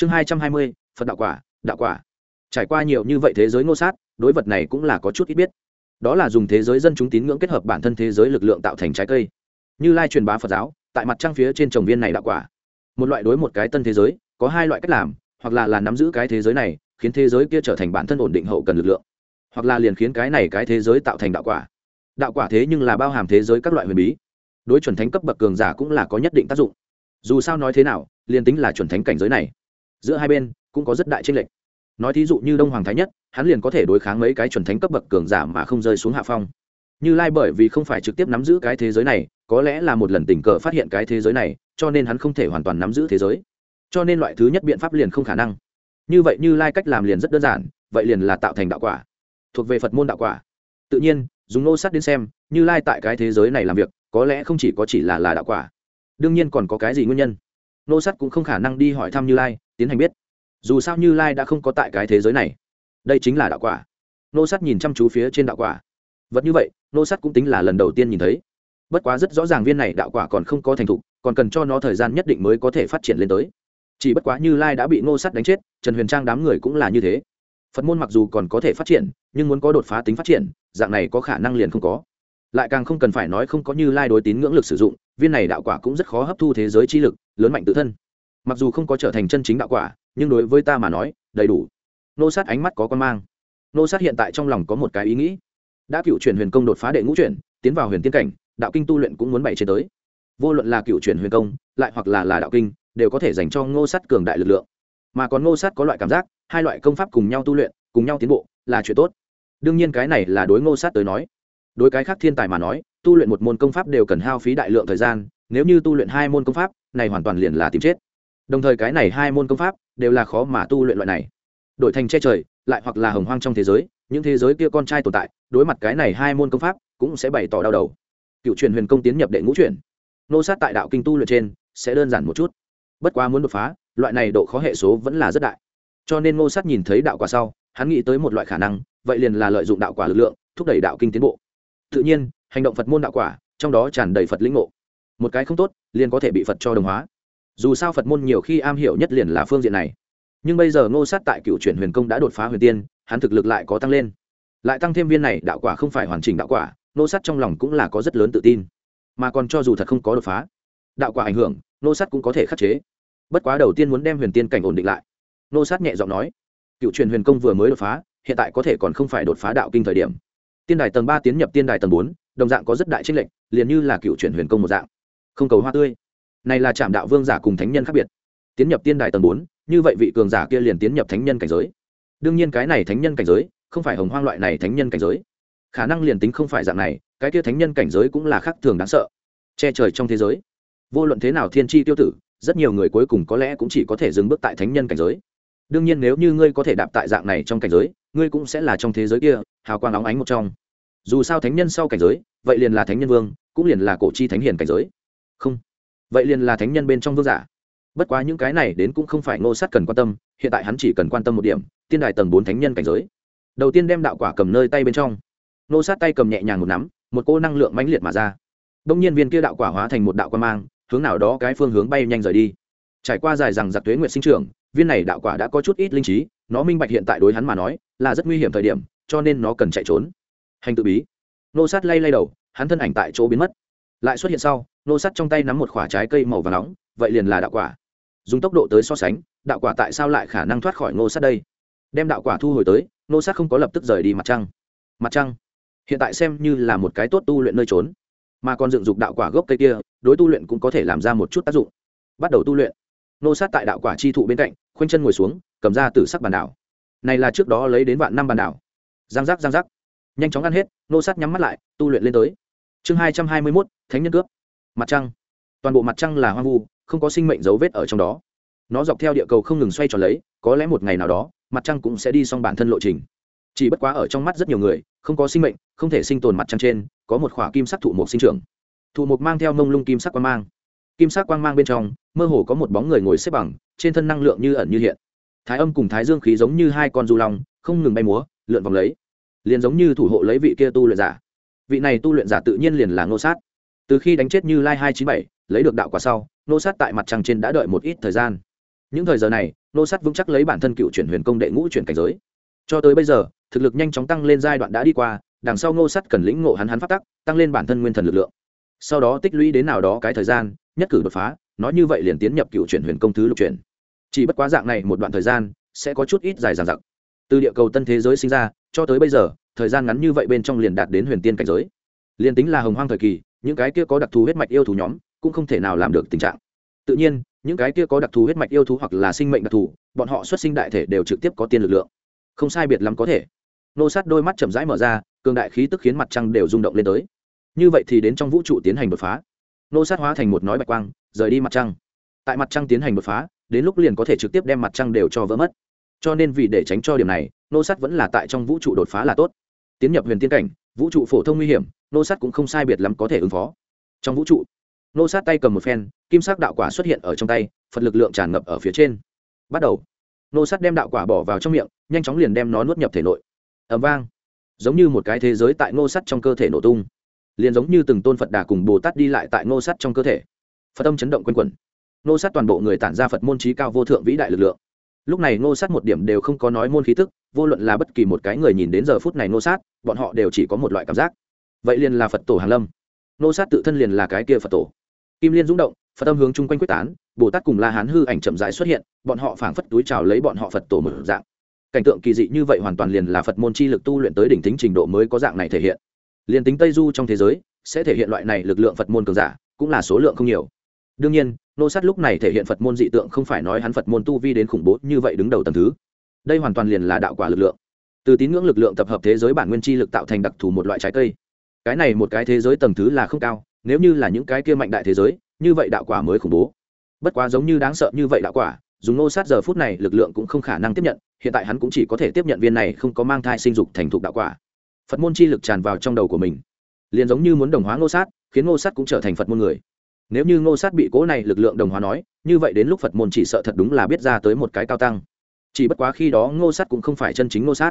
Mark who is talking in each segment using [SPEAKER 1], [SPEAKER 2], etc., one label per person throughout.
[SPEAKER 1] chương hai trăm hai mươi, phật đạo quả đạo quả. Trải qua nhiều như vậy thế giới ngô sát, đối vật này cũng là có chút ít biết. Đó là dùng thế giới dân chúng tín ngưỡng kết hợp bản thân thế giới lực lượng tạo thành trái cây. Như lai truyền bá phật giáo, tại mặt trăng phía trên trồng viên này đạo quả. Một loại đối một cái tân thế giới, có hai loại cách làm, hoặc là là nắm giữ cái thế giới này, khiến thế giới kia trở thành bản thân ổn định hậu cần lực lượng. Hoặc là liền khiến cái này cái thế giới tạo thành đạo quả. Đạo quả thế nhưng là bao hàm thế giới các loại huyền bí. Đối chuẩn thánh cấp bậc cường giả cũng là có nhất định tác dụng. Dù sao nói thế nào, liền tính là chuẩn thánh cảnh giới này giữa hai bên cũng có rất đại tranh lệch. Nói thí dụ như đông hoàng thái nhất, hắn liền có thể đối kháng mấy cái chuẩn thánh cấp bậc cường giả mà không rơi xuống hạ phong. Như lai bởi vì không phải trực tiếp nắm giữ cái thế giới này, có lẽ là một lần tình cờ phát hiện cái thế giới này, cho nên hắn không thể hoàn toàn nắm giữ thế giới. Cho nên loại thứ nhất biện pháp liền không khả năng. Như vậy như lai cách làm liền rất đơn giản, vậy liền là tạo thành đạo quả. Thuộc về phật môn đạo quả. Tự nhiên, dùng nô sát đến xem, như lai tại cái thế giới này làm việc, có lẽ không chỉ có chỉ là là đạo quả. Đương nhiên còn có cái gì nguyên nhân? Nô sát cũng không khả năng đi hỏi thăm như lai tiến hành biết. Dù sao như lai đã không có tại cái thế giới này. Đây chính là đạo quả. Nô sát nhìn chăm chú phía trên đạo quả. Vật như vậy, nô sát cũng tính là lần đầu tiên nhìn thấy. Bất quá rất rõ ràng viên này đạo quả còn không có thành thục, còn cần cho nó thời gian nhất định mới có thể phát triển lên tới. Chỉ bất quá như lai đã bị nô sát đánh chết, trần huyền trang đám người cũng là như thế. Phật môn mặc dù còn có thể phát triển, nhưng muốn có đột phá tính phát triển, dạng này có khả năng liền không có. Lại càng không cần phải nói không có như lai đối tín ngưỡng lực sử dụng, viên này đạo quả cũng rất khó hấp thu thế giới chi lực, lớn mạnh tự thân mặc dù không có trở thành chân chính đạo quả, nhưng đối với ta mà nói, đầy đủ. Nô sát ánh mắt có con mang. Nô sát hiện tại trong lòng có một cái ý nghĩ. Đã cựu chuyển huyền công đột phá đệ ngũ chuyển, tiến vào huyền tiên cảnh, đạo kinh tu luyện cũng muốn bày trên tới. Vô luận là cựu chuyển huyền công, lại hoặc là là đạo kinh, đều có thể dành cho ngô sát cường đại lực lượng. Mà còn ngô sát có loại cảm giác, hai loại công pháp cùng nhau tu luyện, cùng nhau tiến bộ, là chuyện tốt. Đương nhiên cái này là đối ngô sát tới nói. Đối cái khác thiên tài mà nói, tu luyện một môn công pháp đều cần hao phí đại lượng thời gian, nếu như tu luyện hai môn công pháp, này hoàn toàn liền là tìm chết đồng thời cái này hai môn công pháp đều là khó mà tu luyện loại này. Đổi thành che trời, lại hoặc là hồng hoang trong thế giới, những thế giới kia con trai tồn tại, đối mặt cái này hai môn công pháp cũng sẽ bày tỏ đau đầu. Cựu truyền huyền công tiến nhập đệ ngũ truyền. Nô sát tại đạo kinh tu luyện trên sẽ đơn giản một chút. Bất quá muốn đột phá, loại này độ khó hệ số vẫn là rất đại. Cho nên ngô sát nhìn thấy đạo quả sau, hắn nghĩ tới một loại khả năng, vậy liền là lợi dụng đạo quả lực lượng, thúc đẩy đạo kinh tiến bộ. Tự nhiên, hành động phật môn đạo quả, trong đó tràn đầy phật lĩnh ngộ. Một cái không tốt, liền có thể bị phật cho đồng hóa dù sao phật môn nhiều khi am hiểu nhất liền là phương diện này. Nhưng bây giờ ngô sát tại cựu chuyển huyền công đã đột phá huyền tiên, hắn thực lực lại có tăng lên. Lại tăng thêm viên này đạo quả không phải hoàn chỉnh đạo quả, ngô sát trong lòng cũng là có rất lớn tự tin. Mà còn cho dù thật không có đột phá, đạo quả ảnh hưởng, ngô sát cũng có thể khắc chế. Bất quá đầu tiên muốn đem huyền tiên cảnh ổn định lại. Ngô sát nhẹ giọng nói, cựu truyền huyền công vừa mới đột phá, hiện tại có thể còn không phải đột phá đạo kinh thời điểm. Tiên đài tầng ba tiến nhập tiên đài tầng bốn, đồng dạng có rất đại tranh lệch, liền như là cựu truyền huyền công một dạng. Không cầu hoa tươi này là trạm đạo vương giả cùng thánh nhân khác biệt. Tiến nhập tiên đài tầng bốn, như vậy vị cường giả kia liền tiến nhập thánh nhân cảnh giới. Đương nhiên cái này thánh nhân cảnh giới, không phải hồng hoang loại này thánh nhân cảnh giới. Khả năng liền tính không phải dạng này, cái kia thánh nhân cảnh giới cũng là khác thường đáng sợ. Che trời trong thế giới. Vô luận thế nào thiên tri tiêu tử, rất nhiều người cuối cùng có lẽ cũng chỉ có thể dừng bước tại thánh nhân cảnh giới. Đương nhiên nếu như ngươi có thể đạp tại dạng này trong cảnh giới, ngươi cũng sẽ là trong thế giới kia, hào quang óng ánh một trong. Dù sao thánh nhân sau cảnh giới, vậy liền là thánh nhân vương, cũng liền là cổ chi thánh hiền cảnh giới. Không vậy liền là thánh nhân bên trong vương giả. Bất quá những cái này đến cũng không phải ngô sát cần quan tâm, hiện tại hắn chỉ cần quan tâm một điểm, tiên đài tầng bốn thánh nhân cảnh giới. Đầu tiên đem đạo quả cầm nơi tay bên trong. Ngô sát tay cầm nhẹ nhàng một nắm, một cô năng lượng mãnh liệt mà ra. Đông nhiên viên kia đạo quả hóa thành một đạo quan mang, hướng nào đó cái phương hướng bay nhanh rời đi. Trải qua dài rằng giặc tuế nguyện sinh trưởng, viên này đạo quả đã có chút ít linh trí, nó minh bạch hiện tại đối hắn mà nói, là rất nguy hiểm thời điểm, cho nên nó cần chạy trốn. Hành tự bí. Nô sát lay lay đầu, hắn thân ảnh tại chỗ biến mất. Lại xuất hiện sau nô sát trong tay nắm một khoả trái cây màu và nóng, vậy liền là đạo quả. Dùng tốc độ tới so sánh, đạo quả tại sao lại khả năng thoát khỏi nô sát đây? Đem đạo quả thu hồi tới, nô sát không có lập tức rời đi mặt trăng. Mặt trăng? Hiện tại xem như là một cái tốt tu luyện nơi trốn. Mà còn dựng dục đạo quả gốc cây kia, đối tu luyện cũng có thể làm ra một chút tác dụng. Bắt đầu tu luyện. Nô sát tại đạo quả chi thụ bên cạnh, khoanh chân ngồi xuống, cầm ra từ sắc bàn đảo. Này là trước đó lấy đến vạn năm bàn đảo. Giang giác giang giác. Nhanh chóng ăn hết, nô sát nhắm mắt lại, tu luyện lên tới. Chương hai trăm hai mươi mốt, thánh nhân cướp mặt trăng. Toàn bộ mặt trăng là hoang vu, không có sinh mệnh dấu vết ở trong đó. Nó dọc theo địa cầu không ngừng xoay tròn lấy, có lẽ một ngày nào đó, mặt trăng cũng sẽ đi xong bản thân lộ trình. Chỉ bất quá ở trong mắt rất nhiều người, không có sinh mệnh, không thể sinh tồn mặt trăng trên, có một khỏa kim sắc thụ mộc sinh trưởng. Thụ mộc mang theo mông lung kim sắc quang mang. Kim sắc quang mang bên trong, mơ hồ có một bóng người ngồi xếp bằng, trên thân năng lượng như ẩn như hiện. Thái âm cùng thái dương khí giống như hai con du long, không ngừng bay múa, lượn vòng lấy. Liền giống như thủ hộ lấy vị kia tu luyện giả. Vị này tu luyện giả tự nhiên liền là ngô sát từ khi đánh chết như lai hai chín bảy, lấy được đạo quả sau ngô sát tại mặt trăng trên đã đợi một ít thời gian. Những thời giờ này, nô sát vững chắc lấy bản thân cựu chuyển huyền công đệ ngũ chuyển cảnh giới. Cho tới bây giờ, thực lực nhanh chóng tăng lên giai đoạn đã đi qua, đằng sau nô sát cần lĩnh ngộ hắn hắn phát tắc, tăng lên bản thân nguyên thần lực lượng. Sau đó tích lũy đến nào đó cái thời gian, nhất cử đột phá, nói như vậy liền tiến nhập cựu chuyển huyền công thứ lục chuyển. Chỉ bất quá dạng này một đoạn thời gian, sẽ có chút ít dài dằng dặc. Từ địa cầu tân thế giới sinh ra, cho tới bây giờ, thời gian ngắn như vậy bên trong liền đạt đến huyền tiên cảnh giới. Liền tính là hồng hoang thời kỳ những cái kia có đặc thù huyết mạch yêu thú nhóm cũng không thể nào làm được tình trạng. Tự nhiên, những cái kia có đặc thù huyết mạch yêu thú hoặc là sinh mệnh đặc thù, bọn họ xuất sinh đại thể đều trực tiếp có tiên lực lượng. Không sai biệt lắm có thể. Nô sát đôi mắt chậm rãi mở ra, cường đại khí tức khiến mặt trăng đều rung động lên tới. Như vậy thì đến trong vũ trụ tiến hành đột phá. Nô sát hóa thành một nói bạch quang, rời đi mặt trăng. Tại mặt trăng tiến hành đột phá, đến lúc liền có thể trực tiếp đem mặt trăng đều cho vỡ mất. Cho nên vì để tránh cho điểm này, nô sát vẫn là tại trong vũ trụ đột phá là tốt. Tiến nhập huyền tiên cảnh vũ trụ phổ thông nguy hiểm, nô sát cũng không sai biệt lắm có thể ứng phó. Trong vũ trụ, nô sát tay cầm một phen, kim sắc đạo quả xuất hiện ở trong tay, phật lực lượng tràn ngập ở phía trên. Bắt đầu, nô sát đem đạo quả bỏ vào trong miệng, nhanh chóng liền đem nó nuốt nhập thể nội. Ẩm vang. Giống như một cái thế giới tại nô sát trong cơ thể nổ tung. Liền giống như từng tôn phật đà cùng bồ tát đi lại tại nô sát trong cơ thể. Phật âm chấn động q u a n quẩn. Nô sát toàn bộ người tản ra phật môn trí cao vô thượng vĩ đại lực lượng lúc này ngô sát một điểm đều không có nói môn khí tức, vô luận là bất kỳ một cái người nhìn đến giờ phút này ngô sát, bọn họ đều chỉ có một loại cảm giác. Vậy liền là phật tổ hàn lâm. Ngô sát tự thân liền là cái kia phật tổ. Kim liên rung động, phật âm hướng chung quanh quyết tán, bồ tát cùng la hán hư ảnh chậm rãi xuất hiện, bọn họ phảng phất túi trào lấy bọn họ phật tổ một dạng. Cảnh tượng kỳ dị như vậy hoàn toàn liền là phật môn chi lực tu luyện tới đỉnh tính trình độ mới có dạng này thể hiện. Liền tính tây du trong thế giới, sẽ thể hiện loại này lực lượng phật môn cường giả, cũng là số lượng không nhiều. Đương nhiên nô sát lúc này thể hiện phật môn dị tượng, không phải nói hắn phật môn tu vi đến khủng bố như vậy đứng đầu tầm thứ. Đây hoàn toàn liền là đạo quả lực lượng. Từ tín ngưỡng lực lượng tập hợp thế giới bản nguyên chi lực tạo thành đặc thù một loại trái cây. Cái này một cái thế giới tầng thứ là không cao, nếu như là những cái kia mạnh đại thế giới, như vậy đạo quả mới khủng bố. Bất quá giống như đáng sợ như vậy đạo quả, dùng nô sát giờ phút này lực lượng cũng không khả năng tiếp nhận, hiện tại hắn cũng chỉ có thể tiếp nhận viên này không có mang thai sinh dục thành thục đạo quả. Phật môn chi lực tràn vào trong đầu của mình. Liền giống như muốn đồng hóa Nô sát, khiến Nô sát cũng trở thành phật môn người nếu như ngô sát bị cố này lực lượng đồng hóa nói, như vậy đến lúc phật môn chỉ sợ thật đúng là biết ra tới một cái cao tăng. Chỉ bất quá khi đó ngô sát cũng không phải chân chính ngô sát.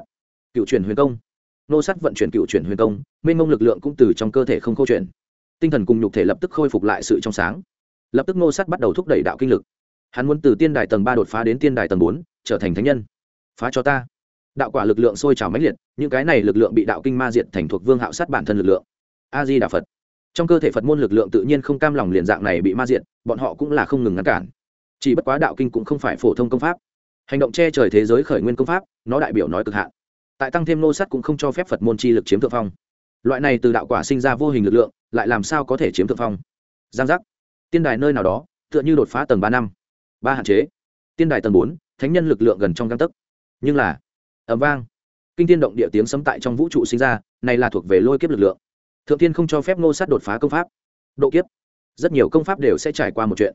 [SPEAKER 1] Cựu truyền huyền công. Ngô sát vận chuyển cựu truyền huyền công, mênh mông lực lượng cũng từ trong cơ thể không câu chuyển. Tinh thần cùng nhục thể lập tức khôi phục lại sự trong sáng. Lập tức ngô sát bắt đầu thúc đẩy đạo kinh lực. Hắn muốn từ tiên đài tầng ba đột phá đến tiên đài tầng bốn, trở thành thánh nhân. Phá cho ta. Đạo quả lực lượng sôi trào mãnh liệt, những cái này lực lượng bị đạo kinh ma diệt thành thuộc vương hạo sát bản thân lực lượng. A di đà phật trong cơ thể phật môn lực lượng tự nhiên không cam lòng liền dạng này bị ma diện, bọn họ cũng là không ngừng ngăn cản. Chỉ bất quá đạo kinh cũng không phải phổ thông công pháp. Hành động che trời thế giới khởi nguyên công pháp nó đại biểu nói cực hạn. Tại tăng thêm nô sắt cũng không cho phép phật môn chi lực chiếm thượng phong. Loại này từ đạo quả sinh ra vô hình lực lượng lại làm sao có thể chiếm thượng phong? Giang giác. Tiên đài nơi nào đó tựa như đột phá tầng ba năm. Ba hạn chế. Tiên đài tầng bốn thánh nhân lực lượng gần trong găng tấc. Nhưng là ẩm vang. Kinh tiên động địa tiếng sấm tại trong vũ trụ sinh ra này là thuộc về lôi kiếp lực lượng thượng tiên không cho phép ngô sát đột phá công pháp. Độ kiếp. Rất nhiều công pháp đều sẽ trải qua một chuyện.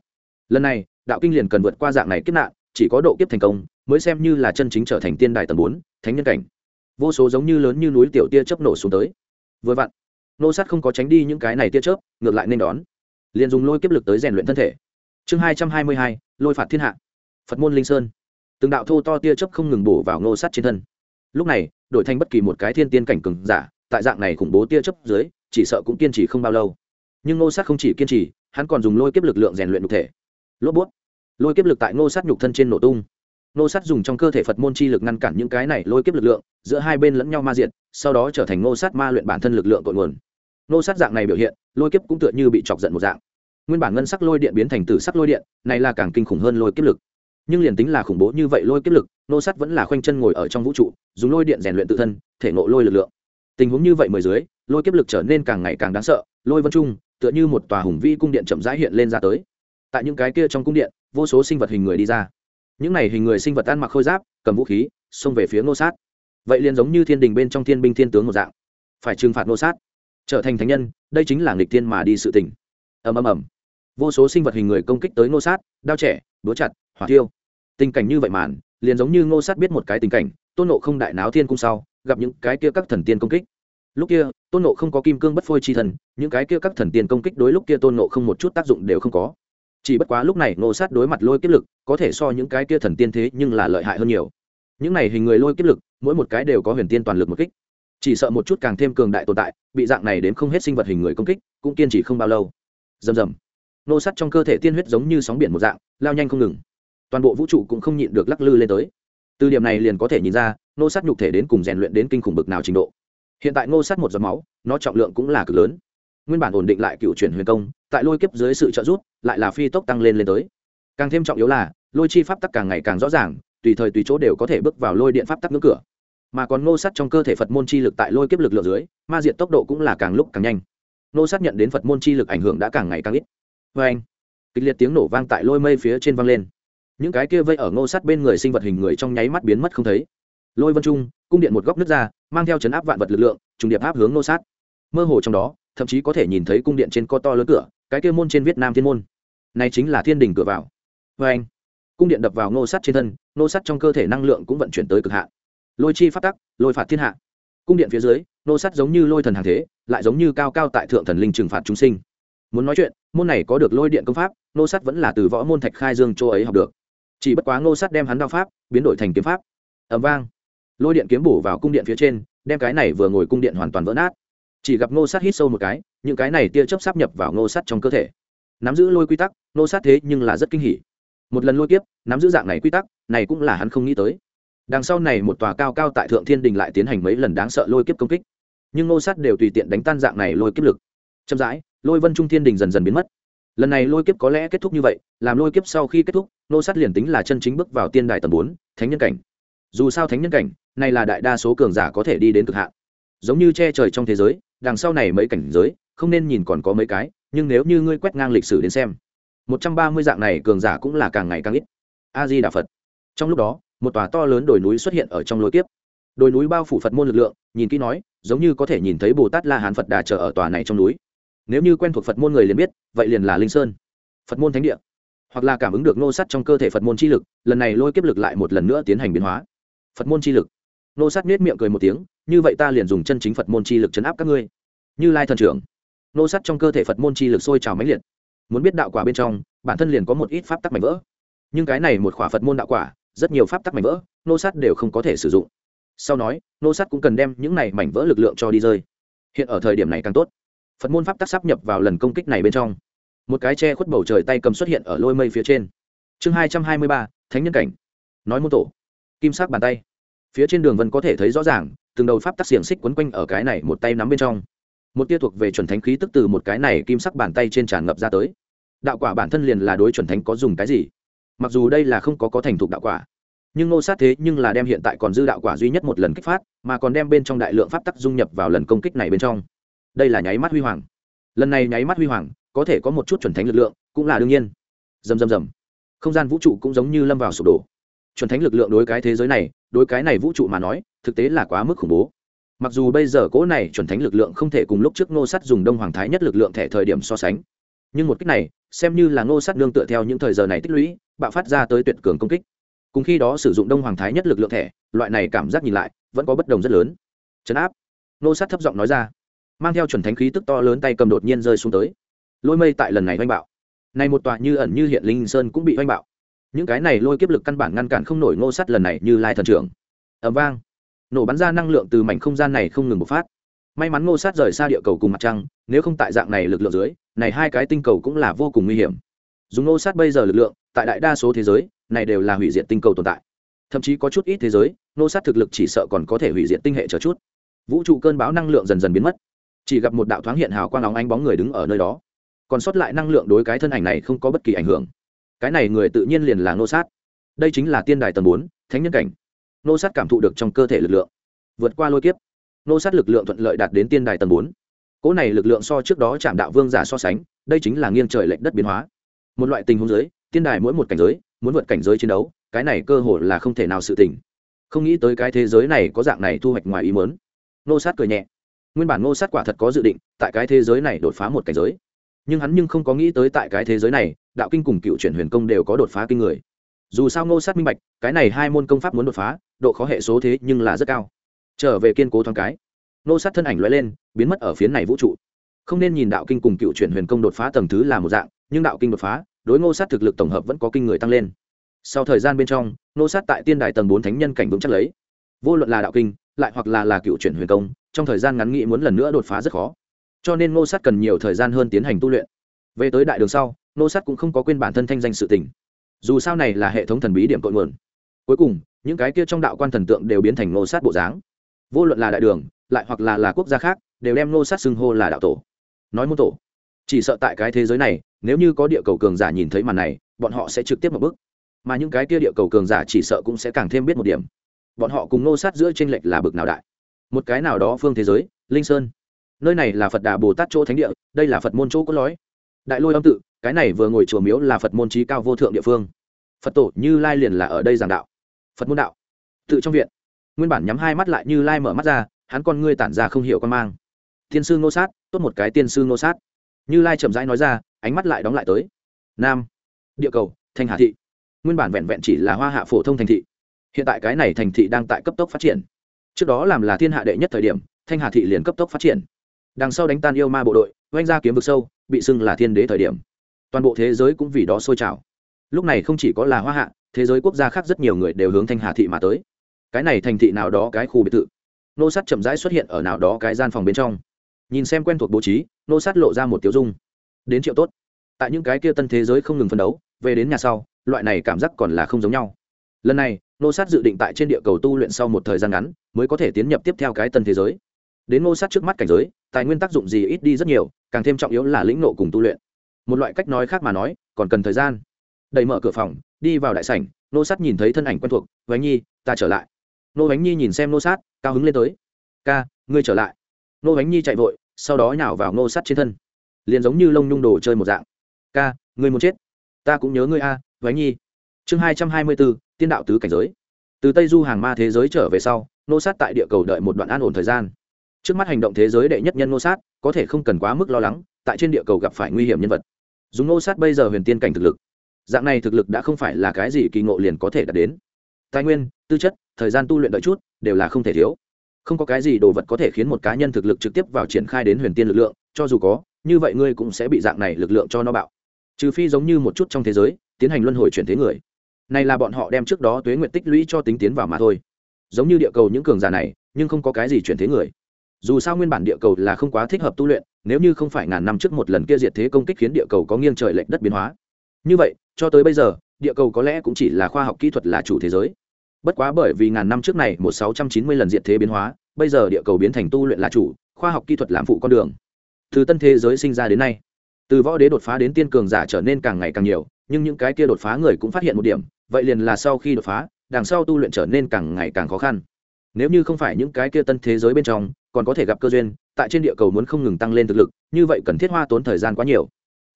[SPEAKER 1] Lần này, đạo kinh liền cần vượt qua dạng này kiếp nạn, chỉ có độ kiếp thành công, mới xem như là chân chính trở thành tiên đài tầng bốn, thánh nhân cảnh. Vô số giống như lớn như núi tiểu tia chớp nổ xuống tới. Vừa vặn nô sát không có tránh đi những cái này tia chớp, ngược lại nên đón. Liền dùng lôi kiếp lực tới rèn luyện thân thể. Chương hai trăm hai mươi hai, lôi phạt thiên hạ. Phật môn linh sơn. Từng đạo thô to tia chớp không ngừng bổ vào nô sát trên thân. Lúc này, đổi thành bất kỳ một cái thiên tiên cảnh cường giả, tại dạng này khủng bố tia chớp dưới chỉ sợ cũng kiên trì không bao lâu. Nhưng ngô sát không chỉ kiên trì, hắn còn dùng lôi kiếp lực lượng rèn luyện nhục thể. Lốp bút. Lôi kiếp lực tại ngô sát nhục thân trên nổ tung. Ngô sát dùng trong cơ thể phật môn chi lực ngăn cản những cái này lôi kiếp lực lượng, giữa hai bên lẫn nhau ma diện sau đó trở thành ngô sát ma luyện bản thân lực lượng cội nguồn. Ngô sát dạng này biểu hiện, lôi kiếp cũng tựa như bị chọc giận một dạng. Nguyên bản ngân sắc lôi điện biến thành tử sắc lôi điện, này là càng kinh khủng hơn lôi kiếp lực. Nhưng liền tính là khủng bố như vậy lôi kiếp lực nô sát vẫn là khoanh chân ngồi ở trong vũ trụ, dùng lôi điện rèn luyện tự thân, thể ngộ lôi lực lượng. Tình huống như vậy mười dưới lôi kiếp lực trở nên càng ngày càng đáng sợ, lôi vân trung, tựa như một tòa hùng vi cung điện chậm rãi hiện lên ra tới. Tại những cái kia trong cung điện, vô số sinh vật hình người đi ra. Những này hình người sinh vật ăn mặc khôi giáp, cầm vũ khí, xông về phía nô sát. Vậy liền giống như thiên đình bên trong thiên binh thiên tướng một dạng, phải trừng phạt nô sát, trở thành thánh nhân, đây chính là nghịch thiên mà đi sự tỉnh ầm ầm ầm. Vô số sinh vật hình người công kích tới nô sát, đao trẻ đũa chặt, hỏa tiêu tình cảnh như vậy màn, liền giống như ngô sát biết một cái tình cảnh, tôn nộ không đại náo thiên cung sau, gặp những cái kia các thần tiên công kích lúc kia, tôn nộ không có kim cương bất phôi chi thần, những cái kia các thần tiên công kích đối lúc kia tôn nộ không một chút tác dụng đều không có. Chỉ bất quá lúc này ngô sát đối mặt lôi kiếp lực, có thể so những cái kia thần tiên thế nhưng là lợi hại hơn nhiều. Những này hình người lôi kiếp lực, mỗi một cái đều có huyền tiên toàn lực một kích. Chỉ sợ một chút càng thêm cường đại tồn tại, bị dạng này đến không hết sinh vật hình người công kích, cũng kiên trì không bao lâu. Rầm rầm. Nô sắt trong cơ thể tiên huyết giống như sóng biển một dạng, lao nhanh không ngừng. Toàn bộ vũ trụ cũng không nhịn được lắc lư lên tới. Từ điểm này liền có thể nhìn ra nô sát nhục thể đến cùng rèn luyện đến kinh khủng bực nào trình độ hiện tại ngô sát một giọt máu, nó trọng lượng cũng là cực lớn. Nguyên bản ổn định lại cựu chuyển huyền công, tại lôi kiếp dưới sự trợ giúp, lại là phi tốc tăng lên lên tới. Càng thêm trọng yếu là, lôi chi pháp tắc càng ngày càng rõ ràng, tùy thời tùy chỗ đều có thể bước vào lôi điện pháp tắc ngưỡng cửa. Mà còn ngô sát trong cơ thể phật môn chi lực tại lôi kiếp lực lượng dưới, ma diện tốc độ cũng là càng lúc càng nhanh. Ngô sát nhận đến phật môn chi lực ảnh hưởng đã càng ngày càng ít. Vê anh, kịch liệt tiếng nổ vang tại lôi mây phía trên vang lên. Những cái kia vây ở ngô sát bên người sinh vật hình người trong nháy mắt biến mất không thấy lôi vân trung, cung điện một góc nước ra, mang theo chấn áp vạn vật lực lượng, trùng điệp áp hướng nô sát. Mơ hồ trong đó, thậm chí có thể nhìn thấy cung điện trên co to lớn cửa, cái kia môn trên việt nam thiên môn. Này chính là thiên đình cửa vào. Vê anh, cung điện đập vào nô sát trên thân, nô sát trong cơ thể năng lượng cũng vận chuyển tới cực hạn. Lôi chi phát tắc, lôi phạt thiên hạ. Cung điện phía dưới, nô sát giống như lôi thần hàng thế, lại giống như cao cao tại thượng thần linh trừng phạt chúng sinh. Muốn nói chuyện, môn này có được lôi điện công pháp, nô sát vẫn là từ võ môn thạch khai dương châu ấy học được. Chỉ bất quá nô sát đem hắn đao pháp, biến đổi thành kiếm pháp. Ẩm vang lôi điện kiếm bổ vào cung điện phía trên, đem cái này vừa ngồi cung điện hoàn toàn vỡ nát. Chỉ gặp ngô sát hít sâu một cái, những cái này tia chớp sắp nhập vào ngô sát trong cơ thể. Nắm giữ lôi quy tắc, ngô sát thế nhưng là rất kinh hỉ. Một lần lôi kiếp, nắm giữ dạng này quy tắc, này cũng là hắn không nghĩ tới. Đằng sau này một tòa cao cao tại thượng thiên đình lại tiến hành mấy lần đáng sợ lôi kiếp công kích. Nhưng ngô sát đều tùy tiện đánh tan dạng này lôi kiếp lực. Chậm rãi, lôi vân trung thiên đình dần dần biến mất. Lần này lôi kiếp có lẽ kết thúc như vậy, làm lôi kiếp sau khi kết thúc, ngô sát liền tính là chân chính bước vào tiên đài tầng bốn, thánh nhân cảnh. Dù sao thánh nhân cảnh này là đại đa số cường giả có thể đi đến cực hạn. Giống như che trời trong thế giới, đằng sau này mấy cảnh giới, không nên nhìn còn có mấy cái, nhưng nếu như ngươi quét ngang lịch sử đến xem, một trăm ba mươi dạng này cường giả cũng là càng ngày càng ít. A di đà phật. Trong lúc đó, một tòa to lớn đồi núi xuất hiện ở trong lối kiếp đồi núi bao phủ phật môn lực lượng, nhìn kỹ nói, giống như có thể nhìn thấy bồ tát la hán phật đà chờ ở tòa này trong núi. Nếu như quen thuộc phật môn người liền biết, vậy liền là linh sơn. Phật môn thánh địa. Hoặc là cảm ứng được nô sắt trong cơ thể phật môn chi lực, lần này lôi kiếp lực lại một lần nữa tiến hành biến hóa. Phật môn chi lực nô sát nết miệng cười một tiếng, như vậy ta liền dùng chân chính phật môn chi lực chấn áp các ngươi. Như lai thần trưởng, nô sát trong cơ thể phật môn chi lực sôi trào mãnh liệt. Muốn biết đạo quả bên trong, bản thân liền có một ít pháp tắc mảnh vỡ. Nhưng cái này một khỏa phật môn đạo quả, rất nhiều pháp tắc mảnh vỡ, nô sát đều không có thể sử dụng. Sau nói, nô sát cũng cần đem những này mảnh vỡ lực lượng cho đi rơi. Hiện ở thời điểm này càng tốt. Phật môn pháp tắc sắp nhập vào lần công kích này bên trong. Một cái che khuất bầu trời tay cầm xuất hiện ở lôi mây phía trên. Chương hai trăm hai mươi ba, thánh nhân cảnh. Nói môn tổ. Kim sắc bàn tay phía trên đường vân có thể thấy rõ ràng, từng đầu pháp tắc xiềng xích quấn quanh ở cái này một tay nắm bên trong. Một tia thuộc về chuẩn thánh khí tức từ một cái này kim sắc bàn tay trên tràn ngập ra tới. Đạo quả bản thân liền là đối chuẩn thánh có dùng cái gì? Mặc dù đây là không có có thành thục đạo quả, nhưng ngô sát thế nhưng là đem hiện tại còn dư đạo quả duy nhất một lần kích phát, mà còn đem bên trong đại lượng pháp tắc dung nhập vào lần công kích này bên trong. Đây là nháy mắt huy hoàng. Lần này nháy mắt huy hoàng, có thể có một chút chuẩn thánh lực lượng, cũng là đương nhiên. Dầm dầm dầm không gian vũ trụ cũng giống như lâm vào sụp đổ chuẩn thánh lực lượng đối cái thế giới này, đối cái này vũ trụ mà nói, thực tế là quá mức khủng bố. Mặc dù bây giờ cỗ này chuẩn thánh lực lượng không thể cùng lúc trước ngô sắt dùng đông hoàng thái nhất lực lượng thẻ thời điểm so sánh. Nhưng một cách này, xem như là ngô sắt nương tựa theo những thời giờ này tích lũy, bạo phát ra tới tuyệt cường công kích. Cùng khi đó sử dụng đông hoàng thái nhất lực lượng thẻ, loại này cảm giác nhìn lại, vẫn có bất đồng rất lớn. Chấn áp. Ngô sắt thấp giọng nói ra. Mang theo chuẩn thánh khí tức to lớn tay cầm đột nhiên rơi xuống tới. Lôi mây tại lần này oanh bạo. Này một tòa như ẩn như hiện linh sơn cũng bị oanh bạo những cái này lôi kiếp lực căn bản ngăn cản không nổi ngô sắt lần này như lai thần trưởng. Ẩm vang. Nổ bắn ra năng lượng từ mảnh không gian này không ngừng bộc phát. May mắn ngô sát rời xa địa cầu cùng mặt trăng, nếu không tại dạng này lực lượng dưới, này hai cái tinh cầu cũng là vô cùng nguy hiểm. Dùng ngô sát bây giờ lực lượng, tại đại đa số thế giới, này đều là hủy diệt tinh cầu tồn tại. Thậm chí có chút ít thế giới, ngô sát thực lực chỉ sợ còn có thể hủy diệt tinh hệ chờ chút. Vũ trụ cơn bão năng lượng dần dần biến mất. Chỉ gặp một đạo thoáng hiện hào quang óng ánh bóng người đứng ở nơi đó. Còn sót lại năng lượng đối cái thân ảnh này không có bất kỳ ảnh hưởng cái này người tự nhiên liền là nô sát. Đây chính là tiên đài tầng bốn, thánh nhân cảnh. Nô sát cảm thụ được trong cơ thể lực lượng, vượt qua lôi kiếp. Nô sát lực lượng thuận lợi đạt đến tiên đài tầng bốn. Cỗ này lực lượng so trước đó chạm đạo vương giả so sánh, đây chính là nghiêng trời lệnh đất biến hóa. Một loại tình huống giới, tiên đài mỗi một cảnh giới, muốn vượt cảnh giới chiến đấu, cái này cơ hội là không thể nào sự tình. Không nghĩ tới cái thế giới này có dạng này thu hoạch ngoài ý mớn nô sát cười nhẹ. Nguyên bản nô sát quả thật có dự định, tại cái thế giới này đột phá một cảnh giới. Nhưng hắn nhưng không có nghĩ tới tại cái thế giới này đạo kinh cùng cựu chuyển huyền công đều có đột phá kinh người. Dù sao ngô sát minh bạch, cái này hai môn công pháp muốn đột phá, độ khó hệ số thế nhưng là rất cao. Trở về kiên cố thoáng cái, ngô sát thân ảnh l lên, biến mất ở phía này vũ trụ. Không nên nhìn đạo kinh cùng cựu chuyển huyền công đột phá tầng thứ là một dạng, nhưng đạo kinh đột phá, đối ngô sát thực lực tổng hợp vẫn có kinh người tăng lên. Sau thời gian bên trong, ngô sát tại tiên đài tầng bốn thánh nhân cảnh vững chắc lấy. Vô luận là đạo kinh, lại hoặc là là cựu chuyển huyền công, trong thời gian ngắn nghĩ muốn lần nữa đột phá rất khó. Cho nên ngô sát cần nhiều thời gian hơn tiến hành tu luyện. Về tới đại đường sau Nô sát cũng không có quên bản thân thanh danh sự tỉnh dù sao này là hệ thống thần bí điểm cội nguồn. Cuối cùng, những cái kia trong đạo quan thần tượng đều biến thành nô sát bộ dáng. Vô luận là đại đường, lại hoặc là là quốc gia khác, đều đem nô sát xưng hô là đạo tổ. Nói môn tổ. Chỉ sợ tại cái thế giới này, nếu như có địa cầu cường giả nhìn thấy màn này, bọn họ sẽ trực tiếp một bước. Mà những cái kia địa cầu cường giả chỉ sợ cũng sẽ càng thêm biết một điểm. Bọn họ cùng nô sát giữa tranh lệch là bực nào đại. Một cái nào đó phương thế giới, linh sơn. Nơi này là phật đà bồ tát chỗ thánh địa, đây là phật môn chỗ cốt lói đại lôi âm tự cái này vừa ngồi chùa miếu là phật môn trí cao vô thượng địa phương. Phật tổ như lai liền là ở đây giảng đạo. Phật môn đạo. Tự trong viện. Nguyên bản nhắm hai mắt lại như lai mở mắt ra, hắn con ngươi tản ra không hiểu con mang. Tiên sư ngô sát, tốt một cái tiên sư ngô sát. Như lai chậm rãi nói ra, ánh mắt lại đóng lại tới. Nam. Địa cầu thanh hà thị. Nguyên bản vẹn vẹn chỉ là hoa hạ phổ thông thành thị. Hiện tại cái này thành thị đang tại cấp tốc phát triển. Trước đó làm là thiên hạ đệ nhất thời điểm, thanh hà thị liền cấp tốc phát triển. Đằng sau đánh tan yêu ma bộ đội, oanh ra kiếm vực sâu, bị xưng là thiên đế thời điểm toàn bộ thế giới cũng vì đó sôi trào. Lúc này không chỉ có là hoa hạ, thế giới quốc gia khác rất nhiều người đều hướng thanh hà thị mà tới. Cái này thành thị nào đó, cái khu biệt thự. Nô sát chậm rãi xuất hiện ở nào đó cái gian phòng bên trong. Nhìn xem quen thuộc bố trí, nô sát lộ ra một tiêu dung. Đến triệu tốt. Tại những cái kia tân thế giới không ngừng phân đấu, về đến nhà sau, loại này cảm giác còn là không giống nhau. Lần này, nô sát dự định tại trên địa cầu tu luyện sau một thời gian ngắn, mới có thể tiến nhập tiếp theo cái tân thế giới. Đến nô sát trước mắt cảnh giới, tài nguyên tác dụng gì ít đi rất nhiều, càng thêm trọng yếu là lĩnh nộ cùng tu luyện một loại cách nói khác mà nói, còn cần thời gian. Đẩy mở cửa phòng, đi vào đại sảnh, nô sát nhìn thấy thân ảnh quen thuộc, vánh nhi, ta trở lại. Nô vánh nhi nhìn xem nô sát, cao hứng lên tới, ca, ngươi trở lại. Nô vánh nhi chạy vội, sau đó nhào vào nô sát trên thân. Liền giống như lông nhung đồ chơi một dạng. Ca, ngươi muốn chết. Ta cũng nhớ ngươi a, vánh nhi. Chương hai trăm hai mươi bốn, tiên đạo tứ cảnh giới. Từ tây du hàng ma thế giới trở về sau, nô sát tại địa cầu đợi một đoạn an ổn thời gian. Trước mắt hành động thế giới đệ nhất nhân nô sát, có thể không cần quá mức lo lắng, tại trên địa cầu gặp phải nguy hiểm nhân vật dùng nô sát bây giờ huyền tiên cảnh thực lực. Dạng này thực lực đã không phải là cái gì kỳ ngộ liền có thể đạt đến. Tài nguyên, tư chất, thời gian tu luyện đợi chút, đều là không thể thiếu. Không có cái gì đồ vật có thể khiến một cá nhân thực lực trực tiếp vào triển khai đến huyền tiên lực lượng, cho dù có, như vậy ngươi cũng sẽ bị dạng này lực lượng cho nó bạo. Trừ phi giống như một chút trong thế giới, tiến hành luân hồi chuyển thế người. Này là bọn họ đem trước đó tuế nguyện tích lũy cho tính tiến vào mà thôi. Giống như địa cầu những cường giả này, nhưng không có cái gì chuyển thế người dù sao nguyên bản địa cầu là không quá thích hợp tu luyện, nếu như không phải ngàn năm trước một lần kia diệt thế công kích khiến địa cầu có nghiêng trời lệch đất biến hóa. Như vậy, cho tới bây giờ, địa cầu có lẽ cũng chỉ là khoa học kỹ thuật là chủ thế giới. Bất quá bởi vì ngàn năm trước này một sáu trăm chín mươi lần diệt thế biến hóa, bây giờ địa cầu biến thành tu luyện là chủ, khoa học kỹ thuật làm phụ con đường. Từ tân thế giới sinh ra đến nay, từ võ đế đột phá đến tiên cường giả trở nên càng ngày càng nhiều, nhưng những cái kia đột phá người cũng phát hiện một điểm, vậy liền là sau khi đột phá, đằng sau tu luyện trở nên càng ngày càng khó khăn. Nếu như không phải những cái kia tân thế giới bên trong còn có thể gặp cơ duyên, tại trên địa cầu muốn không ngừng tăng lên thực lực, như vậy cần thiết hoa tốn thời gian quá nhiều.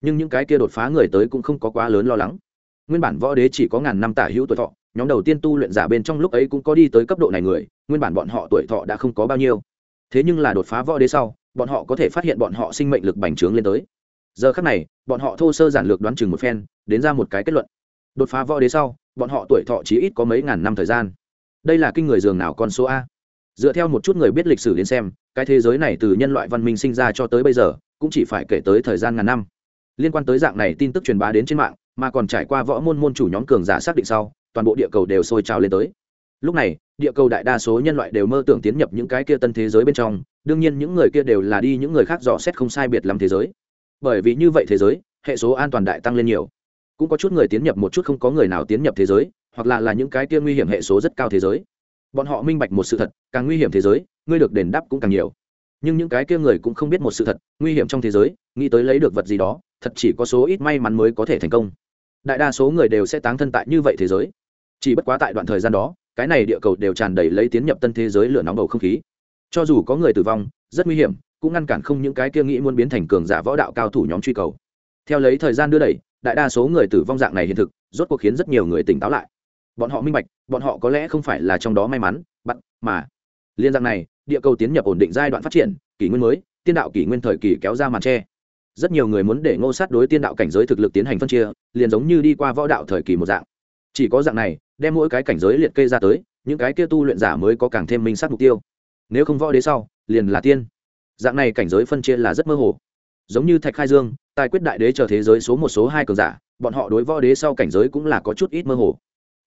[SPEAKER 1] Nhưng những cái kia đột phá người tới cũng không có quá lớn lo lắng. Nguyên bản võ đế chỉ có ngàn năm tả hữu tuổi thọ, nhóm đầu tiên tu luyện giả bên trong lúc ấy cũng có đi tới cấp độ này người, nguyên bản bọn họ tuổi thọ đã không có bao nhiêu. Thế nhưng là đột phá võ đế sau, bọn họ có thể phát hiện bọn họ sinh mệnh lực bành trướng lên tới. Giờ khác này, bọn họ thô sơ giản lược đoán chừng một phen, đến ra một cái kết luận. Đột phá võ đế sau, bọn họ tuổi thọ chỉ ít có mấy ngàn năm thời gian. Đây là kinh người dường nào con số a? Dựa theo một chút người biết lịch sử đến xem, cái thế giới này từ nhân loại văn minh sinh ra cho tới bây giờ, cũng chỉ phải kể tới thời gian ngàn năm. Liên quan tới dạng này tin tức truyền bá đến trên mạng, mà còn trải qua võ môn môn chủ nhóm cường giả xác định sau, toàn bộ địa cầu đều sôi trào lên tới. Lúc này, địa cầu đại đa số nhân loại đều mơ tưởng tiến nhập những cái kia tân thế giới bên trong, đương nhiên những người kia đều là đi những người khác dò xét không sai biệt làm thế giới. Bởi vì như vậy thế giới, hệ số an toàn đại tăng lên nhiều. Cũng có chút người tiến nhập một chút không có người nào tiến nhập thế giới, hoặc là là những cái kia nguy hiểm hệ số rất cao thế giới bọn họ minh bạch một sự thật, càng nguy hiểm thế giới, ngươi được đền đáp cũng càng nhiều. Nhưng những cái kia người cũng không biết một sự thật, nguy hiểm trong thế giới, nghĩ tới lấy được vật gì đó, thật chỉ có số ít may mắn mới có thể thành công. Đại đa số người đều sẽ tán thân tại như vậy thế giới. Chỉ bất quá tại đoạn thời gian đó, cái này địa cầu đều tràn đầy lấy tiến nhập tân thế giới lửa nóng bầu không khí. Cho dù có người tử vong, rất nguy hiểm, cũng ngăn cản không những cái kia nghĩ muốn biến thành cường giả võ đạo cao thủ nhóm truy cầu. Theo lấy thời gian đưa đẩy, đại đa số người tử vong dạng này hiện thực, rốt cuộc khiến rất nhiều người tỉnh táo lại bọn họ minh bạch, bọn họ có lẽ không phải là trong đó may mắn bắt mà liên rằng này, địa cầu tiến nhập ổn định giai đoạn phát triển, kỷ nguyên mới, tiên đạo kỷ nguyên thời kỳ kéo ra màn tre. Rất nhiều người muốn để ngô sát đối tiên đạo cảnh giới thực lực tiến hành phân chia, liền giống như đi qua võ đạo thời kỳ một dạng. Chỉ có dạng này, đem mỗi cái cảnh giới liệt kê ra tới, những cái kia tu luyện giả mới có càng thêm minh sát mục tiêu. Nếu không võ đế sau, liền là tiên. Dạng này cảnh giới phân chia là rất mơ hồ. Giống như thạch khai dương, tài quyết đại đế chờ thế giới số một, số hai cường giả, bọn họ đối võ đế sau cảnh giới cũng là có chút ít mơ hồ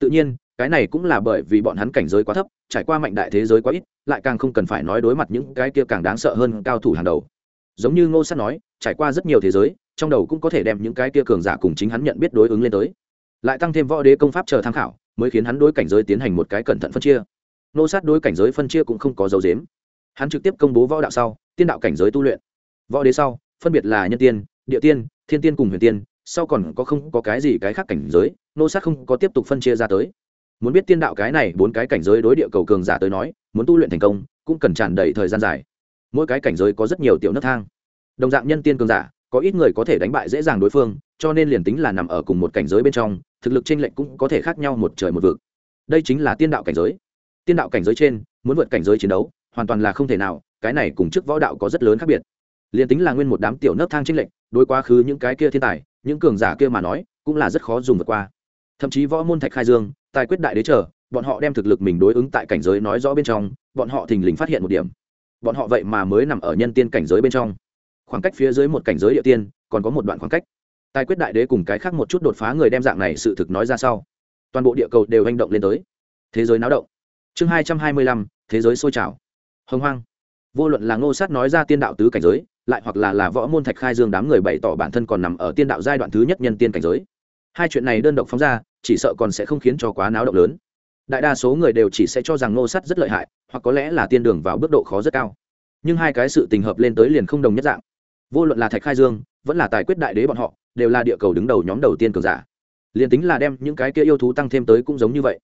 [SPEAKER 1] tự nhiên, cái này cũng là bởi vì bọn hắn cảnh giới quá thấp, trải qua mạnh đại thế giới quá ít, lại càng không cần phải nói đối mặt những cái kia càng đáng sợ hơn cao thủ hàng đầu. Giống như ngô sát nói, trải qua rất nhiều thế giới, trong đầu cũng có thể đem những cái kia cường giả cùng chính hắn nhận biết đối ứng lên tới. Lại tăng thêm võ đế công pháp chờ tham khảo, mới khiến hắn đối cảnh giới tiến hành một cái cẩn thận phân chia. Ngô sát đối cảnh giới phân chia cũng không có dấu dếm hắn trực tiếp công bố võ đạo sau, tiên đạo cảnh giới tu luyện. Võ đế sau, phân biệt là nhân tiên, địa tiên, thiên tiên cùng huyền tiên, sau còn có không có cái gì cái khác cảnh giới nô sát không có tiếp tục phân chia ra tới. Muốn biết tiên đạo cái này bốn cái cảnh giới đối địa cầu cường giả tới nói, muốn tu luyện thành công, cũng cần tràn đầy thời gian dài. Mỗi cái cảnh giới có rất nhiều tiểu nấc thang. Đồng dạng nhân tiên cường giả, có ít người có thể đánh bại dễ dàng đối phương, cho nên liền tính là nằm ở cùng một cảnh giới bên trong, thực lực trên lệnh cũng có thể khác nhau một trời một vực. Đây chính là tiên đạo cảnh giới. Tiên đạo cảnh giới trên, muốn vượt cảnh giới chiến đấu, hoàn toàn là không thể nào, cái này cùng trước võ đạo có rất lớn khác biệt. Liền tính là nguyên một đám tiểu nấc thang trên lệnh đối quá khứ những cái kia thiên tài, những cường giả kia mà nói, cũng là rất khó dùng vượt qua thậm chí võ môn thạch khai dương, tài quyết đại đế trở, bọn họ đem thực lực mình đối ứng tại cảnh giới nói rõ bên trong, bọn họ thình lình phát hiện một điểm. Bọn họ vậy mà mới nằm ở nhân tiên cảnh giới bên trong. Khoảng cách phía dưới một cảnh giới địa tiên, còn có một đoạn khoảng cách. Tài quyết đại đế cùng cái khác một chút đột phá người đem dạng này sự thực nói ra sau. Toàn bộ địa cầu đều hành động lên tới. Thế giới náo động. Chương hai trăm hai mươi lăm, thế giới sôi trào. Hồng hoang. Vô luận là ngô sát nói ra tiên đạo tứ cảnh giới, lại hoặc là là võ môn thạch khai dương đám người bày tỏ bản thân còn nằm ở tiên đạo giai đoạn thứ nhất nhân tiên cảnh giới hai chuyện này đơn độc phóng ra, chỉ sợ còn sẽ không khiến cho quá náo động lớn. Đại đa số người đều chỉ sẽ cho rằng nô sát rất lợi hại, hoặc có lẽ là tiên đường vào bước độ khó rất cao. Nhưng hai cái sự tình hợp lên tới liền không đồng nhất dạng. Vô luận là thạch khai dương, vẫn là tài quyết đại đế bọn họ, đều là địa cầu đứng đầu nhóm đầu tiên cường giả. Liền tính là đem những cái kia yêu thú tăng thêm tới cũng giống như vậy.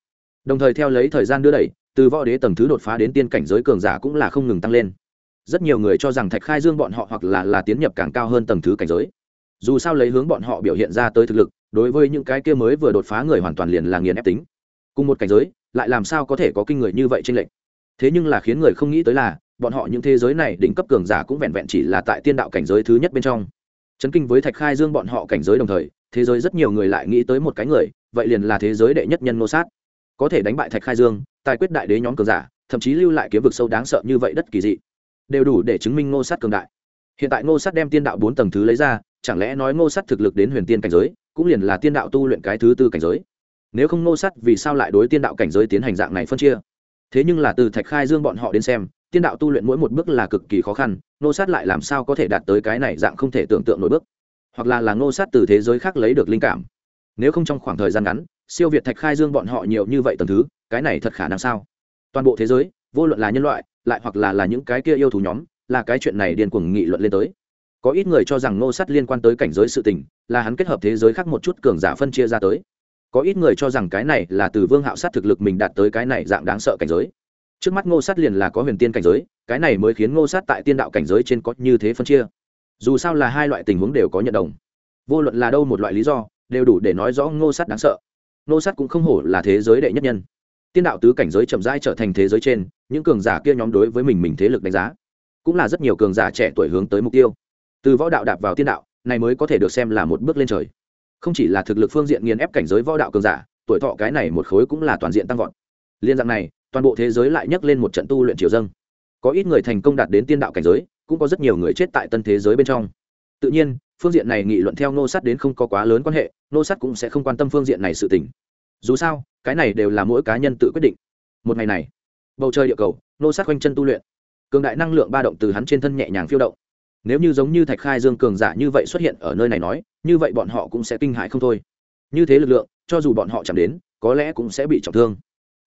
[SPEAKER 1] Đồng thời theo lấy thời gian đưa đẩy, từ võ đế tầng thứ đột phá đến tiên cảnh giới cường giả cũng là không ngừng tăng lên. Rất nhiều người cho rằng thạch khai dương bọn họ hoặc là là tiến nhập càng cao hơn tầng thứ cảnh giới dù sao lấy hướng bọn họ biểu hiện ra tới thực lực, đối với những cái kia mới vừa đột phá người hoàn toàn liền là nghiền ép tính. Cùng một cảnh giới, lại làm sao có thể có kinh người như vậy trên lệnh thế nhưng là khiến người không nghĩ tới là, bọn họ những thế giới này đỉnh cấp cường giả cũng vẹn vẹn chỉ là tại tiên đạo cảnh giới thứ nhất bên trong. Chấn kinh với thạch khai dương bọn họ cảnh giới đồng thời, thế giới rất nhiều người lại nghĩ tới một cái người, vậy liền là thế giới đệ nhất nhân nô sát. Có thể đánh bại thạch khai dương, tài quyết đại đế nhóm cường giả, thậm chí lưu lại kiếm vực sâu đáng sợ như vậy đất kỳ dị, đều đủ để chứng minh Nô sát cường đại. Hiện tại Nô sát đem tiên đạo bốn tầng thứ lấy ra chẳng lẽ nói ngô sát thực lực đến huyền tiên cảnh giới, cũng liền là tiên đạo tu luyện cái thứ tư cảnh giới? Nếu không ngô sát vì sao lại đối tiên đạo cảnh giới tiến hành dạng này phân chia? Thế nhưng là từ thạch khai dương bọn họ đến xem, tiên đạo tu luyện mỗi một bước là cực kỳ khó khăn, ngô sát lại làm sao có thể đạt tới cái này dạng không thể tưởng tượng nổi bước? Hoặc là là ngô sát từ thế giới khác lấy được linh cảm? Nếu không trong khoảng thời gian ngắn, siêu việt thạch khai dương bọn họ nhiều như vậy tầm thứ, cái này thật khả năng sao? Toàn bộ thế giới, vô luận là nhân loại, lại hoặc là là những cái kia yêu thú nhóm, là cái chuyện này điên cuồng nghị luận lên tới có ít người cho rằng ngô sắt liên quan tới cảnh giới sự tình, là hắn kết hợp thế giới khác một chút cường giả phân chia ra tới. Có ít người cho rằng cái này là từ vương hạo sát thực lực mình đạt tới cái này dạng đáng sợ cảnh giới. Trước mắt ngô sát liền là có huyền tiên cảnh giới, cái này mới khiến ngô sát tại tiên đạo cảnh giới trên có như thế phân chia. Dù sao là hai loại tình huống đều có nhận đồng. Vô luận là đâu một loại lý do, đều đủ để nói rõ ngô sát đáng sợ. Ngô sát cũng không hổ là thế giới đệ nhất nhân. Tiên đạo tứ cảnh giới chậm rãi trở thành thế giới trên, những cường giả kia nhóm đối với mình mình thế lực đánh giá, cũng là rất nhiều cường giả trẻ tuổi hướng tới mục tiêu từ võ đạo đạp vào tiên đạo, này mới có thể được xem là một bước lên trời. Không chỉ là thực lực phương diện nghiền ép cảnh giới võ đạo cường giả, tuổi thọ cái này một khối cũng là toàn diện tăng vọt. Liên dạng này, toàn bộ thế giới lại nhấc lên một trận tu luyện triều dâng. Có ít người thành công đạt đến tiên đạo cảnh giới, cũng có rất nhiều người chết tại tân thế giới bên trong. Tự nhiên, phương diện này nghị luận theo nô sát đến không có quá lớn quan hệ nô sát cũng sẽ không quan tâm phương diện này sự tình. Dù sao, cái này đều là mỗi cá nhân tự quyết định. Một ngày này, bầu trời địa cầu nô sát quanh chân tu luyện. Cường đại năng lượng ba động từ hắn trên thân nhẹ nhàng phiêu động nếu như giống như thạch khai dương cường giả như vậy xuất hiện ở nơi này nói, như vậy bọn họ cũng sẽ kinh hại không thôi. Như thế lực lượng, cho dù bọn họ chạm đến, có lẽ cũng sẽ bị trọng thương.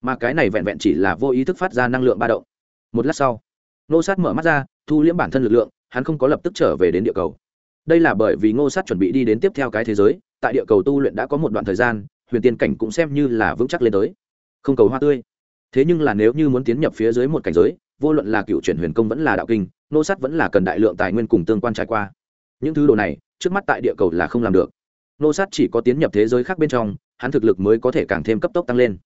[SPEAKER 1] Mà cái này vẹn vẹn chỉ là vô ý thức phát ra năng lượng ba động. Một lát sau nô sát mở mắt ra, thu liễm bản thân lực lượng, hắn không có lập tức trở về đến địa cầu. Đây là bởi vì ngô sát chuẩn bị đi đến tiếp theo cái thế giới, tại địa cầu tu luyện đã có một đoạn thời gian, huyền tiên cảnh cũng xem như là vững chắc lên tới. Không cầu hoa tươi. Thế nhưng là nếu như muốn tiến nhập phía dưới một cảnh giới, vô luận là cựu chuyển huyền công vẫn là đạo kinh nô sát vẫn là cần đại lượng tài nguyên cùng tương quan trải qua. Những thứ đồ này, trước mắt tại địa cầu là không làm được. Nô sát chỉ có tiến nhập thế giới khác bên trong, hắn thực lực mới có thể càng thêm cấp tốc tăng lên.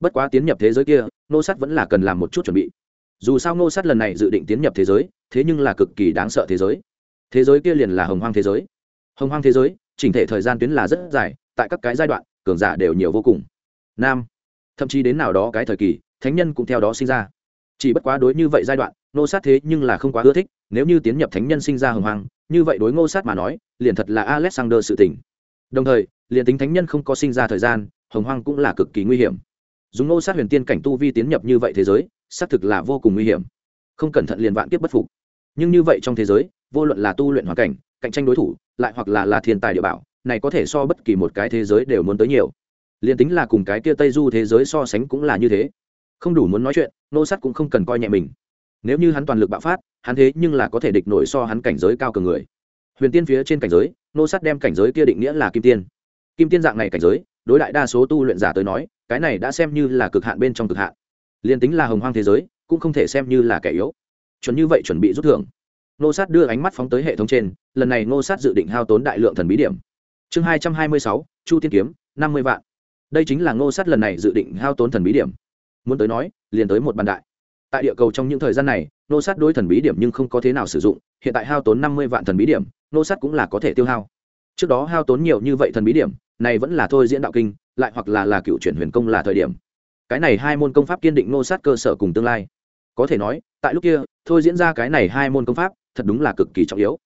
[SPEAKER 1] Bất quá tiến nhập thế giới kia, nô sát vẫn là cần làm một chút chuẩn bị. Dù sao nô sát lần này dự định tiến nhập thế giới, thế nhưng là cực kỳ đáng sợ thế giới. Thế giới kia liền là hồng hoang thế giới. Hồng hoang thế giới, chỉnh thể thời gian tuyến là rất dài, tại các cái giai đoạn, cường giả đều nhiều vô cùng. Nam, thậm chí đến nào đó cái thời kỳ, thánh nhân cũng theo đó sinh ra chỉ bất quá đối như vậy giai đoạn nô sát thế nhưng là không quá ưa thích, nếu như tiến nhập thánh nhân sinh ra hồng hoang, như vậy đối ngô sát mà nói, liền thật là alexander sự tỉnh đồng thời, liền tính thánh nhân không có sinh ra thời gian, hồng hoang cũng là cực kỳ nguy hiểm. Dùng ngô sát huyền tiên cảnh tu vi tiến nhập như vậy thế giới, xác thực là vô cùng nguy hiểm. Không cẩn thận liền vạn kiếp bất phục. Nhưng như vậy trong thế giới, vô luận là tu luyện hoàn cảnh, cạnh tranh đối thủ, lại hoặc là là thiên tài địa bảo, này có thể so bất kỳ một cái thế giới đều muốn tới nhiều. Liền tính là cùng cái kia tây du thế giới so sánh cũng là như thế không đủ muốn nói chuyện, nô sát cũng không cần coi nhẹ mình. Nếu như hắn toàn lực bạo phát, hắn thế nhưng là có thể địch nổi so hắn cảnh giới cao cường người. Huyền tiên phía trên cảnh giới, nô sát đem cảnh giới kia định nghĩa là kim tiên. Kim tiên dạng này cảnh giới, đối đại đa số tu luyện giả tới nói, cái này đã xem như là cực hạn bên trong cực hạn. Liền tính là hồng hoang thế giới, cũng không thể xem như là kẻ yếu. Chuẩn như vậy chuẩn bị rút thưởng. Nô sát đưa ánh mắt phóng tới hệ thống trên, lần này nô sát dự định hao tốn đại lượng thần bí điểm. Chương hai trăm hai mươi sáu, chu tiên kiếm, năm mươi vạn. Đây chính là nô sát lần này dự định hao tốn thần bí điểm muốn tới nói, liền tới một bàn đại. Tại địa cầu trong những thời gian này, nô sát đối thần bí điểm nhưng không có thế nào sử dụng, hiện tại hao tốn năm mươi vạn thần bí điểm, nô sát cũng là có thể tiêu hao. Trước đó hao tốn nhiều như vậy thần bí điểm, này vẫn là thôi diễn đạo kinh, lại hoặc là là cựu chuyển huyền công là thời điểm. Cái này hai môn công pháp kiên định nô sát cơ sở cùng tương lai. Có thể nói, tại lúc kia, thôi diễn ra cái này hai môn công pháp, thật đúng là cực kỳ trọng yếu.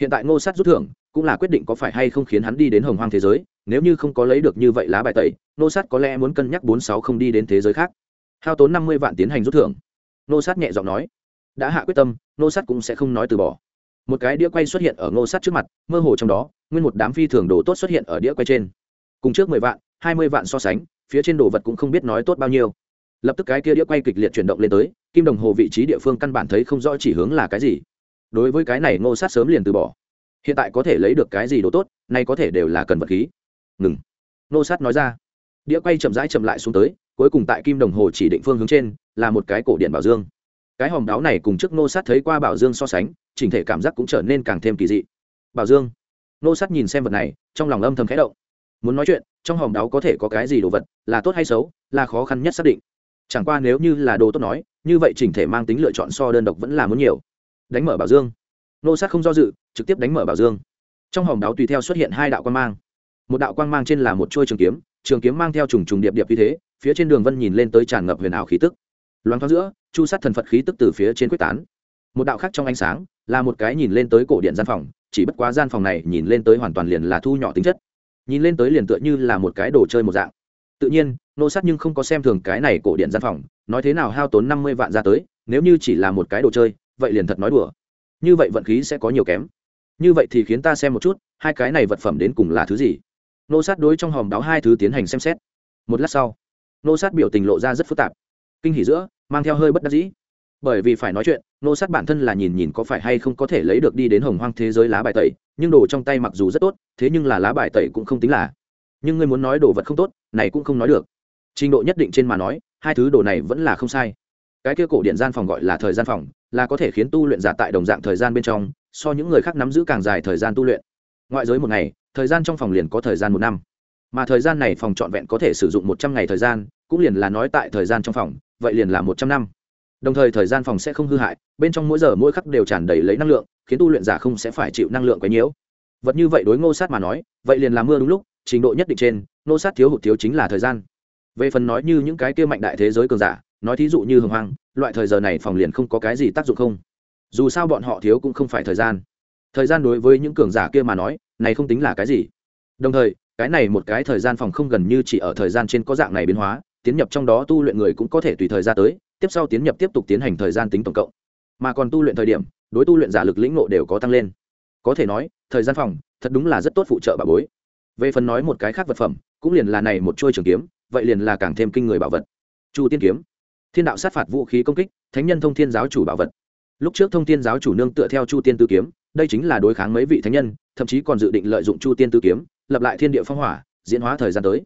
[SPEAKER 1] Hiện tại ngô sát rút thưởng, cũng là quyết định có phải hay không khiến hắn đi đến hồng hoang thế giới, nếu như không có lấy được như vậy lá bài tẩy ngô sát có lẽ muốn cân nhắc bốn sáu không đi đến thế giới khác hao tốn năm mươi vạn tiến hành rút thưởng. Ngô sát nhẹ giọng nói, đã hạ quyết tâm, ngô sát cũng sẽ không nói từ bỏ. Một cái đĩa quay xuất hiện ở ngô sát trước mặt, mơ hồ trong đó, nguyên một đám phi thường đồ tốt xuất hiện ở đĩa quay trên. Cùng trước mười vạn, hai mươi vạn so sánh, phía trên đồ vật cũng không biết nói tốt bao nhiêu. Lập tức cái kia đĩa quay kịch liệt chuyển động lên tới, kim đồng hồ vị trí địa phương căn bản thấy không rõ chỉ hướng là cái gì. Đối với cái này ngô sát sớm liền từ bỏ. Hiện tại có thể lấy được cái gì đồ tốt, nay có thể đều là cần vật khí. Ngừng. Ngô sát nói ra. Đĩa quay chậm rãi chậm lại xuống tới cuối cùng tại kim đồng hồ chỉ định phương hướng trên, là một cái cổ điện bảo dương. Cái hòm đáo này cùng trước Nô sát thấy qua bảo dương so sánh, chỉnh thể cảm giác cũng trở nên càng thêm kỳ dị. Bảo dương. Nô sát nhìn xem vật này, trong lòng âm thầm khẽ động. Muốn nói chuyện, trong hòm đáo có thể có cái gì đồ vật, là tốt hay xấu, là khó khăn nhất xác định. Chẳng qua nếu như là đồ tốt nói, như vậy chỉnh thể mang tính lựa chọn so đơn độc vẫn là muốn nhiều. Đánh mở bảo dương. Nô sát không do dự, trực tiếp đánh mở bảo dương. Trong hòm đáo tùy theo xuất hiện hai đạo quan mang. Một đạo quang mang trên là một chuôi trường kiếm trường kiếm mang theo trùng trùng điệp điệp như thế phía trên đường vân nhìn lên tới tràn ngập huyền ảo khí tức. Loáng thoáng giữa, chu sát thần phật khí tức từ phía trên quyết tán. Một đạo khác trong ánh sáng, là một cái nhìn lên tới cổ điện gian phòng, chỉ bất quá gian phòng này nhìn lên tới hoàn toàn liền là thu nhỏ tính chất. Nhìn lên tới liền tựa như là một cái đồ chơi một dạng. Tự nhiên, nô sát nhưng không có xem thường cái này cổ điện gian phòng, nói thế nào hao tốn năm mươi vạn ra tới, nếu như chỉ là một cái đồ chơi, vậy liền thật nói đùa. Như vậy vận khí sẽ có nhiều kém. Như vậy thì khiến ta xem một chút, hai cái này vật phẩm đến cùng là thứ gì? Nô sát đối trong hòm đáo hai thứ tiến hành xem xét. Một lát sau nô sát biểu tình lộ ra rất phức tạp. Kinh hỉ giữa, mang theo hơi bất đắc dĩ. Bởi vì phải nói chuyện, nô sát bản thân là nhìn nhìn có phải hay không có thể lấy được đi đến hồng hoang thế giới lá bài tẩy, nhưng đồ trong tay mặc dù rất tốt, thế nhưng là lá bài tẩy cũng không tính là. Nhưng ngươi muốn nói đồ vật không tốt, này cũng không nói được. Trình độ nhất định trên mà nói, hai thứ đồ này vẫn là không sai. Cái kia cổ điện gian phòng gọi là thời gian phòng, là có thể khiến tu luyện giả tại đồng dạng thời gian bên trong, so những người khác nắm giữ càng dài thời gian tu luyện. Ngoại giới một ngày, thời gian trong phòng liền có thời gian một năm mà thời gian này phòng trọn vẹn có thể sử dụng một trăm ngày thời gian, cũng liền là nói tại thời gian trong phòng, vậy liền là một trăm năm. Đồng thời thời gian phòng sẽ không hư hại, bên trong mỗi giờ mỗi khắc đều tràn đầy lấy năng lượng, khiến tu luyện giả không sẽ phải chịu năng lượng quấy nhiễu vật như vậy đối ngô sát mà nói, vậy liền là mưa đúng lúc, trình độ nhất định trên, ngô sát thiếu hụt thiếu chính là thời gian. Về phần nói như những cái kia mạnh đại thế giới cường giả, nói thí dụ như hồng hoang, loại thời giờ này phòng liền không có cái gì tác dụng không. Dù sao bọn họ thiếu cũng không phải thời gian. Thời gian đối với những cường giả kia mà nói, này không tính là cái gì. Đồng thời cái này một cái thời gian phòng không gần như chỉ ở thời gian trên có dạng này biến hóa, tiến nhập trong đó tu luyện người cũng có thể tùy thời ra tới, tiếp sau tiến nhập tiếp tục tiến hành thời gian tính tổng cộng. Mà còn tu luyện thời điểm, đối tu luyện giả lực lĩnh ngộ đều có tăng lên. Có thể nói, thời gian phòng, thật đúng là rất tốt phụ trợ bà bối. Về phần nói một cái khác vật phẩm, cũng liền là này một trôi trường kiếm, vậy liền là càng thêm kinh người bảo vật. Chu tiên kiếm. Thiên đạo sát phạt vũ khí công kích, thánh nhân thông thiên giáo chủ bảo vật. Lúc trước thông thiên giáo chủ nương tựa theo chu tiên tư kiếm, đây chính là đối kháng mấy vị thánh nhân, thậm chí còn dự định lợi dụng chu tiên tư kiếm lập lại thiên địa phong hỏa, diễn hóa thời gian tới.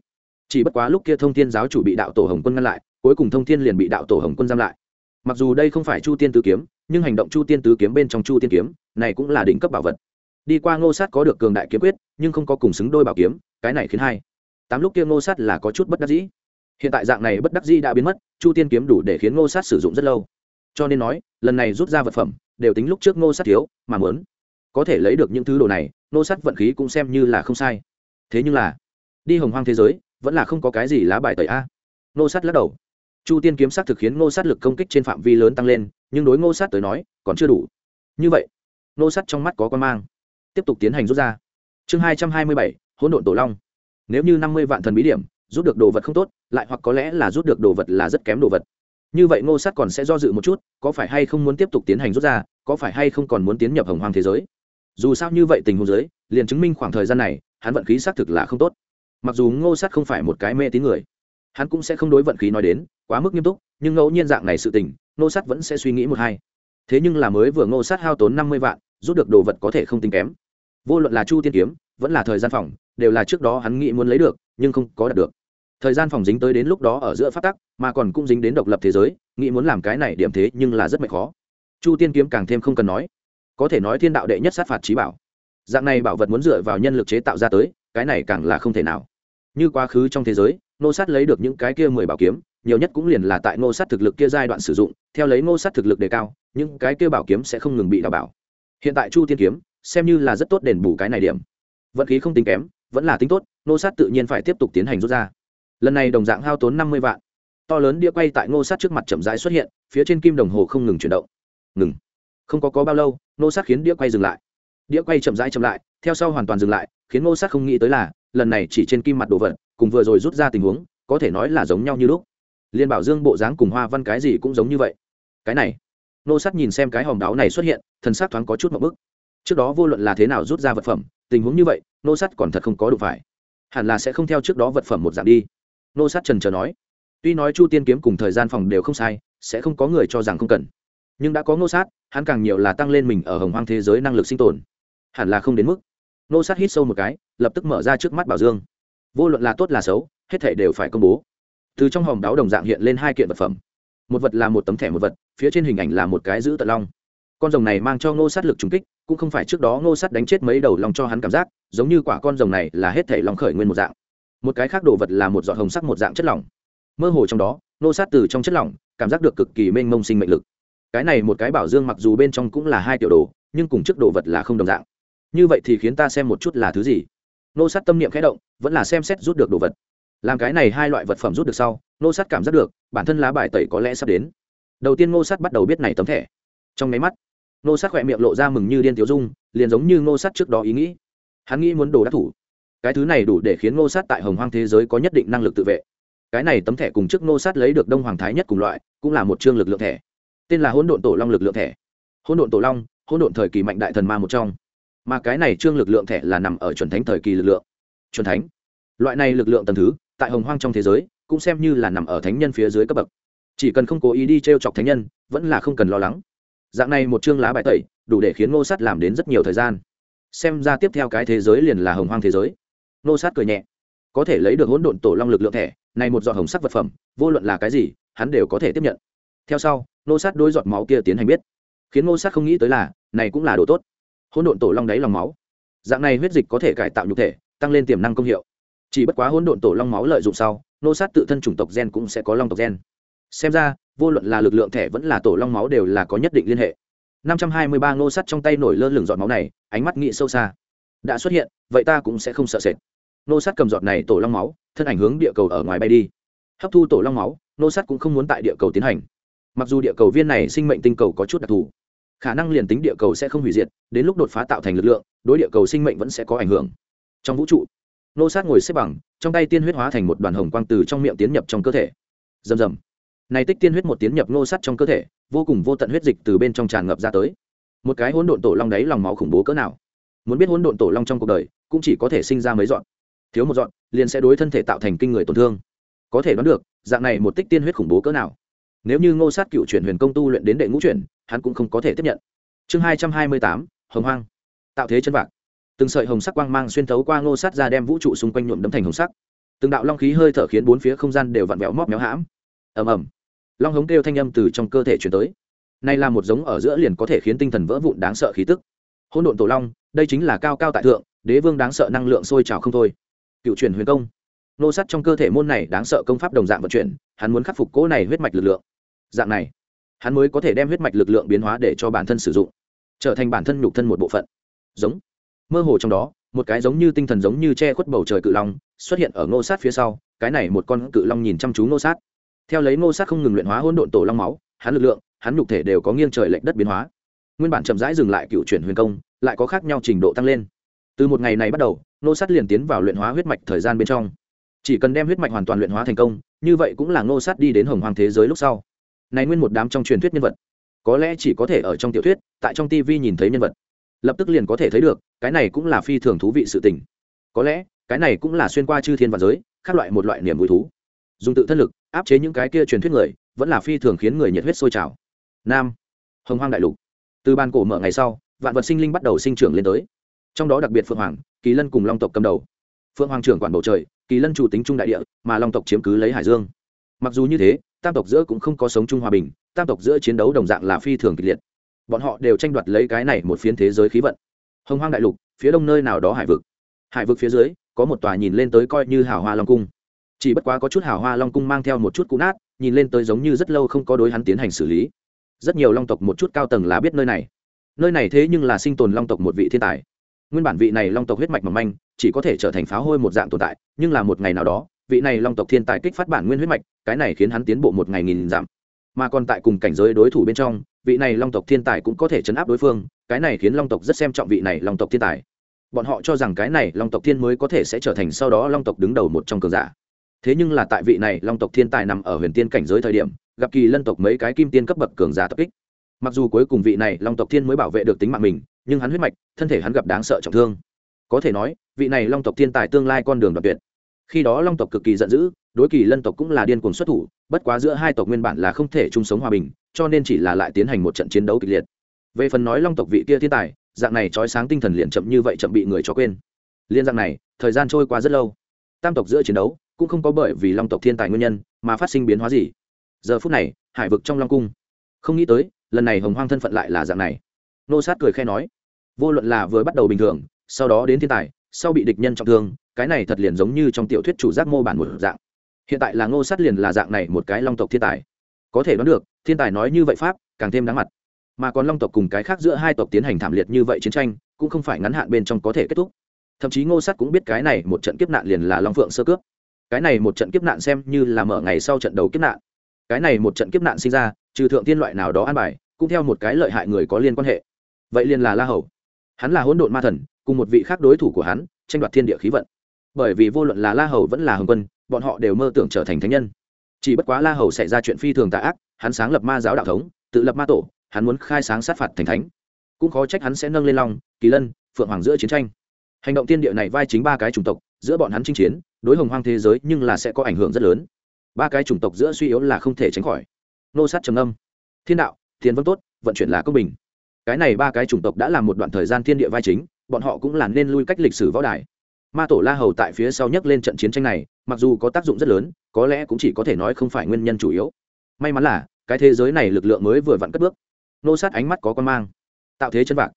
[SPEAKER 1] Chỉ bất quá lúc kia thông thiên giáo chủ bị đạo tổ hồng quân ngăn lại, cuối cùng thông thiên liền bị đạo tổ hồng quân giam lại. Mặc dù đây không phải chu tiên tứ kiếm, nhưng hành động chu tiên tứ kiếm bên trong chu tiên kiếm này cũng là đỉnh cấp bảo vật. Đi qua ngô sát có được cường đại kiếm quyết, nhưng không có cùng xứng đôi bảo kiếm, cái này khiến hai. Tám lúc kia ngô sát là có chút bất đắc dĩ. Hiện tại dạng này bất đắc dĩ đã biến mất, chu tiên kiếm đủ để khiến ngô sát sử dụng rất lâu. Cho nên nói, lần này rút ra vật phẩm, đều tính lúc trước ngô sát thiếu, mà mớn có thể lấy được những thứ đồ này, ngô sát vận khí cũng xem như là không sai thế nhưng là, đi hồng hoang thế giới, vẫn là không có cái gì lá bài tẩy a. Ngô sát lắc đầu. Chu tiên kiếm sát thực khiến ngô sát lực công kích trên phạm vi lớn tăng lên, nhưng đối ngô sát tới nói, còn chưa đủ. Như vậy, ngô sát trong mắt có con mang. Tiếp tục tiến hành rút ra. Chương hai trăm hai mươi bảy, hỗn độn tổ long. Nếu như năm mươi vạn thần bí điểm, rút được đồ vật không tốt, lại hoặc có lẽ là rút được đồ vật là rất kém đồ vật. Như vậy ngô sát còn sẽ do dự một chút, có phải hay không muốn tiếp tục tiến hành rút ra, có phải hay không còn muốn tiến nhập hồng hoàng thế giới? Dù sao như vậy tình huống giới liền chứng minh khoảng thời gian này hắn vận khí xác thực là không tốt. Mặc dù ngô sát không phải một cái mê tín người, hắn cũng sẽ không đối vận khí nói đến quá mức nghiêm túc, nhưng ngẫu nhiên dạng này sự tình, ngô sát vẫn sẽ suy nghĩ một hai. Thế nhưng là mới vừa ngô sát hao tốn năm mươi vạn, rút được đồ vật có thể không tính kém. Vô luận là chu tiên kiếm, vẫn là thời gian phòng, đều là trước đó hắn nghĩ muốn lấy được, nhưng không có đạt được. Thời gian phòng dính tới đến lúc đó ở giữa phát tắc, mà còn cũng dính đến độc lập thế giới, nghĩ muốn làm cái này điểm thế nhưng là rất mệt khó. Chu tiên kiếm càng thêm không cần nói. Có thể nói thiên đạo đệ nhất sát phạt trí bảo dạng này bảo vật muốn dựa vào nhân lực chế tạo ra tới, cái này càng là không thể nào. Như quá khứ trong thế giới nô sát lấy được những cái kia mười bảo kiếm, nhiều nhất cũng liền là tại nô sát thực lực kia giai đoạn sử dụng, theo lấy nô sát thực lực đề cao, những cái kia bảo kiếm sẽ không ngừng bị đào bảo. Hiện tại chu tiên kiếm, xem như là rất tốt đền bù cái này điểm. Vận khí không tính kém, vẫn là tính tốt nô sát tự nhiên phải tiếp tục tiến hành rút ra. Lần này đồng dạng hao tốn năm mươi vạn. To lớn đĩa quay tại nô sát trước mặt chậm rãi xuất hiện, phía trên kim đồng hồ không ngừng chuyển động. Ngừng. Không có có bao lâu nô sát khiến đĩa quay dừng lại đĩa quay chậm rãi chậm lại, theo sau hoàn toàn dừng lại, khiến Ngô sát không nghĩ tới là, lần này chỉ trên kim mặt đồ vật, cùng vừa rồi rút ra tình huống, có thể nói là giống nhau như lúc. Liên bảo dương bộ dáng cùng hoa văn cái gì cũng giống như vậy. Cái này, Ngô sát nhìn xem cái hòm đáo này xuất hiện, thần sát thoáng có chút một bức. Trước đó vô luận là thế nào rút ra vật phẩm, tình huống như vậy, Ngô sát còn thật không có đủ phải. Hẳn là sẽ không theo trước đó vật phẩm một dạng đi. Ngô sát trần trờ nói. Tuy nói chu tiên kiếm cùng thời gian phòng đều không sai, sẽ không có người cho rằng không cần. Nhưng đã có Ngô sát, hắn càng nhiều là tăng lên mình ở hồng hoang thế giới năng lực sinh tồn hẳn là không đến mức. Nô sát hít sâu một cái, lập tức mở ra trước mắt bảo dương. Vô luận là tốt là xấu, hết thể đều phải công bố. Từ trong hòm đáo đồng dạng hiện lên hai kiện vật phẩm. Một vật là một tấm thẻ một vật, phía trên hình ảnh là một cái giữ tận long. Con rồng này mang cho ngô sát lực trùng kích, cũng không phải trước đó ngô sát đánh chết mấy đầu lòng cho hắn cảm giác, giống như quả con rồng này là hết thể lòng khởi nguyên một dạng. Một cái khác đồ vật là một giọt hồng sắc một dạng chất lỏng. Mơ hồ trong đó, ngô sát từ trong chất lỏng, cảm giác được cực kỳ mênh mông sinh mệnh lực. Cái này một cái bảo dương mặc dù bên trong cũng là hai tiểu đồ, nhưng cùng trước đồ vật là không đồng dạng như vậy thì khiến ta xem một chút là thứ gì? Nô sát tâm niệm khẽ động, vẫn là xem xét rút được đồ vật. Làm cái này hai loại vật phẩm rút được sau, nô sát cảm giác được, bản thân lá bài tẩy có lẽ sắp đến. Đầu tiên nô sát bắt đầu biết này tấm thẻ. Trong máy mắt, nô sát khỏe miệng lộ ra mừng như điên Tiểu dung, liền giống như nô sát trước đó ý nghĩ. Hắn nghĩ muốn đồ đắc thủ. Cái thứ này đủ để khiến nô sát tại hồng hoang thế giới có nhất định năng lực tự vệ. Cái này tấm thẻ cùng trước nô sát lấy được đông hoàng thái nhất cùng loại, cũng là một chương lực lượng thẻ. Tên là hỗn độn tổ long lực lượng thẻ. Hỗn độn tổ long, hỗn độn thời kỳ mạnh đại thần ma một trong mà cái này trương lực lượng thẻ là nằm ở chuẩn thánh thời kỳ lực lượng. Chuẩn thánh. Loại này lực lượng tầm thứ, tại hồng hoang trong thế giới, cũng xem như là nằm ở thánh nhân phía dưới cấp bậc. Chỉ cần không cố ý đi t r e o chọc thánh nhân, vẫn là không cần lo lắng. Dạng này một chương lá bài tẩy, đủ để khiến ngô sát làm đến rất nhiều thời gian. Xem ra tiếp theo cái thế giới liền là hồng hoang thế giới. Ngô sát cười nhẹ. Có thể lấy được hỗn độn tổ long lực lượng thẻ, này một giọt hồng sắc vật phẩm, vô luận là cái gì, hắn đều có thể tiếp nhận. Theo sau, ngô sát đôi giọt máu kia tiến hành biết. Khiến ngô sát không nghĩ tới là, này cũng là đồ tốt hỗn độn tổ long đáy lòng máu. Dạng này huyết dịch có thể cải tạo nhục thể, tăng lên tiềm năng công hiệu. Chỉ bất quá hỗn độn tổ long máu lợi dụng sau, nô sát tự thân chủng tộc gen cũng sẽ có long tộc gen. Xem ra, vô luận là lực lượng thẻ vẫn là tổ long máu đều là có nhất định liên hệ. Năm trăm hai mươi ba nô sát trong tay nổi lơ lửng giọt máu này, ánh mắt nghĩ sâu xa. Đã xuất hiện, vậy ta cũng sẽ không sợ sệt. Nô sát cầm giọt này tổ long máu, thân ảnh hướng địa cầu ở ngoài bay đi. Hấp thu tổ long máu, nô sát cũng không muốn tại địa cầu tiến hành. Mặc dù địa cầu viên này sinh mệnh tinh cầu có chút đặc thù khả năng liền tính địa cầu sẽ không hủy diệt, đến lúc đột phá tạo thành lực lượng, đối địa cầu sinh mệnh vẫn sẽ có ảnh hưởng. Trong vũ trụ, nô sát ngồi xếp bằng, trong tay tiên huyết hóa thành một đoàn hồng quang từ trong miệng tiến nhập trong cơ thể. Rầm rầm. Này tích tiên huyết một tiến nhập nô sát trong cơ thể, vô cùng vô tận huyết dịch từ bên trong tràn ngập ra tới. Một cái hỗn độn tổ long đáy lòng máu khủng bố cỡ nào. Muốn biết hỗn độn tổ long trong cuộc đời, cũng chỉ có thể sinh ra mấy dọn. Thiếu một dọn, liền sẽ đối thân thể tạo thành kinh người tổn thương. Có thể đoán được, dạng này một tích tiên huyết khủng bố cỡ nào nếu như ngô sát cựu chuyển huyền công tu luyện đến đệ ngũ chuyển, hắn cũng không có thể tiếp nhận. Chương hai trăm hai mươi tám, hồng hoang. Tạo thế chân vạc. Từng sợi hồng sắc quang mang xuyên thấu qua ngô sát ra đem vũ trụ xung quanh nhuộm đấm thành hồng sắc. Từng đạo long khí hơi thở khiến bốn phía không gian đều vặn vẹo móc méo hãm. Ầm ầm. Long hống kêu thanh âm từ trong cơ thể chuyển tới. Nay là một giống ở giữa liền có thể khiến tinh thần vỡ vụn đáng sợ khí tức. Hỗn độn tổ long, đây chính là cao cao tại thượng, đế vương đáng sợ năng lượng sôi trào không thôi. Cựu truyền huyền công. Nô sắt trong cơ thể môn này đáng sợ công pháp đồng dạng vận chuyển, hắn muốn khắc phục cỗ này huyết mạch lực lượng dạng này, hắn mới có thể đem huyết mạch lực lượng biến hóa để cho bản thân sử dụng, trở thành bản thân nhục thân một bộ phận. Giống, mơ hồ trong đó, một cái giống như tinh thần giống như che khuất bầu trời cự long xuất hiện ở ngô sát phía sau, cái này một con cự long nhìn chăm chú ngô sát. Theo lấy ngô sát không ngừng luyện hóa hỗn độn tổ long máu, hắn lực lượng, hắn nhục thể đều có nghiêng trời lệch đất biến hóa. Nguyên bản chậm rãi dừng lại cựu chuyển huyền công, lại có khác nhau trình độ tăng lên. Từ một ngày này bắt đầu, ngô sát liền tiến vào luyện hóa huyết mạch thời gian bên trong. Chỉ cần đem huyết mạch hoàn toàn luyện hóa thành công, như vậy cũng là ngô sát đi đến hồng hoàng thế giới lúc sau này nguyên một đám trong truyền thuyết nhân vật. Có lẽ chỉ có thể ở trong tiểu thuyết, tại trong tv nhìn thấy nhân vật. Lập tức liền có thể thấy được, cái này cũng là phi thường thú vị sự tình. Có lẽ, cái này cũng là xuyên qua chư thiên và giới, khác loại một loại niềm vui thú. Dùng tự thân lực, áp chế những cái kia truyền thuyết người, vẫn là phi thường khiến người nhiệt huyết sôi trào. Nam, hồng hoang đại lục. Từ ban cổ mở ngày sau, vạn vật sinh linh bắt đầu sinh trưởng lên tới. Trong đó đặc biệt phượng hoàng, kỳ lân cùng long tộc cầm đầu. Phượng hoàng trưởng quản bầu trời, kỳ lân chủ tính trung đại địa, mà long tộc chiếm cứ lấy hải dương. Mặc dù như thế tam tộc giữa cũng không có sống chung hòa bình, tam tộc giữa chiến đấu đồng dạng là phi thường kịch liệt. Bọn họ đều tranh đoạt lấy cái này một phiến thế giới khí vận. Hồng hoang đại lục, phía đông nơi nào đó hải vực. Hải vực phía dưới, có một tòa nhìn lên tới coi như hào hoa long cung. Chỉ bất quá có chút hào hoa long cung mang theo một chút cũ nát, nhìn lên tới giống như rất lâu không có đối hắn tiến hành xử lý. Rất nhiều long tộc một chút cao tầng là biết nơi này. Nơi này thế nhưng là sinh tồn long tộc một vị thiên tài. Nguyên bản vị này long tộc huyết mạch mỏng manh, chỉ có thể trở thành pháo hôi một dạng tồn tại, nhưng là một ngày nào đó vị này long tộc thiên tài kích phát bản nguyên huyết mạch, cái này khiến hắn tiến bộ một ngày nghìn giảm mà còn tại cùng cảnh giới đối thủ bên trong, vị này long tộc thiên tài cũng có thể chấn áp đối phương, cái này khiến long tộc rất xem trọng vị này long tộc thiên tài. Bọn họ cho rằng cái này long tộc thiên mới có thể sẽ trở thành sau đó long tộc đứng đầu một trong cường giả. Thế nhưng là tại vị này long tộc thiên tài nằm ở huyền tiên cảnh giới thời điểm, gặp kỳ lân tộc mấy cái kim tiên cấp bậc cường giả tập kích. Mặc dù cuối cùng vị này long tộc thiên mới bảo vệ được tính mạng mình, nhưng hắn huyết mạch, thân thể hắn gặp đáng sợ trọng thương. Có thể nói, vị này long tộc thiên tài tương lai con đường đoạt tuyệt khi đó long tộc cực kỳ giận dữ, đối kỳ lân tộc cũng là điên cuồng xuất thủ, bất quá giữa hai tộc nguyên bản là không thể chung sống hòa bình, cho nên chỉ là lại tiến hành một trận chiến đấu kịch liệt. Về phần nói long tộc vị kia thiên tài, dạng này trói sáng tinh thần liền chậm như vậy chậm bị người cho quên. Liên dạng này, thời gian trôi qua rất lâu. Tam tộc giữa chiến đấu cũng không có bởi vì long tộc thiên tài nguyên nhân mà phát sinh biến hóa gì. Giờ phút này, hải vực trong long cung. Không nghĩ tới, lần này hồng hoang thân phận lại là dạng này. Nô sát cười khe nói, vô luận là vừa bắt đầu bình thường, sau đó đến thiên tài, sau bị địch nhân trọng thương cái này thật liền giống như trong tiểu thuyết chủ giác mô bản một dạng. Hiện tại là ngô sát liền là dạng này một cái long tộc thiên tài. Có thể đoán được, thiên tài nói như vậy pháp, càng thêm đáng mặt. Mà còn long tộc cùng cái khác giữa hai tộc tiến hành thảm liệt như vậy chiến tranh, cũng không phải ngắn hạn bên trong có thể kết thúc. Thậm chí ngô sát cũng biết cái này một trận kiếp nạn liền là long phượng sơ cướp. Cái này một trận kiếp nạn xem như là mở ngày sau trận đầu kiếp nạn. Cái này một trận kiếp nạn sinh ra, trừ thượng tiên loại nào đó an bài, cũng theo một cái lợi hại người có liên quan hệ. Vậy liền là la hầu. Hắn là hỗn độn ma thần, cùng một vị khác đối thủ của hắn, tranh đoạt thiên địa khí vận bởi vì vô luận là la hầu vẫn là hồng quân, bọn họ đều mơ tưởng trở thành thánh nhân. Chỉ bất quá la hầu xảy ra chuyện phi thường tạ ác, hắn sáng lập ma giáo đạo thống, tự lập ma tổ, hắn muốn khai sáng sát phạt thành thánh. Cũng khó trách hắn sẽ nâng lên long, kỳ lân, phượng hoàng giữa chiến tranh. Hành động tiên địa này vai chính ba cái chủng tộc, giữa bọn hắn chinh chiến, đối hồng hoang thế giới nhưng là sẽ có ảnh hưởng rất lớn. Ba cái chủng tộc giữa suy yếu là không thể tránh khỏi. Nô sát trầm âm. Thiên đạo, thiên vân tốt, vận chuyển là công bình. Cái này ba cái chủng tộc đã làm một đoạn thời gian thiên địa vai chính, bọn họ cũng là nên lui cách lịch sử võ đài ma tổ la hầu tại phía sau nhấc lên trận chiến tranh này, mặc dù có tác dụng rất lớn, có lẽ cũng chỉ có thể nói không phải nguyên nhân chủ yếu. May mắn là, cái thế giới này lực lượng mới vừa vặn cất bước. Nô sát ánh mắt có con mang. Tạo thế chân vạc.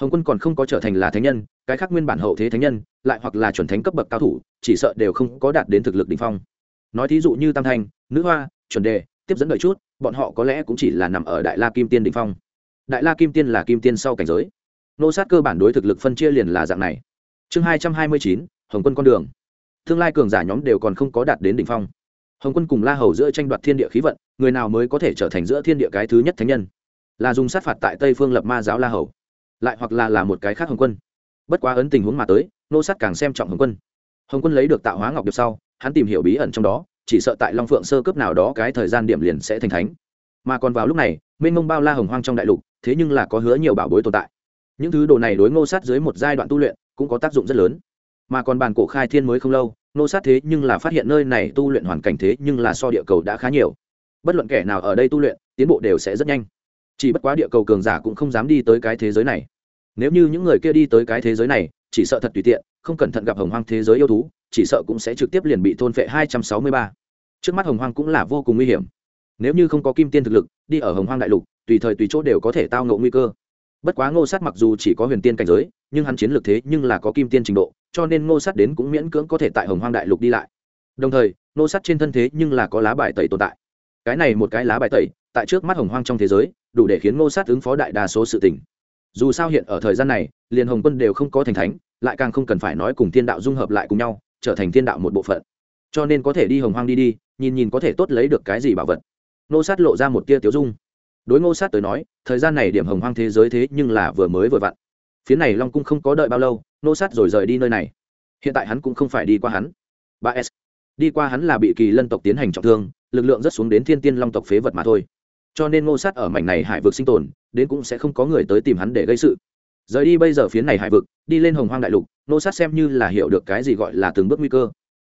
[SPEAKER 1] Hồng quân còn không có trở thành là thánh nhân, cái khác nguyên bản hậu thế thánh nhân, lại hoặc là chuẩn thánh cấp bậc cao thủ, chỉ sợ đều không có đạt đến thực lực đ ỉ n h phong. Nói thí dụ như tam thanh, nữ hoa, chuẩn đề, tiếp dẫn đợi chút, bọn họ có lẽ cũng chỉ là nằm ở đại la kim tiên đ ỉ n h phong. Đại la kim tiên là kim tiên sau cảnh giới. Nô sát cơ bản đối thực lực phân chia liền là dạng này chương hai trăm hai mươi chín, hồng quân con đường. Tương lai cường giả nhóm đều còn không có đạt đến đ ỉ n h phong. Hồng quân cùng la hầu giữa tranh đoạt thiên địa khí vận, người nào mới có thể trở thành giữa thiên địa cái thứ nhất thánh nhân? Là dùng sát phạt tại tây phương lập ma giáo la hầu, lại hoặc là là một cái khác hồng quân. Bất quá ấn tình huống mà tới, nô sát càng xem trọng hồng quân. Hồng quân lấy được tạo hóa ngọc được sau, hắn tìm hiểu bí ẩn trong đó, chỉ sợ tại long phượng sơ cấp nào đó cái thời gian điểm liền sẽ thành thánh. Mà còn vào lúc này mênh mông bao la hồng hoang trong đại lục, thế nhưng là có hứa nhiều bảo bối tồn tại. Những thứ đồ này đối ngô sát dưới một giai đoạn tu luyện cũng có tác dụng rất lớn. Mà còn bàn cổ khai thiên mới không lâu, nô sát thế nhưng là phát hiện nơi này tu luyện hoàn cảnh thế nhưng là so địa cầu đã khá nhiều. Bất luận kẻ nào ở đây tu luyện, tiến bộ đều sẽ rất nhanh. Chỉ bất quá địa cầu cường giả cũng không dám đi tới cái thế giới này. Nếu như những người kia đi tới cái thế giới này, chỉ sợ thật tùy tiện, không cẩn thận gặp hồng hoang thế giới yêu thú, chỉ sợ cũng sẽ trực tiếp liền bị thôn phệ hai trăm sáu mươi ba. Trước mắt hồng hoang cũng là vô cùng nguy hiểm. Nếu như không có kim tiên thực lực, đi ở hồng hoang đại lục, tùy thời tùy chỗ đều có thể tao ngộ nguy cơ bất quá ngô sát mặc dù chỉ có huyền tiên cảnh giới, nhưng hắn chiến lược thế nhưng là có kim tiên trình độ, cho nên ngô sát đến cũng miễn cưỡng có thể tại hồng hoang đại lục đi lại. Đồng thời, ngô sát trên thân thế nhưng là có lá bài tẩy tồn tại. Cái này một cái lá bài tẩy, tại trước mắt hồng hoang trong thế giới, đủ để khiến ngô sát ứng phó đại đa số sự tình. Dù sao hiện ở thời gian này, liền hồng quân đều không có thành thánh, lại càng không cần phải nói cùng thiên đạo dung hợp lại cùng nhau, trở thành thiên đạo một bộ phận. Cho nên có thể đi hồng hoang đi đi, nhìn nhìn có thể tốt lấy được cái gì bảo vật. Ngô sát lộ ra một tia tiếu dung đối ngô sát tới nói, thời gian này điểm hồng hoang thế giới thế nhưng là vừa mới vừa vặn. Phía này long cung không có đợi bao lâu, ngô sát rồi rời đi nơi này. Hiện tại hắn cũng không phải đi qua hắn. Ba s. Đi qua hắn là bị kỳ lân tộc tiến hành trọng thương, lực lượng rất xuống đến thiên tiên long tộc phế vật mà thôi. Cho nên ngô sát ở mảnh này hải vực sinh tồn, đến cũng sẽ không có người tới tìm hắn để gây sự. Rời đi bây giờ phía này hải vực, đi lên hồng hoang đại lục, Ngô sát xem như là hiểu được cái gì gọi là từng bước nguy cơ.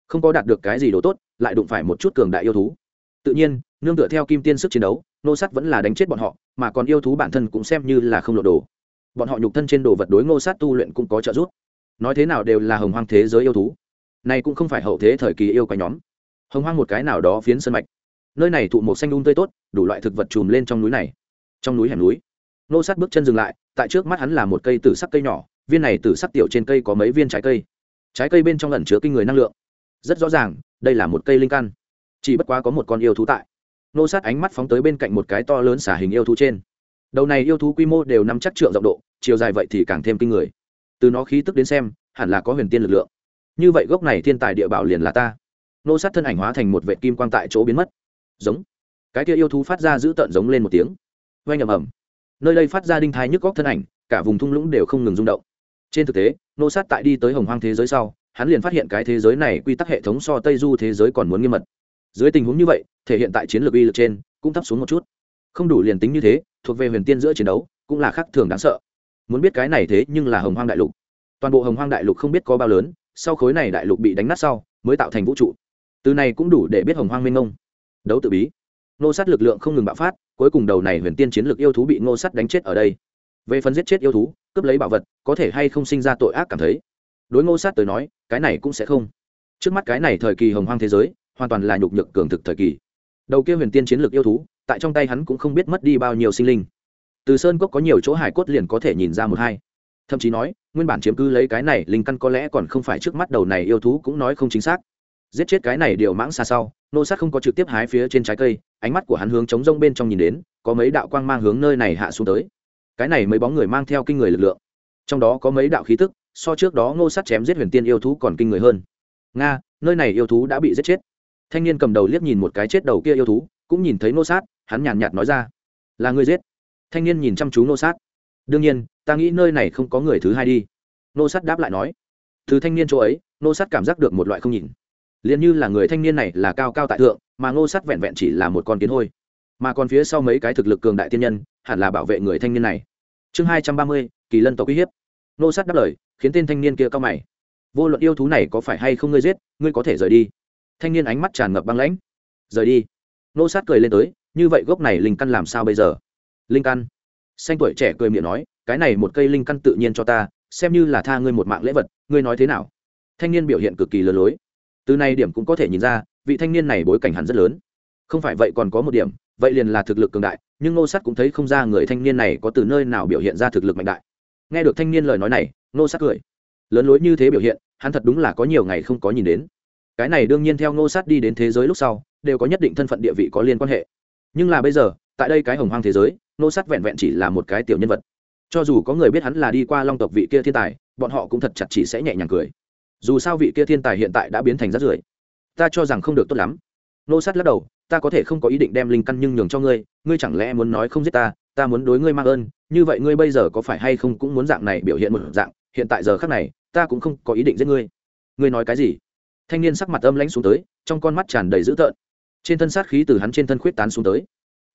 [SPEAKER 1] Không có đạt được cái gì đồ tốt, lại đụng phải một chút cường đại yêu thú. Tự nhiên, nương tựa theo kim tiên sức chiến đấu nô sát vẫn là đánh chết bọn họ, mà còn yêu thú bản thân cũng xem như là không lộ đồ. Bọn họ nhục thân trên đồ vật đối ngô sát tu luyện cũng có trợ giúp. Nói thế nào đều là hồng hoang thế giới yêu thú. Này cũng không phải hậu thế thời kỳ yêu quái nhóm. Hồng hoang một cái nào đó phiến sân mạch. Nơi này thụ một xanh đun um tươi tốt, đủ loại thực vật chùm lên trong núi này. Trong núi hẻm núi. Nô sát bước chân dừng lại, tại trước mắt hắn là một cây tử sắc cây nhỏ, viên này tử sắc tiểu trên cây có mấy viên trái cây. Trái cây bên trong ẩn chứa kinh người năng lượng. Rất rõ ràng, đây là một cây linh căn. Chỉ bất quá có một con yêu thú tại nô sát ánh mắt phóng tới bên cạnh một cái to lớn xả hình yêu thú trên. Đầu này yêu thú quy mô đều nằm chắc trượng rộng độ, chiều dài vậy thì càng thêm kinh người. Từ nó khí tức đến xem, hẳn là có huyền tiên lực lượng. Như vậy gốc này thiên tài địa bảo liền là ta. Nô sát thân ảnh hóa thành một vệ kim quang tại chỗ biến mất. Giống. Cái kia yêu thú phát ra giữ tợn giống lên một tiếng. Oanh ầm ầm. Nơi đây phát ra đinh thái nhức góc thân ảnh, cả vùng thung lũng đều không ngừng rung động. Trên thực tế, nô sát tại đi tới hồng hoang thế giới sau, hắn liền phát hiện cái thế giới này quy tắc hệ thống so tây du thế giới còn muốn nghiêm mật dưới tình huống như vậy, thể hiện tại chiến lược uy lực trên cũng thấp xuống một chút. Không đủ liền tính như thế, thuộc về huyền tiên giữa chiến đấu cũng là khác thường đáng sợ. Muốn biết cái này thế nhưng là hồng hoang đại lục. Toàn bộ hồng hoang đại lục không biết có bao lớn, sau khối này đại lục bị đánh nát sau, mới tạo thành vũ trụ. Từ này cũng đủ để biết hồng hoang minh ngông. Đấu tự bí. Nô sát lực lượng không ngừng bạo phát, cuối cùng đầu này huyền tiên chiến lược yêu thú bị nô sát đánh chết ở đây. Về phần giết chết yêu thú, cướp lấy bảo vật, có thể hay không sinh ra tội ác cảm thấy? Đối ngô sát tới nói, cái này cũng sẽ không. Trước mắt cái này thời kỳ hồng hoang thế giới hoàn toàn là nhục nhược cường thực thời kỳ. Đầu kia huyền tiên chiến lược yêu thú, tại trong tay hắn cũng không biết mất đi bao nhiêu sinh linh. Từ sơn cốc có nhiều chỗ hải cốt liền có thể nhìn ra một hai. Thậm chí nói, nguyên bản chiếm cứ lấy cái này linh căn có lẽ còn không phải trước mắt đầu này yêu thú cũng nói không chính xác. Giết chết cái này điều mãng xa sau, nô sát không có trực tiếp hái phía trên trái cây, ánh mắt của hắn hướng chống rông bên trong nhìn đến, có mấy đạo quang mang hướng nơi này hạ xuống tới. Cái này mấy bóng người mang theo kinh người lực lượng. Trong đó có mấy đạo khí tức, so trước đó ngô sát chém giết huyền tiên yêu thú còn kinh người hơn. Nga, nơi này yêu thú đã bị giết chết thanh niên cầm đầu liếc nhìn một cái chết đầu kia yêu thú, cũng nhìn thấy nô sát, hắn nhàn nhạt nói ra, là người giết. Thanh niên nhìn chăm chú nô sát. Đương nhiên, ta nghĩ nơi này không có người thứ hai đi. Nô sát đáp lại nói. Từ thanh niên chỗ ấy, nô sát cảm giác được một loại không nhìn. Liền như là người thanh niên này là cao cao tại thượng, mà Nô sát vẹn vẹn chỉ là một con kiến hôi. Mà còn phía sau mấy cái thực lực cường đại tiên nhân, hẳn là bảo vệ người thanh niên này. Chương hai trăm ba mươi, kỳ lân tộc uy hiếp. Nô sát đáp lời, khiến tên thanh niên kia cao mày. Vô luận yêu thú này có phải hay không ngươi giết, ngươi có thể rời đi thanh niên ánh mắt tràn ngập băng lãnh. Rời đi. Nô sát cười lên tới, như vậy gốc này linh căn làm sao bây giờ? Linh căn? Xanh tuổi trẻ cười miệng nói, cái này một cây linh căn tự nhiên cho ta, xem như là tha ngươi một mạng lễ vật, ngươi nói thế nào? Thanh niên biểu hiện cực kỳ lừa lối. Từ nay điểm cũng có thể nhìn ra, vị thanh niên này bối cảnh hẳn rất lớn. Không phải vậy còn có một điểm, vậy liền là thực lực cường đại, nhưng nô sát cũng thấy không ra người thanh niên này có từ nơi nào biểu hiện ra thực lực mạnh đại. Nghe được thanh niên lời nói này, nô sát cười. Lớn lối như thế biểu hiện, hắn thật đúng là có nhiều ngày không có nhìn đến cái này đương nhiên theo nô sát đi đến thế giới lúc sau, đều có nhất định thân phận địa vị có liên quan hệ. Nhưng là bây giờ, tại đây cái hồng hoang thế giới nô sát vẹn vẹn chỉ là một cái tiểu nhân vật. Cho dù có người biết hắn là đi qua long tộc vị kia thiên tài, bọn họ cũng thật chặt chỉ sẽ nhẹ nhàng cười. Dù sao vị kia thiên tài hiện tại đã biến thành rát rưởi. Ta cho rằng không được tốt lắm. Nô sát lắc đầu, ta có thể không có ý định đem linh căn nhưng nhường cho ngươi ngươi chẳng lẽ muốn nói không giết ta ta muốn đối ngươi mang ơn, như vậy ngươi bây giờ có phải hay không cũng muốn dạng này biểu hiện một dạng, hiện tại giờ khác này, ta cũng không có ý định giết ngươi. Ngươi nói cái gì? Thanh niên sắc mặt âm lãnh xuống tới, trong con mắt tràn đầy dữ tợn. Trên thân sát khí từ hắn trên thân khuyết tán xuống tới.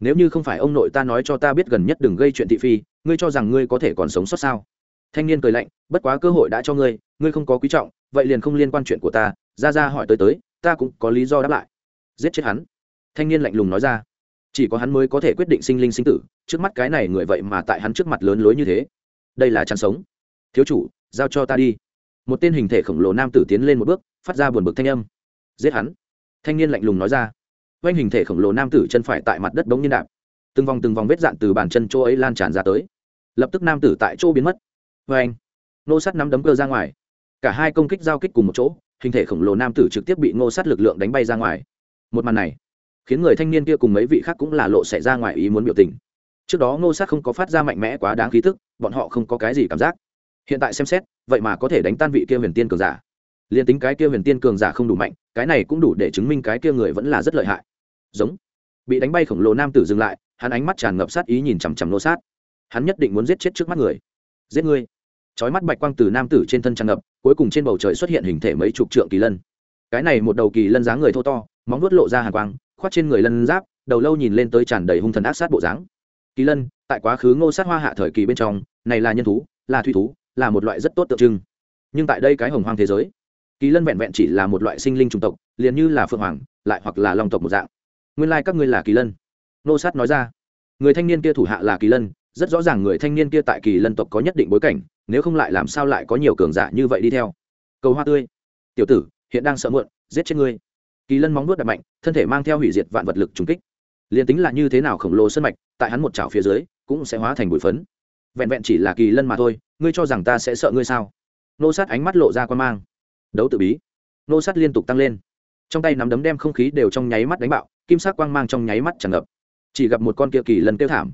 [SPEAKER 1] Nếu như không phải ông nội ta nói cho ta biết gần nhất đừng gây chuyện thị phi, ngươi cho rằng ngươi có thể còn sống sót sao? Thanh niên cười lạnh, bất quá cơ hội đã cho ngươi ngươi không có quý trọng, vậy liền không liên quan chuyện của ta. Ra ra hỏi tới tới, ta cũng có lý do đáp lại. Giết chết hắn. Thanh niên lạnh lùng nói ra. Chỉ có hắn mới có thể quyết định sinh linh sinh tử, trước mắt cái này người vậy mà tại hắn trước mặt lớn lối như thế. Đây là chăn sống. Thiếu chủ, giao cho ta đi một tên hình thể khổng lồ nam tử tiến lên một bước, phát ra buồn bực thanh âm. Giết hắn. Thanh niên lạnh lùng nói ra. Quanh hình thể khổng lồ nam tử chân phải tại mặt đất bỗng nhiên đạp. Từng vòng từng vòng vết dạn từ bàn chân chỗ ấy lan tràn ra tới. Lập tức nam tử tại chỗ biến mất. Vê anh nô sắt nắm đấm cơ ra ngoài. Cả hai công kích giao kích cùng một chỗ, hình thể khổng lồ nam tử trực tiếp bị ngô sắt lực lượng đánh bay ra ngoài. Một màn này, khiến người thanh niên kia cùng mấy vị khác cũng là lộ xảy ra ngoài ý muốn biểu tình. Trước đó ngô sát không có phát ra mạnh mẽ quá đáng khí thức bọn họ không có cái gì cảm giác hiện tại xem xét, vậy mà có thể đánh tan vị kia huyền tiên cường giả. Liền tính cái kia huyền tiên cường giả không đủ mạnh, cái này cũng đủ để chứng minh cái kia người vẫn là rất lợi hại. Giống. Bị đánh bay khổng lồ nam tử dừng lại, hắn ánh mắt tràn ngập sát ý nhìn chằm chằm nô sát. Hắn nhất định muốn giết chết trước mắt người. Giết ngươi. Chói mắt bạch quang từ nam tử trên thân tràn ngập, cuối cùng trên bầu trời xuất hiện hình thể mấy chục trượng kỳ lân. Cái này một đầu kỳ lân dáng người thô to, móng vuốt lộ ra hàng quang khoát trên người lân giáp, đầu lâu nhìn lên tới tràn đầy hung thần ác sát bộ dáng. Kỳ lân, tại quá khứ ngô sát hoa hạ thời kỳ bên trong, này là nhân thú, là thủy thú là một loại rất tốt tượng trưng. Nhưng tại đây cái hồng hoang thế giới, kỳ lân vẹn vẹn chỉ là một loại sinh linh chủng tộc, liền như là phượng hoàng, lại hoặc là long tộc một dạng. Nguyên lai các ngươi là kỳ lân. Nô sát nói ra. Người thanh niên kia thủ hạ là kỳ lân, rất rõ ràng người thanh niên kia tại kỳ lân tộc có nhất định bối cảnh, nếu không lại làm sao lại có nhiều cường giả như vậy đi theo. Cầu hoa tươi. Tiểu tử, hiện đang sợ muộn, giết chết ngươi. Kỳ lân móng nuốt đập mạnh, thân thể mang theo hủy diệt vạn vật lực trùng kích. Liền tính là như thế nào khổng lồ sân mạch, tại hắn một chảo phía dưới, cũng sẽ hóa thành bụi phấn. Vẹn vẹn chỉ là kỳ lân mà thôi ngươi cho rằng ta sẽ sợ ngươi sao? Nô sát ánh mắt lộ ra quan mang. Đấu tự bí. Nô sát liên tục tăng lên. Trong tay nắm đấm đem không khí đều trong nháy mắt đánh bạo, kim sắc quang mang trong nháy mắt tràn ngập. Chỉ gặp một con kia kỳ lần tiêu thảm,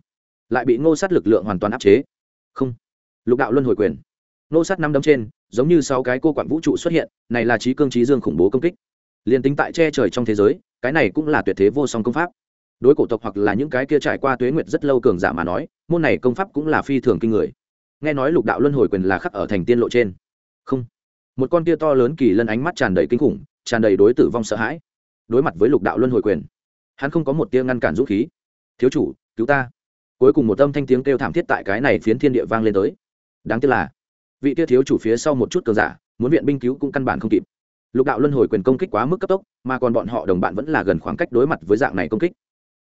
[SPEAKER 1] lại bị ngô sát lực lượng hoàn toàn áp chế. Không. Lục đạo luân hồi quyền. Ngô sát năm đấm trên, giống như sáu cái cô quản vũ trụ xuất hiện, này là trí cương trí dương khủng bố công kích. Liền tính tại che trời trong thế giới, cái này cũng là tuyệt thế vô song công pháp. Đối cổ tộc hoặc là những cái kia trải qua tuế nguyệt rất lâu cường giả mà nói, môn này công pháp cũng là phi thường kinh người nghe nói lục đạo luân hồi quyền là khắc ở thành tiên lộ trên. Không. Một con kia to lớn kỳ lân ánh mắt tràn đầy kinh khủng, tràn đầy đối tử vong sợ hãi. Đối mặt với lục đạo luân hồi quyền, hắn không có một tia ngăn cản dũng khí. Thiếu chủ, cứu ta. Cuối cùng một âm thanh tiếng kêu thảm thiết tại cái này phiến thiên địa vang lên tới. Đáng tiếc là, vị tia thiếu chủ phía sau một chút cờ giả, muốn viện binh cứu cũng căn bản không kịp. Lục đạo luân hồi quyền công kích quá mức cấp tốc, mà còn bọn họ đồng bạn vẫn là gần khoảng cách đối mặt với dạng này công kích.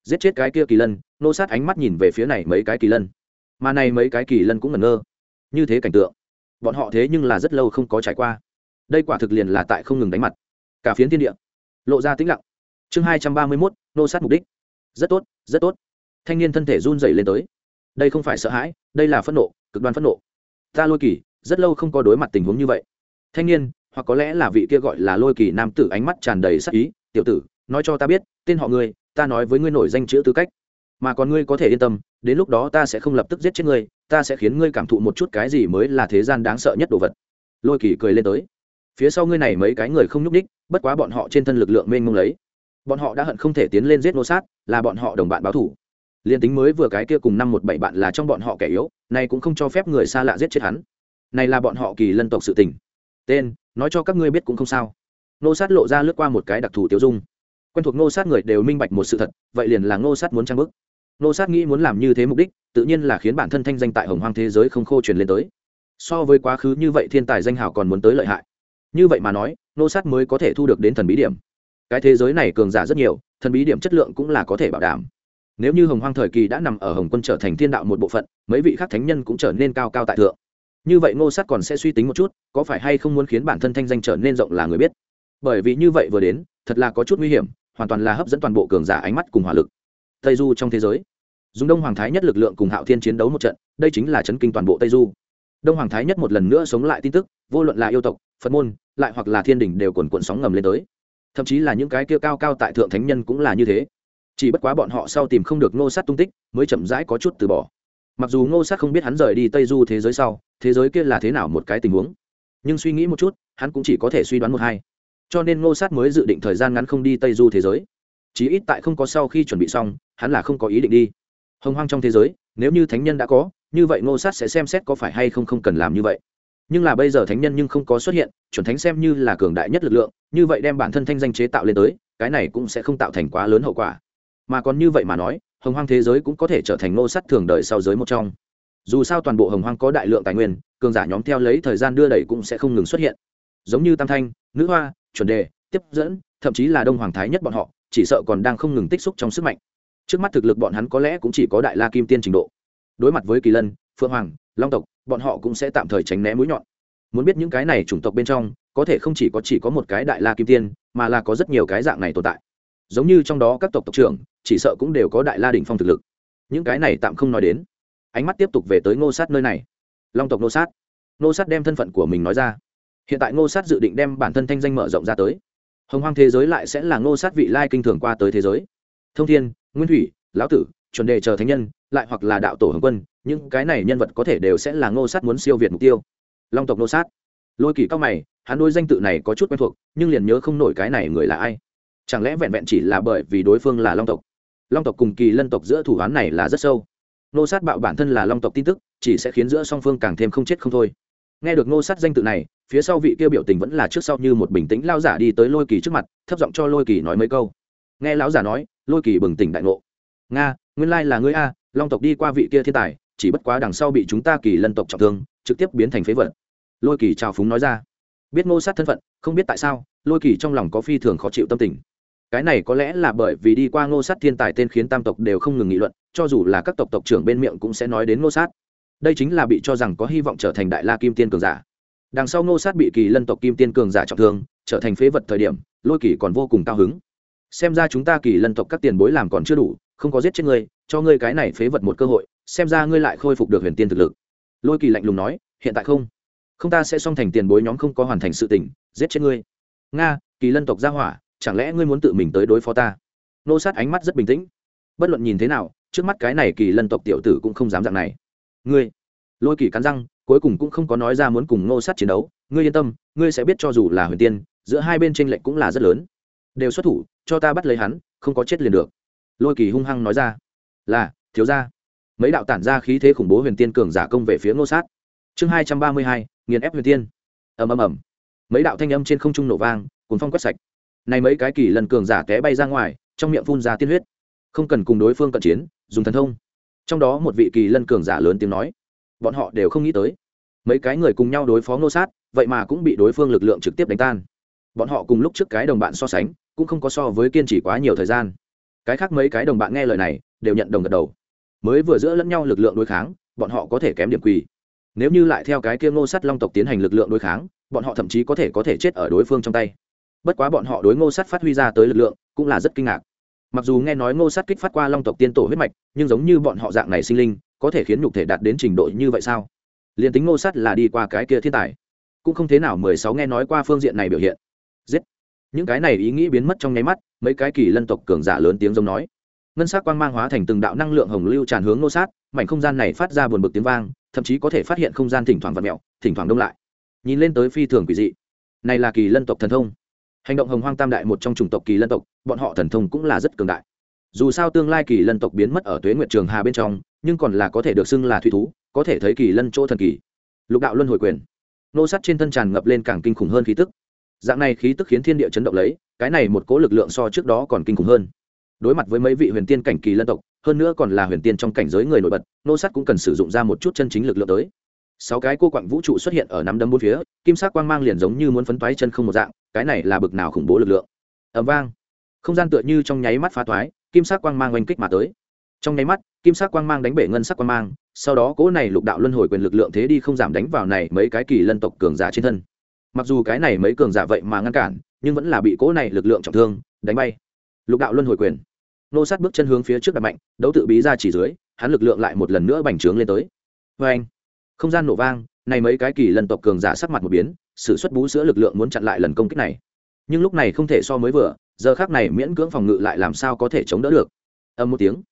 [SPEAKER 1] Giết chết cái kia kỳ lân, nô sát ánh mắt nhìn về phía này mấy cái kỳ lân mà này mấy cái kỳ lân cũng ngẩn ngơ. Như thế cảnh tượng, bọn họ thế nhưng là rất lâu không có trải qua. Đây quả thực liền là tại không ngừng đánh mặt. Cả phiến thiên địa lộ ra tĩnh lặng. Chương hai trăm ba mươi mốt, nô sát mục đích. Rất tốt rất tốt. Thanh niên thân thể run dày lên tới. Đây không phải sợ hãi, đây là phẫn nộ, cực đoan phẫn nộ. Ta lôi kỳ, rất lâu không có đối mặt tình huống như vậy. Thanh niên, hoặc có lẽ là vị kia gọi là lôi kỳ nam tử ánh mắt tràn đầy sắc ý, tiểu tử, nói cho ta biết, tên họ ngươi, ta nói với ngươi nổi danh chữ tư cách mà còn ngươi có thể yên tâm, đến lúc đó ta sẽ không lập tức giết chết ngươi, ta sẽ khiến ngươi cảm thụ một chút cái gì mới là thế gian đáng sợ nhất đồ vật. Lôi kỳ cười lên tới. Phía sau ngươi này mấy cái người không nhúc ních bất quá bọn họ trên thân lực lượng mênh mông lấy. Bọn họ đã hận không thể tiến lên giết nô sát, là bọn họ đồng bạn báo thủ. Liền tính mới vừa cái kia cùng năm một bảy bạn là trong bọn họ kẻ yếu, này cũng không cho phép người xa lạ giết chết hắn. Này là bọn họ kỳ lân tộc sự tình. Tên, nói cho các ngươi biết cũng không sao. Nô sát lộ ra lướt qua một cái đặc thù tiêu dung quen thuộc nô sát người đều minh bạch một sự thật, vậy liền là nô sát muốn trang bức nô sát nghĩ muốn làm như thế mục đích, tự nhiên là khiến bản thân thanh danh tại hồng hoang thế giới không khô truyền lên tới. So với quá khứ như vậy thiên tài danh hào còn muốn tới lợi hại. Như vậy mà nói nô sát mới có thể thu được đến thần bí điểm. Cái thế giới này cường giả rất nhiều, thần bí điểm chất lượng cũng là có thể bảo đảm. Nếu như hồng hoang thời kỳ đã nằm ở hồng quân trở thành thiên đạo một bộ phận, mấy vị khác thánh nhân cũng trở nên cao cao tại thượng. Như vậy ngô sát còn sẽ suy tính một chút, có phải hay không muốn khiến bản thân thanh danh trở nên rộng là người biết. Bởi vì như vậy vừa đến, thật là có chút nguy hiểm hoàn toàn là hấp dẫn toàn bộ cường giả ánh mắt cùng hỏa lực. Tây du trong thế giới, dùng đông hoàng thái nhất lực lượng cùng hạo thiên chiến đấu một trận, đây chính là chấn kinh toàn bộ tây du. Đông hoàng thái nhất một lần nữa sống lại tin tức, vô luận là yêu tộc, phật môn, lại hoặc là thiên đình đều quần quận sóng ngầm lên tới. Thậm chí là những cái kia cao cao tại thượng thánh nhân cũng là như thế. Chỉ bất quá bọn họ sau tìm không được ngô sát tung tích, mới chậm rãi có chút từ bỏ. Mặc dù ngô sát không biết hắn rời đi tây du thế giới sau, thế giới kia là thế nào một cái tình huống, nhưng suy nghĩ một chút, hắn cũng chỉ có thể suy đoán một hai cho nên ngô sát mới dự định thời gian ngắn không đi tây du thế giới. Chí ít tại không có sau khi chuẩn bị xong, hắn là không có ý định đi. Hồng hoang trong thế giới, nếu như thánh nhân đã có, như vậy ngô sát sẽ xem xét có phải hay không không cần làm như vậy. Nhưng là bây giờ thánh nhân nhưng không có xuất hiện, chuẩn thánh xem như là cường đại nhất lực lượng, như vậy đem bản thân thanh danh chế tạo lên tới, cái này cũng sẽ không tạo thành quá lớn hậu quả. Mà còn như vậy mà nói, hồng hoang thế giới cũng có thể trở thành ngô Sát thường đời sau giới một trong. Dù sao toàn bộ hồng hoang có đại lượng tài nguyên, cường giả nhóm theo lấy thời gian đưa đẩy cũng sẽ không ngừng xuất hiện. Giống như tam thanh, nữ hoa chuẩn đề, tiếp dẫn, thậm chí là đông hoàng thái nhất bọn họ, chỉ sợ còn đang không ngừng tích xúc trong sức mạnh. Trước mắt thực lực bọn hắn có lẽ cũng chỉ có đại la kim tiên trình độ. Đối mặt với kỳ lân, phượng hoàng, long tộc, bọn họ cũng sẽ tạm thời tránh né mũi nhọn. Muốn biết những cái này chủng tộc bên trong, có thể không chỉ có chỉ có một cái đại la kim tiên, mà là có rất nhiều cái dạng này tồn tại. Giống như trong đó các tộc tộc trưởng, chỉ sợ cũng đều có đại la đ ỉ n h phong thực lực. Những cái này tạm không nói đến. Ánh mắt tiếp tục về tới ngô sát nơi này. Long tộc ngô sát. Ngô sát đem thân phận của mình nói ra hiện tại ngô sát dự định đem bản thân thanh danh mở rộng ra tới. Hồng hoang thế giới lại sẽ là ngô sát vị lai kinh thường qua tới thế giới. Thông thiên, nguyên thủy, lão tử, chuẩn đề chờ thánh nhân, lại hoặc là đạo tổ hồng quân, những cái này nhân vật có thể đều sẽ là ngô sát muốn siêu việt mục tiêu. Long tộc ngô sát. Lôi kỳ cao mày, hắn đôi danh tự này có chút quen thuộc, nhưng liền nhớ không nổi cái này người là ai. Chẳng lẽ vẹn vẹn chỉ là bởi vì đối phương là long tộc? Long tộc cùng kỳ lân tộc giữa thủ án này là rất sâu. Nô sát bạo bản thân là long tộc tin tức, chỉ sẽ khiến giữa song phương càng thêm không chết không thôi nghe được nô sát danh tự này, phía sau vị kia biểu tình vẫn là trước sau như một bình tĩnh lao giả đi tới lôi kỳ trước mặt, thấp giọng cho lôi kỳ nói mấy câu. Nghe lão giả nói, lôi kỳ bừng tỉnh đại ngộ. Nga, nguyên lai là ngươi a, long tộc đi qua vị kia thiên tài, chỉ bất quá đằng sau bị chúng ta kỳ lân tộc trọng thương, trực tiếp biến thành phế vật. Lôi kỳ trào phúng nói ra. Biết ngô sát thân phận, không biết tại sao, lôi kỳ trong lòng có phi thường khó chịu tâm tình. Cái này có lẽ là bởi vì đi qua ngô sát thiên tài tên khiến tam tộc đều không ngừng nghị luận, cho dù là các tộc tộc trưởng bên miệng cũng sẽ nói đến ngô sát đây chính là bị cho rằng có hy vọng trở thành đại la kim tiên cường giả. Đằng sau ngô sát bị kỳ lân tộc kim tiên cường giả trọng thương, trở thành phế vật thời điểm, lôi kỳ còn vô cùng cao hứng. Xem ra chúng ta kỳ lân tộc các tiền bối làm còn chưa đủ, không có giết chết ngươi, cho ngươi cái này phế vật một cơ hội, xem ra ngươi lại khôi phục được huyền tiên thực lực. Lôi kỳ lạnh lùng nói, hiện tại không. Không ta sẽ xong thành tiền bối nhóm không có hoàn thành sự tình, giết chết ngươi. Nga, kỳ lân tộc ra hỏa, chẳng lẽ ngươi muốn tự mình tới đối phó ta? Nô sát ánh mắt rất bình tĩnh. Bất luận nhìn thế nào, trước mắt cái này kỳ lân tộc tiểu tử cũng không dám dạng này ngươi. Lôi kỳ cắn răng, cuối cùng cũng không có nói ra muốn cùng Ngô sát chiến đấu. Ngươi yên tâm, ngươi sẽ biết cho dù là huyền tiên, giữa hai bên tranh lệch cũng là rất lớn. Đều xuất thủ, cho ta bắt lấy hắn, không có chết liền được. Lôi kỳ hung hăng nói ra, là, thiếu ra mấy đạo tản ra khí thế khủng bố huyền tiên cường giả công về phía ngô sát. Chương hai trăm ba mươi hai, nghiền ép huyền tiên. Ầm ầm ầm. Mấy đạo thanh âm trên không trung nổ vang, cuốn phong quét sạch. Này mấy cái kỳ lần cường giả té bay ra ngoài, trong miệng phun ra tiên huyết. Không cần cùng đối phương cận chiến, dùng thần thông trong đó một vị kỳ lân cường giả lớn tiếng nói, bọn họ đều không nghĩ tới, mấy cái người cùng nhau đối phó ngô sát, vậy mà cũng bị đối phương lực lượng trực tiếp đánh tan. Bọn họ cùng lúc trước cái đồng bạn so sánh, cũng không có so với kiên trì quá nhiều thời gian. Cái khác mấy cái đồng bạn nghe lời này, đều nhận đồng gật đầu. Mới vừa giữa lẫn nhau lực lượng đối kháng, bọn họ có thể kém điểm quỳ. Nếu như lại theo cái kia ngô sắt long tộc tiến hành lực lượng đối kháng, bọn họ thậm chí có thể có thể chết ở đối phương trong tay. Bất quá bọn họ đối ngô sắt phát huy ra tới lực lượng, cũng là rất kinh ngạc mặc dù nghe nói ngô Sát kích phát qua long tộc tiên tổ huyết mạch, nhưng giống như bọn họ dạng này sinh linh, có thể khiến nhục thể đạt đến trình độ như vậy sao? Liền tính ngô Sát là đi qua cái kia thiên tài, cũng không thế nào mười sáu nghe nói qua phương diện này biểu hiện. Giết! Những cái này ý nghĩ biến mất trong nháy mắt, mấy cái kỳ lân tộc cường giả lớn tiếng giống nói. Ngân sắc quang mang hóa thành từng đạo năng lượng hồng lưu tràn hướng Ngô sát, mảnh không gian này phát ra buồn bực tiếng vang, thậm chí có thể phát hiện không gian thỉnh thoảng vật mẹo thỉnh thoảng đông lại. Nhìn lên tới phi thường quỷ dị. Này là kỳ lân tộc thần thông hành động hồng hoang tam đại một trong chủng tộc kỳ lân tộc, bọn họ thần thông cũng là rất cường đại. Dù sao tương lai kỳ lân tộc biến mất ở tuế nguyệt trường hà bên trong, nhưng còn là có thể được xưng là thủy thú, có thể thấy kỳ lân chỗ thần kỳ. Lục đạo luân hồi quyền. Nô sắt trên thân tràn ngập lên càng kinh khủng hơn khí tức. Dạng này khí tức khiến thiên địa chấn động lấy, cái này một cố lực lượng so trước đó còn kinh khủng hơn. Đối mặt với mấy vị huyền tiên cảnh kỳ lân tộc, hơn nữa còn là huyền tiên trong cảnh giới người nổi bật, nô sắt cũng cần sử dụng ra một chút chân chính lực lượng tới sáu cái cô quặng vũ trụ xuất hiện ở năm đấm bốn phía, kim sắc quang mang liền giống như muốn phấn toái chân không một dạng, cái này là bực nào khủng bố lực lượng. Ẩm vang. Không gian tựa như trong nháy mắt phá toái, kim sắc quang mang oanh kích mà tới. Trong nháy mắt, kim sắc quang mang đánh bể ngân sắc quang mang, sau đó cỗ này lục đạo luân hồi quyền lực lượng thế đi không giảm đánh vào này mấy cái kỳ lân tộc cường giả trên thân. Mặc dù cái này mấy cường giả vậy mà ngăn cản, nhưng vẫn là bị cỗ này lực lượng trọng thương, đánh bay. Lục đạo luân hồi quyền. Nô sát bước chân hướng phía trước đặt mạnh, đấu tự bí ra chỉ dưới, hắn lực lượng lại một lần nữa bành trướng lên tới. Vê anh không gian nổ vang này mấy cái kỳ lần tộc cường giả sắc mặt một biến sự xuất bú sữa lực lượng muốn chặn lại lần công kích này. Nhưng lúc này không thể so mới vừa, giờ khác này miễn cưỡng phòng ngự lại làm sao có thể chống đỡ được. Âm một tiếng,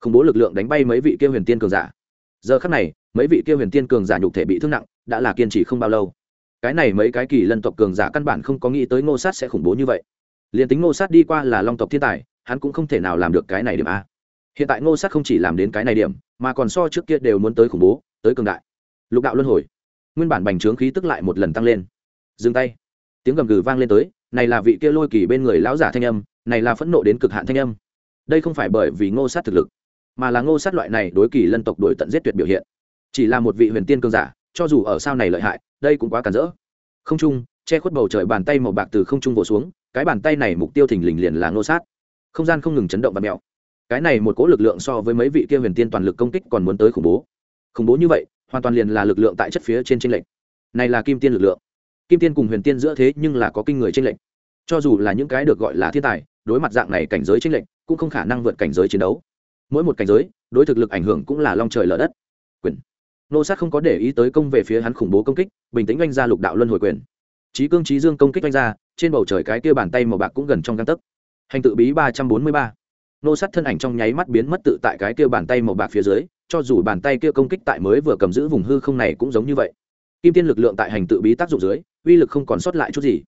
[SPEAKER 1] khủng bố lực lượng đánh bay mấy vị kia huyền tiên cường giả. Giờ khác này, mấy vị kia huyền tiên cường giả nhục thể bị thương nặng, đã là kiên trì không bao lâu. Cái này mấy cái kỳ lân tộc cường giả căn bản không có nghĩ tới ngô sát sẽ khủng bố như vậy. Liền tính ngô sát đi qua là long tộc thiên tài, hắn cũng không thể nào làm được cái này điểm a. Hiện tại ngô sát không chỉ làm đến cái này điểm, mà còn so trước kia đều muốn tới khủng bố, tới cường đại lục đạo luân hồi. Nguyên bản bành trướng khí tức lại một lần tăng lên. Dừng tay. Tiếng gầm gừ vang lên tới, này là vị kia lôi kỳ bên người lão giả thanh âm, này là phẫn nộ đến cực hạn thanh âm. Đây không phải bởi vì ngô sát thực lực, mà là ngô sát loại này đối kỳ lân tộc đổi tận giết tuyệt biểu hiện. Chỉ là một vị huyền tiên cường giả, cho dù ở sao này lợi hại, đây cũng quá cản rỡ. Không trung, che khuất bầu trời bàn tay màu bạc từ không trung vỗ xuống, cái bàn tay này mục tiêu thình lình liền là ngô sát. Không gian không ngừng chấn động và mẹo. cái này một cỗ lực lượng so với mấy vị kia huyền tiên toàn lực công kích còn muốn tới khủng bố. Khủng bố như vậy hoàn toàn liền là lực lượng tại chất phía trên tranh lệch. Này là kim tiên lực lượng. Kim tiên cùng huyền tiên giữa thế nhưng là có kinh người tranh lệch. Cho dù là những cái được gọi là thiên tài, đối mặt dạng này cảnh giới tranh lệch, cũng không khả năng vượt cảnh giới chiến đấu. Mỗi một cảnh giới, đối thực lực ảnh hưởng cũng là long trời lở đất. Quyền. Nô sát không có để ý tới công về phía hắn khủng bố công kích, bình tĩnh oanh ra lục đạo luân hồi quyền. Trí cương trí dương công kích oanh ra, trên bầu trời cái kia bàn tay màu bạc cũng gần trong găng tấc. Hành tự bí ba trăm bốn mươi ba. Nô sát thân ảnh trong nháy mắt biến mất tự tại cái kia bàn tay màu bạc phía dưới cho dù bàn tay kia công kích tại mới vừa cầm giữ vùng hư không này cũng giống như vậy. Kim tiên lực lượng tại hành tự bí tác dụng dưới, uy lực không còn sót lại chút gì.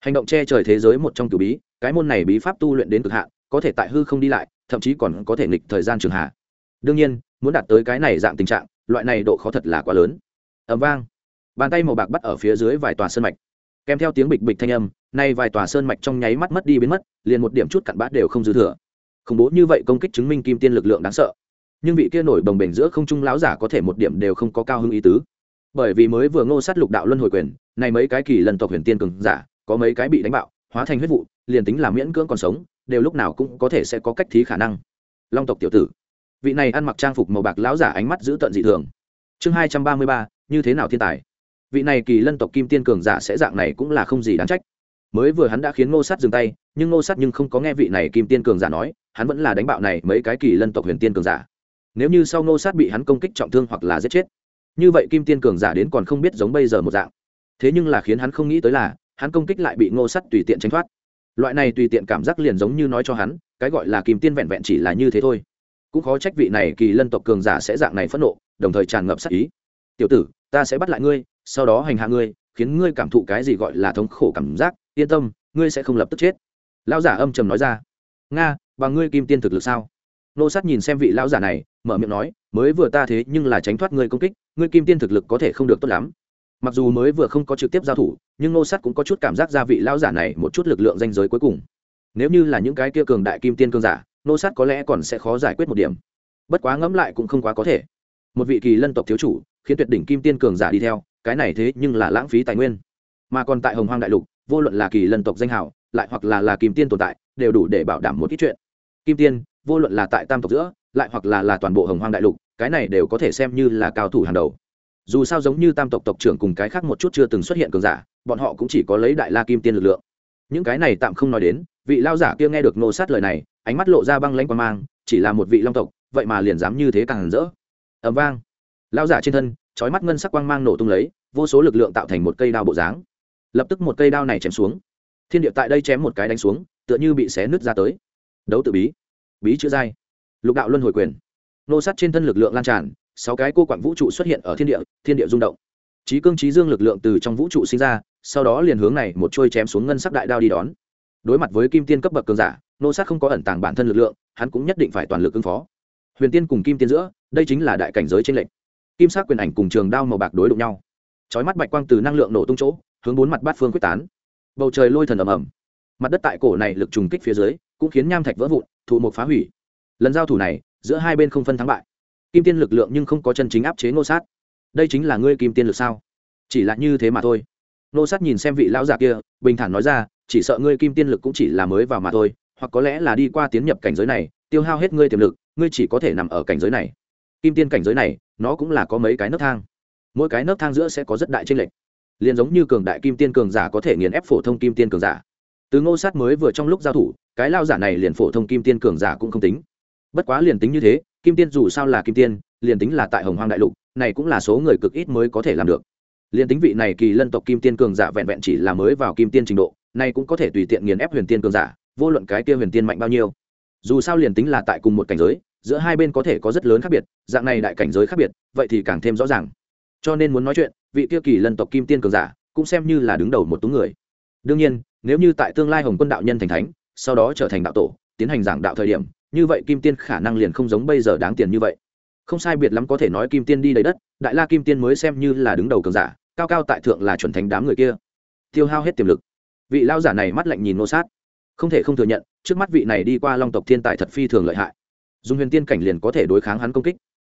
[SPEAKER 1] Hành động che trời thế giới một trong cửu bí, cái môn này bí pháp tu luyện đến cực hạn, có thể tại hư không đi lại, thậm chí còn có thể nghịch thời gian trường hạ. Đương nhiên, muốn đạt tới cái này dạng tình trạng, loại này độ khó thật là quá lớn. Ẩm vang. Bàn tay màu bạc bắt ở phía dưới vài tòa sơn mạch. Kèm theo tiếng bịch bịch thanh âm, nay vài tòa sơn mạch trong nháy mắt mất đi biến mất, liền một điểm chút cặn bát đều không dư thừa. Khủng bố như vậy công kích chứng minh kim tiên lực lượng đáng sợ nhưng vị kia nổi đồng bềnh giữa không trung láo giả có thể một điểm đều không có cao hưng ý tứ. Bởi vì mới vừa ngô sát lục đạo luân hồi quyền, này mấy cái kỳ lần tộc huyền tiên cường giả, có mấy cái bị đánh bạo, hóa thành huyết vụ, liền tính là miễn cưỡng còn sống, đều lúc nào cũng có thể sẽ có cách thí khả năng. Long tộc tiểu tử, vị này ăn mặc trang phục màu bạc lão giả ánh mắt giữ tận dị thường. Chương hai trăm ba mươi ba, như thế nào thiên tài? Vị này kỳ lân tộc kim tiên cường giả sẽ dạng này cũng là không gì đáng trách. Mới vừa hắn đã khiến ngô sát dừng tay, nhưng ngô sát nhưng không có nghe vị này kim tiên cường giả nói, hắn vẫn là đánh bạo này mấy cái kỳ lân tộc huyền tiên cường giả nếu như sau ngô sát bị hắn công kích trọng thương hoặc là giết chết, như vậy kim tiên cường giả đến còn không biết giống bây giờ một dạng. Thế nhưng là khiến hắn không nghĩ tới là, hắn công kích lại bị ngô sát tùy tiện tránh thoát. Loại này tùy tiện cảm giác liền giống như nói cho hắn, cái gọi là kim tiên vẹn vẹn chỉ là như thế thôi. Cũng khó trách vị này kỳ lân tộc cường giả sẽ dạng này phẫn nộ, đồng thời tràn ngập sát ý. Tiểu tử, ta sẽ bắt lại ngươi, sau đó hành hạ ngươi, khiến ngươi cảm thụ cái gì gọi là thống khổ cảm giác, yên tâm, ngươi sẽ không lập tức chết. Lão giả âm trầm nói ra. Nga và ngươi kim tiên thực lực sao? Nô sát nhìn xem vị lão giả này, mở miệng nói, mới vừa ta thế nhưng là tránh thoát ngươi công kích, ngươi kim tiên thực lực có thể không được tốt lắm. Mặc dù mới vừa không có trực tiếp giao thủ, nhưng nô sát cũng có chút cảm giác gia vị lão giả này một chút lực lượng danh giới cuối cùng. Nếu như là những cái kia cường đại kim tiên cương giả, nô sát có lẽ còn sẽ khó giải quyết một điểm. Bất quá ngẫm lại cũng không quá có thể. Một vị kỳ lân tộc thiếu chủ, khiến tuyệt đỉnh kim tiên cường giả đi theo, cái này thế nhưng là lãng phí tài nguyên. Mà còn tại hồng hoang đại lục, vô luận là kỳ lân tộc danh hào, lại hoặc là là kim tiên tồn tại, đều đủ để bảo đảm một ít chuyện. Kim tiên vô luận là tại tam tộc giữa, lại hoặc là là toàn bộ hồng hoang đại lục, cái này đều có thể xem như là cao thủ hàng đầu. Dù sao giống như tam tộc tộc trưởng cùng cái khác một chút chưa từng xuất hiện cường giả, bọn họ cũng chỉ có lấy đại la kim tiên lực lượng. Những cái này tạm không nói đến, vị lao giả kia nghe được nô sát lời này, ánh mắt lộ ra băng lanh qua mang, chỉ là một vị long tộc, vậy mà liền dám như thế càng rỡ. Ẩm vang. Lao giả trên thân trói mắt ngân sắc quang mang nổ tung lấy, vô số lực lượng tạo thành một cây đao bộ dáng. Lập tức một cây đao này chém xuống. Thiên địa tại đây chém một cái đánh xuống, tựa như bị xé nứt ra tới. Đấu tự bí bí chữ giai. Lục đạo luân hồi quyền. Nô sát trên thân lực lượng lan tràn, sáu cái cô quặng vũ trụ xuất hiện ở thiên địa thiên địa rung động. Trí cương trí dương lực lượng từ trong vũ trụ sinh ra, sau đó liền hướng này một trôi chém xuống ngân sắc đại đao đi đón. Đối mặt với kim tiên cấp bậc cường giả, nô sát không có ẩn tàng bản thân lực lượng, hắn cũng nhất định phải toàn lực ứng phó. Huyền tiên cùng kim tiên giữa, đây chính là đại cảnh giới trên lệnh kim sắc quyền ảnh cùng trường đao màu bạc đối đụng nhau. Chói mắt bạch quang từ năng lượng nổ tung chỗ, hướng bốn mặt bát phương quyết tán. Bầu trời lôi thần ầm ầm mặt đất tại cổ này lực trùng kích phía dưới, cũng khiến nham thạch vỡ vụn, thụ một phá hủy. Lần giao thủ này, giữa hai bên không phân thắng bại. Kim tiên lực lượng nhưng không có chân chính áp chế nô sát. Đây chính là ngươi kim tiên lực sao? Chỉ là như thế mà thôi. Nô sát nhìn xem vị lão già kia, bình thản nói ra, chỉ sợ ngươi kim tiên lực cũng chỉ là mới vào mà thôi, hoặc có lẽ là đi qua tiến nhập cảnh giới này, tiêu hao hết ngươi tiềm lực, ngươi chỉ có thể nằm ở cảnh giới này. Kim tiên cảnh giới này, nó cũng là có mấy cái nấc thang. Mỗi cái nấc thang giữa sẽ có rất đại tranh lệch. Liền giống như cường đại kim tiên cường giả có thể nghiền ép phổ thông kim tiên cường giả từ ngô sát mới vừa trong lúc giao thủ, cái lao giả này liền phổ thông kim tiên cường giả cũng không tính. Bất quá liền tính như thế, kim tiên dù sao là kim tiên, liền tính là tại hồng hoang đại lục, này cũng là số người cực ít mới có thể làm được. Liền tính vị này kỳ lân tộc kim tiên cường giả vẹn vẹn chỉ là mới vào kim tiên trình độ, này cũng có thể tùy tiện nghiền ép huyền tiên cường giả, vô luận cái kia huyền tiên mạnh bao nhiêu. Dù sao liền tính là tại cùng một cảnh giới, giữa hai bên có thể có rất lớn khác biệt, dạng này đại cảnh giới khác biệt, vậy thì càng thêm rõ ràng. Cho nên muốn nói chuyện, vị kia kỳ lân tộc kim tiên cường giả cũng xem như là đứng đầu một túng người. Đương nhiên nếu như tại tương lai hồng quân đạo nhân thành thánh, sau đó trở thành đạo tổ, tiến hành giảng đạo thời điểm, như vậy kim tiên khả năng liền không giống bây giờ đáng tiền như vậy. Không sai biệt lắm có thể nói kim tiên đi đầy đất, đại la kim tiên mới xem như là đứng đầu cường giả, cao cao tại thượng là chuẩn thánh đám người kia. Tiêu hao hết tiềm lực. Vị lao giả này mắt lạnh nhìn nô sát. Không thể không thừa nhận, trước mắt vị này đi qua long tộc thiên tài thật phi thường lợi hại. Dùng huyền tiên cảnh liền có thể đối kháng hắn công kích.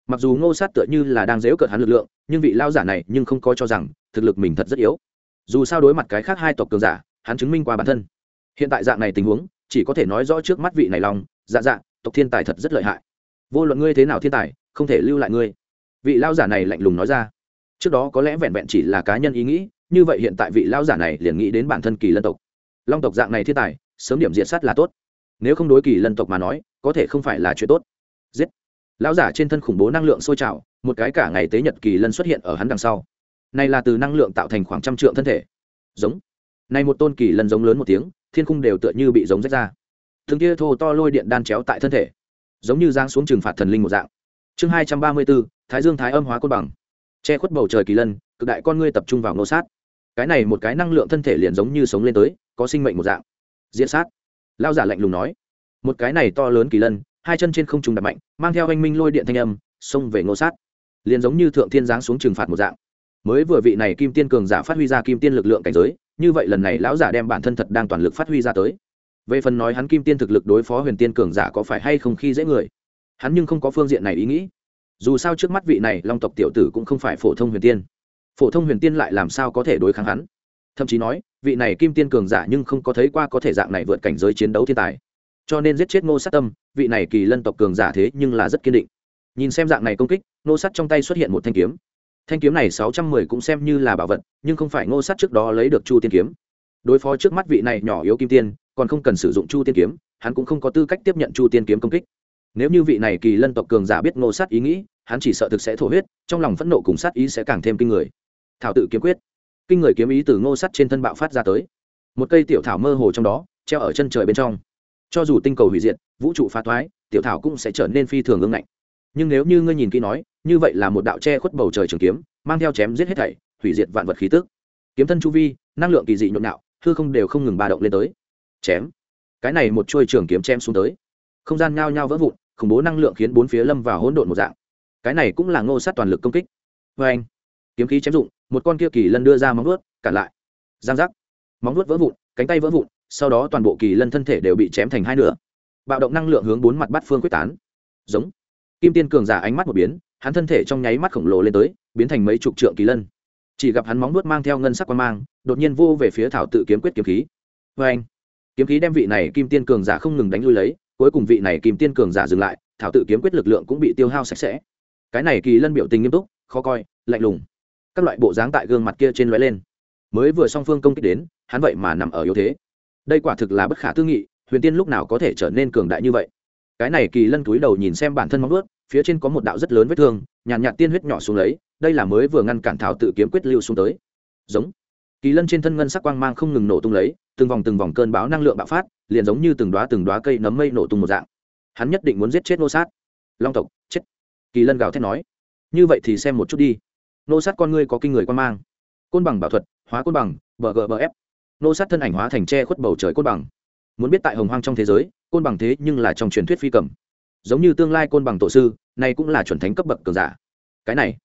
[SPEAKER 1] Mặc dù ngô sát tựa như là đang dễu cợt hắn lực lượng, nhưng vị lao giả này nhưng không có cho rằng thực lực mình thật rất yếu. Dù sao đối mặt cái khác hai tộc cường giả hắn chứng minh qua bản thân. Hiện tại dạng này tình huống, chỉ có thể nói rõ trước mắt vị này lòng dạ dạ tộc thiên tài thật rất lợi hại. Vô luận ngươi thế nào thiên tài, không thể lưu lại ngươi. Vị lao giả này lạnh lùng nói ra. Trước đó có lẽ vẹn vẹn chỉ là cá nhân ý nghĩ, như vậy hiện tại vị lao giả này liền nghĩ đến bản thân kỳ lân tộc. Long tộc dạng này thiên tài, sớm điểm diện sát là tốt. Nếu không đối kỳ lân tộc mà nói, có thể không phải là chuyện tốt. Giết. Lão giả trên thân khủng bố năng lượng sôi trào, một cái cả ngày tế nhật kỳ lân xuất hiện ở hắn đằng sau. Này là từ năng lượng tạo thành khoảng trăm trượng thân thể. Giống này một tôn kỳ lân giống lớn một tiếng, thiên khung đều tựa như bị giống rách ra. Thường kia thô to lôi điện đan chéo tại thân thể, giống như giang xuống trừng phạt thần linh một dạng. Chương hai trăm ba mươi bốn, thái dương thái âm hóa côn bằng. Che khuất bầu trời kỳ lân, cực đại con ngươi tập trung vào nô sát. Cái này một cái năng lượng thân thể liền giống như sống lên tới, có sinh mệnh một dạng. Diễn sát. Lao giả lạnh lùng nói. Một cái này to lớn kỳ lân, hai chân trên không trùng đập mạnh, mang theo anh minh lôi điện thanh âm, xông về ngô sát. Liền giống như thượng thiên giáng xuống trừng phạt một dạng. Mới vừa vị này kim tiên cường giả phát huy ra kim tiên lực lượng cảnh giới như vậy lần này lão giả đem bản thân thật đang toàn lực phát huy ra tới. Về phần nói hắn kim tiên thực lực đối phó huyền tiên cường giả có phải hay không khi dễ người, hắn nhưng không có phương diện này ý nghĩ. Dù sao trước mắt vị này long tộc tiểu tử cũng không phải phổ thông huyền tiên. Phổ thông huyền tiên lại làm sao có thể đối kháng hắn? Thậm chí nói, vị này kim tiên cường giả nhưng không có thấy qua có thể dạng này vượt cảnh giới chiến đấu thiên tài. Cho nên giết chết ngô sát tâm, vị này kỳ lân tộc cường giả thế nhưng là rất kiên định. Nhìn xem dạng này công kích, ngô sát trong tay xuất hiện một thanh kiếm thanh kiếm này sáu trăm mười cũng xem như là bảo vật, nhưng không phải ngô sát trước đó lấy được chu tiên kiếm. Đối phó trước mắt vị này nhỏ yếu kim tiên, còn không cần sử dụng chu tiên kiếm, hắn cũng không có tư cách tiếp nhận chu tiên kiếm công kích. Nếu như vị này kỳ lân tộc cường giả biết ngô sát ý nghĩ, hắn chỉ sợ thực sẽ thổ huyết, trong lòng phẫn nộ cùng sát ý sẽ càng thêm kinh người. Thảo tự kiếm quyết. Kinh người kiếm ý từ ngô Sát trên thân bạo phát ra tới. Một cây tiểu thảo mơ hồ trong đó, treo ở chân trời bên trong. Cho dù tinh cầu hủy diệt, vũ trụ phá thoái, tiểu thảo cũng sẽ trở nên phi thường ương ngạnh nhưng nếu như ngươi nhìn kỹ nói, như vậy là một đạo che khuất bầu trời trường kiếm, mang theo chém giết hết thảy, hủy diệt vạn vật khí tức. Kiếm thân chu vi, năng lượng kỳ dị nhộn nhạo, hư không đều không ngừng ba động lên tới. Chém. Cái này một chuôi trường kiếm chém xuống tới. Không gian nhao nhao vỡ vụn, khủng bố năng lượng khiến bốn phía lâm vào hỗn độn một dạng. Cái này cũng là ngô sát toàn lực công kích. Vê anh, kiếm khí chém dụng, một con kia kỳ lân đưa ra móng vuốt, cản lại. Giang giác. Móng vuốt vỡ vụn, cánh tay vỡ vụn, sau đó toàn bộ kỳ lân thân thể đều bị chém thành hai nửa. Bạo động năng lượng hướng bốn mặt bắt phương quyết tán. Giống kim tiên cường giả ánh mắt một biến, hắn thân thể trong nháy mắt khổng lồ lên tới, biến thành mấy chục trượng kỳ lân. Chỉ gặp hắn móng vuốt mang theo ngân sắc quan mang, đột nhiên vô về phía thảo tự kiếm quyết kiếm khí. Vê anh, kiếm khí đem vị này kim tiên cường giả không ngừng đánh lui lấy, cuối cùng vị này kim tiên cường giả dừng lại, thảo tự kiếm quyết lực lượng cũng bị tiêu hao sạch sẽ. Cái này kỳ lân biểu tình nghiêm túc, khó coi, lạnh lùng. Các loại bộ dáng tại gương mặt kia trên lóe lên. Mới vừa song phương công kích đến, hắn vậy mà nằm ở yếu thế. Đây quả thực là bất khả tư nghị, huyền tiên lúc nào có thể trở nên cường đại như vậy? Cái này kỳ lân túi đầu nhìn xem bản thân móng ướt phía trên có một đạo rất lớn vết thương nhàn nhạt, nhạt tiên huyết nhỏ xuống lấy đây là mới vừa ngăn cản thảo tự kiếm quyết lưu xuống tới. Giống. Kỳ lân trên thân ngân sắc quang mang không ngừng nổ tung lấy từng vòng từng vòng cơn bão năng lượng bạo phát liền giống như từng đoá từng đoá cây nấm mây nổ tung một dạng. Hắn nhất định muốn giết chết nô sát. Long tộc chết. Kỳ lân gào thét nói. Như vậy thì xem một chút đi. Nô sát con ngươi có kinh người quan mang. Côn bằng bảo thuật hóa côn bằng bờ gờ bờ ép. Nô sát thân ảnh hóa thành tre khuất bầu trời côn bằng muốn biết tại hồng hoang trong thế giới, côn bằng thế nhưng là trong truyền thuyết phi cầm. Giống như tương lai côn bằng tổ sư, này cũng là chuẩn thánh cấp bậc cường giả. Cái này,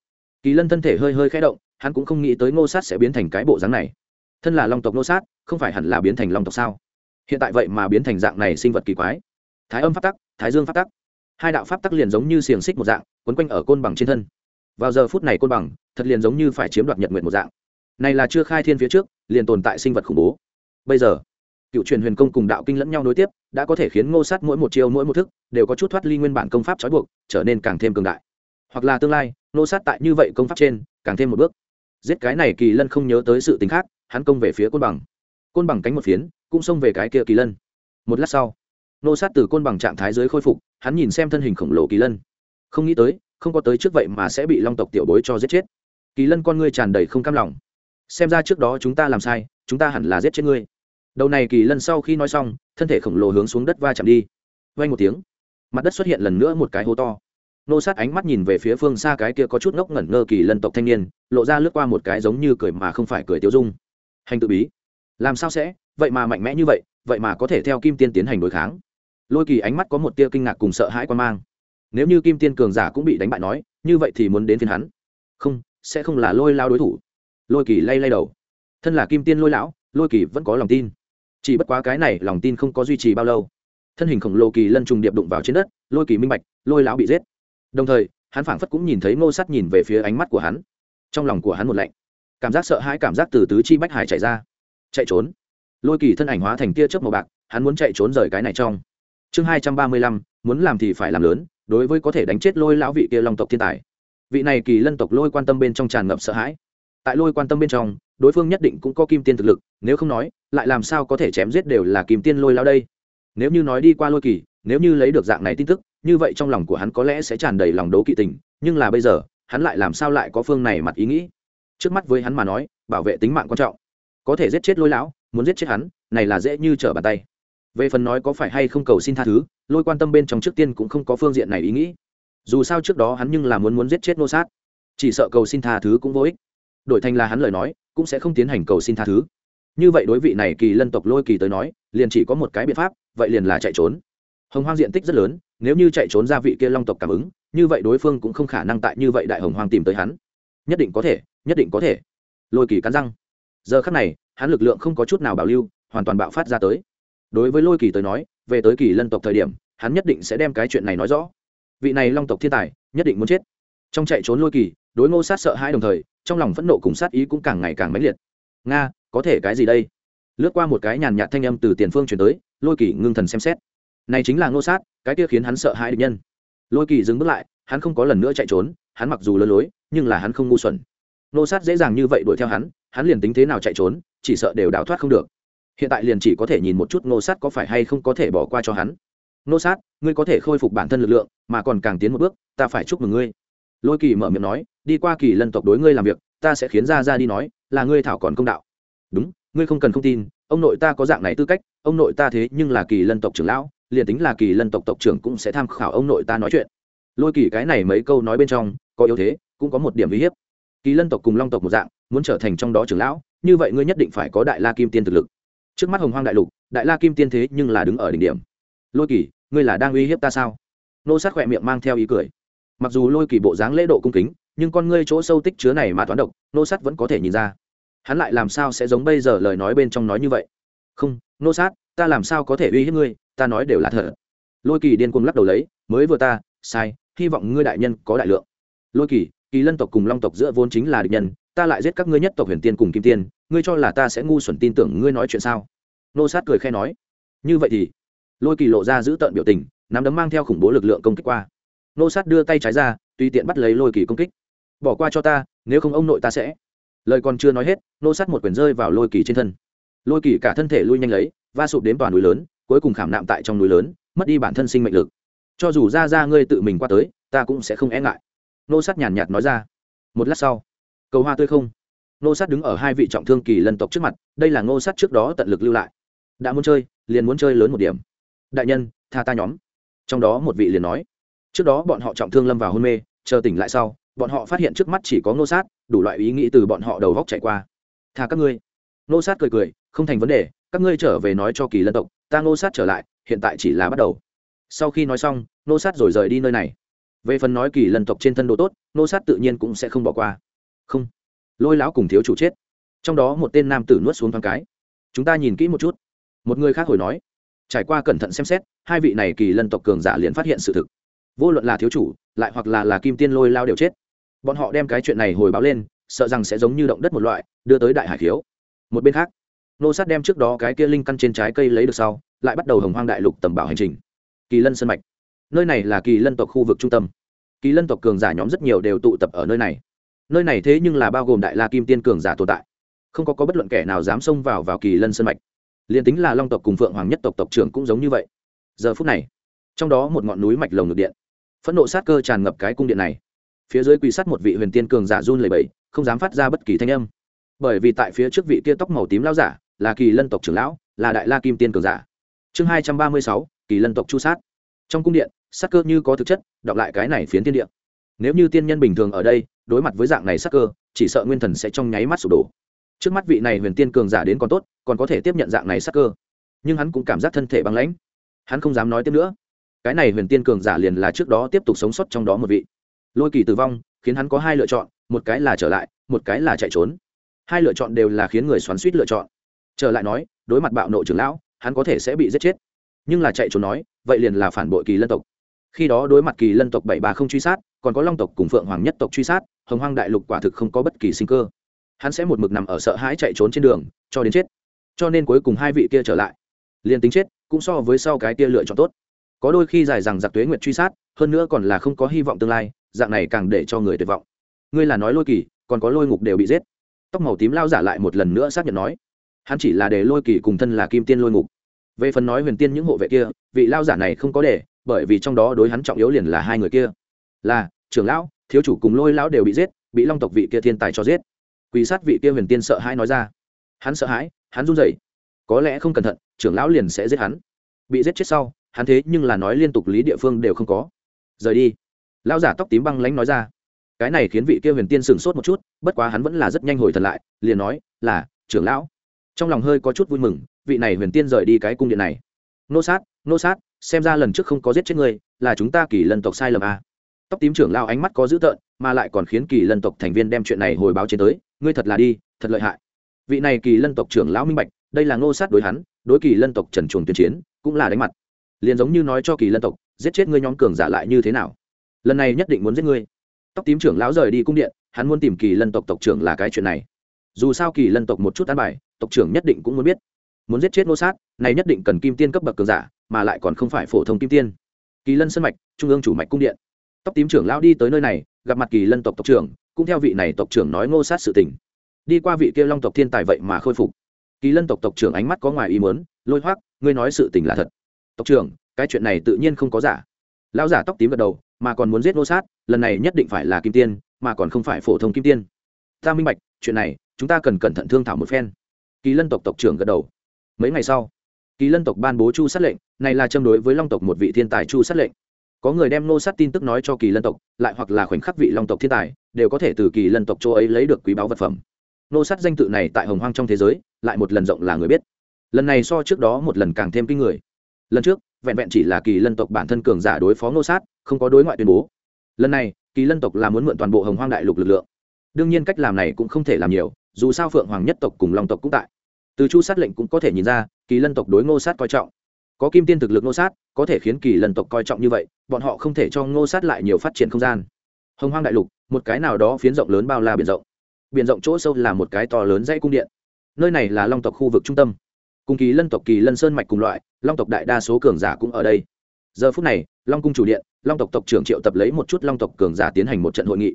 [SPEAKER 1] kỳ lân thân thể hơi hơi khẽ động, hắn cũng không nghĩ tới ngô sát sẽ biến thành cái bộ dáng này. Thân là long tộc ngô sát, không phải hẳn là biến thành long tộc sao? Hiện tại vậy mà biến thành dạng này sinh vật kỳ quái. Thái âm pháp tắc, thái dương pháp tắc. Hai đạo pháp tắc liền giống như xiềng xích một dạng, quấn quanh ở côn bằng trên thân. Vào giờ phút này côn bằng, thật liền giống như phải chiếm đoạt nhật nguyện một dạng. Này là chưa khai thiên phía trước, liền tồn tại sinh vật khủng bố. Bây giờ cựu truyền huyền công cùng đạo kinh lẫn nhau nối tiếp, đã có thể khiến ngô sát mỗi một chiêu mỗi một thức đều có chút thoát ly nguyên bản công pháp trói buộc, trở nên càng thêm cường đại. Hoặc là tương lai, ngô sát tại như vậy công pháp trên, càng thêm một bước. Giết cái này kỳ lân không nhớ tới sự tính khác, hắn công về phía côn bằng. Côn bằng cánh một phiến, cũng xông về cái kia kỳ lân. Một lát sau, ngô sát từ côn bằng trạng thái dưới khôi phục, hắn nhìn xem thân hình khổng lồ kỳ lân. Không nghĩ tới, không có tới trước vậy mà sẽ bị long tộc tiểu bối cho giết chết. Kỳ lân con ngươi tràn đầy không cam lòng. Xem ra trước đó chúng ta làm sai, chúng ta hẳn là giết chết ngươi đầu này kỳ lân sau khi nói xong, thân thể khổng lồ hướng xuống đất va chạm đi. Vay một tiếng, mặt đất xuất hiện lần nữa một cái hố to. Nô sát ánh mắt nhìn về phía phương xa cái kia có chút ngốc ngẩn ngơ kỳ lân tộc thanh niên, lộ ra lướt qua một cái giống như cười mà không phải cười tiêu dung. Hành tự bí. Làm sao sẽ? Vậy mà mạnh mẽ như vậy vậy mà có thể theo kim tiên tiến hành đối kháng. Lôi kỳ ánh mắt có một tia kinh ngạc cùng sợ hãi quan mang. Nếu như kim tiên cường giả cũng bị đánh bại nói, như vậy thì muốn đến phiên hắn. Không, sẽ không là lôi lao đối thủ. Lôi kỳ lay lay đầu. Thân là kim tiên lôi lão, lôi kỳ vẫn có lòng tin chỉ bất quá cái này lòng tin không có duy trì bao lâu. Thân hình khổng lồ kỳ lân trùng điệp đụng vào trên đất, lôi kỳ minh bạch, lôi lão bị giết. Đồng thời, hắn phảng phất cũng nhìn thấy ngô sắt nhìn về phía ánh mắt của hắn. Trong lòng của hắn một lạnh, cảm giác sợ hãi cảm giác từ tứ chi bách hải chạy ra. Chạy trốn. Lôi kỳ thân ảnh hóa thành tia chớp màu bạc, hắn muốn chạy trốn rời cái này trong. Chương hai trăm ba mươi lăm, muốn làm thì phải làm lớn, đối với có thể đánh chết lôi lão vị kia long tộc thiên tài. Vị này kỳ lân tộc lôi quan tâm bên trong tràn ngập sợ hãi. Tại lôi quan tâm bên trong đối phương nhất định cũng có kim tiên thực lực, nếu không nói, lại làm sao có thể chém giết đều là kim tiên lôi lao đây? Nếu như nói đi qua lôi kỳ, nếu như lấy được dạng này tin tức, như vậy trong lòng của hắn có lẽ sẽ tràn đầy lòng đố kỵ tình, nhưng là bây giờ, hắn lại làm sao lại có phương này mặt ý nghĩ? Trước mắt với hắn mà nói, bảo vệ tính mạng quan trọng. Có thể giết chết lôi lão, muốn giết chết hắn, này là dễ như trở bàn tay. Về phần nói có phải hay không cầu xin tha thứ, lôi quan tâm bên trong trước tiên cũng không có phương diện này ý nghĩ. Dù sao trước đó hắn nhưng là muốn muốn giết chết nô sát. Chỉ sợ cầu xin tha thứ cũng vô ích đổi thành là hắn lời nói, cũng sẽ không tiến hành cầu xin tha thứ. Như vậy đối vị này kỳ lân tộc lôi kỳ tới nói, liền chỉ có một cái biện pháp, vậy liền là chạy trốn. Hồng hoang diện tích rất lớn, nếu như chạy trốn ra vị kia long tộc cảm ứng, như vậy đối phương cũng không khả năng tại như vậy đại hồng hoang tìm tới hắn. Nhất định có thể, nhất định có thể. Lôi kỳ cắn răng. Giờ khắc này, hắn lực lượng không có chút nào bảo lưu, hoàn toàn bạo phát ra tới. Đối với lôi kỳ tới nói, về tới kỳ lân tộc thời điểm, hắn nhất định sẽ đem cái chuyện này nói rõ. Vị này long tộc thiên tài, nhất định muốn chết. Trong chạy trốn lôi kỳ đối ngô sát sợ hãi đồng thời, trong lòng phẫn nộ cùng sát ý cũng càng ngày càng mãnh liệt. Nga, có thể cái gì đây? Lướt qua một cái nhàn nhạt thanh âm từ tiền phương chuyển tới, lôi kỳ ngưng thần xem xét. Này chính là ngô sát, cái kia khiến hắn sợ hãi địch nhân. Lôi kỳ dừng bước lại, hắn không có lần nữa chạy trốn, hắn mặc dù lơ lối, nhưng là hắn không ngu xuẩn. Ngô sát dễ dàng như vậy đuổi theo hắn hắn liền tính thế nào chạy trốn, chỉ sợ đều đào thoát không được. Hiện tại liền chỉ có thể nhìn một chút ngô sát có phải hay không có thể bỏ qua cho hắn. Ngô sát, ngươi có thể khôi phục bản thân lực lượng, mà còn càng tiến một bước, ta phải chúc mừng ngươi lôi kỳ mở miệng nói, đi qua kỳ lân tộc đối ngươi làm việc, ta sẽ khiến ra ra đi nói, là ngươi thảo còn công đạo. Đúng, ngươi không cần không tin, ông nội ta có dạng này tư cách, ông nội ta thế nhưng là kỳ lân tộc trưởng lão, liền tính là kỳ lân tộc tộc trưởng cũng sẽ tham khảo ông nội ta nói chuyện. Lôi kỳ cái này mấy câu nói bên trong, có yếu thế, cũng có một điểm uy hiếp. Kỳ lân tộc cùng long tộc một dạng, muốn trở thành trong đó trưởng lão, như vậy ngươi nhất định phải có đại la kim tiên thực lực. Trước mắt hồng hoang đại lục, đại la kim tiên thế nhưng là đứng ở đỉnh điểm. Lôi kỳ, ngươi là đang uy hiếp ta sao? Nô sát khỏe miệng mang theo ý cười mặc dù lôi kỳ bộ dáng lễ độ cung kính, nhưng con ngươi chỗ sâu tích chứa này mà toán độc, nô sát vẫn có thể nhìn ra. Hắn lại làm sao sẽ giống bây giờ lời nói bên trong nói như vậy? Không, nô sát, ta làm sao có thể uy hiếp ngươi? Ta nói đều là thật. Lôi kỳ điên cuồng lắc đầu lấy, mới vừa ta, sai, hy vọng ngươi đại nhân có đại lượng. Lôi kỳ kỳ lân tộc cùng long tộc giữa vốn chính là địch nhân, ta lại giết các ngươi nhất tộc huyền tiên cùng kim tiên, ngươi cho là ta sẽ ngu xuẩn tin tưởng ngươi nói chuyện sao? Nô sát cười khe nói. Như vậy thì, lôi kỳ lộ ra giữ tợn biểu tình, nắm đấm mang theo khủng bố lực lượng công kích qua nô sát đưa tay trái ra, tùy tiện bắt lấy lôi kỳ công kích. Bỏ qua cho ta, nếu không ông nội ta sẽ lời còn chưa nói hết, nô sát một quyển rơi vào lôi kỳ trên thân. Lôi kỳ cả thân thể lui nhanh lấy, va sụp đến toàn núi lớn, cuối cùng khảm nạm tại trong núi lớn, mất đi bản thân sinh mệnh lực. Cho dù ra ra ngươi tự mình qua tới, ta cũng sẽ không e ngại. Nô sát nhàn nhạt nói ra. Một lát sau, cầu hoa tươi không? Nô sát đứng ở hai vị trọng thương kỳ lân tộc trước mặt, đây là nô sát trước đó tận lực lưu lại. Đã muốn chơi, liền muốn chơi lớn một điểm. Đại nhân, tha ta nhóm. Trong đó một vị liền nói trước đó bọn họ trọng thương lâm vào hôn mê, chờ tỉnh lại sau, bọn họ phát hiện trước mắt chỉ có nô sát, đủ loại ý nghĩ từ bọn họ đầu góc chạy qua. Tha các ngươi. Nô sát cười cười, không thành vấn đề, các ngươi trở về nói cho kỳ lân tộc, ta nô sát trở lại, hiện tại chỉ là bắt đầu. Sau khi nói xong nô sát rồi rời đi nơi này. Về phần nói kỳ lân tộc trên thân đồ tốt nô sát tự nhiên cũng sẽ không bỏ qua. Không. Lôi lão cùng thiếu chủ chết. Trong đó một tên nam tử nuốt xuống thoáng cái. Chúng ta nhìn kỹ một chút. Một người khác hồi nói. Trải qua cẩn thận xem xét, hai vị này kỳ lân tộc cường giả liền phát hiện sự thực vô luận là thiếu chủ lại hoặc là là kim tiên lôi lao đều chết. Bọn họ đem cái chuyện này hồi báo lên sợ rằng sẽ giống như động đất một loại đưa tới đại hải khiếu. Một bên khác nô sát đem trước đó cái kia linh căn trên trái cây lấy được sau lại bắt đầu hồng hoang đại lục tầm bảo hành trình. Kỳ lân sân mạch. Nơi này là kỳ lân tộc khu vực trung tâm. Kỳ lân tộc cường giả nhóm rất nhiều đều tụ tập ở nơi này. Nơi này thế nhưng là bao gồm đại la kim tiên cường giả tồn tại. Không có, có bất luận kẻ nào dám xông vào vào kỳ lân sân mạch. Liền tính là long tộc cùng phượng hoàng nhất tộc tộc trưởng cũng giống như vậy. Giờ phút này trong đó một ngọn núi mạch lồng ngực điện phẫn nộ sát cơ tràn ngập cái cung điện này. Phía dưới quỳ sát một vị huyền tiên cường giả run lầy bẫy không dám phát ra bất kỳ thanh âm. Bởi vì tại phía trước vị kia tóc màu tím lao giả là kỳ lân tộc trưởng lão, là đại la kim tiên cường giả. Chương hai trăm ba mươi sáu, kỳ lân tộc chu sát. Trong cung điện, sát cơ như có thực chất, đọc lại cái này phiến tiên điện nếu như tiên nhân bình thường ở đây, đối mặt với dạng này sát cơ, chỉ sợ nguyên thần sẽ trong nháy mắt sụp đổ. Trước mắt vị này huyền tiên cường giả đến còn tốt, còn có thể tiếp nhận dạng này sát cơ. Nhưng hắn cũng cảm giác thân thể băng lãnh. Hắn không dám nói tiếp nữa cái này huyền tiên cường giả liền là trước đó tiếp tục sống sót trong đó một vị. Lôi kỳ tử vong, khiến hắn có hai lựa chọn, một cái là trở lại, một cái là chạy trốn. Hai lựa chọn đều là khiến người xoắn suýt lựa chọn. Trở lại nói, đối mặt bạo nộ trưởng lão, hắn có thể sẽ bị giết chết. Nhưng là chạy trốn nói, vậy liền là phản bội kỳ lân tộc. Khi đó đối mặt kỳ lân tộc bảy ba không truy sát, còn có long tộc cùng phượng hoàng nhất tộc truy sát, hồng hoang đại lục quả thực không có bất kỳ sinh cơ. Hắn sẽ một mực nằm ở sợ hãi chạy trốn trên đường, cho đến chết. Cho nên cuối cùng hai vị kia trở lại. Liền tính chết, cũng so với sau cái kia lựa chọn tốt có đôi khi dài rằng giặc tuế nguyệt truy sát, hơn nữa còn là không có hy vọng tương lai, dạng này càng để cho người tuyệt vọng. Ngươi là nói lôi kỳ, còn có lôi ngục đều bị giết. Tóc màu tím lao giả lại một lần nữa xác nhận nói. Hắn chỉ là để lôi kỳ cùng thân là kim tiên lôi ngục. Về phần nói huyền tiên những hộ vệ kia, vị lao giả này không có để, bởi vì trong đó đối hắn trọng yếu liền là hai người kia. Là, trưởng lão, thiếu chủ cùng lôi lão đều bị giết, bị long tộc vị kia thiên tài cho giết. Quỳ sát vị kia huyền tiên sợ hãi nói ra. Hắn sợ hãi, hắn run rẩy. Có lẽ không cẩn thận, trưởng lão liền sẽ giết hắn. Bị giết chết sau hắn thế nhưng là nói liên tục lý địa phương đều không có. Rời đi. Lão giả tóc tím băng lánh nói ra. Cái này khiến vị kia huyền tiên sửng sốt một chút, bất quá hắn vẫn là rất nhanh hồi thật lại, liền nói, là, trưởng lão. Trong lòng hơi có chút vui mừng, vị này huyền tiên rời đi cái cung điện này. Nô sát nô sát, xem ra lần trước không có giết chết người là chúng ta kỳ lân tộc sai lầm à. tóc tím trưởng lao ánh mắt có dữ tợn, mà lại còn khiến kỳ lân tộc thành viên đem chuyện này hồi báo trên tới, ngươi thật là đi, thật lợi hại. Vị này kỳ lân tộc trưởng lão minh bạch, đây là ngô sát đối hắn, đối kỳ lân tộc trần chuồng tuyên chiến, cũng là đánh mặt liền giống như nói cho kỳ lân tộc, giết chết ngươi nhóm cường giả lại như thế nào? Lần này nhất định muốn giết ngươi. Tóc tím trưởng lão rời đi cung điện, hắn muốn tìm kỳ lân tộc tộc trưởng là cái chuyện này. Dù sao kỳ lân tộc một chút an bài, tộc trưởng nhất định cũng muốn biết. Muốn giết chết nô sát, này nhất định cần kim tiên cấp bậc cường giả, mà lại còn không phải phổ thông kim tiên. Kỳ lân sân mạch, trung ương chủ mạch cung điện. Tóc tím trưởng lão đi tới nơi này, gặp mặt kỳ lân tộc tộc trưởng, cũng theo vị này tộc trưởng nói ngô sát sự tình. Đi qua vị kia long tộc thiên tài vậy mà khôi phục. Kỳ lân tộc tộc trưởng ánh mắt có ngoài ý muốn, lôi hoác ngươi nói sự tình là thật tộc trưởng, cái chuyện này tự nhiên không có giả. Lão giả tóc tím gật đầu, mà còn muốn giết Nô sát, lần này nhất định phải là kim tiên, mà còn không phải phổ thông kim tiên. Ta minh bạch, chuyện này, chúng ta cần cẩn thận thương thảo một phen. Kỳ lân tộc tộc trưởng gật đầu. Mấy ngày sau, kỳ lân tộc ban bố chu sát lệnh, này là châm đối với long tộc một vị thiên tài chu sát lệnh. Có người đem nô sát tin tức nói cho kỳ lân tộc, lại hoặc là khoảnh khắc vị long tộc thiên tài, đều có thể từ kỳ lân tộc châu ấy lấy được quý báu vật phẩm. Nô sát danh tự này tại hồng hoang trong thế giới, lại một lần rộng là người biết. Lần này so trước đó một lần càng thêm kinh người lần trước, vẹn vẹn chỉ là kỳ lân tộc bản thân cường giả đối phó nô sát, không có đối ngoại tuyên bố. Lần này, kỳ lân tộc là muốn mượn toàn bộ hồng hoang đại lục lực lượng. Đương nhiên cách làm này cũng không thể làm nhiều, dù sao phượng hoàng nhất tộc cùng long tộc cũng tại. Từ chu sát lệnh cũng có thể nhìn ra, kỳ lân tộc đối ngô sát coi trọng. Có kim tiên thực lực ngô sát, có thể khiến kỳ lân tộc coi trọng như vậy, bọn họ không thể cho ngô sát lại nhiều phát triển không gian. Hồng hoang đại lục, một cái nào đó phiến rộng lớn bao la biển rộng. Biển rộng chỗ sâu là một cái to lớn dãy cung điện. Nơi này là long tộc khu vực trung tâm cùng kỳ lân tộc kỳ lân sơn mạch cùng loại, long tộc đại đa số cường giả cũng ở đây. Giờ phút này, long cung chủ điện, long tộc tộc trưởng triệu tập lấy một chút long tộc cường giả tiến hành một trận hội nghị.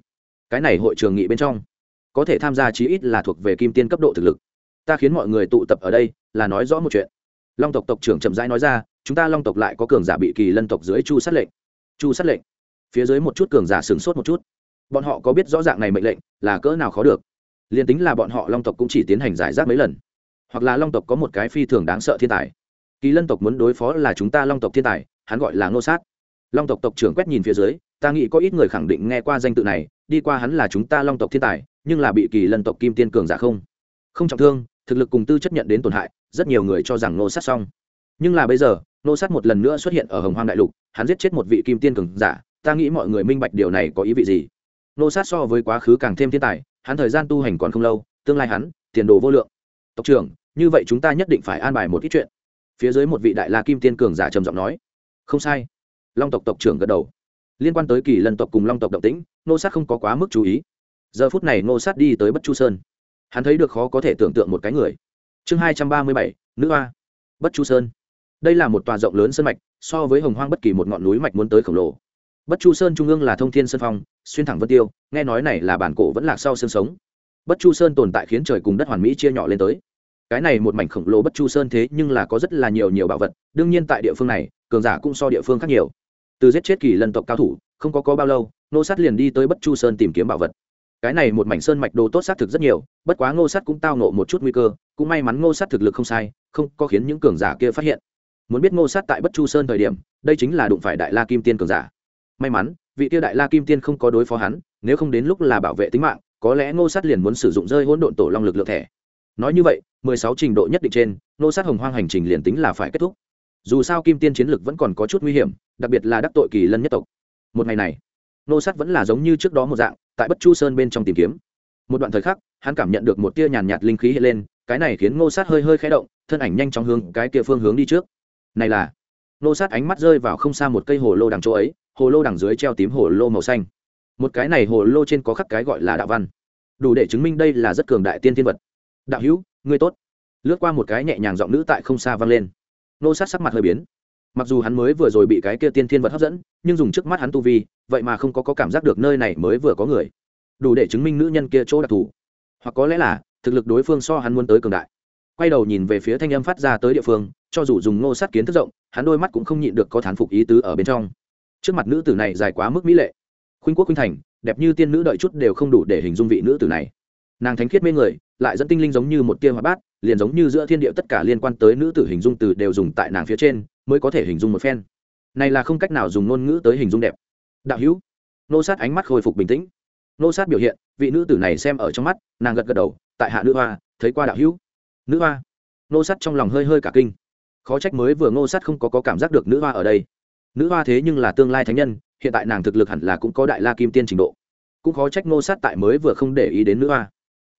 [SPEAKER 1] Cái này hội trường nghị bên trong, có thể tham gia chí ít là thuộc về kim tiên cấp độ thực lực. Ta khiến mọi người tụ tập ở đây, là nói rõ một chuyện. Long tộc tộc trưởng chậm rãi nói ra, chúng ta long tộc lại có cường giả bị kỳ lân tộc dưới chu sát lệnh. Chu sát lệnh. Phía dưới một chút cường giả sửng sốt một chút. Bọn họ có biết rõ ràng này mệnh lệnh là cỡ nào khó được. Liền tính là bọn họ long tộc cũng chỉ tiến hành giải rác mấy lần hoặc là long tộc có một cái phi thường đáng sợ thiên tài. Kỳ lân tộc muốn đối phó là chúng ta long tộc thiên tài, hắn gọi là ngô sát. Long tộc tộc trưởng quét nhìn phía dưới, ta nghĩ có ít người khẳng định nghe qua danh tự này, đi qua hắn là chúng ta long tộc thiên tài, nhưng là bị kỳ lân tộc kim tiên cường giả không? Không trọng thương, thực lực cùng tư chất nhận đến tổn hại, rất nhiều người cho rằng nô sát xong. Nhưng là bây giờ nô sát một lần nữa xuất hiện ở hồng hoang đại lục, hắn giết chết một vị kim tiên cường giả, ta nghĩ mọi người minh bạch điều này có ý vị gì? Nô sát so với quá khứ càng thêm thiên tài, hắn thời gian tu hành còn không lâu, tương lai hắn, tiền đồ vô lượng. Tộc trưởng như vậy chúng ta nhất định phải an bài một ít chuyện. Phía dưới một vị đại la kim tiên cường giả trầm giọng nói. Không sai. Long tộc tộc trưởng gật đầu. Liên quan tới kỳ lân tộc cùng long tộc động tĩnh nô sát không có quá mức chú ý. Giờ phút này nô sát đi tới bất chu sơn. Hắn thấy được khó có thể tưởng tượng một cái người. Chương hai trăm ba mươi bảy, nữ hoa. Bất chu sơn. Đây là một tòa rộng lớn sân mạch, so với hồng hoang bất kỳ một ngọn núi mạch muốn tới khổng lồ. Bất chu sơn trung ương là thông thiên sơn phong, xuyên thẳng vân tiêu, nghe nói này là bản cổ vẫn lạc sau xương sống. Bất chu sơn tồn tại khiến trời cùng đất hoàn mỹ chia nhỏ lên tới cái này một mảnh khổng lồ bất chu sơn thế nhưng là có rất là nhiều nhiều bảo vật, đương nhiên tại địa phương này, cường giả cũng so địa phương khác nhiều. Từ giết chết kỳ lân tộc cao thủ, không có có bao lâu nô sát liền đi tới bất chu sơn tìm kiếm bảo vật. Cái này một mảnh sơn mạch đồ tốt xác thực rất nhiều, bất quá ngô sát cũng tao nộ một chút nguy cơ, cũng may mắn ngô sát thực lực không sai, không có khiến những cường giả kia phát hiện. Muốn biết ngô sát tại bất chu sơn thời điểm, đây chính là đụng phải đại la kim tiên cường giả. May mắn, vị tiêu đại la kim tiên không có đối phó hắn, nếu không đến lúc là bảo vệ tính mạng, có lẽ ngô sát liền muốn sử dụng rơi hỗn độn tổ long lực lượng thẻ nói như vậy, mười sáu trình độ nhất định trên ngô sát hồng hoang hành trình liền tính là phải kết thúc. Dù sao kim tiên chiến lực vẫn còn có chút nguy hiểm, đặc biệt là đắc tội kỳ lân nhất tộc. Một ngày này ngô sát vẫn là giống như trước đó một dạng, tại bất chu sơn bên trong tìm kiếm. Một đoạn thời khắc, hắn cảm nhận được một tia nhàn nhạt linh khí hiện lên, cái này khiến ngô sát hơi hơi khé động, thân ảnh nhanh chóng hướng cái kia phương hướng đi trước. Này là ngô sát ánh mắt rơi vào không xa một cây hồ lô đằng chỗ ấy, hồ lô đằng dưới treo tím hồ lô màu xanh. Một cái này hồ lô trên có khắc cái gọi là đạo văn. Đủ để chứng minh đây là rất cường đại tiên thiên vật đạo hữu ngươi tốt. Lướt qua một cái nhẹ nhàng giọng nữ tại không xa vang lên. Nô sát sắc mặt hơi biến. Mặc dù hắn mới vừa rồi bị cái kia tiên thiên vật hấp dẫn nhưng dùng trước mắt hắn tu vi vậy mà không có, có cảm giác được nơi này mới vừa có người. Đủ để chứng minh nữ nhân kia chỗ đặc thù. Hoặc có lẽ là thực lực đối phương so hắn muốn tới cường đại. Quay đầu nhìn về phía thanh âm phát ra tới địa phương cho dù dùng nô sát kiến thức rộng hắn đôi mắt cũng không nhịn được có thán phục ý tứ ở bên trong. Trước mặt nữ tử này dài quá mức mỹ lệ. Khuynh quốc khuynh thành đẹp như tiên nữ đợi chút đều không đủ để hình dung vị nữ tử này. Nàng thánh khiết mê người lại dẫn tinh linh giống như một tia hoạt bát liền giống như giữa thiên địa tất cả liên quan tới nữ tử hình dung từ đều dùng tại nàng phía trên mới có thể hình dung một phen. Này là không cách nào dùng ngôn ngữ tới hình dung đẹp. Đạo hữu nô sát ánh mắt khôi phục bình tĩnh. Nô sát biểu hiện vị nữ tử này xem ở trong mắt nàng gật gật đầu tại hạ nữ hoa thấy qua đạo hữu. Nữ hoa. Nô sát trong lòng hơi hơi cả kinh. Khó trách mới vừa nô sát không có, có cảm giác được nữ hoa ở đây. Nữ hoa thế nhưng là tương lai thánh nhân hiện tại nàng thực lực hẳn là cũng có đại la kim tiên trình độ. Cũng khó trách nô sát tại mới vừa không để ý đến nữ hoa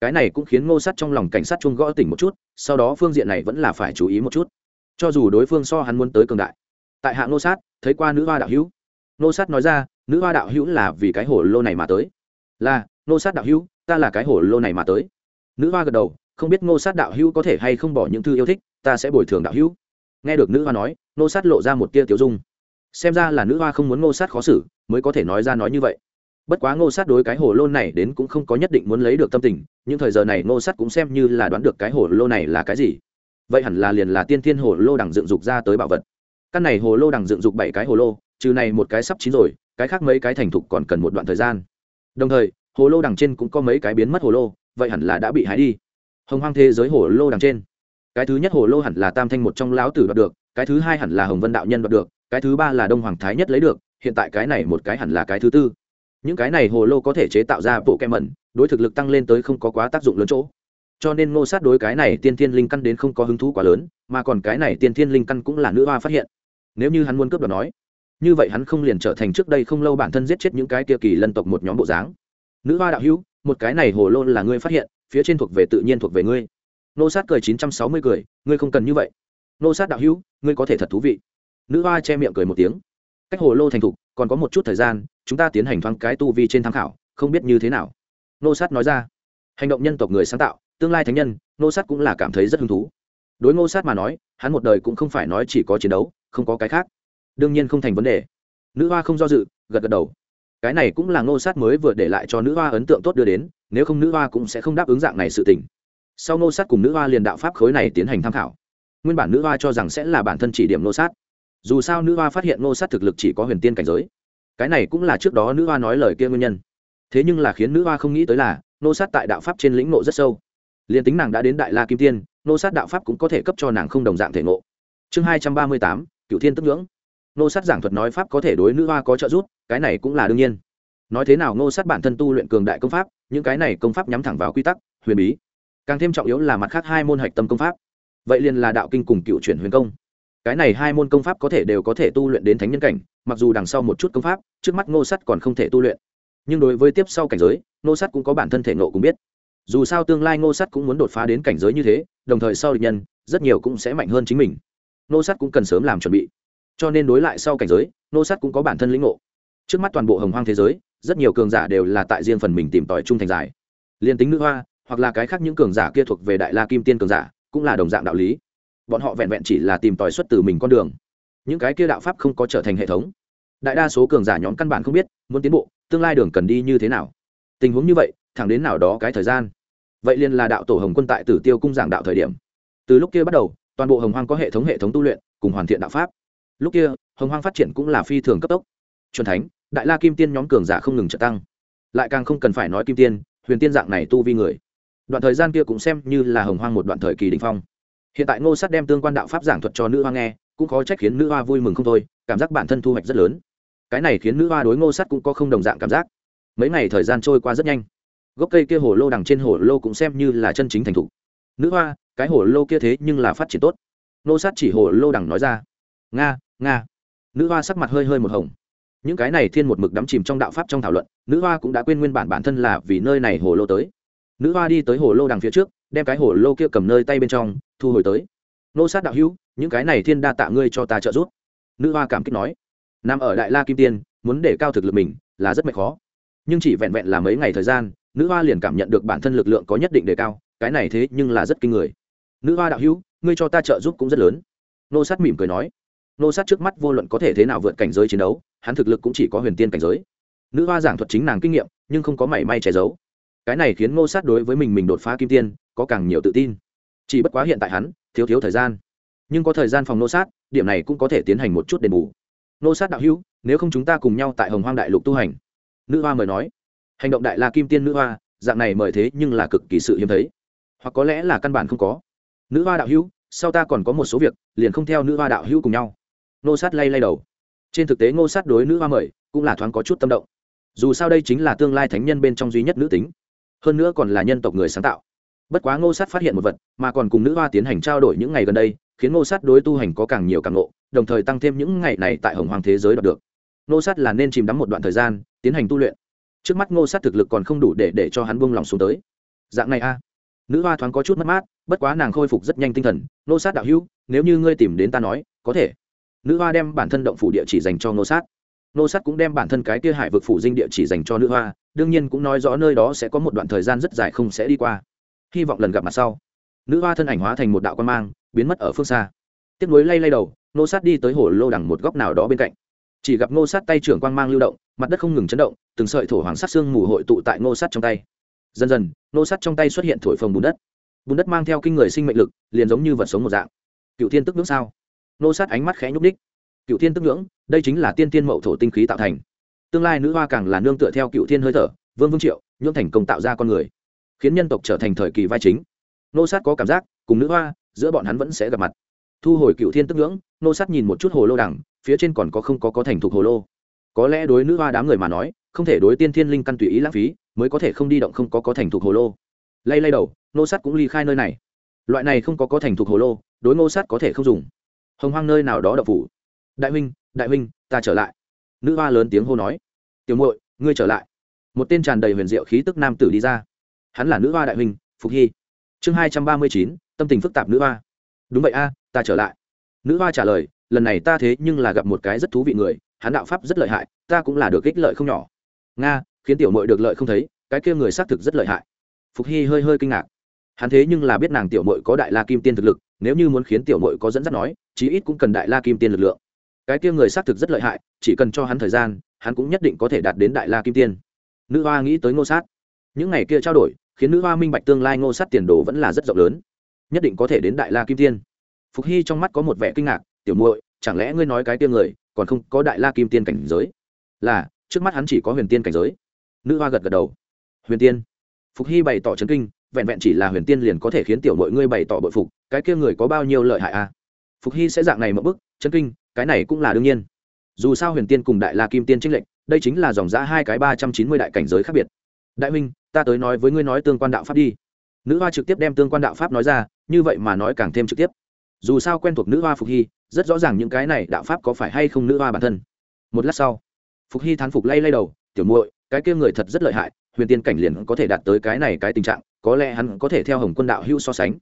[SPEAKER 1] cái này cũng khiến ngô sát trong lòng cảnh sát chung gõ tỉnh một chút, sau đó phương diện này vẫn là phải chú ý một chút. Cho dù đối phương so hắn muốn tới cường đại. Tại hạng ngô sát, thấy qua nữ hoa đạo hữu. Ngô sát nói ra, nữ hoa đạo hữu là vì cái hồ lô này mà tới. Là, Ngô sát đạo hữu, ta là cái hồ lô này mà tới. Nữ hoa gật đầu, không biết ngô sát đạo hữu có thể hay không bỏ những thư yêu thích, ta sẽ bồi thường đạo hữu. Nghe được nữ hoa nói, ngô sát lộ ra một tia tiểu dung. Xem ra là nữ hoa không muốn ngô sát khó xử, mới có thể nói ra nói như vậy bất quá ngô sát đối cái hồ lô này đến cũng không có nhất định muốn lấy được tâm tình nhưng thời giờ này ngô sát cũng xem như là đoán được cái hồ lô này là cái gì. Vậy hẳn là liền là tiên thiên hồ lô đằng dựng dục ra tới bảo vật. Căn này hồ lô đằng dựng dục bảy cái hồ lô, trừ này một cái sắp chín rồi, cái khác mấy cái thành thục còn cần một đoạn thời gian. Đồng thời, hồ lô đằng trên cũng có mấy cái biến mất hồ lô, vậy hẳn là đã bị hái đi. Hồng hoang thế giới hồ lô đằng trên. Cái thứ nhất hồ lô hẳn là tam thanh một trong lão tử đoạt được, cái thứ hai hẳn là hồng vân đạo nhân đoạt được, cái thứ ba là đông hoàng thái nhất lấy được, hiện tại cái này một cái hẳn là cái thứ tư những cái này hồ lô có thể chế tạo ra bộ kem mẩn, đối thực lực tăng lên tới không có quá tác dụng lớn chỗ. Cho nên ngô sát đối cái này tiên thiên linh căn đến không có hứng thú quá lớn, mà còn cái này tiên thiên linh căn cũng là nữ hoa phát hiện. Nếu như hắn muốn cướp đoạt nói, như vậy hắn không liền trở thành trước đây không lâu bản thân giết chết những cái kia kỳ lân tộc một nhóm bộ dáng. Nữ hoa đạo hữu, một cái này hồ lô là ngươi phát hiện, phía trên thuộc về tự nhiên thuộc về ngươi. Nô sát cười chín trăm sáu mươi cười, ngươi không cần như vậy. Nô sát đạo hữu, ngươi có thể thật thú vị. Nữ hoa che miệng cười một tiếng. Cách hồ lô thành thục, còn có một chút thời gian chúng ta tiến hành thoáng cái tu vi trên tham khảo, không biết như thế nào. Nô sát nói ra. Hành động nhân tộc người sáng tạo, tương lai thánh nhân, nô sát cũng là cảm thấy rất hứng thú. Đối ngô sát mà nói, hắn một đời cũng không phải nói chỉ có chiến đấu, không có cái khác. Đương nhiên không thành vấn đề. Nữ hoa không do dự, gật gật đầu. Cái này cũng là ngô sát mới vừa để lại cho nữ hoa ấn tượng tốt đưa đến, nếu không nữ hoa cũng sẽ không đáp ứng dạng này sự tình. Sau ngô sát cùng nữ hoa liền đạo pháp khối này tiến hành tham khảo. Nguyên bản nữ hoa cho rằng sẽ là bản thân chỉ điểm ngô sát. Dù sao nữ hoa phát hiện ngô sát thực lực chỉ có huyền tiên cảnh giới cái này cũng là trước đó nữ hoa nói lời kia nguyên nhân. Thế nhưng là khiến nữ hoa không nghĩ tới là, nô sát tại đạo pháp trên lĩnh ngộ rất sâu. Liền tính nàng đã đến đại la kim tiên, nô sát đạo pháp cũng có thể cấp cho nàng không đồng dạng thể ngộ. Chương hai trăm ba mươi tám cựu thiên tức ngưỡng. Nô sát giảng thuật nói pháp có thể đối nữ hoa có trợ giúp, cái này cũng là đương nhiên. Nói thế nào nô sát bản thân tu luyện cường đại công pháp, những cái này công pháp nhắm thẳng vào quy tắc, huyền bí. Càng thêm trọng yếu là mặt khác hai môn hạch tâm công pháp. Vậy liền là đạo kinh cùng cựu chuyển huyền công cái này hai môn công pháp có thể đều có thể tu luyện đến thánh nhân cảnh, mặc dù đằng sau một chút công pháp, trước mắt ngô sắt còn không thể tu luyện. Nhưng đối với tiếp sau cảnh giới, ngô sắt cũng có bản thân thể nộ cũng biết. Dù sao tương lai ngô sắt cũng muốn đột phá đến cảnh giới như thế, đồng thời sau địch nhân, rất nhiều cũng sẽ mạnh hơn chính mình. Ngô sắt cũng cần sớm làm chuẩn bị. Cho nên đối lại sau cảnh giới, ngô sắt cũng có bản thân lĩnh ngộ. Trước mắt toàn bộ hồng hoang thế giới, rất nhiều cường giả đều là tại riêng phần mình tìm tòi trung thành giải. Liên tính nữ hoa, hoặc là cái khác những cường giả kia thuộc về đại la kim tiên cường giả, cũng là đồng dạng đạo lý bọn họ vẹn vẹn chỉ là tìm tòi xuất từ mình con đường. Những cái kia đạo pháp không có trở thành hệ thống. Đại đa số cường giả nhóm căn bản không biết, muốn tiến bộ, tương lai đường cần đi như thế nào. Tình huống như vậy, thẳng đến nào đó cái thời gian. Vậy liền là đạo tổ hồng quân tại tử tiêu cung giảng đạo thời điểm. Từ lúc kia bắt đầu, toàn bộ hồng hoang có hệ thống hệ thống tu luyện, cùng hoàn thiện đạo pháp. Lúc kia, hồng hoang phát triển cũng là phi thường cấp tốc. C thánh, đại la kim tiên nhóm cường giả không ngừng trợ tăng. Lại càng không cần phải nói kim tiên, huyền tiên dạng này tu vi người. Đoạn thời gian kia cũng xem như là hồng hoang một đoạn thời kỳ đình phong hiện tại ngô sát đem tương quan đạo pháp giảng thuật cho nữ hoa nghe, cũng khó trách khiến nữ hoa vui mừng không thôi, cảm giác bản thân thu hoạch rất lớn. Cái này khiến nữ hoa đối ngô sát cũng có không đồng dạng cảm giác. Mấy ngày thời gian trôi qua rất nhanh. Gốc cây kia hồ lô đằng trên hồ lô cũng xem như là chân chính thành t h ủ nữ hoa, cái hồ lô kia thế nhưng là phát triển tốt. Ngô sát chỉ hồ lô đằng nói ra. Nga nga. Nữ hoa sắc mặt hơi hơi một hồng. Những cái này thiên một mực đắm chìm trong đạo pháp trong thảo luận, nữ hoa cũng đã quên nguyên bản bản thân là vì nơi này hồ lô tới. Nữ hoa đi tới hồ lô đằng phía trước đem cái hồ lô kia cầm nơi tay bên trong, thu hồi tới. Nô sát đạo hữu, những cái này thiên đa tạ ngươi cho ta trợ giúp. Nữ hoa cảm kích nói. Nằm ở đại la kim tiên, muốn để cao thực lực mình là rất mệt khó. Nhưng chỉ vẹn vẹn là mấy ngày thời gian, nữ hoa liền cảm nhận được bản thân lực lượng có nhất định đề cao, cái này thế nhưng là rất kinh người. Nữ hoa đạo hữu, ngươi cho ta trợ giúp cũng rất lớn. Nô sát mỉm cười nói. Nô sát trước mắt vô luận có thể thế nào vượt cảnh giới chiến đấu, hắn thực lực cũng chỉ có huyền tiên cảnh giới. Nữ hoa giảng thuật chính nàng kinh nghiệm, nhưng không có mảy may che giấu. Cái này khiến nô sát đối với mình mình đột phá kim tiên có càng nhiều tự tin. Chỉ bất quá hiện tại hắn, thiếu thiếu thời gian. Nhưng có thời gian phòng nô sát, điểm này cũng có thể tiến hành một chút đền bù. Nô sát đạo hữu, nếu không chúng ta cùng nhau tại hồng hoang đại lục tu hành. Nữ hoa mời nói. Hành động đại la kim tiên nữ hoa, dạng này mời thế nhưng là cực kỳ sự hiếm thấy. Hoặc có lẽ là căn bản không có. Nữ hoa đạo hữu, sau ta còn có một số việc, liền không theo nữ hoa đạo hữu cùng nhau. Nô sát lay lay đầu. Trên thực tế ngô sát đối nữ hoa mời, cũng là thoáng có chút tâm động. Dù sao đây chính là tương lai thánh nhân bên trong duy nhất nữ tính. Hơn nữa còn là nhân tộc người sáng tạo bất quá ngô sát phát hiện một vật, mà còn cùng nữ hoa tiến hành trao đổi những ngày gần đây, khiến ngô sát đối tu hành có càng nhiều càng ngộ, đồng thời tăng thêm những ngày này tại hồng hoàng thế giới đạt được. Ngô sát là nên chìm đắm một đoạn thời gian, tiến hành tu luyện. Trước mắt ngô sát thực lực còn không đủ để để cho hắn buông lòng xuống tới. Dạng này a. Nữ hoa thoáng có chút mất mát, bất quá nàng khôi phục rất nhanh tinh thần. Ngô sát đạo hữu, nếu như ngươi tìm đến ta nói, có thể. Nữ hoa đem bản thân động phủ địa chỉ dành cho ngô sát. Ngô sát cũng đem bản thân cái kia hải vực phủ dinh địa chỉ dành cho nữ hoa, đương nhiên cũng nói rõ nơi đó sẽ có một đoạn thời gian rất dài không sẽ đi qua hy vọng lần gặp mặt sau, nữ hoa thân ảnh hóa thành một đạo quan mang, biến mất ở phương xa. Tiếp nối lay lay đầu nô sát đi tới hồ lô đằng một góc nào đó bên cạnh. Chỉ gặp nô sát tay trưởng quang mang lưu động, mặt đất không ngừng chấn động, từng sợi thổ hoàng sát xương mù hội tụ tại nô sát trong tay. Dần dần nô sát trong tay xuất hiện thổi phồng bùn đất. Bùn đất mang theo kinh người sinh mệnh lực, liền giống như vật sống một dạng. Cựu thiên tức ngưỡng sao? Nô sát ánh mắt khẽ nhúc ních cựu thiên tức ngưỡng, đây chính là tiên tiên mậu thổ tinh khí tạo thành. Tương lai nữ hoa càng là nương tựa theo cựu thiên hơi thở, vương vương triệu nhưỡng thành công tạo ra con người khiến nhân tộc trở thành thời kỳ vai chính. Nô sát có cảm giác, cùng nữ hoa, giữa bọn hắn vẫn sẽ gặp mặt. Thu hồi cựu thiên tức ngưỡng, nô sát nhìn một chút hồ lô đẳng phía trên còn có không có có thành thục hồ lô. Có lẽ đối nữ hoa đám người mà nói, không thể đối tiên thiên linh căn tùy ý lãng phí, mới có thể không đi động không có có thành thục hồ lô. Lay lay đầu, nô sát cũng ly khai nơi này. Loại này không có có thành thục hồ lô, đối nô sát có thể không dùng. Hồng hoang nơi nào đó đập phủ. Đại huynh đại huynh, ta trở lại. Nữ hoa lớn tiếng hô nói. Tiểu muội, ngươi trở lại. Một tên tràn đầy huyền diệu khí tức nam tử đi ra hắn là nữ hoa đại huynh, phục hy. Chương hai trăm ba mươi chín, tâm tình phức tạp nữ hoa. Đúng vậy a, ta trở lại. Nữ hoa trả lời, lần này ta thế nhưng là gặp một cái rất thú vị người, hắn đạo pháp rất lợi hại, ta cũng là được ích lợi không nhỏ. Nga, khiến tiểu mội được lợi không thấy, cái kia người xác thực rất lợi hại. Phục hy hơi hơi kinh ngạc. Hắn thế nhưng là biết nàng tiểu mội có đại la kim tiên thực lực, nếu như muốn khiến tiểu mội có dẫn dắt nói, chí ít cũng cần đại la kim tiên lực lượng. Cái kia người xác thực rất lợi hại, chỉ cần cho hắn thời gian, hắn cũng nhất định có thể đạt đến đại la kim tiên. Nữ hoa nghĩ tới ngô sát. Những ngày kia trao đổi khiến nữ hoa minh bạch tương lai ngô sát tiền đồ vẫn là rất rộng lớn. Nhất định có thể đến đại la kim tiên. Phục hy trong mắt có một vẻ kinh ngạc, tiểu muội, chẳng lẽ ngươi nói cái kia người còn không có đại la kim tiên cảnh giới? Là, trước mắt hắn chỉ có huyền tiên cảnh giới. Nữ hoa gật gật đầu. Huyền tiên? Phục hy bày tỏ chấn kinh, vẹn vẹn chỉ là huyền tiên liền có thể khiến tiểu mội ngươi bày tỏ bội phục, cái kia người có bao nhiêu lợi hại à phục hy sẽ dạng này mậu bức chấn kinh, cái này cũng là đương nhiên. Dù sao huyền tiên cùng đại la kim tiên trích lệnh đây chính là dòng giã hai cái ba trăm chín mươi đại cảnh giới khác biệt đại huynh, ta tới nói với ngươi nói tương quan đạo pháp đi. Nữ hoa trực tiếp đem tương quan đạo pháp nói ra, như vậy mà nói càng thêm trực tiếp. Dù sao quen thuộc nữ hoa phục hy, rất rõ ràng những cái này đạo pháp có phải hay không nữ hoa bản thân. Một lát sau, phục hy thán phục lay lay đầu, tiểu muội, cái kia người thật rất lợi hại, huyền tiên cảnh liền có thể đạt tới cái này cái tình trạng, có lẽ hắn có thể theo hồng quân đạo hữu so sánh.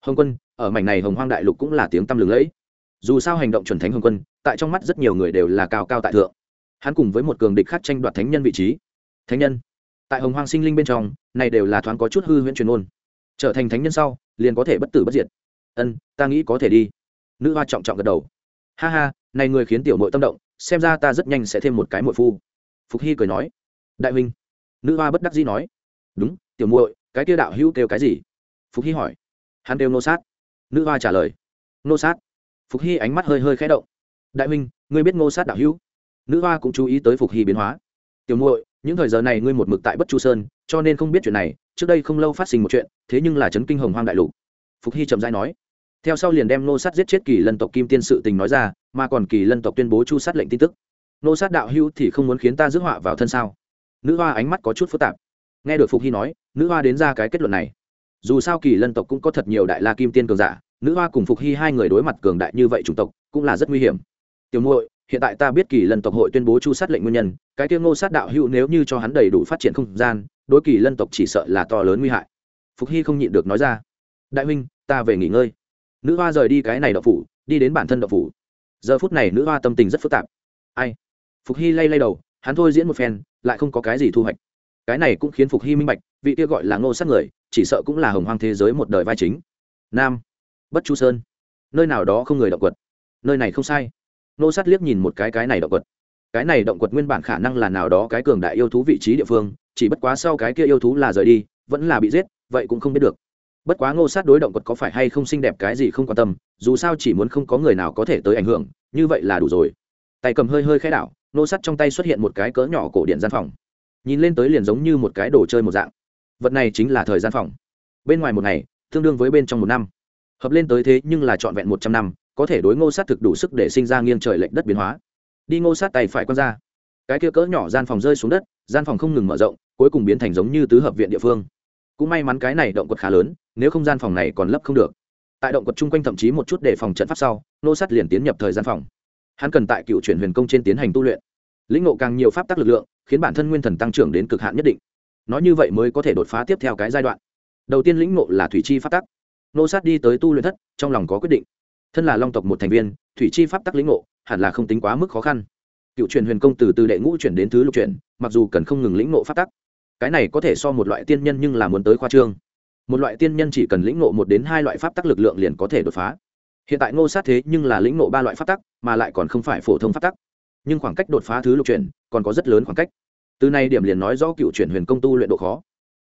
[SPEAKER 1] Hồng quân, ở mảnh này hồng hoang đại lục cũng là tiếng tăm lừng lẫy. Dù sao hành động chuẩn thánh hồng quân, tại trong mắt rất nhiều người đều là cao cao tại thượng. Hắn cùng với một cường địch khác tranh đoạt thánh nhân vị trí. Thánh nhân? Tại hồng hoang sinh linh bên trong, này đều là thoáng có chút hư huyễn truyền ôn trở thành thánh nhân sau, liền có thể bất tử bất diệt. Ân, ta nghĩ có thể đi. Nữ hoa trọng trọng gật đầu. Ha ha, này người khiến tiểu mội tâm động, xem ra ta rất nhanh sẽ thêm một cái mội phu. Phục hy cười nói. Đại huynh. Nữ hoa bất đắc dĩ nói. Đúng, tiểu muội, cái kia đạo hữu kêu cái gì? Phục hy hỏi. Hắn kêu nô sát. Nữ hoa trả lời. Nô sát. Phục hy ánh mắt hơi hơi khẽ động. Đại huynh, ngươi biết nô sát đạo hữu? Nữ hoa cũng chú ý tới phục hy biến hóa. Tiểu muội những thời giờ này ngươi một mực tại bất chu sơn, cho nên không biết chuyện này, trước đây không lâu phát sinh một chuyện, thế nhưng là chấn kinh hồng hoang đại lục. Phục hy trầm dai nói. Theo sau liền đem nô sát giết chết kỳ lân tộc kim tiên sự tình nói ra, mà còn kỳ lân tộc tuyên bố chu sát lệnh tin tức. Nô sát đạo hưu thì không muốn khiến ta rước họa vào thân sao? Nữ hoa ánh mắt có chút phức tạp. Nghe được phục hy nói, nữ hoa đến ra cái kết luận này. Dù sao kỳ lân tộc cũng có thật nhiều đại la kim tiên cường giả, nữ hoa cùng phục hy hai người đối mặt cường đại như vậy chủng tộc, cũng là rất nguy hiểm. Tiểu muội hiện tại ta biết kỳ lân tộc hội tuyên bố chu sát lệnh nguyên nhân, cái tiêu ngô sát đạo hữu nếu như cho hắn đầy đủ phát triển không gian, đối kỳ lân tộc chỉ sợ là to lớn nguy hại. Phục hy không nhịn được nói ra, đại huynh, ta về nghỉ ngơi. Nữ hoa rời đi cái này đậu phủ, đi đến bản thân đậu phủ. Giờ phút này nữ hoa tâm tình rất phức tạp. Ai? Phục hy lay lay đầu, hắn thôi diễn một phen, lại không có cái gì thu hoạch. Cái này cũng khiến phục hy minh bạch, vị kia gọi là ngô sát người, chỉ sợ cũng là hồng hoang thế giới một đời vai chính. Nam, bất chu sơn. Nơi nào đó không người động quật. Nơi này không sai ngô sát liếc nhìn một cái cái này động quật. Cái này động quật nguyên bản khả năng là nào đó cái cường đại yêu thú vị trí địa phương, chỉ bất quá sau cái kia yêu thú là rời đi, vẫn là bị giết, vậy cũng không biết được. Bất quá ngô sát đối động quật có phải hay không xinh đẹp cái gì không quan tâm, dù sao chỉ muốn không có người nào có thể tới ảnh hưởng, như vậy là đủ rồi. Tay cầm hơi hơi khẽ đảo nô sát trong tay xuất hiện một cái cỡ nhỏ cổ điện gian phòng. Nhìn lên tới liền giống như một cái đồ chơi một dạng. Vật này chính là thời gian phòng. Bên ngoài một ngày, tương đương với bên trong một năm. Hợp lên tới thế nhưng là trọn vẹn một trăm năm có thể đối ngô sát thực đủ sức để sinh ra nghiêng trời lệnh đất biến hóa. Đi ngô sát tay phải quan ra. Cái kia cỡ nhỏ gian phòng rơi xuống đất, gian phòng không ngừng mở rộng, cuối cùng biến thành giống như tứ hợp viện địa phương. Cũng may mắn cái này động quật khá lớn, nếu không gian phòng này còn lấp không được. Tại động quật chung quanh thậm chí một chút để phòng trận pháp sau nô sát liền tiến nhập thời gian phòng. Hắn cần tại cựu chuyển huyền công trên tiến hành tu luyện. Lĩnh ngộ càng nhiều pháp tắc lực lượng, khiến bản thân nguyên thần tăng trưởng đến cực hạn nhất định. Nói như vậy mới có thể đột phá tiếp theo cái giai đoạn. Đầu tiên lĩnh ngộ là thủy chi pháp tắc. Nô sát đi tới tu luyện thất, trong lòng có quyết định thân là long tộc một thành viên, thủy chi pháp tắc lĩnh ngộ, hẳn là không tính quá mức khó khăn. Cựu truyền huyền công từ từ đệ ngũ chuyển đến thứ lục chuyển, mặc dù cần không ngừng lĩnh ngộ pháp tắc. Cái này có thể so một loại tiên nhân nhưng là muốn tới khoa trương. Một loại tiên nhân chỉ cần lĩnh ngộ một đến hai loại pháp tắc lực lượng liền có thể đột phá. Hiện tại ngô sát thế nhưng là lĩnh ngộ ba loại pháp tắc, mà lại còn không phải phổ thông pháp tắc. Nhưng khoảng cách đột phá thứ lục chuyển, còn có rất lớn khoảng cách. Từ nay điểm liền nói rõ cựu chuyển huyền công tu luyện độ khó.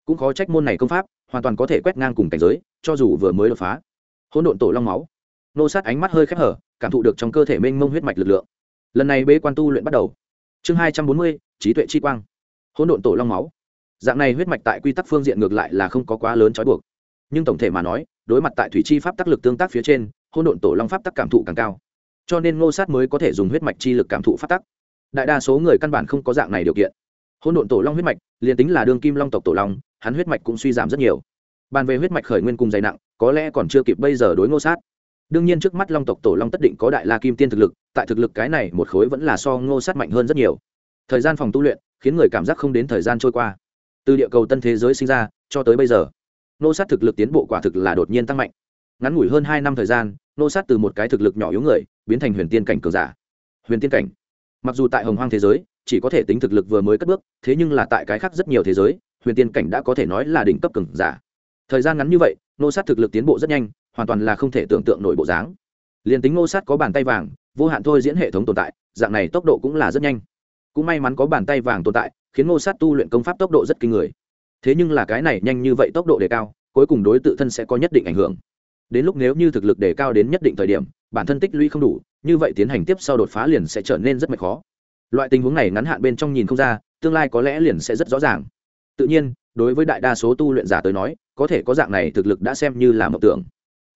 [SPEAKER 1] Cũng khó trách môn này công pháp hoàn toàn có thể quét ngang cùng cảnh giới, cho dù vừa mới đột phá. Hỗn độn tổ long máu nô sát ánh mắt hơi khép hở, cảm thụ được trong cơ thể mênh mông huyết mạch lực lượng. Lần này bế quan tu luyện bắt đầu. Chương hai trăm bốn mươi, trí tuệ chi quang. Hỗn độn tổ long máu. Dạng này huyết mạch tại quy tắc phương diện ngược lại là không có quá lớn trói buộc. Nhưng tổng thể mà nói, đối mặt tại thủy chi pháp tác lực tương tác phía trên, hỗn độn tổ long pháp tắc cảm thụ càng cao. Cho nên ngô sát mới có thể dùng huyết mạch chi lực cảm thụ pháp tắc. Đại đa số người căn bản không có dạng này điều kiện. Hỗn độn tổ long huyết mạch, liền tính là đương kim long tộc tổ long, hắn huyết mạch cũng suy giảm rất nhiều. Bàn về huyết mạch khởi nguyên cùng dày nặng, có lẽ còn chưa kịp bây giờ đối ngô sát đương nhiên trước mắt long tộc tổ long tất định có đại la kim tiên thực lực, tại thực lực cái này một khối vẫn là so ngô sát mạnh hơn rất nhiều. Thời gian phòng tu luyện khiến người cảm giác không đến thời gian trôi qua. Từ địa cầu tân thế giới sinh ra cho tới bây giờ, ngô sát thực lực tiến bộ quả thực là đột nhiên tăng mạnh. Ngắn ngủi hơn hai năm thời gian, ngô sát từ một cái thực lực nhỏ yếu người, biến thành huyền tiên cảnh cường giả. Huyền tiên cảnh. Mặc dù tại hồng hoang thế giới, chỉ có thể tính thực lực vừa mới cất bước, thế nhưng là tại cái khác rất nhiều thế giới, huyền tiên cảnh đã có thể nói là đỉnh cấp cường giả. Thời gian ngắn như vậy nô sát thực lực tiến bộ rất nhanh, hoàn toàn là không thể tưởng tượng nổi bộ dáng. Liền tính nô sát có bàn tay vàng, vô hạn thôi diễn hệ thống tồn tại, dạng này tốc độ cũng là rất nhanh. Cũng may mắn có bàn tay vàng tồn tại, khiến nô sát tu luyện công pháp tốc độ rất kinh người. Thế nhưng là cái này nhanh như vậy tốc độ đề cao, cuối cùng đối tự thân sẽ có nhất định ảnh hưởng. Đến lúc nếu như thực lực đề cao đến nhất định thời điểm, bản thân tích lũy không đủ, như vậy tiến hành tiếp sau đột phá liền sẽ trở nên rất mệt khó. Loại tình huống này ngắn hạn bên trong nhìn không ra, tương lai có lẽ liền sẽ rất rõ ràng. Tự nhiên đối với đại đa số tu luyện giả tới nói, có thể có dạng này thực lực đã xem như là mộng tưởng.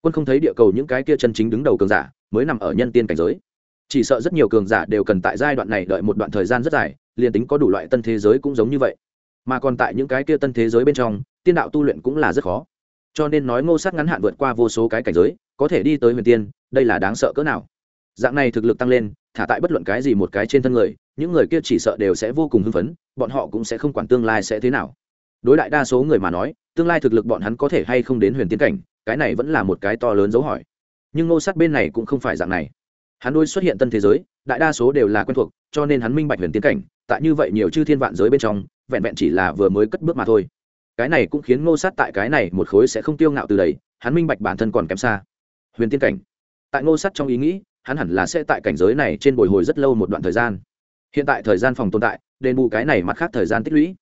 [SPEAKER 1] Quân không thấy địa cầu những cái kia chân chính đứng đầu cường giả, mới nằm ở nhân tiên cảnh giới. Chỉ sợ rất nhiều cường giả đều cần tại giai đoạn này đợi một đoạn thời gian rất dài, liền tính có đủ loại tân thế giới cũng giống như vậy. Mà còn tại những cái kia tân thế giới bên trong, tiên đạo tu luyện cũng là rất khó. Cho nên nói ngô sát ngắn hạn vượt qua vô số cái cảnh giới, có thể đi tới huyền tiên, đây là đáng sợ cỡ nào. Dạng này thực lực tăng lên, thả tại bất luận cái gì một cái trên thân người, những người kia chỉ sợ đều sẽ vô cùng hưng phấn, bọn họ cũng sẽ không quản tương lai sẽ thế nào đối đại đa số người mà nói, tương lai thực lực bọn hắn có thể hay không đến huyền tiến cảnh, cái này vẫn là một cái to lớn dấu hỏi. Nhưng ngô sát bên này cũng không phải dạng này. Hắn đôi xuất hiện tân thế giới, đại đa số đều là quen thuộc, cho nên hắn minh bạch huyền tiến cảnh, tại như vậy nhiều chư thiên vạn giới bên trong, vẹn vẹn chỉ là vừa mới cất bước mà thôi. Cái này cũng khiến ngô sát tại cái này một khối sẽ không tiêu ngạo từ đấy, hắn minh bạch bản thân còn kém xa. Huyền tiên cảnh. Tại ngô sát trong ý nghĩ, hắn hẳn là sẽ tại cảnh giới này trên bồi hồi rất lâu một đoạn thời gian. Hiện tại thời gian phòng tồn tại, đền bù cái này mặt khác thời gian tích lũy.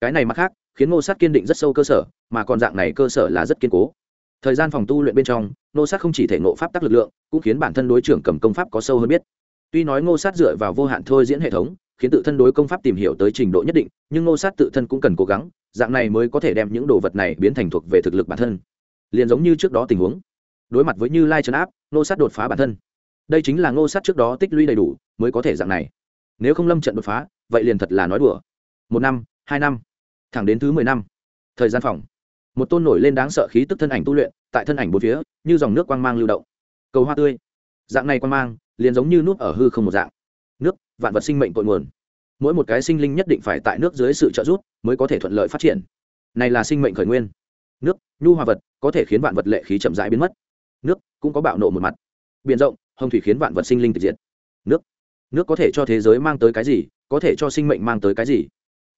[SPEAKER 1] Cái này mặt khác khiến ngô sát kiên định rất sâu cơ sở, mà còn dạng này cơ sở là rất kiên cố. Thời gian phòng tu luyện bên trong, ngô sát không chỉ thể ngộ pháp tắc lực lượng, cũng khiến bản thân đối trưởng cầm công pháp có sâu hơn biết. Tuy nói ngô sát dựa vào vô hạn thôi diễn hệ thống, khiến tự thân đối công pháp tìm hiểu tới trình độ nhất định, nhưng ngô sát tự thân cũng cần cố gắng, dạng này mới có thể đem những đồ vật này biến thành thuộc về thực lực bản thân. Liền giống như trước đó tình huống, đối mặt với như lai trấn áp, ngô sát đột phá bản thân. Đây chính là ngô sát trước đó tích lũy đầy đủ mới có thể dạng này. Nếu không lâm trận đột phá, vậy liền thật là nói đùa. Một năm, hai năm thẳng đến thứ mười năm. Thời gian phòng. Một tôn nổi lên đáng sợ khí tức thân ảnh tu luyện, tại thân ảnh bốn phía, như dòng nước quang mang lưu động. Cầu hoa tươi. Dạng này quang mang, liền giống như nút ở hư không một dạng. Nước, vạn vật sinh mệnh cội nguồn. Mỗi một cái sinh linh nhất định phải tại nước dưới sự trợ giúp, mới có thể thuận lợi phát triển. Này là sinh mệnh khởi nguyên. Nước, nhu hòa vật, có thể khiến vạn vật lệ khí chậm rãi biến mất. Nước, cũng có bạo nộ một mặt. Biển rộng, hồng thủy khiến vạn vật sinh linh tịch diệt. Nước nước có thể cho thế giới mang tới cái gì, có thể cho sinh mệnh mang tới cái gì?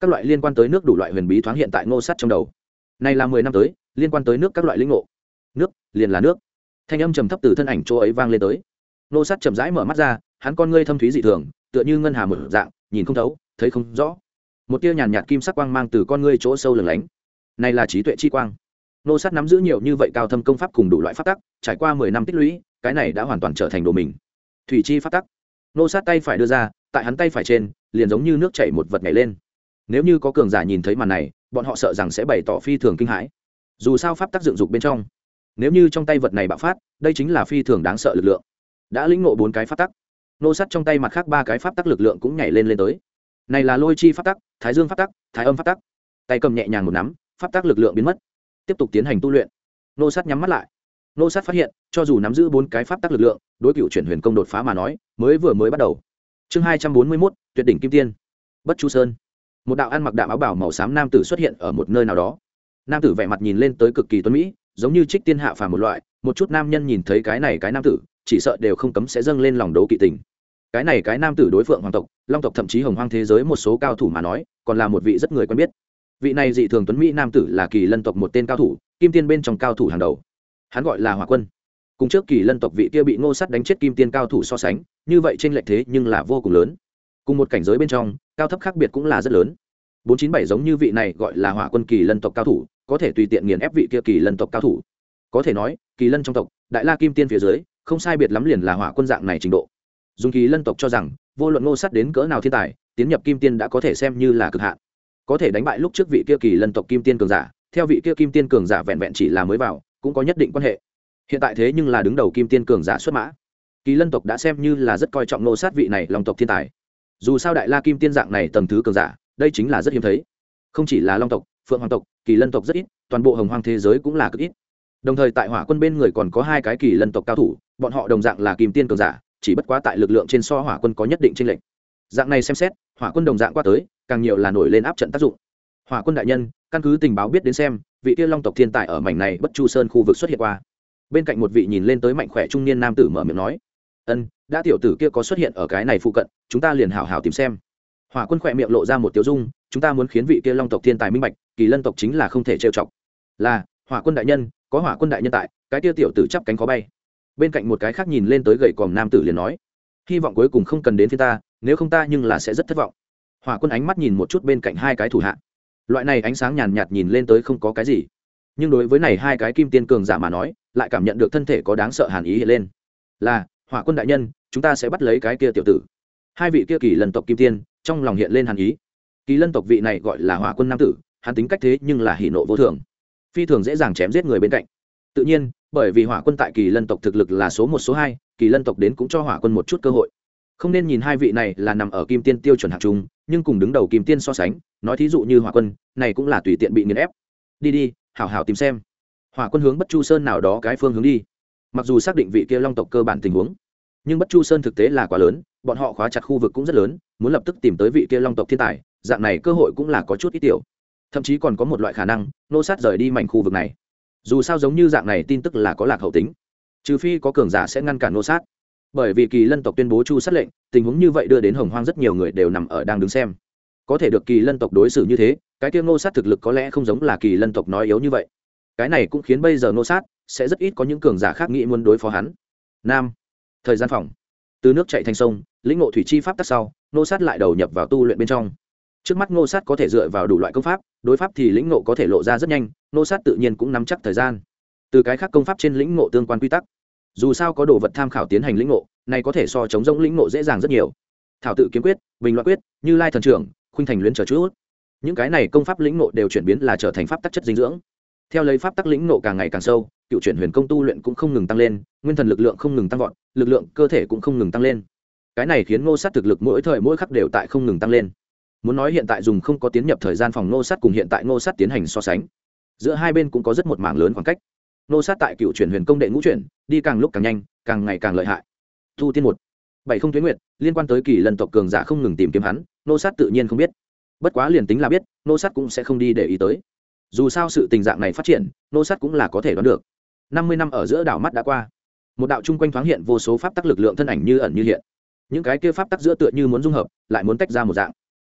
[SPEAKER 1] Các loại liên quan tới nước đủ loại huyền bí thoáng hiện tại ngô sắt trong đầu. Này là mười năm tới, liên quan tới nước các loại linh ngộ. Nước, liền là nước. Thanh âm trầm thấp từ thân ảnh chỗ ấy vang lên tới. Ngô sắt chậm rãi mở mắt ra, hắn con ngươi thâm thúy dị thường, tựa như ngân hà mở dạng, nhìn không thấu, thấy không rõ. Một tia nhàn nhạt kim sắc quang mang từ con ngươi chỗ sâu lửng lánh. Này là trí tuệ chi quang. Nô sát nắm giữ nhiều như vậy cao thâm công pháp cùng đủ loại pháp tắc, trải qua mười năm tích lũy, cái này đã hoàn toàn trở thành đồ mình. Thủy chi pháp tắc. Nô sát tay phải đưa ra, tại hắn tay phải trên, liền giống như nước chảy một vật nhảy lên nếu như có cường giả nhìn thấy màn này, bọn họ sợ rằng sẽ bày tỏ phi thường kinh hãi. Dù sao pháp tắc dựng dục bên trong, nếu như trong tay vật này bạo phát, đây chính là phi thường đáng sợ lực lượng. Đã lĩnh ngộ bốn cái pháp tắc, nô sắt trong tay mặt khác ba cái pháp tắc lực lượng cũng nhảy lên lên tới. Này là lôi chi pháp tắc, thái dương pháp tắc, thái âm pháp tắc. Tay cầm nhẹ nhàng một nắm, pháp tắc lực lượng biến mất. Tiếp tục tiến hành tu luyện. Nô sắt nhắm mắt lại. Nô sắt phát hiện, cho dù nắm giữ bốn cái pháp tắc lực lượng, đối cựu chuyển huyền công đột phá mà nói, mới vừa mới bắt đầu. Chương hai trăm bốn mươi mốt, tuyệt đỉnh kim tiên. Bất chu sơn một đạo ăn mặc đạm áo bảo màu xám nam tử xuất hiện ở một nơi nào đó. Nam tử vẻ mặt nhìn lên tới cực kỳ tuấn mỹ, giống như trích tiên hạ phàm một loại, một chút nam nhân nhìn thấy cái này cái nam tử, chỉ sợ đều không cấm sẽ dâng lên lòng đấu kỵ tình. Cái này cái nam tử đối phượng hoàng tộc, long tộc thậm chí hồng hoang thế giới một số cao thủ mà nói, còn là một vị rất người quen biết. Vị này dị thường tuấn mỹ nam tử là kỳ lân tộc một tên cao thủ, kim tiên bên trong cao thủ hàng đầu. Hắn gọi là hỏa quân. Cùng trước kỳ lân tộc vị kia bị ngô sắt đánh chết kim tiên cao thủ so sánh, như vậy trên lệch thế nhưng là vô cùng lớn. Cùng một cảnh giới bên trong cao thấp khác biệt cũng là rất lớn. Bốn chín bảy giống như vị này gọi là hỏa quân kỳ lân tộc cao thủ, có thể tùy tiện nghiền ép vị kia kỳ lân tộc cao thủ. Có thể nói, kỳ lân trong tộc, đại la kim tiên phía dưới, không sai biệt lắm liền là hỏa quân dạng này trình độ. Dùng kỳ lân tộc cho rằng, vô luận ngô sắt đến cỡ nào thiên tài, tiến nhập kim tiên đã có thể xem như là cực hạn. Có thể đánh bại lúc trước vị kia kỳ lân tộc kim tiên cường giả, theo vị kia kim tiên cường giả vẹn vẹn chỉ là mới vào, cũng có nhất định quan hệ. Hiện tại thế nhưng là đứng đầu kim tiên cường giả xuất mã. Kỳ lân tộc đã xem như là rất coi trọng nô sát vị này long tộc thiên tài dù sao đại la kim tiên dạng này tầng thứ cường giả, đây chính là rất hiếm thấy. Không chỉ là long tộc, phượng hoàng tộc, kỳ lân tộc rất ít, toàn bộ hồng hoang thế giới cũng là cực ít. Đồng thời tại hỏa quân bên người còn có hai cái kỳ lân tộc cao thủ, bọn họ đồng dạng là kim tiên cường giả, chỉ bất quá tại lực lượng trên so hỏa quân có nhất định tranh lệch. Dạng này xem xét, hỏa quân đồng dạng qua tới, càng nhiều là nổi lên áp trận tác dụng. Hỏa quân đại nhân, căn cứ tình báo biết đến xem, vị kia long tộc thiên tài ở mảnh này bất chu sơn khu vực xuất hiện qua. Bên cạnh một vị nhìn lên tới mạnh khỏe trung niên nam tử mở miệng nói ân, đã tiểu tử kia có xuất hiện ở cái này phụ cận, chúng ta liền hảo hảo tìm xem. Hỏa quân khỏe miệng lộ ra một tiêu dung, chúng ta muốn khiến vị kia long tộc thiên tài minh bạch, kỳ lân tộc chính là không thể trêu chọc. Là, hỏa quân đại nhân, có hỏa quân đại nhân tại, cái kia tiểu tử chắp cánh khó bay. Bên cạnh một cái khác nhìn lên tới gầy còm nam tử liền nói, hy vọng cuối cùng không cần đến phía ta, nếu không ta nhưng là sẽ rất thất vọng. Hỏa quân ánh mắt nhìn một chút bên cạnh hai cái thủ hạ. Loại này ánh sáng nhàn nhạt nhìn lên tới không có cái gì. Nhưng đối với này hai cái kim tiên cường giả mà nói, lại cảm nhận được thân thể có đáng sợ hàn ý hiện lên. Là hỏa quân đại nhân, chúng ta sẽ bắt lấy cái kia tiểu tử. Hai vị kia kỳ lân tộc kim tiên, trong lòng hiện lên hàn ý. Kỳ lân tộc vị này gọi là hỏa quân nam tử, hắn tính cách thế nhưng là hỷ nộ vô thường. Phi thường dễ dàng chém giết người bên cạnh. Tự nhiên, bởi vì hỏa quân tại kỳ lân tộc thực lực là số một, số hai, kỳ lân tộc đến cũng cho hỏa quân một chút cơ hội. Không nên nhìn hai vị này là nằm ở kim tiên tiêu chuẩn hạng trung, nhưng cùng đứng đầu kim tiên so sánh, nói thí dụ như hỏa quân, này cũng là tùy tiện bị nghiền ép. Đi đi, hảo hảo tìm xem. Hỏa quân hướng bất chu sơn nào đó cái phương hướng đi. Mặc dù xác định vị kia long tộc cơ bản tình huống nhưng bất chu sơn thực tế là quá lớn, bọn họ khóa chặt khu vực cũng rất lớn, muốn lập tức tìm tới vị kia long tộc thiên tài, dạng này cơ hội cũng là có chút ít tiểu. Thậm chí còn có một loại khả năng, nô sát rời đi mảnh khu vực này. Dù sao giống như dạng này tin tức là có lạc hậu tính. Trừ phi có cường giả sẽ ngăn cản nô sát. Bởi vì kỳ lân tộc tuyên bố chu sát lệnh, tình huống như vậy đưa đến hồng hoang rất nhiều người đều nằm ở đang đứng xem. Có thể được kỳ lân tộc đối xử như thế, cái kia nô sát thực lực có lẽ không giống là kỳ lân tộc nói yếu như vậy. Cái này cũng khiến bây giờ nô sát sẽ rất ít có những cường giả khác nghĩ muốn đối phó hắn. Nam thời gian phòng. Từ nước chạy thành sông, lĩnh ngộ thủy chi pháp tắc sau, ngô sát lại đầu nhập vào tu luyện bên trong. Trước mắt ngô sát có thể dựa vào đủ loại công pháp, đối pháp thì lĩnh ngộ có thể lộ ra rất nhanh, ngô sát tự nhiên cũng nắm chắc thời gian. Từ cái khác công pháp trên lĩnh ngộ tương quan quy tắc. Dù sao có đồ vật tham khảo tiến hành lĩnh ngộ, này có thể so chống rỗng lĩnh ngộ dễ dàng rất nhiều. Thảo tự kiếm quyết, bình loại quyết, như lai thần trưởng, khuynh thành luyến trở chút những cái này công pháp lĩnh ngộ đều chuyển biến là trở thành pháp tắc chất dinh dưỡng. Theo lấy pháp tắc lĩnh ngộ càng ngày càng sâu cựu chuyển huyền công tu luyện cũng không ngừng tăng lên, nguyên thần lực lượng không ngừng tăng vọt, lực lượng cơ thể cũng không ngừng tăng lên. Cái này khiến ngô sát thực lực mỗi thời mỗi khắc đều tại không ngừng tăng lên. Muốn nói hiện tại dùng không có tiến nhập thời gian phòng ngô sát cùng hiện tại ngô sát tiến hành so sánh, giữa hai bên cũng có rất một mảng lớn khoảng cách. Ngô sát tại cựu chuyển huyền công đệ ngũ chuyển, đi càng lúc càng nhanh, càng ngày càng lợi hại. Thu tiên một, bảy không tuyến nguyệt, liên quan tới kỳ lần tộc cường giả không ngừng tìm kiếm hắn, ngô sát tự nhiên không biết. Bất quá liền tính là biết, ngô sát cũng sẽ không đi để ý tới. Dù sao sự tình dạng này phát triển, ngô sát cũng là có thể đoán được năm mươi năm ở giữa đảo mắt đã qua. Một đạo chung quanh thoáng hiện vô số pháp tắc lực lượng thân ảnh như ẩn như hiện. Những cái kia pháp tắc giữa tựa như muốn dung hợp, lại muốn tách ra một dạng.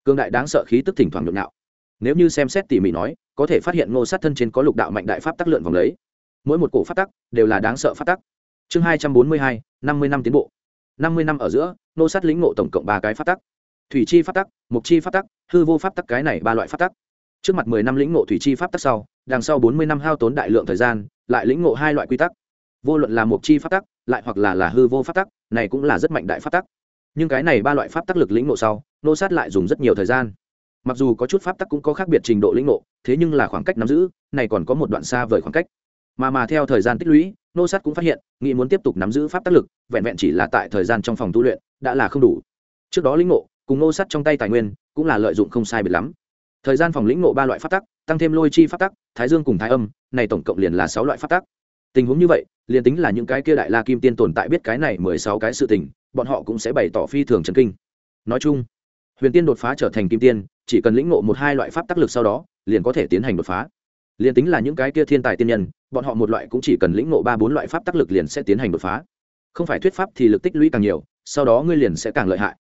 [SPEAKER 1] Cương đại đáng sợ khí tức thỉnh thoảng nhộn nhạo. Nếu như xem xét tỉ mỉ nói, có thể phát hiện ngô sát thân trên có lục đạo mạnh đại pháp tắc lượn vòng lấy. Mỗi một cổ pháp tắc đều là đáng sợ pháp tắc. Chương hai trăm bốn mươi hai, năm mươi năm tiến bộ. Năm mươi năm ở giữa, ngô sát lĩnh ngộ tổng cộng ba cái pháp tắc. Thủy chi pháp tắc mục chi pháp tắc, hư vô pháp tắc, cái này ba loại pháp tắc trước mặt mười năm lĩnh ngộ thủy chi pháp tắc sau, đằng sau bốn mươi năm hao tốn đại lượng thời gian, lại lĩnh ngộ hai loại quy tắc. Vô luận là mục chi pháp tắc, lại hoặc là là hư vô pháp tắc, này cũng là rất mạnh đại pháp tắc. Nhưng cái này ba loại pháp tắc lực lĩnh ngộ sau, nô sát lại dùng rất nhiều thời gian. Mặc dù có chút pháp tắc cũng có khác biệt trình độ lĩnh ngộ, thế nhưng là khoảng cách nắm giữ, này còn có một đoạn xa vời khoảng cách. Mà mà theo thời gian tích lũy, nô sát cũng phát hiện, nghĩ muốn tiếp tục nắm giữ pháp tác lực, vẹn vẹn chỉ là tại thời gian trong phòng tu luyện, đã là không đủ. Trước đó lĩnh ngộ, cùng nô sát trong tay tài nguyên, cũng là lợi dụng không sai biệt lắm thời gian phòng lĩnh ngộ ba loại pháp tắc, tăng thêm lôi chi pháp tắc, thái dương cùng thái âm, này tổng cộng liền là sáu loại pháp tắc. Tình huống như vậy, liền tính là những cái kia đại la kim tiên tồn tại biết cái này mười sáu cái sự tình, bọn họ cũng sẽ bày tỏ phi thường trần kinh. Nói chung, huyền tiên đột phá trở thành kim tiên, chỉ cần lĩnh ngộ một hai loại pháp tác lực sau đó, liền có thể tiến hành đột phá. Liền tính là những cái kia thiên tài tiên nhân, bọn họ một loại cũng chỉ cần lĩnh ngộ ba bốn loại pháp tác lực liền sẽ tiến hành đột phá. Không phải thuyết pháp thì lực tích lũy càng nhiều, sau đó ngươi liền sẽ càng lợi hại.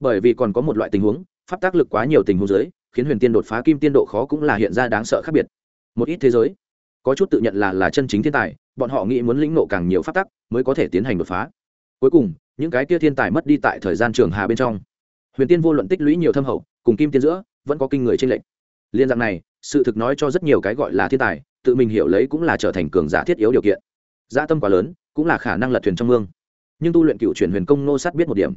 [SPEAKER 1] Bởi vì còn có một loại tình huống, pháp tác lực quá nhiều tình huống dưới khiến huyền tiên đột phá kim tiên độ khó cũng là hiện ra đáng sợ khác biệt. Một ít thế giới, có chút tự nhận là là chân chính thiên tài, bọn họ nghĩ muốn lĩnh nộ càng nhiều pháp tắc mới có thể tiến hành đột phá. Cuối cùng, những cái kia thiên tài mất đi tại thời gian trường hà bên trong. Huyền tiên vô luận tích lũy nhiều thâm hậu, cùng kim tiên giữa, vẫn có kinh người trên lệch. Liên dạng này, sự thực nói cho rất nhiều cái gọi là thiên tài, tự mình hiểu lấy cũng là trở thành cường giả thiết yếu điều kiện. Gia tâm quá lớn, cũng là khả năng lật thuyền trong mương. Nhưng tu luyện cựu chuyển huyền công nô sát biết một điểm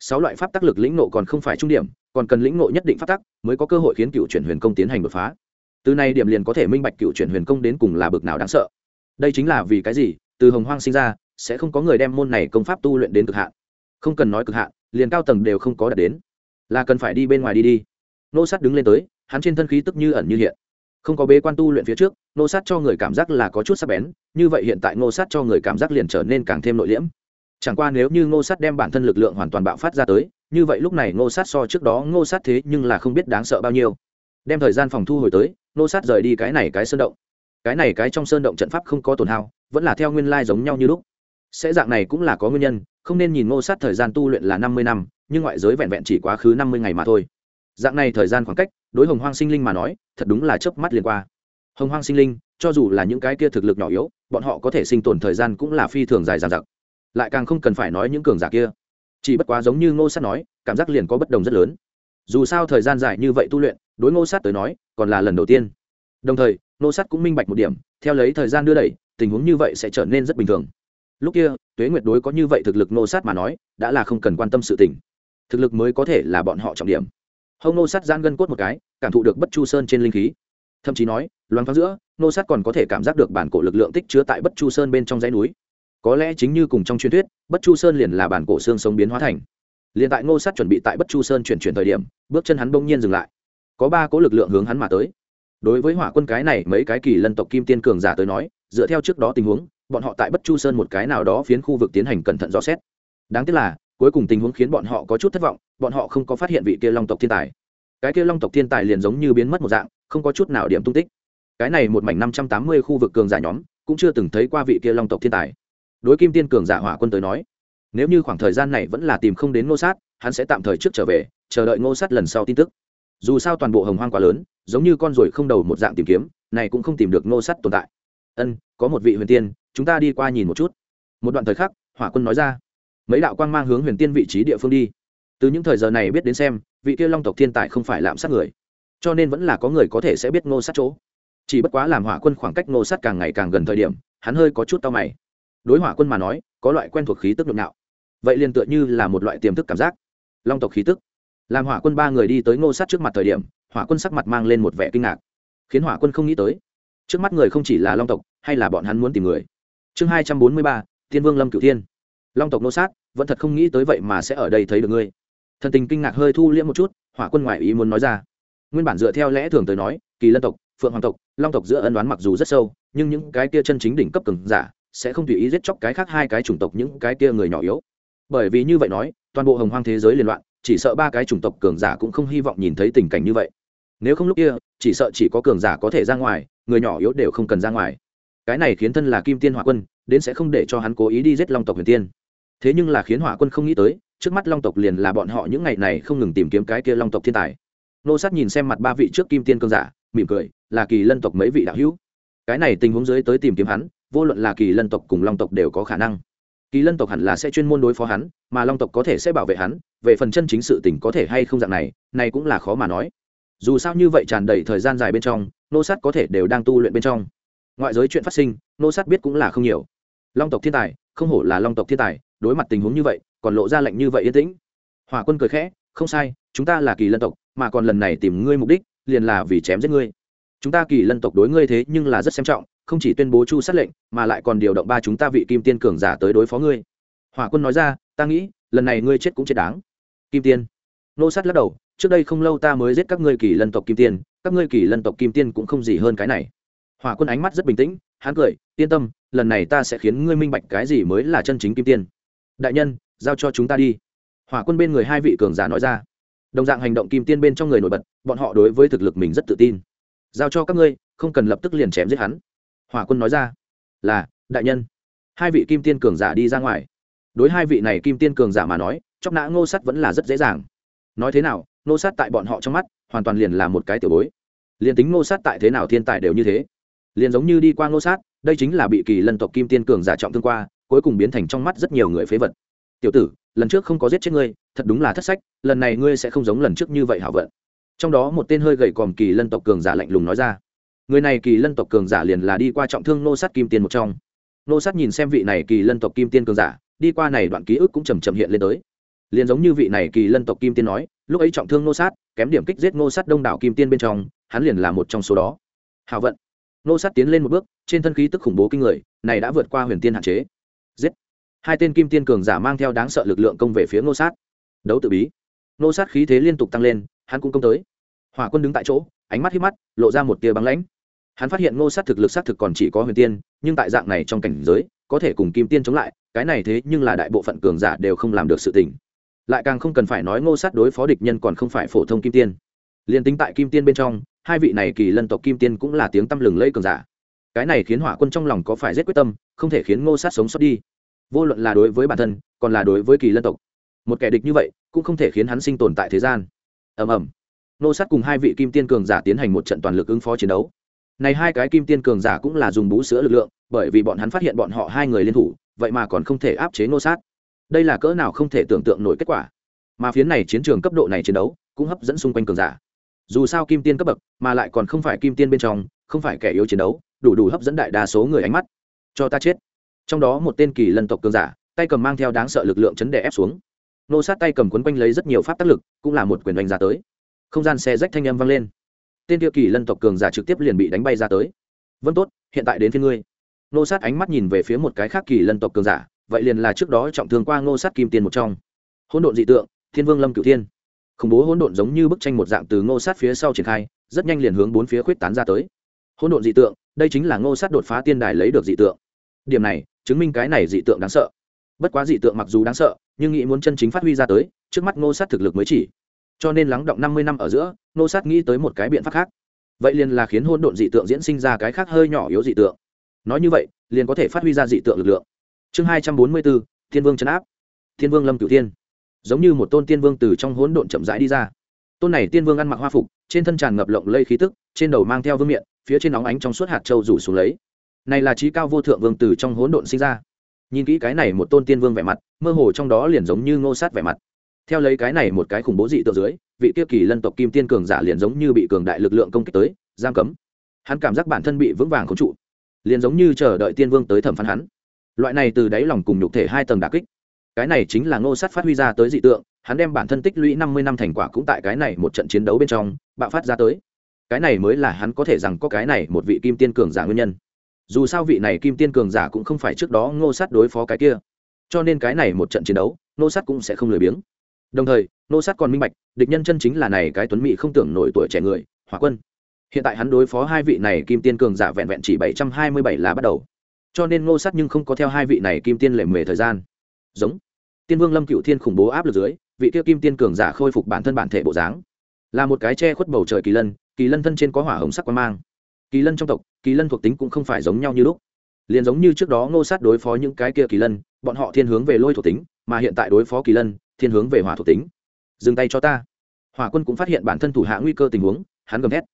[SPEAKER 1] sáu loại pháp tắc lực lĩnh nộ còn không phải trung điểm, còn cần lĩnh nộ nhất định pháp tắc mới có cơ hội khiến cựu chuyển huyền công tiến hành đột phá. Từ nay điểm liền có thể minh bạch cựu chuyển huyền công đến cùng là bực nào đáng sợ. Đây chính là vì cái gì, từ hồng hoang sinh ra, sẽ không có người đem môn này công pháp tu luyện đến cực hạn. Không cần nói cực hạn, liền cao tầng đều không có đạt đến. Là cần phải đi bên ngoài đi đi. Nô sát đứng lên tới, hắn trên thân khí tức như ẩn như hiện. Không có bế quan tu luyện phía trước, nô sát cho người cảm giác là có chút sắc bén, như vậy hiện tại nô sát cho người cảm giác liền trở nên càng thêm nội liễm chẳng qua nếu như ngô sát đem bản thân lực lượng hoàn toàn bạo phát ra tới, như vậy lúc này ngô sát so trước đó ngô sát thế nhưng là không biết đáng sợ bao nhiêu. Đem thời gian phòng thu hồi tới, ngô sát rời đi cái này cái sơn động. Cái này cái trong sơn động trận pháp không có tổn hao, vẫn là theo nguyên lai giống nhau như lúc. Sẽ dạng này cũng là có nguyên nhân, không nên nhìn ngô sát thời gian tu luyện là năm mươi năm, nhưng ngoại giới vẹn vẹn chỉ quá khứ năm mươi ngày mà thôi. Dạng này thời gian khoảng cách, đối hồng hoang sinh linh mà nói, thật đúng là chớp mắt liền qua. Hồng hoang sinh linh, cho dù là những cái kia thực lực nhỏ yếu, bọn họ có thể sinh tồn thời gian cũng là phi thường dài dàn dặc lại càng không cần phải nói những cường giả kia. Chỉ bất quá giống như ngô sát nói, cảm giác liền có bất đồng rất lớn. Dù sao thời gian dài như vậy tu luyện, đối ngô sát tới nói, còn là lần đầu tiên. Đồng thời, ngô sát cũng minh bạch một điểm, theo lấy thời gian đưa đẩy, tình huống như vậy sẽ trở nên rất bình thường. Lúc kia, tuế nguyệt đối có như vậy thực lực ngô sát mà nói, đã là không cần quan tâm sự tình. Thực lực mới có thể là bọn họ trọng điểm. Hông ngô sát gian gân cốt một cái, cảm thụ được bất chu sơn trên linh khí. Thậm chí nói, loáng thoáng giữa, ngô sát còn có thể cảm giác được bản cổ lực lượng tích chứa tại bất chu sơn bên trong dãy núi có lẽ chính như cùng trong truyền thuyết, bất chu sơn liền là bản cổ xương sống biến hóa thành. Liền tại ngô sát chuẩn bị tại bất chu sơn chuyển chuyển thời điểm, bước chân hắn bỗng nhiên dừng lại. Có ba cố lực lượng hướng hắn mà tới. Đối với hỏa quân cái này, mấy cái kỳ lân tộc kim tiên cường giả tới nói, dựa theo trước đó tình huống, bọn họ tại bất chu sơn một cái nào đó phiến khu vực tiến hành cẩn thận rõ xét. Đáng tiếc là, cuối cùng tình huống khiến bọn họ có chút thất vọng, bọn họ không có phát hiện vị kia long tộc thiên tài. Cái kia long tộc thiên tài liền giống như biến mất một dạng, không có chút nào điểm tung tích. Cái này một mảnh năm trăm tám mươi khu vực cường giả nhóm, cũng chưa từng thấy qua vị kia long tộc thiên tài đối kim tiên cường giả hỏa quân tới nói, nếu như khoảng thời gian này vẫn là tìm không đến ngô sát, hắn sẽ tạm thời trước trở về, chờ đợi ngô sát lần sau tin tức. Dù sao toàn bộ hồng hoang quá lớn, giống như con ruồi không đầu một dạng tìm kiếm, này cũng không tìm được ngô sát tồn tại. Ân, có một vị huyền tiên, chúng ta đi qua nhìn một chút. Một đoạn thời khắc, hỏa quân nói ra. Mấy đạo quang mang hướng huyền tiên vị trí địa phương đi. Từ những thời giờ này biết đến xem, vị kia long tộc thiên tài không phải lạm sát người, cho nên vẫn là có người có thể sẽ biết ngô sát chỗ. Chỉ bất quá làm hỏa quân khoảng cách ngô sát càng ngày càng gần thời điểm, hắn hơi có chút tao mày đối hỏa quân mà nói, có loại quen thuộc khí tức nhộn nhạo. Vậy liền tựa như là một loại tiềm thức cảm giác. Long tộc khí tức. Làm hỏa quân ba người đi tới ngô sát trước mặt thời điểm, hỏa quân sắc mặt mang lên một vẻ kinh ngạc. Khiến hỏa quân không nghĩ tới, trước mắt người không chỉ là long tộc, hay là bọn hắn muốn tìm người. Chương hai trăm bốn mươi ba, thiên vương lâm cửu thiên. Long tộc nô sát, vẫn thật không nghĩ tới vậy mà sẽ ở đây thấy được ngươi. Thần tình kinh ngạc hơi thu liễm một chút, hỏa quân ngoại ý muốn nói ra. Nguyên bản dựa theo lẽ thường tới nói, kỳ lân tộc, phượng hoàng tộc, long tộc giữa ân đoán mặc dù rất sâu, nhưng những cái kia chân chính đỉnh cấp cường giả sẽ không tùy ý giết chóc cái khác hai cái chủng tộc những cái kia người nhỏ yếu. Bởi vì như vậy nói, toàn bộ hồng hoang thế giới liên loạn, chỉ sợ ba cái chủng tộc cường giả cũng không hy vọng nhìn thấy tình cảnh như vậy. Nếu không lúc kia, chỉ sợ chỉ có cường giả có thể ra ngoài, người nhỏ yếu đều không cần ra ngoài. Cái này khiến thân là kim tiên hỏa quân, đến sẽ không để cho hắn cố ý đi giết long tộc huyền tiên. Thế nhưng là khiến hỏa quân không nghĩ tới, trước mắt long tộc liền là bọn họ những ngày này không ngừng tìm kiếm cái kia long tộc thiên tài. Nô sát nhìn xem mặt ba vị trước kim tiên cương giả, mỉm cười, là kỳ lân tộc mấy vị đạo hữu. Cái này tình huống dưới tới tìm kiếm hắn vô luận là kỳ lân tộc cùng long tộc đều có khả năng. Kỳ lân tộc hẳn là sẽ chuyên môn đối phó hắn, mà long tộc có thể sẽ bảo vệ hắn, về phần chân chính sự tình có thể hay không dạng này này cũng là khó mà nói. Dù sao như vậy tràn đầy thời gian dài bên trong, nô sát có thể đều đang tu luyện bên trong. Ngoại giới chuyện phát sinh, nô sát biết cũng là không nhiều. Long tộc thiên tài, không hổ là long tộc thiên tài, đối mặt tình huống như vậy, còn lộ ra lệnh như vậy yên tĩnh. Hòa quân cười khẽ, không sai, chúng ta là kỳ lân tộc, mà còn lần này tìm ngươi mục đích, liền là vì chém giết ngươi. Chúng ta kỳ lân tộc đối ngươi thế nhưng là rất xem trọng không chỉ tuyên bố chu sát lệnh, mà lại còn điều động ba chúng ta vị kim tiên cường giả tới đối phó ngươi. Hỏa quân nói ra, ta nghĩ, lần này ngươi chết cũng chết đáng. Kim tiên. Nô sát lắc đầu, trước đây không lâu ta mới giết các ngươi kỳ lân tộc kim tiên, các ngươi kỳ lân tộc kim tiên cũng không gì hơn cái này. Hỏa quân ánh mắt rất bình tĩnh, hắn cười, yên tâm, lần này ta sẽ khiến ngươi minh bạch cái gì mới là chân chính kim tiên. Đại nhân, giao cho chúng ta đi. Hỏa quân bên người hai vị cường giả nói ra. Đồng dạng hành động kim tiên bên trong người nổi bật, bọn họ đối với thực lực mình rất tự tin. Giao cho các ngươi, không cần lập tức liền chém giết hắn hỏa quân nói ra, là, đại nhân. Hai vị kim tiên cường giả đi ra ngoài. Đối hai vị này kim tiên cường giả mà nói, chóc nã ngô sắt vẫn là rất dễ dàng. Nói thế nào, Ngô sát tại bọn họ trong mắt, hoàn toàn liền là một cái tiểu bối. Liền tính Ngô sát tại thế nào thiên tài đều như thế. Liền giống như đi qua Ngô sát đây chính là bị kỳ lân tộc kim tiên cường giả trọng thương qua, cuối cùng biến thành trong mắt rất nhiều người phế vật. Tiểu tử, lần trước không có giết chết ngươi, thật đúng là thất sách, lần này ngươi sẽ không giống lần trước như vậy hảo vận. Trong đó một tên hơi gầy còm kỳ lân tộc cường giả lạnh lùng nói ra người này kỳ lân tộc cường giả liền là đi qua trọng thương nô sát kim tiên một trong. Nô sát nhìn xem vị này kỳ lân tộc kim tiên cường giả, đi qua này đoạn ký ức cũng chầm chậm hiện lên tới. Liền giống như vị này kỳ lân tộc kim tiên nói, lúc ấy trọng thương nô sát, kém điểm kích giết nô sát đông đảo kim tiên bên trong, hắn liền là một trong số đó. Hào vận. Nô sát tiến lên một bước, trên thân khí tức khủng bố kinh người, này đã vượt qua huyền tiên hạn chế. Giết. Hai tên kim tiên cường giả mang theo đáng sợ lực lượng công về phía nô sát. Đấu tự bí. Nô sát khí thế liên tục tăng lên, hắn cũng công tới. Hỏa quân đứng tại chỗ, ánh mắt hít mắt, lộ ra một tia băng lãnh hắn phát hiện ngô sát thực lực sát thực còn chỉ có huyền tiên, nhưng tại dạng này trong cảnh giới, có thể cùng kim tiên chống lại, cái này thế nhưng là đại bộ phận cường giả đều không làm được sự tình. Lại càng không cần phải nói ngô sát đối phó địch nhân còn không phải phổ thông kim tiên. Liền tính tại kim tiên bên trong, hai vị này kỳ lân tộc kim tiên cũng là tiếng tăm lừng lây cường giả. Cái này khiến hỏa quân trong lòng có phải rất quyết tâm, không thể khiến ngô sát sống sót đi. Vô luận là đối với bản thân, còn là đối với kỳ lân tộc. Một kẻ địch như vậy, cũng không thể khiến hắn sinh tồn tại thế gian. Ầm ầm. Ngô sát cùng hai vị kim tiên cường giả tiến hành một trận toàn lực ứng phó chiến đấu này hai cái kim tiên cường giả cũng là dùng bú sữa lực lượng, bởi vì bọn hắn phát hiện bọn họ hai người liên thủ, vậy mà còn không thể áp chế nô sát. Đây là cỡ nào không thể tưởng tượng nổi kết quả. Mà phiến này chiến trường cấp độ này chiến đấu cũng hấp dẫn xung quanh cường giả. Dù sao kim tiên cấp bậc, mà lại còn không phải kim tiên bên trong, không phải kẻ yếu chiến đấu, đủ đủ hấp dẫn đại đa số người ánh mắt. Cho ta chết. Trong đó một tên kỳ lân tộc cường giả, tay cầm mang theo đáng sợ lực lượng chấn đè ép xuống. Nô sát tay cầm quấn quanh lấy rất nhiều pháp tác lực, cũng là một quyền đánh ra tới. Không gian xe rách thanh âm vang lên tên tiêu kỳ lân tộc cường giả trực tiếp liền bị đánh bay ra tới. Vâng tốt, hiện tại đến phía ngươi. Nô sát ánh mắt nhìn về phía một cái khác kỳ lân tộc cường giả, vậy liền là trước đó trọng thương qua ngô sát kim tiên một trong. Hỗn độn dị tượng, thiên vương lâm cửu thiên. Khủng bố hỗn độn giống như bức tranh một dạng từ ngô sát phía sau triển khai, rất nhanh liền hướng bốn phía khuyết tán ra tới. Hỗn độn dị tượng, đây chính là ngô sát đột phá tiên đài lấy được dị tượng. Điểm này, chứng minh cái này dị tượng đáng sợ. Bất quá dị tượng mặc dù đáng sợ, nhưng nghĩ muốn chân chính phát huy ra tới, trước mắt ngô sát thực lực mới chỉ cho nên lắng động năm mươi năm ở giữa ngô sát nghĩ tới một cái biện pháp khác. Vậy liền là khiến hỗn độn dị tượng diễn sinh ra cái khác hơi nhỏ yếu dị tượng. Nói như vậy, liền có thể phát huy ra dị tượng lực lượng. Chương hai trăm bốn mươi bốn, thiên vương chấn áp. Thiên vương lâm cửu thiên. Giống như một tôn tiên vương từ trong hỗn độn chậm rãi đi ra. Tôn này tiên vương ăn mặc hoa phục, trên thân tràn ngập lộng lây khí tức, trên đầu mang theo vương miện, phía trên óng ánh trong suốt hạt châu rủ xuống lấy. Này là trí cao vô thượng vương từ trong hỗn độn sinh ra. Nhìn kỹ cái này một tôn tiên vương vẻ mặt, mơ hồ trong đó liền giống như ngô sát vẻ mặt theo lấy cái này một cái khủng bố dị tượng dưới, vị tiêu kỳ lân tộc kim tiên cường giả liền giống như bị cường đại lực lượng công kích tới, giam cấm. Hắn cảm giác bản thân bị vững vàng khống trụ, liền giống như chờ đợi tiên vương tới thẩm phán hắn. Loại này từ đáy lòng cùng nhục thể hai tầng đà kích. Cái này chính là ngô sát phát huy ra tới dị tượng, hắn đem bản thân tích lũy năm mươi năm thành quả cũng tại cái này một trận chiến đấu bên trong, bạo phát ra tới. Cái này mới là hắn có thể rằng có cái này một vị kim tiên cường giả nguyên nhân. Dù sao vị này kim tiên cường giả cũng không phải trước đó ngô sát đối phó cái kia. Cho nên cái này một trận chiến đấu, ngô sát cũng sẽ không lười biếng đồng thời ngô sát còn minh bạch, địch nhân chân chính là này cái tuấn mỹ không tưởng nổi tuổi trẻ người, hỏa quân. Hiện tại hắn đối phó hai vị này kim tiên cường giả vẹn vẹn chỉ bảy trăm hai mươi bảy là bắt đầu. Cho nên ngô sát nhưng không có theo hai vị này kim tiên lệ mề thời gian. Giống. Tiên vương lâm cựu thiên khủng bố áp lực dưới, vị kia kim tiên cường giả khôi phục bản thân bản thể bộ dáng. Là một cái che khuất bầu trời kỳ lân kỳ lân thân trên có hỏa hồng sắc quan mang. Kỳ lân trong tộc, kỳ lân thuộc tính cũng không phải giống nhau như lúc. Liền giống như trước đó ngô sát đối phó những cái kia kỳ lân, bọn họ thiên hướng về lôi thuộc tính, mà hiện tại đối phó kỳ lân thiên hướng về hỏa thuộc tính. Dừng tay cho ta. Hỏa quân cũng phát hiện bản thân thủ hạ nguy cơ tình huống, hắn gầm thét.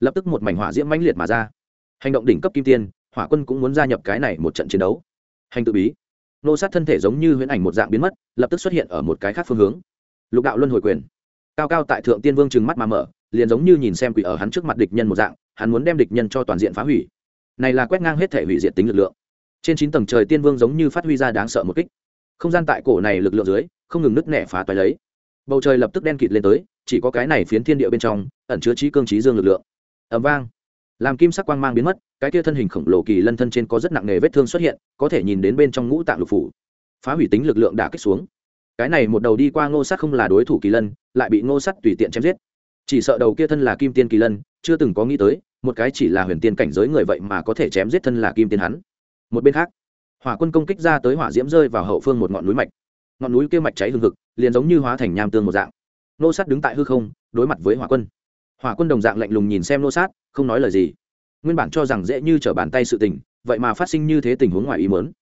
[SPEAKER 1] Lập tức một mảnh hỏa diễm mãnh liệt mà ra. Hành động đỉnh cấp kim tiên, hỏa quân cũng muốn gia nhập cái này một trận chiến đấu. Hành tự bí. Nô sát thân thể giống như huyễn ảnh một dạng biến mất, lập tức xuất hiện ở một cái khác phương hướng. Lục đạo luân hồi quyền. Cao cao tại thượng tiên vương trừng mắt mà mở, liền giống như nhìn xem quỷ ở hắn trước mặt địch nhân một dạng, hắn muốn đem địch nhân cho toàn diện phá hủy. Này là quét ngang hết thể hủy diện tính lực lượng. Trên chín tầng trời tiên vương giống như phát huy ra đáng sợ một kích không gian tại cổ này lực lượng dưới, không ngừng nứt nẻ phá toái lấy. Bầu trời lập tức đen kịt lên tới, chỉ có cái này phiến thiên địa bên trong, ẩn chứa trí cương trí dương lực lượng. Ẩm vang. Làm kim sắc quang mang biến mất, cái kia thân hình khổng lồ kỳ lân thân trên có rất nặng nề vết thương xuất hiện, có thể nhìn đến bên trong ngũ tạng lục phủ. Phá hủy tính lực lượng đả kích xuống. Cái này một đầu đi qua ngô sắt không là đối thủ kỳ lân, lại bị ngô sắt tùy tiện chém giết. Chỉ sợ đầu kia thân là kim tiên kỳ lân, chưa từng có nghĩ tới, một cái chỉ là huyền tiên cảnh giới người vậy mà có thể chém giết thân là kim tiên hắn. Một bên khác hỏa quân công kích ra tới hỏa diễm rơi vào hậu phương một ngọn núi mạch. Ngọn núi kia mạch cháy hừng hực, liền giống như hóa thành nham tương một dạng. Nô sát đứng tại hư không, đối mặt với hỏa quân. Hỏa quân đồng dạng lạnh lùng nhìn xem nô sát, không nói lời gì. Nguyên bản cho rằng dễ như trở bàn tay sự tình, vậy mà phát sinh như thế tình huống ngoài ý mớn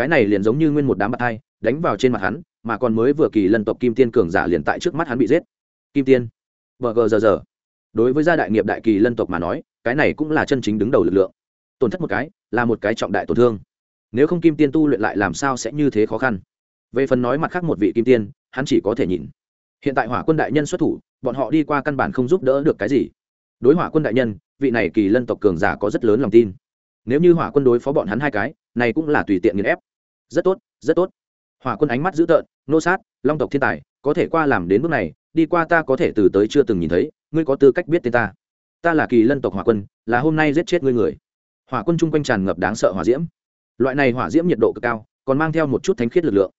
[SPEAKER 1] cái này liền giống như nguyên một đám bạt thai, đánh vào trên mặt hắn, mà còn mới vừa kỳ lân tộc kim tiên cường giả liền tại trước mắt hắn bị giết. Kim tiên. Bờ gờ giờ giờ. Đối với gia đại nghiệp đại kỳ lân tộc mà nói, cái này cũng là chân chính đứng đầu lực lượng. Tổn thất một cái, là một cái trọng đại tổn thương nếu không kim tiên tu luyện lại làm sao sẽ như thế khó khăn? Về phần nói mặt khác một vị kim tiên, hắn chỉ có thể nhìn. Hiện tại hỏa quân đại nhân xuất thủ, bọn họ đi qua căn bản không giúp đỡ được cái gì. Đối hỏa quân đại nhân, vị này kỳ lân tộc cường giả có rất lớn lòng tin. Nếu như hỏa quân đối phó bọn hắn hai cái, này cũng là tùy tiện nghiền ép. Rất tốt rất tốt. Hỏa quân ánh mắt dữ tợn, nô sát, long tộc thiên tài, có thể qua làm đến bước này, đi qua ta có thể từ tới chưa từng nhìn thấy, ngươi có tư cách biết tên ta. Ta là kỳ lân tộc hỏa quân, là hôm nay giết chết ngươi người. Hỏa quân chung quanh tràn ngập đáng sợ hỏa diễm loại này hỏa diễm nhiệt độ cực cao, còn mang theo một chút thánh khiết lực lượng.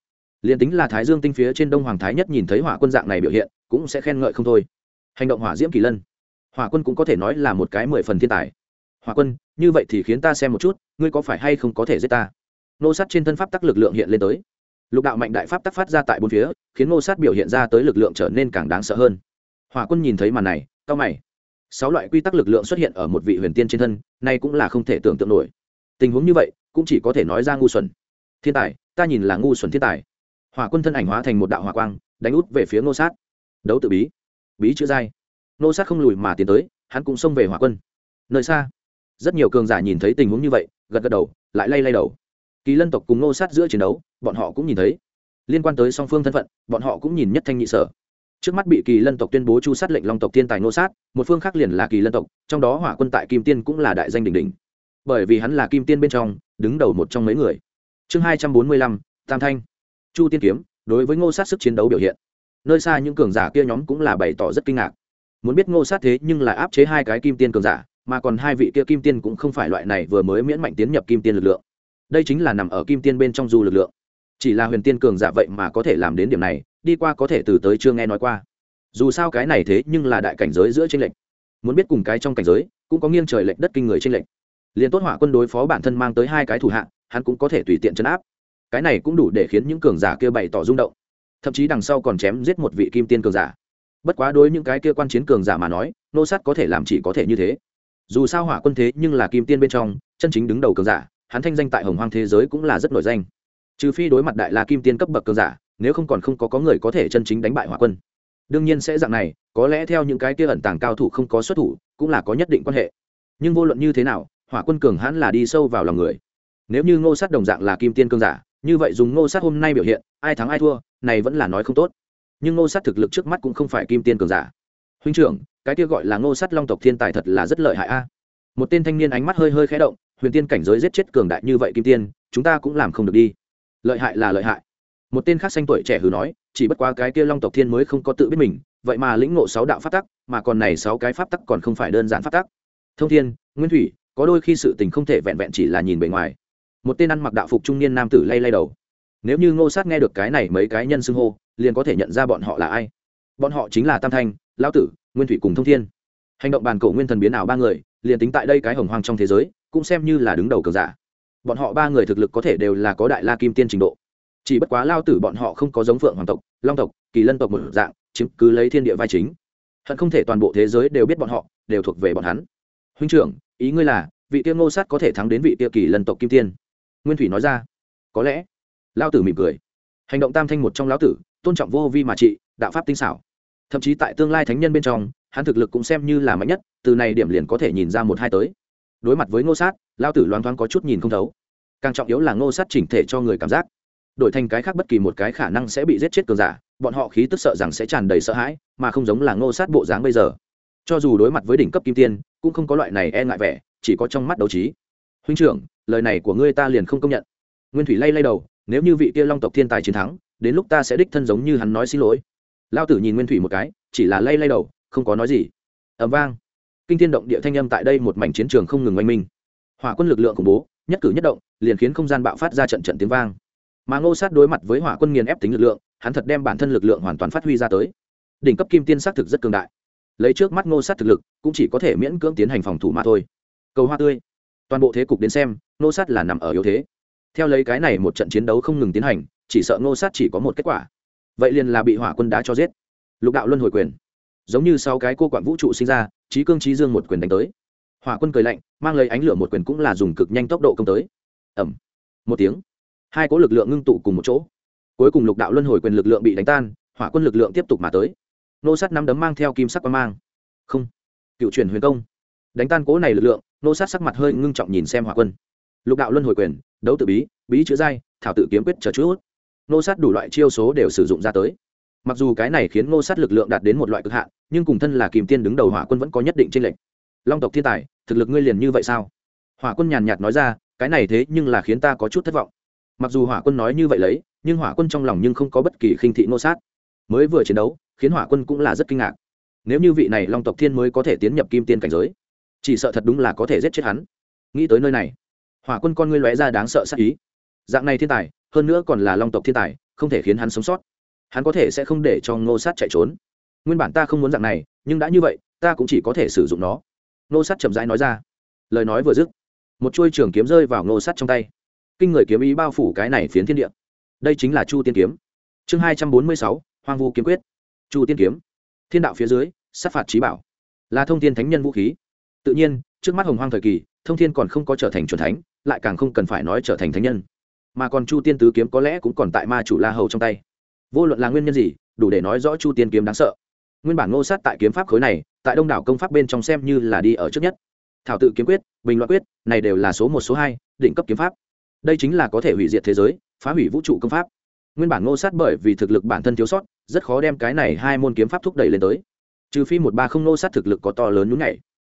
[SPEAKER 1] Liền tính là thái dương tinh phía trên đông hoàng thái nhất nhìn thấy hỏa quân dạng này biểu hiện, cũng sẽ khen ngợi không thôi. Hành động hỏa diễm kỳ lân. Hỏa quân cũng có thể nói là một cái mười phần thiên tài. Hỏa quân, như vậy thì khiến ta xem một chút, ngươi có phải hay không có thể giết ta? Nô sát trên thân pháp tắc lực lượng hiện lên tới. Lục đạo mạnh đại pháp tắc phát ra tại bốn phía, khiến nô sát biểu hiện ra tới lực lượng trở nên càng đáng sợ hơn. Hỏa quân nhìn thấy màn này cao mày. Sáu loại quy tắc lực lượng xuất hiện ở một vị huyền tiên trên thân, nay cũng là không thể tưởng tượng nổi. Tình huống như vậy cũng chỉ có thể nói ra ngu xuẩn. Thiên tài, ta nhìn là ngu xuẩn thiên tài. Hỏa quân thân ảnh hóa thành một đạo hỏa quang, đánh út về phía nô sát. Đấu tự bí. Bí chữ dai nô sát không lùi mà tiến tới, hắn cũng xông về hỏa quân. Nơi xa, rất nhiều cường giả nhìn thấy tình huống như vậy, gật gật đầu, lại lay lay đầu. Kỳ lân tộc cùng nô sát giữa chiến đấu, bọn họ cũng nhìn thấy. Liên quan tới song phương thân phận, bọn họ cũng nhìn nhất thanh nhị sở. Trước mắt bị kỳ lân tộc tuyên bố chu sát lệnh long tộc thiên tài nô sát, một phương khác liền là kỳ lân tộc, trong đó hỏa quân tại kim tiên cũng là đại danh đỉnh đỉnh. Bởi vì hắn là kim tiên bên trong đứng đầu một trong mấy người. Chương hai trăm bốn mươi lăm, tam thanh. Chu tiên kiếm, đối với ngô sát sức chiến đấu biểu hiện. Nơi xa những cường giả kia nhóm cũng là bày tỏ rất kinh ngạc. Muốn biết ngô sát thế nhưng là áp chế hai cái kim tiên cường giả, mà còn hai vị kia kim tiên cũng không phải loại này vừa mới miễn mạnh tiến nhập kim tiên lực lượng. Đây chính là nằm ở kim tiên bên trong du lực lượng. Chỉ là huyền tiên cường giả vậy mà có thể làm đến điểm này, đi qua có thể từ tới chưa nghe nói qua. Dù sao cái này thế nhưng là đại cảnh giới giữa tranh lệch. Muốn biết cùng cái trong cảnh giới, cũng có nghiêng trời lệch đất kinh người tranh lệch liền tốt hỏa quân đối phó bản thân mang tới hai cái thủ hạng hắn cũng có thể tùy tiện chấn áp. Cái này cũng đủ để khiến những cường giả kia bày tỏ rung động. Thậm chí đằng sau còn chém giết một vị kim tiên cường giả. Bất quá đối những cái kia quan chiến cường giả mà nói, nô sát có thể làm chỉ có thể như thế. Dù sao hỏa quân thế nhưng là kim tiên bên trong, chân chính đứng đầu cường giả, hắn thanh danh tại hồng hoang thế giới cũng là rất nổi danh. Trừ phi đối mặt đại la kim tiên cấp bậc cường giả, nếu không còn không có có người có thể chân chính đánh bại hỏa quân. Đương nhiên sẽ dạng này, có lẽ theo những cái kia ẩn tàng cao thủ không có xuất thủ, cũng là có nhất định quan hệ. Nhưng vô luận như thế nào hỏa quân cường hãn là đi sâu vào lòng người. Nếu như ngô sát đồng dạng là kim tiên cương giả, như vậy dùng ngô sát hôm nay biểu hiện, ai thắng ai thua, này vẫn là nói không tốt. Nhưng ngô sát thực lực trước mắt cũng không phải kim tiên cường giả. Huynh trưởng, cái kia gọi là ngô sát long tộc thiên tài thật là rất lợi hại a. Một tên thanh niên ánh mắt hơi hơi khé động, huyền tiên cảnh giới giết chết cường đại như vậy kim tiên, chúng ta cũng làm không được đi. Lợi hại là lợi hại. Một tên khác xanh tuổi trẻ hừ nói, chỉ bất quá cái kia long tộc thiên mới không có tự biết mình, vậy mà lĩnh ngộ sáu đạo pháp tắc, mà còn này sáu cái pháp tắc còn không phải đơn giản pháp tắc. Thông thiên, nguyên thủy có đôi khi sự tình không thể vẹn vẹn chỉ là nhìn bề ngoài. Một tên ăn mặc đạo phục trung niên nam tử lay lay đầu. Nếu như ngô sát nghe được cái này mấy cái nhân xưng hô, liền có thể nhận ra bọn họ là ai. Bọn họ chính là tam thanh, lão tử, nguyên thủy cùng thông thiên. Hành động bàn cổ nguyên thần biến ảo ba người, liền tính tại đây cái hồng hoang trong thế giới, cũng xem như là đứng đầu cờ giả. Bọn họ ba người thực lực có thể đều là có đại la kim tiên trình độ. Chỉ bất quá lao tử bọn họ không có giống phượng hoàng tộc, long tộc, kỳ lân tộc một dạng, chiếm cứ lấy thiên địa vai chính. Hận không thể toàn bộ thế giới đều biết bọn họ, đều thuộc về bọn hắn. Huynh trưởng ý ngươi là, vị tiêu ngô sát có thể thắng đến vị tiêu kỳ lân tộc kim tiên. Nguyên thủy nói ra. Có lẽ. Lao tử mỉm cười. Hành động tam thanh một trong lão tử, tôn trọng vô vi mà trị, đạo pháp tinh xảo. Thậm chí tại tương lai thánh nhân bên trong, hắn thực lực cũng xem như là mạnh nhất, từ này điểm liền có thể nhìn ra một hai tới. Đối mặt với ngô sát lao tử loáng thoáng có chút nhìn không thấu. Càng trọng yếu là ngô sát chỉnh thể cho người cảm giác. Đổi thành cái khác bất kỳ một cái khả năng sẽ bị giết chết cường giả, bọn họ khí tức sợ rằng sẽ tràn đầy sợ hãi, mà không giống là ngô sát bộ dáng bây giờ cho dù đối mặt với đỉnh cấp kim tiên, cũng không có loại này e ngại vẻ, chỉ có trong mắt đấu trí. Huynh trưởng, lời này của ngươi ta liền không công nhận. Nguyên thủy lay lay đầu, nếu như vị kia long tộc thiên tài chiến thắng, đến lúc ta sẽ đích thân giống như hắn nói xin lỗi. Lao tử nhìn nguyên thủy một cái, chỉ là lay lay đầu, không có nói gì. Ẩm vang. Kinh thiên động địa thanh âm tại đây một mảnh chiến trường không ngừng oanh minh. Hỏa quân lực lượng khủng bố, nhất cử nhất động, liền khiến không gian bạo phát ra trận trận tiếng vang. Mà ngô sát đối mặt với hỏa quân nghiền ép tính lực lượng, hắn thật đem bản thân lực lượng hoàn toàn phát huy ra tới. Đỉnh cấp kim tiên xác thực rất cường đại lấy trước mắt ngô sát thực lực, cũng chỉ có thể miễn cưỡng tiến hành phòng thủ mà thôi. Cầu hoa tươi. Toàn bộ thế cục đến xem, ngô sát là nằm ở yếu thế. Theo lấy cái này một trận chiến đấu không ngừng tiến hành, chỉ sợ ngô sát chỉ có một kết quả. Vậy liền là bị hỏa quân đá cho giết. Lục đạo luân hồi quyền. Giống như sau cái cô quản vũ trụ sinh ra trí cương trí dương một quyền đánh tới. Hỏa quân cười lạnh, mang lấy ánh lửa một quyền cũng là dùng cực nhanh tốc độ công tới. Ẩm một tiếng. Hai cỗ lực lượng ngưng tụ cùng một chỗ. Cuối cùng lục đạo luân hồi quyền lực lượng bị đánh tan, hỏa quân lực lượng tiếp tục mà tới nô sát nắm đấm mang theo kim sắc quang mang. Không. Cựu chuyển huyền công. Đánh tan cố này lực lượng, nô sát sắc mặt hơi ngưng trọng nhìn xem hỏa quân. Lục đạo luân hồi quyền, đấu tự bí bí chữ giai, thảo tự kiếm quyết chờ chút. Nô sát đủ loại chiêu số đều sử dụng ra tới. Mặc dù cái này khiến nô sát lực lượng đạt đến một loại cực hạn, nhưng cùng thân là kìm tiên đứng đầu hỏa quân vẫn có nhất định tranh lệch. Long tộc thiên tài, thực lực ngươi liền như vậy sao? Hỏa quân nhàn nhạt nói ra, cái này thế nhưng là khiến ta có chút thất vọng. Mặc dù hỏa quân nói như vậy lấy, nhưng hỏa quân trong lòng nhưng không có bất kỳ khinh thị nô sát. Mới vừa chiến đấu khiến hỏa quân cũng là rất kinh ngạc. Nếu như vị này long tộc thiên mới có thể tiến nhập kim tiên cảnh giới, chỉ sợ thật đúng là có thể giết chết hắn. Nghĩ tới nơi này, hỏa quân con ngươi lóe ra đáng sợ sắc ý. Dạng này thiên tài, hơn nữa còn là long tộc thiên tài, không thể khiến hắn sống sót. Hắn có thể sẽ không để cho ngô sát chạy trốn. Nguyên bản ta không muốn dạng này, nhưng đã như vậy, ta cũng chỉ có thể sử dụng nó. Ngô sát chậm rãi nói ra. Lời nói vừa dứt, một chuôi trường kiếm rơi vào ngô sát trong tay. Kinh người kiếm ý bao phủ cái này phiến thiên địa. Đây chính là chu tiên kiếm. Chương hai trăm bốn mươi sáu, hoang vu kiếm quyết chu tiên kiếm. Thiên đạo phía dưới, sát phạt trí bảo. Là thông thiên thánh nhân vũ khí. Tự nhiên, trước mắt hồng hoang thời kỳ, thông thiên còn không có trở thành c thánh, lại càng không cần phải nói trở thành thánh nhân. Mà còn chu tiên tứ kiếm có lẽ cũng còn tại ma chủ la hầu trong tay. Vô luận là nguyên nhân gì, đủ để nói rõ chu tiên kiếm đáng sợ. Nguyên bản ngô sát tại kiếm pháp khối này, tại đông đảo công pháp bên trong xem như là đi ở trước nhất. Thảo tự kiếm quyết, bình loại quyết, này đều là số một, số hai định cấp kiếm pháp. Đây chính là có thể hủy diệt thế giới, phá hủy vũ trụ công pháp nguyên bản ngô sát bởi vì thực lực bản thân thiếu sót, rất khó đem cái này hai môn kiếm pháp thúc đẩy lên tới. Trừ phi một ba không ngô sát thực lực có to lớn nhún nhảy.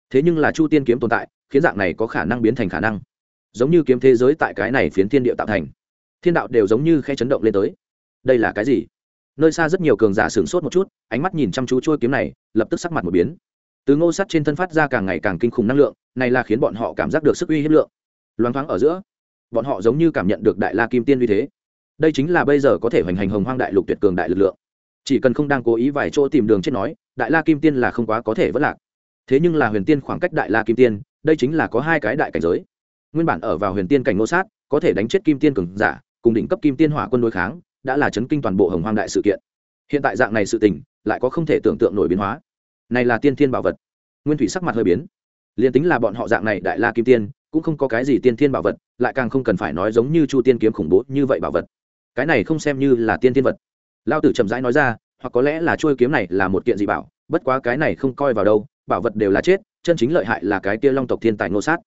[SPEAKER 1] Thế nhưng là chu tiên kiếm tồn tại, khiến dạng này có khả năng biến thành khả năng. Giống như kiếm thế giới tại cái này phiến thiên địa tạo thành. Thiên đạo đều giống như khe chấn động lên tới. Đây là cái gì? Nơi xa rất nhiều cường giả sửng sốt một chút, ánh mắt nhìn chăm chú trôi kiếm này, lập tức sắc mặt một biến. Từ ngô sắt trên thân phát ra càng ngày càng kinh khủng năng lượng, này là khiến bọn họ cảm giác được sức uy hiếp lượng. Loáng thoáng ở giữa, bọn họ giống như cảm nhận được đại la kim tiên uy thế đây chính là bây giờ có thể hoành hành hồng hoang đại lục tuyệt cường đại lực lượng. Chỉ cần không đang cố ý vài chỗ tìm đường chết nói, đại la kim tiên là không quá có thể vất lạc. Thế nhưng là huyền tiên khoảng cách đại la kim tiên, đây chính là có hai cái đại cảnh giới. Nguyên bản ở vào huyền tiên cảnh ngô sát, có thể đánh chết kim tiên cường giả, cùng đỉnh cấp kim tiên hỏa quân đối kháng, đã là chấn kinh toàn bộ hồng hoang đại sự kiện. Hiện tại dạng này sự tình, lại có không thể tưởng tượng nổi biến hóa. Này là tiên thiên bảo vật. Nguyên thủy sắc mặt hơi biến. Liền tính là bọn họ dạng này đại la kim tiên, cũng không có cái gì tiên thiên bảo vật, lại càng không cần phải nói giống như chu tiên kiếm khủng bố như vậy bảo vật cái này không xem như là tiên thiên vật. Lao tử chậm rãi nói ra, hoặc có lẽ là chuôi kiếm này là một kiện dị bảo, bất quá cái này không coi vào đâu, bảo vật đều là chết, chân chính lợi hại là cái tia long tộc thiên tài ngô sát.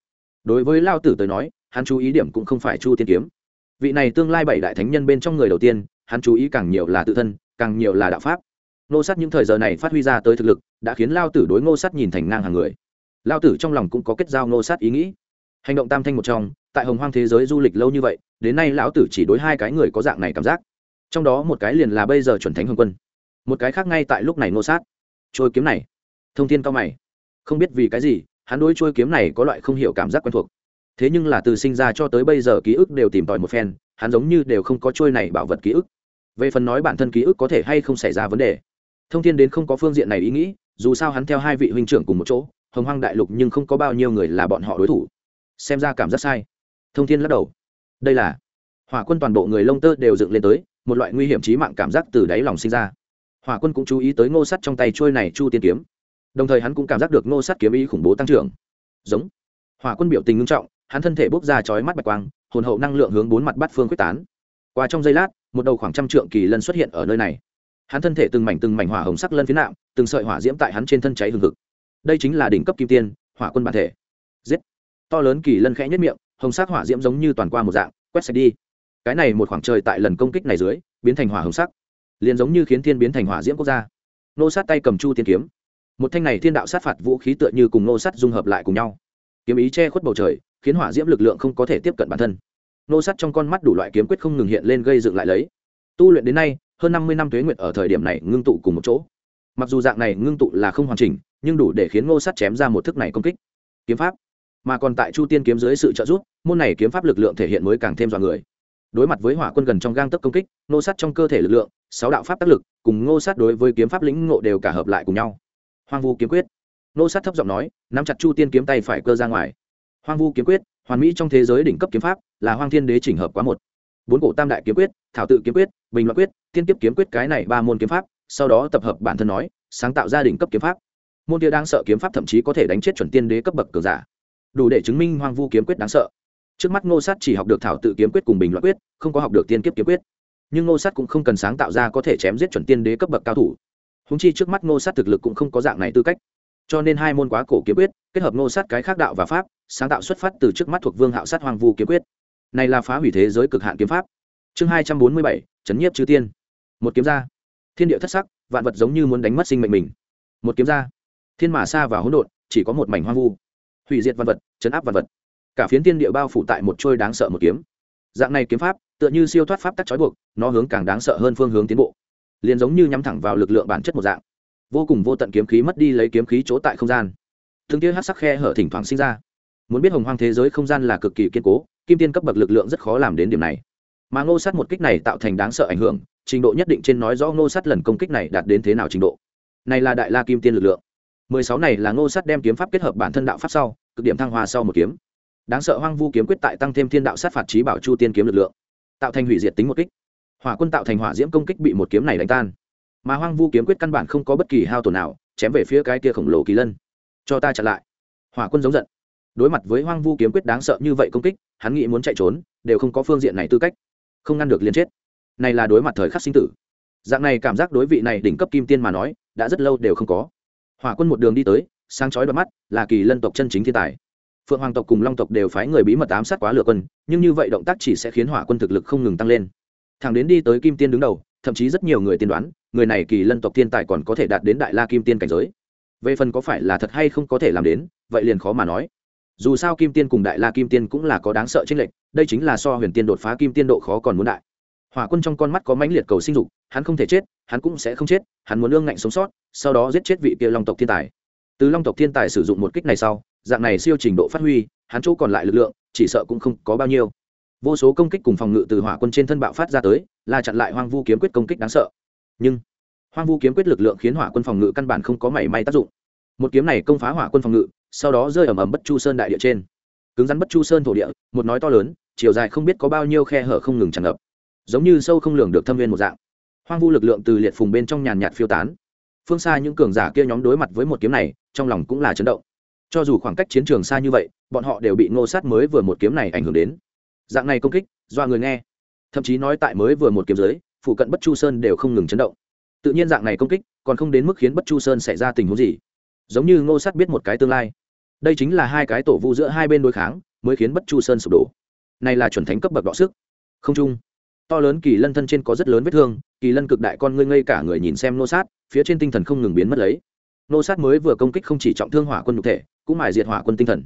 [SPEAKER 1] Đối với lao tử tới nói, hắn chú ý điểm cũng không phải chu tiên kiếm. Vị này tương lai bảy đại thánh nhân bên trong người đầu tiên, hắn chú ý càng nhiều là tự thân, càng nhiều là đạo pháp. Ngô sát những thời giờ này phát huy ra tới thực lực, đã khiến lao tử đối ngô sát nhìn thành ngang hàng người. Lao tử trong lòng cũng có kết giao ngô sát ý nghĩ. Hành động tam thanh một trong tại hồng hoang thế giới du lịch lâu như vậy, đến nay lão tử chỉ đối hai cái người có dạng này cảm giác. Trong đó một cái liền là bây giờ chuẩn thánh hồng quân, một cái khác ngay tại lúc này nô sát. Trôi kiếm này, thông thiên cao mày, không biết vì cái gì, hắn đối trôi kiếm này có loại không hiểu cảm giác quen thuộc. Thế nhưng là từ sinh ra cho tới bây giờ ký ức đều tìm tòi một phen, hắn giống như đều không có trôi này bảo vật ký ức. Về phần nói bản thân ký ức có thể hay không xảy ra vấn đề, thông thiên đến không có phương diện này ý nghĩ, dù sao hắn theo hai vị huynh trưởng cùng một chỗ, hồng hoang đại lục nhưng không có bao nhiêu người là bọn họ đối thủ. Xem ra cảm giác sai thông thiên lắc đầu. Đây là, hỏa quân toàn bộ người lông tơ đều dựng lên tới, một loại nguy hiểm trí mạng cảm giác từ đáy lòng sinh ra. Hỏa quân cũng chú ý tới ngô sắt trong tay trôi này chu tiên kiếm. Đồng thời hắn cũng cảm giác được ngô sắt kiếm ý khủng bố tăng trưởng. Giống, hỏa quân biểu tình ngưng trọng, hắn thân thể bốc ra chói mắt bạch quang, hồn hậu năng lượng hướng bốn mặt bát phương quyết tán. Qua trong giây lát, một đầu khoảng trăm trượng kỳ lân xuất hiện ở nơi này. Hắn thân thể từng mảnh từng mảnh hỏa hồng sắc lân phía nạm, từng sợi hỏa diễm tại hắn trên thân cháy hừng hực. Đây chính là đỉnh cấp kim tiên, hỏa quân bản thể. Giết. To lớn kỳ lân khẽ nhất miệng hồng sắc hỏa diễm giống như toàn qua một dạng, quét sạch đi. Cái này một khoảng trời tại lần công kích này dưới, biến thành hỏa hồng sắc, liền giống như khiến thiên biến thành hỏa diễm quốc gia. Nô sát tay cầm chu tiên kiếm. Một thanh này thiên đạo sát phạt vũ khí tựa như cùng nô sát dung hợp lại cùng nhau. Kiếm ý che khuất bầu trời, khiến hỏa diễm lực lượng không có thể tiếp cận bản thân. Nô sát trong con mắt đủ loại kiếm quyết không ngừng hiện lên gây dựng lại lấy. Tu luyện đến nay, hơn năm mươi năm tuế nguyệt ở thời điểm này ngưng tụ cùng một chỗ. Mặc dù dạng này ngưng tụ là không hoàn chỉnh, nhưng đủ để khiến ngô sát chém ra một thức này công kích. Kiếm pháp mà còn tại chu tiên kiếm dưới sự trợ giúp, môn này kiếm pháp lực lượng thể hiện mới càng thêm dọa người. Đối mặt với hỏa quân gần trong gang tấc công kích ngô sát trong cơ thể lực lượng, sáu đạo pháp tác lực, cùng ngô sát đối với kiếm pháp lĩnh ngộ đều cả hợp lại cùng nhau. Hoang vu kiếm quyết. Ngô sát thấp giọng nói, nắm chặt chu tiên kiếm tay phải cơ ra ngoài. Hoang vu kiếm quyết, hoàn mỹ trong thế giới đỉnh cấp kiếm pháp, là hoang thiên đế chỉnh hợp quá một. Bốn cổ tam đại kiếm quyết, thảo tự kiếm quyết, bình luận quyết tiên kiếp kiếm quyết cái này ba môn kiếm pháp, sau đó tập hợp bản thân nói, sáng tạo ra đỉnh cấp kiếm pháp. Môn kia đang sợ kiếm pháp thậm chí có thể đánh chết chuẩn tiên đế cấp bậc cường giả đủ để chứng minh hoang vu kiếm quyết đáng sợ. Trước mắt ngô sát chỉ học được thảo tự kiếm quyết cùng bình luận quyết, không có học được tiên kiếp kiếm quyết. Nhưng ngô sát cũng không cần sáng tạo ra có thể chém giết chuẩn tiên đế cấp bậc cao thủ. Húng chi trước mắt ngô sát thực lực cũng không có dạng này tư cách. Cho nên hai môn quá cổ kiếm quyết, kết hợp ngô sát cái khác đạo và pháp, sáng tạo xuất phát từ trước mắt thuộc vương hạo sát hoàng vu kiếm quyết. Này là phá hủy thế giới cực hạn kiếm pháp. Chương hai trăm bốn mươi bảy, chấn nhiếp chư tiên. Một kiếm ra. Thiên địa thất sắc, vạn vật giống như muốn đánh mất sinh mệnh mình. Một kiếm ra. Thiên mã xa và hỗn độn, chỉ có một mảnh hoang vu hủy diệt văn vật, chấn áp văn vật. Cả phiến tiên địa bao phủ tại một trôi đáng sợ một kiếm. Dạng này kiếm pháp, tựa như siêu thoát pháp tắc trói buộc, nó hướng càng đáng sợ hơn phương hướng tiến bộ. Liền giống như nhắm thẳng vào lực lượng bản chất một dạng. Vô cùng vô tận kiếm khí mất đi lấy kiếm khí chỗ tại không gian. Thương kia hát sắc khe hở thỉnh thoảng sinh ra. Muốn biết hồng hoang thế giới không gian là cực kỳ kiên cố, kim tiên cấp bậc lực lượng rất khó làm đến điểm này. Mà ngô sát một kích này tạo thành đáng sợ ảnh hưởng, trình độ nhất định trên nói rõ ngô sát lần công kích này đạt đến thế nào trình độ. Này là đại la kim tiên lực lượng mười sáu này là ngô sát đem kiếm pháp kết hợp bản thân đạo pháp sau, cực điểm thăng hoa sau một kiếm. Đáng sợ hoang vu kiếm quyết tại tăng thêm thiên đạo sát phạt trí bảo chu tiên kiếm lực lượng, tạo thành hủy diệt tính một kích. Hỏa quân tạo thành hỏa diễm công kích bị một kiếm này đánh tan. Mà hoang vu kiếm quyết căn bản không có bất kỳ hao tổn nào, chém về phía cái kia khổng lồ kỳ lân. Cho ta chặn lại. Hỏa quân giống giận. Đối mặt với hoang vu kiếm quyết đáng sợ như vậy công kích, hắn nghĩ muốn chạy trốn, đều không có phương diện này tư cách. Không ngăn được liền chết. Này là đối mặt thời khắc sinh tử. Dạng này cảm giác đối vị này đỉnh cấp kim tiên mà nói, đã rất lâu đều không có hỏa quân một đường đi tới, sáng chói đoạt mắt, là kỳ lân tộc chân chính thiên tài. Phượng hoàng tộc cùng long tộc đều phái người bí mật ám sát quá lửa quân, nhưng như vậy động tác chỉ sẽ khiến hỏa quân thực lực không ngừng tăng lên. Thằng đến đi tới kim tiên đứng đầu, thậm chí rất nhiều người tiên đoán, người này kỳ lân tộc thiên tài còn có thể đạt đến đại la kim tiên cảnh giới. Về phần có phải là thật hay không có thể làm đến, vậy liền khó mà nói. Dù sao kim tiên cùng đại la kim tiên cũng là có đáng sợ tranh lệch, đây chính là so huyền tiên đột phá kim tiên độ khó còn muốn đại. Hỏa quân trong con mắt có mãnh liệt cầu sinh dục hắn không thể chết, hắn cũng sẽ không chết, hắn muốn lương ngạnh sống sót, sau đó giết chết vị kia long tộc thiên tài. Từ long tộc thiên tài sử dụng một kích này sau, dạng này siêu trình độ phát huy, hắn chỗ còn lại lực lượng, chỉ sợ cũng không có bao nhiêu. Vô số công kích cùng phòng ngự từ hỏa quân trên thân bạo phát ra tới, là chặn lại hoang vu kiếm quyết công kích đáng sợ. Nhưng, hoang vu kiếm quyết lực lượng khiến hỏa quân phòng ngự căn bản không có mảy may tác dụng. Một kiếm này công phá hỏa quân phòng ngự, sau đó rơi ầm ầm bất chu sơn đại địa trên. Cứng rắn bất chu sơn thổ địa, một nói to lớn, chiều dài không biết có bao nhiêu khe hở không ngừng tràn ngập. Giống như sâu không lường được thâm viên một dạng hoang vu lực lượng từ liệt phùng bên trong nhàn nhạt phiêu tán. Phương xa những cường giả kia nhóm đối mặt với một kiếm này, trong lòng cũng là chấn động. Cho dù khoảng cách chiến trường xa như vậy, bọn họ đều bị ngô sát mới vừa một kiếm này ảnh hưởng đến. Dạng này công kích do người nghe. Thậm chí nói tại mới vừa một kiếm giới phụ cận bất chu sơn đều không ngừng chấn động. Tự nhiên dạng này công kích, còn không đến mức khiến bất chu sơn xảy ra tình huống gì. Giống như ngô sát biết một cái tương lai. Đây chính là hai cái tổ vu giữa hai bên đối kháng, mới khiến bất chu sơn sụp đổ. Này là chuẩn thánh cấp bậc đọ sức. Không chung. To lớn kỳ lân thân trên có rất lớn vết thương kỳ lân cực đại con ngươi ngây cả người nhìn xem nô sát, phía trên tinh thần không ngừng biến mất lấy. Nô sát mới vừa công kích không chỉ trọng thương hỏa quân nhục thể, cũng mài diệt hỏa quân tinh thần.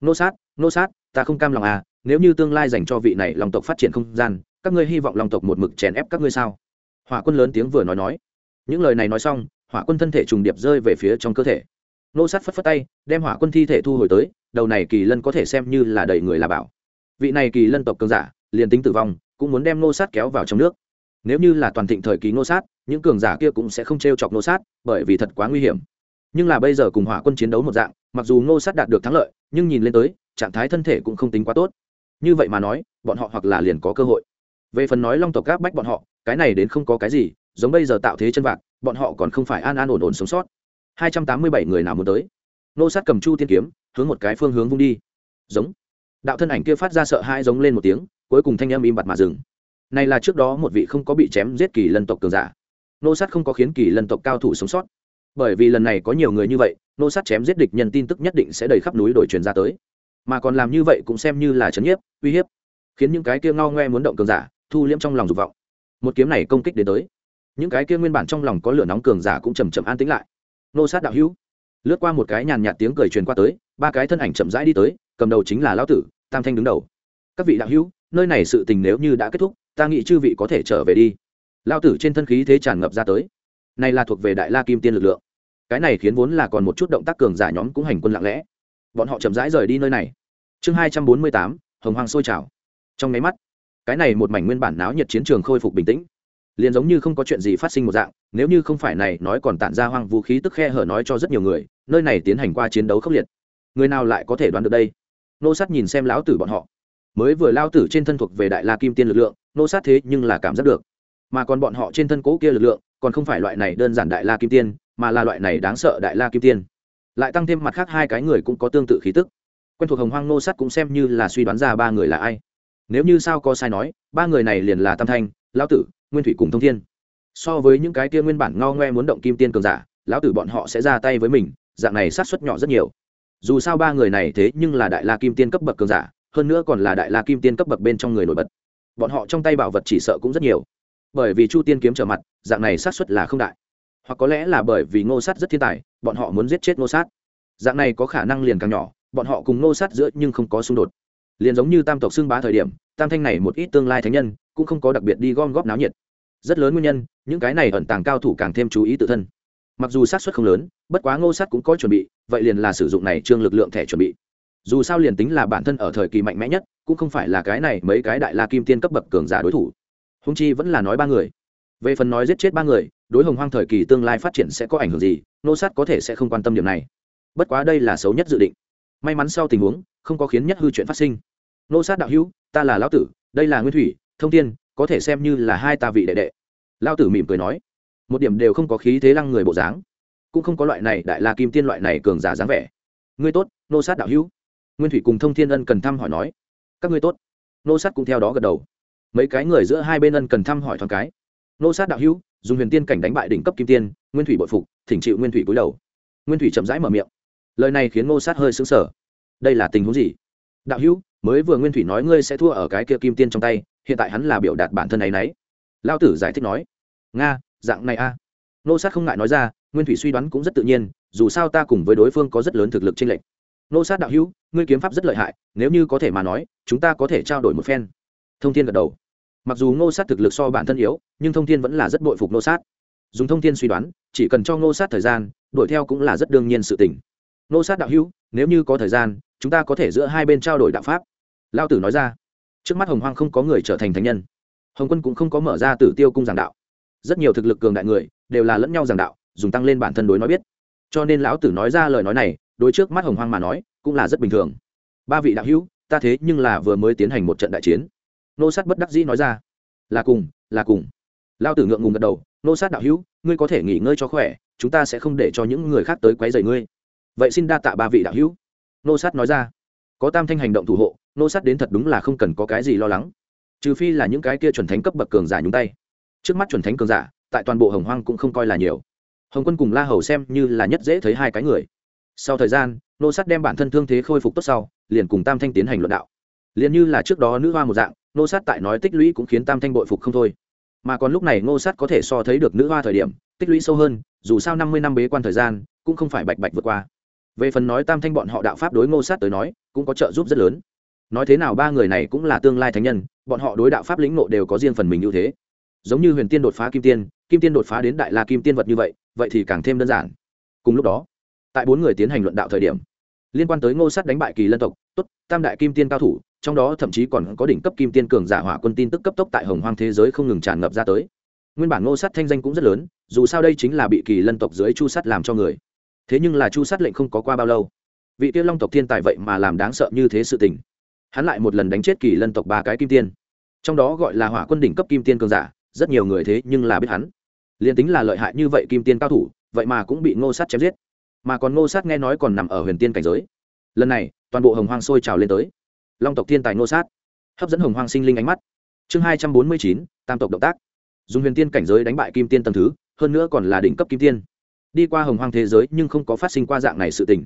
[SPEAKER 1] Nô sát nô sát, ta không cam lòng à nếu như tương lai dành cho vị này lòng tộc phát triển không gian, các ngươi hy vọng lòng tộc một mực chèn ép các ngươi sao? Hỏa quân lớn tiếng vừa nói nói. Những lời này nói xong, hỏa quân thân thể trùng điệp rơi về phía trong cơ thể. Nô sát phất phất tay, đem hỏa quân thi thể thu hồi tới, đầu này kỳ lân có thể xem như là đầy người là bảo. Vị này kỳ lân tộc cường giả, liền tính tử vong, cũng muốn đem nô sát kéo vào trong nước nếu như là toàn thịnh thời kỳ nô sát, những cường giả kia cũng sẽ không t r e o chọc nô sát, bởi vì thật quá nguy hiểm. Nhưng là bây giờ cùng hỏa quân chiến đấu một dạng, mặc dù nô sát đạt được thắng lợi, nhưng nhìn lên tới, trạng thái thân thể cũng không tính quá tốt. Như vậy mà nói, bọn họ hoặc là liền có cơ hội. Về phần nói long tộc gáp bách bọn họ, cái này đến không có cái gì, giống bây giờ tạo thế chân vạc, bọn họ còn không phải an an ổn ổn sống sót. Hai trăm tám mươi bảy người nào muốn tới? Nô sát cầm chu tiên kiếm, hướng một cái phương hướng vung đi. Giống. Đạo thân ảnh kia phát ra sợ hãi giống lên một tiếng, cuối cùng thanh âm im bặt mà dừng này là trước đó một vị không có bị chém giết kỳ lân tộc cường giả. Nô sát không có khiến kỳ lân tộc cao thủ sống sót. Bởi vì lần này có nhiều người như vậy, nô sát chém giết địch nhân tin tức nhất định sẽ đầy khắp núi đổi truyền ra tới. Mà còn làm như vậy cũng xem như là chấn nhiếp, uy hiếp, khiến những cái kia ngao ngoe muốn động cường giả, thu liễm trong lòng dục vọng. Một kiếm này công kích đến tới. Những cái kia nguyên bản trong lòng có lửa nóng cường giả cũng chầm chậm an tĩnh lại. Nô sát đạo hữu, lướt qua một cái nhàn nhạt tiếng cười truyền qua tới, ba cái thân ảnh chậm rãi đi tới, cầm đầu chính là lão tử, tam thanh đứng đầu. Các vị đạo hữu, nơi này sự tình nếu như đã kết thúc ta nghĩ chư vị có thể trở về đi. Lao tử trên thân khí thế tràn ngập ra tới. Này là thuộc về đại la kim tiên lực lượng. Cái này khiến vốn là còn một chút động tác cường giả nhóm cũng hành quân lặng lẽ. Bọn họ chậm rãi rời đi nơi này. Chương hai trăm bốn mươi tám, hồng hoàng sôi trào. Trong máy mắt, cái này một mảnh nguyên bản náo nhiệt chiến trường khôi phục bình tĩnh. Liền giống như không có chuyện gì phát sinh một dạng, nếu như không phải này nói còn tản ra hoang vũ khí tức khe hở nói cho rất nhiều người, nơi này tiến hành qua chiến đấu khốc liệt. Người nào lại có thể đoán được đây? Nô sát nhìn xem lão tử bọn họ. Mới vừa lao tử trên thân thuộc về đại la kim tiên lực lượng nô sát thế nhưng là cảm giác được. Mà còn bọn họ trên thân cố kia lực lượng, còn không phải loại này đơn giản đại la kim tiên, mà là loại này đáng sợ đại la kim tiên. Lại tăng thêm mặt khác hai cái người cũng có tương tự khí tức. Quen thuộc hồng hoang nô sát cũng xem như là suy đoán ra ba người là ai. Nếu như sao có sai nói, ba người này liền là tam thanh, lão tử, nguyên thủy cùng thông thiên. So với những cái kia nguyên bản ngao ngoe muốn động kim tiên cường giả, lão tử bọn họ sẽ ra tay với mình, dạng này sát xuất nhỏ rất nhiều. Dù sao ba người này thế nhưng là đại la kim tiên cấp bậc cường giả, hơn nữa còn là đại la kim tiên cấp bậc bên trong người nổi bật bọn họ trong tay bảo vật chỉ sợ cũng rất nhiều. Bởi vì chu tiên kiếm trở mặt, dạng này sát xuất là không đại. Hoặc có lẽ là bởi vì ngô sát rất thiên tài, bọn họ muốn giết chết ngô sát. Dạng này có khả năng liền càng nhỏ, bọn họ cùng ngô sát giữa nhưng không có xung đột. Liền giống như tam tộc xưng bá thời điểm, tam thanh này một ít tương lai thánh nhân, cũng không có đặc biệt đi gom góp náo nhiệt. Rất lớn nguyên nhân, những cái này ẩn tàng cao thủ càng thêm chú ý tự thân. Mặc dù sát xuất không lớn, bất quá ngô sát cũng có chuẩn bị, vậy liền là sử dụng này trương lực lượng thẻ chuẩn bị. Dù sao liền tính là bản thân ở thời kỳ mạnh mẽ nhất cũng không phải là cái này mấy cái đại la kim tiên cấp bậc cường giả đối thủ. Húng chi vẫn là nói ba người. Về phần nói giết chết ba người, đối hồng hoang thời kỳ tương lai phát triển sẽ có ảnh hưởng gì, nô sát có thể sẽ không quan tâm điểm này. Bất quá đây là xấu nhất dự định. May mắn sau tình huống, không có khiến nhất hư chuyện phát sinh. Nô sát đạo hữu, ta là lão tử, đây là nguyên thủy, thông tiên có thể xem như là hai ta vị đệ đệ. Lao tử mỉm cười nói. Một điểm đều không có khí thế lăng người bộ dáng. Cũng không có loại này đại la kim tiên loại này cường giả dáng vẻ. Ngươi tốt, nô sát đạo hữu. Nguyên thủy cùng thông thiên ân cần thăm hỏi nói các ngươi tốt. Nô sát cũng theo đó gật đầu. Mấy cái người giữa hai bên ân cần thăm hỏi thoáng cái. Nô sát đạo hữu, dùng huyền tiên cảnh đánh bại đỉnh cấp kim tiên, nguyên thủy bội phục, thỉnh chịu nguyên thủy cúi đầu. Nguyên thủy chậm rãi mở miệng. Lời này khiến nô sát hơi xứng sở đây là tình huống gì? Đạo hữu, mới vừa nguyên thủy nói ngươi sẽ thua ở cái kia kim tiên trong tay, hiện tại hắn là biểu đạt bản thân ấy nấy. Lao tử giải thích nói. Nga, dạng này a. Nô sát không ngại nói ra, nguyên thủy suy đoán cũng rất tự nhiên, dù sao ta cùng với đối phương có rất lớn thực lực trên lệnh nô sát đạo hữu, ngươi kiếm pháp rất lợi hại, nếu như có thể mà nói, chúng ta có thể trao đổi một phen. Thông thiên gật đầu. Mặc dù ngô sát thực lực so bản thân yếu, nhưng thông thiên vẫn là rất bội phục ngô sát. Dùng thông thiên suy đoán, chỉ cần cho ngô sát thời gian, đuổi theo cũng là rất đương nhiên sự tình. Ngô sát đạo hữu, nếu như có thời gian, chúng ta có thể giữa hai bên trao đổi đạo pháp. Lao tử nói ra. Trước mắt hồng hoang không có người trở thành thánh nhân. Hồng quân cũng không có mở ra tử tiêu cung giảng đạo. Rất nhiều thực lực cường đại người, đều là lẫn nhau giảng đạo, dùng tăng lên bản thân đối nói biết. Cho nên lão tử nói ra lời nói này đối trước mắt hồng hoang mà nói, cũng là rất bình thường. Ba vị đạo hữu, ta thế nhưng là vừa mới tiến hành một trận đại chiến. Nô sát bất đắc dĩ nói ra. Là cùng là cùng. Lao tử ngượng ngùng gật đầu. Nô sát đạo hữu, ngươi có thể nghỉ ngơi cho khỏe, chúng ta sẽ không để cho những người khác tới quấy rầy ngươi. Vậy xin đa tạ ba vị đạo hữu. Nô sát nói ra. Có tam thanh hành động thủ hộ, nô sát đến thật đúng là không cần có cái gì lo lắng. Trừ phi là những cái kia chuẩn thánh cấp bậc cường giả nhúng tay. Trước mắt chuẩn thánh cường giả, tại toàn bộ hồng hoang cũng không coi là nhiều. Hồng quân cùng la hầu xem như là nhất dễ thấy hai cái người sau thời gian, nô sát đem bản thân thương thế khôi phục tốt sau, liền cùng tam thanh tiến hành luận đạo. Liền như là trước đó nữ hoa một dạng, nô sát tại nói tích lũy cũng khiến tam thanh bội phục không thôi. Mà còn lúc này nô sát có thể so thấy được nữ hoa thời điểm, tích lũy sâu hơn, dù sao năm mươi năm bế quan thời gian, cũng không phải bạch bạch vượt qua. Về phần nói tam thanh bọn họ đạo pháp đối ngô sát tới nói, cũng có trợ giúp rất lớn. Nói thế nào ba người này cũng là tương lai thánh nhân, bọn họ đối đạo pháp lĩnh nộ đều có riêng phần mình ưu thế. Giống như huyền tiên đột phá kim tiên kim tiên đột phá đến đại la kim tiên vật như vậy vậy thì càng thêm đơn giản. Cùng lúc đó tại bốn người tiến hành luận đạo thời điểm, liên quan tới ngô sát đánh bại kỳ lân tộc, tốt, tam đại kim tiên cao thủ, trong đó thậm chí còn có đỉnh cấp kim tiên cường giả hỏa quân tin tức cấp tốc tại hồng hoang thế giới không ngừng tràn ngập ra tới. Nguyên bản ngô sát thanh danh cũng rất lớn, dù sao đây chính là bị kỳ lân tộc dưới chu sát làm cho người. Thế nhưng là chu sát lệnh không có qua bao lâu. Vị Tiêu long tộc thiên tài vậy mà làm đáng sợ như thế sự tình. Hắn lại một lần đánh chết kỳ lân tộc ba cái kim tiên. Trong đó gọi là hỏa quân đỉnh cấp kim tiên cường giả, rất nhiều người thế nhưng là biết hắn. Liền tính là lợi hại như vậy kim tiên cao thủ, vậy mà cũng bị ngô sát chém giết mà còn ngô sát nghe nói còn nằm ở huyền tiên cảnh giới. Lần này, toàn bộ hồng hoang sôi trào lên tới. Long tộc thiên tài ngô sát hấp dẫn hồng hoang sinh linh ánh mắt. Chương hai trăm bốn mươi chín, tam tộc động tác. Dùng huyền tiên cảnh giới đánh bại kim tiên tầm thứ, hơn nữa còn là đỉnh cấp kim tiên. Đi qua hồng hoang thế giới nhưng không có phát sinh qua dạng này sự tình.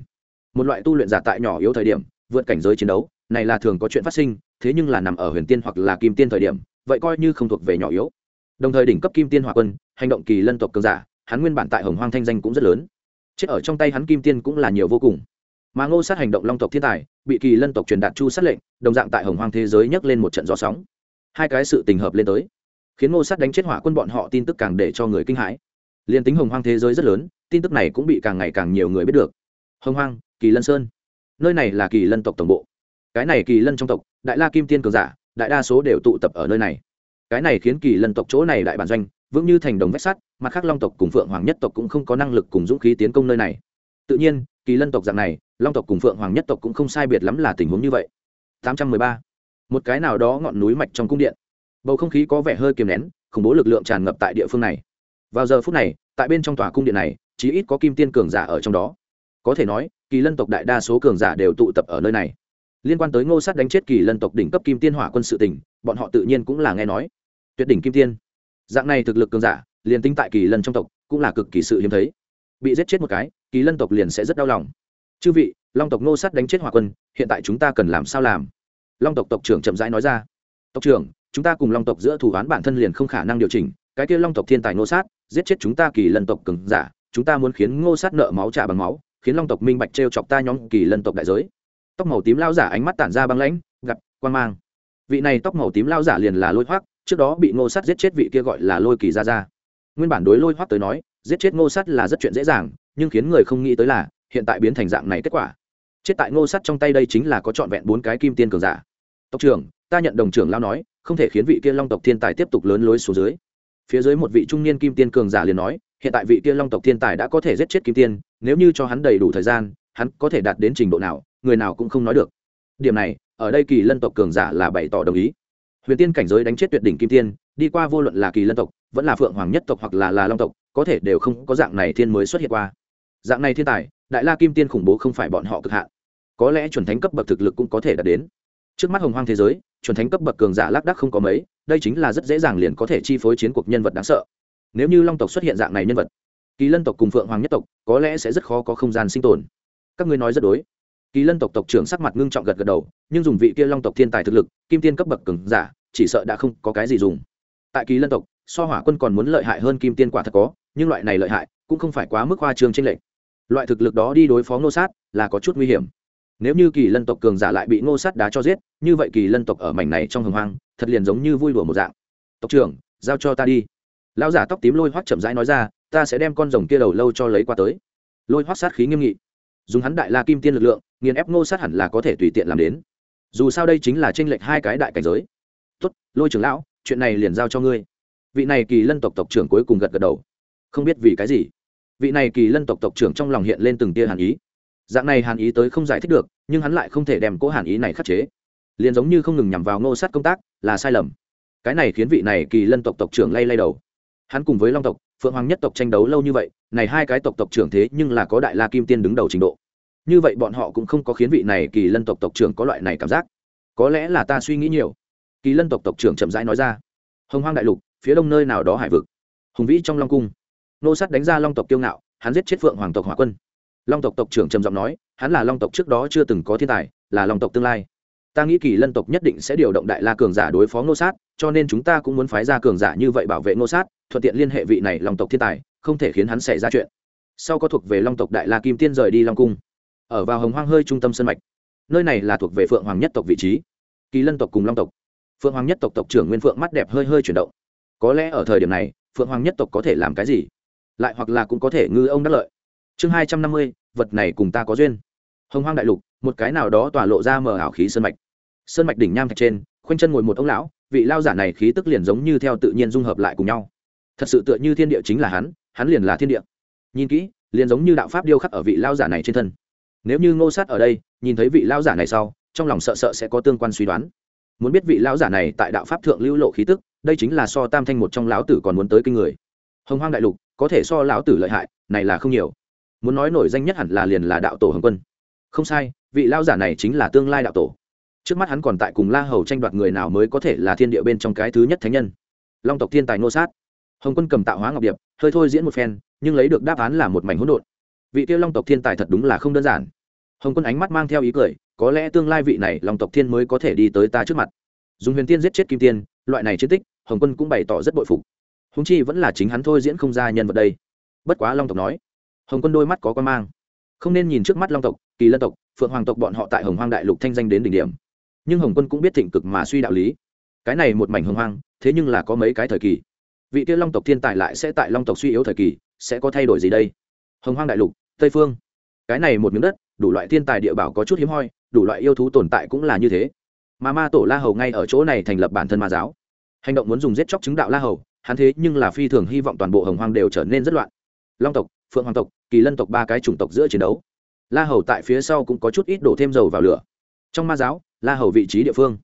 [SPEAKER 1] Một loại tu luyện giả tại nhỏ yếu thời điểm, vượt cảnh giới chiến đấu, này là thường có chuyện phát sinh, thế nhưng là nằm ở huyền tiên hoặc là kim tiên thời điểm, vậy coi như không thuộc về nhỏ yếu. Đồng thời đỉnh cấp kim tiên hỏa quân, hành động kỳ lân tộc cường giả, hắn nguyên bản tại hồng hoang thanh danh cũng rất lớn chết ở trong tay hắn kim tiên cũng là nhiều vô cùng mà ngô sát hành động long tộc thiên tài bị kỳ lân tộc truyền đạt chu sát lệnh đồng dạng tại hồng hoang thế giới nhấc lên một trận gió sóng hai cái sự tình hợp lên tới khiến ngô sát đánh chết hỏa quân bọn họ tin tức càng để cho người kinh hãi liền tính hồng hoang thế giới rất lớn tin tức này cũng bị càng ngày càng nhiều người biết được hồng hoang kỳ lân sơn nơi này là kỳ lân tộc tổng bộ cái này kỳ lân trong tộc đại la kim tiên cường giả đại đa số đều tụ tập ở nơi này cái này khiến kỳ lân tộc chỗ này đại bản doanh vững như thành đồng vách sắt, mặt khác long tộc cùng phượng hoàng nhất tộc cũng không có năng lực cùng dũng khí tiến công nơi này. Tự nhiên, kỳ lân tộc dạng này, long tộc cùng phượng hoàng nhất tộc cũng không sai biệt lắm là tình huống như vậy. 813. một cái nào đó ngọn núi mạch trong cung điện. Bầu không khí có vẻ hơi kiềm nén, khủng bố lực lượng tràn ngập tại địa phương này. Vào giờ phút này, tại bên trong tòa cung điện này, chí ít có kim tiên cường giả ở trong đó. Có thể nói, kỳ lân tộc đại đa số cường giả đều tụ tập ở nơi này. Liên quan tới ngô sát đánh chết kỳ lân tộc đỉnh cấp kim tiên hỏa quân sự tỉnh bọn họ tự nhiên cũng là nghe nói. Tuyệt đỉnh kim tiên dạng này thực lực cường giả, liền tính tại kỳ lân trong tộc, cũng là cực kỳ sự hiếm thấy. Bị giết chết một cái, kỳ lân tộc liền sẽ rất đau lòng. Chư vị, long tộc nô sát đánh chết hòa quân, hiện tại chúng ta cần làm sao làm? Long tộc tộc trưởng chậm rãi nói ra. Tộc trưởng, chúng ta cùng long tộc giữa thủ án bản thân liền không khả năng điều chỉnh, cái kia long tộc thiên tài nô sát, giết chết chúng ta kỳ lân tộc cường giả, chúng ta muốn khiến ngô sát nợ máu trả bằng máu, khiến long tộc minh bạch t r e o chọc ta nhóm kỳ lân tộc đại giới. Tóc màu tím lao giả ánh mắt tản ra băng lãnh, gặp quan mang. Vị này tóc màu tím lao giả liền là lôi hoác trước đó bị ngô sát giết chết vị kia gọi là lôi kỳ ra ra nguyên bản đối lôi hoác tới nói, giết chết ngô sát là rất chuyện dễ dàng, nhưng khiến người không nghĩ tới là, hiện tại biến thành dạng này kết quả. Chết tại ngô sát trong tay đây chính là có trọn vẹn bốn cái kim tiên cường giả. Tộc trưởng, ta nhận đồng trưởng lao nói, không thể khiến vị kia long tộc thiên tài tiếp tục lớn lối xuống dưới. Phía dưới một vị trung niên kim tiên cường giả liền nói, hiện tại vị kia long tộc thiên tài đã có thể giết chết kim tiên, nếu như cho hắn đầy đủ thời gian, hắn có thể đạt đến trình độ nào, người nào cũng không nói được. Điểm này, ở đây kỳ lân tộc cường giả là bày tỏ đồng ý huyền tiên cảnh giới đánh chết tuyệt đỉnh kim tiên, đi qua vô luận là kỳ lân tộc, vẫn là phượng hoàng nhất tộc hoặc là là long tộc, có thể đều không có dạng này thiên mới xuất hiện qua. Dạng này thiên tài, đại la kim tiên khủng bố không phải bọn họ cực hạn. Có lẽ chuẩn thánh cấp bậc thực lực cũng có thể đạt đến. Trước mắt hồng hoang thế giới, chuẩn thánh cấp bậc cường giả lác đắc không có mấy, đây chính là rất dễ dàng liền có thể chi phối chiến cuộc nhân vật đáng sợ. Nếu như long tộc xuất hiện dạng này nhân vật, kỳ lân tộc cùng phượng hoàng nhất tộc, có lẽ sẽ rất khó có không gian sinh tồn. Các ngươi nói rất đối kỳ lân tộc tộc trưởng sắc mặt ngưng trọng gật gật đầu, nhưng dùng vị kia long tộc thiên tài thực lực, kim tiên cấp bậc cường giả, chỉ sợ đã không có cái gì dùng. Tại kỳ lân tộc, so hỏa quân còn muốn lợi hại hơn kim tiên quả thật có, nhưng loại này lợi hại, cũng không phải quá mức hoa trương tranh lệch. Loại thực lực đó đi đối phó ngô sát là có chút nguy hiểm. Nếu như kỳ lân tộc cường giả lại bị ngô sát đá cho giết, như vậy kỳ lân tộc ở mảnh này trong hồng hoang, thật liền giống như vui đùa một dạng. Tộc trưởng, giao cho ta đi. Lão giả tóc tím lôi hoắt chậm rãi nói ra, ta sẽ đem con rồng kia đầu lâu cho lấy qua tới. Lôi hoắt sát khí nghiêm nghị. Dùng hắn đại la kim tiên lực lượng nghiền ép ngô sát hẳn là có thể tùy tiện làm đến. Dù sao đây chính là tranh lệch hai cái đại cảnh giới. Tốt, lôi trưởng lão, chuyện này liền giao cho ngươi. Vị này kỳ lân tộc tộc trưởng cuối cùng gật gật đầu. Không biết vì cái gì. Vị này kỳ lân tộc tộc trưởng trong lòng hiện lên từng tia hàn ý. Dạng này hàn ý tới không giải thích được, nhưng hắn lại không thể đem cố hàn ý này khắc chế. Liền giống như không ngừng nhằm vào ngô sát công tác, là sai lầm. Cái này khiến vị này kỳ lân tộc tộc trưởng lay lay đầu. Hắn cùng với long tộc, phượng hoàng nhất tộc tranh đấu lâu như vậy, này hai cái tộc tộc trưởng thế nhưng là có đại la kim tiên đứng đầu trình độ như vậy bọn họ cũng không có khiến vị này kỳ lân tộc tộc trưởng có loại này cảm giác. Có lẽ là ta suy nghĩ nhiều. Kỳ lân tộc tộc trưởng chậm rãi nói ra. Hồng hoang đại lục, phía đông nơi nào đó hải vực. Hùng vĩ trong long cung. Nô sắt đánh ra long tộc kiêu ngạo, hắn giết chết phượng hoàng tộc hỏa quân. Long tộc tộc trưởng trầm giọng nói, hắn là long tộc trước đó chưa từng có thiên tài, là long tộc tương lai. Ta nghĩ kỳ lân tộc nhất định sẽ điều động đại la cường giả đối phó nô sát, cho nên chúng ta cũng muốn phái ra cường giả như vậy bảo vệ nô sát, thuận tiện liên hệ vị này long tộc thiên tài, không thể khiến hắn xảy ra chuyện. Sau có thuộc về long tộc đại la kim tiên rời đi long cung ở vào hồng hoang hơi trung tâm sân mạch. Nơi này là thuộc về phượng hoàng nhất tộc vị trí. Kỳ lân tộc cùng long tộc. Phượng hoàng nhất tộc tộc trưởng nguyên phượng mắt đẹp hơi hơi chuyển động. Có lẽ ở thời điểm này, phượng hoàng nhất tộc có thể làm cái gì? Lại hoặc là cũng có thể ngư ông đắc lợi. Chương hai trăm năm mươi, vật này cùng ta có duyên. Hồng hoang đại lục, một cái nào đó tỏa lộ ra mờ ảo khí sơn mạch. Sơn mạch đỉnh nham thạch trên, khoanh chân ngồi một ông lão, vị lao giả này khí tức liền giống như theo tự nhiên dung hợp lại cùng nhau. Thật sự tựa như thiên địa chính là hắn hắn liền là thiên địa. Nhìn kỹ, liền giống như đạo pháp điêu khắc ở vị lao giả này trên thân nếu như ngô sát ở đây, nhìn thấy vị lão giả này sau, trong lòng sợ sợ sẽ có tương quan suy đoán. Muốn biết vị lão giả này tại đạo pháp thượng lưu lộ khí tức, đây chính là so tam thanh một trong lão tử còn muốn tới kinh người. Hồng hoang đại lục, có thể so lão tử lợi hại, này là không nhiều. Muốn nói nổi danh nhất hẳn là liền là đạo tổ hồng quân. Không sai, vị lão giả này chính là tương lai đạo tổ. Trước mắt hắn còn tại cùng la hầu tranh đoạt người nào mới có thể là thiên địa bên trong cái thứ nhất thánh nhân. Long tộc thiên tài nô sát. Hồng quân cầm tạo hóa ngọc điệp, hơi thôi diễn một phen, nhưng lấy được đáp án là một mảnh hỗn độn. Vị tiêu long tộc thiên tài thật đúng là không đơn giản hồng quân ánh mắt mang theo ý cười, có lẽ tương lai vị này long tộc thiên mới có thể đi tới ta trước mặt. Dùng huyền tiên giết chết kim tiên, loại này chiến tích, hồng quân cũng bày tỏ rất bội phục. Húng chi vẫn là chính hắn thôi diễn không ra nhân vật đây. Bất quá long tộc nói, hồng quân đôi mắt có quan mang. Không nên nhìn trước mắt long tộc, kỳ lân tộc, phượng hoàng tộc bọn họ tại hồng hoang đại lục thanh danh đến đỉnh điểm. Nhưng hồng quân cũng biết thịnh cực mà suy đạo lý. Cái này một mảnh hồng hoang, thế nhưng là có mấy cái thời kỳ. Vị kia long tộc thiên tài lại sẽ tại long tộc suy yếu thời kỳ, sẽ có thay đổi gì đây? Hồng hoang đại lục, tây phương. Cái này một miếng đất đủ loại thiên tài địa bảo có chút hiếm hoi, đủ loại yêu thú tồn tại cũng là như thế. Mà ma tổ la hầu ngay ở chỗ này thành lập bản thân ma giáo. Hành động muốn dùng giết chóc chứng đạo la hầu, hắn thế nhưng là phi thường hy vọng toàn bộ hồng hoang đều trở nên rất loạn. Long tộc, phượng hoàng tộc, kỳ lân tộc ba cái chủng tộc giữa chiến đấu. La hầu tại phía sau cũng có chút ít đổ thêm dầu vào lửa. Trong ma giáo, la hầu vị trí địa phương.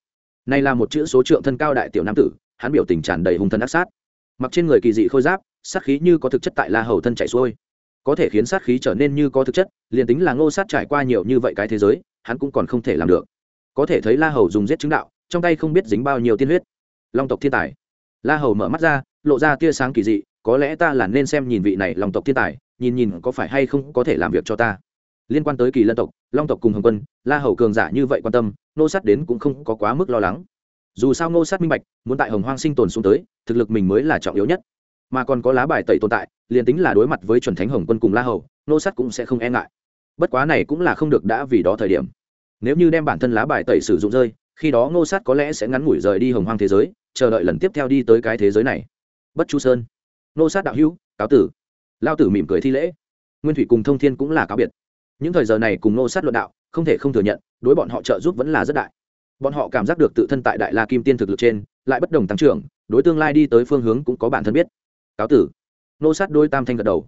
[SPEAKER 1] Này là một chữ số trượng thân cao đại tiểu nam tử, hắn biểu tình tràn đầy hung thân ác sát. Mặc trên người kỳ dị khôi giáp, sát khí như có thực chất tại la hầu thân chạy xuôi có thể khiến sát khí trở nên như có thực chất, liền tính là ngô sát trải qua nhiều như vậy cái thế giới, hắn cũng còn không thể làm được. Có thể thấy la hầu dùng giết chứng đạo, trong tay không biết dính bao nhiêu tiên huyết. Long tộc thiên tài. La hầu mở mắt ra, lộ ra tia sáng kỳ dị, có lẽ ta là nên xem nhìn vị này lòng tộc thiên tài, nhìn nhìn có phải hay không có thể làm việc cho ta. Liên quan tới kỳ lân tộc, long tộc cùng hồng quân, la hầu cường giả như vậy quan tâm nô sát đến cũng không có quá mức lo lắng. Dù sao nô sát minh bạch, muốn tại hồng hoang sinh tồn xuống tới, thực lực mình mới là trọng yếu nhất mà còn có lá bài tẩy tồn tại, liền tính là đối mặt với chuẩn thánh hồng quân cùng la hầu, nô sát cũng sẽ không e ngại. Bất quá này cũng là không được đã vì đó thời điểm. Nếu như đem bản thân lá bài tẩy sử dụng rơi, khi đó ngô sát có lẽ sẽ ngắn ngủi rời đi hồng hoang thế giới, chờ đợi lần tiếp theo đi tới cái thế giới này. Bất chu sơn. Ngô sát đạo hữu, cáo tử. Lao tử mỉm cười thi lễ. Nguyên thủy cùng thông thiên cũng là cáo biệt. Những thời giờ này cùng ngô sát luận đạo, không thể không thừa nhận, đối bọn họ trợ giúp vẫn là rất đại. Bọn họ cảm giác được tự thân tại đại la kim tiên thực lực trên, lại bất đồng tăng trưởng, đối tương lai đi tới phương hướng cũng có bản thân biết cáo tử. Ngô sát đôi tam thanh gật đầu.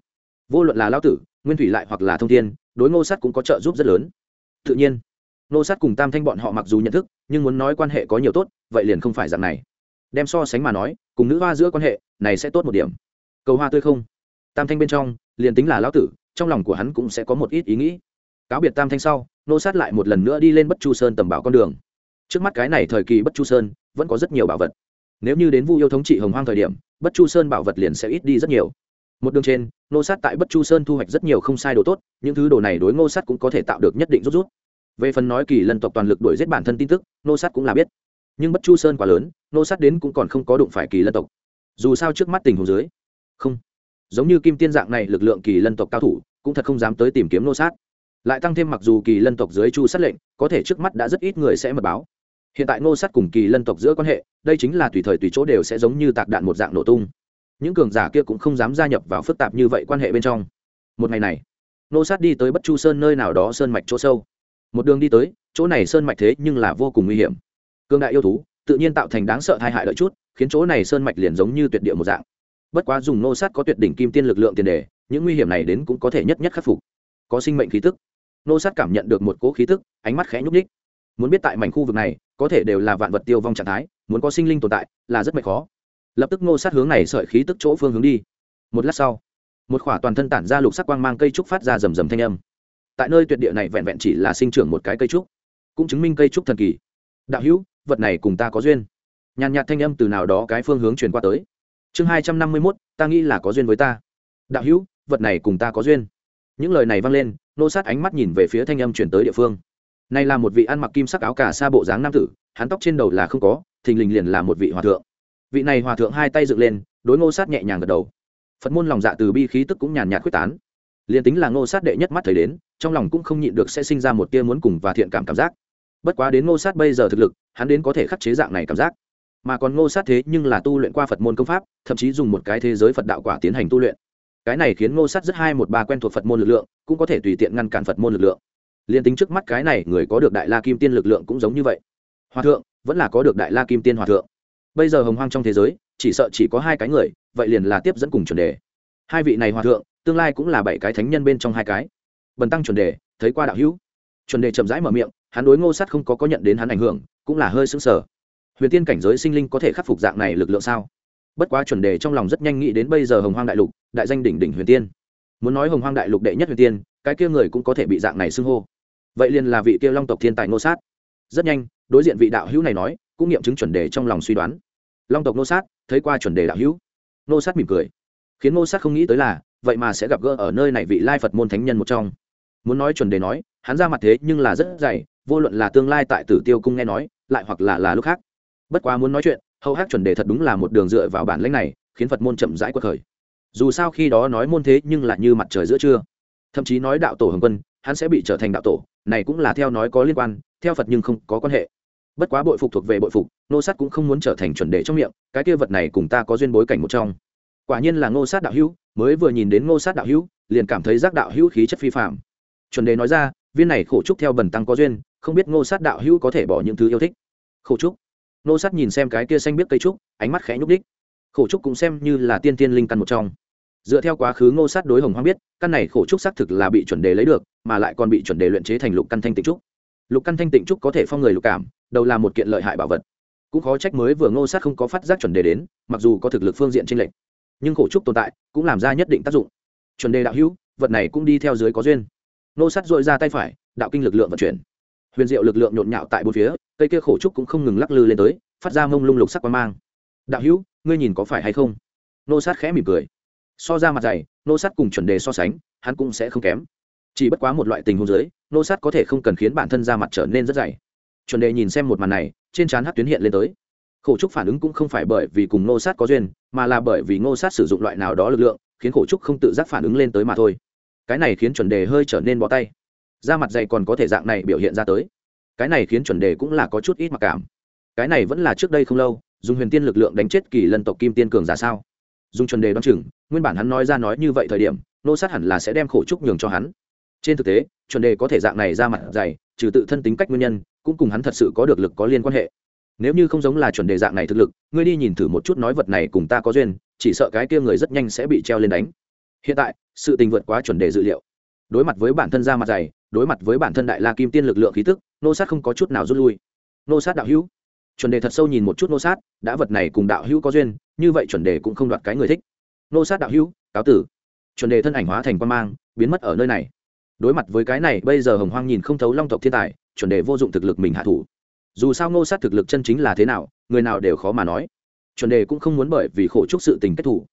[SPEAKER 1] Vô luận là lao tử, nguyên thủy lại hoặc là thông thiên, đối ngô sát cũng có trợ giúp rất lớn. Tự nhiên, ngô sát cùng tam thanh bọn họ mặc dù nhận thức, nhưng muốn nói quan hệ có nhiều tốt, vậy liền không phải dạng này. Đem so sánh mà nói, cùng nữ hoa giữa quan hệ, này sẽ tốt một điểm. Cầu hoa tươi không? Tam thanh bên trong, liền tính là lão tử, trong lòng của hắn cũng sẽ có một ít ý nghĩ. Cáo biệt tam thanh sau nô sát lại một lần nữa đi lên bất chu sơn tầm bảo con đường. Trước mắt cái này thời kỳ bất chu sơn, vẫn có rất nhiều bảo vật. Nếu như đến vu yêu thống trị hồng hoang thời điểm bất chu sơn bảo vật liền sẽ ít đi rất nhiều. Một đường trên nô sát tại bất chu sơn thu hoạch rất nhiều không sai đồ tốt, những thứ đồ này đối ngô sát cũng có thể tạo được nhất định rút rút. Về phần nói kỳ lân tộc toàn lực đuổi giết bản thân tin tức nô sát cũng là biết. Nhưng bất chu sơn quá lớn nô sát đến cũng còn không có đụng phải kỳ lân tộc. Dù sao trước mắt tình hồ dưới, không. Giống như kim tiên dạng này lực lượng kỳ lân tộc cao thủ, cũng thật không dám tới tìm kiếm nô sát. Lại tăng thêm mặc dù kỳ lân tộc dưới chu sát lệnh, có thể trước mắt đã rất ít người sẽ mật báo hiện tại Ngô sát cùng kỳ lân tộc giữa quan hệ đây chính là tùy thời tùy chỗ đều sẽ giống như tạc đạn một dạng nổ tung. Những cường giả kia cũng không dám gia nhập vào phức tạp như vậy quan hệ bên trong. Một ngày này Ngô sát đi tới bất chu sơn nơi nào đó sơn mạch chỗ sâu. Một đường đi tới chỗ này sơn mạch thế nhưng là vô cùng nguy hiểm. Cương đại yêu thú tự nhiên tạo thành đáng sợ tai hại đợi chút khiến chỗ này sơn mạch liền giống như tuyệt địa một dạng. Bất quá dùng Ngô sát có tuyệt đỉnh kim tiên lực lượng tiền đề những nguy hiểm này đến cũng có thể nhất nhất khắc phục. Có sinh mệnh khí tức. Ngô sát cảm nhận được một cỗ khí tức ánh mắt khẽ nhúc nhích, muốn biết tại mảnh khu vực này có thể đều là vạn vật tiêu vong trạng thái, muốn có sinh linh tồn tại là rất mệt khó. Lập tức Ngô sát hướng này sợi khí tức chỗ phương hướng đi. Một lát sau, một khỏa toàn thân tản ra lục sắc quang mang cây trúc phát ra rầm rầm thanh âm. Tại nơi tuyệt địa này vẹn vẹn chỉ là sinh trưởng một cái cây trúc, cũng chứng minh cây trúc thần kỳ. Đạo hữu, vật này cùng ta có duyên. Nhàn nhạt thanh âm từ nào đó cái phương hướng truyền qua tới. Chương hai trăm năm mươi mốt, ta nghĩ là có duyên với ta. Đạo hữu, vật này cùng ta có duyên. Những lời này vang lên nô sát ánh mắt nhìn về phía thanh âm chuyển tới địa phương này là một vị ăn mặc kim sắc áo cà sa bộ dáng nam tử, hắn tóc trên đầu là không có, thình lình liền là một vị hòa thượng. Vị này hòa thượng hai tay dựng lên, đối ngô sát nhẹ nhàng gật đầu. Phật môn lòng dạ từ bi khí tức cũng nhàn nhạt quyết tán. Liền tính là ngô sát đệ nhất mắt thấy đến, trong lòng cũng không nhịn được sẽ sinh ra một tia muốn cùng và thiện cảm cảm giác. Bất quá đến ngô sát bây giờ thực lực, hắn đến có thể khắc chế dạng này cảm giác. Mà còn ngô sát thế nhưng là tu luyện qua phật môn công pháp, thậm chí dùng một cái thế giới phật đạo quả tiến hành tu luyện. Cái này khiến ngô sát rất hai một ba quen thuộc phật môn lực lượng, cũng có thể tùy tiện ngăn cản phật môn lực lượng liền tính trước mắt cái này người có được đại la kim tiên lực lượng cũng giống như vậy. Hòa thượng, vẫn là có được đại la kim tiên hòa thượng. Bây giờ hồng hoang trong thế giới, chỉ sợ chỉ có hai cái người, vậy liền là tiếp dẫn cùng chuẩn đề. Hai vị này hòa thượng, tương lai cũng là bảy cái thánh nhân bên trong hai cái. Bần tăng chuẩn đề, thấy qua đạo hữu. Chuẩn đề chậm rãi mở miệng, hắn đối ngô sát không có có nhận đến hắn ảnh hưởng, cũng là hơi sững sờ. Huyền tiên cảnh giới sinh linh có thể khắc phục dạng này lực lượng sao? Bất quá chuẩn đề trong lòng rất nhanh nghĩ đến bây giờ hồng hoang đại lục, đại danh đỉnh đỉnh huyền tiên. Muốn nói hồng hoang đại lục đệ nhất huyền tiên, cái kia người cũng có thể bị dạng này xưng hô vậy liền là vị kia long tộc thiên tài ngô sát. Rất nhanh, đối diện vị đạo hữu này nói, cũng nghiệm chứng chuẩn đề trong lòng suy đoán. Long tộc ngô sát, thấy qua chuẩn đề đạo hữu. Ngô sát mỉm cười. Khiến ngô sát không nghĩ tới là, vậy mà sẽ gặp gỡ ở nơi này vị lai phật môn thánh nhân một trong. Muốn nói chuẩn đề nói, hắn ra mặt thế nhưng là rất dày, vô luận là tương lai tại tử tiêu cung nghe nói, lại hoặc là là lúc khác. Bất quá muốn nói chuyện, hầu hát chuẩn đề thật đúng là một đường dựa vào bản lãnh này, khiến phật môn chậm rãi quật khởi. Dù sao khi đó nói môn thế nhưng là như mặt trời giữa trưa. Thậm chí nói đạo tổ hồng quân, hắn sẽ bị trở thành đạo tổ này cũng là theo nói có liên quan, theo phật nhưng không có quan hệ. Bất quá bội phục thuộc về bội phục nô sát cũng không muốn trở thành chuẩn đề trong miệng, cái kia vật này cùng ta có duyên bối cảnh một trong. Quả nhiên là ngô sát đạo hữu, mới vừa nhìn đến ngô sát đạo hữu, liền cảm thấy giác đạo hữu khí chất phi phạm chuẩn đề nói ra, viên này khổ trúc theo bần tăng có duyên, không biết ngô sát đạo hữu có thể bỏ những thứ yêu thích. Khổ trúc. Ngô sát nhìn xem cái kia xanh biết cây trúc, ánh mắt khẽ nhúc đích khổ trúc cũng xem như là tiên tiên linh căn một trong dựa theo quá khứ ngô sát đối hồng hoang biết, căn này khổ trúc xác thực là bị chuẩn đề lấy được, mà lại còn bị chuẩn đề luyện chế thành lục căn thanh tịnh trúc. Lục căn thanh tịnh trúc có thể phong người lục cảm, đầu là một kiện lợi hại bảo vật. Cũng khó trách mới vừa ngô sát không có phát giác chuẩn đề đến, mặc dù có thực lực phương diện trên lệnh nhưng khổ trúc tồn tại cũng làm ra nhất định tác dụng. Chuẩn đề đạo hữu, vật này cũng đi theo dưới có duyên. Ngô sát dội ra tay phải, đạo kinh lực lượng vận chuyển. Huyền diệu lực lượng nhộn nhạo tại bốn phía, cây kia khổ trúc cũng không ngừng lắc lư lên tới, phát ra mông lung lục sắc quang mang. Đạo hữu, ngươi nhìn có phải hay không? Ngô sát khẽ mỉm cười so ra mặt dày, nô sát cùng chuẩn đề so sánh, hắn cũng sẽ không kém. Chỉ bất quá một loại tình huống dưới, nô sát có thể không cần khiến bản thân ra mặt trở nên rất dày. Chuẩn đề nhìn xem một màn này, trên trán hát tuyến hiện lên tới. Khổ trúc phản ứng cũng không phải bởi vì cùng nô sát có duyên, mà là bởi vì nô sát sử dụng loại nào đó lực lượng, khiến khổ trúc không tự giác phản ứng lên tới mà thôi. Cái này khiến chuẩn đề hơi trở nên bó tay. Da mặt dày còn có thể dạng này biểu hiện ra tới. Cái này khiến chuẩn đề cũng là có chút ít mặc cảm. Cái này vẫn là trước đây không lâu, dùng huyền tiên lực lượng đánh chết kỳ lân tộc kim tiên cường giả sao? Dùng chuẩn đề đoán chừng, nguyên bản hắn nói ra nói như vậy thời điểm, nô sát hẳn là sẽ đem khổ trúc nhường cho hắn. Trên thực tế, chuẩn đề có thể dạng này ra mặt dày, trừ tự thân tính cách nguyên nhân, cũng cùng hắn thật sự có được lực có liên quan hệ. Nếu như không giống là chuẩn đề dạng này thực lực, ngươi đi nhìn thử một chút nói vật này cùng ta có duyên, chỉ sợ cái kia người rất nhanh sẽ bị treo lên đánh. Hiện tại, sự tình vượt quá chuẩn đề dự liệu. Đối mặt với bản thân ra mặt dày, đối mặt với bản thân đại la kim tiên lực lượng khí tức, nô sát không có chút nào rút lui. Nô sát đạo hữu chuẩn đề thật sâu nhìn một chút nô sát, đã vật này cùng đạo hữu có duyên, như vậy chuẩn đề cũng không đoạt cái người thích. Nô sát đạo hữu, cáo tử. Chuẩn đề thân ảnh hóa thành quan mang, biến mất ở nơi này. Đối mặt với cái này, bây giờ hồng hoang nhìn không thấu long tộc thiên tài, chuẩn đề vô dụng thực lực mình hạ thủ. Dù sao nô sát thực lực chân chính là thế nào, người nào đều khó mà nói. Chuẩn đề cũng không muốn bởi vì khổ trúc sự tình kết thủ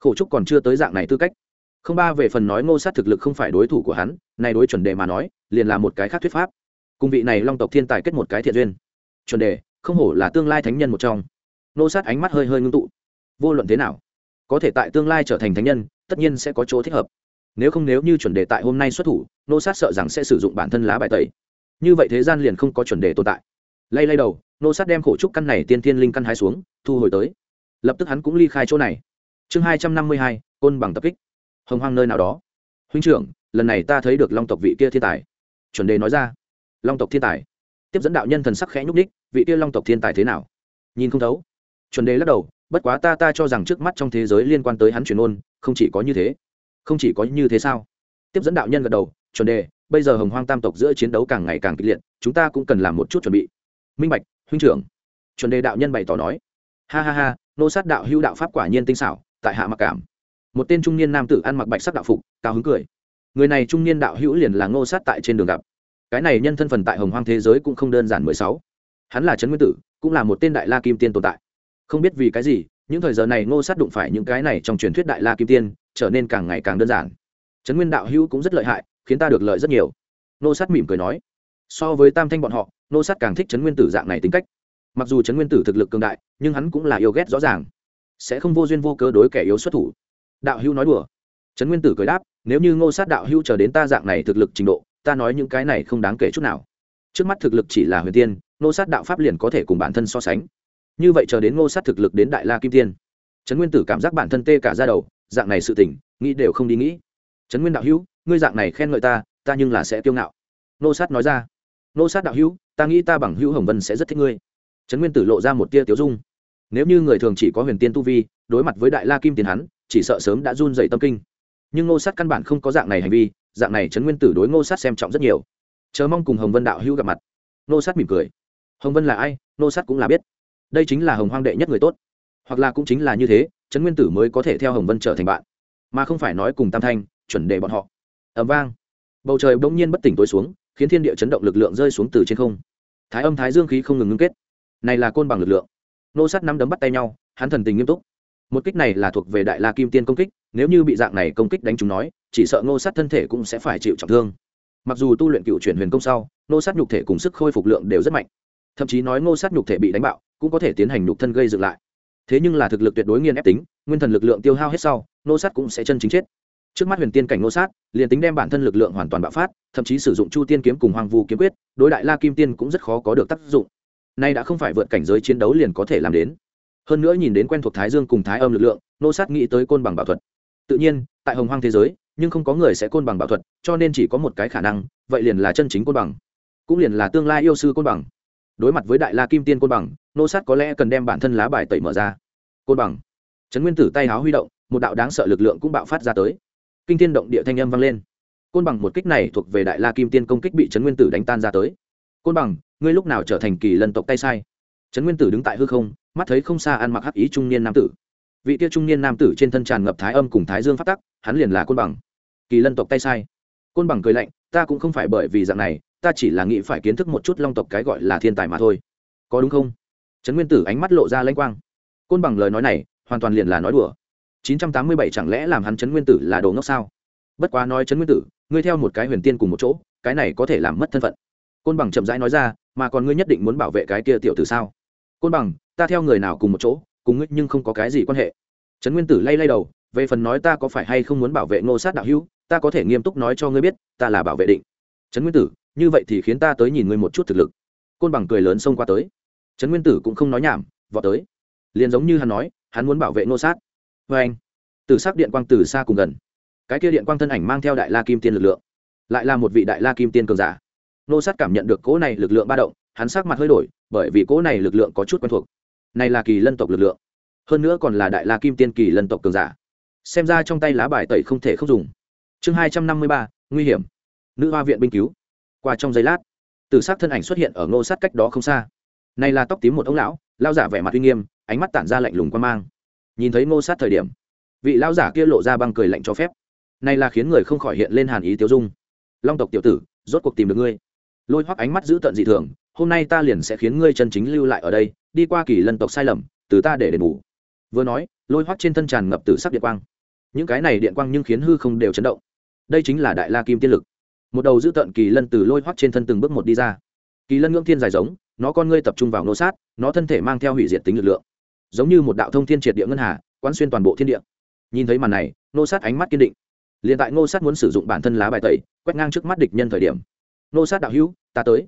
[SPEAKER 1] khổ trúc còn chưa tới dạng này tư cách. Không ba về phần nói ngô sát thực lực không phải đối thủ của hắn, này đối chuẩn đề mà nói, liền là một cái khác thuyết pháp. Cùng vị này long tộc thiên tài kết một cái thiện duyên. Chuẩn đề không hổ là tương lai thánh nhân một trong. Nô sát ánh mắt hơi hơi ngưng tụ. Vô luận thế nào, có thể tại tương lai trở thành thánh nhân, tất nhiên sẽ có chỗ thích hợp. Nếu không nếu như chuẩn đề tại hôm nay xuất thủ, nô sát sợ rằng sẽ sử dụng bản thân lá bài tẩy. Như vậy thế gian liền không có chuẩn đề tồn tại. Lay lay đầu, nô sát đem khổ trúc căn này tiên thiên linh căn hái xuống, thu hồi tới. Lập tức hắn cũng ly khai chỗ này. Chương hai trăm năm mươi hai, côn bằng tập kích. Hồng hoang nơi nào đó. Huynh trưởng, lần này ta thấy được long tộc vị kia thiên tài. Chuẩn đề nói ra. Long tộc thiên tài tiếp dẫn đạo nhân thần sắc khẽ nhúc ních vị Tiêu long tộc thiên tài thế nào? Nhìn không thấu. Chuẩn đề lắc đầu, bất quá ta ta cho rằng trước mắt trong thế giới liên quan tới hắn truyền ôn, không chỉ có như thế. Không chỉ có như thế sao? Tiếp dẫn đạo nhân gật đầu, chuẩn đề, bây giờ hồng hoang tam tộc giữa chiến đấu càng ngày càng kịch liệt, chúng ta cũng cần làm một chút chuẩn bị. Minh bạch, huynh trưởng. Chuẩn đề đạo nhân bày tỏ nói. Ha ha ha, nô sát đạo hữu đạo pháp quả nhiên tinh xảo, tại hạ mặc cảm. Một tên trung niên nam tử ăn mặc bạch sắc đạo phục, cao hứng cười. Người này trung niên đạo hữu liền là ngô sát tại trên đường gặp cái này nhân thân phần tại hồng hoang thế giới cũng không đơn giản mười sáu. Hắn là trấn nguyên tử, cũng là một tên đại la kim tiên tồn tại. Không biết vì cái gì, những thời giờ này ngô sát đụng phải những cái này trong truyền thuyết đại la kim tiên, trở nên càng ngày càng đơn giản. Trấn nguyên đạo hữu cũng rất lợi hại, khiến ta được lợi rất nhiều. Ngô sát mỉm cười nói. So với tam thanh bọn họ, ngô sát càng thích trấn nguyên tử dạng này tính cách. Mặc dù trấn nguyên tử thực lực cường đại, nhưng hắn cũng là yêu ghét rõ ràng. Sẽ không vô duyên vô cớ đối kẻ yếu xuất thủ. Đạo hữu nói đùa. Trấn nguyên tử cười đáp, nếu như ngô sát đạo hữu chờ đến ta dạng này thực lực trình độ ta nói những cái này không đáng kể chút nào. Trước mắt thực lực chỉ là huyền tiên, ngô sát đạo pháp liền có thể cùng bản thân so sánh. Như vậy chờ đến ngô sát thực lực đến đại la kim tiên, trấn nguyên tử cảm giác bản thân tê cả ra đầu, dạng này sự tỉnh nghĩ đều không đi nghĩ. Trấn nguyên đạo hữu, ngươi dạng này khen ngợi ta ta nhưng là sẽ kiêu ngạo. Ngô sát nói ra. Ngô sát đạo hữu, ta nghĩ ta bằng hữu hồng vân sẽ rất thích ngươi. Trấn nguyên tử lộ ra một tia tiếu dung. Nếu như người thường chỉ có huyền tiên tu vi, đối mặt với đại la kim tiền hắn, chỉ sợ sớm đã run rẩy tâm kinh. Nhưng ngô sát căn bản không có dạng này hành vi dạng này trấn nguyên tử đối ngô sát xem trọng rất nhiều. Chờ mong cùng hồng vân đạo hữu gặp mặt. Ngô sát mỉm cười. Hồng vân là ai? Ngô sát cũng là biết. Đây chính là hồng hoang đệ nhất người tốt. Hoặc là cũng chính là như thế, trấn nguyên tử mới có thể theo hồng vân trở thành bạn. Mà không phải nói cùng tam thanh, chuẩn đề bọn họ. Ẩm vang. Bầu trời bỗng nhiên bất tỉnh tối xuống, khiến thiên địa chấn động lực lượng rơi xuống từ trên không. Thái âm, thái dương khí không ngừng ngưng kết. Này là côn bằng lực lượng. Nô sát năm đấm bắt tay nhau, hắn thần tình nghiêm túc một kích này là thuộc về đại la kim tiên công kích, nếu như bị dạng này công kích đánh chúng nói, chỉ sợ ngô sát thân thể cũng sẽ phải chịu trọng thương. Mặc dù tu luyện cựu chuyển huyền công sau, ngô sát nhục thể cùng sức khôi phục lượng đều rất mạnh. Thậm chí nói ngô sát nhục thể bị đánh bạo, cũng có thể tiến hành nhục thân gây dựng lại. Thế nhưng là thực lực tuyệt đối nghiên ép tính, nguyên thần lực lượng tiêu hao hết sau, ngô sát cũng sẽ chân chính chết. Trước mắt huyền tiên cảnh ngô sát, liền tính đem bản thân lực lượng hoàn toàn bạo phát, thậm chí sử dụng chu tiên kiếm cùng hoàng vu kiếm quyết, đối đại la kim tiên cũng rất khó có được tác dụng. Nay đã không phải vượt cảnh giới chiến đấu liền có thể làm đến hơn nữa nhìn đến quen thuộc thái dương cùng thái âm lực lượng, nô sát nghĩ tới côn bằng bảo thuật. Tự nhiên, tại hồng hoang thế giới, nhưng không có người sẽ côn bằng bảo thuật, cho nên chỉ có một cái khả năng, vậy liền là chân chính côn bằng. Cũng liền là tương lai yêu sư côn bằng. Đối mặt với đại la kim tiên côn bằng, nô sát có lẽ cần đem bản thân lá bài tẩy mở ra. Côn bằng. Trấn nguyên tử tay háo huy động, một đạo đáng sợ lực lượng cũng bạo phát ra tới. Kinh tiên động địa thanh âm vang lên. Côn bằng một kích này thuộc về đại la kim tiên công kích bị trấn nguyên tử đánh tan ra tới. Côn bằng, ngươi lúc nào trở thành kỳ lân tộc tay sai? Trấn nguyên tử đứng tại hư không, mắt thấy không xa ăn mặc hắc ý trung niên nam tử. Vị kia trung niên nam tử trên thân tràn ngập thái âm cùng thái dương phát tắc, hắn liền là côn bằng. Kỳ lân tộc tay sai. Côn bằng cười lạnh, ta cũng không phải bởi vì dạng này, ta chỉ là nghĩ phải kiến thức một chút long tộc cái gọi là thiên tài mà thôi. Có đúng không? Trấn nguyên tử ánh mắt lộ ra lanh quang. Côn bằng lời nói này, hoàn toàn liền là nói đùa. 987 chẳng lẽ làm hắn chấn nguyên tử là đồ ngốc sao? Bất quá nói chấn nguyên tử, ngươi theo một cái huyền tiên cùng một chỗ, cái này có thể làm mất thân phận. Côn bằng chậm rãi nói ra, mà còn ngươi nhất định muốn bảo vệ cái kia tiểu tử sao? Côn bằng, ta theo người nào cùng một chỗ, cùng ngươi nhưng không có cái gì quan hệ. Trấn nguyên tử lay lay đầu, về phần nói ta có phải hay không muốn bảo vệ ngô sát đạo hữu, ta có thể nghiêm túc nói cho ngươi biết, ta là bảo vệ định. Trấn nguyên tử, như vậy thì khiến ta tới nhìn ngươi một chút thực lực. Côn bằng cười lớn xông qua tới. Trấn nguyên tử cũng không nói nhảm, vọt tới. Liền giống như hắn nói, hắn muốn bảo vệ ngô sát. Vê anh từ sắc điện quang từ xa cùng gần. Cái kia điện quang thân ảnh mang theo đại la kim tiên lực lượng, lại là một vị đại la kim tiên cường giả. Nô sát cảm nhận được cỗ này lực lượng ba động hắn sắc mặt hơi đổi, bởi vì cỗ này lực lượng có chút quen thuộc. Này là kỳ lân tộc lực lượng, hơn nữa còn là đại la kim tiên kỳ lân tộc cường giả. Xem ra trong tay lá bài tẩy không thể không dùng. Chương hai trăm năm mươi ba, nguy hiểm. Nữ hoa viện binh cứu. Qua trong giây lát từ s á c thân ảnh xuất hiện ở ngô sát cách đó không xa. Này là tóc tím một ông lão lao giả vẻ mặt uy nghiêm, ánh mắt tản ra lạnh lùng quan mang. Nhìn thấy ngô sát thời điểm, vị lao giả kia lộ ra băng cười lạnh cho phép. Này là khiến người không khỏi hiện lên hàn ý tiêu dung. Long tộc tiểu tử, rốt cuộc tìm được ngươi. Lôi hoắc ánh mắt giữ tận dị thường hôm nay ta liền sẽ khiến ngươi chân chính lưu lại ở đây, đi qua kỳ lân tộc sai lầm, từ ta để đền bù. Vừa nói, lôi hoắt trên thân tràn ngập từ sắc điện quang. Những cái này điện quang nhưng khiến hư không đều chấn động. Đây chính là đại la kim tiên lực. Một đầu giữ tận kỳ lân từ lôi hoắt trên thân từng bước một đi ra. Kỳ lân ngưỡng thiên dài giống, nó con ngươi tập trung vào nô sát, nó thân thể mang theo hủy diệt tính lực lượng. Giống như một đạo thông thiên triệt địa ngân hà, quán xuyên toàn bộ thiên địa. Nhìn thấy màn này, nô sát ánh mắt kiên định. Liền tại nô sát muốn sử dụng bản thân lá bài tẩy, quét ngang trước mắt địch nhân thời điểm. Nô sát đạo hữu, ta tới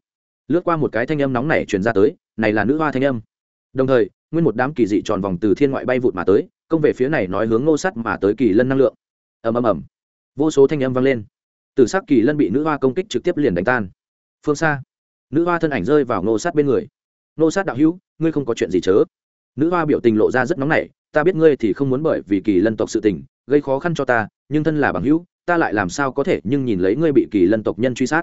[SPEAKER 1] lướt qua một cái thanh âm nóng này truyền ra tới, này là nữ hoa thanh âm. Đồng thời, nguyên một đám kỳ dị tròn vòng từ thiên ngoại bay vụt mà tới, công về phía này nói hướng ngô sát mà tới kỳ lân năng lượng. Ầm ầm ầm. Vô số thanh âm vang lên. Từ sắc kỳ lân bị nữ hoa công kích trực tiếp liền đánh tan. Phương xa, nữ hoa thân ảnh rơi vào ngô sát bên người. Ngô sát đạo hữu, ngươi không có chuyện gì chớ. Nữ hoa biểu tình lộ ra rất nóng nảy, ta biết ngươi thì không muốn bởi vì kỳ lân tộc sự tình, gây khó khăn cho ta, nhưng thân là bằng hữu, ta lại làm sao có thể nhưng nhìn lấy ngươi bị kỳ lân tộc nhân truy sát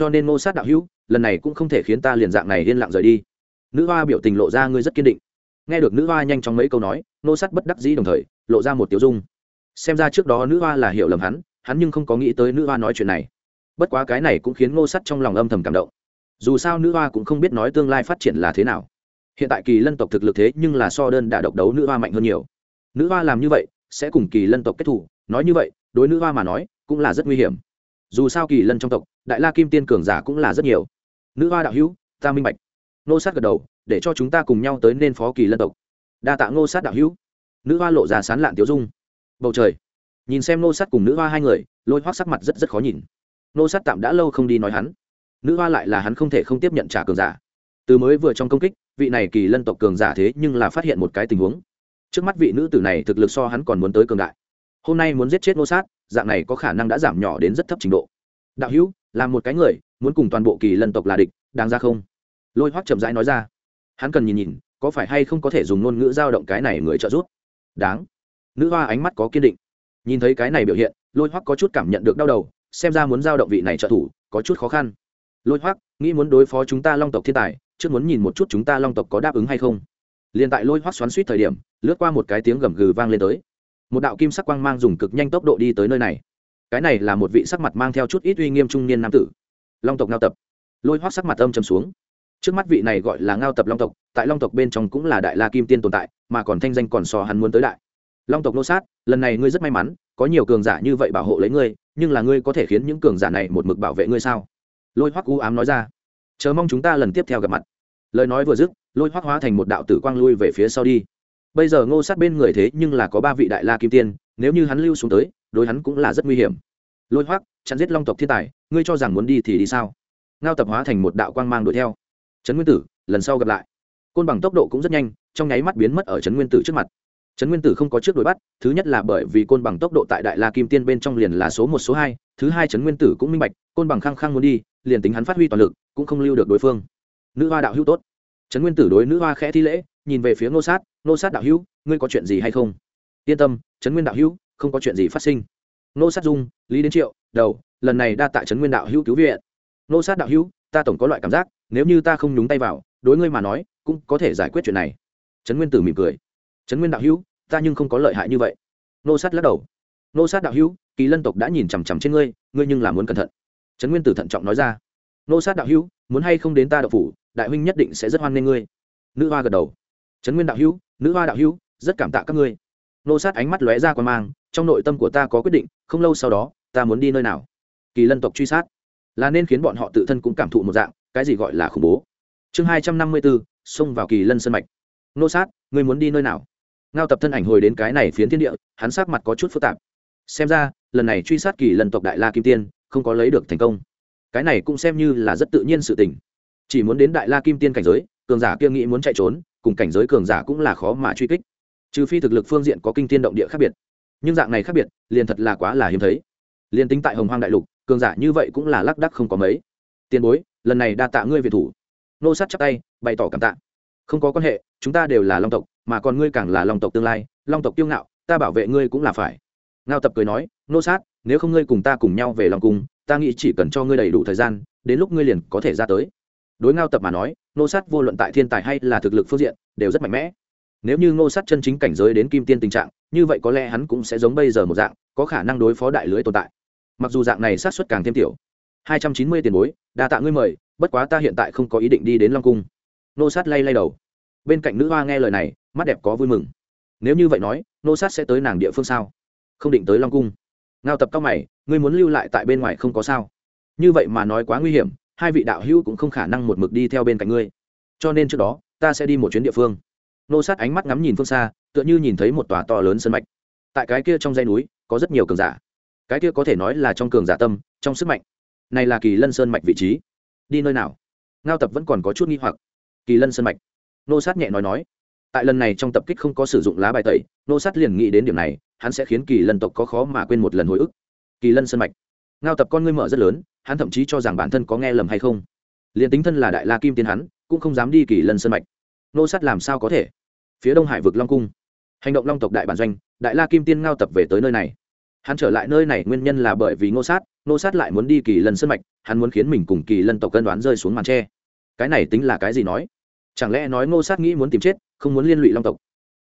[SPEAKER 1] cho nên ngô sát đạo hữu, lần này cũng không thể khiến ta liền dạng này yên lặng rời đi. Nữ hoa biểu tình lộ ra ngươi rất kiên định. Nghe được nữ hoa nhanh chóng mấy câu nói, ngô sát bất đắc dĩ đồng thời, lộ ra một tiểu dung. Xem ra trước đó nữ hoa là hiểu lầm hắn hắn nhưng không có nghĩ tới nữ hoa nói chuyện này. Bất quá cái này cũng khiến ngô Sát trong lòng âm thầm cảm động. Dù sao nữ hoa cũng không biết nói tương lai phát triển là thế nào. Hiện tại kỳ lân tộc thực lực thế nhưng là so đơn đả độc đấu nữ hoa mạnh hơn nhiều. Nữ hoa làm như vậy, sẽ cùng kỳ lân tộc kết thủ, nói như vậy, đối nữ hoa mà nói, cũng là rất nguy hiểm. Dù sao kỳ lân trong tộc đại la kim tiên cường giả cũng là rất nhiều. Nữ hoa đạo hữu, ta minh bạch. Nô sát gật đầu, để cho chúng ta cùng nhau tới nên phó kỳ lân tộc. Đa tạ ngô sát đạo hữu. Nữ hoa lộ ra sán lạn tiếu dung. Bầu trời. Nhìn xem nô sát cùng nữ hoa hai người, lôi hoác sắc mặt rất rất khó nhìn. Nô sát tạm đã lâu không đi nói hắn. Nữ hoa lại là hắn không thể không tiếp nhận trả cường giả. Từ mới vừa trong công kích, vị này kỳ lân tộc cường giả thế nhưng là phát hiện một cái tình huống. Trước mắt vị nữ tử này thực lực so hắn còn muốn tới cường đại. Hôm nay muốn giết chết nô sát, dạng này có khả năng đã giảm nhỏ đến rất thấp trình độ. Đạo hữu là một cái người, muốn cùng toàn bộ kỳ lân tộc là địch, đáng ra không? Lôi hoắc chậm rãi nói ra. Hắn cần nhìn nhìn, có phải hay không có thể dùng ngôn ngữ giao động cái này người trợ giúp? Đáng. Nữ hoa ánh mắt có kiên định. Nhìn thấy cái này biểu hiện, lôi hoắc có chút cảm nhận được đau đầu, xem ra muốn giao động vị này trợ thủ, có chút khó khăn. Lôi hoắc, nghĩ muốn đối phó chúng ta long tộc thiên tài, trước muốn nhìn một chút chúng ta long tộc có đáp ứng hay không? Liền tại lôi hoắc xoắn suýt thời điểm, lướt qua một cái tiếng gầm gừ vang lên tới. Một đạo kim sắc quang mang dùng cực nhanh tốc độ đi tới nơi này cái này là một vị sắc mặt mang theo chút ít uy nghiêm trung niên nam tử. Long tộc ngao tập. Lôi hoác sắc mặt âm trầm xuống. Trước mắt vị này gọi là ngao tập long tộc, tại long tộc bên trong cũng là đại la kim tiên tồn tại, mà còn thanh danh còn sò hắn muốn tới đại. Long tộc nô sát, lần này ngươi rất may mắn, có nhiều cường giả như vậy bảo hộ lấy ngươi, nhưng là ngươi có thể khiến những cường giả này một mực bảo vệ ngươi sao? Lôi hoác u ám nói ra. Chờ mong chúng ta lần tiếp theo gặp mặt. Lời nói vừa dứt, lôi hoác hóa thành một đạo tử quang lui về phía sau đi. Bây giờ ngô sát bên người thế nhưng là có ba vị đại la kim tiên, nếu như hắn lưu xuống tới đối hắn cũng là rất nguy hiểm. Lôi hoác chặn giết long tộc thiên tài, ngươi cho rằng muốn đi thì đi sao? Ngao tập hóa thành một đạo quang mang đuổi theo. Trấn nguyên tử, lần sau gặp lại. Côn bằng tốc độ cũng rất nhanh, trong nháy mắt biến mất ở trấn nguyên tử trước mặt. Trấn nguyên tử không có trước đuổi bắt, thứ nhất là bởi vì côn bằng tốc độ tại đại la kim tiên bên trong liền là số một, số hai, thứ hai trấn nguyên tử cũng minh bạch, côn bằng khăng khăng muốn đi, liền tính hắn phát huy toàn lực, cũng không lưu được đối phương. Nữ hoa đạo hữu tốt. Trấn nguyên tử đối nữ hoa khẽ thi lễ, nhìn về phía ngô sát ngô sát đạo hữu, ngươi có chuyện gì hay không? Yên tâm, trấn nguyên đạo hữu không có chuyện gì phát sinh. Nô sát dung, lý đến triệu, đầu, lần này đa tại trấn nguyên đạo hữu cứu viện. Nô sát đạo hữu, ta tổng có loại cảm giác, nếu như ta không nhúng tay vào, đối ngươi mà nói, cũng có thể giải quyết chuyện này. Trấn nguyên tử mỉm cười. Trấn nguyên đạo hữu, ta nhưng không có lợi hại như vậy. Nô sát lắc đầu. Nô sát đạo hữu, kỳ lân tộc đã nhìn chằm chằm trên ngươi ngươi nhưng là muốn cẩn thận. Trấn nguyên tử thận trọng nói ra. Nô sát đạo hữu, muốn hay không đến ta đậu phủ, đại huynh nhất định sẽ rất hoan nghênh ngươi. Nữ hoa gật đầu. Trấn nguyên đạo hữu, nữ hoa đạo hữu, rất cảm tạ các ngươi. Nô sát ánh mắt lóe ra qua mang trong nội tâm của ta có quyết định, không lâu sau đó, ta muốn đi nơi nào? Kỳ lân tộc truy sát. Là nên khiến bọn họ tự thân cũng cảm thụ một dạng, cái gì gọi là khủng bố. Chương hai trăm năm mươi bốn, xông vào kỳ lân sân mạch. Nô sát người muốn đi nơi nào? Ngao tập thân ảnh hồi đến cái này phiến thiên địa, hắn sắc mặt có chút phức tạp. Xem ra, lần này truy sát kỳ lân tộc đại la kim tiên, không có lấy được thành công. Cái này cũng xem như là rất tự nhiên sự tình. Chỉ muốn đến đại la kim tiên cảnh giới, cường giả kia nghĩ muốn chạy trốn, cùng cảnh giới cường giả cũng là khó mà truy kích. Trừ phi thực lực phương diện có kinh tiên động địa khác biệt nhưng dạng này khác biệt, liền thật là quá là hiếm thấy. Liền tính tại hồng hoang đại lục, cường giả như vậy cũng là lác đắc không có mấy. Tiền bối, lần này đa tạ ngươi việt thủ. Nô sát chắc tay, bày tỏ cảm tạ. Không có quan hệ, chúng ta đều là long tộc, mà còn ngươi càng là long tộc tương lai, long tộc kiêu ngạo, ta bảo vệ ngươi cũng là phải. Ngao tập cười nói, nô sát, nếu không ngươi cùng ta cùng nhau về long cung, ta nghĩ chỉ cần cho ngươi đầy đủ thời gian, đến lúc ngươi liền có thể ra tới. Đối ngao tập mà nói, nô sát vô luận tại thiên tài hay là thực lực phương diện, đều rất mạnh mẽ. Nếu như ngô sát chân chính cảnh giới đến kim tiên tình trạng như vậy có lẽ hắn cũng sẽ giống bây giờ một dạng, có khả năng đối phó đại lưới tồn tại. Mặc dù dạng này sát xuất càng thêm tiểu. Hai trăm chín mươi tiền bối, đa tạ ngươi mời, bất quá ta hiện tại không có ý định đi đến long cung. Nô sát lay lay đầu. Bên cạnh nữ hoa nghe lời này, mắt đẹp có vui mừng. Nếu như vậy nói, nô sát sẽ tới nàng địa phương sao? Không định tới long cung. Ngao tập cao mày, ngươi muốn lưu lại tại bên ngoài không có sao? Như vậy mà nói quá nguy hiểm, hai vị đạo hữu cũng không khả năng một mực đi theo bên cạnh ngươi. Cho nên trước đó, ta sẽ đi một chuyến địa phương. Nô sát ánh mắt ngắm nhìn phương xa tựa như nhìn thấy một tòa to lớn sân mạch. Tại cái kia trong dãy núi, có rất nhiều cường giả. Cái kia có thể nói là trong cường giả tâm, trong sức mạnh. Này là kỳ lân sơn mạch vị trí. Đi nơi nào? Ngao tập vẫn còn có chút nghi hoặc. Kỳ lân sơn mạch. Nô sát nhẹ nói nói. Tại lần này trong tập kích không có sử dụng lá bài tẩy, nô sát liền nghĩ đến điểm này, hắn sẽ khiến kỳ lân tộc có khó mà quên một lần hồi ức. Kỳ lân sơn mạch. Ngao tập con ngươi mở rất lớn, hắn thậm chí cho rằng bản thân có nghe lầm hay không. Liền tính thân là đại la kim tiên hắn, cũng không dám đi kỳ lân sơn mạch. Nô sát làm sao có thể? Phía đông hải vực long cung hành động long tộc đại bản doanh, đại la kim tiên ngao tập về tới nơi này. Hắn trở lại nơi này nguyên nhân là bởi vì ngô sát ngô sát lại muốn đi kỳ lân sân mạch, hắn muốn khiến mình cùng kỳ lân tộc cân đoán rơi xuống màn tre. Cái này tính là cái gì nói? Chẳng lẽ nói ngô sát nghĩ muốn tìm chết, không muốn liên lụy long tộc?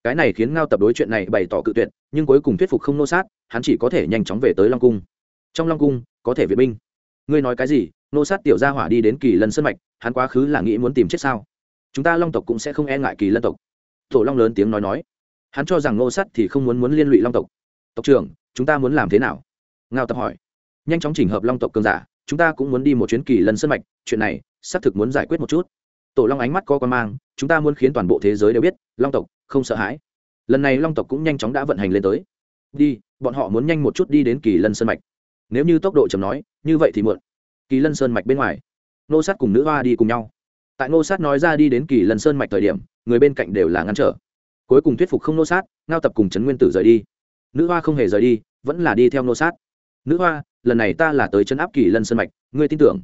[SPEAKER 1] Cái này khiến ngao tập đối chuyện này bày tỏ cự tuyệt, nhưng cuối cùng thuyết phục không ngô sát, hắn chỉ có thể nhanh chóng về tới long cung. Trong long cung, có thể viện binh. Ngươi nói cái gì? Ngô sát tiểu gia hỏa đi đến kỳ lân sân mạch, hắn quá khứ là nghĩ muốn tìm chết sao? Chúng ta long tộc cũng sẽ không e ngại kỳ lân tộc. Tổ long lớn tiếng nói nói hắn cho rằng ngô Sắt thì không muốn muốn liên lụy long tộc. Tộc trưởng, chúng ta muốn làm thế nào? Ngao tập hỏi. Nhanh chóng chỉnh hợp long tộc cường giả, chúng ta cũng muốn đi một chuyến kỳ lần sân mạch, chuyện này, xác thực muốn giải quyết một chút. Tổ long ánh mắt có con mang, chúng ta muốn khiến toàn bộ thế giới đều biết, long tộc, không sợ hãi. Lần này long tộc cũng nhanh chóng đã vận hành lên tới. Đi, bọn họ muốn nhanh một chút đi đến kỳ lân sơn mạch. Nếu như tốc độ chầm nói, như vậy thì muộn. Kỳ lân sơn mạch bên ngoài nô sát cùng nữ hoa đi cùng nhau. Tại nô sát nói ra đi đến kỳ lân sơn mạch thời điểm, người bên cạnh đều là ngăn trở cuối cùng thuyết phục không nô sát, ngao tập cùng trấn nguyên tử rời đi. Nữ hoa không hề rời đi, vẫn là đi theo nô sát. Nữ hoa, lần này ta là tới chân áp kỳ lân sân mạch, ngươi tin tưởng?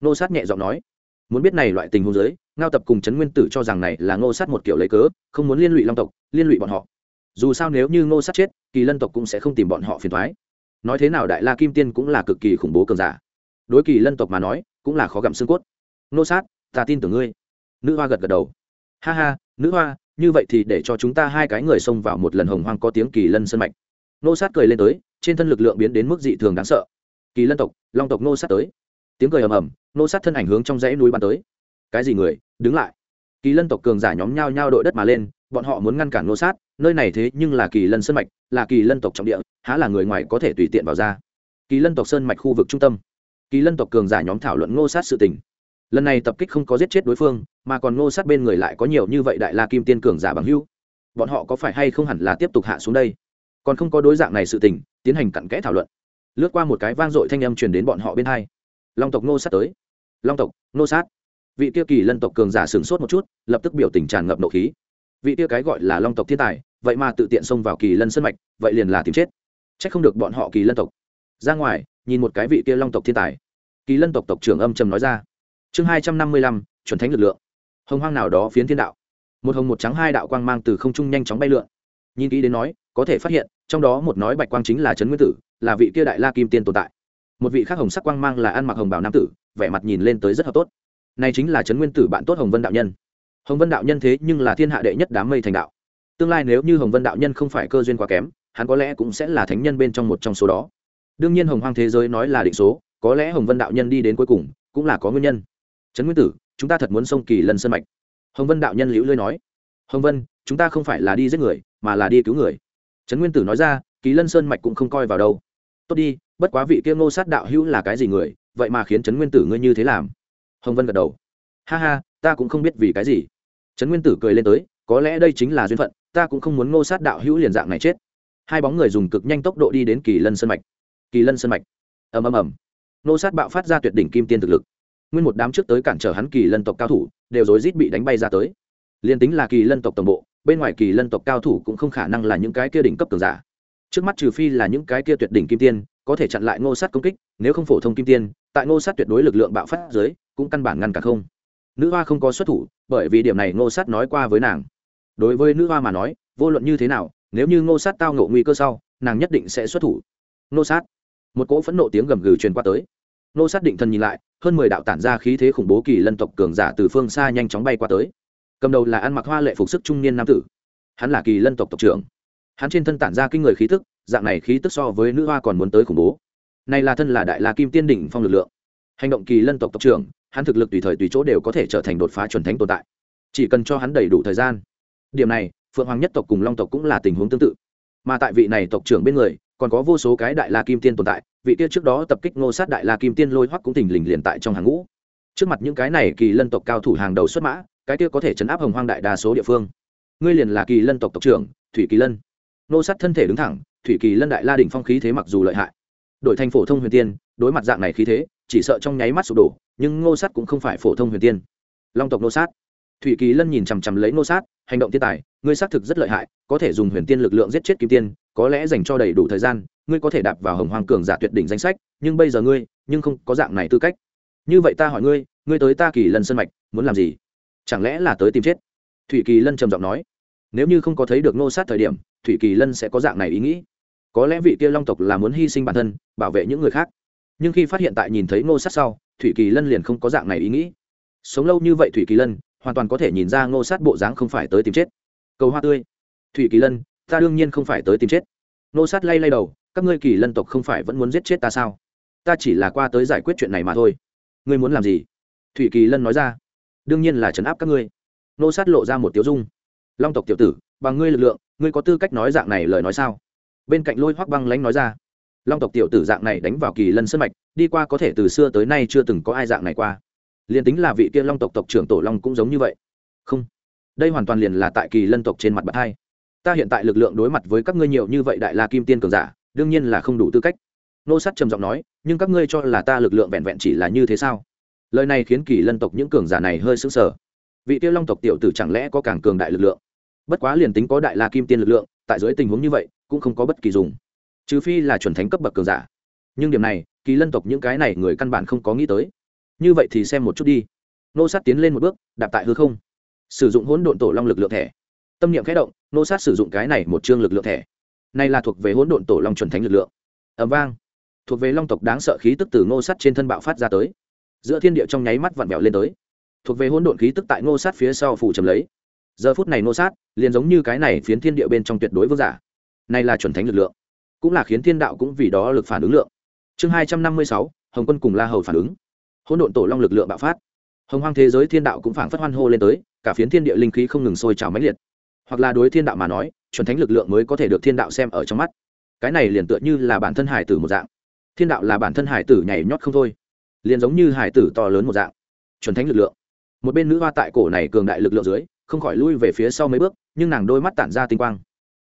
[SPEAKER 1] Nô sát nhẹ giọng nói. Muốn biết này loại tình huống giới ngao tập cùng trấn nguyên tử cho rằng này là ngô sát một kiểu lấy cớ, không muốn liên lụy long tộc, liên lụy bọn họ. Dù sao nếu như ngô sát chết, kỳ lân tộc cũng sẽ không tìm bọn họ phiền thoái nói thế nào đại la kim tiên cũng là cực kỳ khủng bố cường giả. Đối kỳ lân tộc mà nói, cũng là khó gặm xương cốt. Ngô sát, ta tin tưởng ngươi. Nữ hoa gật gật đầu. Ha ha, nữ hoa như vậy thì để cho chúng ta hai cái người xông vào một lần hồng hoang có tiếng kỳ lân sân mạch. Nô sát cười lên tới, trên thân lực lượng biến đến mức dị thường đáng sợ. Kỳ lân tộc, long tộc nô sát tới. Tiếng cười ầm ầm, nô sát thân ảnh hướng trong dãy núi bắn tới. Cái gì người, đứng lại. Kỳ lân tộc cường giả nhóm nhau nhau đội đất mà lên, bọn họ muốn ngăn cản nô sát, nơi này thế nhưng là kỳ lân sơn mạch, là kỳ lân tộc trọng địa, há là người ngoài có thể tùy tiện vào ra. Kỳ lân tộc sơn mạch khu vực trung tâm. Kỳ lân tộc cường giả nhóm thảo luận ngô sát sự tình lần này tập kích không có giết chết đối phương, mà còn ngô sát bên người lại có nhiều như vậy đại la kim tiên cường giả bằng hưu bọn họ có phải hay không hẳn là tiếp tục hạ xuống đây? Còn không có đối dạng này sự tình, tiến hành cặn kẽ thảo luận. Lướt qua một cái vang dội thanh âm truyền đến bọn họ bên hai. Long tộc nô sát tới. Long tộc nô sát. Vị tiêu kỳ lân tộc cường giả sửng sốt một chút, lập tức biểu tình tràn ngập nộ khí. Vị tiêu cái gọi là long tộc thiên tài, vậy mà tự tiện xông vào kỳ lân sân mạch, vậy liền là tìm chết. C h ắ c không được bọn họ kỳ lân tộc. Ra ngoài, nhìn một cái vị kia long tộc thiên tài. Kỳ lân tộc tộc trưởng âm trầm nói ra chương hai trăm năm mươi lăm, chuẩn thánh lực lượng. Hồng hoang nào đó phiến thiên đạo. Một hồng một trắng hai đạo quang mang từ không trung nhanh chóng bay lượn. Nhìn kỹ đến nói, có thể phát hiện, trong đó một nói bạch quang chính là trấn nguyên tử, là vị kia đại la kim tiên tồn tại. Một vị khác hồng sắc quang mang là ăn mặc hồng bảo nam tử, vẻ mặt nhìn lên tới rất hợp tốt. Này chính là trấn nguyên tử bạn tốt hồng vân đạo nhân. Hồng vân đạo nhân thế nhưng là thiên hạ đệ nhất đám mây thành đạo. Tương lai nếu như hồng vân đạo nhân không phải cơ duyên quá kém, hắn có lẽ cũng sẽ là thánh nhân bên trong một trong số đó. Đương nhiên hồng hoang thế giới nói là định số, có lẽ hồng vân đạo nhân đi đến cuối cùng, cũng là có nguyên nhân trấn nguyên tử, chúng ta thật muốn sông kỳ Lân sân mạch. Hồng vân đạo nhân liễu lưới nói. Hồng vân, chúng ta không phải là đi giết người, mà là đi cứu người. Trấn nguyên tử nói ra, kỳ lân sơn mạch cũng không coi vào đâu. Tốt đi, bất quá vị kia ngô sát đạo hữu là cái gì người, vậy mà khiến trấn nguyên tử ngươi như thế làm. Hồng vân gật đầu. Ha ha, ta cũng không biết vì cái gì. Trấn nguyên tử cười lên tới, có lẽ đây chính là duyên phận, ta cũng không muốn ngô sát đạo hữu liền dạng này chết. Hai bóng người dùng cực nhanh tốc độ đi đến kỳ lân sơn mạch. Kỳ lân sơn mạch. Ầm ầm ầm. Ngô sát bạo phát ra tuyệt đỉnh kim tiên thực lực nguyên một đám trước tới cản trở hắn kỳ lân tộc cao thủ, đều rối rít bị đánh bay ra tới. Liền tính là kỳ lân tộc tổng bộ, bên ngoài kỳ lân tộc cao thủ cũng không khả năng là những cái kia đỉnh cấp cường giả. Trước mắt trừ phi là những cái kia tuyệt đỉnh kim tiên, có thể chặn lại ngô sát công kích, nếu không phổ thông kim tiên, tại ngô sát tuyệt đối lực lượng bạo phát dưới, cũng căn bản ngăn cả không. Nữ hoa không có xuất thủ, bởi vì điểm này ngô sát nói qua với nàng. Đối với nữ hoa mà nói, vô luận như thế nào, nếu như ngô sát tao ngộ nguy cơ sau, nàng nhất định sẽ xuất thủ. Ngô sát. Một cỗ phẫn nộ tiếng gầm gừ truyền qua tới. Ngô sát định thần nhìn lại hơn mười đạo tản ra khí thế khủng bố kỳ lân tộc cường giả từ phương xa nhanh chóng bay qua tới. Cầm đầu là ăn mặc hoa lệ phục sức trung niên nam tử. Hắn là kỳ lân tộc tộc trưởng. Hắn trên thân tản ra kinh người khí tức, dạng này khí tức so với nữ hoa còn muốn tới khủng bố. Này là thân là đại la kim tiên đỉnh phong lực lượng. Hành động kỳ lân tộc tộc trưởng, hắn thực lực tùy thời tùy chỗ đều có thể trở thành đột phá chuẩn thánh tồn tại. Chỉ cần cho hắn đầy đủ thời gian. Điểm này, phượng hoàng nhất tộc cùng long tộc cũng là tình huống tương tự. Mà tại vị này tộc trưởng bên người, còn có vô số cái đại la kim tiên tồn tại vị kia trước đó tập kích ngô sát đại la kim tiên lôi hoắc cũng tình lình liền tại trong hàng ngũ. Trước mặt những cái này kỳ lân tộc cao thủ hàng đầu xuất mã, cái kia có thể chấn áp hồng hoang đại đa số địa phương. Ngươi liền là kỳ lân tộc tộc trưởng, thủy kỳ lân. Ngô sát thân thể đứng thẳng, thủy kỳ lân đại la đỉnh phong khí thế mặc dù lợi hại. Đội thành phổ thông huyền tiên, đối mặt dạng này khí thế, chỉ sợ trong nháy mắt sụp đổ, nhưng ngô sát cũng không phải phổ thông huyền tiên. Long tộc Ngô sát. Thủy kỳ lân nhìn chằm chằm lấy Ngô sát, hành động thiên tài, ngươi xác thực rất lợi hại, có thể dùng huyền tiên lực lượng giết chết kim tiên có lẽ dành cho đầy đủ thời gian, ngươi có thể đạp vào hồng hoàng cường giả tuyệt đỉnh danh sách, nhưng bây giờ ngươi, nhưng không có dạng này tư cách. Như vậy ta hỏi ngươi ngươi tới ta kỳ lân sân mạch, muốn làm gì? Chẳng lẽ là tới tìm chết? Thủy kỳ lân trầm giọng nói. Nếu như không có thấy được nô sát thời điểm, thủy kỳ lân sẽ có dạng này ý nghĩ. Có lẽ vị kia long tộc là muốn hy sinh bản thân, bảo vệ những người khác. Nhưng khi phát hiện tại nhìn thấy ngô sát sau, thủy kỳ lân liền không có dạng này ý nghĩ. Sống lâu như vậy thủy kỳ lân, hoàn toàn có thể nhìn ra ngô sát bộ dáng không phải tới tìm chết. Cầu hoa tươi. Thủy kỳ lân ta đương nhiên không phải tới tìm chết. Nô sát lay lay đầu, các ngươi kỳ lân tộc không phải vẫn muốn giết chết ta sao? Ta chỉ là qua tới giải quyết chuyện này mà thôi. Ngươi muốn làm gì? Thủy kỳ lân nói ra. Đương nhiên là trấn áp các ngươi. Nô sát lộ ra một tiếu dung. Long tộc tiểu tử, bằng ngươi lực lượng, ngươi có tư cách nói dạng này lời nói sao? Bên cạnh lôi hoắc băng lãnh nói ra. Long tộc tiểu tử dạng này đánh vào kỳ lân sân mạch, đi qua có thể từ xưa tới nay chưa từng có ai dạng này qua. Liền tính là vị kia long tộc tộc trưởng tổ long cũng giống như vậy. Không. Đây hoàn toàn liền là tại kỳ lân tộc trên mặt bậc hai ta hiện tại lực lượng đối mặt với các ngươi nhiều như vậy đại la kim tiên cường giả, đương nhiên là không đủ tư cách. Nô sắt trầm giọng nói, nhưng các ngươi cho là ta lực lượng vẹn vẹn chỉ là như thế sao? Lời này khiến kỳ lân tộc những cường giả này hơi sững sờ. Vị tiêu long tộc tiểu tử chẳng lẽ có càng cường đại lực lượng? Bất quá liền tính có đại la kim tiên lực lượng, tại dưới tình huống như vậy, cũng không có bất kỳ dùng. Trừ phi là chuẩn thánh cấp bậc cường giả. Nhưng điểm này, kỳ lân tộc những cái này người căn bản không có nghĩ tới. Như vậy thì xem một chút đi. Nô sát tiến lên một bước, đạp tại hư không. Sử dụng hỗn độn tổ long lực lượng thẻ tâm niệm khẽ động, nô sát sử dụng cái này một chương lực lượng thẻ. Này là thuộc về hỗn độn tổ long chuẩn thánh lực lượng. Ẩm vang. Thuộc về long tộc đáng sợ khí tức từ ngô sát trên thân bạo phát ra tới. Giữa thiên địa trong nháy mắt vặn vẹo lên tới. Thuộc về hỗn độn khí tức tại ngô sát phía sau phủ trầm lấy. Giờ phút này ngô sát, liền giống như cái này phiến thiên địa bên trong tuyệt đối vương giả. Này là chuẩn thánh lực lượng. Cũng là khiến thiên đạo cũng vì đó lực phản ứng lượng. Chương hai trăm năm mươi sáu, hồng quân cùng la hầu phản ứng. Hỗn độn tổ long lực lượng bạo phát. Hồng hoang thế giới thiên đạo cũng phảng phất hoan hô lên tới, cả phiến thiên địa linh khí không ngừng sôi trào mãnh liệt hoặc là đối thiên đạo mà nói, chuẩn thánh lực lượng mới có thể được thiên đạo xem ở trong mắt. Cái này liền tựa như là bản thân hải tử một dạng. Thiên đạo là bản thân hải tử nhảy nhót không thôi, liền giống như hải tử to lớn một dạng. Chuẩn thánh lực lượng. Một bên nữ hoa tại cổ này cường đại lực lượng dưới, không khỏi lui về phía sau mấy bước, nhưng nàng đôi mắt tản ra tinh quang.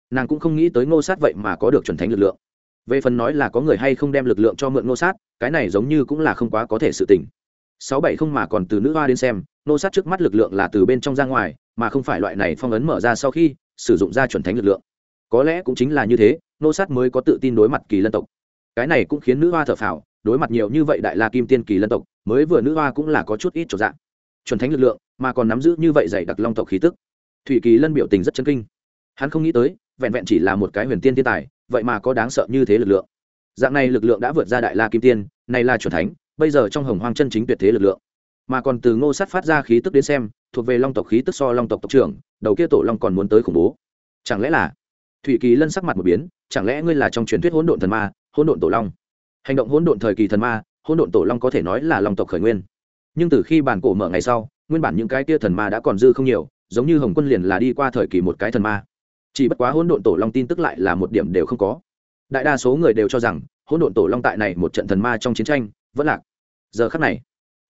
[SPEAKER 1] Nàng cũng không nghĩ tới ngô sát vậy mà có được chuẩn thánh lực lượng. Về phần nói là có người hay không đem lực lượng cho mượn ngô sát, cái này giống như cũng là không quá có thể sự tình. Sáu bảy không mà còn từ nữ hoa đến xem, ngô sát trước mắt lực lượng là từ bên trong ra ngoài mà không phải loại này phong ấn mở ra sau khi sử dụng ra chuẩn thánh lực lượng. Có lẽ cũng chính là như thế ngô sát mới có tự tin đối mặt kỳ lân tộc. Cái này cũng khiến nữ hoa thở phào, đối mặt nhiều như vậy đại la kim tiên kỳ lân tộc, mới vừa nữ hoa cũng là có chút ít trọn dạng. Chuẩn thánh lực lượng, mà còn nắm giữ như vậy dày đặc long tộc khí tức. Thủy kỳ lân biểu tình rất chân kinh. Hắn không nghĩ tới, vẹn vẹn chỉ là một cái huyền tiên thiên tài, vậy mà có đáng sợ như thế lực lượng. Dạng này lực lượng đã vượt ra đại la kim tiên, này là c thánh, bây giờ trong hồng hoang chân chính tuyệt thế lực lượng. Mà còn từ ngô sắt phát ra khí tức đến xem thuộc về long tộc khí tức so long tộc tộc trưởng, đầu kia tổ long còn muốn tới khủng bố. Chẳng lẽ là thủy kỳ lân sắc mặt một biến, chẳng lẽ ngươi là trong truyền thuyết hỗn độn thần ma, hỗn độn tổ long? Hành động hỗn độn thời kỳ thần ma, hỗn độn tổ long có thể nói là long tộc khởi nguyên. Nhưng từ khi bản cổ mở ngày sau, nguyên bản những cái kia thần ma đã còn dư không nhiều, giống như hồng quân liền là đi qua thời kỳ một cái thần ma. Chỉ bất quá hỗn độn tổ long tin tức lại là một điểm đều không có. Đại đa số người đều cho rằng, hỗn độn tổ long tại này một trận thần ma trong chiến tranh, vẫn lạc. Giờ khắc này,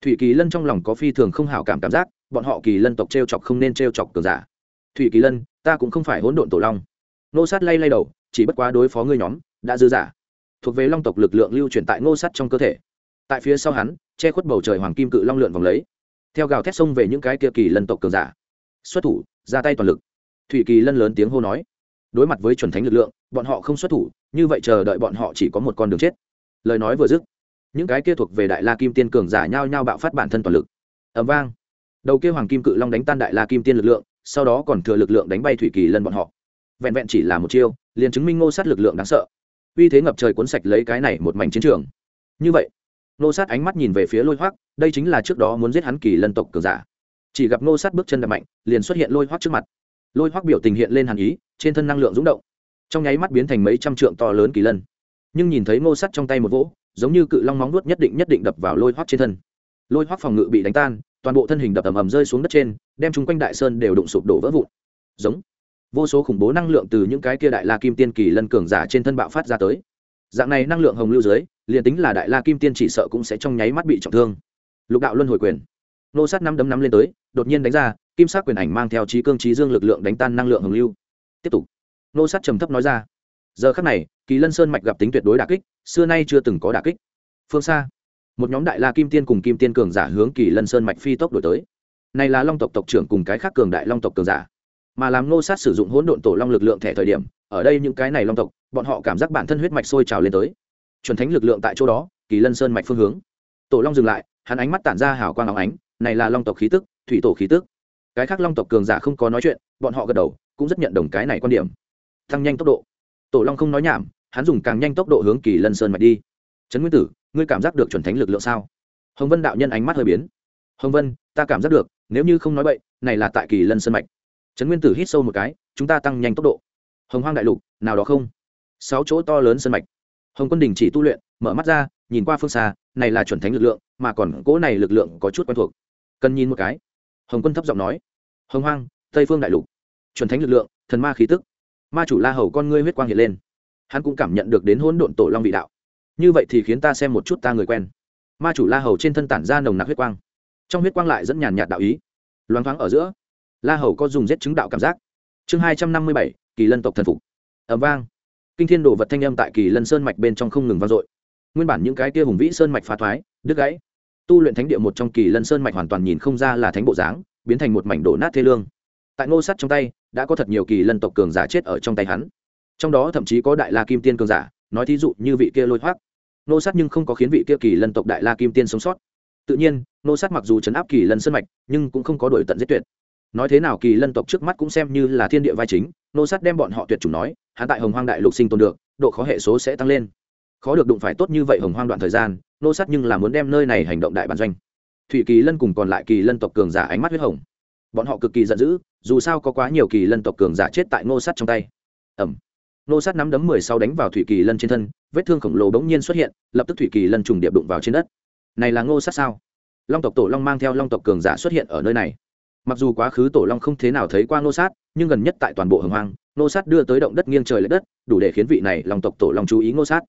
[SPEAKER 1] thủy kỳ lân trong lòng có phi thường không hảo cảm cảm giác bọn họ kỳ lân tộc t r e o chọc không nên t r e o chọc cường giả. Thủy kỳ lân, ta cũng không phải hỗn độn tổ long. Nô sát lay lay đầu, chỉ bất quá đối phó ngươi nhóm, đã dư giả. Thuộc về long tộc lực lượng lưu truyền tại ngô sắt trong cơ thể. Tại phía sau hắn, che khuất bầu trời hoàng kim cự long lượn vòng lấy. Theo gào thét sông về những cái kia kỳ lân tộc cường giả. Xuất thủ, ra tay toàn lực. Thủy kỳ lân lớn tiếng hô nói. Đối mặt với chuẩn thánh lực lượng, bọn họ không xuất thủ, như vậy chờ đợi bọn họ chỉ có một con đường chết. Lời nói vừa dứt, những cái kia thuộc về đại la kim tiên cường giả nhao nhao bạo phát bản thân toàn lực. Ẩm vang đầu kia hoàng kim cự long đánh tan đại la kim tiên lực lượng, sau đó còn thừa lực lượng đánh bay thủy kỳ lân bọn họ. Vẹn vẹn chỉ là một chiêu, liền chứng minh ngô sát lực lượng đáng sợ. Uy thế ngập trời cuốn sạch lấy cái này một mảnh chiến trường. Như vậy, ngô sát ánh mắt nhìn về phía lôi hoác, đây chính là trước đó muốn giết hắn kỳ lân tộc cường giả. Chỉ gặp ngô sát bước chân đập mạnh, liền xuất hiện lôi hoác trước mặt. Lôi hoác biểu tình hiện lên hàn ý, trên thân năng lượng rúng động. Trong nháy mắt biến thành mấy trăm trượng to lớn kỳ lân. Nhưng nhìn thấy ngô sắt trong tay một vỗ, giống như cự long móng nuốt nhất định nhất định đập vào lôi hoác trên thân. Lôi hoác phòng ngự bị đánh tan toàn bộ thân hình đập ầm ầm rơi xuống đất trên, đem chung quanh đại sơn đều đụng sụp đổ vỡ vụn. Giống. Vô số khủng bố năng lượng từ những cái kia đại la kim tiên kỳ lân cường giả trên thân bạo phát ra tới. Dạng này năng lượng hồng lưu dưới, liền tính là đại la kim tiên chỉ sợ cũng sẽ trong nháy mắt bị trọng thương. Lục đạo luân hồi quyền. Nô sát năm đấm năm lên tới, đột nhiên đánh ra, kim sát quyền ảnh mang theo trí cương trí dương lực lượng đánh tan năng lượng hồng lưu. Tiếp tục. Nô sát trầm thấp nói ra. Giờ khắc này, kỳ lân sơn mạch gặp tính tuyệt đối đà kích, xưa nay chưa từng có đà kích. Phương xa một nhóm đại la kim tiên cùng kim tiên cường giả hướng kỳ lân sơn mạch phi tốc đổi tới. Này là long tộc tộc trưởng cùng cái khác cường đại long tộc cường giả. Mà làm nô sát sử dụng hỗn độn tổ long lực lượng thẻ thời điểm, ở đây những cái này long tộc, bọn họ cảm giác bản thân huyết mạch sôi trào lên tới. Chuẩn thánh lực lượng tại chỗ đó, kỳ lân sơn mạch phương hướng. Tổ long dừng lại, hắn ánh mắt tản ra hào quang óng ánh, này là long tộc khí tức, thủy tổ khí tức. Cái khác long tộc cường giả không có nói chuyện, bọn họ gật đầu, cũng rất nhận đồng cái này quan điểm. Tăng nhanh tốc độ. Tổ long không nói nhảm, hắn dùng càng nhanh tốc độ hướng kỳ lân sơn mạch đi. Trấn nguyên tử ngươi cảm giác được chuẩn thánh lực lượng sao? Hồng vân đạo nhân ánh mắt hơi biến. Hồng vân, ta cảm giác được, nếu như không nói bậy, này là tại kỳ lân sân mạch. Trấn nguyên tử hít sâu một cái, chúng ta tăng nhanh tốc độ. Hồng hoang đại lục, nào đó không? Sáu chỗ to lớn sân mạch. Hồng quân đình chỉ tu luyện, mở mắt ra, nhìn qua phương xa, này là chuẩn thánh lực lượng, mà còn cỗ này lực lượng có chút quen thuộc. Cần nhìn một cái. Hồng quân thấp giọng nói. Hồng hoang, tây phương đại lục. Chuẩn thánh lực lượng, thần ma khí tức. Ma chủ la hầu con ngươi huyết quang hiện lên. Hắn cũng cảm nhận được đến hỗn độn tổ long vị đạo như vậy thì khiến ta xem một chút ta người quen. Ma chủ la hầu trên thân tản ra nồng nặc huyết quang. Trong huyết quang lại dẫn nhàn nhạt đạo ý. Loáng thoáng ở giữa, la hầu có dùng giết chứng đạo cảm giác. Chương hai trăm năm mươi bảy, kỳ lân tộc thần phục. Ẩm vang. Kinh thiên đồ vật thanh âm tại kỳ lân sơn mạch bên trong không ngừng vang dội. Nguyên bản những cái kia hùng vĩ sơn mạch phá thoái, đứt gãy. Tu luyện thánh địa một trong kỳ lân sơn mạch hoàn toàn nhìn không ra là thánh bộ dáng, biến thành một mảnh đổ nát thê lương. Tại ngô sắt trong tay, đã có thật nhiều kỳ lân tộc cường giả chết ở trong tay hắn. Trong đó thậm chí có đại la kim tiên cường giả nói thí dụ như vị kia lôi thoát nô sát nhưng không có khiến vị kia kỳ lân tộc đại la kim tiên sống sót. Tự nhiên, nô sát mặc dù chấn áp kỳ lân sân mạch, nhưng cũng không có đổi tận giết tuyệt. Nói thế nào kỳ lân tộc trước mắt cũng xem như là thiên địa vai chính, nô sát đem bọn họ tuyệt chủng nói, hắn tại hồng hoang đại lục sinh tồn được, độ khó hệ số sẽ tăng lên. Khó được đụng phải tốt như vậy hồng hoang đoạn thời gian, nô sát nhưng là muốn đem nơi này hành động đại bản doanh. Thủy kỳ lân cùng còn lại kỳ lân tộc cường giả ánh mắt huyết hồng. Bọn họ cực kỳ giận dữ, dù sao có quá nhiều kỳ lân tộc cường giả chết tại nô sát trong tay. Ẩm nô sát nắm đấm mười sau đánh vào thủy kỳ lân trên thân, vết thương khổng lồ bỗng nhiên xuất hiện, lập tức thủy kỳ lân trùng điệp đụng vào trên đất. Này là ngô sát sao? Long tộc tổ long mang theo long tộc cường giả xuất hiện ở nơi này. Mặc dù quá khứ tổ long không thế nào thấy qua nô sát, nhưng gần nhất tại toàn bộ hồng hoang nô sát đưa tới động đất nghiêng trời l ệ đất, đủ để khiến vị này lòng tộc tổ long chú ý ngô sát.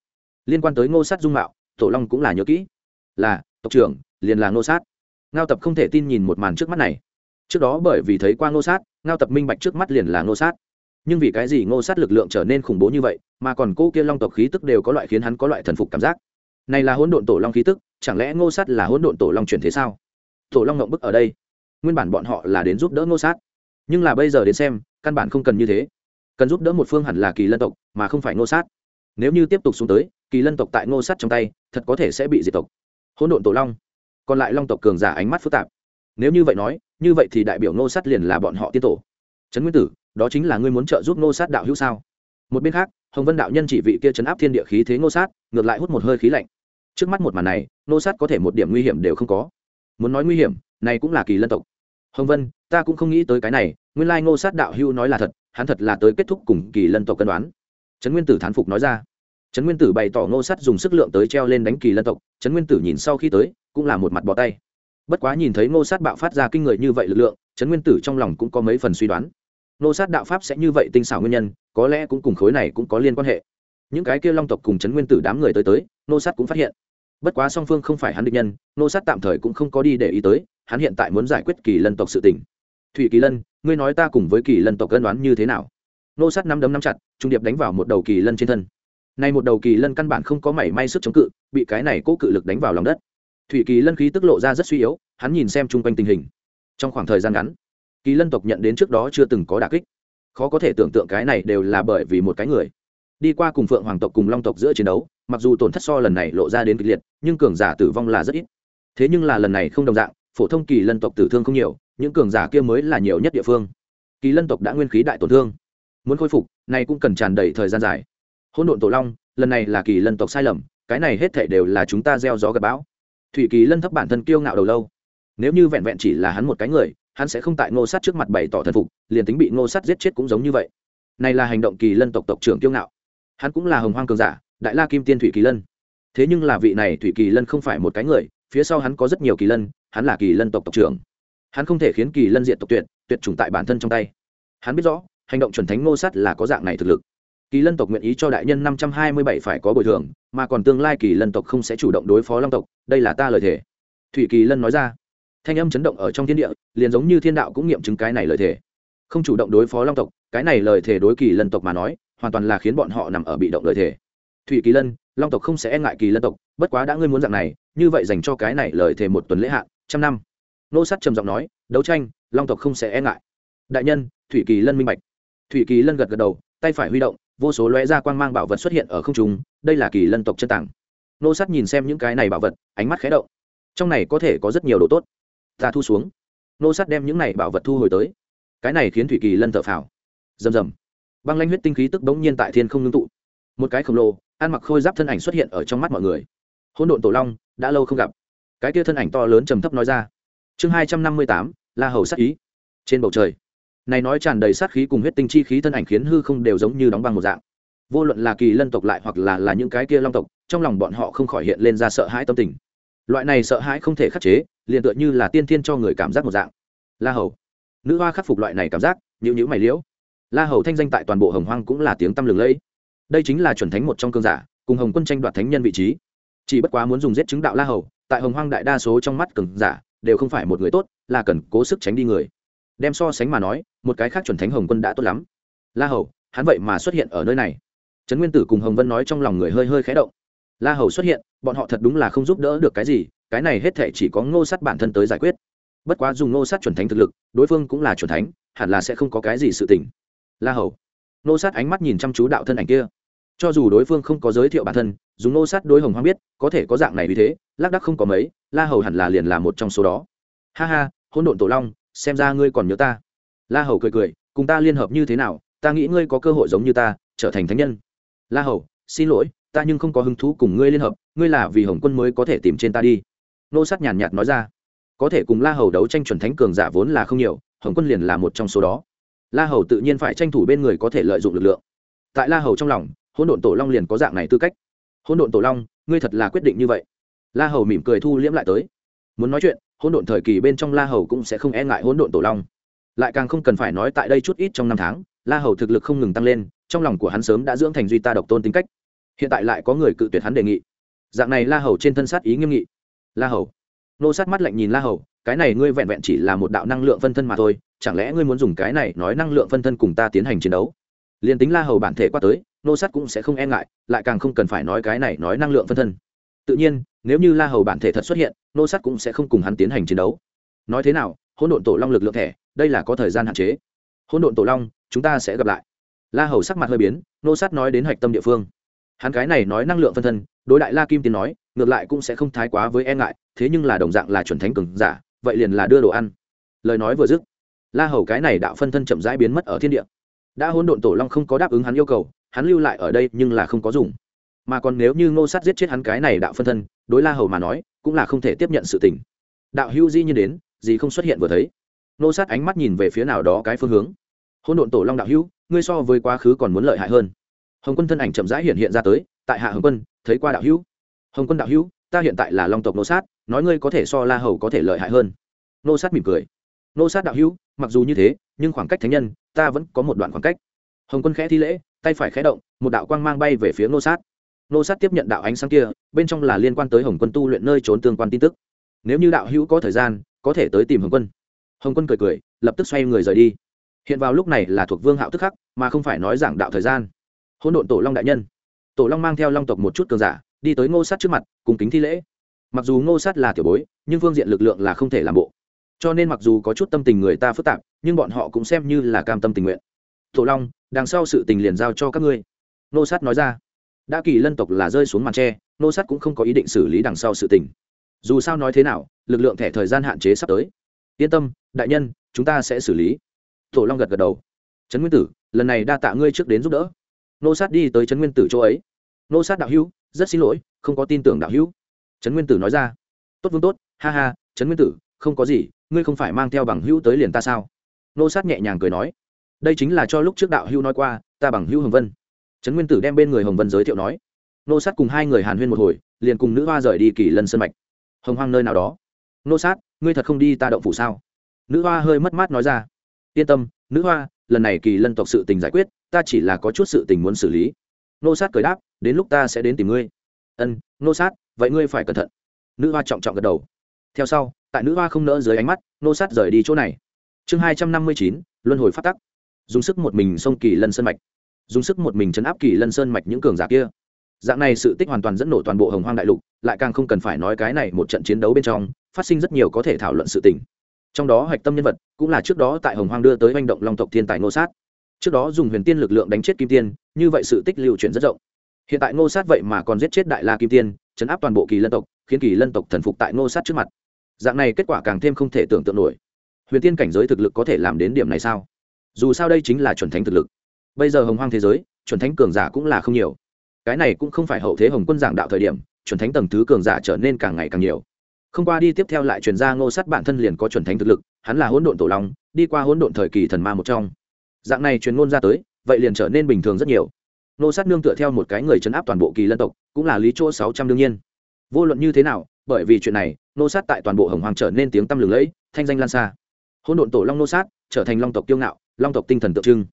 [SPEAKER 1] Liên quan tới ngô sát dung mạo, tổ long cũng là nhớ kỹ. Là, tộc trưởng, liền là ngô sát. Ngao tập không thể tin nhìn một màn trước mắt này. Trước đó bởi vì thấy qua ngô sát, ngao tập minh bạch trước mắt liền là ngô sát nhưng vì cái gì ngô sát lực lượng trở nên khủng bố như vậy, mà còn cô kia long tộc khí tức đều có loại khiến hắn có loại thần phục cảm giác. Này là hỗn độn tổ long khí tức, chẳng lẽ ngô sát là hỗn độn tổ long chuyển thế sao? Tổ long ngậm bức ở đây. Nguyên bản bọn họ là đến giúp đỡ ngô sát. Nhưng là bây giờ đến xem, căn bản không cần như thế. Cần giúp đỡ một phương hẳn là kỳ lân tộc, mà không phải ngô sát. Nếu như tiếp tục xuống tới, kỳ lân tộc tại ngô sát trong tay, thật có thể sẽ bị diệt tộc. Hỗn độn tổ long. Còn lại long tộc cường giả ánh mắt phức tạp. Nếu như vậy nói, như vậy thì đại biểu ngô sát liền là bọn họ tiên tổ. Trấn nguyên tử đó chính là ngươi muốn trợ giúp ngô sát đạo hữu sao? Một bên khác, hồng vân đạo nhân chỉ vị kia chấn áp thiên địa khí thế ngô sát, ngược lại hút một hơi khí lạnh. Trước mắt một màn này, ngô sát có thể một điểm nguy hiểm đều không có. Muốn nói nguy hiểm, này cũng là kỳ lân tộc. Hồng vân, ta cũng không nghĩ tới cái này, nguyên lai ngô sát đạo hưu nói là thật, hắn thật là tới kết thúc cùng kỳ lân tộc cân đoán. Trấn nguyên tử thán phục nói ra. Trấn nguyên tử bày tỏ ngô sát dùng sức lượng tới treo lên đánh kỳ lân tộc, trấn nguyên tử nhìn sau khi tới, cũng là một mặt bỏ tay. Bất quá nhìn thấy ngô sát bạo phát ra kinh người như vậy lực lượng, trấn nguyên tử trong lòng cũng có mấy phần suy đoán nô sát đạo pháp sẽ như vậy tinh xảo nguyên nhân, có lẽ cũng cùng khối này cũng có liên quan hệ. Những cái kia long tộc cùng chấn nguyên tử đám người tới tới, nô sát cũng phát hiện. Bất quá song phương không phải hắn định nhân, nô sát tạm thời cũng không có đi để ý tới, hắn hiện tại muốn giải quyết kỳ lân tộc sự tình. Thủy kỳ lân, ngươi nói ta cùng với kỳ lân tộc cân đoán như thế nào? Nô sát năm đấm năm chặt, trung điệp đánh vào một đầu kỳ lân trên thân. Nay một đầu kỳ lân căn bản không có mảy may sức chống cự, bị cái này cố cự lực đánh vào lòng đất. Thủy kỳ lân khí tức lộ ra rất suy yếu, hắn nhìn xem chung quanh tình hình. Trong khoảng thời gian ngắn kỳ lân tộc nhận đến trước đó chưa từng có đà kích. Khó có thể tưởng tượng cái này đều là bởi vì một cái người. Đi qua cùng phượng hoàng tộc cùng long tộc giữa chiến đấu, mặc dù tổn thất so lần này lộ ra đến kịch liệt, nhưng cường giả tử vong là rất ít. Thế nhưng là lần này không đồng dạng, phổ thông kỳ lân tộc tử thương không nhiều, những cường giả kia mới là nhiều nhất địa phương. Kỳ lân tộc đã nguyên khí đại tổn thương. Muốn khôi phục, này cũng cần tràn đầy thời gian dài. Hỗn độn tổ long, lần này là kỳ lân tộc sai lầm, cái này hết thể đều là chúng ta gieo gió gặp bão. Thủy kỳ lân thấp bản thân kiêu ngạo đầu lâu. Nếu như vẹn vẹn chỉ là hắn một cái người hắn sẽ không tại ngô sát trước mặt bày tỏ thần phục, liền tính bị ngô sát giết chết cũng giống như vậy. Này là hành động kỳ lân tộc tộc trưởng kiêu ngạo. Hắn cũng là hồng hoang cường giả, đại la kim tiên thủy kỳ lân. Thế nhưng là vị này thủy kỳ lân không phải một cái người, phía sau hắn có rất nhiều kỳ lân, hắn là kỳ lân tộc tộc trưởng. Hắn không thể khiến kỳ lân diện tộc tuyệt tuyệt chủng tại bản thân trong tay. Hắn biết rõ, hành động chuẩn thánh ngô sát là có dạng này thực lực. Kỳ lân tộc nguyện ý cho đại nhân năm trăm hai mươi bảy phải có bồi thường, mà còn tương lai kỳ lân tộc không sẽ chủ động đối phó long tộc, đây là ta lời thề. Thủy kỳ lân nói ra thanh âm chấn động ở trong thiên địa, liền giống như thiên đạo cũng nghiệm chứng cái này lời thề. Không chủ động đối phó long tộc, cái này lời thề đối kỳ lân tộc mà nói, hoàn toàn là khiến bọn họ nằm ở bị động lời thề. Thủy kỳ lân, long tộc không sẽ e ngại kỳ lân tộc, bất quá đã ngươi muốn dạng này, như vậy dành cho cái này lời thề một tuần lễ hạn, trăm năm. Nô sát trầm giọng nói, đấu tranh, long tộc không sẽ e ngại. Đại nhân, thủy kỳ lân minh bạch. Thủy kỳ lân gật gật đầu, tay phải huy động, vô số lóe ra quang mang bảo vật xuất hiện ở không trung, đây là kỳ lân tộc chân tàng nô sát nhìn xem những cái này bảo vật, ánh mắt khé động. Trong này có thể có rất nhiều đồ tốt ta thu xuống. Nô sát đem những này bảo vật thu hồi tới. Cái này khiến thủy kỳ lân thở phào. Rầm rầm. Băng lanh huyết tinh khí tức bỗng nhiên tại thiên không ngưng tụ. Một cái khổng lồ, ăn mặc khôi giáp thân ảnh xuất hiện ở trong mắt mọi người. Hôn độn tổ long, đã lâu không gặp. Cái kia thân ảnh to lớn trầm thấp nói ra. Chương hai trăm năm mươi tám, la hầu sát ý. Trên bầu trời, này nói tràn đầy sát khí cùng huyết tinh chi khí thân ảnh khiến hư không đều giống như đóng băng một dạng. Vô luận là kỳ lân tộc lại hoặc là là những cái kia long tộc, trong lòng bọn họ không khỏi hiện lên ra sợ hãi tâm tình. Loại này sợ hãi không thể khắc chế liền tựa như là tiên thiên cho người cảm giác một dạng. La hầu. Nữ hoa khắc phục loại này cảm giác nhữ nhữ mày liễu. La hầu thanh danh tại toàn bộ hồng hoang cũng là tiếng tăm lừng lẫy. Đây chính là chuẩn thánh một trong cơn giả, cùng hồng quân tranh đoạt thánh nhân vị trí. Chỉ bất quá muốn dùng giết chứng đạo la hầu, tại hồng hoang đại đa số trong mắt cường giả đều không phải một người tốt, là cần cố sức tránh đi người. Đem so sánh mà nói, một cái khác chuẩn thánh hồng quân đã tốt lắm. La hầu, hắn vậy mà xuất hiện ở nơi này. Trấn nguyên tử cùng hồng vân nói trong lòng người hơi hơi khé động. La hầu xuất hiện, bọn họ thật đúng là không giúp đỡ được cái gì cái này hết thể chỉ có ngô sát bản thân tới giải quyết. Bất quá dùng ngô sát chuẩn thánh thực lực, đối phương cũng là chuẩn thánh, hẳn là sẽ không có cái gì sự tình. La hầu. Ngô sát ánh mắt nhìn chăm chú đạo thân ảnh kia. Cho dù đối phương không có giới thiệu bản thân, dùng ngô sát đối hồng hoang biết, có thể có dạng này vì thế, lác đắc không có mấy, la hầu hẳn là liền là một trong số đó. Ha ha hôn độn tổ long, xem ra ngươi còn nhớ ta. La hầu cười cười, cùng ta liên hợp như thế nào, ta nghĩ ngươi có cơ hội giống như ta, trở thành thánh nhân. La hầu, xin lỗi, ta nhưng không có hứng thú cùng ngươi liên hợp, ngươi là vì hồng quân mới có thể tìm trên ta đi nô sát nhàn nhạt nói ra. Có thể cùng la hầu đấu tranh chuẩn thánh cường giả vốn là không nhiều, hồng quân liền là một trong số đó. La hầu tự nhiên phải tranh thủ bên người có thể lợi dụng lực lượng. Tại la hầu trong lòng, hỗn độn tổ long liền có dạng này tư cách. Hỗn độn tổ long, ngươi thật là quyết định như vậy. La hầu mỉm cười thu liễm lại tới. Muốn nói chuyện, hỗn độn thời kỳ bên trong la hầu cũng sẽ không e ngại hỗn độn tổ long. Lại càng không cần phải nói tại đây chút ít trong năm tháng, la hầu thực lực không ngừng tăng lên, trong lòng của hắn sớm đã dưỡng thành duy ta độc tôn tính cách. Hiện tại lại có người cự tuyệt hắn đề nghị. Dạng này la hầu trên thân sát ý nghiêm nghị la hầu. Nô sát mắt lạnh nhìn la hầu, cái này ngươi vẹn vẹn chỉ là một đạo năng lượng phân thân mà thôi, chẳng lẽ ngươi muốn dùng cái này nói năng lượng phân thân cùng ta tiến hành chiến đấu? Liền tính la hầu bản thể qua tới, nô sát cũng sẽ không e ngại, lại càng không cần phải nói cái này nói năng lượng phân thân. Tự nhiên, nếu như la hầu bản thể thật xuất hiện, nô sát cũng sẽ không cùng hắn tiến hành chiến đấu. Nói thế nào, hỗn độn tổ long lực lượng thẻ, đây là có thời gian hạn chế. Hỗn độn tổ long, chúng ta sẽ gặp lại. La hầu sắc mặt hơi biến, nô sát nói đến hạch tâm địa phương. Hắn cái này nói năng lượng phân thân, đối đại la kim tiến nói ngược lại cũng sẽ không thái quá với e ngại, thế nhưng là đồng dạng là chuẩn thánh cường giả, vậy liền là đưa đồ ăn. Lời nói vừa dứt, la hầu cái này đạo phân thân chậm rãi biến mất ở thiên địa. Đã hỗn độn tổ long không có đáp ứng hắn yêu cầu, hắn lưu lại ở đây nhưng là không có dùng. Mà còn nếu như ngô sát giết chết hắn cái này đạo phân thân, đối la hầu mà nói, cũng là không thể tiếp nhận sự tình. Đạo hưu di nhiên đến, gì không xuất hiện vừa thấy. Ngô sát ánh mắt nhìn về phía nào đó cái phương hướng. Hôn độn tổ long đạo hưu ngươi so với quá khứ còn muốn lợi hại hơn. Hồng quân thân ảnh chậm rãi hiện hiện ra tới, tại hạ hồng quân, thấy qua đạo hưu hồng quân đạo hữu, ta hiện tại là long tộc nô sát, nói ngươi có thể so la hầu có thể lợi hại hơn. Nô sát mỉm cười. Nô sát đạo hữu, mặc dù như thế, nhưng khoảng cách thánh nhân, ta vẫn có một đoạn khoảng cách. Hồng quân khẽ thi lễ, tay phải khẽ động, một đạo quang mang bay về phía Nô sát. Nô sát tiếp nhận đạo ánh sáng kia, bên trong là liên quan tới hồng quân tu luyện nơi trốn tương quan tin tức. Nếu như đạo hữu có thời gian, có thể tới tìm hồng quân. Hồng quân cười cười, lập tức xoay người rời đi. Hiện vào lúc này là thuộc vương hạo tức khắc, mà không phải nói giảng đạo thời gian. Hỗn độn tổ long đại nhân. Tổ long mang theo long tộc một chút cường giả đi tới ngô sát trước mặt, cùng kính thi lễ. Mặc dù ngô sát là tiểu bối, nhưng phương diện lực lượng là không thể làm bộ. Cho nên mặc dù có chút tâm tình người ta phức tạp, nhưng bọn họ cũng xem như là cam tâm tình nguyện. Tổ long, đằng sau sự tình liền giao cho các ngươi. Ngô sát nói ra. Đã kỳ lân tộc là rơi xuống màn tre, ngô sát cũng không có ý định xử lý đằng sau sự tình. Dù sao nói thế nào, lực lượng thẻ thời gian hạn chế sắp tới. Yên tâm, đại nhân, chúng ta sẽ xử lý. Tổ long gật gật đầu. Trấn nguyên tử, lần này đa tạ ngươi trước đến giúp đỡ. Nô sát đi tới trấn nguyên tử chỗ ấy. Nô sát đạo hữu rất xin lỗi, không có tin tưởng đạo hữu. Trấn nguyên tử nói ra. Tốt vương tốt, ha ha, trấn nguyên tử, không có gì, ngươi không phải mang theo bằng hữu tới liền ta sao? Nô sát nhẹ nhàng cười nói. Đây chính là cho lúc trước đạo hữu nói qua, ta bằng hữu hồng vân. Trấn nguyên tử đem bên người hồng vân giới thiệu nói. Nô sát cùng hai người hàn huyên một hồi, liền cùng nữ hoa rời đi kỳ lân sân mạch. Hồng hoang nơi nào đó? Nô sát, ngươi thật không đi ta động phủ sao? Nữ hoa hơi mất mát nói ra. Yên tâm, nữ hoa, lần này kỳ lân tộc sự tình giải quyết, ta chỉ là có chút sự tình muốn xử lý nô sát cười đáp, đến lúc ta sẽ đến tìm ngươi. Ân, nô sát, vậy ngươi phải cẩn thận. Nữ hoa trọng trọng gật đầu. Theo sau, tại nữ hoa không nỡ dưới ánh mắt, nô sát rời đi chỗ này. Chương hai trăm năm mươi chín, luân hồi phát tắc. Dùng sức một mình xông kỳ lân sơn mạch. Dùng sức một mình chấn áp kỳ lân sơn mạch những cường giả kia. Dạng này sự tích hoàn toàn dẫn nổ toàn bộ hồng hoang đại lục, lại càng không cần phải nói cái này một trận chiến đấu bên trong, phát sinh rất nhiều có thể thảo luận sự tình. Trong đó hạch tâm nhân vật, cũng là trước đó tại hồng hoang đưa tới manh động long tộc thiên tài Nô sát trước đó dùng huyền tiên lực lượng đánh chết kim tiên, như vậy sự tích lưu chuyển rất rộng. Hiện tại ngô sát vậy mà còn giết chết đại la kim tiên, chấn áp toàn bộ kỳ lân tộc, khiến kỳ lân tộc thần phục tại ngô sát trước mặt. Dạng này kết quả càng thêm không thể tưởng tượng nổi. Huyền tiên cảnh giới thực lực có thể làm đến điểm này sao? Dù sao đây chính là chuẩn thánh thực lực. Bây giờ hồng hoang thế giới, chuẩn thánh cường giả cũng là không nhiều. Cái này cũng không phải hậu thế hồng quân giảng đạo thời điểm, chuẩn thánh tầng thứ cường giả trở nên càng ngày càng nhiều. Không qua đi tiếp theo lại truyền ra ngô sát bản thân liền có chuẩn thánh thực lực, hắn là hỗn độn tổ long, đi qua hỗn độn thời kỳ thần ma một trong dạng này truyền ngôn ra tới, vậy liền trở nên bình thường rất nhiều. Nô sát nương tựa theo một cái người chấn áp toàn bộ kỳ lân tộc, cũng là lý chỗ sáu trăm đương nhiên. Vô luận như thế nào, bởi vì chuyện này, nô sát tại toàn bộ hồng hoàng trở nên tiếng tăm lừng lẫy, thanh danh lan xa. Hỗn độn tổ long nô sát trở thành long tộc kiêu ngạo, long tộc tinh thần tượng trưng.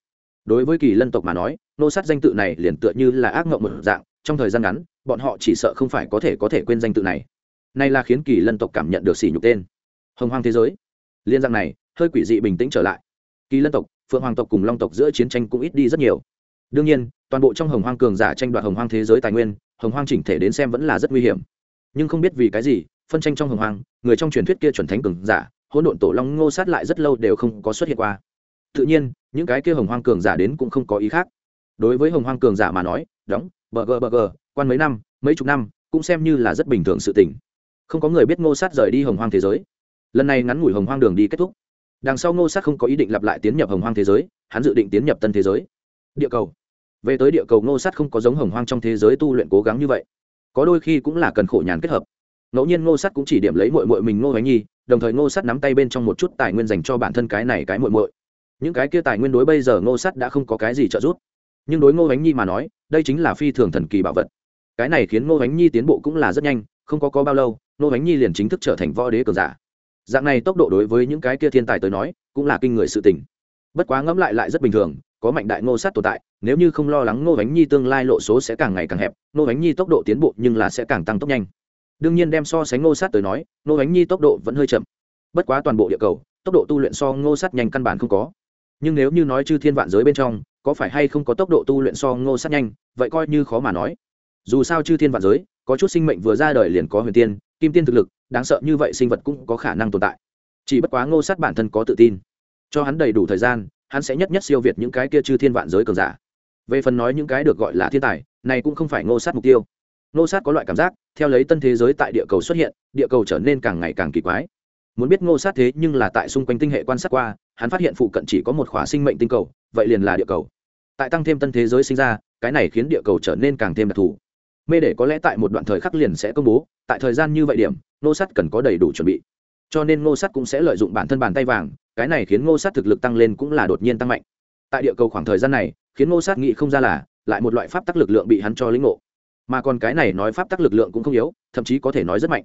[SPEAKER 1] Đối với kỳ lân tộc mà nói, nô sát danh tự này liền tựa như là ác mộng một dạng, trong thời gian ngắn, bọn họ chỉ sợ không phải có thể có thể quên danh tự này. Nay là khiến kỳ lân tộc cảm nhận được sỉ nhục tên. Hồng hoang thế giới. Liên giang này, hơi quỷ dị bình tĩnh trở lại. Kỳ lân tộc phượng hoàng tộc cùng long tộc giữa chiến tranh cũng ít đi rất nhiều. đương nhiên, toàn bộ trong hồng hoang cường giả tranh đoạt hồng hoang thế giới tài nguyên, hồng hoang chỉnh thể đến xem vẫn là rất nguy hiểm. nhưng không biết vì cái gì, phân tranh trong hồng hoang, người trong truyền thuyết kia chuẩn thánh cường giả, hỗn độn tổ long ngô sát lại rất lâu đều không có xuất hiện qua. tự nhiên, những cái kia hồng hoang cường giả đến cũng không có ý khác. đối với hồng hoang cường giả mà nói, đóng, bờ gờ bờ gờ, quan mấy năm, mấy chục năm, cũng xem như là rất bình thường sự tình. không có người biết ngô sát rời đi hồng hoang thế giới. lần này ngắn ngủi hồng hoang đường đi kết thúc đằng sau ngô sát không có ý định lặp lại tiến nhập hồng hoang thế giới, hắn dự định tiến nhập tân thế giới. Địa cầu. Về tới địa cầu ngô sát không có giống hồng hoang trong thế giới tu luyện cố gắng như vậy. Có đôi khi cũng là cần khổ nhàn kết hợp. Ngẫu nhiên ngô sát cũng chỉ điểm lấy mội mội mình ngô bánh nhi, đồng thời ngô sát nắm tay bên trong một chút tài nguyên dành cho bản thân cái này cái mội mội những cái kia tài nguyên đối bây giờ ngô sát đã không có cái gì trợ giúp. Nhưng đối ngô bánh nhi mà nói, đây chính là phi thường thần kỳ bảo vật. Cái này khiến ngô bánh nhi tiến bộ cũng là rất nhanh, không có có bao lâu, ngô bánh nhi liền chính thức trở thành võ đế cường giả dạng này tốc độ đối với những cái kia thiên tài tới nói, cũng là kinh người sự tình. Bất quá ngẫm lại lại rất bình thường, có mạnh đại ngô sát tồn tại, nếu như không lo lắng ngô bánh nhi tương lai lộ số sẽ càng ngày càng hẹp, ngô bánh nhi tốc độ tiến bộ nhưng là sẽ càng tăng tốc nhanh. Đương nhiên đem so sánh ngô sát tới nói, ngô bánh nhi tốc độ vẫn hơi chậm. Bất quá toàn bộ địa cầu, tốc độ tu luyện so ngô sát nhanh căn bản không có. Nhưng nếu như nói chư thiên vạn giới bên trong, có phải hay không có tốc độ tu luyện so ngô sát nhanh, vậy coi như khó mà nói. Dù sao chư thiên vạn giới, có chút sinh mệnh vừa ra đời liền có huyền tiên, kim tiên thực lực đáng sợ như vậy sinh vật cũng có khả năng tồn tại. Chỉ bất quá ngô sát bản thân có tự tin. Cho hắn đầy đủ thời gian, hắn sẽ nhất nhất siêu việt những cái kia chư thiên vạn giới cường giả. Về phần nói những cái được gọi là thiên tài, này cũng không phải ngô sát mục tiêu. Ngô sát có loại cảm giác, theo lấy tân thế giới tại địa cầu xuất hiện, địa cầu trở nên càng ngày càng kỳ quái. Muốn biết ngô sát thế nhưng là tại xung quanh tinh hệ quan sát qua, hắn phát hiện phụ cận chỉ có một khỏa sinh mệnh tinh cầu, vậy liền là địa cầu. Tại tăng thêm tân thế giới sinh ra, cái này khiến địa cầu trở nên càng thêm đặc thù. Mê để có lẽ tại một đoạn thời khắc liền sẽ công bố tại thời gian như vậy điểm, ngô sắt cần có đầy đủ chuẩn bị. Cho nên ngô sắt cũng sẽ lợi dụng bản thân bàn tay vàng, cái này khiến ngô sắt thực lực tăng lên cũng là đột nhiên tăng mạnh. Tại địa cầu khoảng thời gian này, khiến ngô sắt nghĩ không ra là, lại một loại pháp tắc lực lượng bị hắn cho lĩnh ngộ. Mà còn cái này nói pháp tắc lực lượng cũng không yếu, thậm chí có thể nói rất mạnh.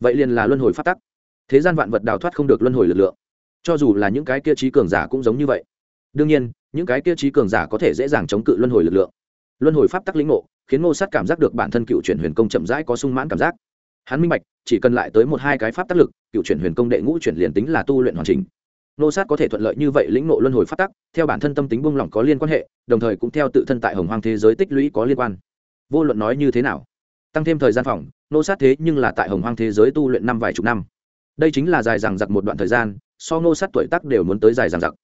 [SPEAKER 1] Vậy liền là luân hồi pháp tắc. Thế gian vạn vật đào thoát không được luân hồi lực lượng. Cho dù là những cái kia trí cường giả cũng giống như vậy. Đương nhiên, những cái kia trí cường giả có thể dễ dàng chống cự luân hồi lực lượng. Luân hồi pháp tắc lĩnh ngộ, khiến ngô sát cảm giác được bản thân cựu chuyển huyền công chậm rãi có sung mãn cảm giác hắn minh bạch, chỉ cần lại tới một hai cái pháp tác lực, cựu chuyển huyền công đệ ngũ chuyển liền tính là tu luyện hoàn chỉnh. Nô sát có thể thuận lợi như vậy lĩnh nộ luân hồi pháp tắc, theo bản thân tâm tính buông lỏng có liên quan hệ, đồng thời cũng theo tự thân tại hồng hoang thế giới tích lũy có liên quan. Vô luận nói như thế nào, tăng thêm thời gian phòng, nô sát thế nhưng là tại hồng hoang thế giới tu luyện năm vài chục năm. Đây chính là dài dằng dặc một đoạn thời gian, so nô sát tuổi tác đều muốn tới dài dằng dặc.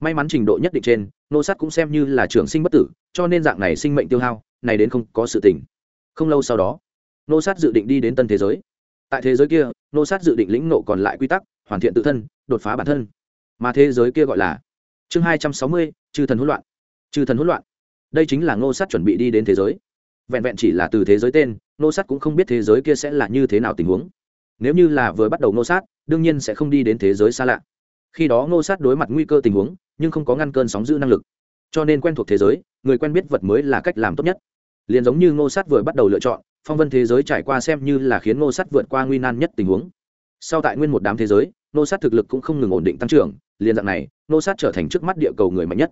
[SPEAKER 1] May mắn trình độ nhất định trên, nô sát cũng xem như là trường sinh bất tử, cho nên dạng này sinh mệnh tiêu hao, này đến không có sự tình. Không lâu sau đó nô sát dự định đi đến tân thế giới. Tại thế giới kia, nô sát dự định lĩnh nộ còn lại quy tắc, hoàn thiện tự thân, đột phá bản thân. Mà thế giới kia gọi là chương hai trăm sáu mươi, chư thần hỗn loạn. Chư thần hỗn loạn. Đây chính là nô sát chuẩn bị đi đến thế giới. Vẹn vẹn chỉ là từ thế giới tên, nô sát cũng không biết thế giới kia sẽ là như thế nào tình huống. Nếu như là vừa bắt đầu nô sát, đương nhiên sẽ không đi đến thế giới xa lạ. Khi đó nô sát đối mặt nguy cơ tình huống, nhưng không có ngăn cơn sóng giữ năng lực. Cho nên quen thuộc thế giới, người quen biết vật mới là cách làm tốt nhất liền giống như ngô sát vừa bắt đầu lựa chọn, phong vân thế giới trải qua xem như là khiến ngô sát vượt qua nguy nan nhất tình huống. Sau tại nguyên một đám thế giới, ngô sát thực lực cũng không ngừng ổn định tăng trưởng, liền dạng này, ngô sát trở thành trước mắt địa cầu người mạnh nhất.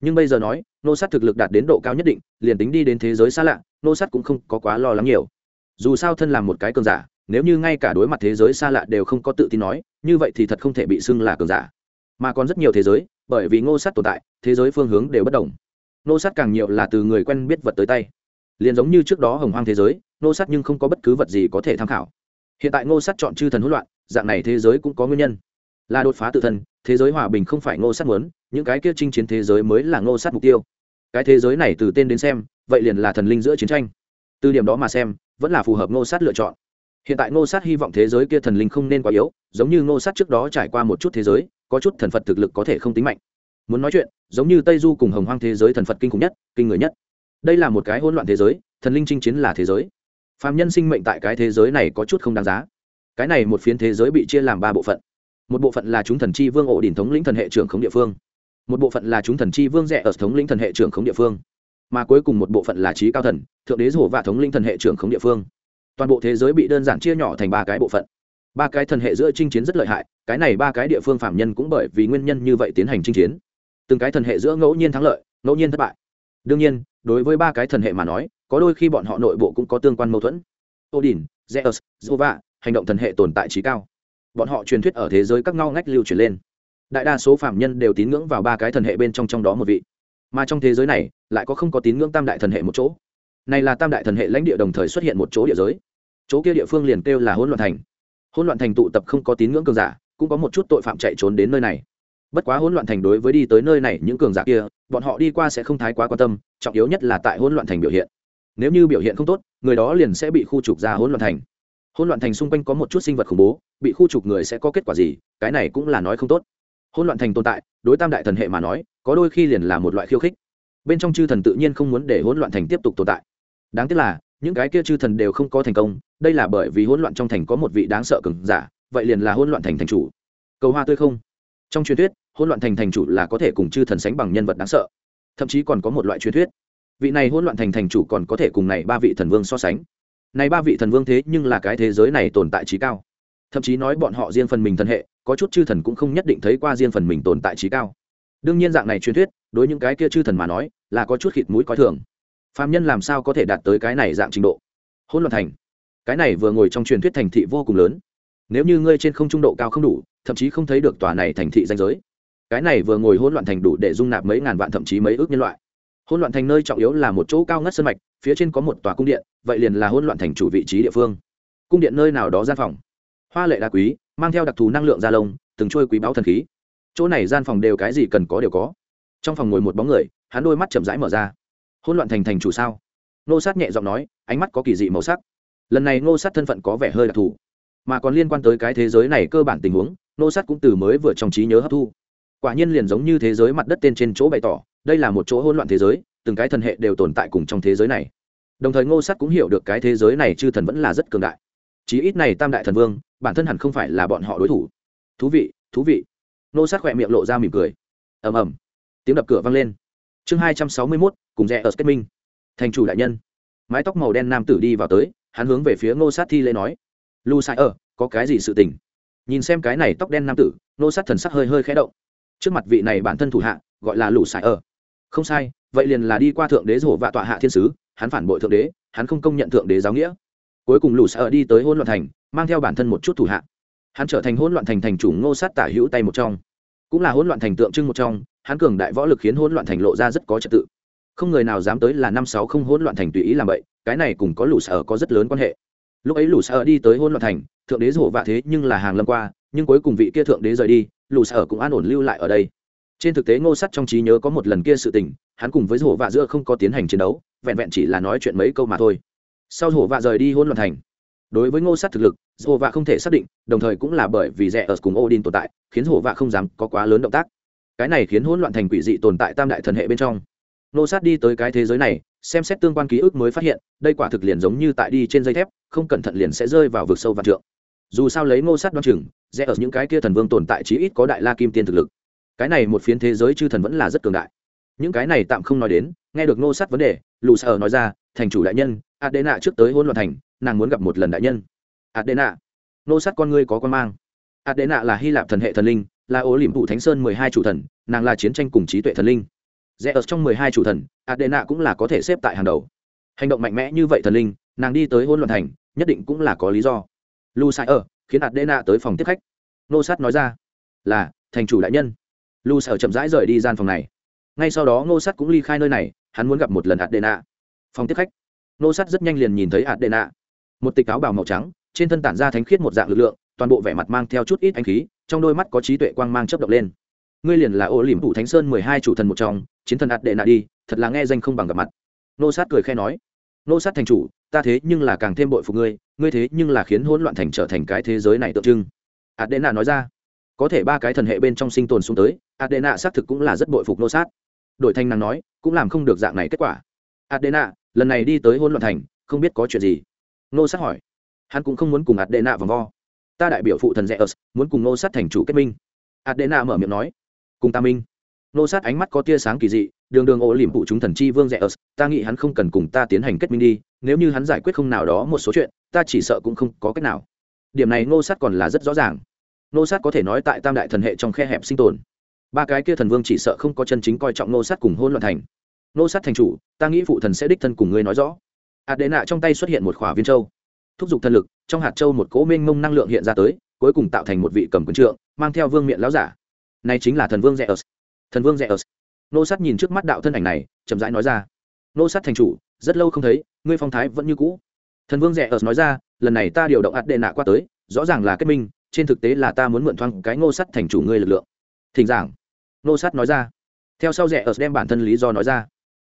[SPEAKER 1] Nhưng bây giờ nói, ngô sát thực lực đạt đến độ cao nhất định, liền tính đi đến thế giới xa lạ, ngô sát cũng không có quá lo lắng nhiều. Dù sao thân làm một cái cường giả, nếu như ngay cả đối mặt thế giới xa lạ đều không có tự tin nói, như vậy thì thật không thể bị xưng là cường giả. Mà còn rất nhiều thế giới, bởi vì ngô sát tồn tại, thế giới phương hướng đều bất đồng. Ngô sát càng nhiều là từ người quen biết vật tới tay liền giống như trước đó hồng hoang thế giới, ngô sát nhưng không có bất cứ vật gì có thể tham khảo. Hiện tại ngô sát chọn chư thần hỗn loạn, dạng này thế giới cũng có nguyên nhân. Là đột phá tự thân, thế giới hòa bình không phải ngô sát muốn, những cái kia chinh chiến thế giới mới là ngô sát mục tiêu. Cái thế giới này từ tên đến xem, vậy liền là thần linh giữa chiến tranh. Từ điểm đó mà xem, vẫn là phù hợp ngô sát lựa chọn. Hiện tại ngô sát hy vọng thế giới kia thần linh không nên quá yếu, giống như ngô sát trước đó trải qua một chút thế giới, có chút thần phật thực lực có thể không tính mạnh. Muốn nói chuyện, giống như tây du cùng hồng hoang thế giới thần phật kinh khủng nhất, kinh người nhất đây là một cái hỗn loạn thế giới, thần linh chinh chiến là thế giới. Phạm nhân sinh mệnh tại cái thế giới này có chút không đáng giá. Cái này một phiến thế giới bị chia làm ba bộ phận. Một bộ phận là chúng thần chi vương ổ đình thống lĩnh thần hệ trưởng khống địa phương. Một bộ phận là chúng thần chi vương rẻ ở thống lĩnh thần hệ trưởng khống địa phương. Mà cuối cùng một bộ phận là trí cao thần, thượng đế rổ và thống lĩnh thần hệ trưởng khống địa phương. Toàn bộ thế giới bị đơn giản chia nhỏ thành ba cái bộ phận. Ba cái thần hệ giữa chinh chiến rất lợi hại, cái này ba cái địa phương phạm nhân cũng bởi vì nguyên nhân như vậy tiến hành chinh chiến. Từng cái thần hệ giữa ngẫu nhiên thắng lợi, ngẫu nhiên thất bại. Đương nhiên đối với ba cái thần hệ mà nói, có đôi khi bọn họ nội bộ cũng có tương quan mâu thuẫn. Odin, zeus, jova, hành động thần hệ tồn tại trí cao. Bọn họ truyền thuyết ở thế giới các ngao ngách lưu truyền lên. Đại đa số phạm nhân đều tín ngưỡng vào ba cái thần hệ bên trong trong đó một vị. Mà trong thế giới này, lại có không có tín ngưỡng tam đại thần hệ một chỗ. Này là tam đại thần hệ lãnh địa đồng thời xuất hiện một chỗ địa giới. Chỗ kia địa phương liền kêu là hỗn loạn thành. Hỗn loạn thành tụ tập không có tín ngưỡng cường giả, cũng có một chút tội phạm chạy trốn đến nơi này. Bất quá hỗn loạn thành đối với đi tới nơi này những cường giả kia, bọn họ đi qua sẽ không thái quá quan tâm trọng yếu nhất là tại hỗn loạn thành biểu hiện. Nếu như biểu hiện không tốt, người đó liền sẽ bị khu trục ra hỗn loạn thành. Hỗn loạn thành xung quanh có một chút sinh vật khủng bố, bị khu trục người sẽ có kết quả gì, cái này cũng là nói không tốt. Hỗn loạn thành tồn tại, đối tam đại thần hệ mà nói, có đôi khi liền là một loại khiêu khích. Bên trong chư thần tự nhiên không muốn để hỗn loạn thành tiếp tục tồn tại. Đáng tiếc là, những cái kia chư thần đều không có thành công, đây là bởi vì hỗn loạn trong thành có một vị đáng sợ cường giả, vậy liền là hỗn loạn thành thành chủ. Cầu hoa tươi không. Trong truyền thuyết, hỗn loạn thành thành chủ là có thể cùng chư thần sánh bằng nhân vật đáng sợ thậm chí còn có một loại truyền thuyết. Vị này hỗn loạn thành thành chủ còn có thể cùng này ba vị thần vương so sánh. Này ba vị thần vương thế nhưng là cái thế giới này tồn tại trí cao. Thậm chí nói bọn họ riêng phần mình thần hệ, có chút chư thần cũng không nhất định thấy qua riêng phần mình tồn tại trí cao. Đương nhiên dạng này truyền thuyết, đối những cái kia chư thần mà nói, là có chút khịt mũi coi thường. Phạm nhân làm sao có thể đạt tới cái này dạng trình độ? Hỗn loạn thành. Cái này vừa ngồi trong truyền thuyết thành thị vô cùng lớn. Nếu như ngươi trên không trung độ cao không đủ, thậm chí không thấy được tòa này thành thị danh giới cái này vừa ngồi hỗn loạn thành đủ để dung nạp mấy ngàn vạn thậm chí mấy ước nhân loại. Hỗn loạn thành nơi trọng yếu là một chỗ cao ngất sân mạch, phía trên có một tòa cung điện, vậy liền là hỗn loạn thành chủ vị trí địa phương. Cung điện nơi nào đó gian phòng. Hoa lệ đá quý, mang theo đặc thù năng lượng da lông, từng trôi quý báu thần khí. Chỗ này gian phòng đều cái gì cần có đều có. Trong phòng ngồi một bóng người, hắn đôi mắt chậm rãi mở ra. Hỗn loạn thành thành chủ sao? Nô sát nhẹ giọng nói, ánh mắt có kỳ dị màu sắc. Lần này nô sát thân phận có vẻ hơi đặc thù. Mà còn liên quan tới cái thế giới này cơ bản tình huống, nô sát cũng từ mới vừa trong trí nhớ hấp thu quả nhiên liền giống như thế giới mặt đất tên trên chỗ bày tỏ, đây là một chỗ hỗn loạn thế giới, từng cái thần hệ đều tồn tại cùng trong thế giới này. Đồng thời ngô sát cũng hiểu được cái thế giới này chư thần vẫn là rất cường đại. Chí ít này tam đại thần vương, bản thân hẳn không phải là bọn họ đối thủ. Thú vị thú vị. Ngô sát khỏe miệng lộ ra mỉm cười. Ầm ầm. Tiếng đập cửa vang lên. Chương hai trăm sáu mươi mốt, cùng rẽ ở kết minh. Thành chủ đại nhân. Mái tóc màu đen nam tử đi vào tới, hắn hướng về phía ngô sát thi lễ nói. Lu sai ở, có cái gì sự tình? Nhìn xem cái này tóc đen nam tử, ngô sát thần sắc hơi hơi khẽ động trước mặt vị này bản thân thủ hạ, gọi là lũ sải ở không sai, vậy liền là đi qua thượng đế rổ vạ tọa hạ thiên sứ, hắn phản bội thượng đế, hắn không công nhận thượng đế giáo nghĩa. Cuối cùng lũ sải ở đi tới hôn loạn thành, mang theo bản thân một chút thủ hạ. Hắn trở thành hỗn loạn thành thành chủ ngô sát tả hữu tay một trong. Cũng là hỗn loạn thành tượng trưng một trong, hắn cường đại võ lực khiến hỗn loạn thành lộ ra rất có trật tự. Không người nào dám tới là năm sáu không hỗn loạn thành tùy ý làm vậy, cái này cùng có lũ sở ờ có rất lớn quan hệ. Lúc ấy lũ sở đi tới hỗn loạn thành, thượng đế rổ vạ thế nhưng là hàng lâm qua, nhưng cuối cùng vị kia thượng đế rời đi lù sở cũng an ổn lưu lại ở đây. Trên thực tế, ngô sắt trong trí nhớ có một lần kia sự tình, hắn cùng với hồ vạ giữa không có tiến hành chiến đấu, vẹn vẹn chỉ là nói chuyện mấy câu mà thôi. Sau hồ vạ rời đi hỗn loạn thành. Đối với ngô sắt thực lực, hồ vạ không thể xác định, đồng thời cũng là bởi vì rẽ ở cùng odin tồn tại, khiến hồ vạ không dám có quá lớn động tác. Cái này khiến hỗn loạn thành quỷ dị tồn tại tam đại thần hệ bên trong. Ngô sát đi tới cái thế giới này, xem xét tương quan ký ức mới phát hiện, đây quả thực liền giống như tại đi trên dây thép, không cẩn thận liền sẽ rơi vào vực sâu và trượng dù sao lấy ngô sát đoan chừng, rẽ ở những cái kia thần vương tồn tại chí ít có đại la kim tiên thực lực. Cái này một phiến thế giới chư thần vẫn là rất cường đại. Những cái này tạm không nói đến, nghe được ngô sát vấn đề, lù sa ở nói ra, thành chủ đại nhân, adena trước tới hôn loạn thành, nàng muốn gặp một lần đại nhân. Adena? Ngô sát con ngươi có con mang. Adena là hy lạp thần hệ thần linh, là ố liềm thủ thánh sơn mười hai chủ thần, nàng là chiến tranh cùng trí tuệ thần linh. Rẽ ở trong mười hai chủ thần, adena cũng là có thể xếp tại hàng đầu. Hành động mạnh mẽ như vậy thần linh, nàng đi tới hôn loạn thành, nhất định cũng là có lý do lu sai ở, khiến adena tới phòng tiếp khách. Nô sát nói ra, là, thành chủ đại nhân. Lu sở chậm rãi rời đi gian phòng này. Ngay sau đó ngô Sát cũng ly khai nơi này, hắn muốn gặp một lần adena. Phòng tiếp khách. Ngô Sát rất nhanh liền nhìn thấy adena. Một tịch áo bào màu trắng, trên thân tản ra thánh khiết một dạng lực lượng, toàn bộ vẻ mặt mang theo chút ít ánh khí, trong đôi mắt có trí tuệ quang mang chấp động lên. Ngươi liền là ô liềm thủ thánh sơn mười hai chủ thần một trong, chiến thần adena đi, thật là nghe danh không bằng gặp mặt. Ngô sát cười khe nói ngô sát thành chủ, ta thế nhưng là càng thêm bội phục ngươi ngươi thế nhưng là khiến hỗn loạn thành trở thành cái thế giới này tượng trưng. Adena nói ra. Có thể ba cái thần hệ bên trong sinh tồn xuống tới, adena xác thực cũng là rất bội phục nô sát. Đội thanh năng nói, cũng làm không được dạng này kết quả. Adena, lần này đi tới hỗn loạn thành, không biết có chuyện gì? Nô sát hỏi. Hắn cũng không muốn cùng adena vòng vo. Ta đại biểu phụ thần rẽ ớt muốn cùng nô sát thành chủ kết minh. Adena mở miệng nói. Cùng ta minh. Nô sát ánh mắt có tia sáng kỳ dị, đường đường ổ liềm phụ chúng thần chi vương rẽ ớt ta nghĩ hắn không cần cùng ta tiến hành kết minh đi nếu như hắn giải quyết không nào đó một số chuyện, ta chỉ sợ cũng không có cách nào. Điểm này Ngô sát còn là rất rõ ràng. Ngô sát có thể nói tại tam đại thần hệ trong khe hẹp sinh tồn. Ba cái kia thần vương chỉ sợ không có chân chính coi trọng Ngô sát cùng hôn loạn thành. Ngô sát thành chủ, ta nghĩ phụ thần sẽ đích thân cùng ngươi nói rõ. Hạt đệ nạ trong tay xuất hiện một khỏa viên châu. Thúc giục thần lực, trong hạt châu một cỗ mênh mông năng lượng hiện ra tới, cuối cùng tạo thành một vị cầm quân trượng, mang theo vương miện láo giả. Này chính là thần vương rẽ ớt thần vương rẽ ớt nô sát nhìn trước mắt đạo thân ảnh này, chậm rãi nói ra. Nô sát thành chủ rất lâu không thấy, ngươi phong thái vẫn như cũ. Thần vương rẽ ở nói ra, lần này ta điều động ạt đệ nạ qua tới, rõ ràng là kết minh, trên thực tế là ta muốn mượn thoáng cái ngô sắt thành chủ ngươi lực lượng. Thỉnh giảng. Ngô sắt nói ra. Theo sau rẻ ở đem bản thân lý do nói ra.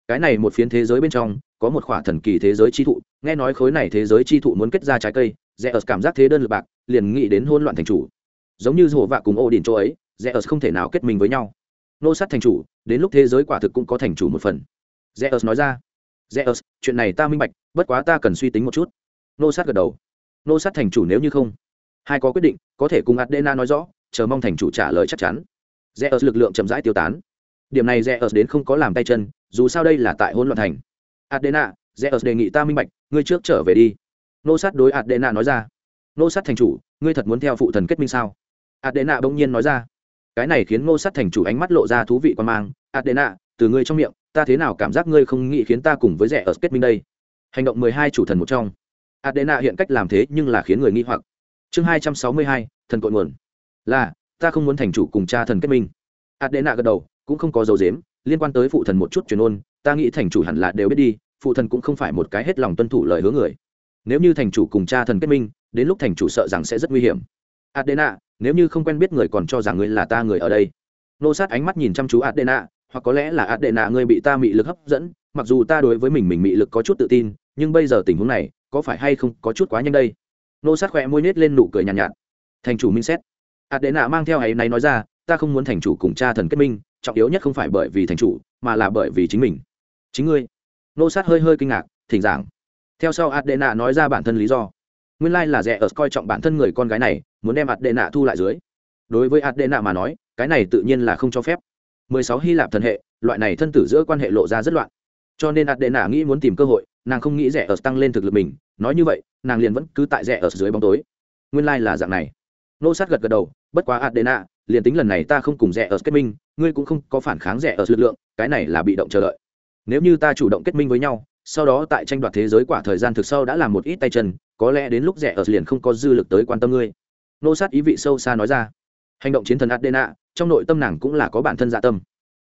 [SPEAKER 1] Cái này một phiến thế giới bên trong, có một khoả thần kỳ thế giới chi thụ, nghe nói khối này thế giới chi thụ muốn kết ra trái cây rẽ ở cảm giác thế đơn lực bạc, liền nghĩ đến hôn loạn thành chủ. Giống như hồ vạ cùng ô đình chỗ ấy rẽ ở không thể nào kết mình với nhau. Nô sát thành chủ, đến lúc thế giới quả thực cũng có thành chủ một phần. Rẽ ở nói ra. Zeus, chuyện này ta minh bạch bất quá ta cần suy tính một chút. Nô sát gật đầu. Nô sát thành chủ nếu như không hai có quyết định có thể cùng adena nói rõ chờ mong thành chủ trả lời chắc chắn. Zeus ớt lực lượng chậm rãi tiêu tán. Điểm này Zeus ớt đến không có làm tay chân dù sao đây là tại hỗn loạn thành. Adena Zeus ớt đề nghị ta minh bạch ngươi trước trở về đi. Nô sát đối adena nói ra. Nô sát thành chủ ngươi thật muốn theo phụ thần kết minh sao? Adena bỗng nhiên nói ra. Cái này khiến nô sát thành chủ ánh mắt lộ ra thú vị quan mang. Adena từ ngươi trong miệng ta thế nào cảm giác ngươi không nghĩ khiến ta cùng với rẻ ở kết minh đây? Hành động mười hai chủ thần một trong. Adena hiện cách làm thế nhưng là khiến người nghi hoặc. Chương hai trăm sáu mươi hai, thần cội nguồn. Là, ta không muốn thành chủ cùng cha thần kết minh. Adena gật đầu, cũng không có dấu dếm liên quan tới phụ thần một chút truyền ôn, ta nghĩ thành chủ hẳn là đều biết đi, phụ thần cũng không phải một cái hết lòng tuân thủ lời hứa người. Nếu như thành chủ cùng cha thần kết minh, đến lúc thành chủ sợ rằng sẽ rất nguy hiểm. Adena, nếu như không quen biết người còn cho rằng ngươi là ta người ở đây. Nô sát ánh mắt nhìn chăm chú adena hoặc có lẽ là adena ngươi bị ta mị lực hấp dẫn mặc dù ta đối với mình mình mị lực có chút tự tin nhưng bây giờ tình huống này có phải hay không có chút quá nhanh đây? Nô sát khỏe môi nết lên nụ cười nhàn nhạt, nhạt. Thành chủ minh xét. Ạt đệ nạ mang theo ấy này nói ra ta không muốn thành chủ cùng cha thần kết minh trọng yếu nhất không phải bởi vì thành chủ mà là bởi vì chính mình. Chính ngươi. Nô sát hơi hơi kinh ngạc thỉnh giảng. Theo sau ạt đệ nạ nói ra bản thân lý do. Nguyên lai là rẻ ở coi trọng bản thân người con gái này muốn đem ạt đệ nạ thu lại dưới. Đối với ạt đệ nạ mà nói cái này tự nhiên là không cho phép. 16 hy lạp thần hệ, loại này thân tử giữa quan hệ lộ ra rất loạn. Cho nên ạt đệ nạ nghĩ muốn tìm cơ hội, nàng không nghĩ rẻ ở tăng lên thực lực mình, nói như vậy, nàng liền vẫn cứ tại rẻ ở dưới bóng tối. Nguyên lai là dạng này. Nô sát gật gật đầu, bất quá adena liền tính lần này ta không cùng rẻ ở kết minh, ngươi cũng không có phản kháng rẻ ở lực lượng, cái này là bị động chờ đợi. Nếu như ta chủ động kết minh với nhau, sau đó tại tranh đoạt thế giới quả thời gian thực sau đã làm một ít tay chân, có lẽ đến lúc rẻ ở liền không có dư lực tới quan tâm ngươi. Nô sát ý vị sâu xa nói ra. Hành động chiến thần adena trong nội tâm nàng cũng là có bản thân dạ tâm.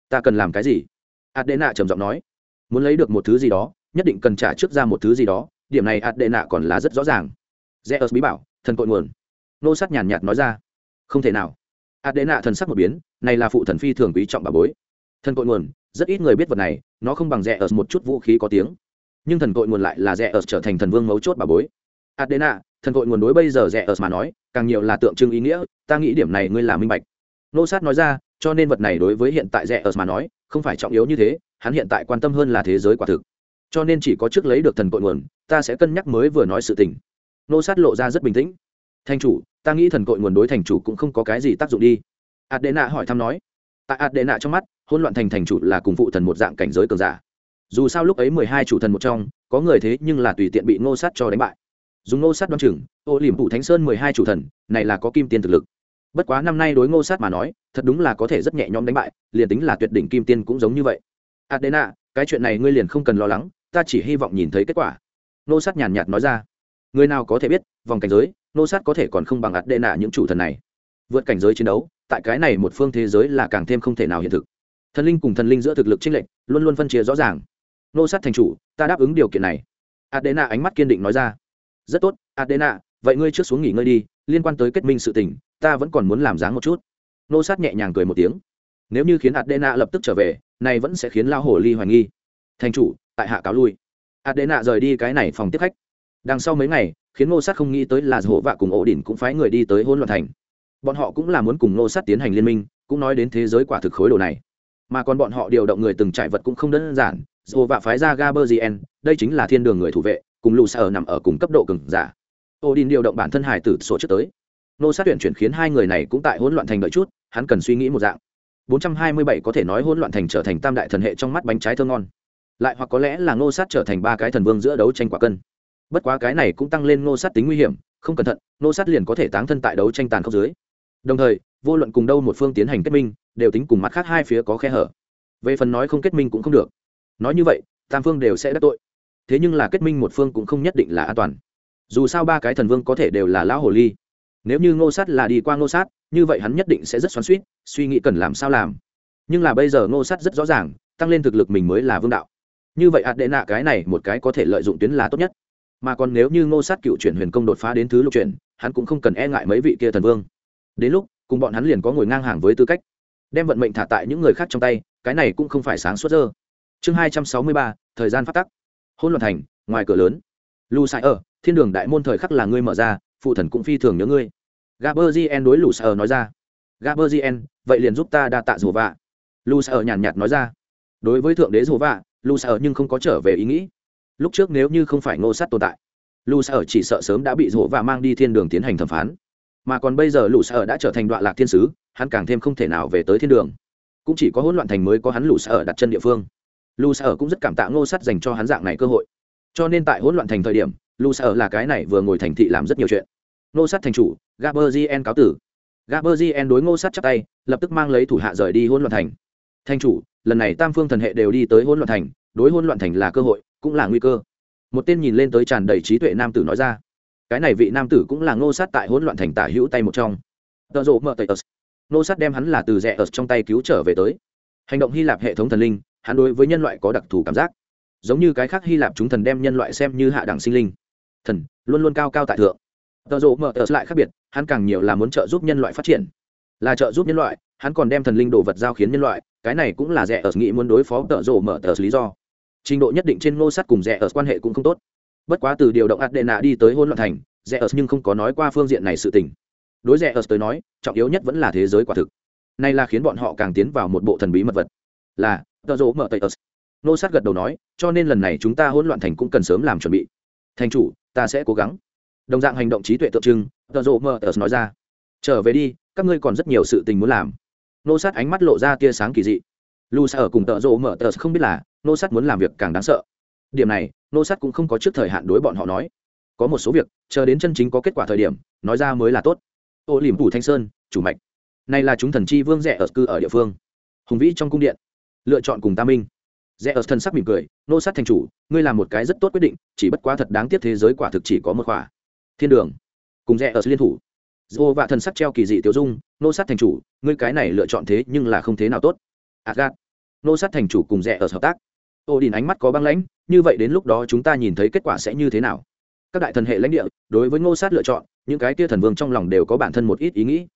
[SPEAKER 1] Ta cần làm cái gì? Adena trầm giọng nói. Muốn lấy được một thứ gì đó, nhất định cần trả trước ra một thứ gì đó, điểm này adena còn là rất rõ ràng. Rẽ ớt bí bảo, thần cội nguồn. Nô sát nhàn nhạt nói ra. Không thể nào. Adena thần sắc một biến, này là phụ thần phi thường quý trọng bà bối. Thần cội nguồn, rất ít người biết vật này, nó không bằng rẽ ớt một chút vũ khí có tiếng. Nhưng thần cội nguồn lại là rẽ ớt trở thành thần vương mấu chốt bà bối. Adena, thần cội nguồn đối bây giờ rẽ ớt mà nói, càng nhiều là tượng trưng ý nghĩa, ta nghĩ điểm này ngươi là minh bạch nô sát nói ra, cho nên vật này đối với hiện tại rẽ ở mà nói, không phải trọng yếu như thế, hắn hiện tại quan tâm hơn là thế giới quả thực. Cho nên chỉ có trước lấy được thần cội nguồn, ta sẽ cân nhắc mới vừa nói sự tình. Nô sát lộ ra rất bình tĩnh. Thành chủ, ta nghĩ thần cội nguồn đối thành chủ cũng không có cái gì tác dụng đi. Adena hỏi thăm nói. Tại adena trong mắt hôn loạn thành thành chủ là cùng phụ thần một dạng cảnh giới cường giả. Dù sao lúc ấy mười hai chủ thần một trong, có người thế nhưng là tùy tiện bị Nô sát cho đánh bại. Dùng Nô sát đoan chừng, ô liềm phụ thánh sơn mười hai chủ thần, này là có kim tiền thực lực bất quá năm nay đối ngô sát mà nói, thật đúng là có thể rất nhẹ nhõm đánh bại, liền tính là tuyệt đỉnh kim tiên cũng giống như vậy. Adena, cái chuyện này ngươi liền không cần lo lắng, ta chỉ hy vọng nhìn thấy kết quả. Ngô sát nhàn nhạt nói ra. Người nào có thể biết, vòng cảnh giới, ngô sát có thể còn không bằng adena những chủ thần này. Vượt cảnh giới chiến đấu, tại cái này một phương thế giới là càng thêm không thể nào hiện thực. Thần linh cùng thần linh giữa thực lực chênh lệch, luôn luôn phân chia rõ ràng. Ngô sát thành chủ, ta đáp ứng điều kiện này. Adena ánh mắt kiên định nói ra. Rất tốt, adena, vậy ngươi trước xuống nghỉ ngơi đi, liên quan tới kết minh sự tình ta vẫn còn muốn làm dáng một chút. Nô sát nhẹ nhàng cười một tiếng. Nếu như khiến adena lập tức trở về, này vẫn sẽ khiến lao hồ ly hoài nghi. Thành chủ, tại hạ cáo lui. Adena rời đi cái này phòng tiếp khách. Đằng sau mấy ngày, khiến Nô sát không nghĩ tới là hổ vạ cùng ổ đỉnh cũng phái người đi tới hôn loạn thành. Bọn họ cũng là muốn cùng Nô sát tiến hành liên minh, cũng nói đến thế giới quả thực khối đồ này. Mà còn bọn họ điều động người từng trải vật cũng không đơn giản. Dồ vạ phái ra gaberzien đây chính là thiên đường người thủ vệ, cùng lù sở nằm ở cùng cấp độ cừng giả. Odin điều động bản thân hải tử sổ trước tới nô sát tuyển chuyển khiến hai người này cũng tại hỗn loạn thành đợi chút, hắn cần suy nghĩ một dạng. 427 có thể nói hỗn loạn thành trở thành tam đại thần hệ trong mắt bánh trái thơ ngon. Lại hoặc có lẽ là nô sát trở thành ba cái thần vương giữa đấu tranh quả cân. Bất quá cái này cũng tăng lên nô sát tính nguy hiểm, không cẩn thận, nô sát liền có thể táng thân tại đấu tranh tàn khốc dưới. Đồng thời, vô luận cùng đâu một phương tiến hành kết minh, đều tính cùng mặt khác hai phía có khe hở. Về phần nói không kết minh cũng không được. Nói như vậy, tam phương đều sẽ đắc tội. Thế nhưng là kết minh một phương cũng không nhất định là an toàn. Dù sao ba cái thần vương có thể đều là lão hồ ly nếu như ngô sát là đi qua ngô sát, như vậy hắn nhất định sẽ rất xoắn suýt suy nghĩ cần làm sao làm. Nhưng là bây giờ ngô sát rất rõ ràng, tăng lên thực lực mình mới là vương đạo. Như vậy ạt đệ nạ cái này một cái có thể lợi dụng tuyến là tốt nhất. Mà còn nếu như ngô sát cựu chuyển huyền công đột phá đến thứ lục chuyển, hắn cũng không cần e ngại mấy vị kia thần vương. Đến lúc, cùng bọn hắn liền có ngồi ngang hàng với tư cách. Đem vận mệnh thả tại những người khác trong tay, cái này cũng không phải sáng suốt dơ. Chương hai trăm sáu mươi ba, thời gian phát tắc. Hôn luận thành, ngoài cửa lớn. Lu sai ở, thiên đường đại môn thời khắc là ngươi mở ra phụ thần cũng phi thường nhớ ngươi. Gaberzien đối lù sai nói ra. Gaberzien vậy liền giúp ta đa tạ rùa vạ. Lù sai nhàn nhạt nói ra. Đối với thượng đế rùa vạ lù sai nhưng không có trở về ý nghĩ. Lúc trước nếu như không phải ngô Sắt tồn tại lù sai chỉ sợ sớm đã bị rùa vạ mang đi thiên đường tiến hành thẩm phán. Mà còn bây giờ lù sai đã trở thành đoạn lạc thiên sứ, hắn càng thêm không thể nào về tới thiên đường. Cũng chỉ có hỗn loạn thành mới có hắn lù sai đặt chân địa phương. Lù sai cũng rất cảm tạ ngô Sắt dành cho hắn dạng này cơ hội. Cho nên tại hỗn loạn thành thời điểm lù sai là cái này vừa ngồi thành thị làm rất nhiều chuyện ngô sát thành chủ gaberzien cáo tử. Gaberzien đối ngô sát chắp tay, lập tức mang lấy thủ hạ rời đi hỗn loạn thành. Thành chủ, lần này tam phương thần hệ đều đi tới hỗn loạn thành, đối hỗn loạn thành là cơ hội, cũng là nguy cơ. Một tên nhìn lên tới tràn đầy trí tuệ nam tử nói ra. Cái này vị nam tử cũng là ngô sát tại hỗn loạn thành tả hữu tay một trong. Tợ rộ mợ tẩy tật. Ngô sát đem hắn là từ rẽ ớt trong tay cứu trở về tới. Hành động hy lạp hệ thống thần linh, hắn đối với nhân loại có đặc thù cảm giác. Giống như cái khác hy lạp chúng thần đem nhân loại xem như hạ đẳng sinh linh. Thần, luôn luôn cao cao tại thượng tờ rộ mở tờ lại khác biệt, hắn càng nhiều là muốn trợ giúp nhân loại phát triển. Là trợ giúp nhân loại, hắn còn đem thần linh đồ vật giao khiến nhân loại, cái này cũng là rẻ ở nghĩ muốn đối phó tờ rộ mở tờ lý do. Trình độ nhất định trên ngô sắt cùng rẻ ở quan hệ cũng không tốt. Bất quá từ điều động adena đi tới hôn loạn thành, rẻ ở nhưng không có nói qua phương diện này sự tình. Đối rẻ ở tới nói, trọng yếu nhất vẫn là thế giới quả thực. Này là khiến bọn họ càng tiến vào một bộ thần bí mật vật. Là, tờ rộ mở tờ ớt nô sát gật đầu nói, cho nên lần này chúng ta hỗn loạn thành cũng cần sớm làm chuẩn bị. Thành chủ, ta sẽ cố gắng đồng dạng hành động trí tuệ tượng trưng, tờ rộ mở tờ nói ra. Trở về đi, các ngươi còn rất nhiều sự tình muốn làm. Nô sát ánh mắt lộ ra tia sáng kỳ dị. Lu sa ở cùng tợ rộ mở tờ không biết là, nô sát muốn làm việc càng đáng sợ. Điểm này, nô sát cũng không có trước thời hạn đối bọn họ nói. Có một số việc, chờ đến chân chính có kết quả thời điểm, nói ra mới là tốt. Ô liềm phủ thanh sơn, chủ mạch. Này là chúng thần chi vương rẻ ở cư ở địa phương. Hùng vĩ trong cung điện. Lựa chọn cùng tam minh. Rẽ ở thân sắc mỉm cười, nô sát thành chủ, ngươi làm một cái rất tốt quyết định, chỉ bất quá thật đáng tiếc thế giới quả thực chỉ có một khỏa thiên đường. Cùng rẽ ở liên thủ. Dô và thần sắc treo kỳ dị tiêu dung, nô sát thành chủ, ngươi cái này lựa chọn thế nhưng là không thế nào tốt. Adgat nô sát thành chủ cùng rẽ ở hợp tác. Ô đình ánh mắt có băng lãnh, như vậy đến lúc đó chúng ta nhìn thấy kết quả sẽ như thế nào? Các đại thần hệ lãnh địa, đối với ngô sát lựa chọn, những cái tia thần vương trong lòng đều có bản thân một ít ý nghĩ.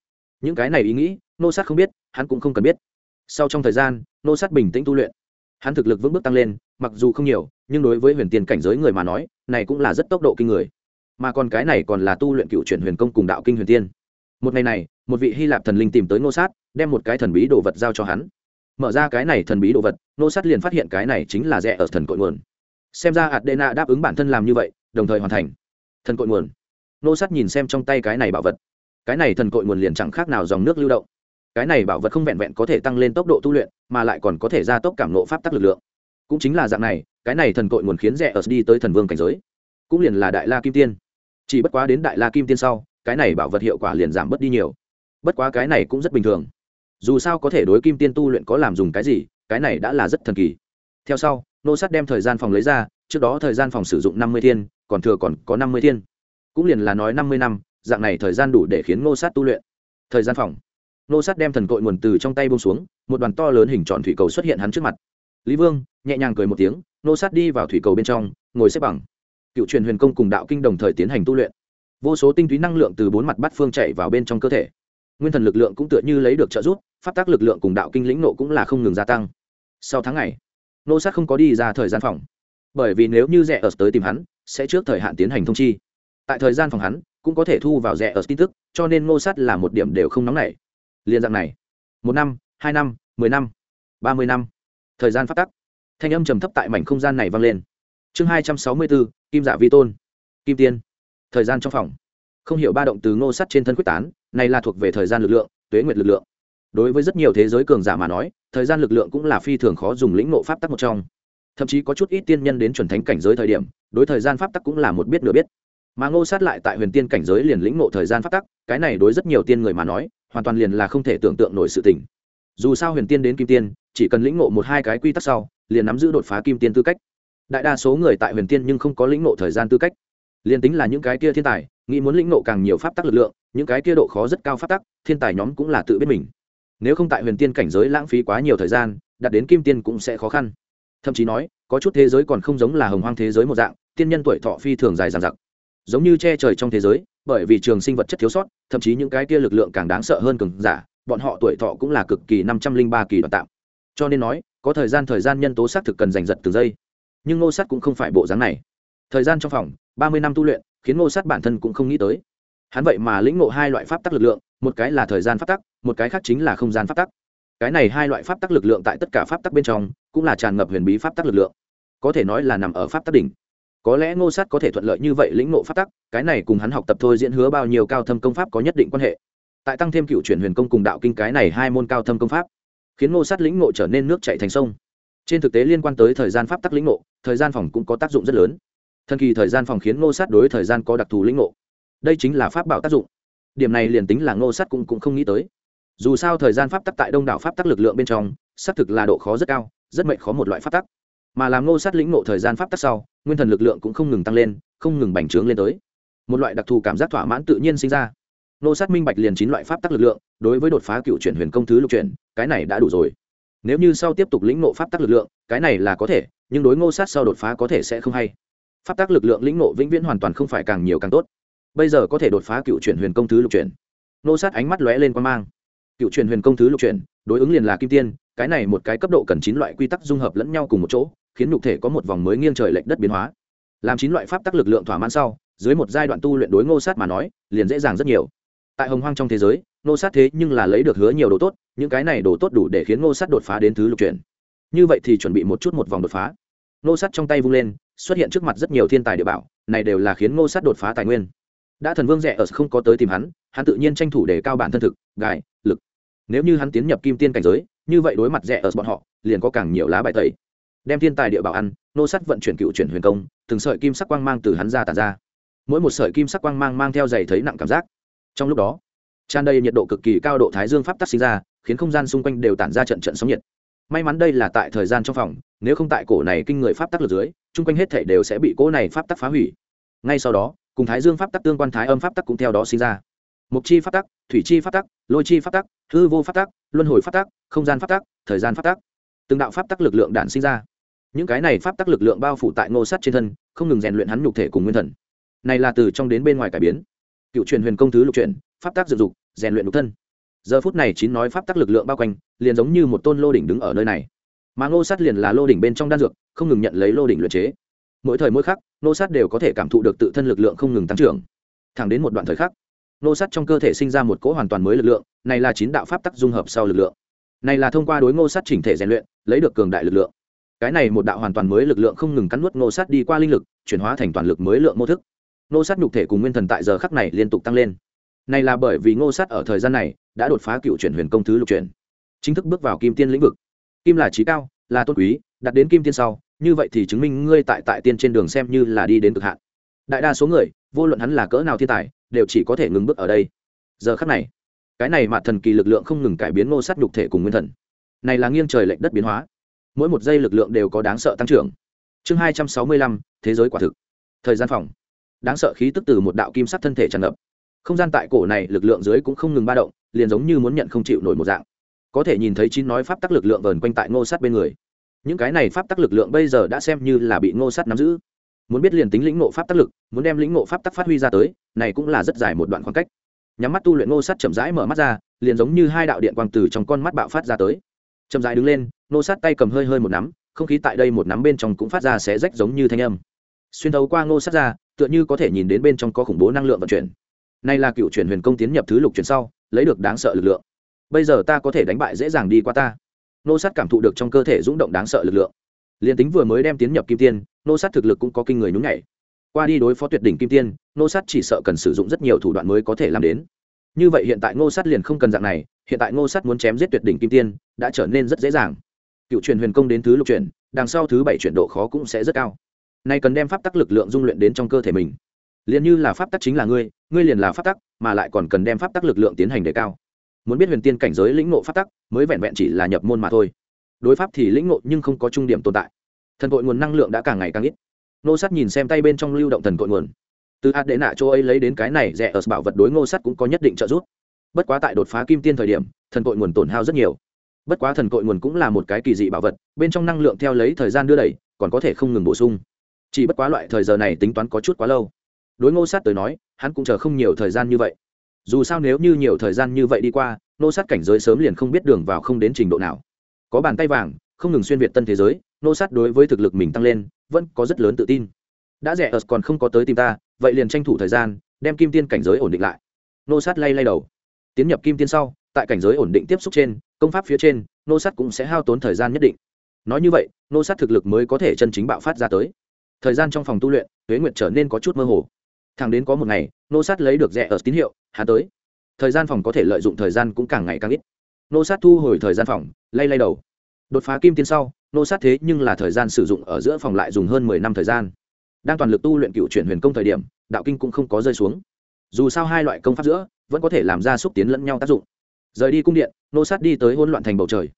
[SPEAKER 1] Những cái này ý nghĩ, ngô sát không biết, hắn cũng không cần biết. Sau trong thời gian, ngô sát bình tĩnh tu luyện. Hắn thực lực vững bước tăng lên, mặc dù không nhiều, nhưng đối với huyền tiền cảnh giới người mà nói, này cũng là rất tốc độ kinh người mà còn cái này còn là tu luyện cựu chuyển huyền công cùng đạo kinh huyền tiên. Một ngày này, một vị hy lạp thần linh tìm tới ngô sát, đem một cái thần bí đồ vật giao cho hắn. Mở ra cái này thần bí đồ vật ngô sát liền phát hiện cái này chính là rẽ ở thần cội nguồn. Xem ra adena đáp ứng bản thân làm như vậy, đồng thời hoàn thành. Thần cội nguồn. Ngô sát nhìn xem trong tay cái này bảo vật. Cái này thần cội nguồn liền chẳng khác nào dòng nước lưu động. Cái này bảo vật không vẹn vẹn có thể tăng lên tốc độ tu luyện, mà lại còn có thể gia tốc cảm nộ pháp tắc lực lượng. Cũng chính là dạng này, cái này thần cội nguồn khiến rẻ ở đi tới thần vương cảnh giới. Cũng liền là đại la kim tiên chỉ bất quá đến đại la kim tiên sau, cái này bảo vật hiệu quả liền giảm bớt đi nhiều. Bất quá cái này cũng rất bình thường. Dù sao có thể đối kim tiên tu luyện có làm dùng cái gì, cái này đã là rất thần kỳ. Theo sau, nô sát đem thời gian phòng lấy ra, trước đó thời gian phòng sử dụng năm mươi thiên, còn thừa còn có năm mươi thiên. Cũng liền là nói năm mươi năm, dạng này thời gian đủ để khiến nô sát tu luyện. Thời gian phòng. Nô sát đem thần cội nguồn từ trong tay bông xuống, một đoàn to lớn hình tròn thủy cầu xuất hiện hắn trước mặt. Lý vương nhẹ nhàng cười một tiếng, nô sát đi vào thủy cầu bên trong, ngồi xếp bằng cựu truyền huyền công cùng đạo kinh đồng thời tiến hành tu luyện. Vô số tinh túy năng lượng từ bốn mặt bắt phương chạy vào bên trong cơ thể. Nguyên thần lực lượng cũng tựa như lấy được trợ giúp, pháp tác lực lượng cùng đạo kinh lĩnh nộ cũng là không ngừng gia tăng. Sau tháng ngày, nô sát không có đi ra thời gian phòng. Bởi vì nếu như rẻ ở tới tìm hắn, sẽ trước thời hạn tiến hành thông chi. Tại thời gian phòng hắn, cũng có thể thu vào rẻ ở tin tức, cho nên nô sát là một điểm đều không nóng nảy. Liên dạng này, một năm, hai năm, mười năm, ba mươi năm, thời gian phát tắc. Thanh âm trầm thấp tại mảnh không gian này vang lên chương hai trăm sáu mươi bốn kim dạ vi tôn. Kim tiên. Thời gian trong phòng. Không hiểu ba động từ ngô sắt trên thân quyết tán, này là thuộc về thời gian lực lượng, tuế nguyệt lực lượng. Đối với rất nhiều thế giới cường giả mà nói, thời gian lực lượng cũng là phi thường khó dùng lĩnh nộ pháp tắc một trong. Thậm chí có chút ít tiên nhân đến chuẩn thánh cảnh giới thời điểm, đối thời gian pháp tắc cũng là một biết nửa biết. Mà ngô sát lại tại huyền tiên cảnh giới liền lĩnh nộ thời gian pháp tắc, cái này đối rất nhiều tiên người mà nói, hoàn toàn liền là không thể tưởng tượng nổi sự tình. Dù sao huyền tiên đến kim tiên, chỉ cần lĩnh ngộ một hai cái quy tắc sau, liền nắm giữ đột phá kim tiên tư cách đại đa số người tại huyền tiên nhưng không có lĩnh ngộ thời gian tư cách. Liền tính là những cái kia thiên tài, nghĩ muốn lĩnh ngộ càng nhiều pháp tắc lực lượng, những cái kia độ khó rất cao pháp tắc, thiên tài nhóm cũng là tự biết mình. Nếu không tại huyền tiên cảnh giới lãng phí quá nhiều thời gian, đạt đến kim tiên cũng sẽ khó khăn. Thậm chí nói, có chút thế giới còn không giống là hồng hoang thế giới một dạng, tiên nhân tuổi thọ phi thường dài dàn giặc giống như che trời trong thế giới, bởi vì trường sinh vật chất thiếu sót, thậm chí những cái kia lực lượng càng đáng sợ hơn cường giả, bọn họ tuổi thọ cũng là cực kỳ năm trăm linh ba kỳ đoạn tạm. Cho nên nói, có thời gian thời gian nhân tố xác thực cần giành giật từng giây nhưng ngô sát cũng không phải bộ dáng này. Thời gian trong phòng, ba mươi năm tu luyện, khiến ngô sát bản thân cũng không nghĩ tới. Hắn vậy mà lĩnh ngộ hai loại pháp tắc lực lượng, một cái là thời gian pháp tắc, một cái khác chính là không gian pháp tắc. Cái này hai loại pháp tắc lực lượng tại tất cả pháp tắc bên trong, cũng là tràn ngập huyền bí pháp tắc lực lượng. Có thể nói là nằm ở pháp tắc đỉnh. Có lẽ ngô sát có thể thuận lợi như vậy lĩnh ngộ pháp tắc, cái này cùng hắn học tập thôi diễn hứa bao nhiêu cao thâm công pháp có nhất định quan hệ. Tại tăng thêm cựu chuyển huyền công cùng đạo kinh cái này hai môn cao thâm công pháp, khiến ngô sát lĩnh ngộ trở nên nước chạy thành sông trên thực tế liên quan tới thời gian pháp tắc lĩnh ngộ thời gian phòng cũng có tác dụng rất lớn. Thần kỳ thời gian phòng khiến ngô sát đối thời gian có đặc thù lĩnh ngộ. Đây chính là pháp bảo tác dụng. Điểm này liền tính là ngô sát cũng, cũng không nghĩ tới. Dù sao thời gian pháp tắc tại đông đảo pháp tắc lực lượng bên trong xác thực là độ khó rất cao rất mệnh khó một loại pháp tắc. Mà làm ngô sát lĩnh ngộ thời gian pháp tắc sau nguyên thần lực lượng cũng không ngừng tăng lên không ngừng bành trướng lên tới. Một loại đặc thù cảm giác thỏa mãn tự nhiên sinh ra. Ngô sát minh bạch liền chín loại pháp tắc lực lượng đối với đột phá cựu chuyển huyền công thứ lục chuyển cái này đã đủ rồi nếu như sau tiếp tục lĩnh ngộ pháp tắc lực lượng, cái này là có thể, nhưng đối ngô sát sau đột phá có thể sẽ không hay. Pháp tắc lực lượng lĩnh ngộ vĩnh viễn hoàn toàn không phải càng nhiều càng tốt. Bây giờ có thể đột phá cựu chuyển huyền công thứ lục chuyển. Ngô sát ánh mắt lóe lên quan mang. Cựu chuyển huyền công thứ lục chuyển, đối ứng liền là kim tiên, cái này một cái cấp độ cần chín loại quy tắc dung hợp lẫn nhau cùng một chỗ, khiến nhục thể có một vòng mới nghiêng trời lệch đất biến hóa. Làm chín loại pháp tắc lực lượng thỏa mãn sau, dưới một giai đoạn tu luyện đối ngô sát mà nói, liền dễ dàng rất nhiều tại hồng hoang trong thế giới nô sát thế nhưng là lấy được hứa nhiều đồ tốt, những cái này đồ tốt đủ để khiến nô sát đột phá đến thứ lục chuyển. Như vậy thì chuẩn bị một chút một vòng đột phá. Nô sát trong tay vung lên, xuất hiện trước mặt rất nhiều thiên tài địa bảo, này đều là khiến nô sát đột phá tài nguyên. Đã thần vương rẻ ở không có tới tìm hắn hắn tự nhiên tranh thủ để cao bản thân thực, gài, lực. Nếu như hắn tiến nhập kim tiên cảnh giới, như vậy đối mặt rẻ ở bọn họ, liền có càng nhiều lá bài tẩy. Đem thiên tài địa bảo ăn nô sát vận chuyển cựu chuyển huyền công, từng sợi kim sắc quang mang từ hắn ra tàn ra. Mỗi một sợi kim sắc quang mang mang theo giày thấy nặng cảm giác trong lúc đó, tràn đầy nhiệt độ cực kỳ cao độ thái dương pháp tắc sinh ra, khiến không gian xung quanh đều tản ra trận trận sóng nhiệt. May mắn đây là tại thời gian trong phòng, nếu không tại cổ này kinh người pháp tắc lượt dưới, chung quanh hết thể đều sẽ bị cỗ này pháp tắc phá hủy. Ngay sau đó, cùng thái dương pháp tắc tương quan thái âm pháp tắc cũng theo đó sinh ra. Mục chi pháp tắc, thủy chi pháp tắc, lôi chi pháp tắc, hư vô pháp tắc, luân hồi pháp tắc, không gian pháp tắc, thời gian pháp tắc. Từng đạo pháp tắc lực lượng đản sinh ra. Những cái này pháp tắc lực lượng bao phủ tại ngô sắt trên thân, không ngừng rèn luyện hắn nhục thể cùng nguyên thần. Này là từ trong đến bên ngoài cải biến cựu truyền huyền công thứ lục truyền, pháp tắc dựng dục, rèn luyện lục thân. Giờ phút này chín nói pháp tắc lực lượng bao quanh, liền giống như một tôn lô đỉnh đứng ở nơi này. Mà ngô sát liền là lô đỉnh bên trong đan dược, không ngừng nhận lấy lô đỉnh luyện chế. Mỗi thời mỗi khắc, ngô sát đều có thể cảm thụ được tự thân lực lượng không ngừng tăng trưởng. Thẳng đến một đoạn thời khắc, ngô sát trong cơ thể sinh ra một cỗ hoàn toàn mới lực lượng, này là chín đạo pháp tắc dung hợp sau lực lượng. Này là thông qua đối ngô sát chỉnh thể rèn luyện, lấy được cường đại lực lượng. Cái này một đạo hoàn toàn mới lực lượng không ngừng cắn nuốt ngô sát đi qua linh lực, chuyển hóa thành toàn lực mới lượng mô thức ngô sát nhục thể cùng nguyên thần tại giờ khắc này liên tục tăng lên. Này là bởi vì ngô sát ở thời gian này đã đột phá cựu chuyển huyền công thứ lục chuyển, chính thức bước vào kim tiên lĩnh vực. Kim là trí cao, là tôn quý đặt đến kim tiên sau, như vậy thì chứng minh ngươi tại tại tiên trên đường xem như là đi đến cực hạn. Đại đa số người, vô luận hắn là cỡ nào thiên tài, đều chỉ có thể ngừng bước ở đây. Giờ khắc này, cái này mà thần kỳ lực lượng không ngừng cải biến ngô sát nhục thể cùng nguyên thần. Này là nghiêng trời lệch đất biến hóa. Mỗi một giây lực lượng đều có đáng sợ tăng trưởng. Chương hai trăm sáu mươi lăm, thế giới quả thực. Thời gian phòng đáng sợ khí tức từ một đạo kim sắc thân thể tràn ngập. Không gian tại cổ này, lực lượng dưới cũng không ngừng ba động, liền giống như muốn nhận không chịu nổi một dạng. Có thể nhìn thấy chín nói pháp tắc lực lượng vờn quanh tại ngô sát bên người. Những cái này pháp tắc lực lượng bây giờ đã xem như là bị ngô sát nắm giữ. Muốn biết liền tính lĩnh ngộ pháp tắc lực, muốn đem lĩnh ngộ pháp tắc phát huy ra tới, này cũng là rất dài một đoạn khoảng cách. Nhắm mắt tu luyện ngô sát chậm rãi mở mắt ra, liền giống như hai đạo điện quang từ trong con mắt bạo phát ra tới. Chậm rãi đứng lên, ngô sát tay cầm hơi hơi một nắm, không khí tại đây một nắm bên trong cũng phát ra sẽ rách giống như thanh âm. Xuyên thấu qua ngô sát ra tựa như có thể nhìn đến bên trong có khủng bố năng lượng vận chuyển. Nay là cựu chuyển huyền công tiến nhập thứ lục chuyển sau, lấy được đáng sợ lực lượng. Bây giờ ta có thể đánh bại dễ dàng đi qua ta. Nô sát cảm thụ được trong cơ thể rung động đáng sợ lực lượng. Liền tính vừa mới đem tiến nhập kim tiên, nô sát thực lực cũng có kinh người nhúng nhảy. Qua đi đối phó tuyệt đỉnh kim tiên, nô sát chỉ sợ cần sử dụng rất nhiều thủ đoạn mới có thể làm đến. Như vậy hiện tại ngô sát liền không cần dạng này, hiện tại ngô sát muốn chém giết tuyệt đỉnh kim tiên, đã trở nên rất dễ dàng. Cựu truyền huyền công đến thứ lục truyền, đằng sau thứ bảy chuyển độ khó cũng sẽ rất cao nay cần đem pháp tắc lực lượng dung luyện đến trong cơ thể mình. Liền như là pháp tắc chính là ngươi ngươi liền là pháp tắc, mà lại còn cần đem pháp tắc lực lượng tiến hành đề cao. Muốn biết huyền tiên cảnh giới lĩnh ngộ pháp tắc, mới vẹn vẹn chỉ là nhập môn mà thôi. Đối pháp thì lĩnh ngộ nhưng không có trung điểm tồn tại. Thần cội nguồn năng lượng đã càng ngày càng ít. Nô sắt nhìn xem tay bên trong lưu động thần cội nguồn. Từ hạt đệ nạ chỗ ấy lấy đến cái này, rẻ ở bảo vật đối ngô sắt cũng có nhất định trợ giúp. Bất quá tại đột phá kim tiên thời điểm, thần cội nguồn tổn hao rất nhiều. Bất quá thần cội nguồn cũng là một cái kỳ dị bảo vật, bên trong năng lượng theo lấy thời gian đưa đẩy, còn có thể không ngừng bổ sung chỉ bất quá loại thời giờ này tính toán có chút quá lâu. Đối ngô sát tới nói, hắn cũng chờ không nhiều thời gian như vậy. Dù sao nếu như nhiều thời gian như vậy đi qua nô sát cảnh giới sớm liền không biết đường vào không đến trình độ nào. Có bàn tay vàng, không ngừng xuyên việt tân thế giới nô sát đối với thực lực mình tăng lên, vẫn có rất lớn tự tin. Đã rẻ ớt còn không có tới tìm ta, vậy liền tranh thủ thời gian, đem kim tiên cảnh giới ổn định lại. Nô sát lay lay đầu. Tiến nhập kim tiên sau, tại cảnh giới ổn định tiếp xúc trên, công pháp phía trên nô sát cũng sẽ hao tốn thời gian nhất định. Nói như vậy nô sát thực lực mới có thể chân chính bạo phát ra tới thời gian trong phòng tu luyện huế nguyệt trở nên có chút mơ hồ. Thằng đến có một ngày, nô sát lấy được rẻ ở tín hiệu hà tới. Thời gian phòng có thể lợi dụng thời gian cũng càng ngày càng ít. Nô sát thu hồi thời gian phòng, lay lay đầu. Đột phá kim tiên sau, nô sát thế nhưng là thời gian sử dụng ở giữa phòng lại dùng hơn mười năm thời gian. Đang toàn lực tu luyện cựu chuyển huyền công thời điểm, đạo kinh cũng không có rơi xuống. Dù sao hai loại công pháp giữa, vẫn có thể làm ra xúc tiến lẫn nhau tác dụng. Rời đi cung điện, nô sát đi tới hỗn loạn thành bầu trời.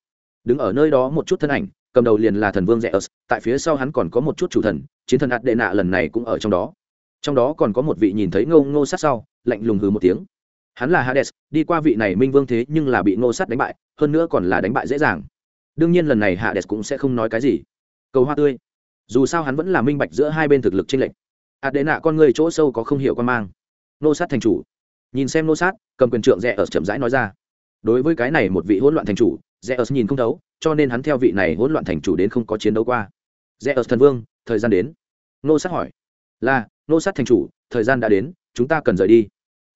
[SPEAKER 1] Đứng ở nơi đó một chút thân ảnh, cầm đầu liền là thần vương rẽ ớt tại phía sau hắn còn có một chút chủ thần chiến thần ạt đệ nạ lần này cũng ở trong đó. Trong đó còn có một vị nhìn thấy ngô ngô sát sau, lạnh lùng hừ một tiếng. Hắn là hades, đi qua vị này minh vương thế nhưng là bị ngô sát đánh bại, hơn nữa còn là đánh bại dễ dàng. Đương nhiên lần này hades cũng sẽ không nói cái gì. Cầu hoa tươi. Dù sao hắn vẫn là minh bạch giữa hai bên thực lực chênh lệch. Ạt đệ nạ con người chỗ sâu có không hiểu quan mang. Ngô sát thành chủ. Nhìn xem ngô sát, cầm quyền trượng rẽ ở chậm rãi nói ra. Đối với cái này một vị hỗn loạn thành chủ rẽ ở nhìn không thấu, cho nên hắn theo vị này hỗn loạn thành chủ đến không có chiến đấu qua. Rẽ ở thần vương thời gian đến. Nô sát hỏi. Là, nô sát thành chủ, thời gian đã đến, chúng ta cần rời đi.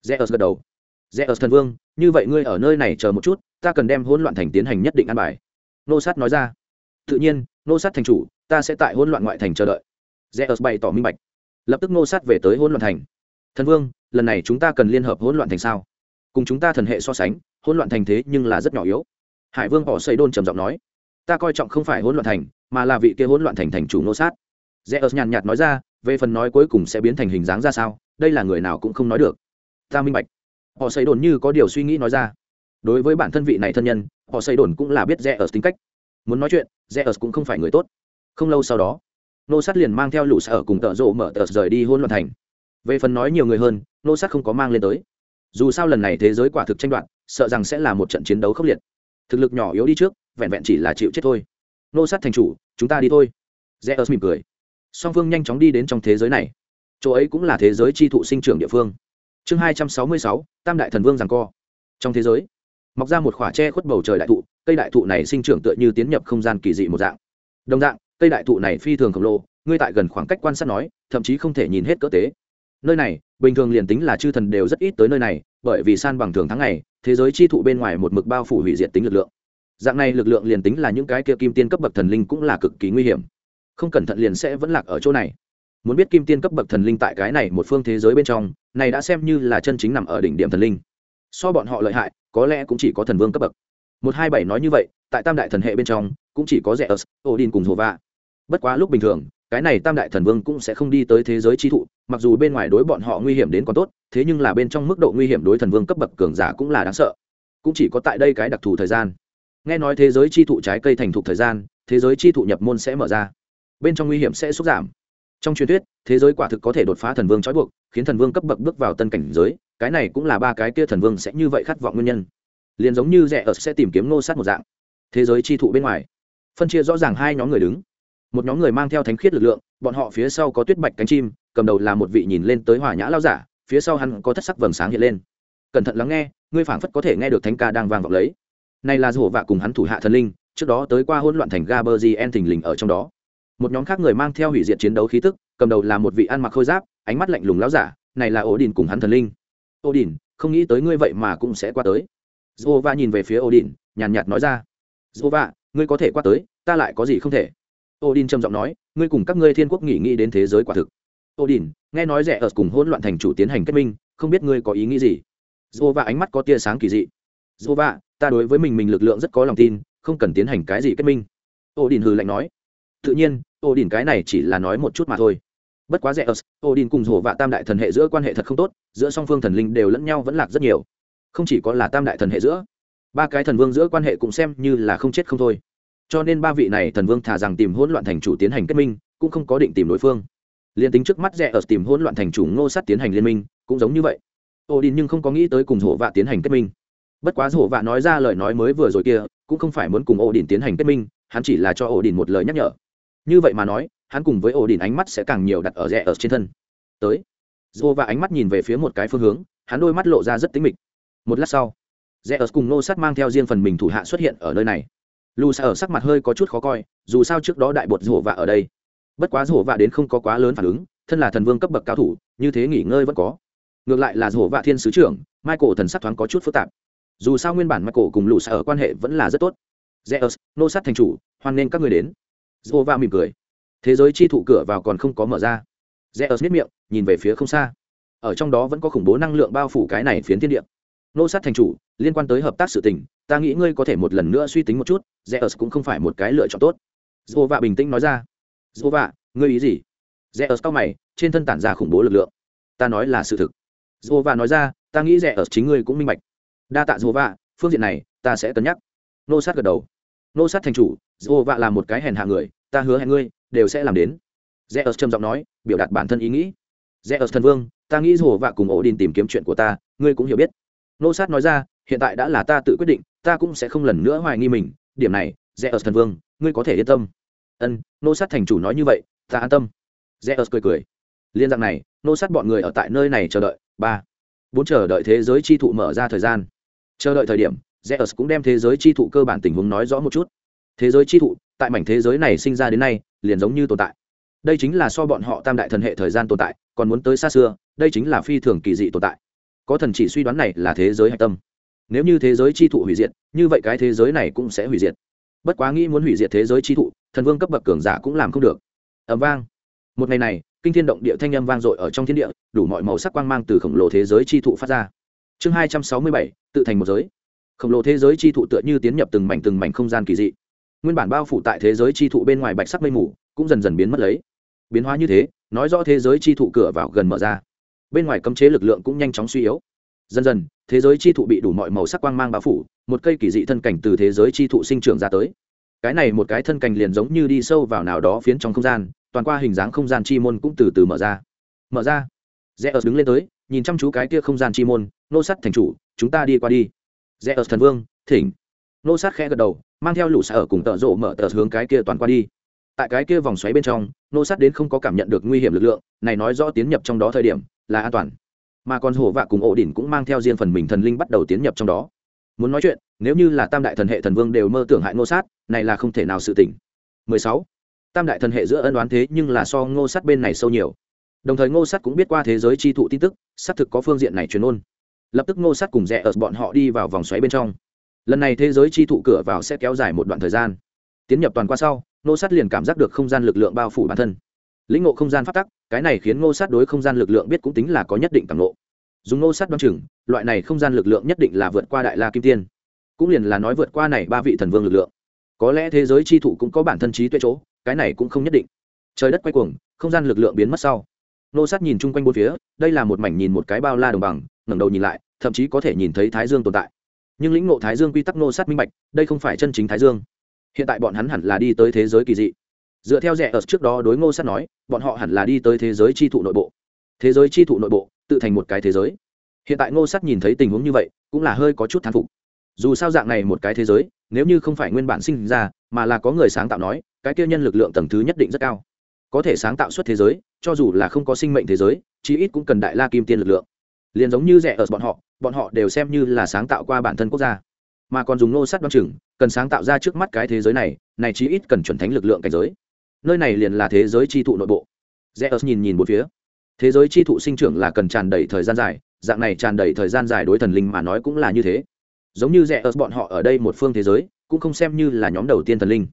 [SPEAKER 1] Rẽ ớt gật đầu. Rẽ ớt thần vương, như vậy ngươi ở nơi này chờ một chút, ta cần đem hỗn loạn thành tiến hành nhất định an bài. Nô sát nói ra. Tự nhiên, nô sát thành chủ, ta sẽ tại hỗn loạn ngoại thành chờ đợi. Rẽ ớt bày tỏ minh bạch. Lập tức nô sát về tới hỗn loạn thành. Thần vương, lần này chúng ta cần liên hợp hỗn loạn thành sao? Cùng chúng ta thần hệ so sánh, hỗn loạn thành thế nhưng là rất nhỏ yếu. Hải vương bỏ xây đôn trầm giọng nói. Ta coi trọng không phải hỗn loạn thành, mà là vị kia hỗn loạn thành thành chủ nô sát rẽ ớt nhàn nhạt nói ra, về phần nói cuối cùng sẽ biến thành hình dáng ra sao, đây là người nào cũng không nói được. Ta minh bạch. Họ xây đồn như có điều suy nghĩ nói ra. Đối với bản thân vị này thân nhân, họ xây đồn cũng là biết rẽ ớt tính cách. Muốn nói chuyện, rẽ ớt cũng không phải người tốt. Không lâu sau đó, nô sát liền mang theo lũ sở cùng tợ rộ mở tờ rời đi hôn loạn thành. Về phần nói nhiều người hơn, nô sát không có mang lên tới. Dù sao lần này thế giới quả thực tranh đoạt, sợ rằng sẽ là một trận chiến đấu khốc liệt. Thực lực nhỏ yếu đi trước, vẹn vẹn chỉ là chịu chết thôi. Nô sát thành chủ, chúng ta đi thôi. Rẽ ớt mỉm cười song phương nhanh chóng đi đến trong thế giới này. Chỗ ấy cũng là thế giới chi thụ sinh trưởng địa phương. Chương hai trăm sáu mươi sáu, tam đại thần vương rằng co. Trong thế giới, mọc ra một khỏa tre khuất bầu trời đại thụ, cây đại thụ này sinh trưởng tựa như tiến nhập không gian kỳ dị một dạng. Đồng dạng, cây đại thụ này phi thường khổng lồ, ngươi tại gần khoảng cách quan sát nói, thậm chí không thể nhìn hết cỡ tế. Nơi này, bình thường liền tính là chư thần đều rất ít tới nơi này, bởi vì san bằng thường tháng ngày, thế giới chi thụ bên ngoài một mực bao phủ hủy diệt tính lực lượng. Dạng này lực lượng liền tính là những cái kia kim tiên cấp bậc thần linh cũng là cực kỳ nguy hiểm không cẩn thận liền sẽ vẫn lạc ở chỗ này. Muốn biết kim tiên cấp bậc thần linh tại cái này một phương thế giới bên trong, này đã xem như là chân chính nằm ở đỉnh điểm thần linh. So bọn họ lợi hại, có lẽ cũng chỉ có thần vương cấp bậc. Một hai bảy nói như vậy, tại tam đại thần hệ bên trong, cũng chỉ có rẻ ớt, odin cùng hồ va. Bất quá lúc bình thường, cái này tam đại thần vương cũng sẽ không đi tới thế giới chi thụ, mặc dù bên ngoài đối bọn họ nguy hiểm đến còn tốt, thế nhưng là bên trong mức độ nguy hiểm đối thần vương cấp bậc cường giả cũng là đáng sợ. Cũng chỉ có tại đây cái đặc thù thời gian. Nghe nói thế giới chi thụ trái cây thành thục thời gian, thế giới chi thụ nhập môn sẽ mở ra bên trong nguy hiểm sẽ sụt giảm. Trong truyền thuyết, thế giới quả thực có thể đột phá thần vương trói buộc, khiến thần vương cấp bậc bước vào tân cảnh giới. Cái này cũng là ba cái kia thần vương sẽ như vậy khát vọng nguyên nhân. Liền giống như rẻ ở sẽ tìm kiếm nô sát một dạng. Thế giới chi thụ bên ngoài, phân chia rõ ràng hai nhóm người đứng. Một nhóm người mang theo thánh khiết lực lượng, bọn họ phía sau có tuyết bạch cánh chim, cầm đầu là một vị nhìn lên tới hòa nhã lao giả, phía sau hắn có thất sắc vầng sáng hiện lên. Cẩn thận lắng nghe, ngươi phảng phất có thể nghe được thánh ca đang vang vọng lấy. Này là rủ vạ cùng hắn thủ hạ thần linh, trước đó tới qua hỗn loạn thành gaberzien thình lình ở trong đó một nhóm khác người mang theo hủy diệt chiến đấu khí tức, cầm đầu là một vị ăn mặc khôi giáp, ánh mắt lạnh lùng láo giả, này là ổ đình cùng hắn thần linh. Ổ đình không nghĩ tới ngươi vậy mà cũng sẽ qua tới. Dô va nhìn về phía ổ đình nhàn nhạt nói ra. Dô va ngươi có thể qua tới, ta lại có gì không thể? Ổ đình trầm giọng nói, ngươi cùng các ngươi thiên quốc nghỉ nghĩ đến thế giới quả thực. Ổ đình nghe nói rẻ ở cùng hỗn loạn thành chủ tiến hành kết minh, không biết ngươi có ý nghĩ gì? Dô va ánh mắt có tia sáng kỳ dị. Dô va ta đối với mình mình lực lượng rất có lòng tin, không cần tiến hành cái gì kết minh. Ổ đình hừ lạnh nói. Tự nhiên ô đình cái này chỉ là nói một chút mà thôi. Bất quá rẻ ớt ô đình cùng rổ vạ tam đại thần hệ giữa quan hệ thật không tốt, giữa song phương thần linh đều lẫn nhau vẫn lạc rất nhiều. Không chỉ có là tam đại thần hệ giữa, ba cái thần vương giữa quan hệ cũng xem như là không chết không thôi. Cho nên ba vị này thần vương thả rằng tìm hỗn loạn thành chủ tiến hành kết minh, cũng không có định tìm đối phương. Liên tính trước mắt rẻ ở tìm hỗn loạn thành chủ ngô sát tiến hành liên minh, cũng giống như vậy. Ô đình nhưng không có nghĩ tới cùng rổ vạ tiến hành kết minh. Bất quá rổ vạ nói ra lời nói mới vừa rồi kia, cũng không phải muốn cùng ô đình tiến hành kết minh, hắn chỉ là cho ô đình một lời nhắc nhở như vậy mà nói hắn cùng với ổ Đỉnh ánh mắt sẽ càng nhiều đặt ở rẽ ở trên thân. Tới. Dô và ánh mắt nhìn về phía một cái phương hướng hắn đôi mắt lộ ra rất tính mịch. Một lát sau rẽ ở cùng nô sát mang theo riêng phần mình thủ hạ xuất hiện ở nơi này. Lù xa ở sắc mặt hơi có chút khó coi dù sao trước đó đại bột rổ vạ ở đây. Bất quá rổ vạ đến không có quá lớn phản ứng thân là thần vương cấp bậc cao thủ như thế nghỉ ngơi vẫn có. Ngược lại là rổ vạ thiên sứ trưởng michael thần sắc thoáng có chút phức tạp. Dù sao nguyên bản michael cùng lù xa ở quan hệ vẫn là rất tốt. Zeus, nô sát thành chủ, hoan nên các người đến. Zova mỉm cười. Thế giới chi thụ cửa vào còn không có mở ra. Zeus nhếch miệng, nhìn về phía không xa. Ở trong đó vẫn có khủng bố năng lượng bao phủ cái này phiến thiên địa. Nô sát thành chủ, liên quan tới hợp tác sự tình, ta nghĩ ngươi có thể một lần nữa suy tính một chút, Zeus cũng không phải một cái lựa chọn tốt. Zova bình tĩnh nói ra. Zova, ngươi ý gì? Zeus cao mày, trên thân tản ra khủng bố lực lượng. Ta nói là sự thực. Zova nói ra, ta nghĩ Zeus chính ngươi cũng minh bạch. Đa tạ Zova, phương diện này, ta sẽ cân nhắc. Nô sát gật đầu nô sát thành chủ dô vạ là một cái hèn hạ người, ta hứa hẹn ngươi, đều sẽ làm đến. Rẽ ớt trầm giọng nói, biểu đạt bản thân ý nghĩ. Rẽ ớt thần vương, ta nghĩ dô vạ cùng ổ đình tìm kiếm chuyện của ta, ngươi cũng hiểu biết. Nô sát nói ra, hiện tại đã là ta tự quyết định, ta cũng sẽ không lần nữa hoài nghi mình. Điểm này rẽ ớt thần vương, ngươi có thể yên tâm. Ân, nô sát thành chủ nói như vậy, ta an tâm. Rẽ ớt cười cười. Liên dạng này, nô sát bọn người ở tại nơi này chờ đợi. Ba. Bốn chờ đợi thế giới chi thụ mở ra thời gian. Chờ đợi thời điểm Zeus cũng đem thế giới chi thụ cơ bản tình huống nói rõ một chút. Thế giới chi thụ, tại mảnh thế giới này sinh ra đến nay, liền giống như tồn tại. Đây chính là so bọn họ tam đại thần hệ thời gian tồn tại, còn muốn tới xa xưa, đây chính là phi thường kỳ dị tồn tại. Có thần chỉ suy đoán này là thế giới hạch tâm. Nếu như thế giới chi thụ hủy diệt, như vậy cái thế giới này cũng sẽ hủy diệt. Bất quá nghĩ muốn hủy diệt thế giới chi thụ, thần vương cấp bậc cường giả cũng làm không được. Ầm vang. Một ngày này, kinh thiên động địa thanh âm vang dội ở trong thiên địa, đủ mọi màu sắc quang mang từ khổng lồ thế giới chi thụ phát ra. Chương hai trăm sáu mươi bảy, tự thành một giới khổng lồ thế giới chi thụ tựa như tiến nhập từng mảnh từng mảnh không gian kỳ dị. Nguyên bản bao phủ tại thế giới chi thụ bên ngoài bạch sắc mây mù, cũng dần dần biến mất lấy. Biến hóa như thế, nói rõ thế giới chi thụ cửa vào gần mở ra. Bên ngoài cấm chế lực lượng cũng nhanh chóng suy yếu. Dần dần, thế giới chi thụ bị đủ mọi màu sắc quang mang bao phủ, một cây kỳ dị thân cảnh từ thế giới chi thụ sinh trưởng ra tới. Cái này một cái thân cảnh liền giống như đi sâu vào nào đó phiến trong không gian, toàn qua hình dáng không gian chi môn cũng từ từ mở ra. Mở ra. Rẽ ớt đứng lên tới, nhìn chăm chú cái kia không gian chi môn, nô sắt thành chủ, chúng ta đi qua đi rẽ ở thần vương, thỉnh. Nô sát khẽ gật đầu, mang theo lũ xa ở cùng tợ rộ mở tờ hướng cái kia toàn qua đi. Tại cái kia vòng xoáy bên trong, nô sát đến không có cảm nhận được nguy hiểm lực lượng, này nói rõ tiến nhập trong đó thời điểm là an toàn. Mà còn hổ vạ cùng ổ đỉnh cũng mang theo riêng phần mình thần linh bắt đầu tiến nhập trong đó. Muốn nói chuyện, nếu như là tam đại thần hệ thần vương đều mơ tưởng hại nô sát, này là không thể nào sự tỉnh. 16. tam đại thần hệ giữa ân đoán thế nhưng là so ngô sát bên này sâu nhiều. Đồng thời ngô sát cũng biết qua thế giới chi thụ tin tức, xác thực có phương diện này truyền ôn lập tức ngô sát cùng rẽ ở bọn họ đi vào vòng xoáy bên trong. Lần này thế giới chi thụ cửa vào sẽ kéo dài một đoạn thời gian. Tiến nhập toàn qua sau, ngô sát liền cảm giác được không gian lực lượng bao phủ bản thân. Lĩnh ngộ không gian phát tắc, cái này khiến ngô sát đối không gian lực lượng biết cũng tính là có nhất định cảm ngộ. Dùng ngô sát đoán chừng, loại này không gian lực lượng nhất định là vượt qua đại la kim tiên. Cũng liền là nói vượt qua này ba vị thần vương lực lượng. Có lẽ thế giới chi thụ cũng có bản thân trí tuệ chỗ, cái này cũng không nhất định. Trời đất quay cuồng, không gian lực lượng biến mất sau. Nô sát nhìn chung quanh bốn phía, đây là một mảnh nhìn một cái bao la đồng bằng ngẩng đầu nhìn lại, thậm chí có thể nhìn thấy thái dương tồn tại. Nhưng lĩnh ngộ thái dương quy tắc nô sát minh bạch, đây không phải chân chính thái dương. Hiện tại bọn hắn hẳn là đi tới thế giới kỳ dị. Dựa theo rẻ ở trước đó đối ngô sát nói, bọn họ hẳn là đi tới thế giới chi thụ nội bộ. Thế giới chi thụ nội bộ, tự thành một cái thế giới. Hiện tại ngô sát nhìn thấy tình huống như vậy, cũng là hơi có chút thán phục. Dù sao dạng này một cái thế giới, nếu như không phải nguyên bản sinh ra, mà là có người sáng tạo nói, cái kia nhân lực lượng tầng thứ nhất định rất cao. Có thể sáng tạo xuất thế giới, cho dù là không có sinh mệnh thế giới, chí ít cũng cần đại la kim tiên lực lượng liền giống như rẻ ở bọn họ bọn họ đều xem như là sáng tạo qua bản thân quốc gia. Mà còn dùng nô sát đoan chừng, cần sáng tạo ra trước mắt cái thế giới này này chí ít cần chuẩn thánh lực lượng cảnh giới. Nơi này liền là thế giới chi thụ nội bộ. Rẽ ớt nhìn nhìn một phía. Thế giới chi thụ sinh trưởng là cần tràn đầy thời gian dài, dạng này tràn đầy thời gian dài đối thần linh mà nói cũng là như thế. Giống như rẽ ớt bọn họ ở đây một phương thế giới, cũng không xem như là nhóm đầu tiên thần linh.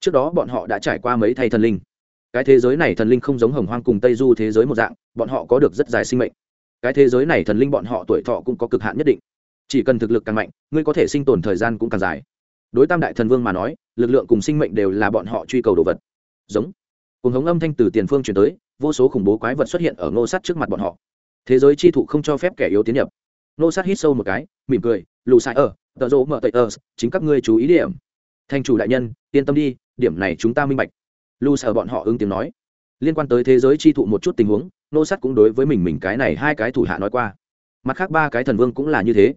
[SPEAKER 1] Trước đó bọn họ đã trải qua mấy thay thần linh. Cái thế giới này thần linh không giống hồng hoang cùng tây du thế giới một dạng, bọn họ có được rất dài sinh mệnh cái thế giới này thần linh bọn họ tuổi thọ cũng có cực hạn nhất định. Chỉ cần thực lực càng mạnh, ngươi có thể sinh tồn thời gian cũng càng dài. Đối tam đại thần vương mà nói, lực lượng cùng sinh mệnh đều là bọn họ truy cầu đồ vật. Giống. Cùng hống âm thanh từ tiền phương chuyển tới, vô số khủng bố quái vật xuất hiện ở ngô sắt trước mặt bọn họ. Thế giới chi thụ không cho phép kẻ yếu tiến nhập. Ngô sắt hít sâu một cái, mỉm cười, lù sai ở tợ rỗ mở tậy ở, chính các ngươi chú ý điểm. Thanh chủ đại nhân, yên tâm đi, điểm này chúng ta minh bạch. Lù sợ bọn họ ứng tiếng nói. Liên quan tới thế giới chi thụ một chút tình huống nô sắt cũng đối với mình mình cái này hai cái thủ hạ nói qua. Mặt khác ba cái thần vương cũng là như thế.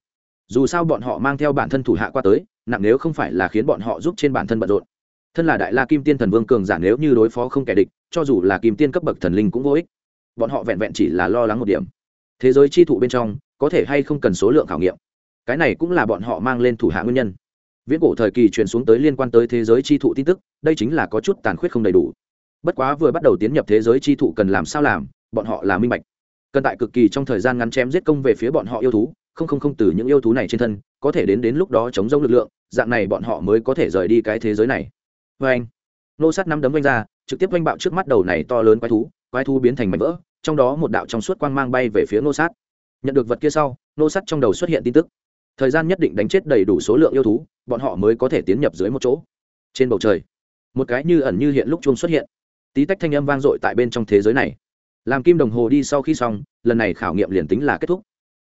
[SPEAKER 1] Dù sao bọn họ mang theo bản thân thủ hạ qua tới, nặng nếu không phải là khiến bọn họ giúp trên bản thân bận rộn. Thân là đại la kim tiên thần vương cường giả nếu như đối phó không kẻ địch, cho dù là kim tiên cấp bậc thần linh cũng vô ích. Bọn họ vẹn vẹn chỉ là lo lắng một điểm. Thế giới chi thụ bên trong, có thể hay không cần số lượng khảo nghiệm. Cái này cũng là bọn họ mang lên thủ hạ nguyên nhân. Viễn cổ thời kỳ truyền xuống tới liên quan tới thế giới chi thụ tin tức, đây chính là có chút tàn khuyết không đầy đủ. Bất quá vừa bắt đầu tiến nhập thế giới chi thụ cần làm sao làm bọn họ là minh bạch. Cần tại cực kỳ trong thời gian ngắn chém giết công về phía bọn họ yêu thú, không không không từ những yêu thú này trên thân, có thể đến đến lúc đó chống giông lực lượng, dạng này bọn họ mới có thể rời đi cái thế giới này. Vê anh, nô sát năm đấm vanh ra, trực tiếp vanh bạo trước mắt đầu này to lớn quái thú quái thú biến thành mảnh vỡ, trong đó một đạo trong suốt quang mang bay về phía nô sát. Nhận được vật kia sau, nô sát trong đầu xuất hiện tin tức. Thời gian nhất định đánh chết đầy đủ số lượng yêu thú, bọn họ mới có thể tiến nhập dưới một chỗ. Trên bầu trời, một cái như ẩn như hiện lúc chuông xuất hiện. Tí tách thanh âm vang dội tại bên trong thế giới này làm kim đồng hồ đi sau khi xong, lần này khảo nghiệm liền tính là kết thúc.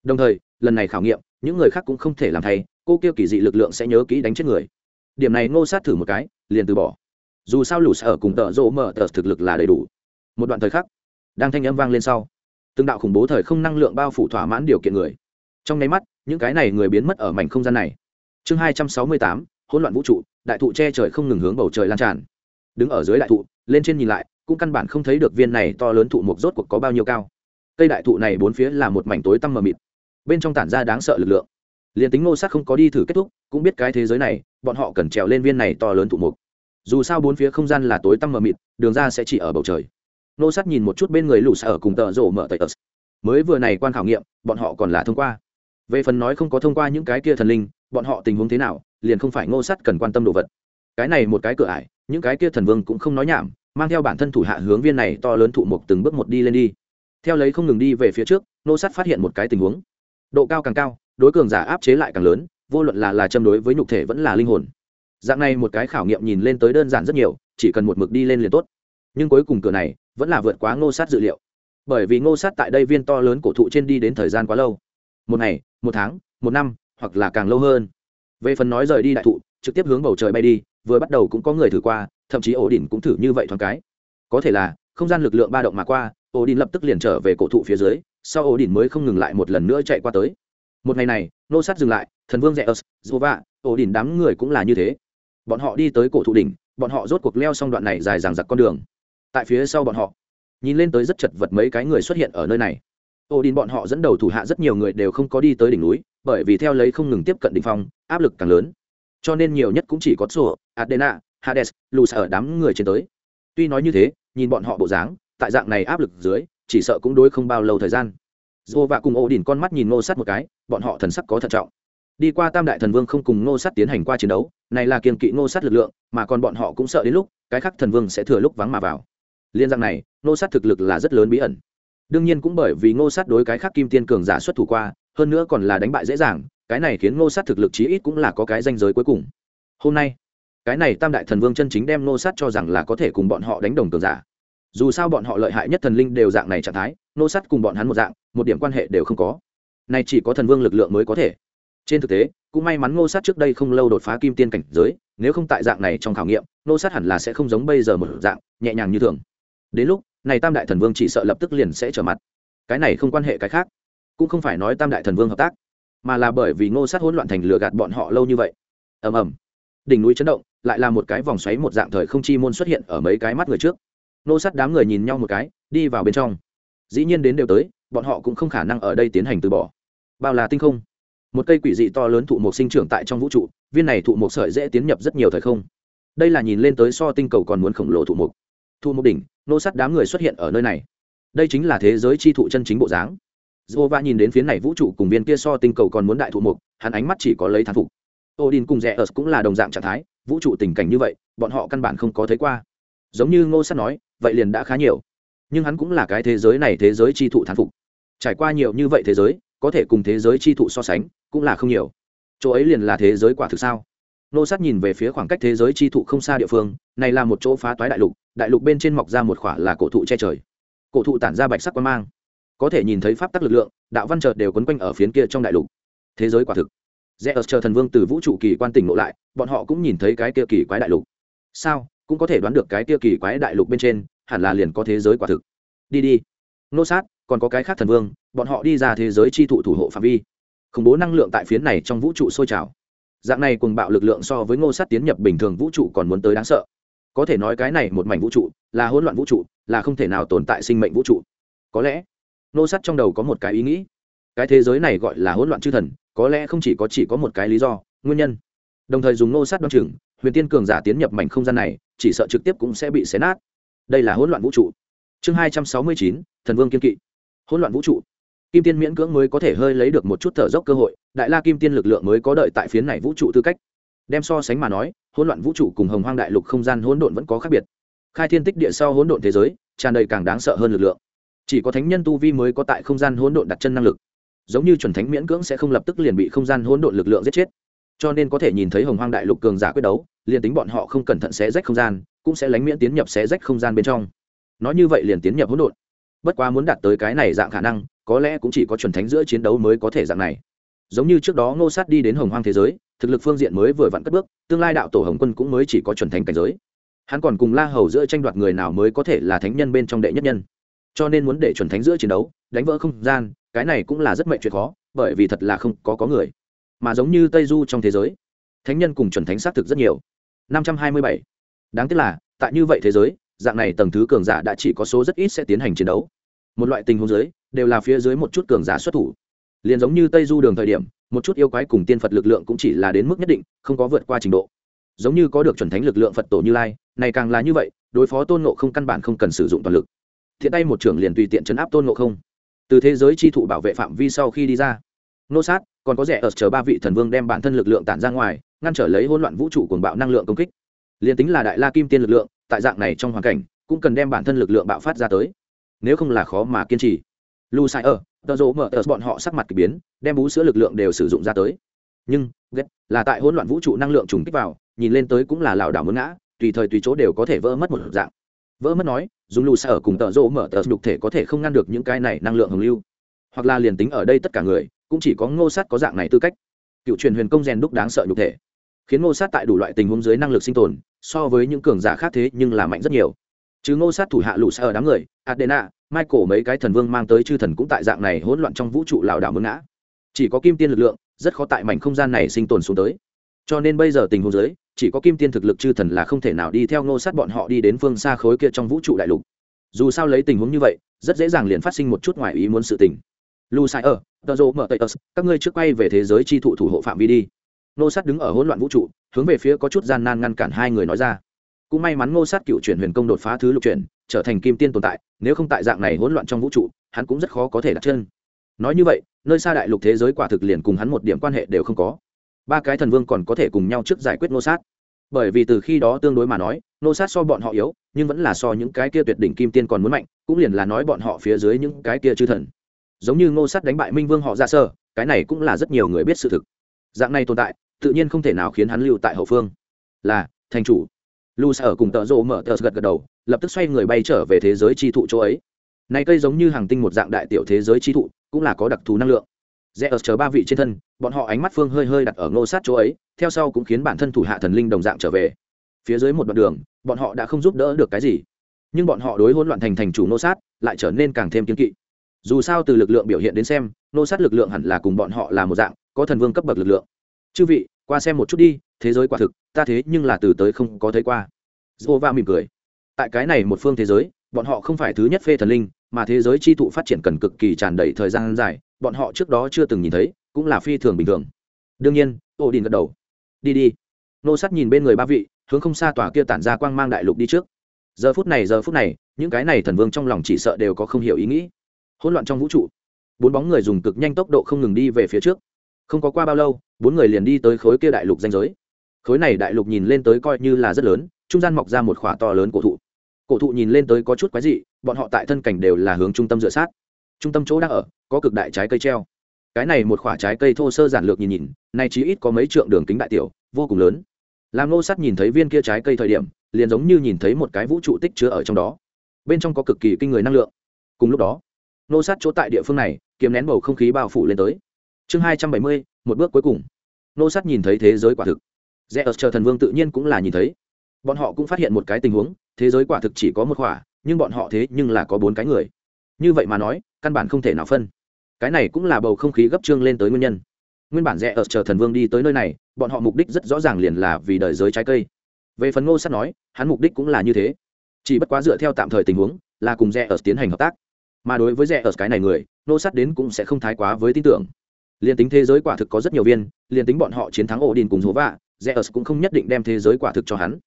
[SPEAKER 1] Đồng thời, lần này khảo nghiệm, những người khác cũng không thể làm thay, cô kêu kỳ dị lực lượng sẽ nhớ kỹ đánh chết người. Điểm này ngô sát thử một cái, liền từ bỏ. Dù sao lù sở cùng tợ rỗ mở tờ thực lực là đầy đủ. Một đoạn thời khắc, đang thanh âm vang lên sau. Từng đạo khủng bố thời không năng lượng bao phủ thỏa mãn điều kiện người. Trong nháy mắt, những cái này người biến mất ở mảnh không gian này. Chương hai trăm sáu mươi tám, hỗn loạn vũ trụ, đại thụ che trời không ngừng hướng bầu trời lan tràn. Đứng ở dưới đại thụ, lên trên nhìn lại cũng căn bản không thấy được viên này to lớn thụ mục rốt cuộc có bao nhiêu cao. Cây đại thụ này bốn phía là một mảnh tối tăm mờ mịt. Bên trong tản ra đáng sợ lực lượng. Liền tính ngô sát không có đi thử kết thúc, cũng biết cái thế giới này, bọn họ cần trèo lên viên này to lớn thụ mục dù sao bốn phía không gian là tối tăm mờ mịt, đường ra sẽ chỉ ở bầu trời. Ngô sát nhìn một chút bên người lũ xa ở cùng tợ rổ mở tẩy ớt mới vừa này quan khảo nghiệm, bọn họ còn là thông qua. Về phần nói không có thông qua những cái kia thần linh, bọn họ tình huống thế nào, liền không phải ngô sắt cần quan tâm đồ vật. Cái này một cái cửa ải, những cái kia thần vương cũng không nói nhảm mang theo bản thân thủ hạ hướng viên này to lớn thụ mục từng bước một đi lên đi. Theo lấy không ngừng đi về phía trước ngô Sát phát hiện một cái tình huống. Độ cao càng cao, đối cường giả áp chế lại càng lớn, vô luận là là châm đối với nhục thể vẫn là linh hồn. Dạng này một cái khảo nghiệm nhìn lên tới đơn giản rất nhiều, chỉ cần một mực đi lên liền tốt. Nhưng cuối cùng cửa này vẫn là vượt quá ngô sát dự liệu. Bởi vì ngô sát tại đây viên to lớn cổ thụ trên đi đến thời gian quá lâu. Một ngày, một tháng, một năm, hoặc là càng lâu hơn. Về phần nói rời đi đại thụ, trực tiếp hướng bầu trời bay đi, vừa bắt đầu cũng có người thử qua thậm chí ổ đỉnh cũng thử như vậy thoáng cái. Có thể là, không gian lực lượng ba động mà qua ổ đỉnh lập tức liền trở về cổ thụ phía dưới, sau ổ đỉnh mới không ngừng lại một lần nữa chạy qua tới. Một ngày này, nô sát dừng lại, thần vương rẽ ớt jova ổ đỉnh đám người cũng là như thế. Bọn họ đi tới cổ thụ đỉnh, bọn họ rốt cuộc leo xong đoạn này dài dằng dặc con đường. Tại phía sau bọn họ, nhìn lên tới rất chật vật mấy cái người xuất hiện ở nơi này. Ổ đỉnh bọn họ dẫn đầu thủ hạ rất nhiều người đều không có đi tới đỉnh núi, bởi vì theo lấy không ngừng tiếp cận đỉnh phong, áp lực càng lớn. Cho nên nhiều nhất cũng chỉ có sổ adena hades lù ở đám người trên tới. Tuy nói như thế, nhìn bọn họ bộ dáng, tại dạng này áp lực dưới, chỉ sợ cũng đối không bao lâu thời gian. Dô và cùng ổ đỉnh con mắt nhìn ngô sắt một cái, bọn họ thần sắc có thận trọng. Đi qua tam đại thần vương không cùng ngô sắt tiến hành qua chiến đấu, này là kiên kỵ ngô sắt lực lượng, mà còn bọn họ cũng sợ đến lúc, cái khác thần vương sẽ thừa lúc vắng mà vào. Liên rằng này, ngô sắt thực lực là rất lớn bí ẩn. Đương nhiên cũng bởi vì ngô sắt đối cái khác kim tiên cường giả xuất thủ qua, hơn nữa còn là đánh bại dễ dàng, cái này khiến ngô sắt thực lực chí ít cũng là có cái danh giới cuối cùng. Hôm nay cái này tam đại thần vương chân chính đem nô sát cho rằng là có thể cùng bọn họ đánh đồng cường giả. Dù sao bọn họ lợi hại nhất thần linh đều dạng này trạng thái, nô sát cùng bọn hắn một dạng, một điểm quan hệ đều không có. Này chỉ có thần vương lực lượng mới có thể. Trên thực tế, cũng may mắn ngô sát trước đây không lâu đột phá kim tiên cảnh giới, nếu không tại dạng này trong khảo nghiệm ngô sát hẳn là sẽ không giống bây giờ một dạng, nhẹ nhàng như thường. Đến lúc, này tam đại thần vương chỉ sợ lập tức liền sẽ trở mặt. Cái này không quan hệ cái khác. Cũng không phải nói tam đại thần vương hợp tác, mà là bởi vì ngô sát hỗn loạn thành lừa gạt bọn họ lâu như vậy. Ầm ầm. Đỉnh núi chấn động lại là một cái vòng xoáy một dạng thời không chi môn xuất hiện ở mấy cái mắt người trước. Nô sát đám người nhìn nhau một cái, đi vào bên trong. Dĩ nhiên đến đều tới, bọn họ cũng không khả năng ở đây tiến hành từ bỏ. Bao là tinh không? Một cây quỷ dị to lớn thụ mộc sinh trưởng tại trong vũ trụ, viên này thụ mộc sợi dễ tiến nhập rất nhiều thời không. Đây là nhìn lên tới so tinh cầu còn muốn khổng lồ thụ mộc. Thụ mộc đỉnh, nô sát đám người xuất hiện ở nơi này. Đây chính là thế giới chi thụ chân chính bộ dáng. Dô va nhìn đến phía này vũ trụ cùng viên kia so tinh cầu còn muốn đại thụ mộc, hắn ánh mắt chỉ có lấy thán phục. Odin cùng rẽ ớt cũng là đồng dạng trạng thái vũ trụ tình cảnh như vậy, bọn họ căn bản không có thấy qua. Giống như ngô sát nói, vậy liền đã khá nhiều. Nhưng hắn cũng là cái thế giới này thế giới chi thụ thán phục. Trải qua nhiều như vậy thế giới, có thể cùng thế giới chi thụ so sánh, cũng là không nhiều. Chỗ ấy liền là thế giới quả thực sao? Nô sát nhìn về phía khoảng cách thế giới chi thụ không xa địa phương, này là một chỗ phá toái đại lục đại lục bên trên mọc ra một khỏa là cổ thụ che trời. Cổ thụ tản ra bạch sắc quan mang. Có thể nhìn thấy pháp tắc lực lượng, đạo văn chợt đều quấn quanh ở phiến kia trong đại lục. Thế giới quả thực rẽ ở chờ thần vương từ vũ trụ kỳ quan tỉnh ngộ lại, bọn họ cũng nhìn thấy cái kia kỳ quái đại lục. Sao? Cũng có thể đoán được cái kia kỳ quái đại lục bên trên, hẳn là liền có thế giới quả thực. Đi đi. Nô sát, còn có cái khác thần vương, bọn họ đi ra thế giới chi thụ thủ hộ phạm vi. Khủng bố năng lượng tại phiến này trong vũ trụ sôi trào. Dạng này cùng bạo lực lượng so với ngô sát tiến nhập bình thường vũ trụ còn muốn tới đáng sợ. Có thể nói cái này một mảnh vũ trụ, là hỗn loạn vũ trụ, là không thể nào tồn tại sinh mệnh vũ trụ. Có lẽ, ngô sát trong đầu có một cái ý nghĩ cái thế giới này gọi là hỗn loạn chư thần, có lẽ không chỉ có chỉ có một cái lý do, nguyên nhân. Đồng thời dùng nô sát đoan chừng, huyền tiên cường giả tiến nhập mảnh không gian này, chỉ sợ trực tiếp cũng sẽ bị xé nát. Đây là hỗn loạn vũ trụ. Chương hai trăm sáu mươi chín, thần vương kiên kỵ. Hỗn loạn vũ trụ. Kim tiên miễn cưỡng mới có thể hơi lấy được một chút thở dốc cơ hội, đại la kim tiên lực lượng mới có đợi tại phiến này vũ trụ tư cách. Đem so sánh mà nói, hỗn loạn vũ trụ cùng hồng hoang đại lục không gian hỗn độn vẫn có khác biệt. Khai thiên tích địa sau hỗn độn thế giới, tràn đầy càng đáng sợ hơn lực lượng. Chỉ có thánh nhân tu vi mới có tại không gian hỗn độn đặt chân năng lực giống như chuẩn thánh miễn cưỡng sẽ không lập tức liền bị không gian hỗn độn lực lượng giết chết. Cho nên có thể nhìn thấy hồng hoang đại lục cường giả quyết đấu, liền tính bọn họ không cẩn thận xé rách không gian, cũng sẽ lánh miễn tiến nhập xé rách không gian bên trong. Nói như vậy liền tiến nhập hỗn độn. Bất quá muốn đạt tới cái này dạng khả năng, có lẽ cũng chỉ có chuẩn thánh giữa chiến đấu mới có thể dạng này. Giống như trước đó ngô sát đi đến hồng hoang thế giới, thực lực phương diện mới vừa vặn cất bước, tương lai đạo tổ hồng quân cũng mới chỉ có chuẩn thánh cảnh giới. Hắn còn cùng la hầu giữa tranh đoạt người nào mới có thể là thánh nhân bên trong đệ nhất nhân. Cho nên muốn để chuẩn thánh giữa chiến đấu, đánh vỡ không gian cái này cũng là rất mệnh chuyện khó, bởi vì thật là không có có người. Mà giống như tây du trong thế giới, thánh nhân cùng chuẩn thánh xác thực rất nhiều. Năm trăm hai mươi bảy. Đáng tiếc là, tại như vậy thế giới, dạng này tầng thứ cường giả đã chỉ có số rất ít sẽ tiến hành chiến đấu. Một loại tình huống giới đều là phía dưới một chút cường giả xuất thủ. Liền giống như tây du đường thời điểm, một chút yêu quái cùng tiên phật lực lượng cũng chỉ là đến mức nhất định, không có vượt qua trình độ. Giống như có được chuẩn thánh lực lượng phật tổ như lai, này càng là như vậy, đối phó tôn nộ không căn bản không cần sử dụng toàn lực. Thiện tay một trưởng liền tùy tiện chấn áp tôn nộ không từ thế giới chi thụ bảo vệ phạm vi sau khi đi ra. Nô sát, còn có rẻ ở chờ ba vị thần vương đem bản thân lực lượng tản ra ngoài, ngăn trở lấy hỗn loạn vũ trụ cuồng bạo năng lượng công kích. Liền tính là đại la kim tiên lực lượng, tại dạng này trong hoàn cảnh, cũng cần đem bản thân lực lượng bạo phát ra tới. Nếu không là khó mà kiên trì. Lu sai ở, tờ rỗ mở tờ bọn họ sắc mặt k ỳ biến, đem bú sữa lực lượng đều sử dụng ra tới. Nhưng, ghét, là tại hỗn loạn vũ trụ năng lượng trùng kích vào, nhìn lên tới cũng là lảo đảo muốn ngã, tùy thời tùy chỗ đều có thể vỡ mất một dạng. Vỡ mất nói dùng lù xa ở cùng tợ rỗ mở tờ nhục thể có thể không ngăn được những cái này năng lượng hồng lưu. Hoặc là liền tính ở đây tất cả người, cũng chỉ có ngô sát có dạng này tư cách. Cựu truyền huyền công rèn đúc đáng sợ nhục thể. Khiến ngô sát tại đủ loại tình huống dưới năng lực sinh tồn, so với những cường giả khác thế nhưng là mạnh rất nhiều. Chứ ngô sát thủ hạ lù xa ở đám người, adena, michael mấy cái thần vương mang tới chư thần cũng tại dạng này hỗn loạn trong vũ trụ lảo đảo mướn ngã. Chỉ có kim tiên lực lượng, rất khó tại mảnh không gian này sinh tồn xuống tới. Cho nên bây giờ tình huống dưới chỉ có kim tiên thực lực chư thần là không thể nào đi theo ngô sát bọn họ đi đến phương xa khối kia trong vũ trụ đại lục. Dù sao lấy tình huống như vậy, rất dễ dàng liền phát sinh một chút ngoài ý muốn sự tình. Lu sai ở tờ rộ mở tây ớt các ngươi trước quay về thế giới chi thụ thủ hộ phạm vi đi. Ngô sát đứng ở hỗn loạn vũ trụ, hướng về phía có chút gian nan ngăn cản hai người nói ra. Cũng may mắn ngô sát cựu chuyển huyền công đột phá thứ lục chuyển, trở thành kim tiên tồn tại, nếu không tại dạng này hỗn loạn trong vũ trụ, hắn cũng rất khó có thể đặt chân. Nói như vậy, nơi xa đại lục thế giới quả thực liền cùng hắn một điểm quan hệ đều không có ba cái thần vương còn có thể cùng nhau trước giải quyết ngô sát. Bởi vì từ khi đó tương đối mà nói ngô sát so bọn họ yếu, nhưng vẫn là so những cái kia tuyệt đỉnh kim tiên còn muốn mạnh, cũng liền là nói bọn họ phía dưới những cái kia chư thần. Giống như ngô sát đánh bại minh vương họ dạ ra sơ cái này cũng là rất nhiều người biết sự thực. Dạng này tồn tại, tự nhiên không thể nào khiến hắn lưu tại hậu phương. Là, thành chủ. Lu ở cùng tợ rộ mở tờ gật gật đầu, lập tức xoay người bay trở về thế giới chi thụ chỗ ấy. Này cây giống như hàng tinh một dạng đại tiểu thế giới chi thụ, cũng là có đặc thù năng lượng rẽ ở chờ ba vị trên thân, bọn họ ánh mắt phương hơi hơi đặt ở ngô sát chỗ ấy, theo sau cũng khiến bản thân thủ hạ thần linh đồng dạng trở về. Phía dưới một đoạn đường, bọn họ đã không giúp đỡ được cái gì. Nhưng bọn họ đối hỗn loạn thành thành chủ ngô sát, lại trở nên càng thêm kiên kỵ. Dù sao từ lực lượng biểu hiện đến xem, ngô sát lực lượng hẳn là cùng bọn họ là một dạng, có thần vương cấp bậc lực lượng. Chư vị, qua xem một chút đi, thế giới quả thực, ta thế nhưng là từ tới không có thấy qua. Dô va mỉm cười. Tại cái này một phương thế giới, bọn họ không phải thứ nhất phê thần linh, mà thế giới chi thụ phát triển cần cực kỳ tràn đầy thời gian dài bọn họ trước đó chưa từng nhìn thấy, cũng là phi thường bình thường. Đương nhiên ô đình gật đầu. Đi đi. Nô sắt nhìn bên người ba vị, hướng không xa tòa kia tản ra quang mang đại lục đi trước. Giờ phút này, giờ phút này, những cái này thần vương trong lòng chỉ sợ đều có không hiểu ý nghĩ. Hỗn loạn trong vũ trụ. Bốn bóng người dùng cực nhanh tốc độ không ngừng đi về phía trước. Không có qua bao lâu, bốn người liền đi tới khối kia đại lục danh giới. Khối này đại lục nhìn lên tới coi như là rất lớn, trung gian mọc ra một khỏa to lớn cổ thụ. Cổ thụ nhìn lên tới có chút quái dị, bọn họ tại thân cảnh đều là hướng trung tâm dựa sát. Trung tâm chỗ đang ở có cực đại trái cây treo. Cái này một khoả trái cây thô sơ giản lược nhìn nhìn, nay chí ít có mấy trượng đường kính đại tiểu, vô cùng lớn. Làm nô sắt nhìn thấy viên kia trái cây thời điểm, liền giống như nhìn thấy một cái vũ trụ tích chứa ở trong đó. Bên trong có cực kỳ kinh người năng lượng. Cùng lúc đó, nô sát chỗ tại địa phương này, kiếm nén bầu không khí bao phủ lên tới. Chương hai trăm bảy mươi, một bước cuối cùng. Nô sát nhìn thấy thế giới quả thực. Rẽ ở chờ thần vương tự nhiên cũng là nhìn thấy. Bọn họ cũng phát hiện một cái tình huống, thế giới quả thực chỉ có một khỏa, nhưng bọn họ thế nhưng là có bốn cái người. Như vậy mà nói, căn bản không thể nào phân cái này cũng là bầu không khí gấp trương lên tới nguyên nhân. Nguyên bản rẽ ở chờ thần vương đi tới nơi này, bọn họ mục đích rất rõ ràng liền là vì đời giới trái cây. Về phần ngô sắt nói, hắn mục đích cũng là như thế. Chỉ bất quá dựa theo tạm thời tình huống, là cùng rẽ ở tiến hành hợp tác. Mà đối với rẽ ở cái này người, ngô sắt đến cũng sẽ không thái quá với tin tưởng. Liền tính thế giới quả thực có rất nhiều viên liền tính bọn họ chiến thắng ổ đình cùng dỗ vạ, rẽ ở cũng không nhất định đem thế giới quả thực cho hắn.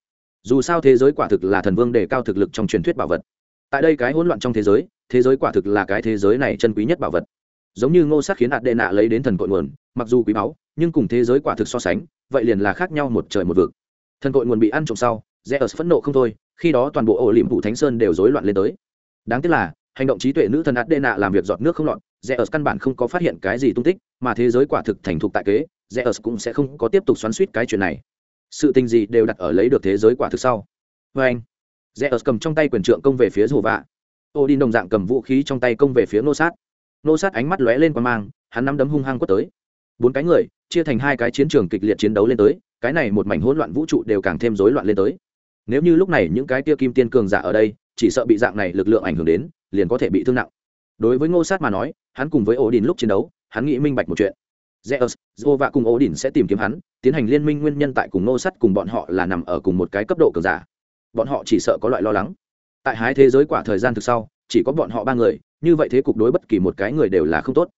[SPEAKER 1] Dù sao thế giới quả thực là thần vương đề cao thực lực trong truyền thuyết bảo vật. Tại đây cái hỗn loạn trong thế giới thế giới quả thực là cái thế giới này chân quý nhất bảo vật giống như ngô sát khiến hạt đệ nạ lấy đến thần cội nguồn, mặc dù quý báu, nhưng cùng thế giới quả thực so sánh, vậy liền là khác nhau một trời một vực. Thần cội nguồn bị ăn trộm sau rẽ ở phẫn nộ không thôi, khi đó toàn bộ ổ liệm vụ thánh sơn đều rối loạn lên tới. Đáng tiếc là, hành động trí tuệ nữ thần hạt đệ nạ làm việc giọt nước không lọt rẽ ở căn bản không có phát hiện cái gì tung tích, mà thế giới quả thực thành thục tại kế rẽ ở cũng sẽ không có tiếp tục xoắn suýt cái chuyện này. Sự tình gì đều đặt ở lấy được thế giới quả thực sau. Vê anh rẽ ở cầm trong tay quyền trượng công về phía rùa vạ. Ô đi đồng dạng cầm vũ khí trong tay công về phía nô sát nô sát ánh mắt lóe lên qua mang hắn nắm đấm hung hăng quất tới bốn cái người chia thành hai cái chiến trường kịch liệt chiến đấu lên tới cái này một mảnh hỗn loạn vũ trụ đều càng thêm rối loạn lên tới nếu như lúc này những cái tia kim tiên cường giả ở đây chỉ sợ bị dạng này lực lượng ảnh hưởng đến liền có thể bị thương nặng đối với ngô sát mà nói hắn cùng với ổ đình lúc chiến đấu hắn nghĩ minh bạch một chuyện Zeus, Zova cùng Odin sẽ tìm kiếm hắn, tiến hành liên minh nguyên nhân tại cùng nô sắt cùng bọn họ là nằm ở cùng một cái cấp độ cường giả. Bọn họ chỉ sợ có loại lo lắng. Tại hái thế giới quả thời gian thực sau, chỉ có bọn họ ba người, như vậy thế cục đối bất kỳ một cái người đều là không tốt.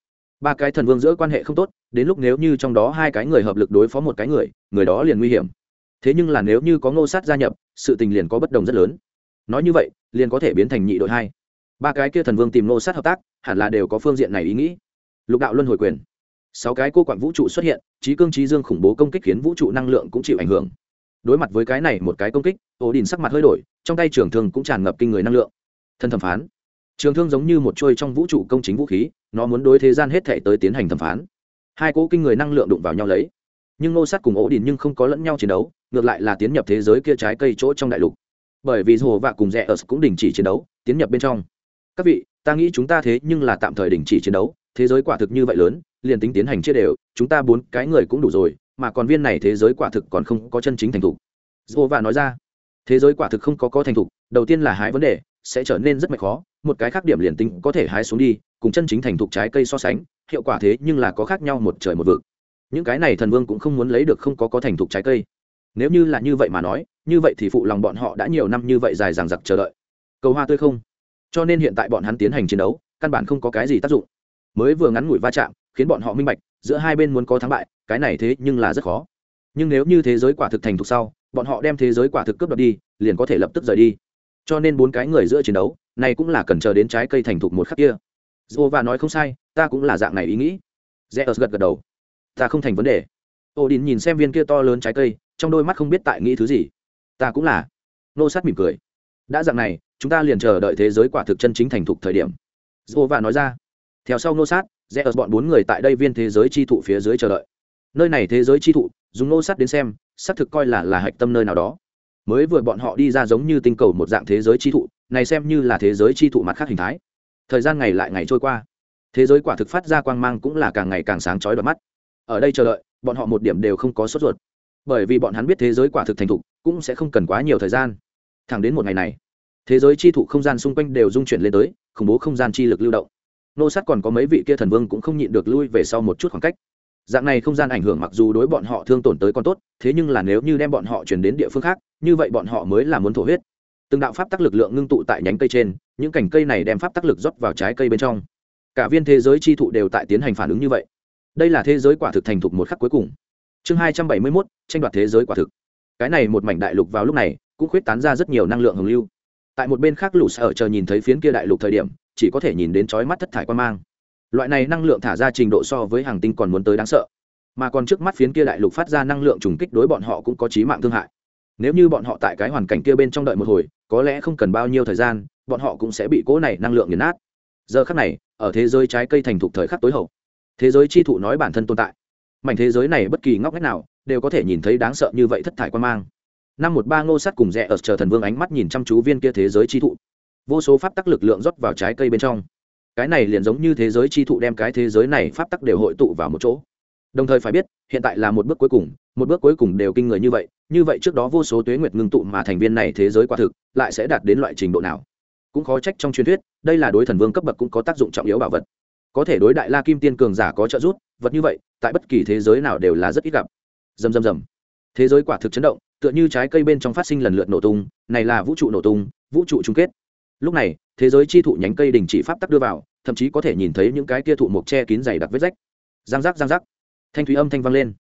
[SPEAKER 1] Ba cái thần vương giữa quan hệ không tốt, đến lúc nếu như trong đó hai cái người hợp lực đối phó một cái người, người đó liền nguy hiểm. Thế nhưng là nếu như có Ngô Sát gia nhập, sự tình liền có bất đồng rất lớn. Nói như vậy, liền có thể biến thành nhị đội hai. Ba cái kia thần vương tìm Ngô Sát hợp tác, hẳn là đều có phương diện này ý nghĩ. Lục đạo luân hồi quyền sáu cái cô quạng vũ trụ xuất hiện trí cương trí dương khủng bố công kích khiến vũ trụ năng lượng cũng chịu ảnh hưởng đối mặt với cái này một cái công kích ổ đình sắc mặt hơi đổi trong tay trường thường cũng tràn ngập kinh người năng lượng thân thẩm phán trường thương giống như một trôi trong vũ trụ công chính vũ khí, nó muốn đối thế gian hết thể tới tiến hành thẩm phán. Hai cỗ kinh người năng lượng đụng vào nhau lấy. Nhưng nô sát cùng ổ đình nhưng không có lẫn nhau chiến đấu, ngược lại là tiến nhập thế giới kia trái cây chỗ trong đại lục. Bởi vì hồ vạ cùng rẽ ở cũng đình chỉ chiến đấu, tiến nhập bên trong. Các vị, ta nghĩ chúng ta thế nhưng là tạm thời đình chỉ chiến đấu, thế giới quả thực như vậy lớn, liền tính tiến hành chia đều, chúng ta bốn cái người cũng đủ rồi, mà còn viên này thế giới quả thực còn không có chân chính thành thục. Dô và nói ra, thế giới quả thực không có có thành thục, đầu tiên là hái vấn đề sẽ trở nên rất mệt khó, một cái khác điểm liền tính có thể hái xuống đi, cùng chân chính thành thục trái cây so sánh, hiệu quả thế nhưng là có khác nhau một trời một vực. Những cái này thần vương cũng không muốn lấy được không có có thành thục trái cây. Nếu như là như vậy mà nói, như vậy thì phụ lòng bọn họ đã nhiều năm như vậy dài dằng dặc chờ đợi. Cầu hoa tươi không? Cho nên hiện tại bọn hắn tiến hành chiến đấu, căn bản không có cái gì tác dụng. Mới vừa ngắn ngủi va chạm, khiến bọn họ minh bạch, giữa hai bên muốn có thắng bại, cái này thế nhưng là rất khó. Nhưng nếu như thế giới quả thực thành thục sau, bọn họ đem thế giới quả thực cướp đoạt đi, liền có thể lập tức rời đi cho nên bốn cái người giữa chiến đấu, này cũng là cần chờ đến trái cây thành thục một khắc kia. Dô và nói không sai, ta cũng là dạng này ý nghĩ. Rẽ gật gật đầu. Ta không thành vấn đề. Ô đình nhìn xem viên kia to lớn trái cây, trong đôi mắt không biết tại nghĩ thứ gì. Ta cũng là. Nô sát mỉm cười. Đã dạng này, chúng ta liền chờ đợi thế giới quả thực chân chính thành thục thời điểm. Dô và nói ra. Theo sau nô sát rẽ ớt bọn bốn người tại đây viên thế giới chi thụ phía dưới chờ đợi. Nơi này thế giới chi thụ, dùng nô sát đến xem, xác thực coi là là hạch tâm nơi nào đó mới vừa bọn họ đi ra giống như tinh cầu một dạng thế giới chi thụ, này xem như là thế giới chi thụ mặt khác hình thái. Thời gian ngày lại ngày trôi qua. Thế giới quả thực phát ra quang mang cũng là càng ngày càng sáng chói đỏ mắt. Ở đây chờ đợi, bọn họ một điểm đều không có sốt ruột. Bởi vì bọn hắn biết thế giới quả thực thành thục, cũng sẽ không cần quá nhiều thời gian. Thẳng đến một ngày này, thế giới chi thụ không gian xung quanh đều dung chuyển lên tới, khủng bố không gian chi lực lưu động. Nô sát còn có mấy vị kia thần vương cũng không nhịn được lui về sau một chút khoảng cách dạng này không gian ảnh hưởng mặc dù đối bọn họ thương tổn tới còn tốt, thế nhưng là nếu như đem bọn họ chuyển đến địa phương khác, như vậy bọn họ mới là muốn thổ huyết. Từng đạo pháp tắc lực lượng ngưng tụ tại nhánh cây trên, những cành cây này đem pháp tắc lực rót vào trái cây bên trong. Cả viên thế giới chi thụ đều tại tiến hành phản ứng như vậy. Đây là thế giới quả thực thành thục một khắc cuối cùng. Chương hai trăm bảy mươi mốt, tranh đoạt thế giới quả thực. Cái này một mảnh đại lục vào lúc này, cũng khuyết tán ra rất nhiều năng lượng hồng lưu. Tại một bên khác, lũ sở chờ nhìn thấy phiến kia đại lục thời điểm, chỉ có thể nhìn đến chói mắt thất thải quan mang loại này năng lượng thả ra trình độ so với hàng tinh còn muốn tới đáng sợ. Mà còn trước mắt phiến kia đại lục phát ra năng lượng trùng kích đối bọn họ cũng có chí mạng thương hại. Nếu như bọn họ tại cái hoàn cảnh kia bên trong đợi một hồi, có lẽ không cần bao nhiêu thời gian, bọn họ cũng sẽ bị cố này năng lượng nghiền nát. Giờ khắc này, ở thế giới trái cây thành thục thời khắc tối hậu. Thế giới chi thụ nói bản thân tồn tại. Mảnh thế giới này bất kỳ ngóc ngách nào đều có thể nhìn thấy đáng sợ như vậy thất thải quan mang. Năm một ba ngô sắt cùng rẽ ở chờ thần vương ánh mắt nhìn chăm chú viên kia thế giới chi thụ. Vô số pháp tắc lực lượng rót vào trái cây bên trong cái này liền giống như thế giới chi thụ đem cái thế giới này pháp tắc đều hội tụ vào một chỗ. Đồng thời phải biết, hiện tại là một bước cuối cùng, một bước cuối cùng đều kinh người như vậy như vậy trước đó vô số tuế nguyệt ngưng tụ mà thành viên này thế giới quả thực, lại sẽ đạt đến loại trình độ nào? Cũng khó trách trong truyền thuyết, đây là đối thần vương cấp bậc cũng có tác dụng trọng yếu bảo vật. Có thể đối đại la kim tiên cường giả có trợ giúp, vật như vậy, tại bất kỳ thế giới nào đều là rất ít gặp. Dầm dầm dầm thế giới quả thực chấn động, tựa như trái cây bên trong phát sinh lần lượt nổ tung, này là vũ trụ nổ tung, vũ trụ chung kết. Lúc này thế giới chi thụ nhánh cây đình chỉ pháp tắc đưa vào, thậm chí có thể nhìn thấy những cái kia thụ mộc che kín dày đặc vết rách. Giang giác giang giác. Thanh thúy âm thanh vang lên.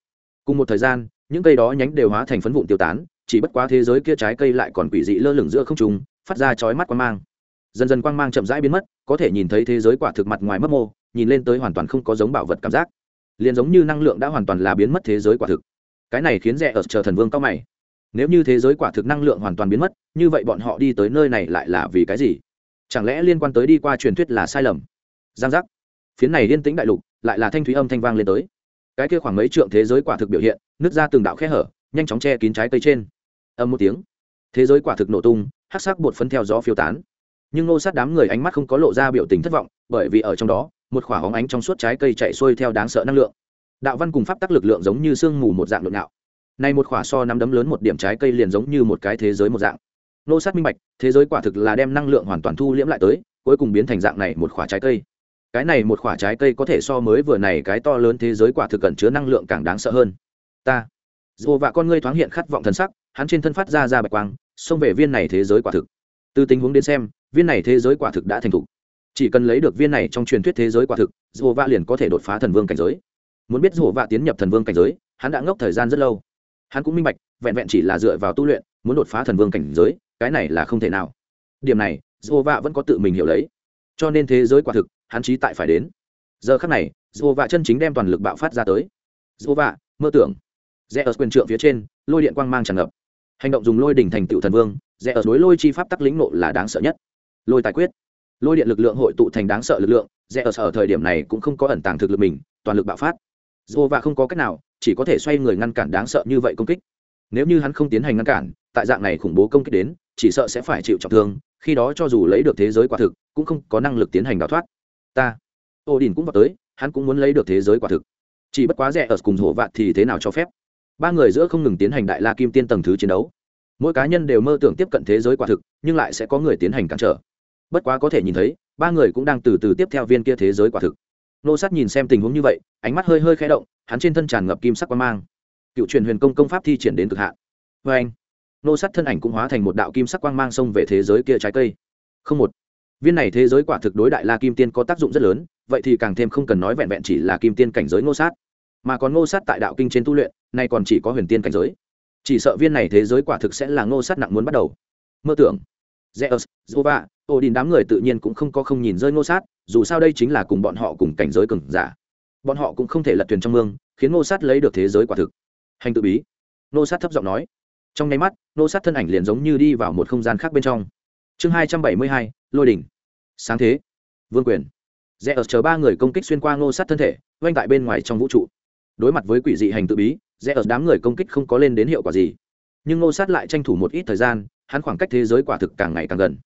[SPEAKER 1] Cùng một thời gian, những cây đó nhánh đều hóa thành phấn vụn tiêu tán, chỉ bất quá thế giới kia trái cây lại còn quỷ dị lơ lửng giữa không trung, phát ra chói mắt quang mang. Dần dần quang mang chậm rãi biến mất, có thể nhìn thấy thế giới quả thực mặt ngoài mất mô, nhìn lên tới hoàn toàn không có giống bảo vật cảm giác. Liền giống như năng lượng đã hoàn toàn là biến mất thế giới quả thực. Cái này khiến rẻ ở chờ thần vương cao mày. Nếu như thế giới quả thực năng lượng hoàn toàn biến mất, như vậy bọn họ đi tới nơi này lại là vì cái gì? Chẳng lẽ liên quan tới đi qua truyền thuyết là sai lầm? Giang giác. Phiến này liên tĩnh đại lục, lại là thanh thúy âm thanh vang lên tới. Cái kia khoảng mấy trượng thế giới quả thực biểu hiện, nứt ra từng đạo khe hở, nhanh chóng che kín trái cây trên. Âm một tiếng, thế giới quả thực nổ tung, hắc sắc bột phân theo gió phiêu tán. Nhưng nô sát đám người ánh mắt không có lộ ra biểu tình thất vọng, bởi vì ở trong đó, một khỏa hóng ánh trong suốt trái cây chạy xuôi theo đáng sợ năng lượng. Đạo văn cùng pháp tắc lực lượng giống như sương mù một dạng nội nạo này một khỏa so nắm đấm lớn một điểm trái cây liền giống như một cái thế giới một dạng nô sát minh bạch, thế giới quả thực là đem năng lượng hoàn toàn thu liễm lại tới, cuối cùng biến thành dạng này một khoả trái cây. Cái này một khoả trái cây có thể so mới vừa này cái to lớn thế giới quả thực cẩn chứa năng lượng càng đáng sợ hơn. Ta, dù và con ngươi thoáng hiện khát vọng thần sắc, hắn trên thân phát ra ra bạch quang, xông về viên này thế giới quả thực. Từ tình huống đến xem, viên này thế giới quả thực đã thành thục. Chỉ cần lấy được viên này trong truyền thuyết thế giới quả thực, dù vạ liền có thể đột phá thần vương cảnh giới. Muốn biết dù vạ tiến nhập thần vương cảnh giới, hắn đã ngốc thời gian rất lâu. Hắn cũng minh bạch, vẹn vẹn chỉ là dựa vào tu luyện, muốn đột phá thần vương cảnh giới cái này là không thể nào. Điểm này dồ vạ vẫn có tự mình hiểu lấy. Cho nên thế giới quả thực, hắn trí tại phải đến. Giờ khắc này dồ vạ chân chính đem toàn lực bạo phát ra tới. Dồ vạ mơ tưởng. Rẽ ở quyền trượng phía trên, lôi điện quang mang tràn ngập. Hành động dùng lôi đỉnh thành tựu thần vương rẽ ở đối lôi chi pháp tắc lĩnh nộ là đáng sợ nhất. Lôi tài quyết. Lôi điện lực lượng hội tụ thành đáng sợ lực lượng rẽ ở sở thời điểm này cũng không có ẩn tàng thực lực mình, toàn lực bạo phát. Dô và không có cách nào, chỉ có thể xoay người ngăn cản đáng sợ như vậy công kích. Nếu như hắn không tiến hành ngăn cản tại dạng này khủng bố công kích đến, chỉ sợ sẽ phải chịu trọng thương, khi đó cho dù lấy được thế giới quả thực, cũng không có năng lực tiến hành đào thoát. Ta ô đình cũng vào tới, hắn cũng muốn lấy được thế giới quả thực. Chỉ bất quá rẻ ở cùng hổ vạn thì thế nào cho phép? Ba người giữa không ngừng tiến hành đại la kim tiên tầng thứ chiến đấu. Mỗi cá nhân đều mơ tưởng tiếp cận thế giới quả thực, nhưng lại sẽ có người tiến hành cản trở. Bất quá có thể nhìn thấy, ba người cũng đang từ từ tiếp theo viên kia thế giới quả thực. Nô sát nhìn xem tình huống như vậy, ánh mắt hơi hơi khẽ động, hắn trên thân tràn ngập kim sắc quang mang. Cựu truyền huyền công công pháp thi triển đến cực hạn. Vê anh nô sát thân ảnh cũng hóa thành một đạo kim sắc quang mang xông về thế giới kia trái cây. Không một. Viên này thế giới quả thực đối đại la kim tiên có tác dụng rất lớn, vậy thì càng thêm không cần nói vẹn vẹn chỉ là kim tiên cảnh giới ngô sát, mà còn ngô sát tại đạo kinh trên tu luyện, nay còn chỉ có huyền tiên cảnh giới. Chỉ sợ viên này thế giới quả thực sẽ là ngô sát nặng muốn bắt đầu. Mơ tưởng. Zeus, jova đình đám người tự nhiên cũng không có không nhìn rơi ngô sát, dù sao đây chính là cùng bọn họ cùng cảnh giới cường giả. Bọn họ cũng không thể lật thuyền trong mương, khiến ngô sát lấy được thế giới quả thực. Hành tự bí. Ngô sát thấp giọng nói trong nháy mắt ngô sát thân ảnh liền giống như đi vào một không gian khác bên trong. Chương hai trăm bảy mươi hai, lôi đỉnh. Sáng thế. Vương quyền. Rẽ ở chờ ba người công kích xuyên qua ngô sát thân thể oanh tại bên ngoài trong vũ trụ. Đối mặt với quỷ dị hành tự bí, rẽ ở đám người công kích không có lên đến hiệu quả gì. Nhưng ngô sát lại tranh thủ một ít thời gian, hắn khoảng cách thế giới quả thực càng ngày càng gần.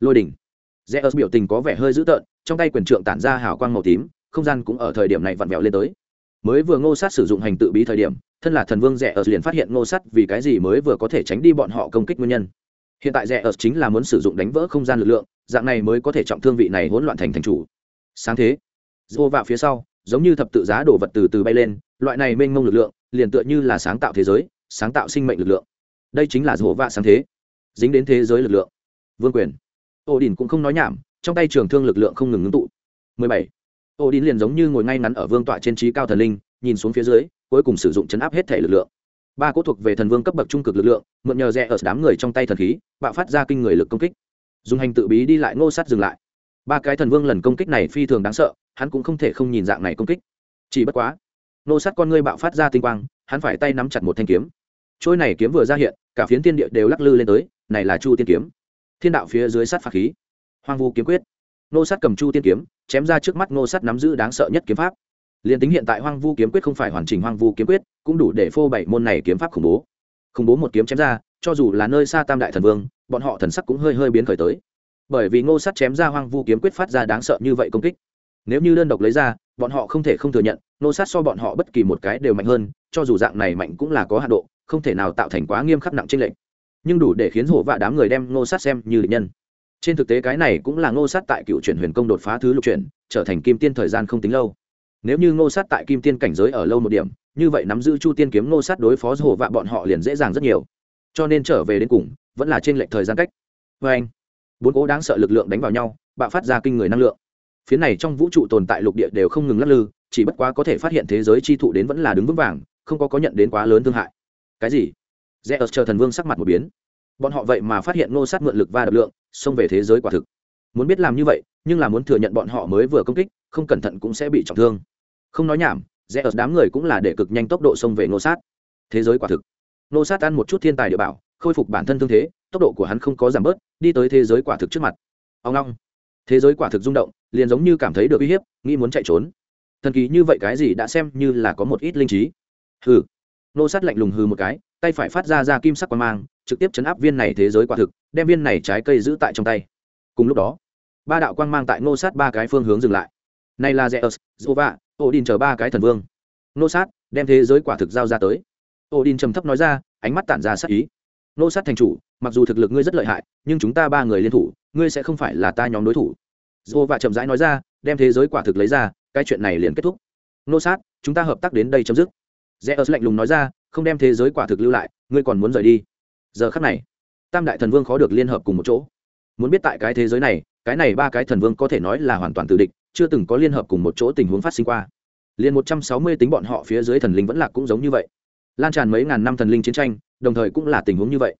[SPEAKER 1] Lôi đỉnh. Rẽ ở biểu tình có vẻ hơi dữ tợn, trong tay quyền trượng tản ra hào quang màu tím, không gian cũng ở thời điểm này vặn vẹo lên tới. Mới vừa ngô sát sử dụng hành tự bí thời điểm thân là thần vương rẽ ở liền phát hiện ngô sắt vì cái gì mới vừa có thể tránh đi bọn họ công kích nguyên nhân. Hiện tại rẽ ở chính là muốn sử dụng đánh vỡ không gian lực lượng, dạng này mới có thể trọng thương vị này hỗn loạn thành thành chủ. Sáng thế dô vạ phía sau, giống như thập tự giá đổ vật từ từ bay lên, loại này mênh mông lực lượng, liền tựa như là sáng tạo thế giới, sáng tạo sinh mệnh lực lượng. Đây chính là dô vạ sáng thế, dính đến thế giới lực lượng. Vương quyền. Ô đình cũng không nói nhảm, trong tay trường thương lực lượng không ngừng ngưng tụ. 17. ô đình liền giống như ngồi ngay ngắn ở vương tọa trên trí cao thần linh, nhìn xuống phía dưới cuối cùng sử dụng chấn áp hết thể lực lượng. Ba cỗ thuộc về thần vương cấp bậc trung cực lực lượng, mượn nhờ rẽ ở đám người trong tay thần khí, bạo phát ra kinh người lực công kích. Dùng hành tự bí đi lại ngô sát dừng lại. Ba cái thần vương lần công kích này phi thường đáng sợ, hắn cũng không thể không nhìn dạng này công kích. Chỉ bất quá, ngô sát con ngươi bạo phát ra tinh quang, hắn phải tay nắm chặt một thanh kiếm. Trôi này kiếm vừa ra hiện, cả phiến thiên địa đều lắc lư lên tới, này là chu tiên kiếm. Thiên đạo phía dưới sát phạt khí. Hoang vu kiếm quyết. Ngô sát cầm chu tiên kiếm, chém ra trước mắt ngô sát nắm giữ đáng sợ nhất kiếm pháp liền tính hiện tại hoang vu kiếm quyết không phải hoàn chỉnh hoang vu kiếm quyết, cũng đủ để phô bày môn này kiếm pháp khủng bố. Khủng bố một kiếm chém ra, cho dù là nơi xa tam đại thần vương, bọn họ thần sắc cũng hơi hơi biến khởi tới. Bởi vì ngô sắt chém ra hoang vu kiếm quyết phát ra đáng sợ như vậy công kích. Nếu như đơn độc lấy ra, bọn họ không thể không thừa nhận, ngô sát so bọn họ bất kỳ một cái đều mạnh hơn, cho dù dạng này mạnh cũng là có hạ độ, không thể nào tạo thành quá nghiêm khắc nặng trên lệnh nhưng đủ để khiến hổ vạ đám người đem ngô sát xem như định nhân. Trên thực tế cái này cũng là ngô sát tại cựu chuyển huyền công đột phá thứ lục chuyển, trở thành kim tiên thời gian không tính lâu nếu như ngô sát tại kim tiên cảnh giới ở lâu một điểm, như vậy nắm giữ chu tiên kiếm ngô sát đối phó hồ vạ bọn họ liền dễ dàng rất nhiều. Cho nên trở về đến cùng, vẫn là trên lệnh thời gian cách. Vê anh, bốn cố đáng sợ lực lượng đánh vào nhau, bạo phát ra kinh người năng lượng. Phía này trong vũ trụ tồn tại lục địa đều không ngừng lắc lư, chỉ bất quá có thể phát hiện thế giới chi thụ đến vẫn là đứng vững vàng, không có có nhận đến quá lớn thương hại. Cái gì? Rẽ ớt chờ thần vương sắc mặt một biến. Bọn họ vậy mà phát hiện ngô sát mượn lực và lực lượng, xông về thế giới quả thực. Muốn biết làm như vậy, nhưng là muốn thừa nhận bọn họ mới vừa công kích, không cẩn thận cũng sẽ bị trọng thương không nói nhảm, rẽ ở đám người cũng là để cực nhanh tốc độ xông về nô sát. Thế giới quả thực. Nô sát ăn một chút thiên tài địa bảo, khôi phục bản thân thương thế, tốc độ của hắn không có giảm bớt, đi tới thế giới quả thực trước mặt. Ông long thế giới quả thực rung động, liền giống như cảm thấy được uy hiếp, nghĩ muốn chạy trốn. Thần kỳ như vậy cái gì đã xem như là có một ít linh trí. Hừ. Nô sát lạnh lùng hừ một cái, tay phải phát ra ra kim sắc quan mang, trực tiếp chấn áp viên này thế giới quả thực, đem viên này trái cây giữ tại trong tay. Cùng lúc đó, ba đạo quang mang tại nô sát ba cái phương hướng dừng lại này là zeus, jova, odin chờ ba cái thần vương. Nô sát đem thế giới quả thực giao ra tới. Odin trầm thấp nói ra, ánh mắt tản ra sắc ý. Nô sát thành chủ, mặc dù thực lực ngươi rất lợi hại, nhưng chúng ta ba người liên thủ, ngươi sẽ không phải là ta nhóm đối thủ. Jova chậm rãi nói ra, đem thế giới quả thực lấy ra, cái chuyện này liền kết thúc. Nô sát, chúng ta hợp tác đến đây chấm dứt. Zeus lạnh lùng nói ra, không đem thế giới quả thực lưu lại, ngươi còn muốn rời đi. Giờ khắc này, tam đại thần vương khó được liên hợp cùng một chỗ. Muốn biết tại cái thế giới này, cái này ba cái thần vương có thể nói là hoàn toàn tự địch chưa từng có liên hợp cùng một chỗ tình huống phát sinh qua. Liền một trăm sáu mươi tính bọn họ phía dưới thần linh vẫn lạc cũng giống như vậy. Lan tràn mấy ngàn năm thần linh chiến tranh, đồng thời cũng là tình huống như vậy.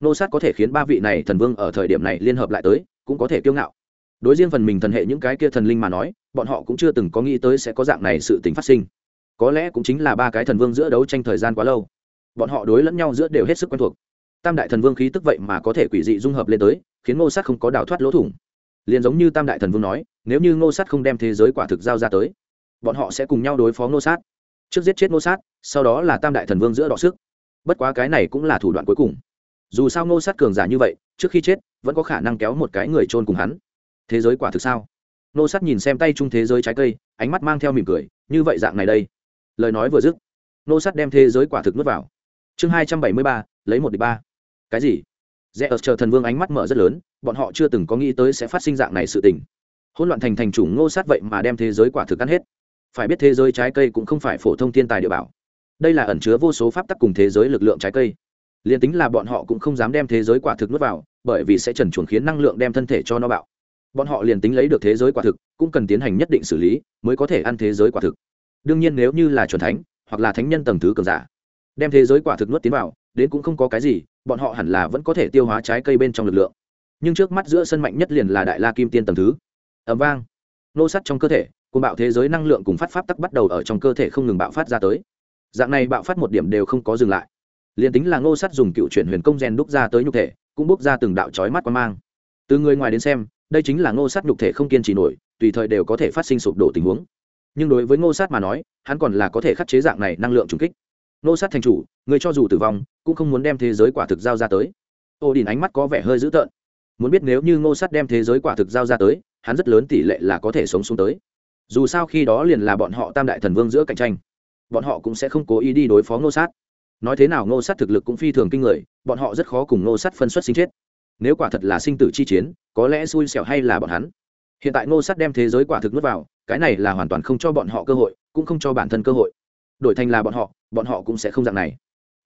[SPEAKER 1] Nô sát có thể khiến ba vị này thần vương ở thời điểm này liên hợp lại tới, cũng có thể kiêu ngạo. Đối riêng phần mình thần hệ những cái kia thần linh mà nói, bọn họ cũng chưa từng có nghĩ tới sẽ có dạng này sự tình phát sinh. Có lẽ cũng chính là ba cái thần vương giữa đấu tranh thời gian quá lâu. Bọn họ đối lẫn nhau giữa đều hết sức quen thuộc. Tam đại thần vương khí tức vậy mà có thể quỷ dị dung hợp lên tới, khiến ngô sát không có đào thoát lỗ thủng liền giống như tam đại thần vương nói, nếu như ngô sát không đem thế giới quả thực giao ra tới, bọn họ sẽ cùng nhau đối phó ngô sát. Trước giết chết ngô sát, sau đó là tam đại thần vương giữa đọ sức. Bất quá cái này cũng là thủ đoạn cuối cùng. Dù sao ngô sát cường giả như vậy, trước khi chết, vẫn có khả năng kéo một cái người trôn cùng hắn. Thế giới quả thực sao? Nô sát nhìn xem tay chung thế giới trái cây, ánh mắt mang theo mỉm cười, như vậy dạng này đây. Lời nói vừa dứt nô sát đem thế giới quả thực nuốt vào. Chương hai trăm bảy mươi ba, lấy một đ ị c h ba. Cái gì? Rẽ ở chờ thần vương ánh mắt mở rất lớn bọn họ chưa từng có nghĩ tới sẽ phát sinh dạng này sự tình. Hỗn loạn thành thành chủ ngô sát vậy mà đem thế giới quả thực ăn hết. Phải biết thế giới trái cây cũng không phải phổ thông thiên tài địa bảo. Đây là ẩn chứa vô số pháp tắc cùng thế giới lực lượng trái cây. Liền tính là bọn họ cũng không dám đem thế giới quả thực nuốt vào, bởi vì sẽ trần chuồng khiến năng lượng đem thân thể cho nó bạo. Bọn họ liền tính lấy được thế giới quả thực, cũng cần tiến hành nhất định xử lý mới có thể ăn thế giới quả thực. Đương nhiên nếu như là c thánh, hoặc là thánh nhân tầng thứ cường giả, đem thế giới quả thực nuốt tiến vào, đến cũng không có cái gì, bọn họ hẳn là vẫn có thể tiêu hóa trái cây bên trong lực lượng nhưng trước mắt giữa sân mạnh nhất liền là đại la kim tiên tầng thứ. Ẩm vang. Nô sắt trong cơ thể cùng bạo thế giới năng lượng cùng phát pháp tắc bắt đầu ở trong cơ thể không ngừng bạo phát ra tới. Dạng này bạo phát một điểm đều không có dừng lại. Liền tính là ngô sắt dùng cựu chuyển huyền công gen đúc ra tới nhục thể, cũng bốc ra từng đạo trói mắt quan mang. Từ người ngoài đến xem, đây chính là ngô sắt nhục thể không kiên trì nổi, tùy thời đều có thể phát sinh sụp đổ tình huống. Nhưng đối với ngô sát mà nói, hắn còn là có thể khắc chế dạng này năng lượng trùng kích. Ngô sát thành chủ, người cho dù tử vong, cũng không muốn đem thế giới quả thực giao ra tới. Ô đình ánh mắt có vẻ hơi dữ tợn muốn biết nếu như ngô sát đem thế giới quả thực giao ra tới, hắn rất lớn tỷ lệ là có thể sống xuống tới. Dù sao khi đó liền là bọn họ tam đại thần vương giữa cạnh tranh. Bọn họ cũng sẽ không cố ý đi đối phó ngô sát. Nói thế nào ngô sát thực lực cũng phi thường kinh người, bọn họ rất khó cùng ngô sát phân xuất sinh chết. Nếu quả thật là sinh tử chi chiến, có lẽ xui xẻo hay là bọn hắn. Hiện tại ngô sát đem thế giới quả thực nuốt vào, cái này là hoàn toàn không cho bọn họ cơ hội, cũng không cho bản thân cơ hội. Đổi thành là bọn họ bọn họ cũng sẽ không dạng này.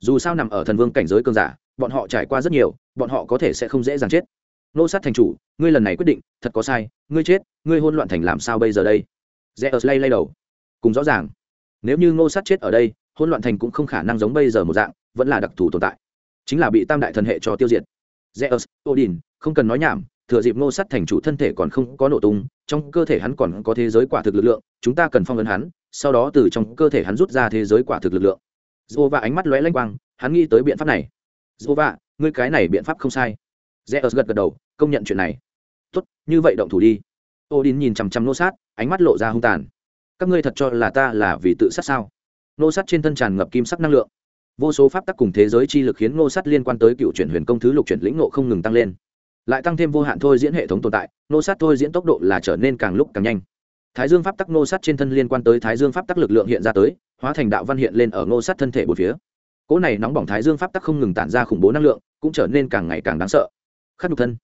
[SPEAKER 1] Dù sao nằm ở thần vương cảnh giới cơn giả, bọn họ trải qua rất nhiều, bọn họ có thể sẽ không dễ dàng chết nô sát thành chủ, ngươi lần này quyết định, thật có sai, ngươi chết, ngươi hôn loạn thành làm sao bây giờ đây? Rẽ ớt lay lay đầu. Cùng rõ ràng, nếu như ngô sát chết ở đây hôn loạn thành cũng không khả năng giống bây giờ một dạng, vẫn là đặc thù tồn tại. Chính là bị tam đại thần hệ cho tiêu diệt. Zeus odin không cần nói nhảm, thừa dịp ngô sát thành chủ thân thể còn không có nổ tung, trong cơ thể hắn còn có thế giới quả thực lực lượng, chúng ta cần phong ấn hắn, sau đó từ trong cơ thể hắn rút ra thế giới quả thực lực lượng. Dô và ánh mắt lóe lanh quang, hắn nghĩ tới biện pháp này. Dô và ngươi cái này biện pháp không sai zeus gật gật đầu, công nhận chuyện này. Tốt, như vậy động thủ đi. Odin nhìn chằm chằm nô sát, ánh mắt lộ ra hung tàn. Các ngươi thật cho là ta là vì tự sát sao? Nô sát trên thân tràn ngập kim sắc năng lượng. Vô số pháp tắc cùng thế giới chi lực khiến nô sát liên quan tới cựu chuyển huyền công thứ lục chuyển lĩnh nộ không ngừng tăng lên. Lại tăng thêm vô hạn thôi diễn hệ thống tồn tại, nô sát thôi diễn tốc độ là trở nên càng lúc càng nhanh. Thái dương pháp tắc nô sát trên thân liên quan tới thái dương pháp tắc lực lượng hiện ra tới, hóa thành đạo văn hiện lên ở nô sát thân thể một phía. Cỗ này nóng bỏng thái dương pháp tắc không ngừng tản ra khủng bố năng lượng, cũng trở nên càng ngày càng đáng sợ khắc nhục thân.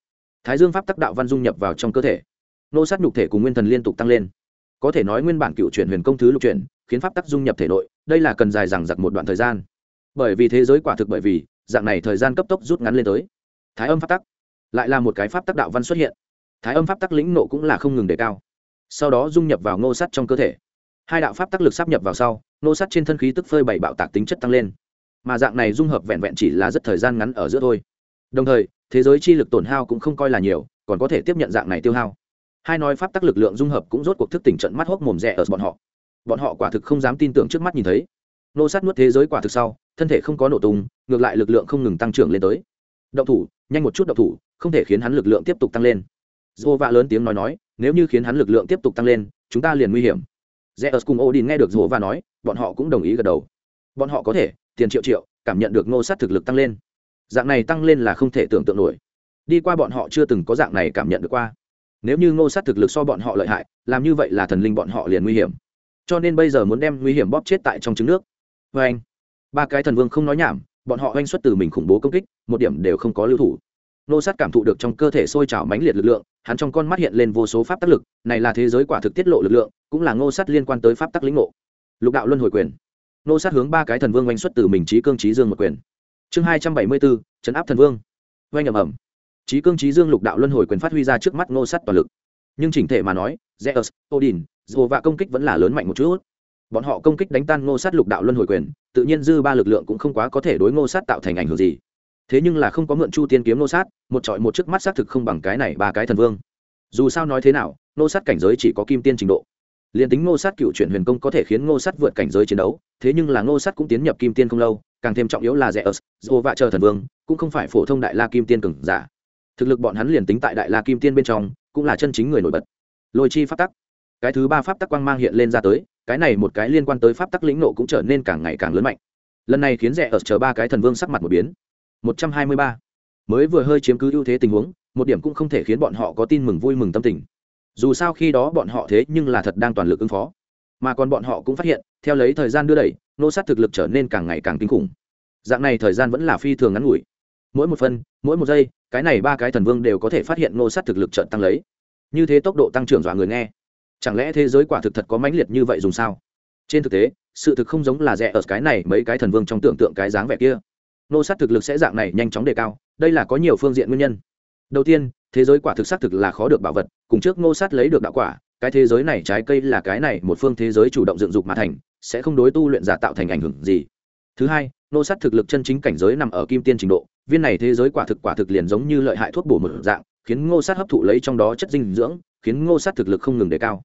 [SPEAKER 1] Thái dương pháp tắc đạo văn dung nhập vào trong cơ thể. Nô sát nhục thể cùng nguyên thần liên tục tăng lên. Có thể nói nguyên bản cựu chuyển huyền công thứ lục chuyển, khiến pháp tắc dung nhập thể nội, đây là cần dài dằng dặc một đoạn thời gian. Bởi vì thế giới quả thực bởi vì, dạng này thời gian cấp tốc rút ngắn lên tới. Thái âm pháp tắc lại là một cái pháp tắc đạo văn xuất hiện. Thái âm pháp tắc lĩnh nộ cũng là không ngừng đề cao. Sau đó dung nhập vào ngô sắt trong cơ thể. Hai đạo pháp tắc lực sắp nhập vào sau ngô sắt trên thân khí tức phơi bày bạo tạc tính chất tăng lên. Mà dạng này dung hợp vẹn vẹn chỉ là rất thời gian ngắn ở giữa thôi đồng thời, thế giới chi lực tổn hao cũng không coi là nhiều, còn có thể tiếp nhận dạng này tiêu hao. Hai nói pháp tắc lực lượng dung hợp cũng rốt cuộc thức tỉnh trận mắt hốc mồm rẻ ở bọn họ. Bọn họ quả thực không dám tin tưởng trước mắt nhìn thấy. Nô sát nuốt thế giới quả thực sau, thân thể không có nổ tung, ngược lại lực lượng không ngừng tăng trưởng lên tới. Động thủ, nhanh một chút động thủ, không thể khiến hắn lực lượng tiếp tục tăng lên. Dô vạ lớn tiếng nói nói, nếu như khiến hắn lực lượng tiếp tục tăng lên, chúng ta liền nguy hiểm. Rẽ ớt cùng odin nghe được dô vạ nói, bọn họ cũng đồng ý gật đầu. Bọn họ có thể, tiền triệu triệu, cảm nhận được nô sát thực lực tăng lên dạng này tăng lên là không thể tưởng tượng nổi. Đi qua bọn họ chưa từng có dạng này cảm nhận được qua. Nếu như ngô sát thực lực so bọn họ lợi hại, làm như vậy là thần linh bọn họ liền nguy hiểm. Cho nên bây giờ muốn đem nguy hiểm bóp chết tại trong trứng nước. Vê anh, ba cái thần vương không nói nhảm, bọn họ oanh xuất từ mình khủng bố công kích, một điểm đều không có lưu thủ. Ngô sát cảm thụ được trong cơ thể sôi trào mãnh liệt lực lượng, hắn trong con mắt hiện lên vô số pháp tác lực, này là thế giới quả thực tiết lộ lực lượng, cũng là ngô sát liên quan tới pháp tắc lĩnh ngộ. Lục đạo luân hồi quyền. Nô sát hướng ba cái thần vương oanh xuất từ mình trí cương trí dương một quyền chương hai trăm bảy mươi bốn chấn áp thần vương. Oanh ẩm ẩm trí cương trí dương lục đạo luân hồi quyền phát huy ra trước mắt ngô sát toàn lực. Nhưng chỉnh thể mà nói, zeus, odin, dù và công kích vẫn là lớn mạnh một chút. Bọn họ công kích đánh tan ngô sát lục đạo luân hồi quyền, tự nhiên dư ba lực lượng cũng không quá có thể đối ngô sát tạo thành ảnh hưởng gì. Thế nhưng là không có mượn chu tiên kiếm ngô sát, một trọi một trước mắt xác thực không bằng cái này ba cái thần vương. Dù sao nói thế nào, ngô sát cảnh giới chỉ có kim tiên trình độ liền tính ngô sát cựu chuyển huyền công có thể khiến ngô sát vượt cảnh giới chiến đấu, thế nhưng là ngô sát cũng tiến nhập kim tiên không lâu, càng thêm trọng yếu là rẻ ớt dô vạ chờ thần vương, cũng không phải phổ thông đại la kim tiên cừng giả. Thực lực bọn hắn liền tính tại đại la kim tiên bên trong, cũng là chân chính người nổi bật. Lôi chi pháp tắc. Cái thứ ba pháp tắc quang mang hiện lên ra tới, cái này một cái liên quan tới pháp tắc lĩnh nộ cũng trở nên càng ngày càng lớn mạnh. Lần này khiến rẻ ớt chờ ba cái thần vương sắc mặt một biến. Một trăm hai mươi ba. Mới vừa hơi chiếm cứ ưu thế tình huống, một điểm cũng không thể khiến bọn họ có tin mừng vui mừng tâm tình dù sao khi đó bọn họ thế nhưng là thật đang toàn lực ứng phó. Mà còn bọn họ cũng phát hiện, theo lấy thời gian đưa đẩy, nô sát thực lực trở nên càng ngày càng kinh khủng. Dạng này thời gian vẫn là phi thường ngắn ngủi. Mỗi một phân, mỗi một giây, cái này ba cái thần vương đều có thể phát hiện nô sát thực lực trợn tăng lấy. Như thế tốc độ tăng trưởng dọa người nghe. Chẳng lẽ thế giới quả thực thật có mãnh liệt như vậy dùng sao? Trên thực tế, sự thực không giống là rẻ ở cái này mấy cái thần vương trong tưởng tượng cái dáng vẻ kia. Nô sát thực lực sẽ dạng này nhanh chóng đề cao, đây là có nhiều phương diện nguyên nhân đầu tiên, thế giới quả thực xác thực là khó được bảo vật, cùng trước Ngô sát lấy được đạo quả, cái thế giới này trái cây là cái này, một phương thế giới chủ động dựng dục mà thành, sẽ không đối tu luyện giả tạo thành ảnh hưởng gì. Thứ hai, Ngô sát thực lực chân chính cảnh giới nằm ở kim tiên trình độ, viên này thế giới quả thực quả thực liền giống như lợi hại thuốc bổ một dạng, khiến ngô sát hấp thụ lấy trong đó chất dinh dưỡng, khiến ngô sát thực lực không ngừng đề cao.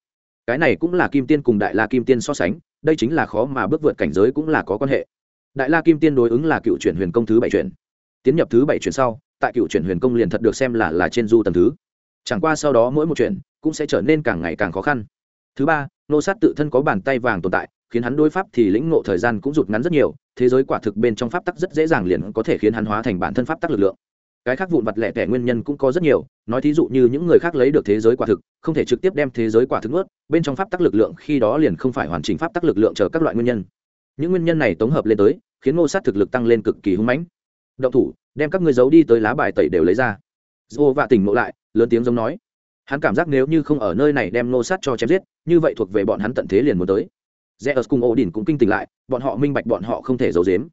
[SPEAKER 1] Cái này cũng là kim tiên cùng đại la kim tiên so sánh, đây chính là khó mà bước vượt cảnh giới cũng là có quan hệ. Đại la kim tiên đối ứng là cựu chuyển huyền công thứ bảy chuyển. Tiến nhập thứ bảy chuyển sau tại cựu chuyển huyền công liền thật được xem là là trên du tầm thứ. Chẳng qua sau đó mỗi một chuyện cũng sẽ trở nên càng ngày càng khó khăn. Thứ ba, nô sát tự thân có bàn tay vàng tồn tại, khiến hắn đối pháp thì lĩnh ngộ thời gian cũng rụt ngắn rất nhiều, thế giới quả thực bên trong pháp tắc rất dễ dàng liền có thể khiến hắn hóa thành bản thân pháp tắc lực lượng. Cái khác vụn vặt lẻ tẻ nguyên nhân cũng có rất nhiều, nói thí dụ như những người khác lấy được thế giới quả thực, không thể trực tiếp đem thế giới quả thực ướt bên trong pháp tắc lực lượng khi đó liền không phải hoàn chỉnh pháp tắc lực lượng chờ các loại nguyên nhân. Những nguyên nhân này tổng hợp lên tới, khiến ngô sát thực lực tăng lên cực kỳ hung mãnh. Động thủ đem các ngươi giấu đi tới lá bài tẩy đều lấy ra. Dô vạ tỉnh ngộ lại, lớn tiếng giống nói. Hắn cảm giác nếu như không ở nơi này đem nô sát cho chém giết, như vậy thuộc về bọn hắn tận thế liền muốn tới. Rẽ ớt cùng ổ đỉnh cũng kinh tỉnh lại, bọn họ minh bạch bọn họ không thể giấu dếm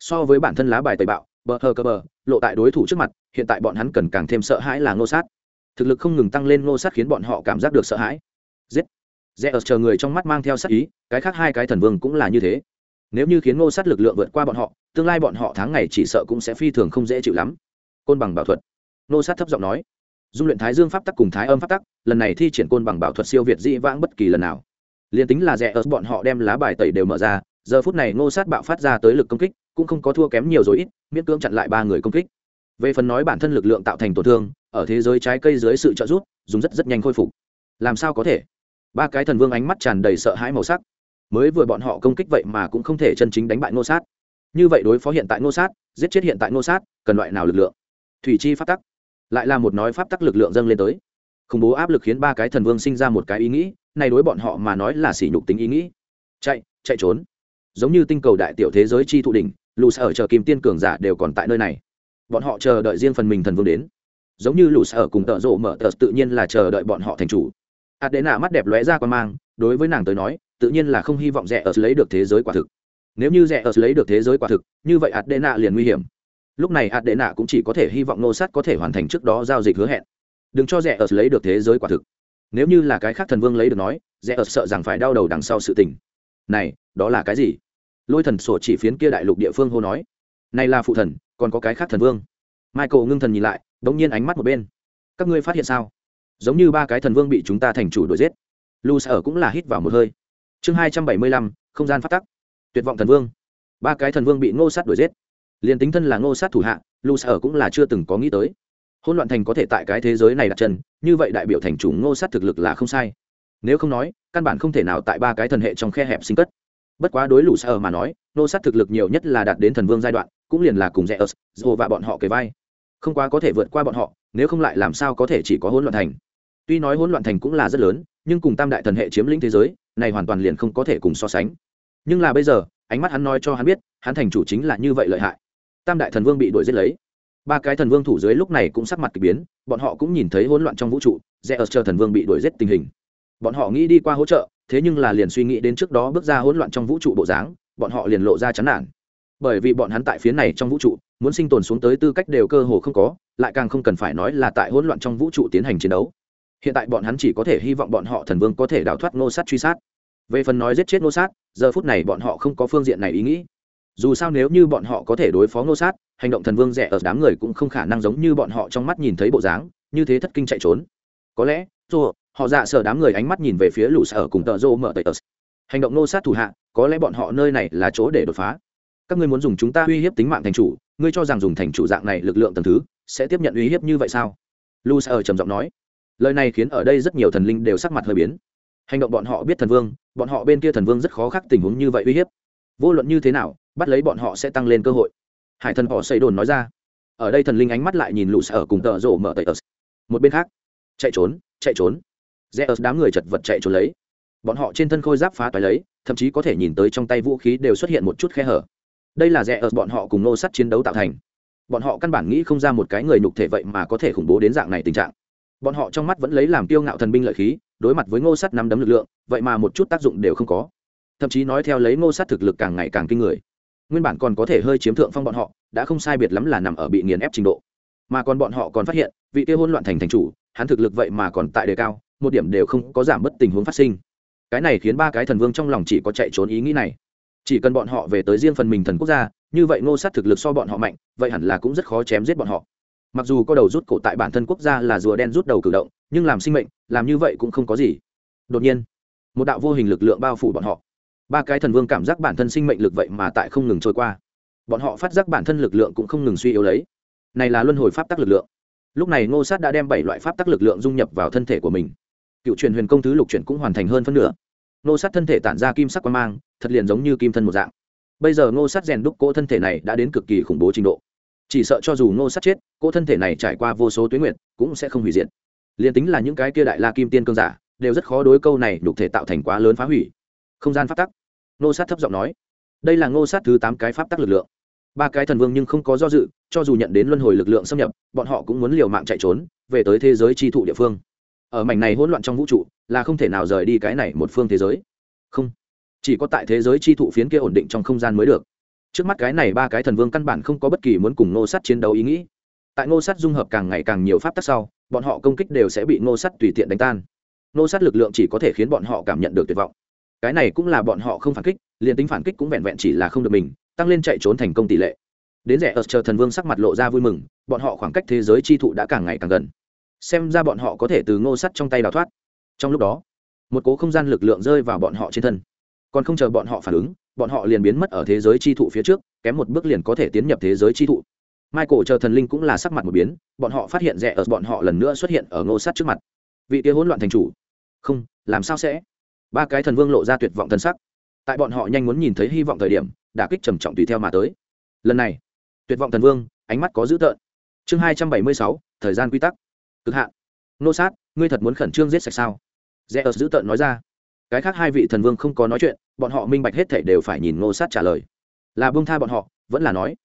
[SPEAKER 1] so với bản thân lá bài tẩy bạo, bờ hờ cơ bờ, lộ tại đối thủ trước mặt, hiện tại bọn hắn cần càng thêm sợ hãi là nô sát. Thực lực không ngừng tăng lên nô sát khiến bọn họ cảm giác được sợ hãi. Giết. Rẽ ớt chờ người trong mắt mang theo sát ý, cái khác hai cái thần vương cũng là như thế nếu như khiến ngô sát lực lượng vượt qua bọn họ, tương lai bọn họ tháng ngày chỉ sợ cũng sẽ phi thường không dễ chịu lắm. Côn bằng bảo thuật. Ngô sát thấp giọng nói. Dung luyện thái dương pháp tắc cùng thái âm pháp tắc, lần này thi triển côn bằng bảo thuật siêu việt dĩ vãng bất kỳ lần nào. Liền tính là rẻ ở bọn họ đem lá bài tẩy đều mở ra, giờ phút này ngô sát bạo phát ra tới lực công kích, cũng không có thua kém nhiều rồi ít, miễn cưỡng chặn lại ba người công kích. Về phần nói bản thân lực lượng tạo thành tổn thương, ở thế giới trái cây dưới sự trợ giúp, dùng rất rất nhanh khôi phục. Làm sao có thể? Ba cái thần vương ánh mắt tràn đầy sợ hãi màu sắc mới vừa bọn họ công kích vậy mà cũng không thể chân chính đánh bại ngô sát. Như vậy đối phó hiện tại ngô sát, giết chết hiện tại ngô sát, cần loại nào lực lượng? Thủy chi pháp tắc. Lại là một nói pháp tắc lực lượng dâng lên tới. Khủng bố áp lực khiến ba cái thần vương sinh ra một cái ý nghĩ, này đối bọn họ mà nói là sỉ nhục tính ý nghĩ. Chạy chạy trốn. Giống như tinh cầu đại tiểu thế giới chi thụ đỉnh lù sở chờ kim tiên cường giả đều còn tại nơi này. Bọn họ chờ đợi riêng phần mình thần vương đến. Giống như lù sở cùng tợ rộ mở tờ tự nhiên là chờ đợi bọn họ thành chủ. Hạt đế nạ mắt đẹp lóe ra con mang, đối với nàng tới nói tự nhiên là không hy vọng rẻ ở lấy được thế giới quả thực. Nếu như rẻ ở lấy được thế giới quả thực, như vậy hạt Đệ nạ liền nguy hiểm. Lúc này hạt Đệ nạ cũng chỉ có thể hy vọng nô sát có thể hoàn thành trước đó giao dịch hứa hẹn. Đừng cho rẻ ở lấy được thế giới quả thực. Nếu như là cái khác thần vương lấy được nói rẽ ớt sợ rằng phải đau đầu đằng sau sự tình. Này, đó là cái gì? Lôi thần sổ chỉ phiến kia đại lục địa phương hô nói. Này là phụ thần, còn có cái khác thần vương. Michael ngưng thần nhìn lại đ ỗ n g nhiên ánh mắt một bên. Các ngươi phát hiện sao? Giống như ba cái thần vương bị chúng ta thành chủ đuổi giết. Lu sở cũng là hít vào một hơi chương hai trăm bảy mươi lăm, không gian phát tắc. Tuyệt vọng thần vương. Ba cái thần vương bị ngô sát đuổi giết. Liền tính thân là ngô sát thủ hạ lu sở cũng là chưa từng có nghĩ tới. Hôn loạn thành có thể tại cái thế giới này đặt chân, như vậy đại biểu thành chủ ngô sát thực lực là không sai. Nếu không nói, căn bản không thể nào tại ba cái thần hệ trong khe hẹp sinh cất. Bất quá đối lũ sa mà nói, ngô sát thực lực nhiều nhất là đạt đến thần vương giai đoạn, cũng liền là cùng rẽ ớt dồ và bọn họ kề vai. Không quá có thể vượt qua bọn họ, nếu không lại làm sao có thể chỉ có hỗn loạn thành. Tuy nói hỗn loạn thành cũng là rất lớn, nhưng cùng tam đại thần hệ chiếm lĩnh thế giới này hoàn toàn liền không có thể cùng so sánh. Nhưng là bây giờ, ánh mắt hắn nói cho hắn biết, hắn thành chủ chính là như vậy lợi hại. Tam đại thần vương bị đuổi giết lấy. Ba cái thần vương thủ dưới lúc này cũng sắc mặt k ỳ biến, bọn họ cũng nhìn thấy hỗn loạn trong vũ trụ rẽ ở chờ thần vương bị đuổi giết tình hình. Bọn họ nghĩ đi qua hỗ trợ, thế nhưng là liền suy nghĩ đến trước đó bước ra hỗn loạn trong vũ trụ bộ dáng, bọn họ liền lộ ra chán nản. Bởi vì bọn hắn tại phía này trong vũ trụ, muốn sinh tồn xuống tới tư cách đều cơ hồ không có, lại càng không cần phải nói là tại hỗn loạn trong vũ trụ tiến hành chiến đấu hiện tại bọn hắn chỉ có thể hy vọng bọn họ thần vương có thể đào thoát nô sát truy sát. Về phần nói giết chết nô sát, giờ phút này bọn họ không có phương diện này ý nghĩ. Dù sao nếu như bọn họ có thể đối phó nô sát, hành động thần vương rẻ ở đám người cũng không khả năng giống như bọn họ trong mắt nhìn thấy bộ dáng, như thế thất kinh chạy trốn. Có lẽ, dù họ dạ sợ đám người ánh mắt nhìn về phía lũ sở cùng tợ rô mở tờ hành động nô sát thủ hạ, có lẽ bọn họ nơi này là chỗ để đột phá. Các ngươi muốn dùng chúng ta uy hiếp tính mạng thành chủ, ngươi cho rằng dùng thành chủ dạng này lực lượng tầm thứ sẽ tiếp nhận uy hiếp như vậy sao? Lu sở trầm giọng nói lời này khiến ở đây rất nhiều thần linh đều sắc mặt hơi biến. Hành động bọn họ biết thần vương, bọn họ bên kia thần vương rất khó khắc tình huống như vậy uy hiếp. Vô luận như thế nào, bắt lấy bọn họ sẽ tăng lên cơ hội. Hải thần họ xây đồn nói ra. Ở đây thần linh ánh mắt lại nhìn lũ sở cùng tợ rộ mở tẩy tờ một bên khác, chạy trốn chạy trốn. Rẽ ớt đám người chật vật chạy trốn lấy. Bọn họ trên thân khôi giáp phá toái lấy, thậm chí có thể nhìn tới trong tay vũ khí đều xuất hiện một chút khe hở. Đây là rẽ ớt bọn họ cùng nô sắt chiến đấu tạo thành. Bọn họ căn bản nghĩ không ra một cái người nhục thể vậy mà có thể khủng bố đến dạng này tình trạng bọn họ trong mắt vẫn lấy làm tiêu ngạo thần binh lợi khí, đối mặt với ngô sắt nắm đấm lực lượng, vậy mà một chút tác dụng đều không có. Thậm chí nói theo lấy ngô sắt thực lực càng ngày càng kinh người. Nguyên bản còn có thể hơi chiếm thượng phong bọn họ, đã không sai biệt lắm là nằm ở bị nghiền ép trình độ. Mà còn bọn họ còn phát hiện, vị kia hôn loạn thành thành chủ, hắn thực lực vậy mà còn tại đề cao, một điểm đều không có giảm bất tình huống phát sinh. Cái này khiến ba cái thần vương trong lòng chỉ có chạy trốn ý nghĩ này. Chỉ cần bọn họ về tới riêng phần mình thần quốc gia, như vậy ngô sát thực lực so bọn họ mạnh, vậy hẳn là cũng rất khó chém giết bọn họ mặc dù có đầu rút cổ tại bản thân quốc gia là rùa đen rút đầu cử động, nhưng làm sinh mệnh, làm như vậy cũng không có gì. Đột nhiên, một đạo vô hình lực lượng bao phủ bọn họ. Ba cái thần vương cảm giác bản thân sinh mệnh lực vậy mà tại không ngừng trôi qua. Bọn họ phát giác bản thân lực lượng cũng không ngừng suy yếu lấy. Này là luân hồi pháp tắc lực lượng. Lúc này ngô sát đã đem bảy loại pháp tắc lực lượng dung nhập vào thân thể của mình. Cựu truyền huyền công thứ lục truyền cũng hoàn thành hơn phân nửa. Ngô sát thân thể tản ra kim sắc quan mang, thật liền giống như kim thân một dạng. Bây giờ ngô sát rèn đúc cỗ thân thể này đã đến cực kỳ khủng bố trình độ chỉ sợ cho dù ngô sát chết, cỗ thân thể này trải qua vô số tuyến nguyện cũng sẽ không hủy diệt. Liền tính là những cái kia đại la kim tiên cương giả, đều rất khó đối câu này đục thể tạo thành quá lớn phá hủy. Không gian pháp tắc. Ngô sát thấp giọng nói, đây là ngô sát thứ tám cái pháp tắc lực lượng. Ba cái thần vương nhưng không có do dự, cho dù nhận đến luân hồi lực lượng xâm nhập, bọn họ cũng muốn liều mạng chạy trốn, về tới thế giới tri thụ địa phương. Ở mảnh này hỗn loạn trong vũ trụ, là không thể nào rời đi cái này một phương thế giới. Không. Chỉ có tại thế giới chi thụ phiến kia ổn định trong không gian mới được trước mắt cái này ba cái thần vương căn bản không có bất kỳ muốn cùng ngô sắt chiến đấu ý nghĩ. Tại ngô sắt dung hợp càng ngày càng nhiều pháp tắc sau, bọn họ công kích đều sẽ bị ngô sắt tùy tiện đánh tan. Ngô sắt lực lượng chỉ có thể khiến bọn họ cảm nhận được tuyệt vọng. Cái này cũng là bọn họ không phản kích, liền tính phản kích cũng vẹn vẹn chỉ là không được mình, tăng lên chạy trốn thành công tỷ lệ. Đến rẻ ở chờ thần vương sắc mặt lộ ra vui mừng, bọn họ khoảng cách thế giới chi thụ đã càng ngày càng gần. Xem ra bọn họ có thể từ ngô sắt trong tay đào thoát. Trong lúc đó, một cố không gian lực lượng rơi vào bọn họ trên thân. Còn không chờ bọn họ phản ứng bọn họ liền biến mất ở thế giới chi thụ phía trước, kém một bước liền có thể tiến nhập thế giới chi thụ. Michael chờ thần linh cũng là sắc mặt một biến, bọn họ phát hiện rẽ ở bọn họ lần nữa xuất hiện ở ngô sát trước mặt. Vị kia hỗn loạn thành chủ. Không, làm sao sẽ? Ba cái thần vương lộ ra tuyệt vọng thần sắc. Tại bọn họ nhanh muốn nhìn thấy hy vọng thời điểm đã kích trầm trọng tùy theo mà tới. Lần này, tuyệt vọng thần vương, ánh mắt có dữ tợn. Chương hai trăm bảy mươi sáu, thời gian quy tắc. Cực hạn. Nô sát, ngươi thật muốn khẩn trương giết sạch sao? Rẽ ớt dữ tợn nói ra cái khác hai vị thần vương không có nói chuyện, bọn họ minh bạch hết thể đều phải nhìn nô sát trả lời. Là bông tha bọn họ, vẫn là nói,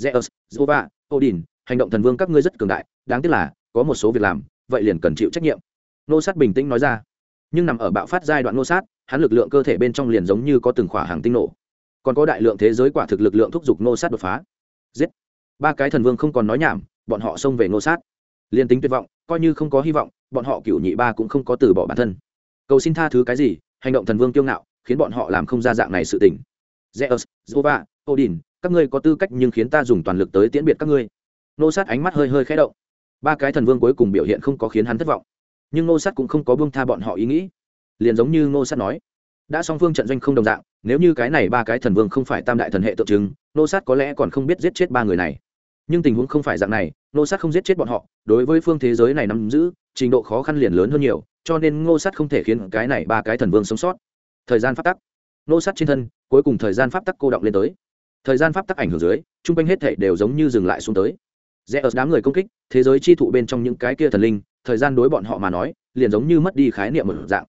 [SPEAKER 1] zeus, jova, odin, hành động thần vương các ngươi rất cường đại, đáng tiếc là, có một số việc làm, vậy liền cần chịu trách nhiệm. Nô sát bình tĩnh nói ra. Nhưng nằm ở bạo phát giai đoạn nô sát, hắn lực lượng cơ thể bên trong liền giống như có từng khỏa hàng tinh nổ. Còn có đại lượng thế giới quả thực lực lượng thúc giục nô sát đột phá. Giết! Ba cái thần vương không còn nói nhảm, bọn họ xông về nô sát. Liên tính tuyệt vọng, coi như không có hy vọng, bọn họ cựu nhị ba cũng không có từ bỏ bản thân. Cầu xin tha thứ cái gì? Hành động thần vương kiêu ngạo, khiến bọn họ làm không ra dạng này sự tình. Zeus, jova, odin, các ngươi có tư cách nhưng khiến ta dùng toàn lực tới tiễn biệt các ngươi. Nô sát ánh mắt hơi hơi khẽ động. Ba cái thần vương cuối cùng biểu hiện không có khiến hắn thất vọng. Nhưng nô sát cũng không có buông tha bọn họ ý nghĩ. Liền giống như nô sát nói, đã song phương trận doanh không đồng dạng, nếu như cái này ba cái thần vương không phải tam đại thần hệ tượng trưng, nô sát có lẽ còn không biết giết chết ba người này. Nhưng tình huống không phải dạng này, nô sát không giết chết bọn họ, đối với phương thế giới này nắm giữ trình độ khó khăn liền lớn hơn nhiều, cho nên ngô sát không thể khiến cái này ba cái thần vương sống sót. Thời gian pháp tắc. Ngô sát trên thân, cuối cùng thời gian pháp tắc cô động lên tới. Thời gian pháp tắc ảnh hưởng dưới t r u n g quanh hết thể đều giống như dừng lại xuống tới. Rẽ ở đám người công kích, thế giới chi thụ bên trong những cái kia thần linh, thời gian đối bọn họ mà nói, liền giống như mất đi khái niệm một dạng.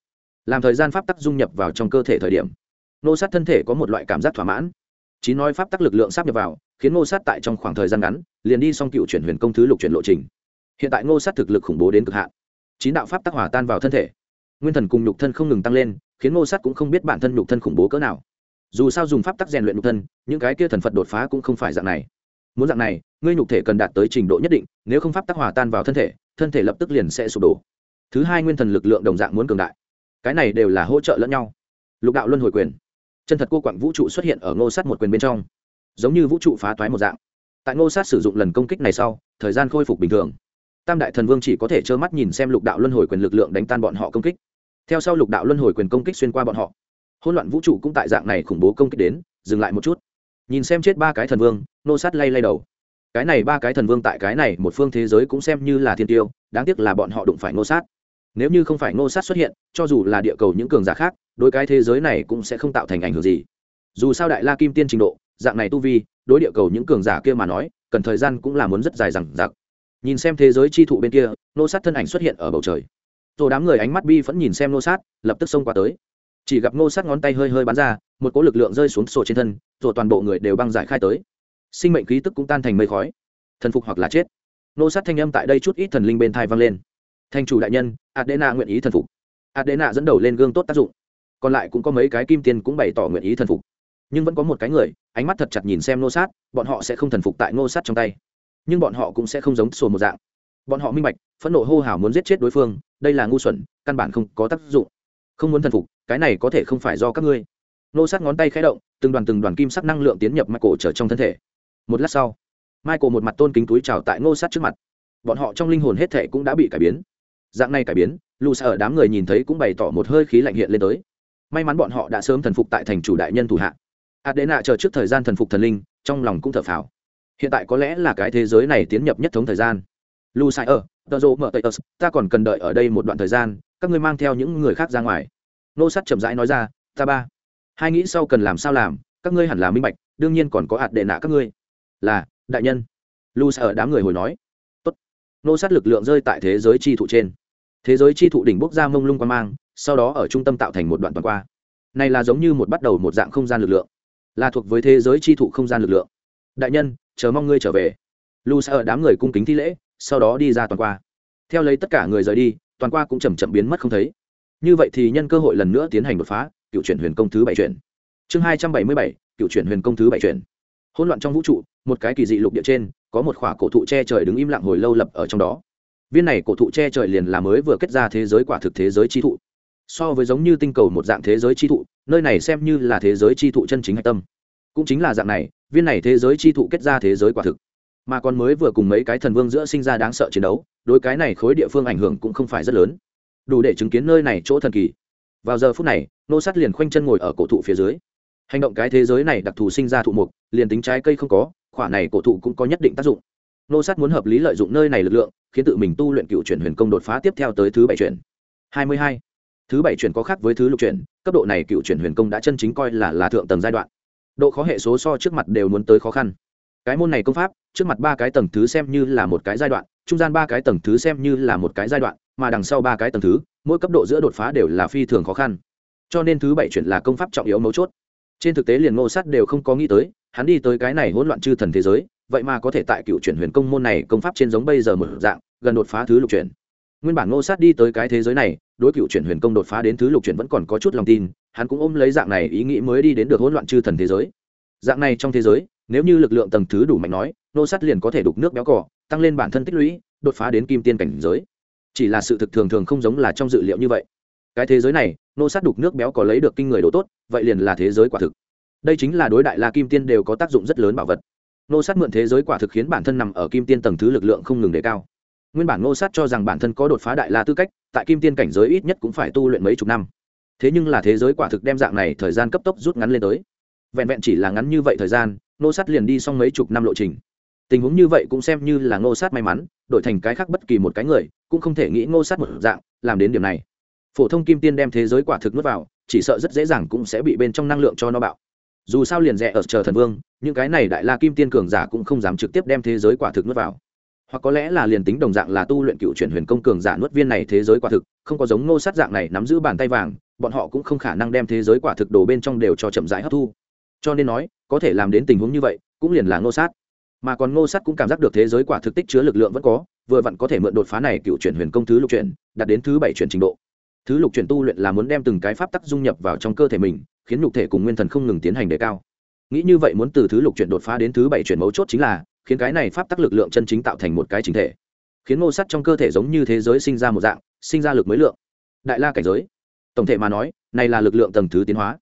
[SPEAKER 1] Làm thời gian pháp tắc dung nhập vào trong cơ thể thời điểm nô sát thân thể có một loại cảm giác thỏa mãn. Chí nói pháp tắc lực lượng sắp nhập vào, khiến ngô sát tại trong khoảng thời gian ngắn, liền đi xong cựu chuyển huyền công thứ lục chuyển lộ trình hiện tại ngô sát thực lực khủng bố đến cực hạn. Chín đạo pháp tắc hỏa tan vào thân thể. Nguyên thần cùng nhục thân không ngừng tăng lên, khiến ngô sát cũng không biết bản thân nhục thân khủng bố cỡ nào. Dù sao dùng pháp tắc rèn luyện nhục thân, những cái kia thần phật đột phá cũng không phải dạng này. Muốn dạng này, ngươi nhục thể cần đạt tới trình độ nhất định, nếu không pháp tắc hòa tan vào thân thể thân thể lập tức liền sẽ sụp đổ. Thứ hai nguyên thần lực lượng đồng dạng muốn cường đại. Cái này đều là hỗ trợ lẫn nhau. Lục đạo luân hồi quyền. Chân thật cô quặng vũ trụ xuất hiện ở ngô sát một quyền bên trong. Giống như vũ trụ phá toái một dạng. Tại ngô sát sử dụng lần công kích này sau, thời gian khôi phục bình thường tam đại thần vương chỉ có thể trơ mắt nhìn xem lục đạo luân hồi quyền lực lượng đánh tan bọn họ công kích. Theo sau lục đạo luân hồi quyền công kích xuyên qua bọn họ. Hỗn loạn vũ trụ cũng tại dạng này khủng bố công kích đến, dừng lại một chút. Nhìn xem chết ba cái thần vương, nô sát lay lay đầu. Cái này ba cái thần vương tại cái này một phương thế giới cũng xem như là thiên tiêu, đáng tiếc là bọn họ đụng phải nô sát. Nếu như không phải nô sát xuất hiện, cho dù là địa cầu những cường giả khác, đối cái thế giới này cũng sẽ không tạo thành ảnh hưởng gì. Dù sao đại la kim tiên trình độ, dạng này tu vi, đối địa cầu những cường giả kia mà nói, cần thời gian cũng là muốn rất dài rằng giặc nhìn xem thế giới chi thụ bên kia, nô sát thân ảnh xuất hiện ở bầu trời. Rồi đám người ánh mắt bi vẫn nhìn xem nô sát, lập tức xông qua tới. Chỉ gặp nô sát ngón tay hơi hơi bắn ra, một cỗ lực lượng rơi xuống sổ trên thân rồi toàn bộ người đều băng giải khai tới. Sinh mệnh khí tức cũng tan thành mây khói. Thần phục hoặc là chết. Nô sát thanh âm tại đây chút ít thần linh bên thai vang lên. Thanh chủ đại nhân, adena nguyện ý thần phục. Adena dẫn đầu lên gương tốt tác dụng. Còn lại cũng có mấy cái kim tiền cũng bày tỏ nguyện ý thần phục. Nhưng vẫn có một cái người, ánh mắt thật chặt nhìn xem nô sát, bọn họ sẽ không thần phục tại nô sát trong tay nhưng bọn họ cũng sẽ không giống sổ một dạng. Bọn họ minh bạch, phẫn nộ hô hào muốn giết chết đối phương, đây là ngu xuẩn, căn bản không có tác dụng. Không muốn thần phục, cái này có thể không phải do các ngươi. Nô sát ngón tay khẽ động, từng đoàn từng đoàn kim sắc năng lượng tiến nhập michael trở trong thân thể. Một lát sau, michael một mặt tôn kính túi trào tại nô sát trước mặt. Bọn họ trong linh hồn hết thể cũng đã bị cải biến. Dạng này cải biến lù xa ở đám người nhìn thấy cũng bày tỏ một hơi khí lạnh hiện lên tới. May mắn bọn họ đã sớm thần phục tại thành chủ đại nhân thủ hạ. Adena chờ trước thời gian thần phục thần linh, trong lòng cũng thở phào hiện tại có lẽ là cái thế giới này tiến nhập nhất thống thời gian. Lu sai ở tờ rô mở tây tờ, ta còn cần đợi ở đây một đoạn thời gian, các ngươi mang theo những người khác ra ngoài. Nô sắt chậm rãi nói ra, ta ba, hai nghĩ sau cần làm sao làm, các ngươi hẳn là minh bạch, đương nhiên còn có hạt đệ nạ các ngươi. Là, đại nhân. Lu sai ở đám người hồi nói. Tốt. Nô Sắt lực lượng rơi tại thế giới chi thụ trên. Thế giới chi thụ đỉnh bốc ra mông lung quan mang, sau đó ở trung tâm tạo thành một đoạn toàn qua. Này là giống như một bắt đầu một dạng không gian lực lượng, là thuộc với thế giới chi thụ không gian lực lượng. Đại nhân chờ mong ngươi trở về. Lu sa ở đám người cung kính thi lễ, sau đó đi ra toàn qua. Theo lấy tất cả người rời đi, toàn qua cũng chầm chậm biến mất không thấy. Như vậy thì nhân cơ hội lần nữa tiến hành đột phá, cựu chuyển huyền công thứ bảy chuyển. Chương hai trăm bảy mươi bảy, cựu chuyển huyền công thứ bảy chuyển. Hỗn loạn trong vũ trụ, một cái kỳ dị lục địa trên, có một khỏa cổ thụ che trời đứng im lặng hồi lâu lập ở trong đó. Viên này cổ thụ che trời liền là mới vừa kết ra thế giới quả thực thế giới chi thụ. So với giống như tinh cầu một dạng thế giới chi thụ, nơi này xem như là thế giới chi thụ chân chính hạch tâm. Cũng chính là dạng này viên này thế giới chi thụ kết ra thế giới quả thực. Mà còn mới vừa cùng mấy cái thần vương giữa sinh ra đáng sợ chiến đấu, đối cái này khối địa phương ảnh hưởng cũng không phải rất lớn. Đủ để chứng kiến nơi này chỗ thần kỳ. Vào giờ phút này, nô sát liền khoanh chân ngồi ở cổ thụ phía dưới. Hành động cái thế giới này đặc thù sinh ra thụ mục, liền tính trái cây không có khoả này cổ thụ cũng có nhất định tác dụng. Nô sát muốn hợp lý lợi dụng nơi này lực lượng, khiến tự mình tu luyện cựu chuyển huyền công đột phá tiếp theo tới thứ bảy chuyển. Hai mươi hai. Thứ bảy chuyển có khác với thứ lục chuyển, cấp độ này cựu chuyển huyền công đã chân chính coi là là thượng tầng giai đoạn độ khó hệ số so trước mặt đều muốn tới khó khăn. Cái môn này công pháp, trước mặt ba cái tầng thứ xem như là một cái giai đoạn, trung gian ba cái tầng thứ xem như là một cái giai đoạn, mà đằng sau ba cái tầng thứ, mỗi cấp độ giữa đột phá đều là phi thường khó khăn. Cho nên thứ bảy chuyển là công pháp trọng yếu mấu chốt. Trên thực tế liền ngô sát đều không có nghĩ tới, hắn đi tới cái này hỗn loạn chư thần thế giới, vậy mà có thể tại cựu chuyển huyền công môn này công pháp trên giống bây giờ một dạng, gần đột phá thứ lục chuyển. Nguyên bản ngô sát đi tới cái thế giới này, đối cựu chuyển huyền công đột phá đến thứ lục chuyển vẫn còn có chút lòng tin hắn cũng ôm lấy dạng này ý nghĩ mới đi đến được hỗn loạn chư thần thế giới. Dạng này trong thế giới, nếu như lực lượng tầng thứ đủ mạnh nói, nô sát liền có thể đục nước béo cỏ tăng lên bản thân tích lũy, đột phá đến kim tiên cảnh giới. Chỉ là sự thực thường thường không giống là trong dự liệu như vậy. Cái thế giới này, nô sát đục nước béo có lấy được kinh người đồ tốt, vậy liền là thế giới quả thực. Đây chính là đối đại la kim tiên đều có tác dụng rất lớn bảo vật. Nô sát mượn thế giới quả thực khiến bản thân nằm ở kim tiên tầng thứ lực lượng không ngừng đề cao. Nguyên bản nô sát cho rằng bản thân có đột phá đại la tư cách, tại kim tiên cảnh giới ít nhất cũng phải tu luyện mấy chục năm thế nhưng là thế giới quả thực đem dạng này thời gian cấp tốc rút ngắn lên tới. Vẹn vẹn chỉ là ngắn như vậy thời gian nô sát liền đi xong mấy chục năm lộ trình. Tình huống như vậy cũng xem như là ngô sát may mắn, đổi thành cái khác bất kỳ một cái người, cũng không thể nghĩ ngô sát một dạng, làm đến điểm này. Phổ thông kim tiên đem thế giới quả thực nuốt vào, chỉ sợ rất dễ dàng cũng sẽ bị bên trong năng lượng cho nó bạo. Dù sao liền rẽ ở chờ thần vương, những cái này đại la kim tiên cường giả cũng không dám trực tiếp đem thế giới quả thực nuốt vào. Hoặc có lẽ là liền tính đồng dạng là tu luyện cựu chuyển huyền công cường giả nuốt viên này thế giới quả thực, không có giống ngô sát dạng này nắm giữ bàn tay vàng bọn họ cũng không khả năng đem thế giới quả thực đồ bên trong đều cho chậm rãi hấp thu. Cho nên nói, có thể làm đến tình huống như vậy, cũng liền là ngô sát. Mà còn ngô sát cũng cảm giác được thế giới quả thực tích chứa lực lượng vẫn có, vừa vặn có thể mượn đột phá này cựu chuyển huyền công thứ lục chuyển, đạt đến thứ bảy chuyển trình độ. Thứ lục chuyển tu luyện là muốn đem từng cái pháp tắc dung nhập vào trong cơ thể mình, khiến nhục thể cùng nguyên thần không ngừng tiến hành đề cao. Nghĩ như vậy muốn từ thứ lục chuyển đột phá đến thứ bảy chuyển mấu chốt chính là, khiến cái này pháp tắc lực lượng chân chính tạo thành một cái chính thể. Khiến ngô Sát trong cơ thể giống như thế giới sinh ra một dạng, sinh ra lực mới lượng. Đại la cảnh giới tổng thể mà nói, này là lực lượng tầng thứ tiến hóa.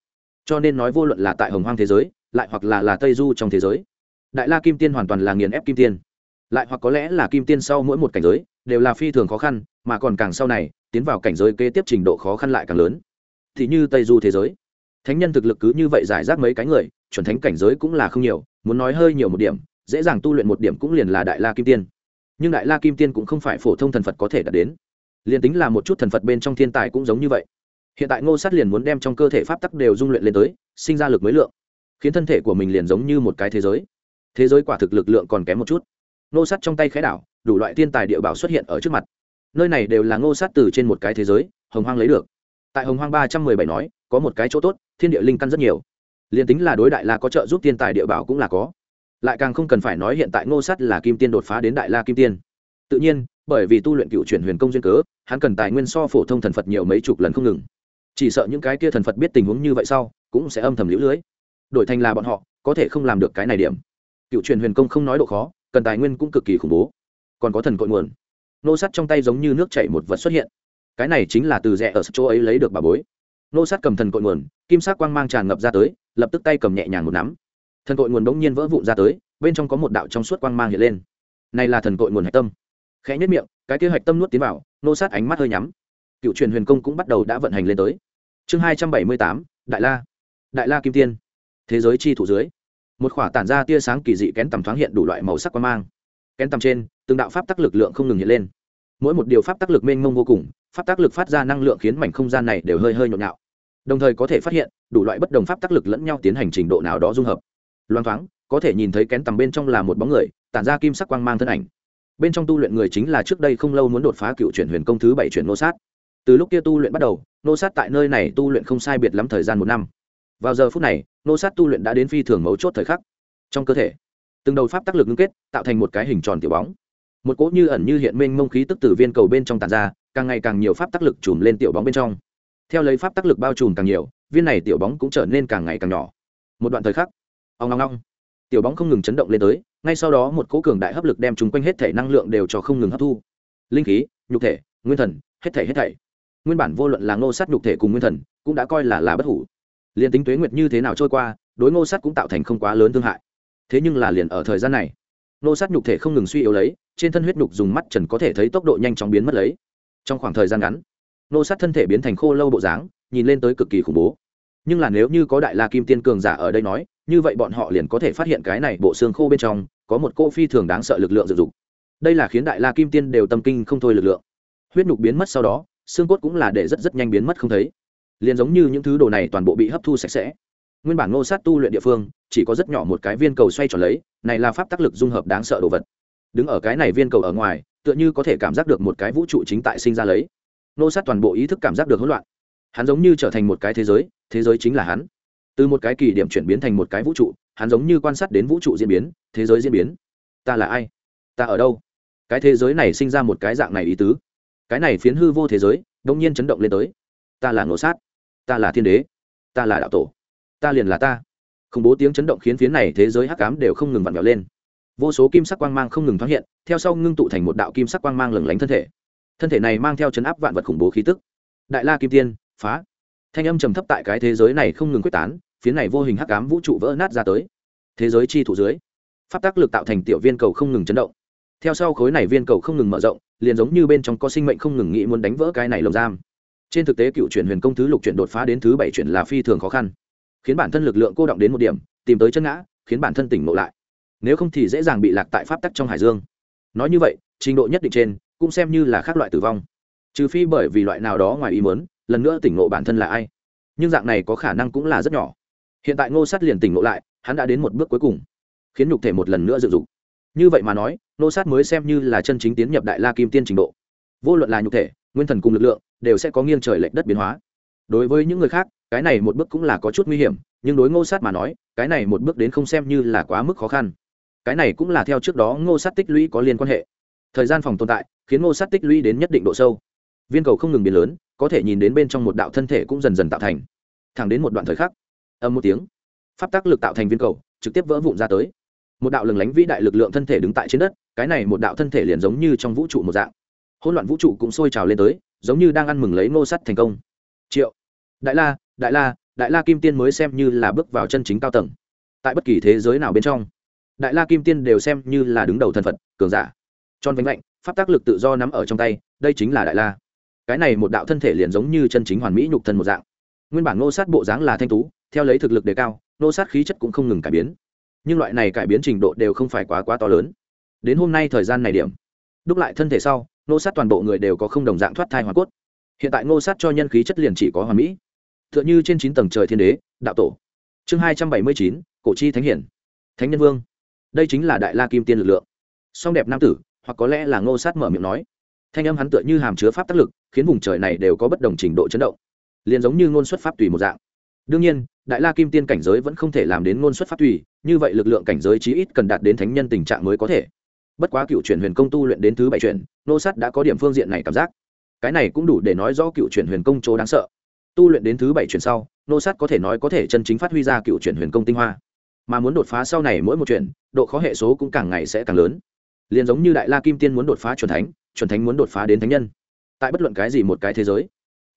[SPEAKER 1] Cho nên nói vô luận là tại hồng hoang thế giới, lại hoặc là là tây du trong thế giới, đại la kim tiên hoàn toàn là nghiền ép kim tiên. Lại hoặc có lẽ là kim tiên sau mỗi một cảnh giới, đều là phi thường khó khăn, mà còn càng sau này, tiến vào cảnh giới kế tiếp trình độ khó khăn lại càng lớn. Thì như tây du thế giới, thánh nhân thực lực cứ như vậy giải rác mấy cái người, chuẩn thánh cảnh giới cũng là không nhiều, muốn nói hơi nhiều một điểm, dễ dàng tu luyện một điểm cũng liền là đại la kim tiên. Nhưng đại la kim tiên cũng không phải phổ thông thần phật có thể đạt đến. Liền tính là một chút thần phật bên trong thiên tài cũng giống như vậy hiện tại ngô sát liền muốn đem trong cơ thể pháp tắc đều dung luyện lên tới, sinh ra lực mới lượng, khiến thân thể của mình liền giống như một cái thế giới. Thế giới quả thực lực lượng còn kém một chút. Ngô sát trong tay khái đảo, đủ loại thiên tài địa bảo xuất hiện ở trước mặt. Nơi này đều là ngô sát từ trên một cái thế giới, hồng hoang lấy được. Tại hồng hoang ba trăm mười bảy nói, có một cái chỗ tốt, thiên địa linh căn rất nhiều. Liền tính là đối đại la có trợ giúp thiên tài địa bảo cũng là có. Lại càng không cần phải nói hiện tại ngô sát là kim tiên đột phá đến đại la kim tiên. Tự nhiên, bởi vì tu luyện cựu chuyển huyền công duyên cớ, hắn cần tài nguyên so phổ thông thần phật nhiều mấy chục lần không ngừng chỉ sợ những cái kia thần phật biết tình huống như vậy sau, cũng sẽ âm thầm lũ lưới. Đổi thành là bọn họ, có thể không làm được cái này điểm. Cựu truyền huyền công không nói độ khó, cần tài nguyên cũng cực kỳ khủng bố. Còn có thần cội nguồn. Nô sắt trong tay giống như nước chảy một vật xuất hiện. Cái này chính là từ rẽ ở chỗ ấy lấy được bà bối. Nô sắt cầm thần cội nguồn, kim sắc quang mang tràn ngập ra tới, lập tức tay cầm nhẹ nhàng một nắm. Thần cội nguồn đống nhiên vỡ vụn ra tới, bên trong có một đạo trong suốt quang mang hiện lên. Này là thần cội nguồn hạch tâm. Khẽ nhất miệng, cái kế hoạch tâm nuốt tiến vào, nô sát ánh mắt hơi nhắm. Cựu truyền huyền công cũng bắt đầu đã vận hành lên tới chương hai trăm bảy mươi tám, đại la. Đại la kim tiên. Thế giới chi thủ dưới. Một khỏa tản ra tia sáng kỳ dị kén tầm thoáng hiện đủ loại màu sắc quan mang. Kén tầm trên, từng đạo pháp tác lực lượng không ngừng hiện lên. Mỗi một điều pháp tác lực mênh mông vô cùng, pháp tác lực phát ra năng lượng khiến mảnh không gian này đều hơi hơi nhộn nhạo. Đồng thời có thể phát hiện, đủ loại bất đồng pháp tác lực lẫn nhau tiến hành trình độ nào đó dung hợp. Loan thoáng, có thể nhìn thấy kén tầm bên trong là một bóng người, tản ra kim sắc quang mang thân ảnh. Bên trong tu luyện người chính là trước đây không lâu muốn đột phá cựu chuyển huyền công thứ bảy chuyển nô sát từ lúc kia tu luyện bắt đầu, nô sát tại nơi này tu luyện không sai biệt lắm thời gian một năm. Vào giờ phút này, nô sát tu luyện đã đến phi thường mấu chốt thời khắc. Trong cơ thể, từng đầu pháp tác lực ngưng kết, tạo thành một cái hình tròn tiểu bóng. Một cỗ như ẩn như hiện minh mông khí tức từ viên cầu bên trong tàn ra, càng ngày càng nhiều pháp tác lực chùm lên tiểu bóng bên trong. Theo lấy pháp tác lực bao trùm càng nhiều, viên này tiểu bóng cũng trở nên càng ngày càng nhỏ. Một đoạn thời khắc ông ngong ngong tiểu bóng không ngừng chấn động lên tới, ngay sau đó một cỗ cường đại hấp lực đem chúng quanh hết thể năng lượng đều cho không ngừng hấp thu. Linh khí, nhục thể, nguyên thần, hết thể, hết thảy nguyên bản vô luận là ngô sát nhục thể cùng nguyên thần, cũng đã coi là là bất hủ. Liền tính tuế nguyệt như thế nào trôi qua, đối ngô sát cũng tạo thành không quá lớn thương hại. Thế nhưng là liền ở thời gian này, ngô sát nhục thể không ngừng suy yếu lấy, trên thân huyết nhục dùng mắt trần có thể thấy tốc độ nhanh chóng biến mất lấy. Trong khoảng thời gian ngắn, ngô sát thân thể biến thành khô lâu bộ dáng, nhìn lên tới cực kỳ khủng bố. Nhưng là nếu như có đại la kim tiên cường giả ở đây nói, như vậy bọn họ liền có thể phát hiện cái này bộ xương khô bên trong, có một cô phi thường đáng sợ lực lượng dựng dục đây là khiến đại la kim tiên đều tâm kinh không thôi lực lượng. Huyết nhục biến mất sau đó xương cốt cũng là để rất rất nhanh biến mất không thấy. Liền giống như những thứ đồ này toàn bộ bị hấp thu sạch sẽ. Nguyên bản ngô sát tu luyện địa phương, chỉ có rất nhỏ một cái viên cầu xoay tròn lấy, này là pháp tác lực dung hợp đáng sợ đồ vật. Đứng ở cái này viên cầu ở ngoài, tựa như có thể cảm giác được một cái vũ trụ chính tại sinh ra lấy. Ngô sát toàn bộ ý thức cảm giác được hỗn loạn. Hắn giống như trở thành một cái thế giới thế giới chính là hắn. Từ một cái kỳ điểm chuyển biến thành một cái vũ trụ, hắn giống như quan sát đến vũ trụ diễn biến, thế giới diễn biến. Ta là ai? Ta ở đâu? Cái thế giới này sinh ra một cái dạng này ý tứ cái này phiến hư vô thế giới đông nhiên chấn động lên tới. Ta là ngộ sát, ta là thiên đế, ta là đạo tổ, ta liền là ta. Khủng bố tiếng chấn động khiến phiến này thế giới hắc cám đều không ngừng vặn vẹo lên. Vô số kim sắc quang mang không ngừng thoáng hiện, theo sau ngưng tụ thành một đạo kim sắc quang mang lừng lánh thân thể. Thân thể này mang theo chấn áp vạn vật khủng bố khí tức. Đại la kim tiên, phá. Thanh âm trầm thấp tại cái thế giới này không ngừng quyết tán, phiến này vô hình hắc cám vũ trụ vỡ nát ra tới. Thế giới chi thủ dưới, pháp tác lực tạo thành tiểu viên cầu không ngừng chấn động. Theo sau khối này viên cầu không ngừng mở rộng liền giống như bên trong có sinh mệnh không ngừng nghĩ muốn đánh vỡ cái này lồng giam. Trên thực tế cựu chuyển huyền công thứ lục chuyển đột phá đến thứ bảy chuyển là phi thường khó khăn. Khiến bản thân lực lượng cô động đến một điểm, tìm tới chân ngã, khiến bản thân tỉnh ngộ lại. Nếu không thì dễ dàng bị lạc tại pháp tắc trong hải dương. Nói như vậy, trình độ nhất định trên cũng xem như là khác loại tử vong. Trừ phi bởi vì loại nào đó ngoài ý muốn, lần nữa tỉnh ngộ bản thân là ai. Nhưng dạng này có khả năng cũng là rất nhỏ. Hiện tại ngô sát liền tỉnh ngộ lại, hắn đã đến một bước cuối cùng. Khiến nhục thể một lần nữa dựng dục như vậy mà nói ngô sát mới xem như là chân chính tiến nhập đại la kim tiên trình độ. Vô luận là nhục thể, nguyên thần cùng lực lượng, đều sẽ có nghiêng trời lệch đất biến hóa. Đối với những người khác, cái này một bước cũng là có chút nguy hiểm, nhưng đối ngô sát mà nói, cái này một bước đến không xem như là quá mức khó khăn. Cái này cũng là theo trước đó ngô sát tích lũy có liên quan hệ. Thời gian phòng tồn tại, khiến ngô sát tích lũy đến nhất định độ sâu. Viên cầu không ngừng biến lớn, có thể nhìn đến bên trong một đạo thân thể cũng dần dần tạo thành. Thẳng đến một đoạn thời khắc âm một tiếng, pháp tác lực tạo thành viên cầu, trực tiếp vỡ vụn ra tới một đạo lừng lánh vĩ đại lực lượng thân thể đứng tại trên đất, cái này một đạo thân thể liền giống như trong vũ trụ một dạng. Hỗn loạn vũ trụ cũng sôi trào lên tới, giống như đang ăn mừng lấy ngô sắt thành công. Triệu. Đại la đại la đại la kim tiên mới xem như là bước vào chân chính cao tầng. Tại bất kỳ thế giới nào bên trong, đại la kim tiên đều xem như là đứng đầu thân phật, cường giả. Tròn vánh lạnh pháp tác lực tự do nắm ở trong tay, đây chính là đại la. Cái này một đạo thân thể liền giống như chân chính hoàn mỹ nhục thân một dạng. Nguyên bản ngô sát bộ dáng là thanh tú, theo lấy thực lực đề cao, ngô sát khí chất cũng không ngừng cải biến nhưng loại này cải biến trình độ đều không phải quá quá to lớn. Đến hôm nay thời gian này điểm, đúc lại thân thể sau ngô sát toàn bộ người đều có không đồng dạng thoát thai hoàn cốt. Hiện tại ngô sát cho nhân khí chất liền chỉ có hoàn mỹ. T h ư ợ n h ư trên chín tầng trời thiên đế, đạo tổ. Chương hai trăm bảy mươi chín, cổ chi thánh hiển. Thánh nhân vương. Đây chính là đại la kim tiên lực lượng. Song đẹp nam tử, hoặc có lẽ là ngô sát mở miệng nói. Thanh âm hắn tựa như hàm chứa pháp tác lực, khiến vùng trời này đều có bất đồng trình độ chấn động. Liền giống như ngôn xuất pháp tùy một dạng. Đương nhiên đại la kim tiên cảnh giới vẫn không thể làm đến ngôn xuất pháp tùy, như vậy lực lượng cảnh giới chí ít cần đạt đến thánh nhân tình trạng mới có thể. Bất quá cựu chuyển huyền công tu luyện đến thứ bảy chuyển, nô sát đã có điểm phương diện này cảm giác. Cái này cũng đủ để nói rõ cựu chuyển huyền công chỗ đáng sợ. Tu luyện đến thứ bảy chuyển sau, nô sát có thể nói có thể chân chính phát huy ra cựu chuyển huyền công tinh hoa. Mà muốn đột phá sau này mỗi một chuyển, độ khó hệ số cũng càng ngày sẽ càng lớn. Liền giống như đại la kim tiên muốn đột phá c thánh c thánh muốn đột phá đến thánh nhân. Tại bất luận cái gì một cái thế giới,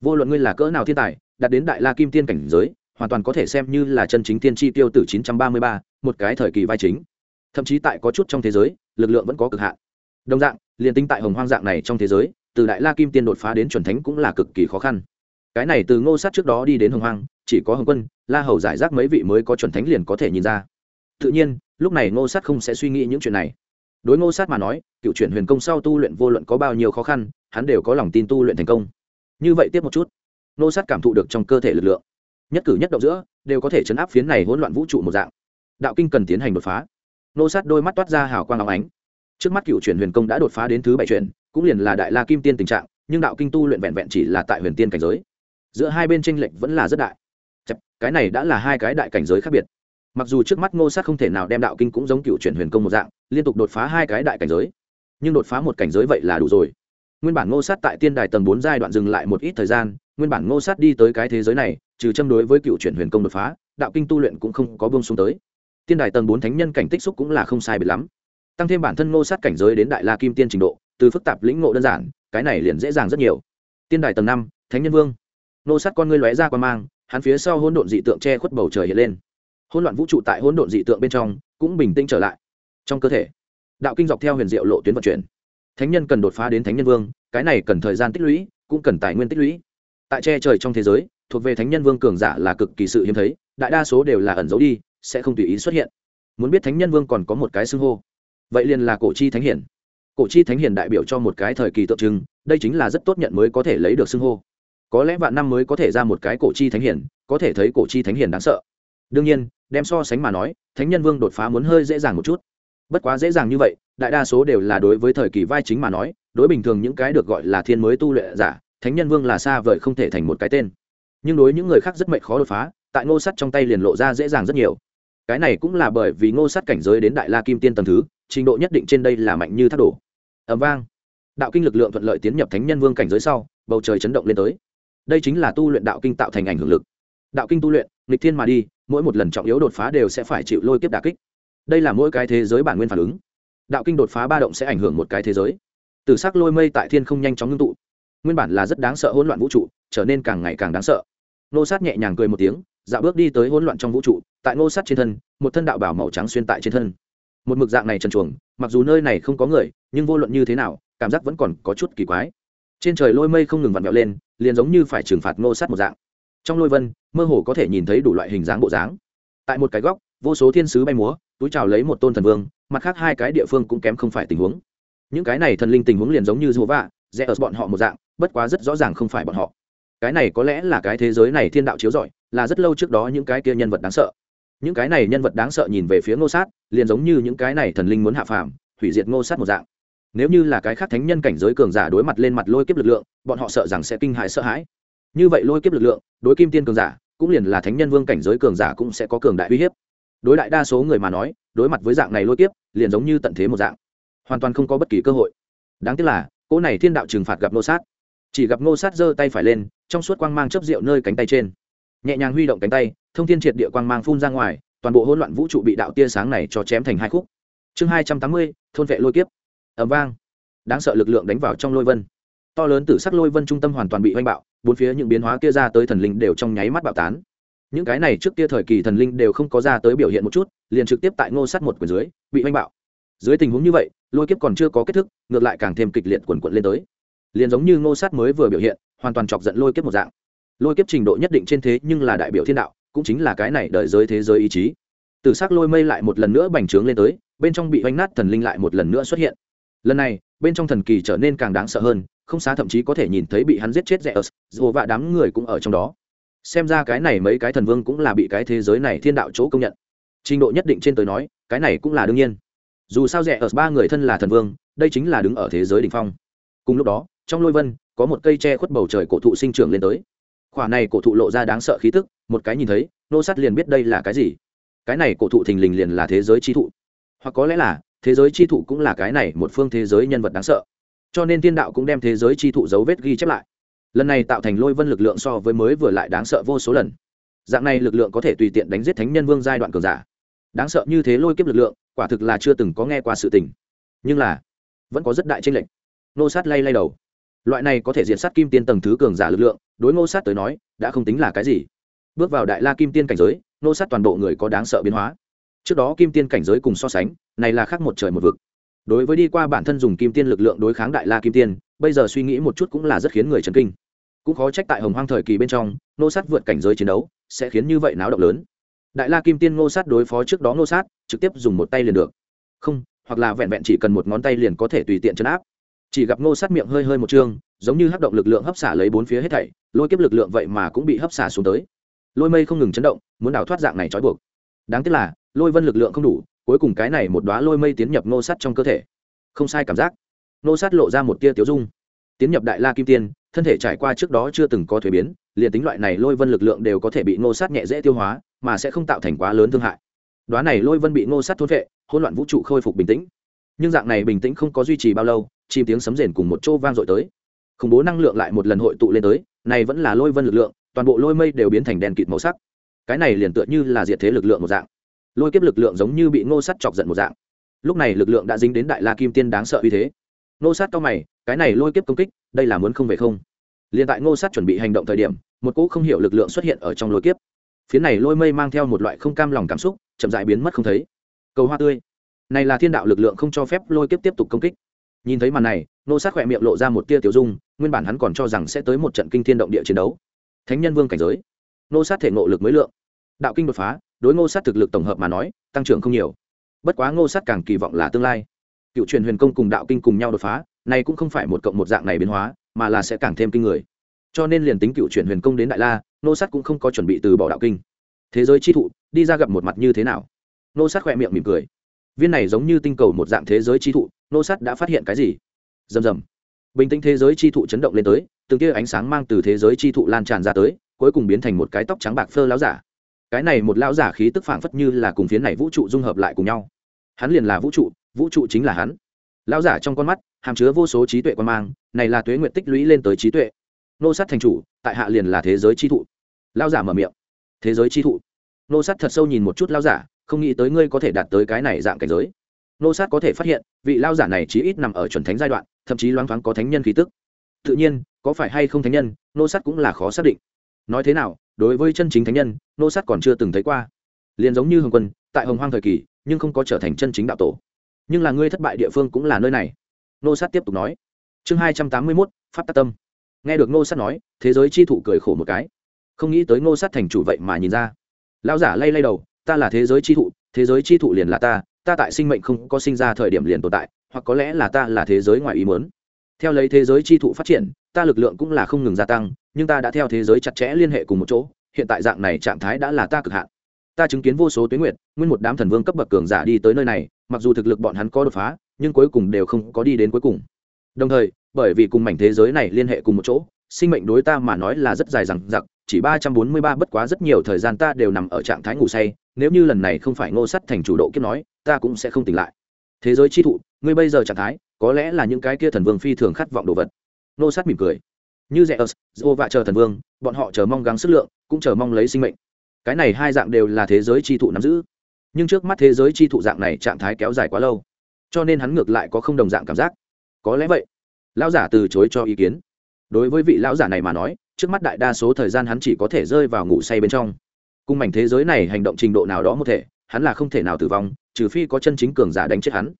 [SPEAKER 1] vô luận ngươi là cỡ nào thiên tài, đạt đến đại la kim tiên cảnh giới hoàn toàn có thể xem như là chân chính tiên tri tiêu tử 933, một cái thời kỳ vai chính. Thậm chí tại có chút trong thế giới lực lượng vẫn có cực hạn. Đồng dạng liền tính tại hồng hoang dạng này trong thế giới từ đại la kim tiên đột phá đến chuẩn thánh cũng là cực kỳ khó khăn. Cái này từ ngô sát trước đó đi đến hồng hoang chỉ có hồng quân la hầu giải rác mấy vị mới có chuẩn thánh liền có thể nhìn ra. Tự nhiên lúc này ngô sát không sẽ suy nghĩ những chuyện này. Đối ngô sát mà nói cựu chuyển huyền công sau tu luyện vô luận có bao nhiêu khó khăn hắn đều có lòng tin tu luyện thành công. Như vậy tiếp một chút ngô sát cảm thụ được trong cơ thể lực lượng nhất cử nhất động giữa, đều có thể chấn áp phiến này hỗn loạn vũ trụ một dạng. Đạo kinh cần tiến hành đột phá. Ngô sát đôi mắt toát ra hào quang áo ánh. Trước mắt cựu chuyển huyền công đã đột phá đến thứ bảy chuyển, cũng liền là đại la kim tiên tình trạng, nhưng đạo kinh tu luyện vẹn vẹn chỉ là tại huyền tiên cảnh giới. Giữa hai bên tranh lệch vẫn là rất đại. Cái này đã là hai cái đại cảnh giới khác biệt. Mặc dù trước mắt ngô sát không thể nào đem đạo kinh cũng giống cựu chuyển huyền công một dạng, liên tục đột phá hai cái đại cảnh giới, nhưng đột phá một cảnh giới vậy là đủ rồi. Nguyên bản ngô sát tại tiên đài tầng bốn giai đoạn dừng lại một ít thời gian nguyên bản ngô sát đi tới cái thế giới này, trừ châm đối với cựu chuyển huyền công đột phá, đạo kinh tu luyện cũng không có bông xuống tới. Tiên đài tầng bốn thánh nhân cảnh tích xúc cũng là không sai biệt lắm. Tăng thêm bản thân ngô sát cảnh giới đến đại la kim tiên trình độ, từ phức tạp lĩnh ngộ đơn giản, cái này liền dễ dàng rất nhiều. Tiên đài tầng năm, thánh nhân vương. Ngô sát con ngươi lóe ra qua mang, hắn phía sau hỗn độn dị tượng che khuất bầu trời hiện lên. Hỗn loạn vũ trụ tại hỗn độn dị tượng bên trong cũng bình tĩnh trở lại. Trong cơ thể, đạo kinh dọc theo huyền diệu lộ tuyến vận chuyển. Thánh nhân cần đột phá đến thánh nhân vương, cái này cần thời gian tích lũy, cũng cần tài nguyên tích lũy tại che trời trong thế giới, thuộc về thánh nhân vương cường giả là cực kỳ sự hiếm thấy, đại đa số đều là ẩn giấu đi, sẽ không tùy ý xuất hiện. Muốn biết thánh nhân vương còn có một cái xưng hô, vậy liền là cổ chi thánh hiển. Cổ chi thánh hiển đại biểu cho một cái thời kỳ tượng trưng, đây chính là rất tốt nhận mới có thể lấy được xưng hô. Có lẽ vạn năm mới có thể ra một cái cổ chi thánh hiển, có thể thấy cổ chi thánh hiển đáng sợ. Đương nhiên, đem so sánh mà nói, thánh nhân vương đột phá muốn hơi dễ dàng một chút. Bất quá dễ dàng như vậy, đại đa số đều là đối với thời kỳ vai chính mà nói, đối bình thường những cái được gọi là thiên mới tu luyện giả thánh nhân vương là xa vời không thể thành một cái tên. Nhưng đối những người khác rất mệnh khó đột phá, tại ngô sắt trong tay liền lộ ra dễ dàng rất nhiều. Cái này cũng là bởi vì ngô sắt cảnh giới đến đại la kim tiên tầm thứ, trình độ nhất định trên đây là mạnh như thác đổ. Ẩm vang. Đạo kinh lực lượng thuận lợi tiến nhập thánh nhân vương cảnh giới sau, bầu trời chấn động lên tới. Đây chính là tu luyện đạo kinh tạo thành ảnh hưởng lực. Đạo kinh tu luyện, nghịch thiên mà đi, mỗi một lần trọng yếu đột phá đều sẽ phải chịu lôi kiếp đà kích. Đây là mỗi cái thế giới bản nguyên phản ứng. Đạo kinh đột phá ba động sẽ ảnh hưởng một cái thế giới. Từ sắc lôi mây tại thiên không nhanh chóng ngưng tụ nguyên bản là rất đáng sợ hỗn loạn vũ trụ, trở nên càng ngày càng đáng sợ. Nô sát nhẹ nhàng cười một tiếng, dạo bước đi tới hỗn loạn trong vũ trụ, tại nô sát trên thân, một thân đạo bảo màu trắng xuyên tại trên thân. Một mực dạng này trần chuồng mặc dù nơi này không có người, nhưng vô luận như thế nào, cảm giác vẫn còn có chút kỳ quái. Trên trời lôi mây không ngừng vặn vẹo lên, liền giống như phải trừng phạt nô sát một dạng. Trong lôi vân, mơ hồ có thể nhìn thấy đủ loại hình dáng bộ dáng. Tại một cái góc, vô số thiên sứ bay múa, túi trào lấy một tôn thần vương, mặt khác hai cái địa phương cũng kém không phải tình huống. Những cái này thần linh tình huống liền giống như dù vạ, rẽ ở bọn họ một dạng bất quá rất rõ ràng không phải bọn họ. Cái này có lẽ là cái thế giới này thiên đạo chiếu rọi, là rất lâu trước đó những cái kia nhân vật đáng sợ. Những cái này nhân vật đáng sợ nhìn về phía ngô sát, liền giống như những cái này thần linh muốn hạ phàm, hủy diệt ngô sát một dạng. Nếu như là cái khác thánh nhân cảnh giới cường giả đối mặt lên mặt lôi kiếp lực lượng, bọn họ sợ rằng sẽ kinh hại sợ hãi. Như vậy lôi kiếp lực lượng, đối kim tiên cường giả, cũng liền là thánh nhân vương cảnh giới cường giả cũng sẽ có cường đại uy hiếp. Đối đại đa số người mà nói, đối mặt với dạng này lôi kiếp, liền giống như tận thế một dạng. Hoàn toàn không có bất kỳ cơ hội. Đáng tiếc là, cỗ này thiên đạo trừng phạt gặp nô sát chỉ gặp Ngô sát giơ tay phải lên, trong suốt quang mang chấp rượu nơi cánh tay trên. Nhẹ nhàng huy động cánh tay, thông thiên triệt địa quang mang phun ra ngoài, toàn bộ hỗn loạn vũ trụ bị đạo tia sáng này cho chém thành hai khúc. Chương hai trăm tám mươi, thôn vệ lôi kiếp. Ẩm vang. Đáng sợ lực lượng đánh vào trong lôi vân. To lớn từ sắc lôi vân trung tâm hoàn toàn bị oanh bạo, bốn phía những biến hóa kia ra tới thần linh đều trong nháy mắt bạo tán. Những cái này trước kia thời kỳ thần linh đều không có ra tới biểu hiện một chút, liền trực tiếp tại ngô Sát một quyền dưới, bị oanh bạo. Dưới tình huống như vậy, lôi kiếp còn chưa có kết thúc, ngược lại càng thêm kịch liệt quần quận lên tới liền giống như ngô sát mới vừa biểu hiện, hoàn toàn chọc giận lôi kiếp một dạng. Lôi kiếp trình độ nhất định trên thế nhưng là đại biểu thiên đạo, cũng chính là cái này đợi giới thế giới ý chí. Từ s ắ c lôi mây lại một lần nữa bành trướng lên tới, bên trong bị oanh nát thần linh lại một lần nữa xuất hiện. Lần này, bên trong thần kỳ trở nên càng đáng sợ hơn, không xá thậm chí có thể nhìn thấy bị hắn giết chết rẽ ớt, dù vạ đám người cũng ở trong đó. Xem ra cái này mấy cái thần vương cũng là bị cái thế giới này thiên đạo chỗ công nhận. Trình độ nhất định trên tới nói, cái này cũng là đương nhiên. Dù sao rẻ ở ba người thân là thần vương, đây chính là đứng ở thế giới đ ỉ n h phong. Cùng lúc đó trong lôi vân, có một cây tre khuất bầu trời cổ thụ sinh trưởng lên tới. Khoả này cổ thụ lộ ra đáng sợ khí tức, một cái nhìn thấy, nô sát liền biết đây là cái gì. Cái này cổ thụ thình lình liền là thế giới chi thụ. Hoặc có lẽ là, thế giới chi thụ cũng là cái này một phương thế giới nhân vật đáng sợ. Cho nên tiên đạo cũng đem thế giới chi thụ dấu vết ghi chép lại. Lần này tạo thành lôi vân lực lượng so với mới vừa lại đáng sợ vô số lần. Dạng này lực lượng có thể tùy tiện đánh giết thánh nhân vương giai đoạn cường giả. Đáng sợ như thế lôi kiếp lực lượng, quả thực là chưa từng có nghe qua sự tình. Nhưng là, vẫn có rất đại tranh lệch. Nô sát lay lay đầu loại này có thể diện sát kim tiên tầng thứ cường giả lực lượng, đối ngô sát tới nói, đã không tính là cái gì. Bước vào đại la kim tiên cảnh giới, Ngô sát toàn bộ người có đáng sợ biến hóa. Trước đó kim tiên cảnh giới cùng so sánh, này là khác một trời một vực. Đối với đi qua bản thân dùng kim tiên lực lượng đối kháng đại la kim tiên, bây giờ suy nghĩ một chút cũng là rất khiến người chấn kinh. Cũng khó trách tại hồng hoang thời kỳ bên trong, Ngô sát vượt cảnh giới chiến đấu, sẽ khiến như vậy náo động lớn. Đại la kim tiên ngô sát đối phó trước đó ngô sát, trực tiếp dùng một tay liền được. Không, hoặc là vẹn vẹn chỉ cần một ngón tay liền có thể tùy tiện chấn áp chỉ gặp ngô sát miệng hơi hơi một chương giống như hấp động lực lượng hấp xả lấy bốn phía hết thảy, lôi kiếp lực lượng vậy mà cũng bị hấp xả xuống tới. Lôi mây không ngừng chấn động, muốn đào thoát dạng này trói buộc. Đáng tiếc là, lôi vân lực lượng không đủ, cuối cùng cái này một đoá lôi mây tiến nhập ngô sát trong cơ thể. Không sai cảm giác. Ngô sát lộ ra một tia tiếu dung. Tiến nhập đại la kim tiên, thân thể trải qua trước đó chưa từng có thuế biến, liền tính loại này lôi vân lực lượng đều có thể bị ngô sát nhẹ dễ tiêu hóa, mà sẽ không tạo thành quá lớn thương hại. Đoá này lôi vân bị ngô sát thôn vệ hỗn loạn vũ trụ khôi phục bình tĩnh. Nhưng dạng này bình tĩnh không có duy trì bao lâu chìm tiếng sấm rền cùng một chỗ vang dội tới. Khủng bố năng lượng lại một lần hội tụ lên tới, này vẫn là lôi vân lực lượng, toàn bộ lôi mây đều biến thành đèn kịt màu sắc. Cái này liền tựa như là diệt thế lực lượng một dạng. Lôi kiếp lực lượng giống như bị ngô sắt chọc giận một dạng. Lúc này lực lượng đã dính đến đại la kim tiên đáng sợ uy thế. Ngô sát cao mày, cái này lôi kiếp công kích, đây là muốn không về không? Liền tại ngô sát chuẩn bị hành động thời điểm, một cỗ không hiểu lực lượng xuất hiện ở trong lôi kiếp. Phía này lôi mây mang theo một loại không cam lòng cảm xúc, chậm dại biến mất không thấy. Cầu hoa tươi. Này là thiên đạo lực lượng không cho phép lôi kiếp tiếp tục công kích nhìn thấy màn này nô sát khỏe miệng lộ ra một tia tiểu dung, nguyên bản hắn còn cho rằng sẽ tới một trận kinh thiên động địa chiến đấu. Thánh nhân vương cảnh giới. Nô sát thể ngộ lực mới lượng. Đạo kinh đột phá, đối ngô sát thực lực tổng hợp mà nói, tăng trưởng không nhiều. Bất quá ngô sát càng kỳ vọng là tương lai. Cựu truyền huyền công cùng đạo kinh cùng nhau đột phá, này cũng không phải một cộng một dạng này biến hóa, mà là sẽ càng thêm kinh người. Cho nên liền tính cựu truyền huyền công đến đại la nô sát cũng không có chuẩn bị từ bỏ đạo kinh. Thế giới chi thụ, đi ra gặp một mặt như thế nào? Nô sát khỏe miệng mỉm cười. Viên này giống như tinh cầu một dạng thế giới chi thụ nô sát đã phát hiện cái gì? Rầm rầm. Bình tĩnh thế giới chi thụ chấn động lên tới, từng tia ánh sáng mang từ thế giới chi thụ lan tràn ra tới, cuối cùng biến thành một cái tóc trắng bạc phơ láo giả. Cái này một lão giả khí tức phảng phất như là cùng phiến này vũ trụ dung hợp lại cùng nhau. Hắn liền là vũ trụ vũ trụ chính là hắn. Lão giả trong con mắt, hàm chứa vô số trí tuệ quan mang, này là tuế nguyện tích lũy lên tới trí tuệ. Nô sát thành chủ, tại hạ liền là thế giới chi thụ. Lão giả mở miệng. Thế giới chi thụ. Nô sát thật sâu nhìn một chút lão giả, không nghĩ tới ngươi có thể đạt tới cái này dạng cảnh giới nô sát có thể phát hiện, vị lao giả này chí ít nằm ở chuẩn thánh giai đoạn, thậm chí loáng thoáng có thánh nhân khí tức. Tự nhiên, có phải hay không thánh nhân, nô sát cũng là khó xác định. Nói thế nào, đối với chân chính thánh nhân, nô sát còn chưa từng thấy qua. Liền giống như hồng quân, tại hồng hoang thời kỳ, nhưng không có trở thành chân chính đạo tổ. Nhưng là ngươi thất bại địa phương cũng là nơi này. Nô sát tiếp tục nói. Chương hai trăm tám mươi mốt, pháp tác tâm. Nghe được nô sát nói, thế giới chi thụ cười khổ một cái. Không nghĩ tới nô sát thành chủ vậy mà nhìn ra. Lão giả lay lay đầu, ta là thế giới chi thụ, thế giới chi thụ liền là ta ta tại sinh mệnh không có sinh ra thời điểm liền tồn tại, hoặc có lẽ là ta là thế giới ngoài ý mớn theo lấy thế giới chi thụ phát triển, ta lực lượng cũng là không ngừng gia tăng, nhưng ta đã theo thế giới chặt chẽ liên hệ cùng một chỗ, hiện tại dạng này trạng thái đã là ta cực hạn. Ta chứng kiến vô số tuyến nguyệt, nguyên một đám thần vương cấp bậc cường giả đi tới nơi này, mặc dù thực lực bọn hắn có đột phá, nhưng cuối cùng đều không có đi đến cuối cùng. Đồng thời, bởi vì cùng mảnh thế giới này liên hệ cùng một chỗ, sinh mệnh đối ta mà nói là rất dài rằng giặc chỉ ba trăm bốn mươi ba bất quá rất nhiều thời gian ta đều nằm ở trạng thái ngủ say nếu như lần này không phải ngô sắt thành chủ độ kiếp nói, ta cũng sẽ không tỉnh lại. Thế giới chi thụ, ngươi bây giờ trạng thái, có lẽ là những cái kia thần vương phi thường khát vọng đồ vật. Ngô sắt mỉm cười. Như rẽ ớt dô và chờ thần vương, bọn họ chờ mong gắng sức lượng, cũng chờ mong lấy sinh mệnh. Cái này hai dạng đều là thế giới chi thụ nắm giữ. Nhưng trước mắt thế giới chi thụ dạng này trạng thái kéo dài quá lâu, cho nên hắn ngược lại có không đồng dạng cảm giác. Có lẽ vậy, lão giả từ chối cho ý kiến. Đối với vị lão giả này mà nói, trước mắt đại đa số thời gian hắn chỉ có thể rơi vào ngủ say bên trong cùng mảnh thế giới này hành động trình độ nào đó một thể, hắn là không thể nào tử vong, trừ phi có chân chính cường giả đánh chết hắn.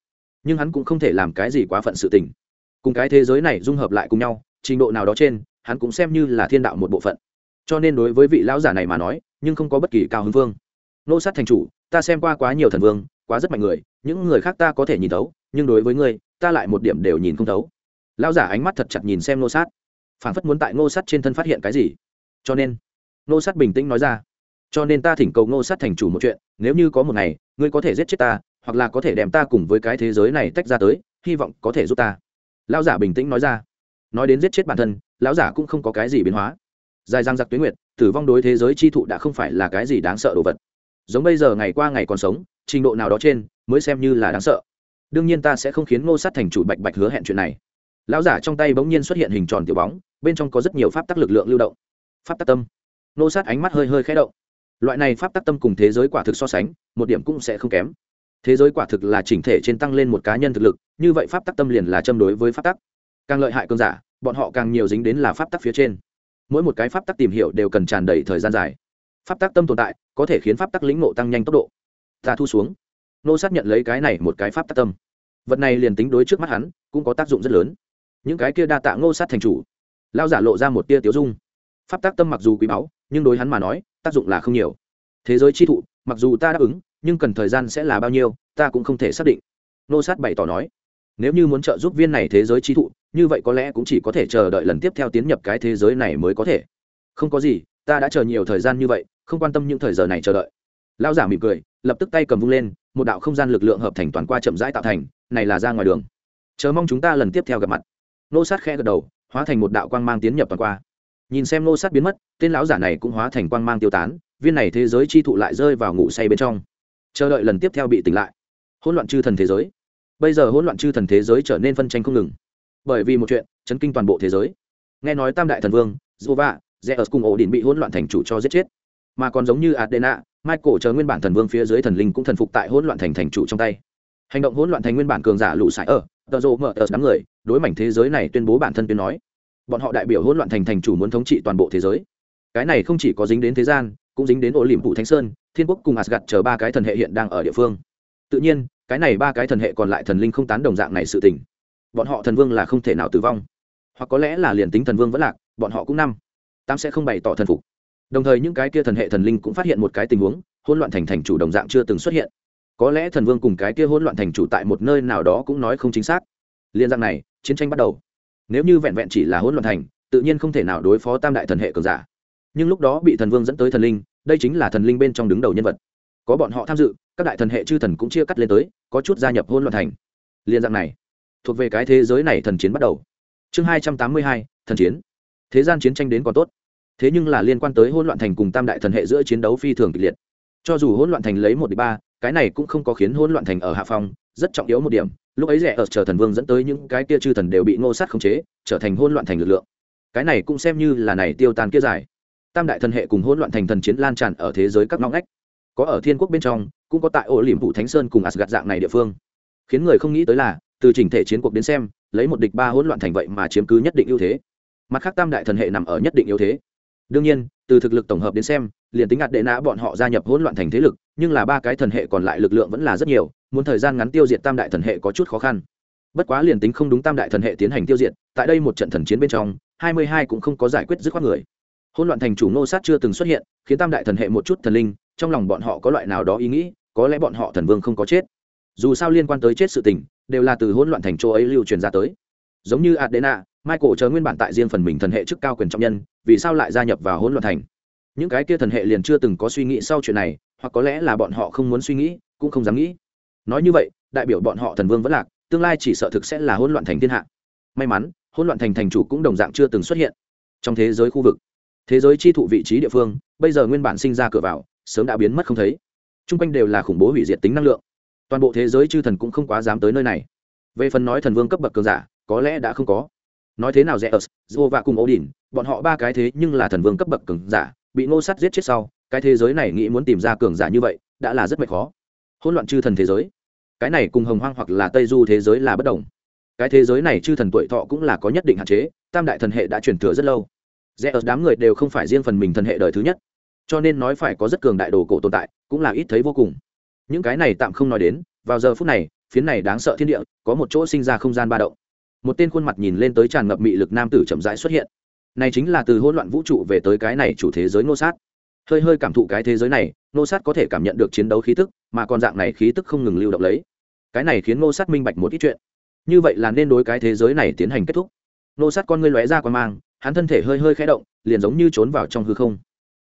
[SPEAKER 1] Nhưng hắn cũng không thể làm cái gì quá phận sự tình. Cùng cái thế giới này dung hợp lại cùng nhau, trình độ nào đó trên, hắn cũng xem như là thiên đạo một bộ phận. Cho nên đối với vị lão giả này mà nói, nhưng không có bất kỳ cao hứng vương. Nô sát thành chủ, ta xem qua quá nhiều thần vương, quá rất mạnh người, những người khác ta có thể nhìn thấu, nhưng đối với ngươi, ta lại một điểm đều nhìn không thấu. Lão giả ánh mắt thật chặt nhìn xem nô sát. Phản phất muốn tại nô sát trên thân phát hiện cái gì. Cho nên, nô sát bình tĩnh nói ra cho nên ta thỉnh cầu Ngô sát thành chủ một chuyện, nếu như có một ngày, ngươi có thể giết chết ta, hoặc là có thể đem ta cùng với cái thế giới này tách ra tới, hy vọng có thể giúp ta. Lão giả bình tĩnh nói ra. Nói đến giết chết bản thân, lão giả cũng không có cái gì biến hóa. Dài răng giặc tuyến nguyệt, tử vong đối thế giới chi thụ đã không phải là cái gì đáng sợ đồ vật. Giống bây giờ ngày qua ngày còn sống, trình độ nào đó trên, mới xem như là đáng sợ. Đương nhiên ta sẽ không khiến ngô sát thành chủ bạch bạch hứa hẹn chuyện này. Lão giả trong tay bỗng nhiên xuất hiện hình tròn tiểu bóng, bên trong có rất nhiều pháp tắc lực lượng lưu động. Pháp tắc tâm. Ngô sát ánh mắt hơi hơi khẽ động loại này pháp tắc tâm cùng thế giới quả thực so sánh, một điểm cũng sẽ không kém. Thế giới quả thực là chỉnh thể trên tăng lên một cá nhân thực lực, như vậy pháp tắc tâm liền là châm đối với pháp tắc. Càng lợi hại cơn giả, bọn họ càng nhiều dính đến là pháp tắc phía trên. Mỗi một cái pháp tắc tìm hiểu đều cần tràn đầy thời gian dài. Pháp tắc tâm tồn tại, có thể khiến pháp tắc lĩnh nộ tăng nhanh tốc độ. Ta thu xuống. Nô sát nhận lấy cái này một cái pháp tắc tâm. Vật này liền tính đối trước mắt hắn, cũng có tác dụng rất lớn. Những cái kia đa tạ ngô sát thành chủ. Lao giả lộ ra một tia tiếu dung. Pháp tắc tâm mặc dù quý báu nhưng đối hắn mà nói, tác dụng là không nhiều. Thế giới chi thụ, mặc dù ta đáp ứng, nhưng cần thời gian sẽ là bao nhiêu, ta cũng không thể xác định. Nô sát bày tỏ nói, nếu như muốn trợ giúp viên này thế giới chi thụ, như vậy có lẽ cũng chỉ có thể chờ đợi lần tiếp theo tiến nhập cái thế giới này mới có thể. Không có gì, ta đã chờ nhiều thời gian như vậy, không quan tâm những thời giờ này chờ đợi. Lão giả mỉm cười, lập tức tay cầm vung lên, một đạo không gian lực lượng hợp thành toàn qua chậm rãi tạo thành, này là ra ngoài đường. Chờ mong chúng ta lần tiếp theo gặp mặt. Nô sát khẽ gật đầu, hóa thành một đạo quang mang tiến nhập toàn qua nhìn xem nô sát biến mất, tên lão giả này cũng hóa thành quang mang tiêu tán, viên này thế giới chi thụ lại rơi vào ngủ say bên trong. Chờ đợi lần tiếp theo bị tỉnh lại. Hỗn loạn chư thần thế giới. Bây giờ hỗn loạn chư thần thế giới trở nên phân tranh không ngừng. Bởi vì một chuyện, chấn kinh toàn bộ thế giới. Nghe nói tam đại thần vương jova ở cùng ổ đình bị hỗn loạn thành chủ cho giết chết. Mà còn giống như adena michael chờ nguyên bản thần vương phía dưới thần linh cũng thần phục tại hỗn loạn thành thành chủ trong tay. Hành động hỗn loạn thành nguyên bản cường giả lũ sải ở, tờ rộ mở tờ đám người, đối mảnh thế giới này tuyên bố bản thân tuyên nói bọn họ đại biểu hỗn loạn thành thành chủ muốn thống trị toàn bộ thế giới. Cái này không chỉ có dính đến thế gian, cũng dính đến ổ liềm phủ thánh sơn, thiên quốc cùng asgad chờ ba cái thần hệ hiện đang ở địa phương. Tự nhiên, cái này ba cái thần hệ còn lại thần linh không tán đồng dạng này sự tình. Bọn họ thần vương là không thể nào tử vong. Hoặc có lẽ là liền tính thần vương vẫn lạc, bọn họ cũng năm, tám sẽ không bày tỏ thần phục. Đồng thời những cái kia thần hệ thần linh cũng phát hiện một cái tình huống, hỗn loạn thành thành chủ đồng dạng chưa từng xuất hiện. Có lẽ thần vương cùng cái kia hỗn loạn thành chủ tại một nơi nào đó cũng nói không chính xác. Liên dạng này, chiến tranh bắt đầu nếu như vẹn vẹn chỉ là hỗn loạn thành, tự nhiên không thể nào đối phó tam đại thần hệ cường giả. Nhưng lúc đó bị thần vương dẫn tới thần linh, đây chính là thần linh bên trong đứng đầu nhân vật. Có bọn họ tham dự, các đại thần hệ chư thần cũng chia cắt lên tới, có chút gia nhập hôn loạn thành. Liên dạng này, thuộc về cái thế giới này thần chiến bắt đầu. Chương hai trăm tám mươi hai, thần chiến. Thế gian chiến tranh đến còn tốt. Thế nhưng là liên quan tới hỗn loạn thành cùng tam đại thần hệ giữa chiến đấu phi thường kịch liệt. Cho dù hỗn loạn thành lấy một đ ba, cái này cũng không có khiến hỗn loạn thành ở hạ phong, rất trọng yếu một điểm lúc ấy rẻ ở chờ thần vương dẫn tới những cái kia chư thần đều bị ngô sát khống chế, trở thành hỗn loạn thành lực lượng. Cái này cũng xem như là này tiêu tan kia dài tam đại thần hệ cùng hỗn loạn thành thần chiến lan tràn ở thế giới các ngõ ngách. Có ở thiên quốc bên trong, cũng có tại ổ liềm vụ thánh sơn cùng asgad dạng này địa phương. Khiến người không nghĩ tới là, từ chỉnh thể chiến cuộc đến xem, lấy một địch ba hỗn loạn thành vậy mà chiếm cứ nhất định ưu thế. Mặt khác tam đại thần hệ nằm ở nhất định ưu thế. Đương nhiên, từ thực lực tổng hợp đến xem, liền tính ạt đệ nã bọn họ gia nhập hỗn loạn thành thế lực, nhưng là ba cái thần hệ còn lại lực lượng vẫn là rất nhiều muốn thời gian ngắn tiêu diệt tam đại thần hệ có chút khó khăn. Bất quá liền tính không đúng tam đại thần hệ tiến hành tiêu diệt, tại đây một trận thần chiến bên trong, hai mươi hai cũng không có giải quyết dứt khoát người. Hỗn loạn thành chủ nô sát chưa từng xuất hiện, khiến tam đại thần hệ một chút thần linh, trong lòng bọn họ có loại nào đó ý nghĩ, có lẽ bọn họ thần vương không có chết. Dù sao liên quan tới chết sự tình, đều là từ hỗn loạn thành chỗ ấy lưu truyền ra tới. Giống như adena, michael chờ nguyên bản tại riêng phần mình thần hệ chức cao quyền trọng nhân, vì sao lại gia nhập vào hỗn loạn thành? Những cái kia thần hệ liền chưa từng có suy nghĩ sau chuyện này, hoặc có lẽ là bọn họ không muốn suy nghĩ, cũng không dám nghĩ nói như vậy, đại biểu bọn họ thần vương vẫn lạc, tương lai chỉ sợ thực sẽ là hỗn loạn thành thiên hạ. May mắn, hỗn loạn thành thành chủ cũng đồng dạng chưa từng xuất hiện. Trong thế giới khu vực, thế giới chi thụ vị trí địa phương, bây giờ nguyên bản sinh ra cửa vào, sớm đã biến mất không thấy. T r u n g quanh đều là khủng bố hủy diệt tính năng lượng. Toàn bộ thế giới chư thần cũng không quá dám tới nơi này. Về phần nói thần vương cấp bậc cường giả, có lẽ đã không có. Nói thế nào rẽ ớt, dô và cùng ổ đỉn bọn họ ba cái thế nhưng là thần vương cấp bậc cường giả, bị ngô sắt giết chết sau, cái thế giới này nghĩ muốn tìm ra cường giả như vậy, đã là rất mệt khó. Hỗn loạn chư thần thế giới cái này cùng hồng hoang hoặc là tây du thế giới là bất đồng. Cái thế giới này chư thần tuổi thọ cũng là có nhất định hạn chế, tam đại thần hệ đã truyền thừa rất lâu. Rẽ ở đám người đều không phải riêng phần mình thần hệ đời thứ nhất. Cho nên nói phải có rất cường đại đồ cổ tồn tại, cũng là ít thấy vô cùng. Những cái này tạm không nói đến, vào giờ phút này, phiến này đáng sợ thiên địa, có một chỗ sinh ra không gian ba động. Một tên khuôn mặt nhìn lên tới tràn ngập mị lực nam tử chậm rãi xuất hiện. Này chính là từ hỗn loạn vũ trụ về tới cái này chủ thế giới nô sát hơi hơi cảm thụ cái thế giới này nô sát có thể cảm nhận được chiến đấu khí tức, mà còn dạng này khí tức không ngừng lưu động lấy. Cái này khiến nô sát minh bạch một ít chuyện. Như vậy là nên đối cái thế giới này tiến hành kết thúc. Nô sát con ngươi lóe ra qua mang, hắn thân thể hơi hơi khẽ động, liền giống như trốn vào trong hư không.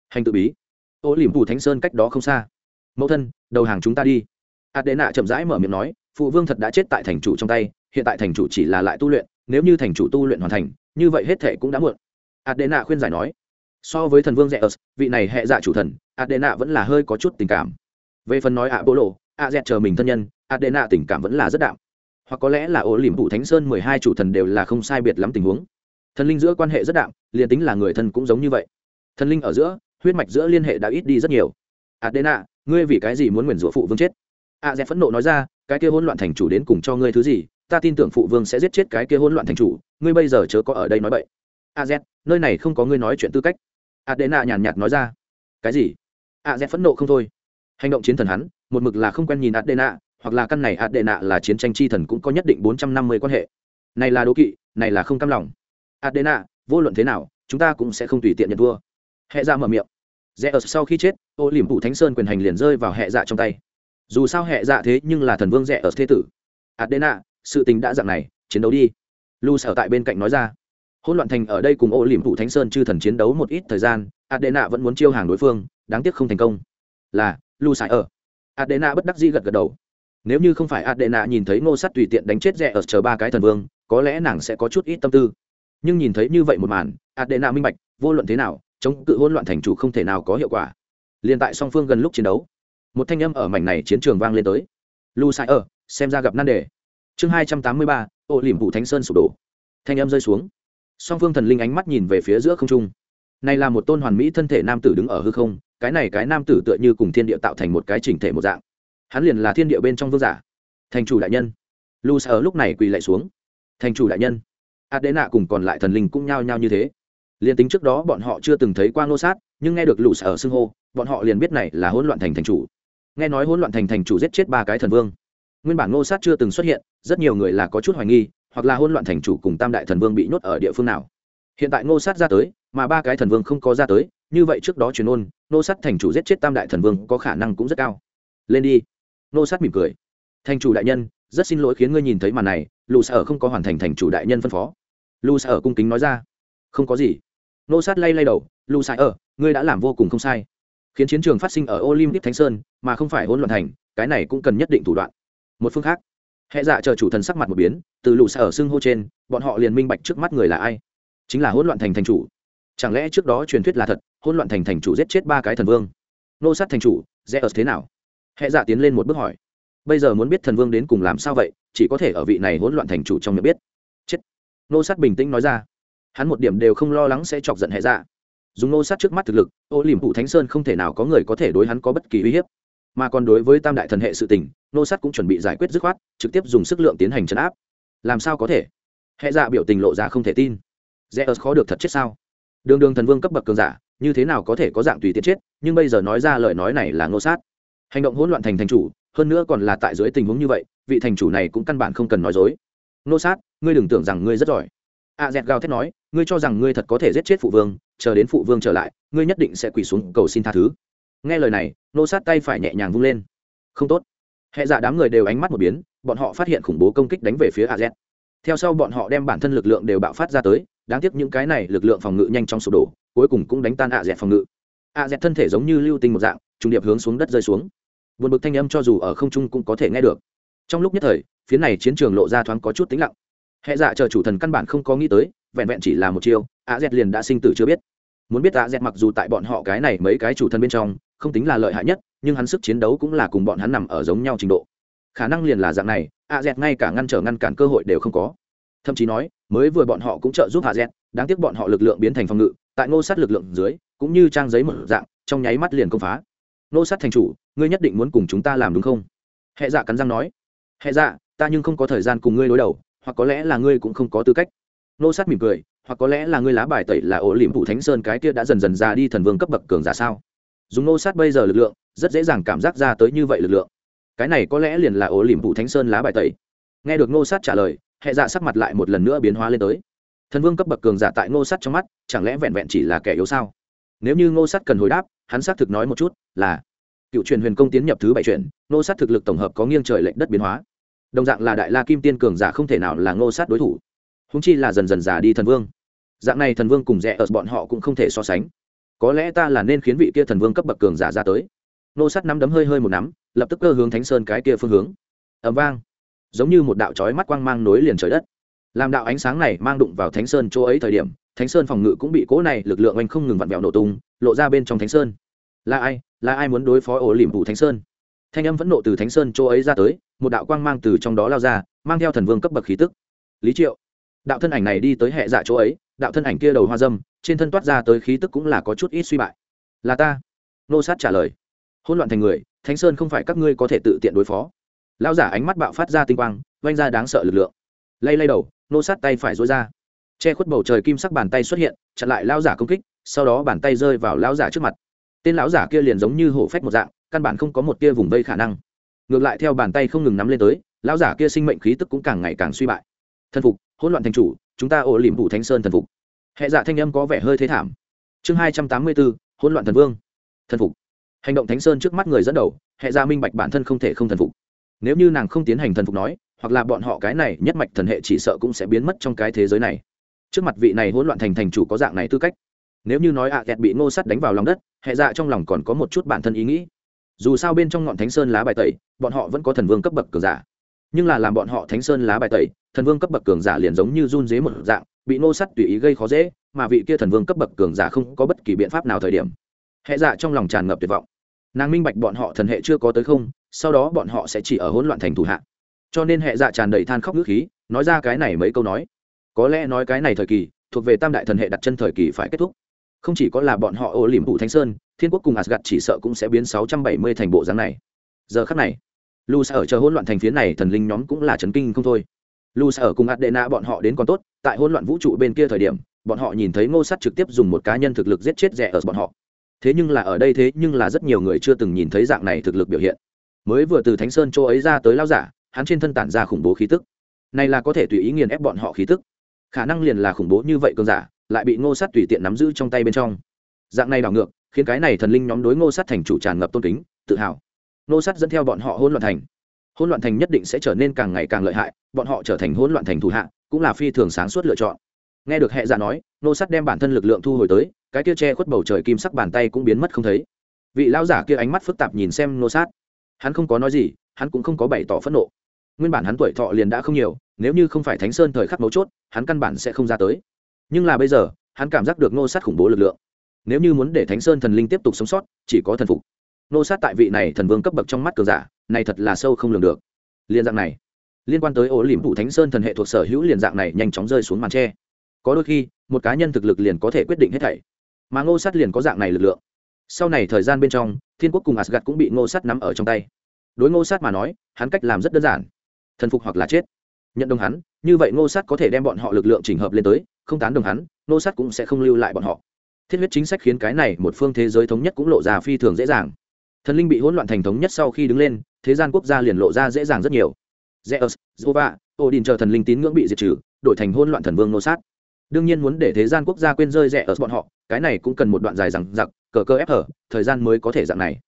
[SPEAKER 1] Hành tự bí. Ô liềm phù thánh sơn cách đó không xa. Mẫu thân, đầu hàng chúng ta đi. Ạt đệ nạ chậm rãi mở miệng nói, phụ vương thật đã chết tại thành chủ trong tay, hiện tại thành chủ chỉ là lại tu luyện, nếu như thành chủ tu luyện hoàn thành, như vậy hết thể cũng đã muộn. Adena khuyên giải nói so với thần vương rẽ ớt vị này hệ dạ chủ thần, adena vẫn là hơi có chút tình cảm. Về phần nói ạ bộ lộ ạ dẹt chờ mình thân nhân, adena tình cảm vẫn là rất đạm. Hoặc có lẽ là ổ liềm phụ thánh sơn mười hai chủ thần đều là không sai biệt lắm tình huống. Thần linh giữa quan hệ rất đạm, liền tính là người thân cũng giống như vậy. Thần linh ở giữa, huyết mạch giữa liên hệ đã ít đi rất nhiều. Adena, ngươi vì cái gì muốn nguyền rủa phụ vương chết? A dẹt phẫn nộ nói ra, cái kia hỗn loạn thành chủ đến cùng cho ngươi thứ gì? Ta tin tưởng phụ vương sẽ giết chết cái kia hỗn loạn thành chủ, ngươi bây giờ chớ có ở đây nói bậy. A z, nơi này không có ngươi nói chuyện tư cách adena nhàn nhạt nói ra. Cái gì? A z phẫn nộ không thôi. Hành động chiến thần hắn, một mực là không quen nhìn adena, hoặc là căn này adena là chiến tranh chi thần cũng có nhất định bốn trăm năm mươi quan hệ. Này là đố kỵ, này là không cam lòng. Adena, vô luận thế nào, chúng ta cũng sẽ không tùy tiện nhận thua. Hệ ra dạ mở miệng. Rẽ ở sau khi chết, ô liềm phụ thánh sơn quyền hành liền rơi vào hệ dạ trong tay. Dù sao hệ dạ thế nhưng là thần vương rẽ ở thế tử. Adena, sự tình đã dạng này, chiến đấu đi. Lu sở tại bên cạnh nói ra hỗn loạn thành ở đây cùng ô liềm thủ thánh sơn chư thần chiến đấu một ít thời gian, adena vẫn muốn chiêu hàng đối phương, đáng tiếc không thành công. Là, lu sải ở. Adena bất đắc dĩ gật gật đầu. Nếu như không phải adena nhìn thấy ngô sắt tùy tiện đánh chết rẻ ở chờ ba cái thần vương, có lẽ nàng sẽ có chút ít tâm tư. Nhưng nhìn thấy như vậy một màn, adena minh bạch, vô luận thế nào, chống cự hỗn loạn thành chủ không thể nào có hiệu quả. Liền tại song phương gần lúc chiến đấu, một thanh âm ở mảnh này chiến trường vang lên tới. Lu sai ở, xem ra gặp nan đề. Chương hai trăm tám mươi ba, ô liềm vụ thánh sơn sụp đổ. Thanh âm rơi xuống song phương thần linh ánh mắt nhìn về phía giữa không trung. Này là một tôn hoàn mỹ thân thể nam tử đứng ở hư không, cái này cái nam tử tựa như cùng thiên địa tạo thành một cái chỉnh thể một dạng. Hắn liền là thiên địa bên trong vương giả. Thành chủ đại nhân. Lu sa ở lúc này quỳ lại xuống. Thành chủ đại nhân. Adena cùng còn lại thần linh cũng nhao nhao như thế. Liền tính trước đó bọn họ chưa từng thấy qua ngô sát, nhưng nghe được lũ sở xưng hô, bọn họ liền biết này là hỗn loạn thành thành chủ. Nghe nói hỗn loạn thành thành chủ giết chết ba cái thần vương. Nguyên bản ngô sát chưa từng xuất hiện, rất nhiều người là có chút hoài nghi hoặc là hỗn loạn thành chủ cùng tam đại thần vương bị nhốt ở địa phương nào. Hiện tại ngô sát ra tới, mà ba cái thần vương không có ra tới, như vậy trước đó truyền ôn, ngô sát thành chủ giết chết tam đại thần vương có khả năng cũng rất cao. Lên đi. Ngô sát mỉm cười. Thành chủ đại nhân, rất xin lỗi khiến ngươi nhìn thấy màn này, lù sở không có hoàn thành thành chủ đại nhân phân phó. Lù sở cung kính nói ra. Không có gì. Ngô sát lay lay đầu. Lù sở ở ngươi đã làm vô cùng không sai. Khiến chiến trường phát sinh ở olympic thánh sơn, mà không phải hỗn loạn thành, cái này cũng cần nhất định thủ đoạn. Một phương khác hệ dạ chờ chủ thần sắc mặt một biến, từ lù xa ở xưng hô trên, bọn họ liền minh bạch trước mắt người là ai. Chính là hỗn loạn thành thành chủ. Chẳng lẽ trước đó truyền thuyết là thật, hỗn loạn thành thành chủ giết chết ba cái thần vương? Nô sát thành chủ rẽ ở thế nào? Hệ dạ tiến lên một bước hỏi. Bây giờ muốn biết thần vương đến cùng làm sao vậy, chỉ có thể ở vị này hỗn loạn thành chủ trong miệng biết. Chết. Nô sát bình tĩnh nói ra. Hắn một điểm đều không lo lắng sẽ chọc giận hệ dạ. Dùng nô sát trước mắt thực lực, ô liềm phụ thánh sơn không thể nào có người có thể đối hắn có bất kỳ uy hiếp. Mà còn đối với tam đại thần hệ sự tình nô sát cũng chuẩn bị giải quyết dứt khoát, trực tiếp dùng sức lượng tiến hành chấn áp. Làm sao có thể? Hệ dạ biểu tình lộ ra không thể tin. Dễ ớt khó được thật chết sao? Đường đường thần vương cấp bậc cường giả, như thế nào có thể có dạng tùy tiện chết, nhưng bây giờ nói ra lời nói này là nô sát. Hành động hỗn loạn thành thành chủ, hơn nữa còn là tại dưới tình huống như vậy, vị thành chủ này cũng căn bản không cần nói dối. Nô sát, ngươi đừng tưởng rằng ngươi rất giỏi. A dẹt gào thét nói, ngươi cho rằng ngươi thật có thể giết chết phụ vương, chờ đến phụ vương trở lại, ngươi nhất định sẽ quỳ xuống cầu xin tha thứ. Nghe lời này, nô sát tay phải nhẹ nhàng vung lên. Không tốt hệ dạ đám người đều ánh mắt một biến, bọn họ phát hiện khủng bố công kích đánh về phía a z. Theo sau bọn họ đem bản thân lực lượng đều bạo phát ra tới, đáng tiếc những cái này lực lượng phòng ngự nhanh trong sụp đổ, cuối cùng cũng đánh tan a z phòng ngự. A z thân thể giống như lưu tinh một dạng, trùng điệp hướng xuống đất rơi xuống. Vượt bực thanh âm cho dù ở không trung cũng có thể nghe được. Trong lúc nhất thời, phía này chiến trường lộ ra thoáng có chút tính lặng. Hệ dạ chờ chủ thần căn bản không có nghĩ tới, vẹn vẹn chỉ là một chiêu, a z liền đã sinh tử chưa biết. Muốn biết a z mặc dù tại bọn họ cái này mấy cái chủ thần bên trong không tính là lợi hại nhất, nhưng hắn sức chiến đấu cũng là cùng bọn hắn nằm ở giống nhau trình độ. Khả năng liền là dạng này, a z ngay cả ngăn trở ngăn cản cơ hội đều không có. Thậm chí nói, mới vừa bọn họ cũng trợ giúp a z, đáng tiếc bọn họ lực lượng biến thành phòng ngự, tại ngô sát lực lượng dưới, cũng như trang giấy một dạng, trong nháy mắt liền công phá. Ngô sát thành chủ, ngươi nhất định muốn cùng chúng ta làm đúng không? Hệ dạ cắn răng nói. Hệ dạ ta nhưng không có thời gian cùng ngươi đối đầu, hoặc có lẽ là ngươi cũng không có tư cách. Nô sát mỉm cười, hoặc có lẽ là ngươi lá bài tẩy là ổ liềm phụ thánh sơn cái kia đã dần dần ra đi thần vương cấp bậc cường giả sao? Dùng nô sát bây giờ lực lượng, rất dễ dàng cảm giác ra tới như vậy lực lượng. Cái này có lẽ liền là ổ liềm vụ thánh sơn lá bài tẩy. Nghe được nô sát trả lời, hệ dạ sắc mặt lại một lần nữa biến hóa lên tới. Thần vương cấp bậc cường giả tại nô sát trong mắt, chẳng lẽ vẹn vẹn chỉ là kẻ yếu sao? Nếu như nô sát cần hồi đáp, hắn xác thực nói một chút, là cựu truyền huyền công tiến nhập thứ bảy truyền nô sát thực lực tổng hợp có nghiêng trời lệnh đất biến hóa. Đồng dạng là đại la kim tiên cường giả không thể nào là ngô sát đối thủ. Húng chi là dần dần già đi thần vương. Dạng này thần vương cùng rẽ ở bọn họ cũng không thể so sánh có lẽ ta là nên khiến vị kia thần vương cấp bậc cường giả ra tới. Nô sát nắm đấm hơi hơi một nắm, lập tức cơ hướng thánh sơn cái kia phương hướng. Ẩm vang. Giống như một đạo trói mắt quang mang nối liền trời đất. Làm đạo ánh sáng này mang đụng vào thánh sơn chỗ ấy thời điểm, thánh sơn phòng ngự cũng bị cỗ này lực lượng anh không ngừng vặn vẹo nổ tung, lộ ra bên trong thánh sơn. Là ai? Là ai muốn đối phó ổ liềm vụ thánh sơn? Thanh âm vẫn nộ từ thánh sơn chỗ ấy ra tới, một đạo quang mang từ trong đó lao ra, mang theo thần vương cấp bậc khí tức. Lý triệu. Đạo thân ảnh này đi tới hệ dạ chỗ ấy, đạo thân ảnh kia đầu hoa dâm trên thân toát ra tới khí tức cũng là có chút ít suy bại. Là ta. Nô sát trả lời. Hỗn loạn thành người, thánh sơn không phải các ngươi có thể tự tiện đối phó. Lão giả ánh mắt bạo phát ra tinh quang oanh ra đáng sợ lực lượng. Lay lay đầu, nô sát tay phải dối ra. Che khuất bầu trời kim sắc bàn tay xuất hiện, chặn lại lão giả công kích, sau đó bàn tay rơi vào lão giả trước mặt. Tên lão giả kia liền giống như hổ phách một dạng, căn bản không có một tia vùng vây khả năng. Ngược lại theo bàn tay không ngừng nắm lên tới, lão giả kia sinh mệnh khí tức cũng càng ngày càng suy bại. Thần phục, hỗn loạn thành chủ, chúng ta ổ liềm phủ thánh sơn thần phục hệ dạ thanh âm có vẻ hơi thế thảm. Chương hai trăm tám mươi bốn, hỗn loạn thần vương. Thần phục. Hành động thánh sơn trước mắt người dẫn đầu hệ dạ minh bạch bản thân không thể không thần phục. Nếu như nàng không tiến hành thần phục nói, hoặc là bọn họ cái này nhất mạch thần hệ chỉ sợ cũng sẽ biến mất trong cái thế giới này. Trước mặt vị này hỗn loạn thành thành chủ có dạng này tư cách. Nếu như nói ạ à bị ngô sắt đánh vào lòng đất hệ dạ trong lòng còn có một chút bản thân ý nghĩ. Dù sao bên trong ngọn thánh sơn lá bài tẩy, bọn họ vẫn có thần vương cấp bậc cường giả. Nhưng là làm bọn họ thánh sơn lá bài tẩy, thần vương cấp bậc cường giả liền giống như run dế một dạng bị nô sắt tùy ý gây khó dễ, mà vị kia thần vương cấp bậc cường giả không có bất kỳ biện pháp nào thời điểm. Hệ dạ trong lòng tràn ngập tuyệt vọng. Nàng minh bạch bọn họ thần hệ chưa có tới không, sau đó bọn họ sẽ chỉ ở hỗn loạn thành thủ hạ. Cho nên hệ dạ tràn đầy than khóc ngữ khí, nói ra cái này mấy câu nói. Có lẽ nói cái này thời kỳ, thuộc về tam đại thần hệ đặt chân thời kỳ phải kết thúc. Không chỉ có là bọn họ ô liềm phụ thánh sơn, thiên quốc cùng asgad chỉ sợ cũng sẽ biến sáu trăm bảy mươi thành bộ dáng này. Giờ khắc này lu ở chờ hỗn loạn thành phía này thần linh nhóm cũng là chấn kinh không thôi lu ở cùng adena bọn họ đến còn tốt, tại hỗn loạn vũ trụ bên kia thời điểm, bọn họ nhìn thấy ngô sắt trực tiếp dùng một cá nhân thực lực giết chết rẻ ở bọn họ. Thế nhưng là ở đây thế nhưng là rất nhiều người chưa từng nhìn thấy dạng này thực lực biểu hiện. Mới vừa từ thánh sơn chỗ ấy ra tới lao giả, hắn trên thân tản ra khủng bố khí tức. Này là có thể tùy ý nghiền ép bọn họ khí tức. Khả năng liền là khủng bố như vậy cơn giả, lại bị ngô sát tùy tiện nắm giữ trong tay bên trong. Dạng này đảo ngược, khiến cái này thần linh nhóm đối ngô sát thành chủ tràn ngập tôn kính, tự hào. Ngô sát dẫn theo bọn họ hôn loạn thành hỗn loạn thành nhất định sẽ trở nên càng ngày càng lợi hại, bọn họ trở thành hỗn loạn thành thủ hạ, cũng là phi thường sáng suốt lựa chọn. Nghe được hệ giả dạ nói, nô sát đem bản thân lực lượng thu hồi tới, cái kia che khuất bầu trời kim sắc bàn tay cũng biến mất không thấy. Vị lão giả kia ánh mắt phức tạp nhìn xem nô sát. Hắn không có nói gì, hắn cũng không có bày tỏ phẫn nộ. Nguyên bản hắn tuổi thọ liền đã không nhiều, nếu như không phải thánh sơn thời khắc mấu chốt, hắn căn bản sẽ không ra tới. Nhưng là bây giờ, hắn cảm giác được nô sát khủng bố lực lượng. Nếu như muốn để thánh sơn thần linh tiếp tục sống sót, chỉ có thần phục nô sát tại vị này thần vương cấp bậc trong mắt cường giả, này thật là sâu không lường được. Liên dạng này, liên quan tới ổ liềm thủ thánh sơn thần hệ thuộc sở hữu liền dạng này nhanh chóng rơi xuống màn tre có đôi khi, một cá nhân thực lực liền có thể quyết định hết thảy. Mà ngô sát liền có dạng này lực lượng. Sau này thời gian bên trong, thiên quốc cùng asgad cũng bị ngô sát nắm ở trong tay. Đối ngô sát mà nói, hắn cách làm rất đơn giản. Thần phục hoặc là chết. Nhận đồng hắn, như vậy ngô sát có thể đem bọn họ lực lượng chỉnh hợp lên tới, không tán đồng hắn, ngô sát cũng sẽ không lưu lại bọn họ. Thiết huyết chính sách khiến cái này một phương thế giới thống nhất cũng lộ ra phi thường dễ dàng thần linh bị hỗn loạn thành thống nhất sau khi đứng lên, thế gian quốc gia liền lộ ra dễ dàng rất nhiều. Zeus, jova, odin chờ thần linh tín ngưỡng bị diệt trừ, đổi thành hỗn loạn thần vương nô sát. Đương nhiên muốn để thế gian quốc gia quên rơi rẻ ở bọn họ, cái này cũng cần một đoạn dài rằng giặc cờ cơ ép hở, thời gian mới có thể dạng này.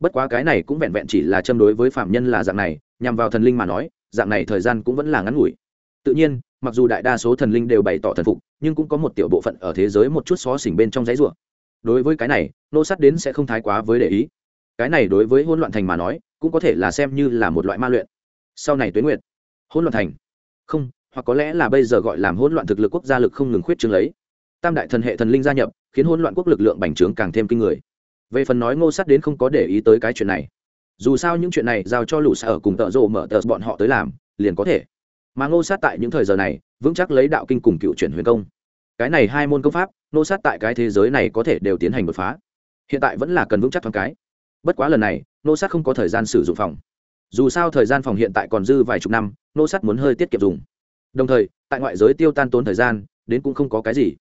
[SPEAKER 1] Bất quá cái này cũng vẹn vẹn chỉ là châm đối với phạm nhân là dạng này, nhằm vào thần linh mà nói, dạng này thời gian cũng vẫn là ngắn ngủi. Tự nhiên, mặc dù đại đa số thần linh đều bày tỏ thần phục, nhưng cũng có một tiểu bộ phận ở thế giới một chút xó xỉnh bên trong giấy rủa. đối với cái này, nô sát đến sẽ không thái quá với để ý cái này đối với hỗn loạn thành mà nói, cũng có thể là xem như là một loại ma luyện. Sau này tuế nguyệt, hỗn loạn thành. Không, hoặc có lẽ là bây giờ gọi làm hỗn loạn thực lực quốc gia lực không ngừng khuyết trương lấy. Tam đại thần hệ thần linh gia nhập, khiến hỗn loạn quốc lực lượng bành trướng càng thêm kinh người. Về phần nói ngô sát đến không có để ý tới cái chuyện này. Dù sao những chuyện này giao cho lũ sở cùng tợ rộ mở tờ bọn họ tới làm, liền có thể. Mà ngô sát tại những thời giờ này, vững chắc lấy đạo kinh cùng cựu chuyển huyền công. Cái này hai môn công pháp, ngô sát tại cái thế giới này có thể đều tiến hành đột phá. Hiện tại vẫn là cần vững chắc thoáng cái bất quá lần này ngô sát không có thời gian sử dụng phòng. Dù sao thời gian phòng hiện tại còn dư vài chục năm ngô sát muốn hơi tiết kiệm dùng. Đồng thời, tại ngoại giới tiêu tan tốn thời gian, đến cũng không có cái gì.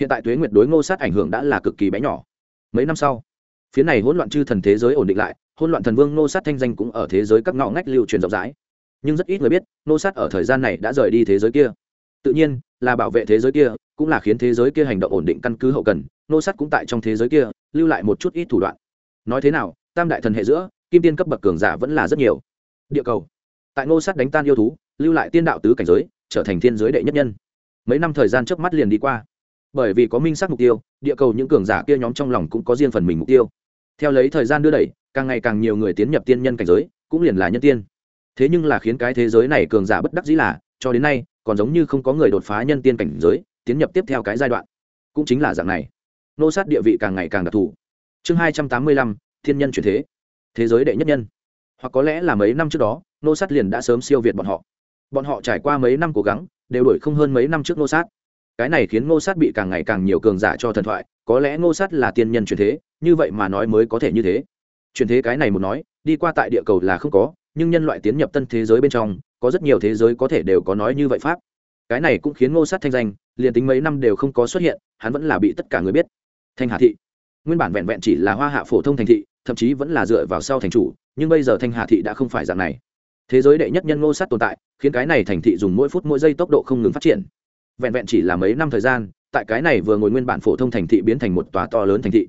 [SPEAKER 1] Hiện tại tuế nguyệt đối ngô sát ảnh hưởng đã là cực kỳ bé nhỏ. Mấy năm sau, phía này hỗn loạn chư thần thế giới ổn định lại, hỗn loạn thần vương Ngô sát thanh danh cũng ở thế giới các ngõ ngách lưu truyền rộng rãi. Nhưng rất ít người biết, Ngô sát ở thời gian này đã rời đi thế giới kia. Tự nhiên, là bảo vệ thế giới kia, cũng là khiến thế giới kia hành động ổn định căn cứ hậu cần, Ngô sát cũng tại trong thế giới kia, lưu lại một chút ít thủ đoạn nói thế nào, tam đại thần hệ giữa, kim tiên cấp bậc cường giả vẫn là rất nhiều. Địa cầu. Tại Ngô sát đánh tan yêu thú, lưu lại tiên đạo tứ cảnh giới, trở thành thiên giới đệ nhất nhân. Mấy năm thời gian trước mắt liền đi qua. Bởi vì có minh sát mục tiêu, địa cầu những cường giả kia nhóm trong lòng cũng có riêng phần mình mục tiêu. Theo lấy thời gian đưa đẩy, càng ngày càng nhiều người tiến nhập tiên nhân cảnh giới, cũng liền là nhân tiên. Thế nhưng là khiến cái thế giới này cường giả bất đắc dĩ là, cho đến nay, còn giống như không có người đột phá nhân tiên cảnh giới, tiến nhập tiếp theo cái giai đoạn. Cũng chính là dạng này. Nô sát địa vị càng ngày càng đặc thù chương hai trăm tám mươi lăm, thiên nhân truyền thế. Thế giới đệ nhất nhân. Hoặc có lẽ là mấy năm trước đó, nô sát liền đã sớm siêu việt bọn họ. Bọn họ trải qua mấy năm cố gắng, đều đổi không hơn mấy năm trước nô sát. Cái này khiến ngô sát bị càng ngày càng nhiều cường giả cho thần thoại, có lẽ ngô sát là tiên nhân truyền thế, như vậy mà nói mới có thể như thế. Truyền thế cái này một nói, đi qua tại địa cầu là không có, nhưng nhân loại tiến nhập tân thế giới bên trong, có rất nhiều thế giới có thể đều có nói như vậy pháp. Cái này cũng khiến ngô sát thanh danh, liền tính mấy năm đều không có xuất hiện, hắn vẫn là bị tất cả người biết. Thanh hà thị nguyên bản vẹn vẹn chỉ là hoa hạ phổ thông thành thị, thậm chí vẫn là dựa vào sau thành chủ, nhưng bây giờ thanh hà thị đã không phải dạng này. Thế giới đệ nhất nhân ngô sát tồn tại, khiến cái này thành thị dùng mỗi phút mỗi giây tốc độ không ngừng phát triển. Vẹn vẹn chỉ là mấy năm thời gian, tại cái này vừa ngồi nguyên bản phổ thông thành thị biến thành một tòa to lớn thành thị.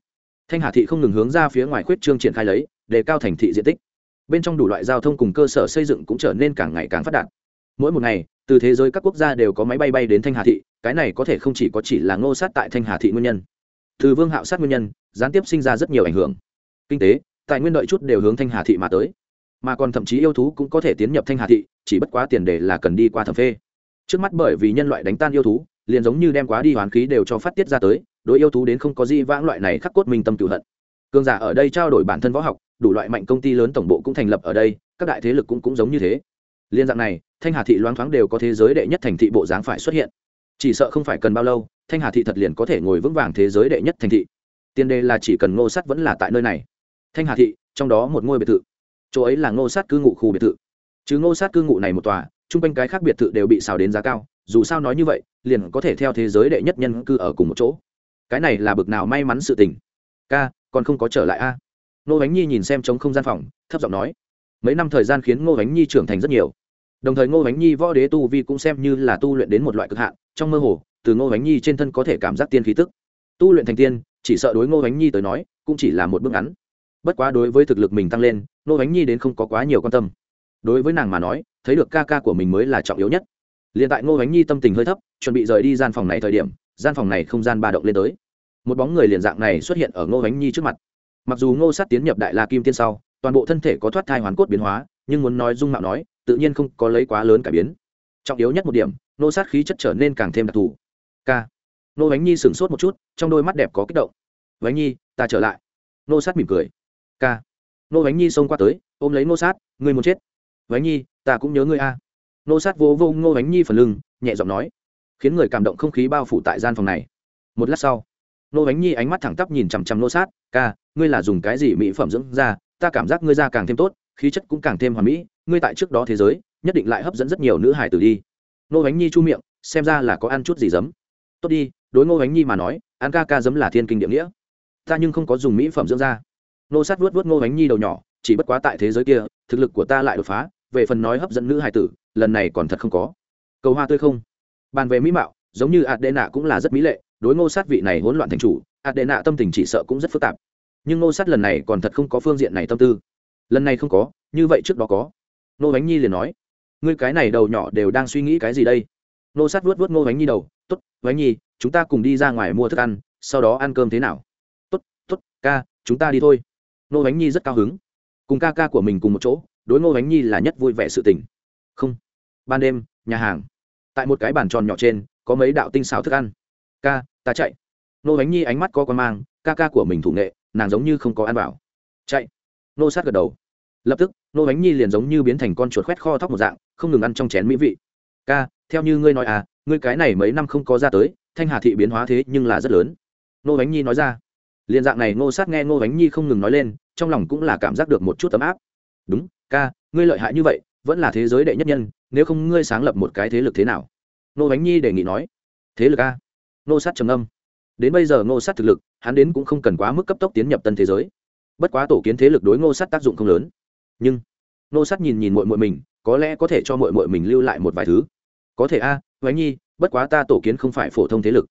[SPEAKER 1] Thanh hà thị không ngừng hướng ra phía ngoài khuyết trương triển khai lấy, đề cao thành thị diện tích. Bên trong đủ loại giao thông cùng cơ sở xây dựng cũng trở nên càng ngày càng phát đạt. Mỗi một ngày, từ thế giới các quốc gia đều có máy bay bay đến thanh hà thị, cái này có thể không chỉ có chỉ là ngô sát tại thanh hà thị nguyên nhân. Từ vương hạo sát nguyên nhân gián tiếp sinh ra rất nhiều ảnh hưởng. Kinh tế, tài nguyên đợi chút đều hướng thanh hà thị mà tới. Mà còn thậm chí yêu thú cũng có thể tiến nhập thanh hà thị, chỉ bất quá tiền đề là cần đi qua thẩm phê. Trước mắt bởi vì nhân loại đánh tan yêu thú, liền giống như đem quá đi hoán khí đều cho phát tiết ra tới, đối yêu thú đến không có gì vãng loại này khắc cốt minh tâm cựu hận. Cường giả ở đây trao đổi bản thân võ học, đủ loại mạnh công ty lớn tổng bộ cũng thành lập ở đây, các đại thế lực cũng cũng giống như thế. Liên dạng này, thanh hà thị loáng thoáng đều có thế giới đệ nhất thành thị bộ dáng phải xuất hiện. Chỉ sợ không phải cần bao lâu, thanh hà thị thật liền có thể ngồi vững vàng thế giới đệ nhất thành thị tiền đề là chỉ cần ngô sắt vẫn là tại nơi này. Thanh hà thị, trong đó một ngôi biệt thự. Chỗ ấy là ngô sát cư ngụ khu biệt thự. Chứ ngô sát cư ngụ này một tòa, chung quanh cái khác biệt thự đều bị xào đến giá cao, dù sao nói như vậy, liền có thể theo thế giới đệ nhất nhân cư ở cùng một chỗ. Cái này là bực nào may mắn sự tình. Ca, còn không có trở lại a? À? nô bánh nhi nhìn xem trong không gian phòng, thấp giọng nói. Mấy năm thời gian khiến ngô bánh nhi trưởng thành rất nhiều. Đồng thời ngô bánh nhi võ đế tu vi cũng xem như là tu luyện đến một loại cực hạn, trong mơ hồ, từ ngô bánh nhi trên thân có thể cảm giác tiên khí tức. Tu luyện thành tiên chỉ sợ đối ngô Ánh nhi tới nói, cũng chỉ là một bước ngắn. Bất quá đối với thực lực mình tăng lên, ngô Ánh nhi đến không có quá nhiều quan tâm. Đối với nàng mà nói, thấy được ca ca của mình mới là trọng yếu nhất. Liền tại ngô Ánh nhi tâm tình hơi thấp, chuẩn bị rời đi gian phòng này thời điểm, gian phòng này không gian ba động lên tới. Một bóng người liền dạng này xuất hiện ở ngô Ánh nhi trước mặt. Mặc dù ngô sát tiến nhập đại la kim tiên sau, toàn bộ thân thể có thoát thai hoàn cốt biến hóa, nhưng muốn nói dung mạo nói, tự nhiên không có lấy quá lớn cải biến. Trọng yếu nhất một điểm, ngô sát khí chất trở nên càng thêm đặc thù. K Nô bánh nhi sửng sốt một chút trong đôi mắt đẹp có kích động. Bánh nhi ta trở lại. Nô sát mỉm cười. Ca, Nô bánh nhi xông qua tới ôm lấy Nô sát ngươi muốn chết. Bánh nhi ta cũng nhớ ngươi a. Nô sát vô vô ngô bánh nhi phần lưng nhẹ giọng nói khiến người cảm động không khí bao phủ tại gian phòng này. Một lát sau nô bánh nhi ánh mắt thẳng tắp nhìn chằm chằm nô sát ca ngươi là dùng cái gì mỹ phẩm dưỡng da? Ta cảm giác ngươi da càng thêm tốt khí chất cũng càng thêm hoàn mỹ ngươi tại trước đó thế giới nhất định lại hấp dẫn rất nhiều nữ hải tử đi. Nô bánh nhi chu miệng xem ra là có ăn chút gì giấm. Tốt đi đối ngô Ánh nhi mà nói ăn ca ca giấm là thiên kinh địa nghĩa. Ta nhưng không có dùng mỹ phẩm dưỡng da. Nô sát vuốt vuốt ngô Ánh nhi đầu nhỏ, chỉ bất quá tại thế giới kia, thực lực của ta lại đột phá, về phần nói hấp dẫn nữ hài tử, lần này còn thật không có. Cầu hoa tươi không? Bàn về mỹ mạo, giống như ạt đệ nạ cũng là rất mỹ lệ, đối ngô sát vị này hỗn loạn thành chủ ạt đệ nạ tâm tình chỉ sợ cũng rất phức tạp. Nhưng ngô sát lần này còn thật không có phương diện này tâm tư. Lần này không có, như vậy trước đó có. Ngô bánh nhi liền nói, ngươi cái này đầu nhỏ đều đang suy nghĩ cái gì đây? Ngô sát vuốt vuốt ngô bánh nhi đầu t ố t bánh nhi chúng ta cùng đi ra ngoài mua thức ăn, sau đó ăn cơm thế nào? T ố t t ố t ca, chúng ta đi thôi. Nô bánh nhi rất cao hứng. Cùng ca ca của mình cùng một chỗ, đối ngô bánh nhi là nhất vui vẻ sự tình. Không, ban đêm, nhà hàng. Tại một cái bàn tròn nhỏ trên, có mấy đạo tinh xào thức ăn. Ca, ta chạy. Nô bánh nhi ánh mắt có con mang, ca ca của mình thủ nghệ, nàng giống như không có ăn vào. Chạy. Nô sát gật đầu. Lập tức nô bánh nhi liền giống như biến thành con chuột khoét kho thóc một dạng, không ngừng ăn trong chén mỹ vị. Ca, theo như ngươi nói à ngươi cái này mấy năm không có ra tới, thanh hà thị biến hóa thế nhưng là rất lớn. Nô bánh nhi nói ra. Liền dạng này Ngô sát nghe Ngô bánh nhi không ngừng nói lên, trong lòng cũng là cảm giác được một chút ấm áp. Đúng, ca, ngươi lợi hại như vậy, vẫn là thế giới đệ nhất nhân, nếu không ngươi sáng lập một cái thế lực thế nào? Nô bánh nhi đề nghị nói. Thế lực a? Nô sát trầm âm đến bây giờ Ngô sát thực lực, hắn đến cũng không cần quá mức cấp tốc tiến nhập tân thế giới. Bất quá tổ kiến thế lực đối ngô sát tác dụng không lớn. Nhưng nô sát nhìn nhìn mội mội mình, có lẽ có thể cho mội mội mình lưu lại một vài thứ. Có thể a Vánh nhi, bất quá ta tổ kiến không phải phổ thông thế lực.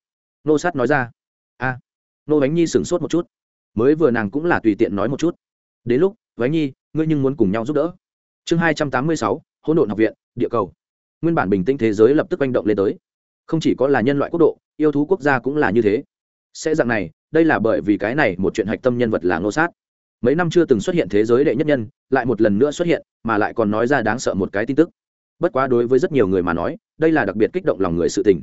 [SPEAKER 1] Nô sát nói ra. A. Nô Vánh nhi sửng sốt một chút. Mới vừa nàng cũng là tùy tiện nói một chút. Đến lúc, Vánh nhi, ngươi nhưng muốn cùng nhau giúp đỡ. Chương hai trăm tám mươi sáu, hỗn độn học viện, địa cầu. Nguyên bản bình tĩnh thế giới lập tức manh động lên tới. Không chỉ có là nhân loại quốc độ, yêu thú quốc gia cũng là như thế. Sẽ dạng này, đây là bởi vì cái này một chuyện hạch tâm nhân vật là Nô sát. Mấy năm chưa từng xuất hiện thế giới đệ nhất nhân, lại một lần nữa xuất hiện, mà lại còn nói ra đáng sợ một cái tin tức bất quá đối với rất nhiều người mà nói, đây là đặc biệt kích động lòng người sự tình.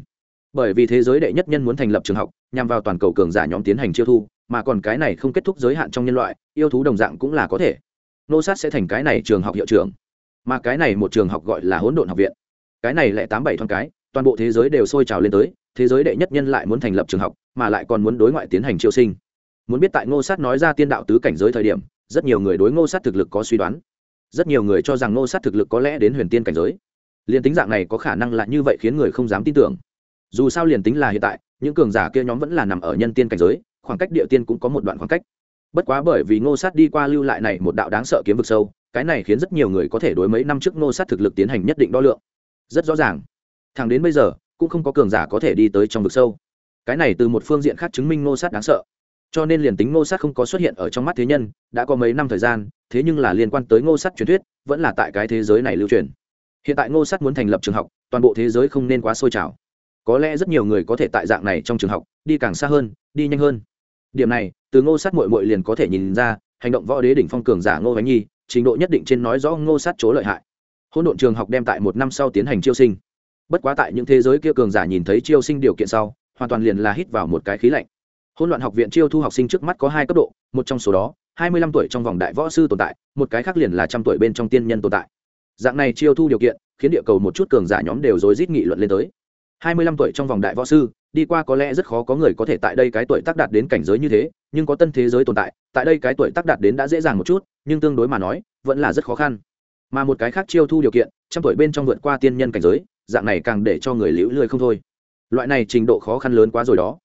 [SPEAKER 1] Bởi vì thế giới đệ nhất nhân muốn thành lập trường học, nhằm vào toàn cầu cường giả nhóm tiến hành chiêu thu, mà còn cái này không kết thúc giới hạn trong nhân loại, yêu thú đồng dạng cũng là có thể. Nô sát sẽ thành cái này trường học hiệu trưởng. Mà cái này một trường học gọi là hỗn độn học viện. Cái này lại tám bảy thoáng cái, toàn bộ thế giới đều sôi trào lên tới, thế giới đệ nhất nhân lại muốn thành lập trường học, mà lại còn muốn đối ngoại tiến hành chiêu sinh. Muốn biết tại ngô sát nói ra tiên đạo tứ cảnh giới thời điểm, rất nhiều người đối ngô sát thực lực có suy đoán. Rất nhiều người cho rằng ngô sát thực lực có lẽ đến huyền tiên cảnh giới liền tính dạng này có khả năng là như vậy khiến người không dám tin tưởng. Dù sao liền tính là hiện tại, những cường giả kia nhóm vẫn là nằm ở nhân tiên cảnh giới, khoảng cách địa tiên cũng có một đoạn khoảng cách. Bất quá bởi vì ngô sát đi qua lưu lại này một đạo đáng sợ kiếm vực sâu, cái này khiến rất nhiều người có thể đối mấy năm trước ngô sát thực lực tiến hành nhất định đo lượng. Rất rõ ràng, thẳng đến bây giờ, cũng không có cường giả có thể đi tới trong vực sâu. Cái này từ một phương diện khác chứng minh ngô sát đáng sợ. Cho nên liền tính ngô sát không có xuất hiện ở trong mắt thế nhân, đã có mấy năm thời gian, thế nhưng là liên quan tới ngô sát truyền thuyết, vẫn là tại cái thế giới này lưu truyền hiện tại ngô sát muốn thành lập trường học, toàn bộ thế giới không nên quá sôi trào. Có lẽ rất nhiều người có thể tại dạng này trong trường học, đi càng xa hơn, đi nhanh hơn. Điểm này, từ ngô sát mội mội liền có thể nhìn ra, hành động võ đế đỉnh phong cường giả ngô bánh nhi, trình độ nhất định trên nói rõ ngô sát chỗ lợi hại. Hỗn độn trường học đem tại một năm sau tiến hành chiêu sinh. Bất quá tại những thế giới kia cường giả nhìn thấy chiêu sinh điều kiện sau, hoàn toàn liền là hít vào một cái khí lạnh. Hỗn loạn học viện chiêu thu học sinh trước mắt có hai cấp độ, một trong số đó, hai mươi lăm tuổi trong vòng đại võ sư tồn tại, một cái khác liền là trăm tuổi bên trong tiên nhân tồn tại dạng này chiêu thu điều kiện, khiến địa cầu một chút cường giả nhóm đều rối rít nghị luận lên tới. Hai mươi lăm tuổi trong vòng đại võ sư, đi qua có lẽ rất khó có người có thể tại đây cái tuổi tác đạt đến cảnh giới như thế, nhưng có tân thế giới tồn tại tại đây cái tuổi tác đạt đến đã dễ dàng một chút, nhưng tương đối mà nói, vẫn là rất khó khăn. Mà một cái khác chiêu thu điều kiện, trăm tuổi bên trong vượt qua tiên nhân cảnh giới, dạng này càng để cho người liễu lười không thôi. Loại này trình độ khó khăn lớn quá rồi đó.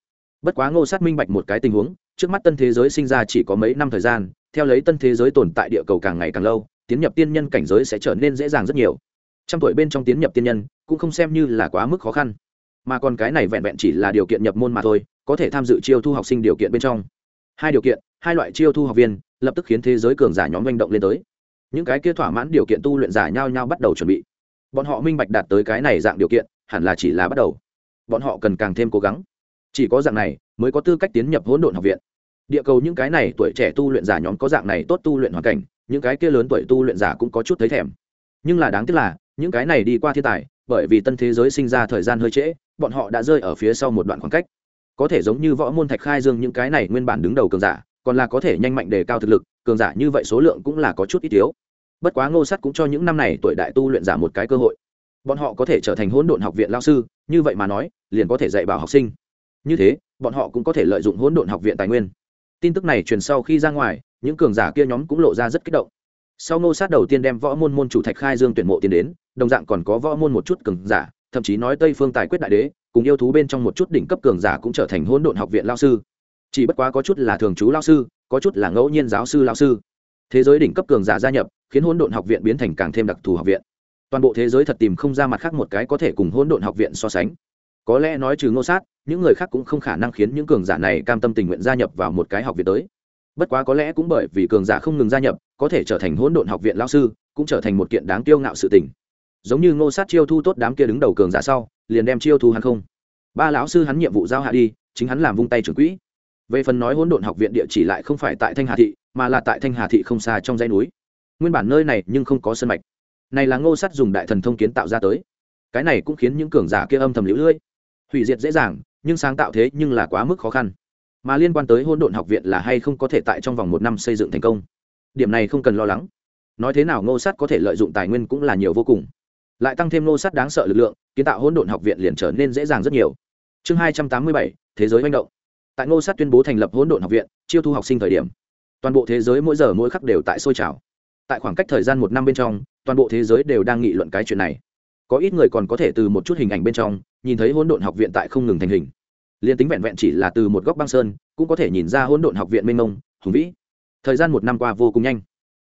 [SPEAKER 1] Bất quá ngô sát minh bạch một cái tình huống, trước mắt tân thế giới sinh ra chỉ có mấy năm thời gian, theo lấy tân thế giới tồn tại địa cầu càng ngày càng lâu tiến nhập tiên nhân cảnh giới sẽ trở nên dễ dàng rất nhiều. Trăm tuổi bên trong tiến nhập tiên nhân cũng không xem như là quá mức khó khăn, mà còn cái này vẹn vẹn chỉ là điều kiện nhập môn mà thôi, có thể tham dự chiêu thu học sinh điều kiện bên trong. Hai điều kiện, hai loại chiêu thu học viên, lập tức khiến thế giới cường giả nhóm manh động lên tới. Những cái kia thỏa mãn điều kiện tu luyện giả nhau nhau bắt đầu chuẩn bị. Bọn họ minh bạch đạt tới cái này dạng điều kiện, hẳn là chỉ là bắt đầu. Bọn họ cần càng thêm cố gắng. Chỉ có dạng này mới có tư cách tiến nhập hỗn độn học viện. Địa cầu những cái này tuổi trẻ tu luyện giả nhóm có dạng này tốt tu luyện hoàn cảnh những cái kia lớn tuổi tu luyện giả cũng có chút thấy thèm. Nhưng là đáng tiếc là, những cái này đi qua thiên tài, bởi vì tân thế giới sinh ra thời gian hơi trễ, bọn họ đã rơi ở phía sau một đoạn khoảng cách. Có thể giống như võ môn thạch khai dương những cái này nguyên bản đứng đầu cường giả, còn là có thể nhanh mạnh đề cao thực lực, cường giả như vậy số lượng cũng là có chút ít yếu. Bất quá ngô sắt cũng cho những năm này tuổi đại tu luyện giả một cái cơ hội. Bọn họ có thể trở thành hỗn độn học viện lao sư, như vậy mà nói, liền có thể dạy bảo học sinh. Như thế, bọn họ cũng có thể lợi dụng hỗn độn học viện tài nguyên tin tức này truyền sau khi ra ngoài, những cường giả kia nhóm cũng lộ ra rất kích động. Sau ngô sát đầu tiên đem võ môn môn chủ thạch khai dương tuyển mộ tiến đến, đồng dạng còn có võ môn một chút cường giả, thậm chí nói tây phương tài quyết đại đế, cùng yêu thú bên trong một chút đỉnh cấp cường giả cũng trở thành hỗn độn học viện lao sư. Chỉ bất quá có chút là thường trú lao sư, có chút là ngẫu nhiên giáo sư lao sư. Thế giới đỉnh cấp cường giả gia nhập, khiến hỗn độn học viện biến thành càng thêm đặc thù học viện. Toàn bộ thế giới thật tìm không ra mặt khác một cái có thể cùng hỗn độn học viện so sánh có lẽ nói trừ ngô sát, những người khác cũng không khả năng khiến những cường giả này cam tâm tình nguyện gia nhập vào một cái học viện tới. Bất quá có lẽ cũng bởi vì cường giả không ngừng gia nhập, có thể trở thành hỗn độn học viện lao sư, cũng trở thành một kiện đáng kiêu ngạo sự tình. Giống như ngô sát chiêu thu tốt đám kia đứng đầu cường giả sau, liền đem chiêu thu hắn không. Ba lão sư hắn nhiệm vụ giao hạ đi, chính hắn làm vung tay trưởng quỹ. Về phần nói hỗn độn học viện địa chỉ lại không phải tại thanh hà thị, mà là tại thanh hà thị không xa trong dãy núi. Nguyên bản nơi này nhưng không có sân mạch. Này là ngô sắt dùng đại thần thông kiến tạo ra tới. Cái này cũng khiến những cường giả kia âm thầm lũ lưỡi hủy diệt dễ dàng, nhưng sáng tạo thế nhưng là quá mức khó khăn. Mà liên quan tới hỗn độn học viện là hay không có thể tại trong vòng một năm xây dựng thành công. Điểm này không cần lo lắng. Nói thế nào ngô sát có thể lợi dụng tài nguyên cũng là nhiều vô cùng. Lại tăng thêm ngô sát đáng sợ lực lượng, kiến tạo hỗn độn học viện liền trở nên dễ dàng rất nhiều. Chương hai trăm tám mươi bảy, thế giới manh động. Tại ngô sát tuyên bố thành lập hỗn độn học viện, chiêu thu học sinh thời điểm, toàn bộ thế giới mỗi giờ mỗi khắc đều tại sôi trào. Tại khoảng cách thời gian một năm bên trong, toàn bộ thế giới đều đang nghị luận cái chuyện này. Có ít người còn có thể từ một chút hình ảnh bên trong nhìn thấy hỗn độn học viện tại không ngừng thành hình. Liên tính vẹn vẹn chỉ là từ một góc băng sơn, cũng có thể nhìn ra hỗn độn học viện mênh mông, hùng vĩ. Thời gian một năm qua vô cùng nhanh.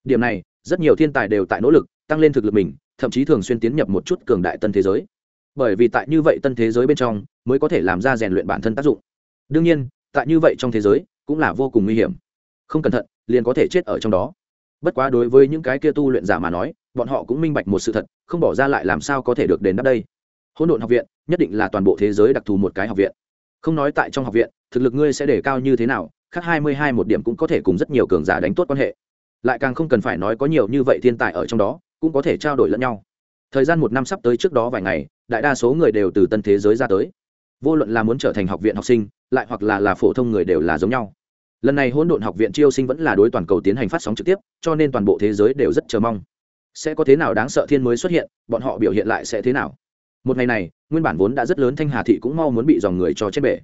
[SPEAKER 1] Điểm này, rất nhiều thiên tài đều tại nỗ lực, tăng lên thực lực mình, thậm chí thường xuyên tiến nhập một chút cường đại tân thế giới. Bởi vì tại như vậy tân thế giới bên trong, mới có thể làm ra rèn luyện bản thân tác dụng. Đương nhiên, tại như vậy trong thế giới, cũng là vô cùng nguy hiểm. Không cẩn thận, liền có thể chết ở trong đó. Bất quá đối với những cái kia tu luyện giả mà nói, bọn họ cũng minh bạch một sự thật, không bỏ ra lại làm sao có thể được đền đáp đây. Hỗn độn học viện nhất định là toàn bộ thế giới đặc thù một cái học viện. Không nói tại trong học viện, thực lực ngươi sẽ để cao như thế nào, khác hai mươi hai một điểm cũng có thể cùng rất nhiều cường giả đánh tốt quan hệ. Lại càng không cần phải nói có nhiều như vậy thiên tài ở trong đó, cũng có thể trao đổi lẫn nhau. Thời gian một năm sắp tới trước đó vài ngày, đại đa số người đều từ tân thế giới ra tới. Vô luận là muốn trở thành học viện học sinh, lại hoặc là là phổ thông người đều là giống nhau. Lần này hỗn độn học viện chiêu sinh vẫn là đối toàn cầu tiến hành phát sóng trực tiếp, cho nên toàn bộ thế giới đều rất chờ mong. Sẽ có thế nào đáng sợ thiên mới xuất hiện, bọn họ biểu hiện lại sẽ thế nào? Một ngày này, nguyên bản vốn đã rất lớn thanh hà thị cũng mau muốn bị dòng người cho chết bể.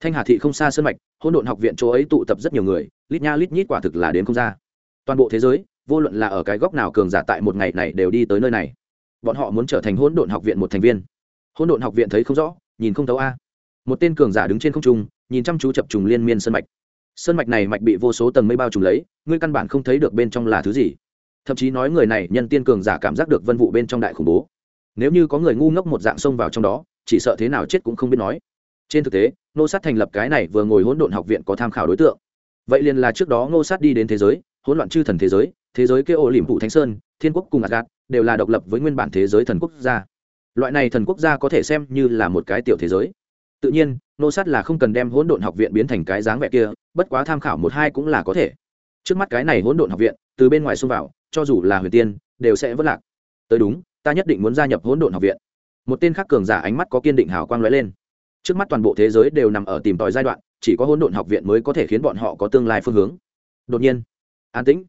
[SPEAKER 1] Thanh hà thị không xa sân mạch Hôn độn học viện chỗ ấy tụ tập rất nhiều người, lít nha lít nhít quả thực là đến không ra. Toàn bộ thế giới, vô luận là ở cái góc nào cường giả tại một ngày này đều đi tới nơi này. Bọn họ muốn trở thành Hôn độn học viện một thành viên. Hôn độn học viện thấy không rõ, nhìn không thấu a. Một tên cường giả đứng trên không trung, nhìn chăm chú chập trùng liên miên sân mạch. Sân mạch này mạch bị vô số tầng mây bao trùm lấy, ngươi căn bản không thấy được bên trong là thứ gì. Thậm chí nói người này, nhân tiên cường giả cảm giác được vân vụ bên trong đại khủng bố nếu như có người ngu ngốc một dạng xông vào trong đó, chỉ sợ thế nào chết cũng không biết nói. Trên thực tế nô sát thành lập cái này vừa ngồi hỗn độn học viện có tham khảo đối tượng. Vậy liền là trước đó nô sát đi đến thế giới, hỗn loạn chư thần thế giới thế giới kêu ô liềm phụ thánh sơn, thiên quốc cùng adgat đều là độc lập với nguyên bản thế giới thần quốc gia. Loại này thần quốc gia có thể xem như là một cái tiểu thế giới. Tự nhiên nô sát là không cần đem hỗn độn học viện biến thành cái dáng vẻ kia, bất quá tham khảo một hai cũng là có thể. Trước mắt cái này hỗn độn học viện, từ bên ngoài xông vào, cho dù là huyền tiên, đều sẽ vất lạc. Tới đúng ta nhất định muốn gia nhập hỗn độn học viện. Một tên khác cường giả ánh mắt có kiên định hào quang lóe lên. Trước mắt toàn bộ thế giới đều nằm ở tìm tòi giai đoạn, chỉ có hỗn độn học viện mới có thể khiến bọn họ có tương lai phương hướng. Đột nhiên, an tĩnh.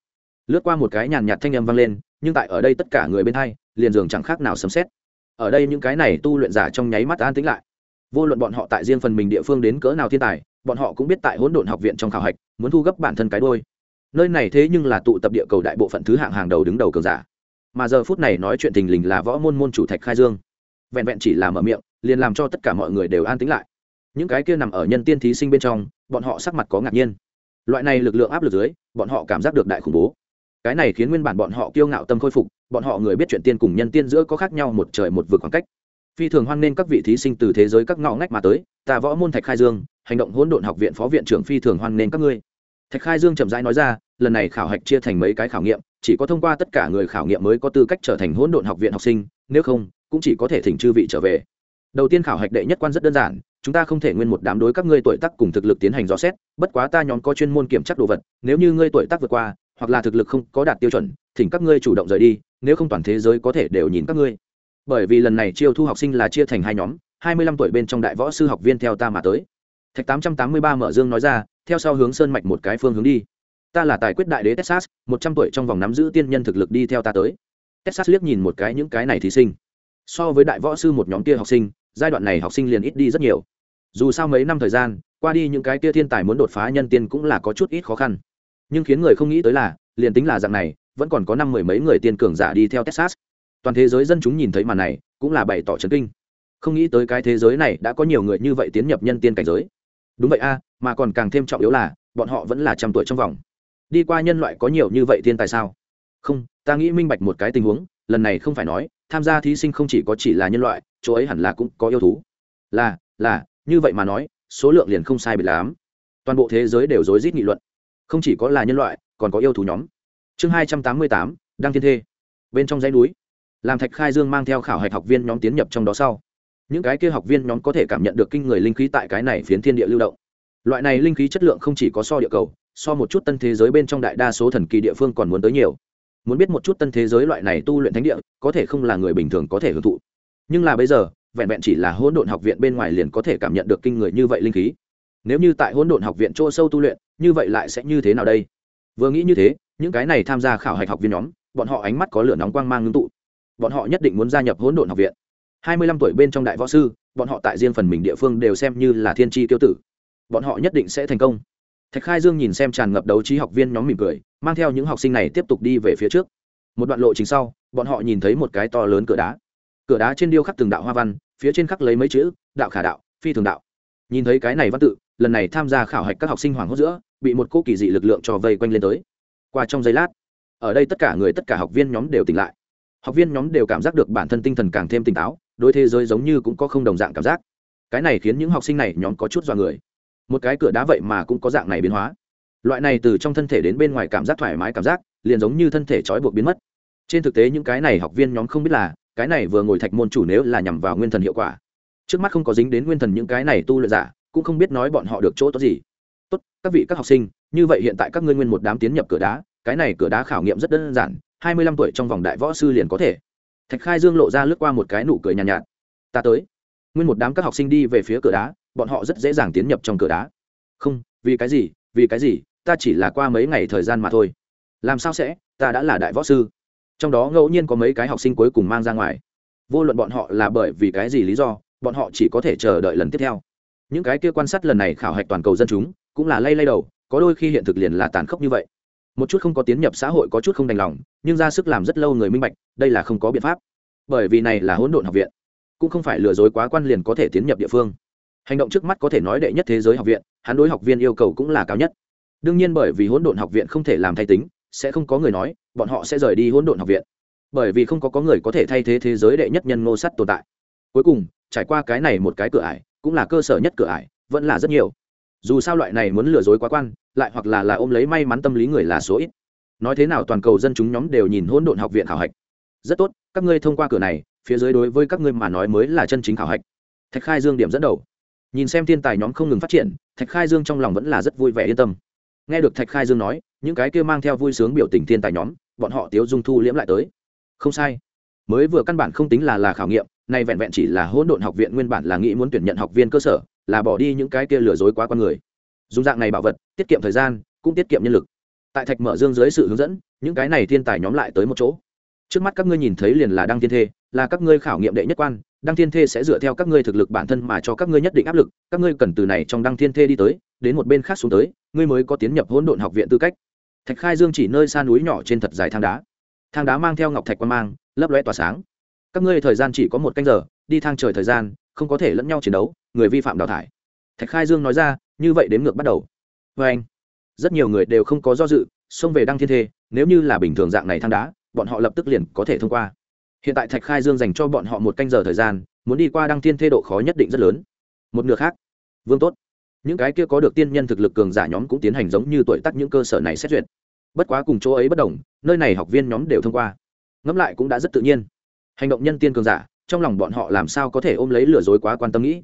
[SPEAKER 1] Lướt qua một cái nhàn nhạt thanh âm vang lên, nhưng tại ở đây tất cả người bên thay liền dường chẳng khác nào sấm xét ở đây những cái này tu luyện giả trong nháy mắt an tĩnh lại. Vô luận bọn họ tại riêng phần mình địa phương đến cỡ nào thiên tài, bọn họ cũng biết tại hỗn độn học viện trong khảo hạch, muốn thu gấp bản thân cái đôi nơi này thế nhưng là tụ tập địa cầu đại bộ phận thứ hạng hàng đầu đứng đầu cường giả mà giờ phút này nói chuyện tình lình là võ môn môn chủ thạch khai dương. Vẹn vẹn chỉ là mở miệng, liền làm cho tất cả mọi người đều an tĩnh lại. Những cái kia nằm ở nhân tiên thí sinh bên trong, bọn họ sắc mặt có ngạc nhiên. Loại này lực lượng áp lực dưới, bọn họ cảm giác được đại khủng bố. Cái này khiến nguyên bản bọn họ kiêu ngạo tâm khôi phục, bọn họ người biết chuyện tiên cùng nhân tiên giữa có khác nhau một trời một vực khoảng cách. Phi thường hoan nghênh các vị thí sinh từ thế giới các ngõ ngách mà tới, ta võ môn thạch khai dương, hành động hỗn độn học viện phó viện trưởng phi thường hoan nghênh các ngươi. Thạch khai dương chậm rãi nói ra, lần này khảo hạch chia thành mấy cái khảo nghiệm chỉ có thông qua tất cả người khảo nghiệm mới có tư cách trở thành hỗn độn học viện học sinh, nếu không, cũng chỉ có thể thỉnh chư vị trở về. Đầu tiên khảo hạch đệ nhất quan rất đơn giản, chúng ta không thể nguyên một đám đối các ngươi tuổi tác cùng thực lực tiến hành dò xét, bất quá ta nhóm có chuyên môn kiểm tra đồ vật, nếu như ngươi tuổi tác vượt qua, hoặc là thực lực không có đạt tiêu chuẩn, thỉnh các ngươi chủ động rời đi, nếu không toàn thế giới có thể đều nhìn các ngươi. Bởi vì lần này chiêu thu học sinh là chia thành hai nhóm, hai mươi lăm tuổi bên trong đại võ sư học viên theo ta mà tới. Thạch tám trăm tám mươi ba mở dương nói ra, theo sau hướng sơn mạch một cái phương hướng đi ta là tài quyết đại đế texas, một trăm tuổi trong vòng nắm giữ tiên nhân thực lực đi theo ta tới. Texas liếc nhìn một cái những cái này thí sinh. So với đại võ sư một nhóm kia học sinh, giai đoạn này học sinh liền ít đi rất nhiều. Dù sao mấy năm thời gian, qua đi những cái kia thiên tài muốn đột phá nhân tiên cũng là có chút ít khó khăn. Nhưng khiến người không nghĩ tới là, liền tính là dạng này, vẫn còn có năm mười mấy người tiên cường giả đi theo texas. Toàn thế giới dân chúng nhìn thấy màn này, cũng là bày tỏ trấn kinh. Không nghĩ tới cái thế giới này đã có nhiều người như vậy tiến nhập nhân tiên cảnh giới. Đúng vậy a, mà còn càng thêm trọng yếu là, bọn họ vẫn là trăm tuổi trong vòng đi qua nhân loại có nhiều như vậy thiên tài sao? Không, ta nghĩ minh bạch một cái tình huống, lần này không phải nói, tham gia thí sinh không chỉ có chỉ là nhân loại, chỗ ấy hẳn là cũng có yêu thú. Là là, như vậy mà nói, số lượng liền không sai biệt lắm. Toàn bộ thế giới đều rối rít nghị luận. Không chỉ có là nhân loại, còn có yêu thú nhóm. Chương hai trăm tám mươi tám, đăng thiên thê. Bên trong dãy núi. Làm thạch khai dương mang theo khảo hạch học viên nhóm tiến nhập trong đó sau. Những cái kia học viên nhóm có thể cảm nhận được kinh người linh khí tại cái này phiến thiên địa lưu động. Loại này linh khí chất lượng không chỉ có so địa cầu so một chút tân thế giới bên trong đại đa số thần kỳ địa phương còn muốn tới nhiều. Muốn biết một chút tân thế giới loại này tu luyện thánh địa, có thể không là người bình thường có thể hưởng thụ. Nhưng là bây giờ, vẹn vẹn chỉ là hỗn độn học viện bên ngoài liền có thể cảm nhận được kinh người như vậy linh khí. Nếu như tại hỗn độn học viện chỗ sâu tu luyện, như vậy lại sẽ như thế nào đây? Vừa nghĩ như thế, những cái này tham gia khảo hạch học viên nhóm, bọn họ ánh mắt có lửa nóng quang mang ngưng tụ. Bọn họ nhất định muốn gia nhập hỗn độn học viện. Hai mươi lăm tuổi bên trong đại võ sư, bọn họ tại riêng phần mình địa phương đều xem như là thiên tri tiêu tử. Bọn họ nhất định sẽ thành công thạch khai dương nhìn xem tràn ngập đấu trí học viên nhóm mỉm cười, mang theo những học sinh này tiếp tục đi về phía trước. Một đoạn lộ trình sau, bọn họ nhìn thấy một cái to lớn cửa đá. Cửa đá trên điêu khắc từng đạo hoa văn, phía trên khắc lấy mấy chữ, đạo khả đạo, phi thường đạo. Nhìn thấy cái này văn tự, lần này tham gia khảo hạch các học sinh hoàng hốt giữa, bị một cô kỳ dị lực lượng cho vây quanh lên tới. Qua trong giây lát, ở đây tất cả người, tất cả học viên nhóm đều tỉnh lại. Học viên nhóm đều cảm giác được bản thân tinh thần càng thêm tỉnh táo, đối thế giới giống như cũng có không đồng dạng cảm giác. Cái này khiến những học sinh này nhóm có chút dọa người một cái cửa đá vậy mà cũng có dạng này biến hóa. Loại này từ trong thân thể đến bên ngoài cảm giác thoải mái cảm giác liền giống như thân thể trói buộc biến mất. Trên thực tế những cái này học viên nhóm không biết là cái này vừa ngồi thạch môn chủ nếu là nhằm vào nguyên thần hiệu quả. Trước mắt không có dính đến nguyên thần những cái này tu luyện giả cũng không biết nói bọn họ được chỗ tốt gì. Tốt các vị các học sinh như vậy hiện tại các ngươi nguyên một đám tiến nhập cửa đá cái này cửa đá khảo nghiệm rất đơn giản hai mươi lăm tuổi trong vòng đại võ sư liền có thể. Thạch khai dương lộ ra lướt qua một cái nụ cười nhàn nhạt, nhạt ta tới. Nguyên một đám các học sinh đi về phía cửa đá bọn họ rất dễ dàng tiến nhập trong cửa đá. Không, vì cái gì, vì cái gì, ta chỉ là qua mấy ngày thời gian mà thôi. Làm sao sẽ, ta đã là đại võ sư. Trong đó ngẫu nhiên có mấy cái học sinh cuối cùng mang ra ngoài. Vô luận bọn họ là bởi vì cái gì lý do, bọn họ chỉ có thể chờ đợi lần tiếp theo. Những cái kia quan sát lần này khảo hạch toàn cầu dân chúng, cũng là lay lay đầu, có đôi khi hiện thực liền là tàn khốc như vậy. Một chút không có tiến nhập xã hội có chút không đành lòng, nhưng ra sức làm rất lâu người minh bạch, đây là không có biện pháp. Bởi vì này là hỗn độn học viện, cũng không phải lừa dối quá quan liền có thể tiến nhập địa phương hành động trước mắt có thể nói đệ nhất thế giới học viện, hắn đối học viên yêu cầu cũng là cao nhất. Đương nhiên bởi vì hỗn độn học viện không thể làm thay tính, sẽ không có người nói, bọn họ sẽ rời đi hỗn độn học viện. Bởi vì không có có người có thể thay thế thế giới đệ nhất nhân ngô sắt tồn tại. Cuối cùng, trải qua cái này một cái cửa ải, cũng là cơ sở nhất cửa ải, vẫn là rất nhiều. Dù sao loại này muốn lừa dối quá quan, lại hoặc là là ôm lấy may mắn tâm lý người là số ít. Nói thế nào toàn cầu dân chúng nhóm đều nhìn hỗn độn học viện khảo hạch. Rất tốt, các ngươi thông qua cửa này, phía dưới đối với các ngươi mà nói mới là chân chính khảo hạch. Thạch khai dương điểm dẫn đầu nhìn xem thiên tài nhóm không ngừng phát triển, thạch khai dương trong lòng vẫn là rất vui vẻ yên tâm. Nghe được thạch khai dương nói, những cái kia mang theo vui sướng biểu tình thiên tài nhóm, bọn họ tiếu dung thu liễm lại tới. Không sai. Mới vừa căn bản không tính là là khảo nghiệm, nay vẹn vẹn chỉ là hỗn độn học viện nguyên bản là nghĩ muốn tuyển nhận học viên cơ sở, là bỏ đi những cái kia lừa dối quá con người. Dùng dạng này bảo vật, tiết kiệm thời gian, cũng tiết kiệm nhân lực. Tại thạch mở dương dưới sự hướng dẫn, những cái này thiên tài nhóm lại tới một chỗ. Trước mắt các ngươi nhìn thấy liền là đăng thiên thê, là các ngươi khảo nghiệm đệ nhất quan đăng thiên thê sẽ dựa theo các ngươi thực lực bản thân mà cho các ngươi nhất định áp lực, các ngươi cần từ này trong đăng thiên thê đi tới, đến một bên khác xuống tới, ngươi mới có tiến nhập hỗn độn học viện tư cách. Thạch khai dương chỉ nơi xa núi nhỏ trên thật dài thang đá. Thang đá mang theo ngọc thạch quan mang, lấp loe tỏa sáng. Các ngươi thời gian chỉ có một canh giờ, đi thang trời thời gian, không có thể lẫn nhau chiến đấu, người vi phạm đào thải. Thạch khai dương nói ra, như vậy đếm ngược bắt đầu. Vê anh, rất nhiều người đều không có do dự, xông về đăng thiên thê, nếu như là bình thường dạng này thang đá, bọn họ lập tức liền có thể thông qua hiện tại thạch khai dương dành cho bọn họ một canh giờ thời gian, muốn đi qua đăng thiên thê độ khó nhất định rất lớn. Một nửa khác. Vương tốt. Những cái kia có được tiên nhân thực lực cường giả nhóm cũng tiến hành giống như tuổi tác những cơ sở này xét duyệt. Bất quá cùng chỗ ấy bất đồng, nơi này học viên nhóm đều thông qua. Ngẫm lại cũng đã rất tự nhiên. Hành động nhân tiên cường giả, trong lòng bọn họ làm sao có thể ôm lấy lừa dối quá quan tâm nghĩ?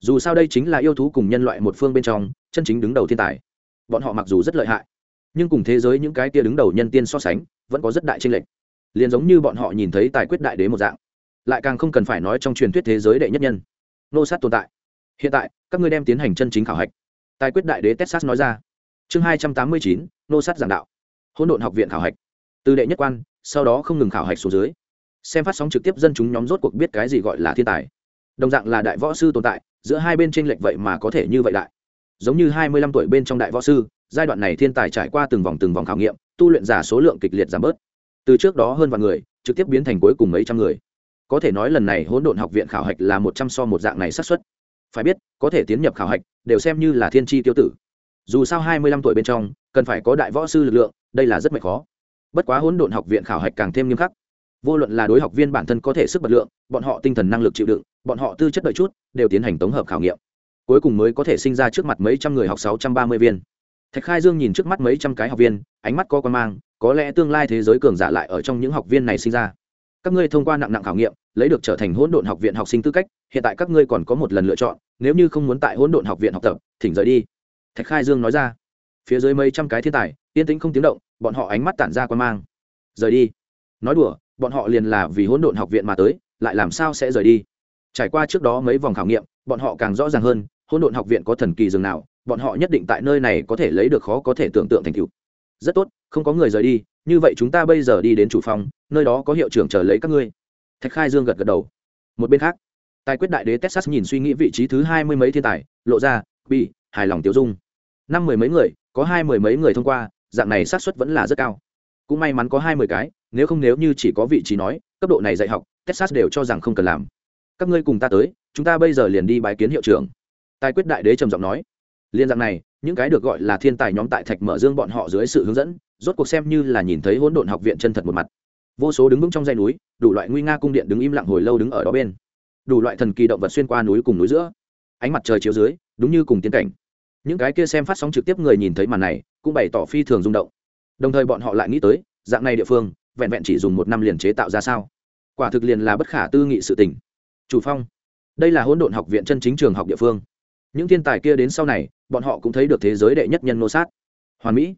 [SPEAKER 1] Dù sao đây chính là yêu thú cùng nhân loại một phương bên trong, chân chính đứng đầu thiên tài. Bọn họ mặc dù rất lợi hại, nhưng cùng thế giới những cái kia đứng đầu nhân tiên so sánh, vẫn có rất đại tranh lệch liền giống như bọn họ nhìn thấy tài quyết đại đế một dạng. Lại càng không cần phải nói trong truyền thuyết thế giới đệ nhất nhân. Nô sát tồn tại. Hiện tại, các ngươi đem tiến hành chân chính khảo hạch. Tài quyết đại đế texas nói ra. Chương hai trăm tám mươi chín, nô sát giảng đạo. Hỗn độn học viện khảo hạch. Từ đệ nhất quan, sau đó không ngừng khảo hạch xuống dưới. Xem phát sóng trực tiếp dân chúng nhóm rốt cuộc biết cái gì gọi là thiên tài. Đồng dạng là đại võ sư tồn tại, giữa hai bên tranh lệch vậy mà có thể như vậy đại. Giống như hai mươi lăm tuổi bên trong đại võ sư, giai đoạn này thiên tài trải qua từng vòng từng vòng khảo nghiệm, tu luyện giả số lượng kịch liệt giảm bớt từ trước đó hơn vài người, trực tiếp biến thành cuối cùng mấy trăm người. Có thể nói lần này hỗn độn học viện khảo hạch là một trăm so một dạng này xác suất. Phải biết, có thể tiến nhập khảo hạch, đều xem như là thiên tri tiêu tử. Dù sao hai mươi lăm tuổi bên trong, cần phải có đại võ sư lực lượng, đây là rất mệt khó. Bất quá hỗn độn học viện khảo hạch càng thêm nghiêm khắc. Vô luận là đối học viên bản thân có thể sức bật lượng, bọn họ tinh thần năng lực chịu đựng, bọn họ tư chất đợi chút, đều tiến hành tổng hợp khảo nghiệm. Cuối cùng mới có thể sinh ra trước mặt mấy trăm người học sáu trăm ba mươi viên. Thạch khai dương nhìn trước mắt mấy trăm cái học viên, ánh mắt có con mang có lẽ tương lai thế giới cường giả lại ở trong những học viên này sinh ra. Các ngươi thông qua nặng nặng khảo nghiệm, lấy được trở thành hỗn độn học viện học sinh tư cách, hiện tại các ngươi còn có một lần lựa chọn, nếu như không muốn tại hỗn độn học viện học tập, thỉnh rời đi. Thạch khai dương nói ra. Phía dưới mấy trăm cái thiên tài, yên tĩnh không tiếng động, bọn họ ánh mắt tản ra quan mang. Rời đi. Nói đùa, bọn họ liền là vì hỗn độn học viện mà tới, lại làm sao sẽ rời đi? Trải qua trước đó mấy vòng khảo nghiệm, bọn họ càng rõ ràng hơn, hỗn độn học viện có thần kỳ dường nào, bọn họ nhất định tại nơi này có thể lấy được khó có thể tưởng tượng thành tựu rất tốt, không có người rời đi, như vậy chúng ta bây giờ đi đến chủ phòng, nơi đó có hiệu trưởng chờ lấy các ngươi. Thạch khai dương gật gật đầu. Một bên khác, tài quyết đại đế texas nhìn suy nghĩ vị trí thứ hai mươi mấy thiên tài, lộ ra bị hài lòng tiêu dung. Năm mười mấy người, có hai mười mấy người thông qua, dạng này xác suất vẫn là rất cao. Cũng may mắn có hai mươi cái, nếu không nếu như chỉ có vị trí nói, cấp độ này dạy học, texas đều cho rằng không cần làm. Các ngươi cùng ta tới, chúng ta bây giờ liền đi bài kiến hiệu trưởng. Tài quyết đại đế trầm giọng nói. Liên dạng này những cái được gọi là thiên tài nhóm tại thạch mở dương bọn họ dưới sự hướng dẫn, rốt cuộc xem như là nhìn thấy hỗn độn học viện chân thật một mặt. Vô số đứng vững trong dây núi, đủ loại nguy nga cung điện đứng im lặng hồi lâu đứng ở đó bên. Đủ loại thần kỳ động vật xuyên qua núi cùng núi giữa. Ánh mặt trời chiếu dưới, đúng như cùng tiến cảnh. Những cái kia xem phát sóng trực tiếp người nhìn thấy màn này, cũng bày tỏ phi thường rung động. Đồng thời bọn họ lại nghĩ tới, dạng này địa phương, vẹn vẹn chỉ dùng một năm liền chế tạo ra sao? Quả thực liền là bất khả tư nghị sự tình. Chủ phong, đây là hỗn độn học viện chân chính trường học địa phương những thiên tài kia đến sau này, bọn họ cũng thấy được thế giới đệ nhất nhân ngô sát. Hoàn mỹ,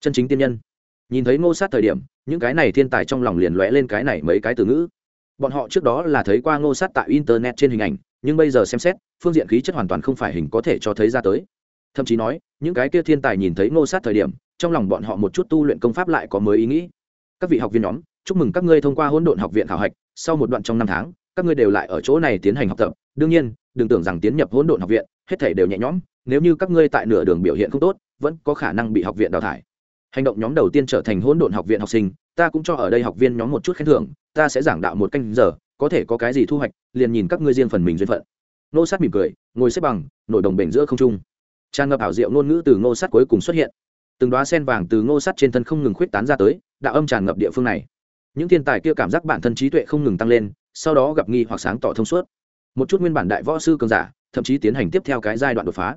[SPEAKER 1] chân chính tiên nhân. Nhìn thấy ngô sát thời điểm, những cái này thiên tài trong lòng liền lóe lên cái này mấy cái từ ngữ. Bọn họ trước đó là thấy qua ngô sát tại internet trên hình ảnh, nhưng bây giờ xem xét, phương diện khí chất hoàn toàn không phải hình có thể cho thấy ra tới. Thậm chí nói, những cái kia thiên tài nhìn thấy ngô sát thời điểm, trong lòng bọn họ một chút tu luyện công pháp lại có mới ý nghĩ. Các vị học viên nhóm, chúc mừng các ngươi thông qua hỗn độn học viện khảo hạch, sau một đoạn trong năm tháng, các ngươi đều lại ở chỗ này tiến hành học tập. Đương nhiên, đừng tưởng rằng tiến nhập hỗn độn học viện hết thể đều nhẹ nhõm, nếu như các ngươi tại nửa đường biểu hiện không tốt, vẫn có khả năng bị học viện đào thải. Hành động nhóm đầu tiên trở thành hỗn độn học viện học sinh, ta cũng cho ở đây học viên nhóm một chút khen thưởng, ta sẽ giảng đạo một canh giờ, có thể có cái gì thu hoạch, liền nhìn các ngươi riêng phần mình duyên phận. Nô sát mỉm cười, ngồi xếp bằng, nổi đồng bể giữa không trung. Tràn ngập ảo diệu ngôn ngữ từ ngô sát cuối cùng xuất hiện. Từng đoá sen vàng từ ngô sát trên thân không ngừng khuyết tán ra tới, đạo âm tràn ngập địa phương này. Những thiên tài kia cảm giác bản thân trí tuệ không ngừng tăng lên, sau đó gặp nghi hoặc sáng tỏ thông suốt. Một chút nguyên bản đại võ sư cường giả thậm chí tiến hành tiếp theo cái giai đoạn đột phá.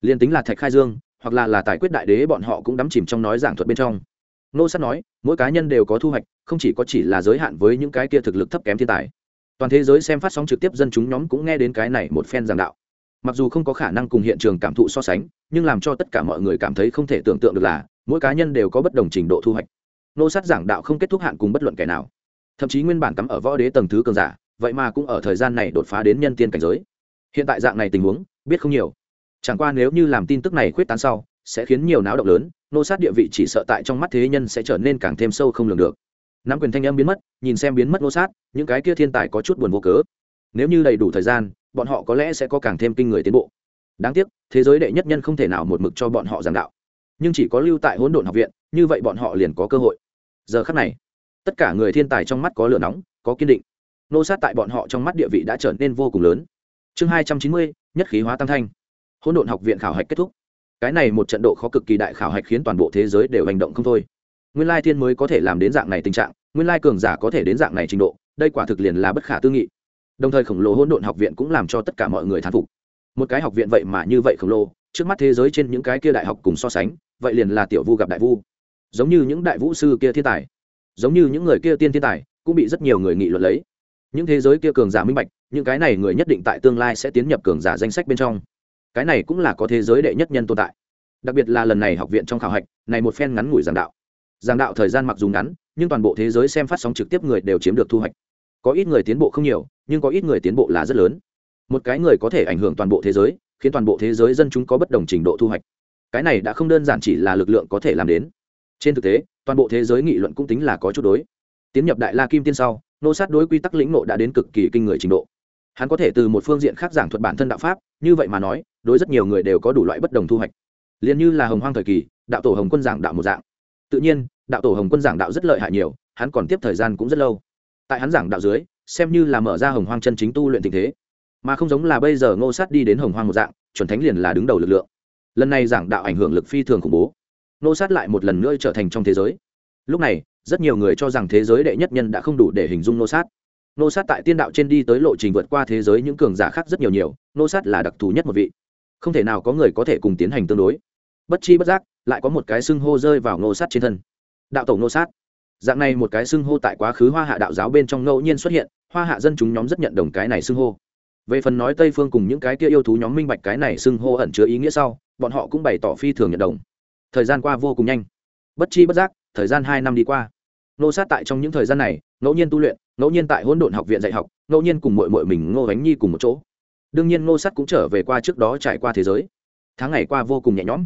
[SPEAKER 1] Liền tính là thạch khai dương, hoặc là là tài quyết đại đế, bọn họ cũng đắm chìm trong nói giảng thuật bên trong. Nô sát nói, mỗi cá nhân đều có thu hoạch, không chỉ có chỉ là giới hạn với những cái kia thực lực thấp kém thiên tài. Toàn thế giới xem phát sóng trực tiếp dân chúng nhóm cũng nghe đến cái này một phen giảng đạo. Mặc dù không có khả năng cùng hiện trường cảm thụ so sánh, nhưng làm cho tất cả mọi người cảm thấy không thể tưởng tượng được là, mỗi cá nhân đều có bất đồng trình độ thu hoạch. Nô sát giảng đạo không kết thúc hạn cùng bất luận kẻ nào. Thậm chí nguyên bản cắm ở võ đế tầng thứ cường giả, vậy mà cũng ở thời gian này đột phá đến nhân tiên cảnh giới hiện tại dạng này tình huống, biết không nhiều. Chẳng qua nếu như làm tin tức này khuyết tán sau, sẽ khiến nhiều náo động lớn, nô sát địa vị chỉ sợ tại trong mắt thế nhân sẽ trở nên càng thêm sâu không lường được. Nắm quyền thanh âm biến mất, nhìn xem biến mất nô sát, những cái kia thiên tài có chút buồn vô cớ. Nếu như đầy đủ thời gian, bọn họ có lẽ sẽ có càng thêm kinh người tiến bộ. Đáng tiếc, thế giới đệ nhất nhân không thể nào một mực cho bọn họ giảng đạo. Nhưng chỉ có lưu tại hỗn độn học viện, như vậy bọn họ liền có cơ hội. Giờ khắc này, tất cả người thiên tài trong mắt có lửa nóng, có kiên định. Nô sát tại bọn họ trong mắt địa vị đã trở nên vô cùng lớn chương hai trăm chín mươi, nhất khí hóa tam thanh. Hỗn độn học viện khảo hạch kết thúc. Cái này một trận độ khó cực kỳ đại khảo hạch khiến toàn bộ thế giới đều hành động không thôi. Nguyên lai thiên mới có thể làm đến dạng này tình trạng, nguyên lai cường giả có thể đến dạng này trình độ, đây quả thực liền là bất khả tư nghị. Đồng thời khổng lồ hỗn độn học viện cũng làm cho tất cả mọi người thán phục. Một cái học viện vậy mà như vậy khổng lồ, trước mắt thế giới trên những cái kia đại học cùng so sánh, vậy liền là tiểu vu gặp đại vu. Giống như những đại vũ sư kia thiên tài, giống như những người kia tiên thiên tài, cũng bị rất nhiều người nghị luận lấy những thế giới kia cường giả minh bạch, những cái này người nhất định tại tương lai sẽ tiến nhập cường giả danh sách bên trong. Cái này cũng là có thế giới đệ nhất nhân tồn tại. Đặc biệt là lần này học viện trong khảo hạch, này một phen ngắn ngủi giảng đạo. Giảng đạo thời gian mặc dù ngắn, nhưng toàn bộ thế giới xem phát sóng trực tiếp người đều chiếm được thu hoạch. Có ít người tiến bộ không nhiều, nhưng có ít người tiến bộ là rất lớn. Một cái người có thể ảnh hưởng toàn bộ thế giới, khiến toàn bộ thế giới dân chúng có bất đồng trình độ thu hoạch. Cái này đã không đơn giản chỉ là lực lượng có thể làm đến. Trên thực tế, toàn bộ thế giới nghị luận cũng tính là có chút đối. Tiến nhập đại la kim tiên sau nô sát đối quy tắc lĩnh nộ đã đến cực kỳ kinh người trình độ. Hắn có thể từ một phương diện khác giảng thuật bản thân đạo pháp, như vậy mà nói, đối rất nhiều người đều có đủ loại bất đồng thu hoạch. Liền như là hồng hoang thời kỳ, đạo tổ hồng quân giảng đạo một dạng. Tự nhiên, đạo tổ hồng quân giảng đạo rất lợi hại nhiều, hắn còn tiếp thời gian cũng rất lâu. Tại hắn giảng đạo dưới, xem như là mở ra hồng hoang chân chính tu luyện tình thế, mà không giống là bây giờ ngô sát đi đến hồng hoang một dạng, chuẩn thánh liền là đứng đầu lực lượng. Lần này giảng đạo ảnh hưởng lực phi thường khủng bố. Ngô sát lại một lần nữa trở thành trong thế giới. Lúc này rất nhiều người cho rằng thế giới đệ nhất nhân đã không đủ để hình dung nô sát. Nô sát tại tiên đạo trên đi tới lộ trình vượt qua thế giới những cường giả khác rất nhiều nhiều, Nô sát là đặc thù nhất một vị. Không thể nào có người có thể cùng tiến hành tương đối. Bất chi bất giác, lại có một cái xưng hô rơi vào nô sát trên thân. Đạo tổ nô sát. Dạng này một cái xưng hô tại quá khứ hoa hạ đạo giáo bên trong ngẫu nhiên xuất hiện, hoa hạ dân chúng nhóm rất nhận đồng cái này xưng hô. Về phần nói tây phương cùng những cái kia yêu thú nhóm minh bạch cái này xưng hô ẩn chứa ý nghĩa sau, bọn họ cũng bày tỏ phi thường nhận đồng. Thời gian qua vô cùng nhanh. Bất chi bất giác, thời gian hai năm đi qua nô sát tại trong những thời gian này, ngẫu nhiên tu luyện, ngẫu nhiên tại hỗn độn học viện dạy học, ngẫu nhiên cùng mội mội mình ngô Ánh nhi cùng một chỗ. Đương nhiên ngô sát cũng trở về qua trước đó trải qua thế giới. Tháng ngày qua vô cùng nhẹ nhõm.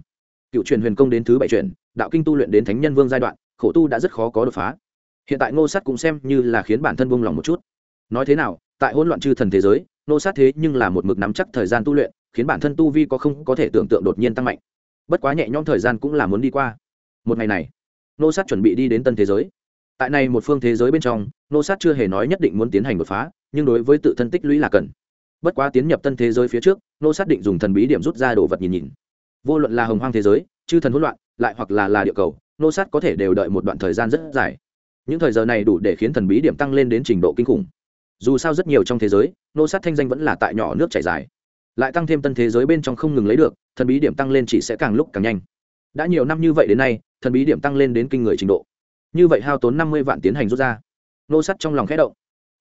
[SPEAKER 1] Cựu truyền huyền công đến thứ bảy truyền, đạo kinh tu luyện đến thánh nhân vương giai đoạn, khổ tu đã rất khó có đột phá. Hiện tại ngô sát cũng xem như là khiến bản thân buông lòng một chút. Nói thế nào, tại hỗn loạn chư thần thế giới ngô sát thế nhưng là một mực nắm chắc thời gian tu luyện, khiến bản thân tu vi có không có thể tưởng tượng đột nhiên tăng mạnh. Bất quá nhẹ nhõm thời gian cũng là muốn đi qua. Một ngày này ngô sát chuẩn bị đi đến tân thế giới tại này một phương thế giới bên trong, nô sát chưa hề nói nhất định muốn tiến hành đột phá, nhưng đối với tự thân tích lũy là cần. Bất quá tiến nhập tân thế giới phía trước, nô sát định dùng thần bí điểm rút ra đồ vật nhìn nhìn. Vô luận là hồng hoang thế giới, chư thần hỗn loạn, lại hoặc là là địa cầu, nô sát có thể đều đợi một đoạn thời gian rất dài. Những thời giờ này đủ để khiến thần bí điểm tăng lên đến trình độ kinh khủng. Dù sao rất nhiều trong thế giới, nô sát thanh danh vẫn là tại nhỏ nước chảy dài. Lại tăng thêm tân thế giới bên trong không ngừng lấy được, thần bí điểm tăng lên chỉ sẽ càng lúc càng nhanh. Đã nhiều năm như vậy đến nay, thần bí điểm tăng lên đến kinh người trình độ như vậy hao tốn năm mươi vạn tiến hành rút ra. Nô sắt trong lòng khẽ động.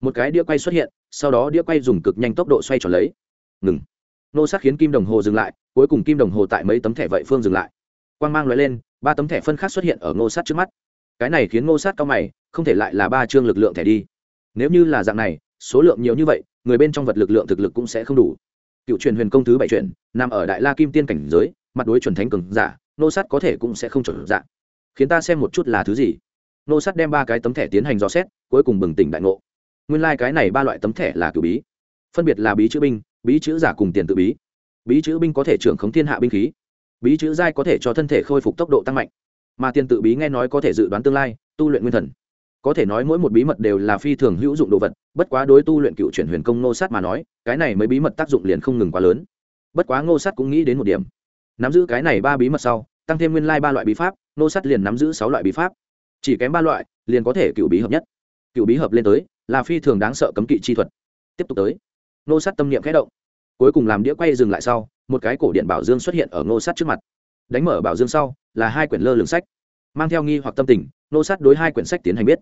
[SPEAKER 1] Một cái đĩa quay xuất hiện, sau đó đĩa quay dùng cực nhanh tốc độ xoay tròn lấy. Ngừng. Nô sắt khiến kim đồng hồ dừng lại, cuối cùng kim đồng hồ tại mấy tấm thẻ vậy phương dừng lại. Quang mang loại lên, ba tấm thẻ phân khác xuất hiện ở ngô Sắt trước mắt. Cái này khiến ngô sát cao mày, không thể lại là ba chương lực lượng thẻ đi. Nếu như là dạng này, số lượng nhiều như vậy, người bên trong vật lực lượng thực lực cũng sẽ không đủ. Cựu truyền huyền công thứ bảy truyền nằm ở đại la kim tiên cảnh giới, mặt đối chuẩn thánh cường giả nô sát có thể cũng sẽ không chuẩn dạng. Khiến ta xem một chút là thứ gì nô sát đem ba cái tấm thẻ tiến hành dò xét, cuối cùng bừng tỉnh đại ngộ. Nguyên lai、like、cái này ba loại tấm thẻ là cử bí. Phân biệt là bí chữ binh, bí chữ giả cùng tiền tự bí. Bí chữ binh có thể trưởng khống thiên hạ binh khí. Bí chữ giai có thể cho thân thể khôi phục tốc độ tăng mạnh. Mà tiền tự bí nghe nói có thể dự đoán tương lai, tu luyện nguyên thần. Có thể nói mỗi một bí mật đều là phi thường hữu dụng đồ vật, bất quá đối tu luyện cựu chuyển huyền công nô sát mà nói, cái này mấy bí mật tác dụng liền không ngừng quá lớn. Bất quá ngô sát cũng nghĩ đến một điểm. Nắm giữ cái này ba bí mật sau, tăng thêm nguyên lai ba loại bí pháp, nô sát liền nắm giữ sáu loại bí pháp chỉ kém ba loại, liền có thể cựu bí hợp nhất. Cựu bí hợp lên tới, là phi thường đáng sợ cấm kỵ chi thuật. Tiếp tục tới. Nô sát tâm niệm khẽ động. Cuối cùng làm đĩa quay dừng lại sau, một cái cổ điện bảo dương xuất hiện ở nô sát trước mặt. Đánh mở bảo dương sau, là hai quyển lơ lường sách. Mang theo nghi hoặc tâm tình, nô sát đối hai quyển sách tiến hành biết.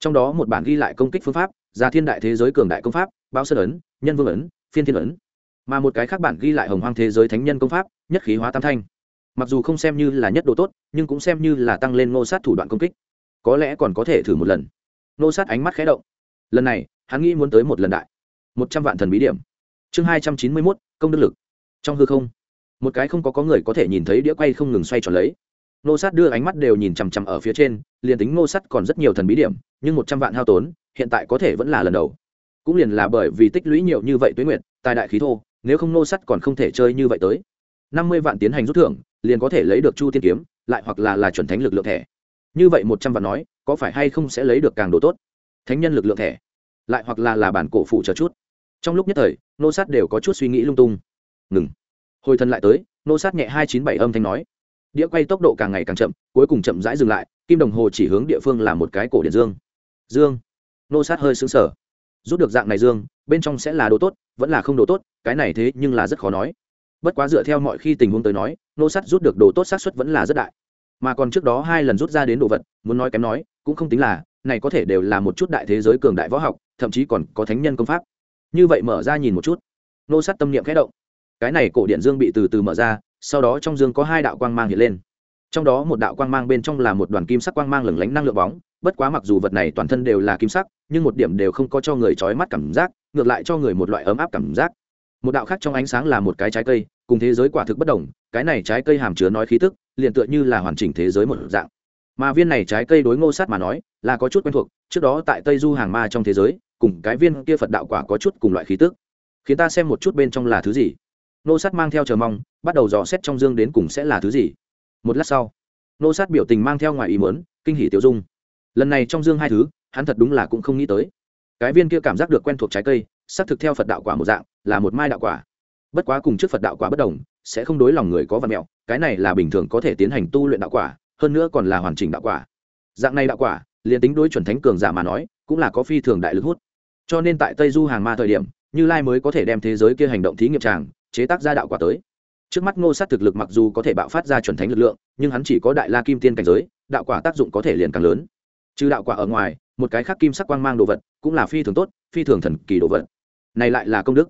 [SPEAKER 1] Trong đó một bản ghi lại công kích phương pháp, gia thiên đại thế giới cường đại công pháp bao sơn ấn, nhân vương ấn, phiên thiên ấn. Mà một cái khác bản ghi lại hồng hoang thế giới thánh nhân công pháp, nhất khí hóa tam thanh. Mặc dù không xem như là nhất độ tốt, nhưng cũng xem như là tăng lên nô sát thủ đoạn công kích có lẽ còn có thể thử một lần. Nô sát ánh mắt khé động. Lần này, hắn nghĩ muốn tới một lần đại. Một trăm vạn thần bí điểm. Chương hai trăm chín mươi mốt, công đức lực. Trong hư không, một cái không có có người có thể nhìn thấy đĩa quay không ngừng xoay tròn lấy. Nô sát đưa ánh mắt đều nhìn chằm chằm ở phía trên, liền tính nô sát còn rất nhiều thần bí điểm, nhưng một trăm vạn hao tốn, hiện tại có thể vẫn là lần đầu. Cũng liền là bởi vì tích lũy nhiều như vậy tuế nguyện tài đại khí thô, nếu không nô sắt còn không thể chơi như vậy tới. Năm mươi vạn tiến hành rút thưởng, liền có thể lấy được chu tiên kiếm, lại hoặc là là chuẩn thánh lực lượng thẻ như vậy một trăm vạn nói, có phải hay không sẽ lấy được càng đồ tốt? Thánh nhân lực lượng thẻ. Lại hoặc là là bản cổ phụ chờ chút. Trong lúc nhất thời, nô sát đều có chút suy nghĩ lung tung. Ngừng. Hồi thân lại tới, nô sát nhẹ hai chín bảy âm thanh nói. Đĩa quay tốc độ càng ngày càng chậm, cuối cùng chậm rãi dừng lại, kim đồng hồ chỉ hướng địa phương là một cái cổ điện dương. Dương. Nô sát hơi xứng sở rút được dạng này dương, bên trong sẽ là đồ tốt, vẫn là không đồ tốt, cái này thế nhưng là rất khó nói. Bất quá dựa theo mọi khi tình huống tới nói, nô sát rút được đồ tốt xác suất vẫn là rất đại mà còn trước đó hai lần rút ra đến đồ vật, muốn nói kém nói, cũng không tính là, này có thể đều là một chút đại thế giới cường đại võ học, thậm chí còn có thánh nhân công pháp. Như vậy mở ra nhìn một chút. Nô sát tâm niệm khẽ động. Cái này cổ điện dương bị từ từ mở ra, sau đó trong dương có hai đạo quang mang hiện lên. Trong đó một đạo quang mang bên trong là một đoàn kim sắc quang mang lửng lánh năng lượng bóng, bất quá mặc dù vật này toàn thân đều là kim sắc, nhưng một điểm đều không có cho người trói mắt cảm giác, ngược lại cho người một loại ấm áp cảm giác. Một đạo khác trong ánh sáng là một cái trái cây, cùng thế giới quả thực bất đồng, cái này trái cây hàm chứa nói khí tức liền tựa như là hoàn chỉnh thế giới một dạng. Mà viên này trái cây đối ngô sát mà nói, là có chút quen thuộc, trước đó tại tây du hàng ma trong thế giới, cùng cái viên kia phật đạo quả có chút cùng loại khí tức. Khiến ta xem một chút bên trong là thứ gì. Ngô sát mang theo chờ mong, bắt đầu dò xét trong dương đến cùng sẽ là thứ gì. Một lát sau, ngô sát biểu tình mang theo ngoài ý muốn, kinh hỉ tiêu dung. Lần này trong dương hai thứ, hắn thật đúng là cũng không nghĩ tới. Cái viên kia cảm giác được quen thuộc trái cây, xác thực theo phật đạo quả một dạng, là một mai đạo quả. Bất quá cùng trước phật đạo quả bất đồng, sẽ không đối lòng người có văn mẹo cái này là bình thường có thể tiến hành tu luyện đạo quả, hơn nữa còn là hoàn chỉnh đạo quả. Dạng này đạo quả, liền tính đối chuẩn thánh cường giả mà nói, cũng là có phi thường đại lực hút. Cho nên tại tây du hàng ma thời điểm, như lai mới có thể đem thế giới kia hành động thí nghiệm tràng, chế tác ra đạo quả tới. Trước mắt ngô sát thực lực mặc dù có thể bạo phát ra chuẩn thánh lực lượng, nhưng hắn chỉ có đại la kim tiên cảnh giới, đạo quả tác dụng có thể liền càng lớn. Trừ đạo quả ở ngoài, một cái khác kim sắc quang mang đồ vật cũng là phi thường tốt, phi thường thần kỳ đồ vật. Này lại là công đức.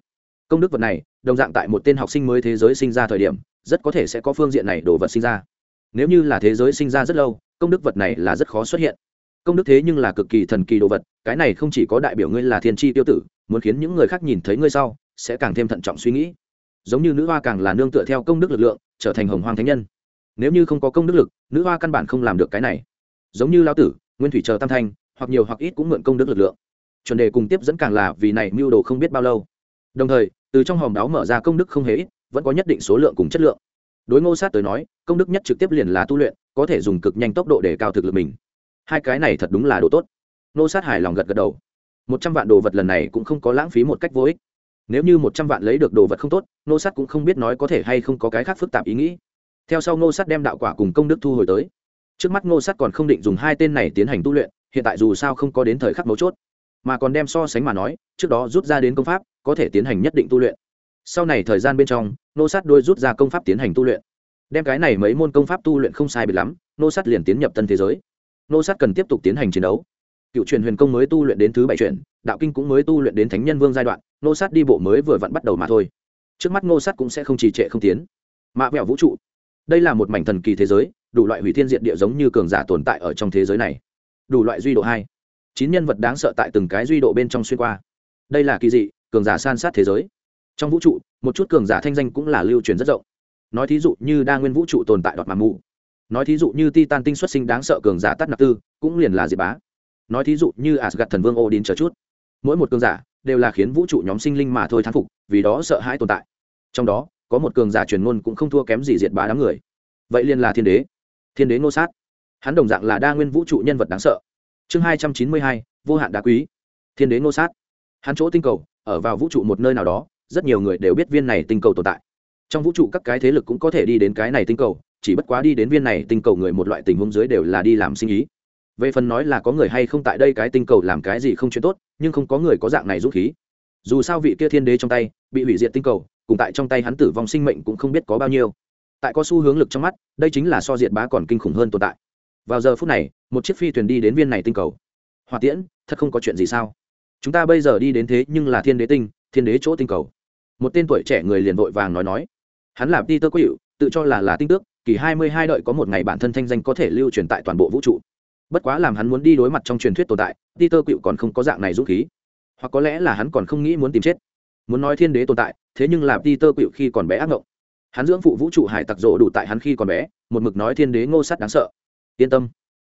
[SPEAKER 1] Công đức vật này, đồng dạng tại một tên học sinh mới thế giới sinh ra thời điểm rất có thể sẽ có phương diện này đồ vật sinh ra. Nếu như là thế giới sinh ra rất lâu, công đức vật này là rất khó xuất hiện. Công đức thế nhưng là cực kỳ thần kỳ đồ vật, cái này không chỉ có đại biểu ngươi là thiên tri tiêu tử, muốn khiến những người khác nhìn thấy ngươi sau, sẽ càng thêm thận trọng suy nghĩ. Giống như nữ hoa càng là nương tựa theo công đức lực lượng, trở thành hồng hoàng thánh nhân. Nếu như không có công đức lực, nữ hoa căn bản không làm được cái này. Giống như lao tử, nguyên thủy chờ tam thanh, hoặc nhiều hoặc ít cũng mượn công đức lực lượng. Chuẩn đề cùng tiếp dẫn càng là vì này mưu đồ không biết bao lâu. Đồng thời, từ trong hòm đáo mở ra công đức không hề ít vẫn có nhất định số lượng cùng chất lượng. Đối ngô sát tới nói, công đức nhất trực tiếp liền là tu luyện, có thể dùng cực nhanh tốc độ để cao thực lực mình. Hai cái này thật đúng là đồ tốt. Ngô sát hài lòng gật gật đầu. Một trăm vạn đồ vật lần này cũng không có lãng phí một cách vô ích. Nếu như một trăm vạn lấy được đồ vật không tốt, ngô sát cũng không biết nói có thể hay không có cái khác phức tạp ý nghĩ. Theo sau ngô sát đem đạo quả cùng công đức thu hồi tới. Trước mắt ngô sát còn không định dùng hai tên này tiến hành tu luyện, hiện tại dù sao không có đến thời khắc mấu chốt, mà còn đem so sánh mà nói, trước đó rút ra đến công pháp, có thể tiến hành nhất định tu luyện sau này thời gian bên trong, nô sát đôi rút ra công pháp tiến hành tu luyện. Đem cái này mấy môn công pháp tu luyện không sai biệt lắm, nô sát liền tiến nhập tân thế giới. Nô sát cần tiếp tục tiến hành chiến đấu. Cựu truyền huyền công mới tu luyện đến thứ bảy truyền đạo kinh cũng mới tu luyện đến thánh nhân vương giai đoạn, nô sát đi bộ mới vừa vặn bắt đầu mà thôi. Trước mắt nô sát cũng sẽ không trì trệ không tiến. Mạ vẹo vũ trụ. Đây là một mảnh thần kỳ thế giới, đủ loại hủy thiên diện địa giống như cường giả tồn tại ở trong thế giới này. Đủ loại duy độ hai. Chín nhân vật đáng sợ tại từng cái duy độ bên trong xuyên qua. Đây là kỳ dị, cường giả san sát thế giới trong vũ trụ, một chút cường giả thanh danh cũng là lưu truyền rất rộng. Nói thí dụ như đa nguyên vũ trụ tồn tại đọt mà mù. Nói thí dụ như titan tinh xuất sinh đáng sợ cường giả tắt nạp tư, cũng liền là diệt bá. Nói thí dụ như asgad thần vương odin chờ chút. Mỗi một cường giả đều là khiến vũ trụ nhóm sinh linh mà thôi thán phục, vì đó sợ hãi tồn tại. Trong đó, có một cường giả truyền ngôn cũng không thua kém gì diệt bá đám người. Vậy liền là thiên đế. Thiên đế ngô sát. Hắn đồng dạng là đa nguyên vũ trụ nhân vật đáng sợ. Chương hai trăm chín mươi hai, vô hạn đá quý. Thiên đế ngô sát. Hắn chỗ tinh cầu, ở vào vũ trụ một nơi nào đó rất nhiều người đều biết viên này tinh cầu tồn tại. Trong vũ trụ các cái thế lực cũng có thể đi đến cái này tinh cầu, chỉ bất quá đi đến viên này tinh cầu người một loại tình huống dưới đều là đi làm sinh ý. Về phần nói là có người hay không tại đây cái tinh cầu làm cái gì không chuyện tốt, nhưng không có người có dạng này rút khí. Dù sao vị kia thiên đế trong tay, bị hủy diệt tinh cầu, cùng tại trong tay hắn tử vong sinh mệnh cũng không biết có bao nhiêu. Tại có xu hướng lực trong mắt, đây chính là so diệt bá còn kinh khủng hơn tồn tại. Vào giờ phút này, một chiếc phi thuyền đi đến viên này tinh cầu. Hỏa tiễn, thật không có chuyện gì sao? Chúng ta bây giờ đi đến thế nhưng là thiên đế tinh, thiên đế chỗ tinh cầu một tên tuổi trẻ người liền vội vàng nói nói. Hắn là peter quỷ tự cho là là tinh tước, kỳ hai mươi hai đợi có một ngày bản thân thanh danh có thể lưu truyền tại toàn bộ vũ trụ. Bất quá làm hắn muốn đi đối mặt trong truyền thuyết tồn tại, peter quỷ còn không có dạng này dũng khí. Hoặc có lẽ là hắn còn không nghĩ muốn tìm chết. Muốn nói thiên đế tồn tại, thế nhưng là peter quỷ khi còn bé ác ngộng. Hắn dưỡng phụ vũ trụ hải tặc rộ đủ tại hắn khi còn bé, một mực nói thiên đế ngô sắt đáng sợ. Yên tâm.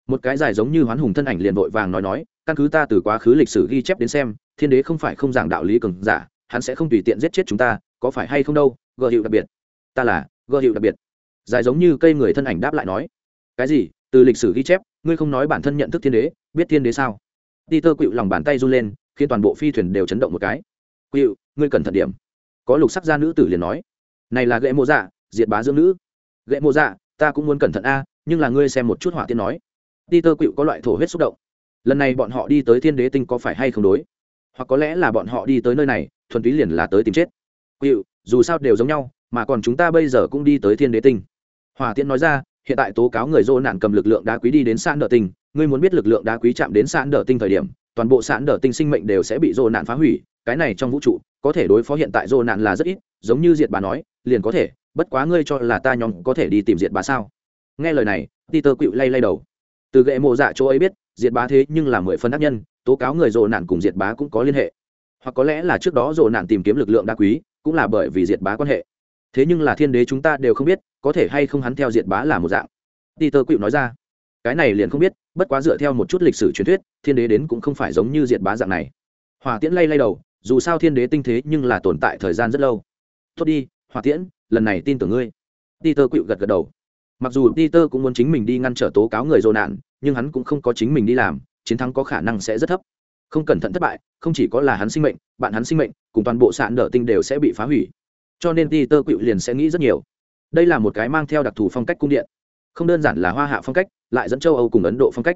[SPEAKER 1] Một cái dài giống như hoán hùng thân ảnh liền vội vàng nói nói, căn cứ ta từ quá khứ lịch sử ghi chép đến xem, thiên đế không phải không giảng đạo lý cường giả hắn sẽ không tùy tiện giết chết chúng ta, có phải hay không đâu gợ hiệu đặc biệt. Ta là gợ hiệu đặc biệt. Dài giống như cây người thân ảnh đáp lại nói. Cái gì? Từ lịch sử ghi chép, ngươi không nói bản thân nhận thức thiên đế, biết thiên đế sao? Ti tơ quỵu lòng bàn tay run lên, khiến toàn bộ phi thuyền đều chấn động một cái. Quỵu, ngươi cần thận điểm. Có lục sắc gia nữ tử liền nói. Này là gậy mộ dạ diệt bá dưỡng nữ. Gậy mộ dạ ta cũng muốn cẩn thận a, nhưng là ngươi xem một chút hỏa tiên nói. Ti tơ quỵu có loại thổ huyết xúc động. Lần này bọn họ đi tới thiên đế tinh có phải hay không đối? Hoặc có lẽ là bọn họ đi tới nơi này thuần túy liền là tới tìm chết. Hiệu dù sao đều giống nhau, mà còn chúng ta bây giờ cũng đi tới thiên đế tinh. Hòa tiễn nói ra, hiện tại tố cáo người dô nạn cầm lực lượng đá quý đi đến sạn đỡ tinh. Ngươi muốn biết lực lượng đá quý chạm đến sạn đỡ tinh thời điểm, toàn bộ sạn đỡ tinh sinh mệnh đều sẽ bị dô nạn phá hủy. Cái này trong vũ trụ, có thể đối phó hiện tại dô nạn là rất ít, giống như diệt bà nói, liền có thể, bất quá ngươi cho là ta nhóm có thể đi tìm diệt bà sao? Nghe lời này, peter quỵu lay lay đầu. Từ gậy mộ dạ chỗ ấy biết, diệt bá thế nhưng là mười phân đắc nhân, tố cáo người dồ nạn cùng diệt bá cũng có liên hệ hoặc có lẽ là trước đó dồ nạn tìm kiếm lực lượng đa quý, cũng là bởi vì diệt bá quan hệ. Thế nhưng là thiên đế chúng ta đều không biết, có thể hay không hắn theo diệt bá là một dạng. Peter quỵu nói ra, cái này liền không biết, bất quá dựa theo một chút lịch sử truyền thuyết, thiên đế đến cũng không phải giống như diệt bá dạng này. Hòa tiễn lay lay đầu, dù sao thiên đế tinh thế nhưng là tồn tại thời gian rất lâu. Tốt đi hòa tiễn, lần này tin tưởng ngươi. Peter quỵu gật gật đầu. Mặc dù peter cũng muốn chính mình đi ngăn trở tố cáo người dồn nạn, nhưng hắn cũng không có chính mình đi làm, chiến thắng có khả năng sẽ rất thấp không cẩn thận thất bại, không chỉ có là hắn sinh mệnh, bạn hắn sinh mệnh, cùng toàn bộ sạn nở tinh đều sẽ bị phá hủy. Cho nên peter quỵu liền sẽ nghĩ rất nhiều. Đây là một cái mang theo đặc thù phong cách cung điện. Không đơn giản là hoa hạ phong cách, lại dẫn châu âu cùng ấn độ phong cách.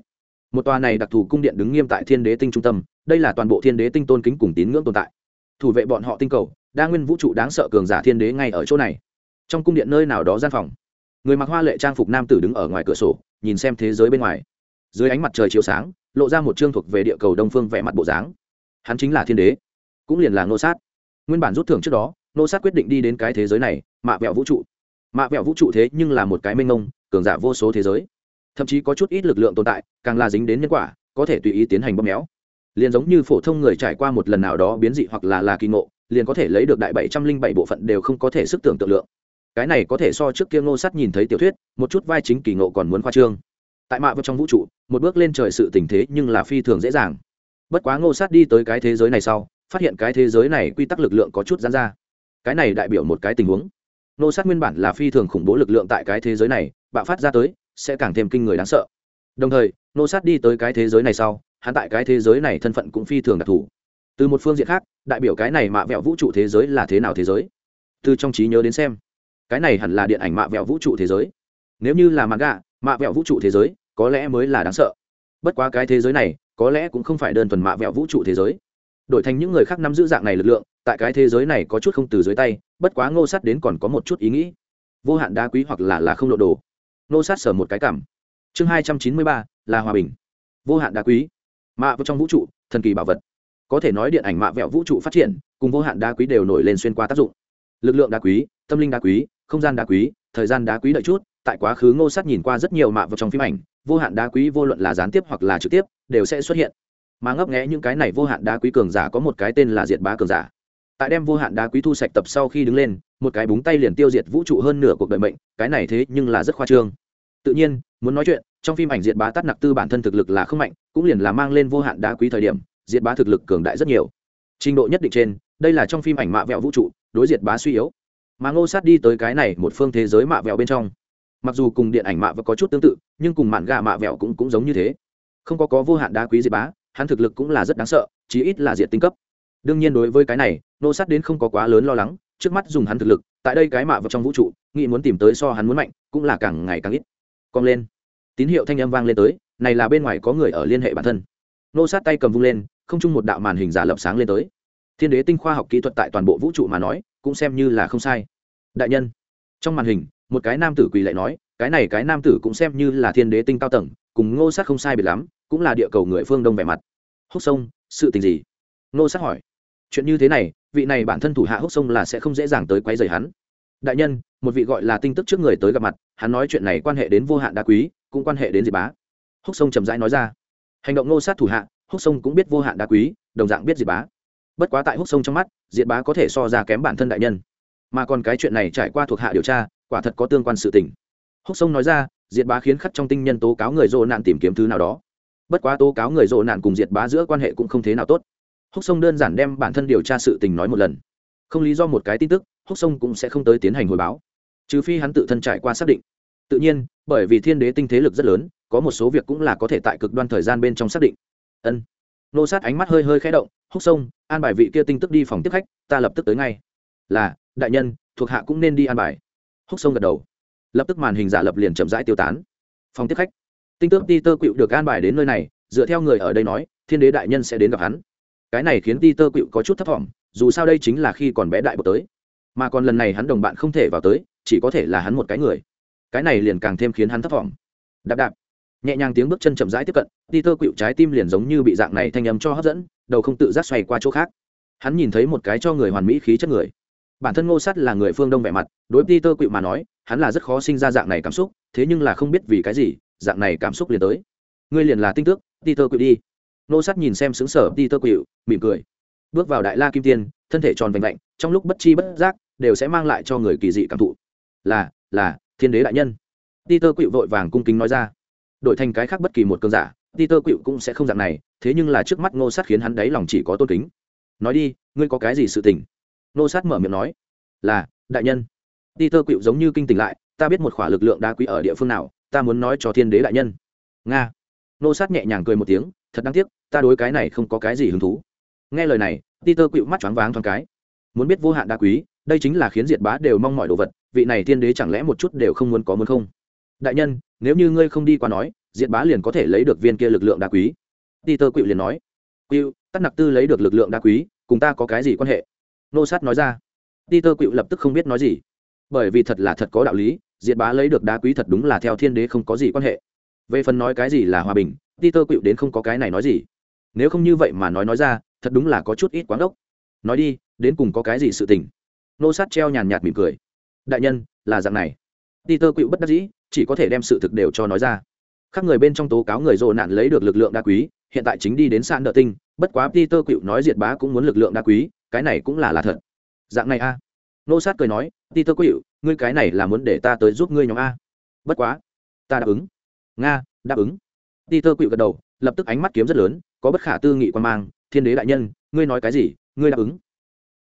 [SPEAKER 1] Một tòa này đặc thù cung điện đứng nghiêm tại thiên đế tinh trung tâm, đây là toàn bộ thiên đế tinh tôn kính cùng tín ngưỡng tồn tại. Thủ vệ bọn họ tinh cầu, đa nguyên vũ trụ đáng sợ cường giả thiên đế ngay ở chỗ này. Trong cung điện nơi nào đó gian phòng, người mặc hoa lệ trang phục nam tử đứng ở ngoài cửa sổ, nhìn xem thế giới bên ngoài. Dưới ánh mặt trời chiếu sáng lộ ra một chương thuộc về địa cầu đông phương vẽ mặt bộ dáng. Hắn chính là thiên đế, cũng liền là nô sát. Nguyên bản rút thưởng trước đó, nô sát quyết định đi đến cái thế giới này, mạ vẹo vũ trụ. Mạ vẹo vũ trụ thế nhưng là một cái mênh mông, cường giả vô số thế giới. Thậm chí có chút ít lực lượng tồn tại, càng là dính đến nhân quả, có thể tùy ý tiến hành bóp méo. Liền giống như phổ thông người trải qua một lần nào đó biến dị hoặc là là kỳ ngộ, liền có thể lấy được đại bảy trăm linh bảy bộ phận đều không có thể sức tưởng tượng lượng. Cái này có thể so trước kia ngô sắt nhìn thấy tiểu thuyết, một chút vai chính kỳ ngộ còn muốn khoa trương tại mạ vật trong vũ trụ, một bước lên trời sự tình thế nhưng là phi thường dễ dàng. Bất quá ngô sát đi tới cái thế giới này sau, phát hiện cái thế giới này quy tắc lực lượng có chút gián ra. Cái này đại biểu một cái tình huống. Ngô sát nguyên bản là phi thường khủng bố lực lượng tại cái thế giới này, bạo phát ra tới, sẽ càng thêm kinh người đáng sợ. Đồng thời, ngô sát đi tới cái thế giới này sau, hắn tại cái thế giới này thân phận cũng phi thường đặc thù. Từ một phương diện khác, đại biểu cái này mạ vẹo vũ trụ thế giới là thế nào thế giới? Từ trong trí nhớ đến xem, cái này hẳn là điện ảnh mạ vẹo vũ trụ thế giới. Nếu như là mạ gạ, mạ vẹo vũ trụ thế giới có lẽ mới là đáng sợ. Bất quá cái thế giới này, có lẽ cũng không phải đơn thuần mạ vẹo vũ trụ thế giới. Đổi thành những người khác nắm giữ dạng này lực lượng, tại cái thế giới này có chút không từ dưới tay, bất quá ngô sát đến còn có một chút ý nghĩ. Vô hạn đá quý hoặc là là không lộ đồ. Ngô sát sở một cái cảm. Chương hai trăm chín mươi ba, là hòa bình. Vô hạn đá quý. Mạ vào trong vũ trụ, thần kỳ bảo vật. Có thể nói điện ảnh mạ vẹo vũ trụ phát triển, cùng vô hạn đá quý đều nổi lên xuyên qua tác dụng. Lực lượng đá quý, tâm linh đá quý, không gian đá quý thời gian đá quý đợi chút, tại quá khứ ngô sát nhìn qua rất nhiều mạ vào trong phim ảnh, vô hạn đá quý vô luận là gián tiếp hoặc là trực tiếp, đều sẽ xuất hiện. Mà ngấp nghẽ những cái này vô hạn đá quý cường giả có một cái tên là diệt bá cường giả. Tại đem vô hạn đá quý thu sạch tập sau khi đứng lên, một cái búng tay liền tiêu diệt vũ trụ hơn nửa cuộc đời mệnh, cái này thế nhưng là rất khoa trương. Tự nhiên, muốn nói chuyện, trong phim ảnh diệt bá tắt nặc tư bản thân thực lực là không mạnh, cũng liền là mang lên vô hạn đá quý thời điểm, diệt bá thực lực cường đại rất nhiều. Trình độ nhất định trên, đây là trong phim ảnh mạ vẹo vũ trụ, đối diệt bá suy yếu mà ngô sát đi tới cái này một phương thế giới mạ vẹo bên trong. Mặc dù cùng điện ảnh mạ và có chút tương tự, nhưng cùng mạn gà mạ vẹo cũng cũng giống như thế. Không có có vô hạn đá quý diệt bá, hắn thực lực cũng là rất đáng sợ, chí ít là diệt tinh cấp. Đương nhiên đối với cái này, Ngô sát đến không có quá lớn lo lắng, trước mắt dùng hắn thực lực, tại đây cái mạ vào trong vũ trụ, nghĩ muốn tìm tới so hắn muốn mạnh, cũng là càng ngày càng ít. Cong lên. Tín hiệu thanh âm vang lên tới, này là bên ngoài có người ở liên hệ bản thân. Nô sát tay cầm vung lên, không chung một đạo màn hình giả lập sáng lên tới. Thiên đế tinh khoa học kỹ thuật tại toàn bộ vũ trụ mà nói cũng xem như là không sai. Đại nhân, trong màn hình, một cái nam tử quỳ lại nói, cái này cái nam tử cũng xem như là thiên đế tinh cao tầng, cùng ngô sát không sai biệt lắm, cũng là địa cầu người phương đông vẻ mặt. Húc sông, sự tình gì? Ngô sát hỏi. Chuyện như thế này, vị này bản thân thủ hạ húc sông là sẽ không dễ dàng tới quấy rầy hắn. Đại nhân, một vị gọi là tin tức trước người tới gặp mặt, hắn nói chuyện này quan hệ đến vô hạn đá quý, cũng quan hệ đến diệt bá. Húc sông chậm rãi nói ra. Hành động ngô sát thủ hạ, húc sông cũng biết vô hạn đá quý, đồng dạng biết diệt bá bất quá tại húc sông trong mắt, diệt bá có thể so ra kém bản thân đại nhân. Mà còn cái chuyện này trải qua thuộc hạ điều tra, quả thật có tương quan sự tình. Húc sông nói ra, diệt bá khiến khắc trong tinh nhân tố cáo người dỗ nạn tìm kiếm thứ nào đó. Bất quá tố cáo người dỗ nạn cùng diệt bá giữa quan hệ cũng không thế nào tốt. Húc sông đơn giản đem bản thân điều tra sự tình nói một lần. Không lý do một cái tin tức, húc sông cũng sẽ không tới tiến hành hồi báo. Trừ phi hắn tự thân trải qua xác định. Tự nhiên, bởi vì thiên đế tinh thế lực rất lớn, có một số việc cũng là có thể tại cực đoan thời gian bên trong xác định. Ân. Nô sát ánh mắt hơi hơi khẽ động húc sông, an bài vị kia tinh tức đi phòng tiếp khách, ta lập tức tới ngay. Là, đại nhân, thuộc hạ cũng nên đi an bài. Húc sông gật đầu. Lập tức màn hình giả lập liền chậm rãi tiêu tán. Phòng tiếp khách. Tinh tước ti tơ quỵu được an bài đến nơi này, dựa theo người ở đây nói, thiên đế đại nhân sẽ đến gặp hắn. Cái này khiến ti tơ quỵu có chút thấp t dù sao đây chính là khi còn bé đại bột tới. Mà còn lần này hắn đồng bạn không thể vào tới, chỉ có thể là hắn một cái người. Cái này liền càng thêm khiến hắn thấp t đạp đạp. Nhẹ nhàng tiếng bước chân chậm rãi tiếp cận ti tơ quỵu trái tim liền giống như bị dạng này thanh âm cho hấp dẫn đầu không tự giác xoay qua chỗ khác. Hắn nhìn thấy một cái cho người hoàn mỹ khí chất người. Bản thân ngô sắt là người phương đông vẻ mặt, đối với peter quỵ mà nói, hắn là rất khó sinh ra dạng này cảm xúc, thế nhưng là không biết vì cái gì, dạng này cảm xúc liền tới. Ngươi liền là tinh tước, peter quỵ đi. Ngô sắt nhìn xem xứng sở peter quỵ, mỉm cười. Bước vào đại la kim tiên, thân thể tròn vành lạnh trong lúc bất chi bất giác, đều sẽ mang lại cho người kỳ dị cảm thụ. Là là, thiên đế đại nhân. Peter quỵ vội vàng cung kính nói ra. Đổi thành cái khác bất kỳ một cơn giả peter Cựu cũng sẽ không dạng này, thế nhưng là trước mắt ngô Sát khiến hắn đáy lòng chỉ có tôn kính. Nói đi, ngươi có cái gì sự tình? Ngô sát mở miệng nói, là, đại nhân. Ti tơ giống như kinh tỉnh lại, ta biết một khỏa lực lượng đá quý ở địa phương nào, ta muốn nói cho thiên đế đại nhân. Nga. Ngô sát nhẹ nhàng cười một tiếng, thật đáng tiếc, ta đối cái này không có cái gì hứng thú. Nghe lời này ti tơ mắt choáng váng thoáng cái. Muốn biết vô hạn đá quý, đây chính là khiến diệt bá đều mong mọi đồ vật, vị này thiên đế chẳng lẽ một chút đều không muốn có muốn không? Đại nhân, nếu như ngươi không đi qua nói diệt bá liền có thể lấy được viên kia lực lượng đá quý. Ti tơ liền nói quỵu tắt nặc tư lấy được lực lượng đá quý, cùng ta có cái gì quan hệ? Nô sát nói ra, peter quỵu lập tức không biết nói gì. Bởi vì thật là thật có đạo lý, diệt bá lấy được đá quý thật đúng là theo thiên đế không có gì quan hệ. Về phần nói cái gì là hòa bình, peter quỵu đến không có cái này nói gì. Nếu không như vậy mà nói nói ra, thật đúng là có chút ít quán đốc. Nói đi, đến cùng có cái gì sự tình? Nô sát treo nhàn nhạt mỉm cười, đại nhân, là dạng này. Peter quỵu bất đắc dĩ, chỉ có thể đem sự thực đều cho nói ra khác người bên trong tố cáo người rồ nạn lấy được lực lượng đa quý, hiện tại chính đi đến sạn nợ tinh, bất quá peter cựu nói diệt bá cũng muốn lực lượng đa quý, cái này cũng là là thật. Dạng này a. Nô sát cười nói, peter cựu ngươi cái này là muốn để ta tới giúp ngươi nhóm a? Bất quá, ta đáp ứng. Nga, đáp ứng. Peter cựu gật đầu, lập tức ánh mắt kiếm rất lớn, có bất khả tư nghị quan mang, thiên đế đại nhân, ngươi nói cái gì, ngươi đáp ứng.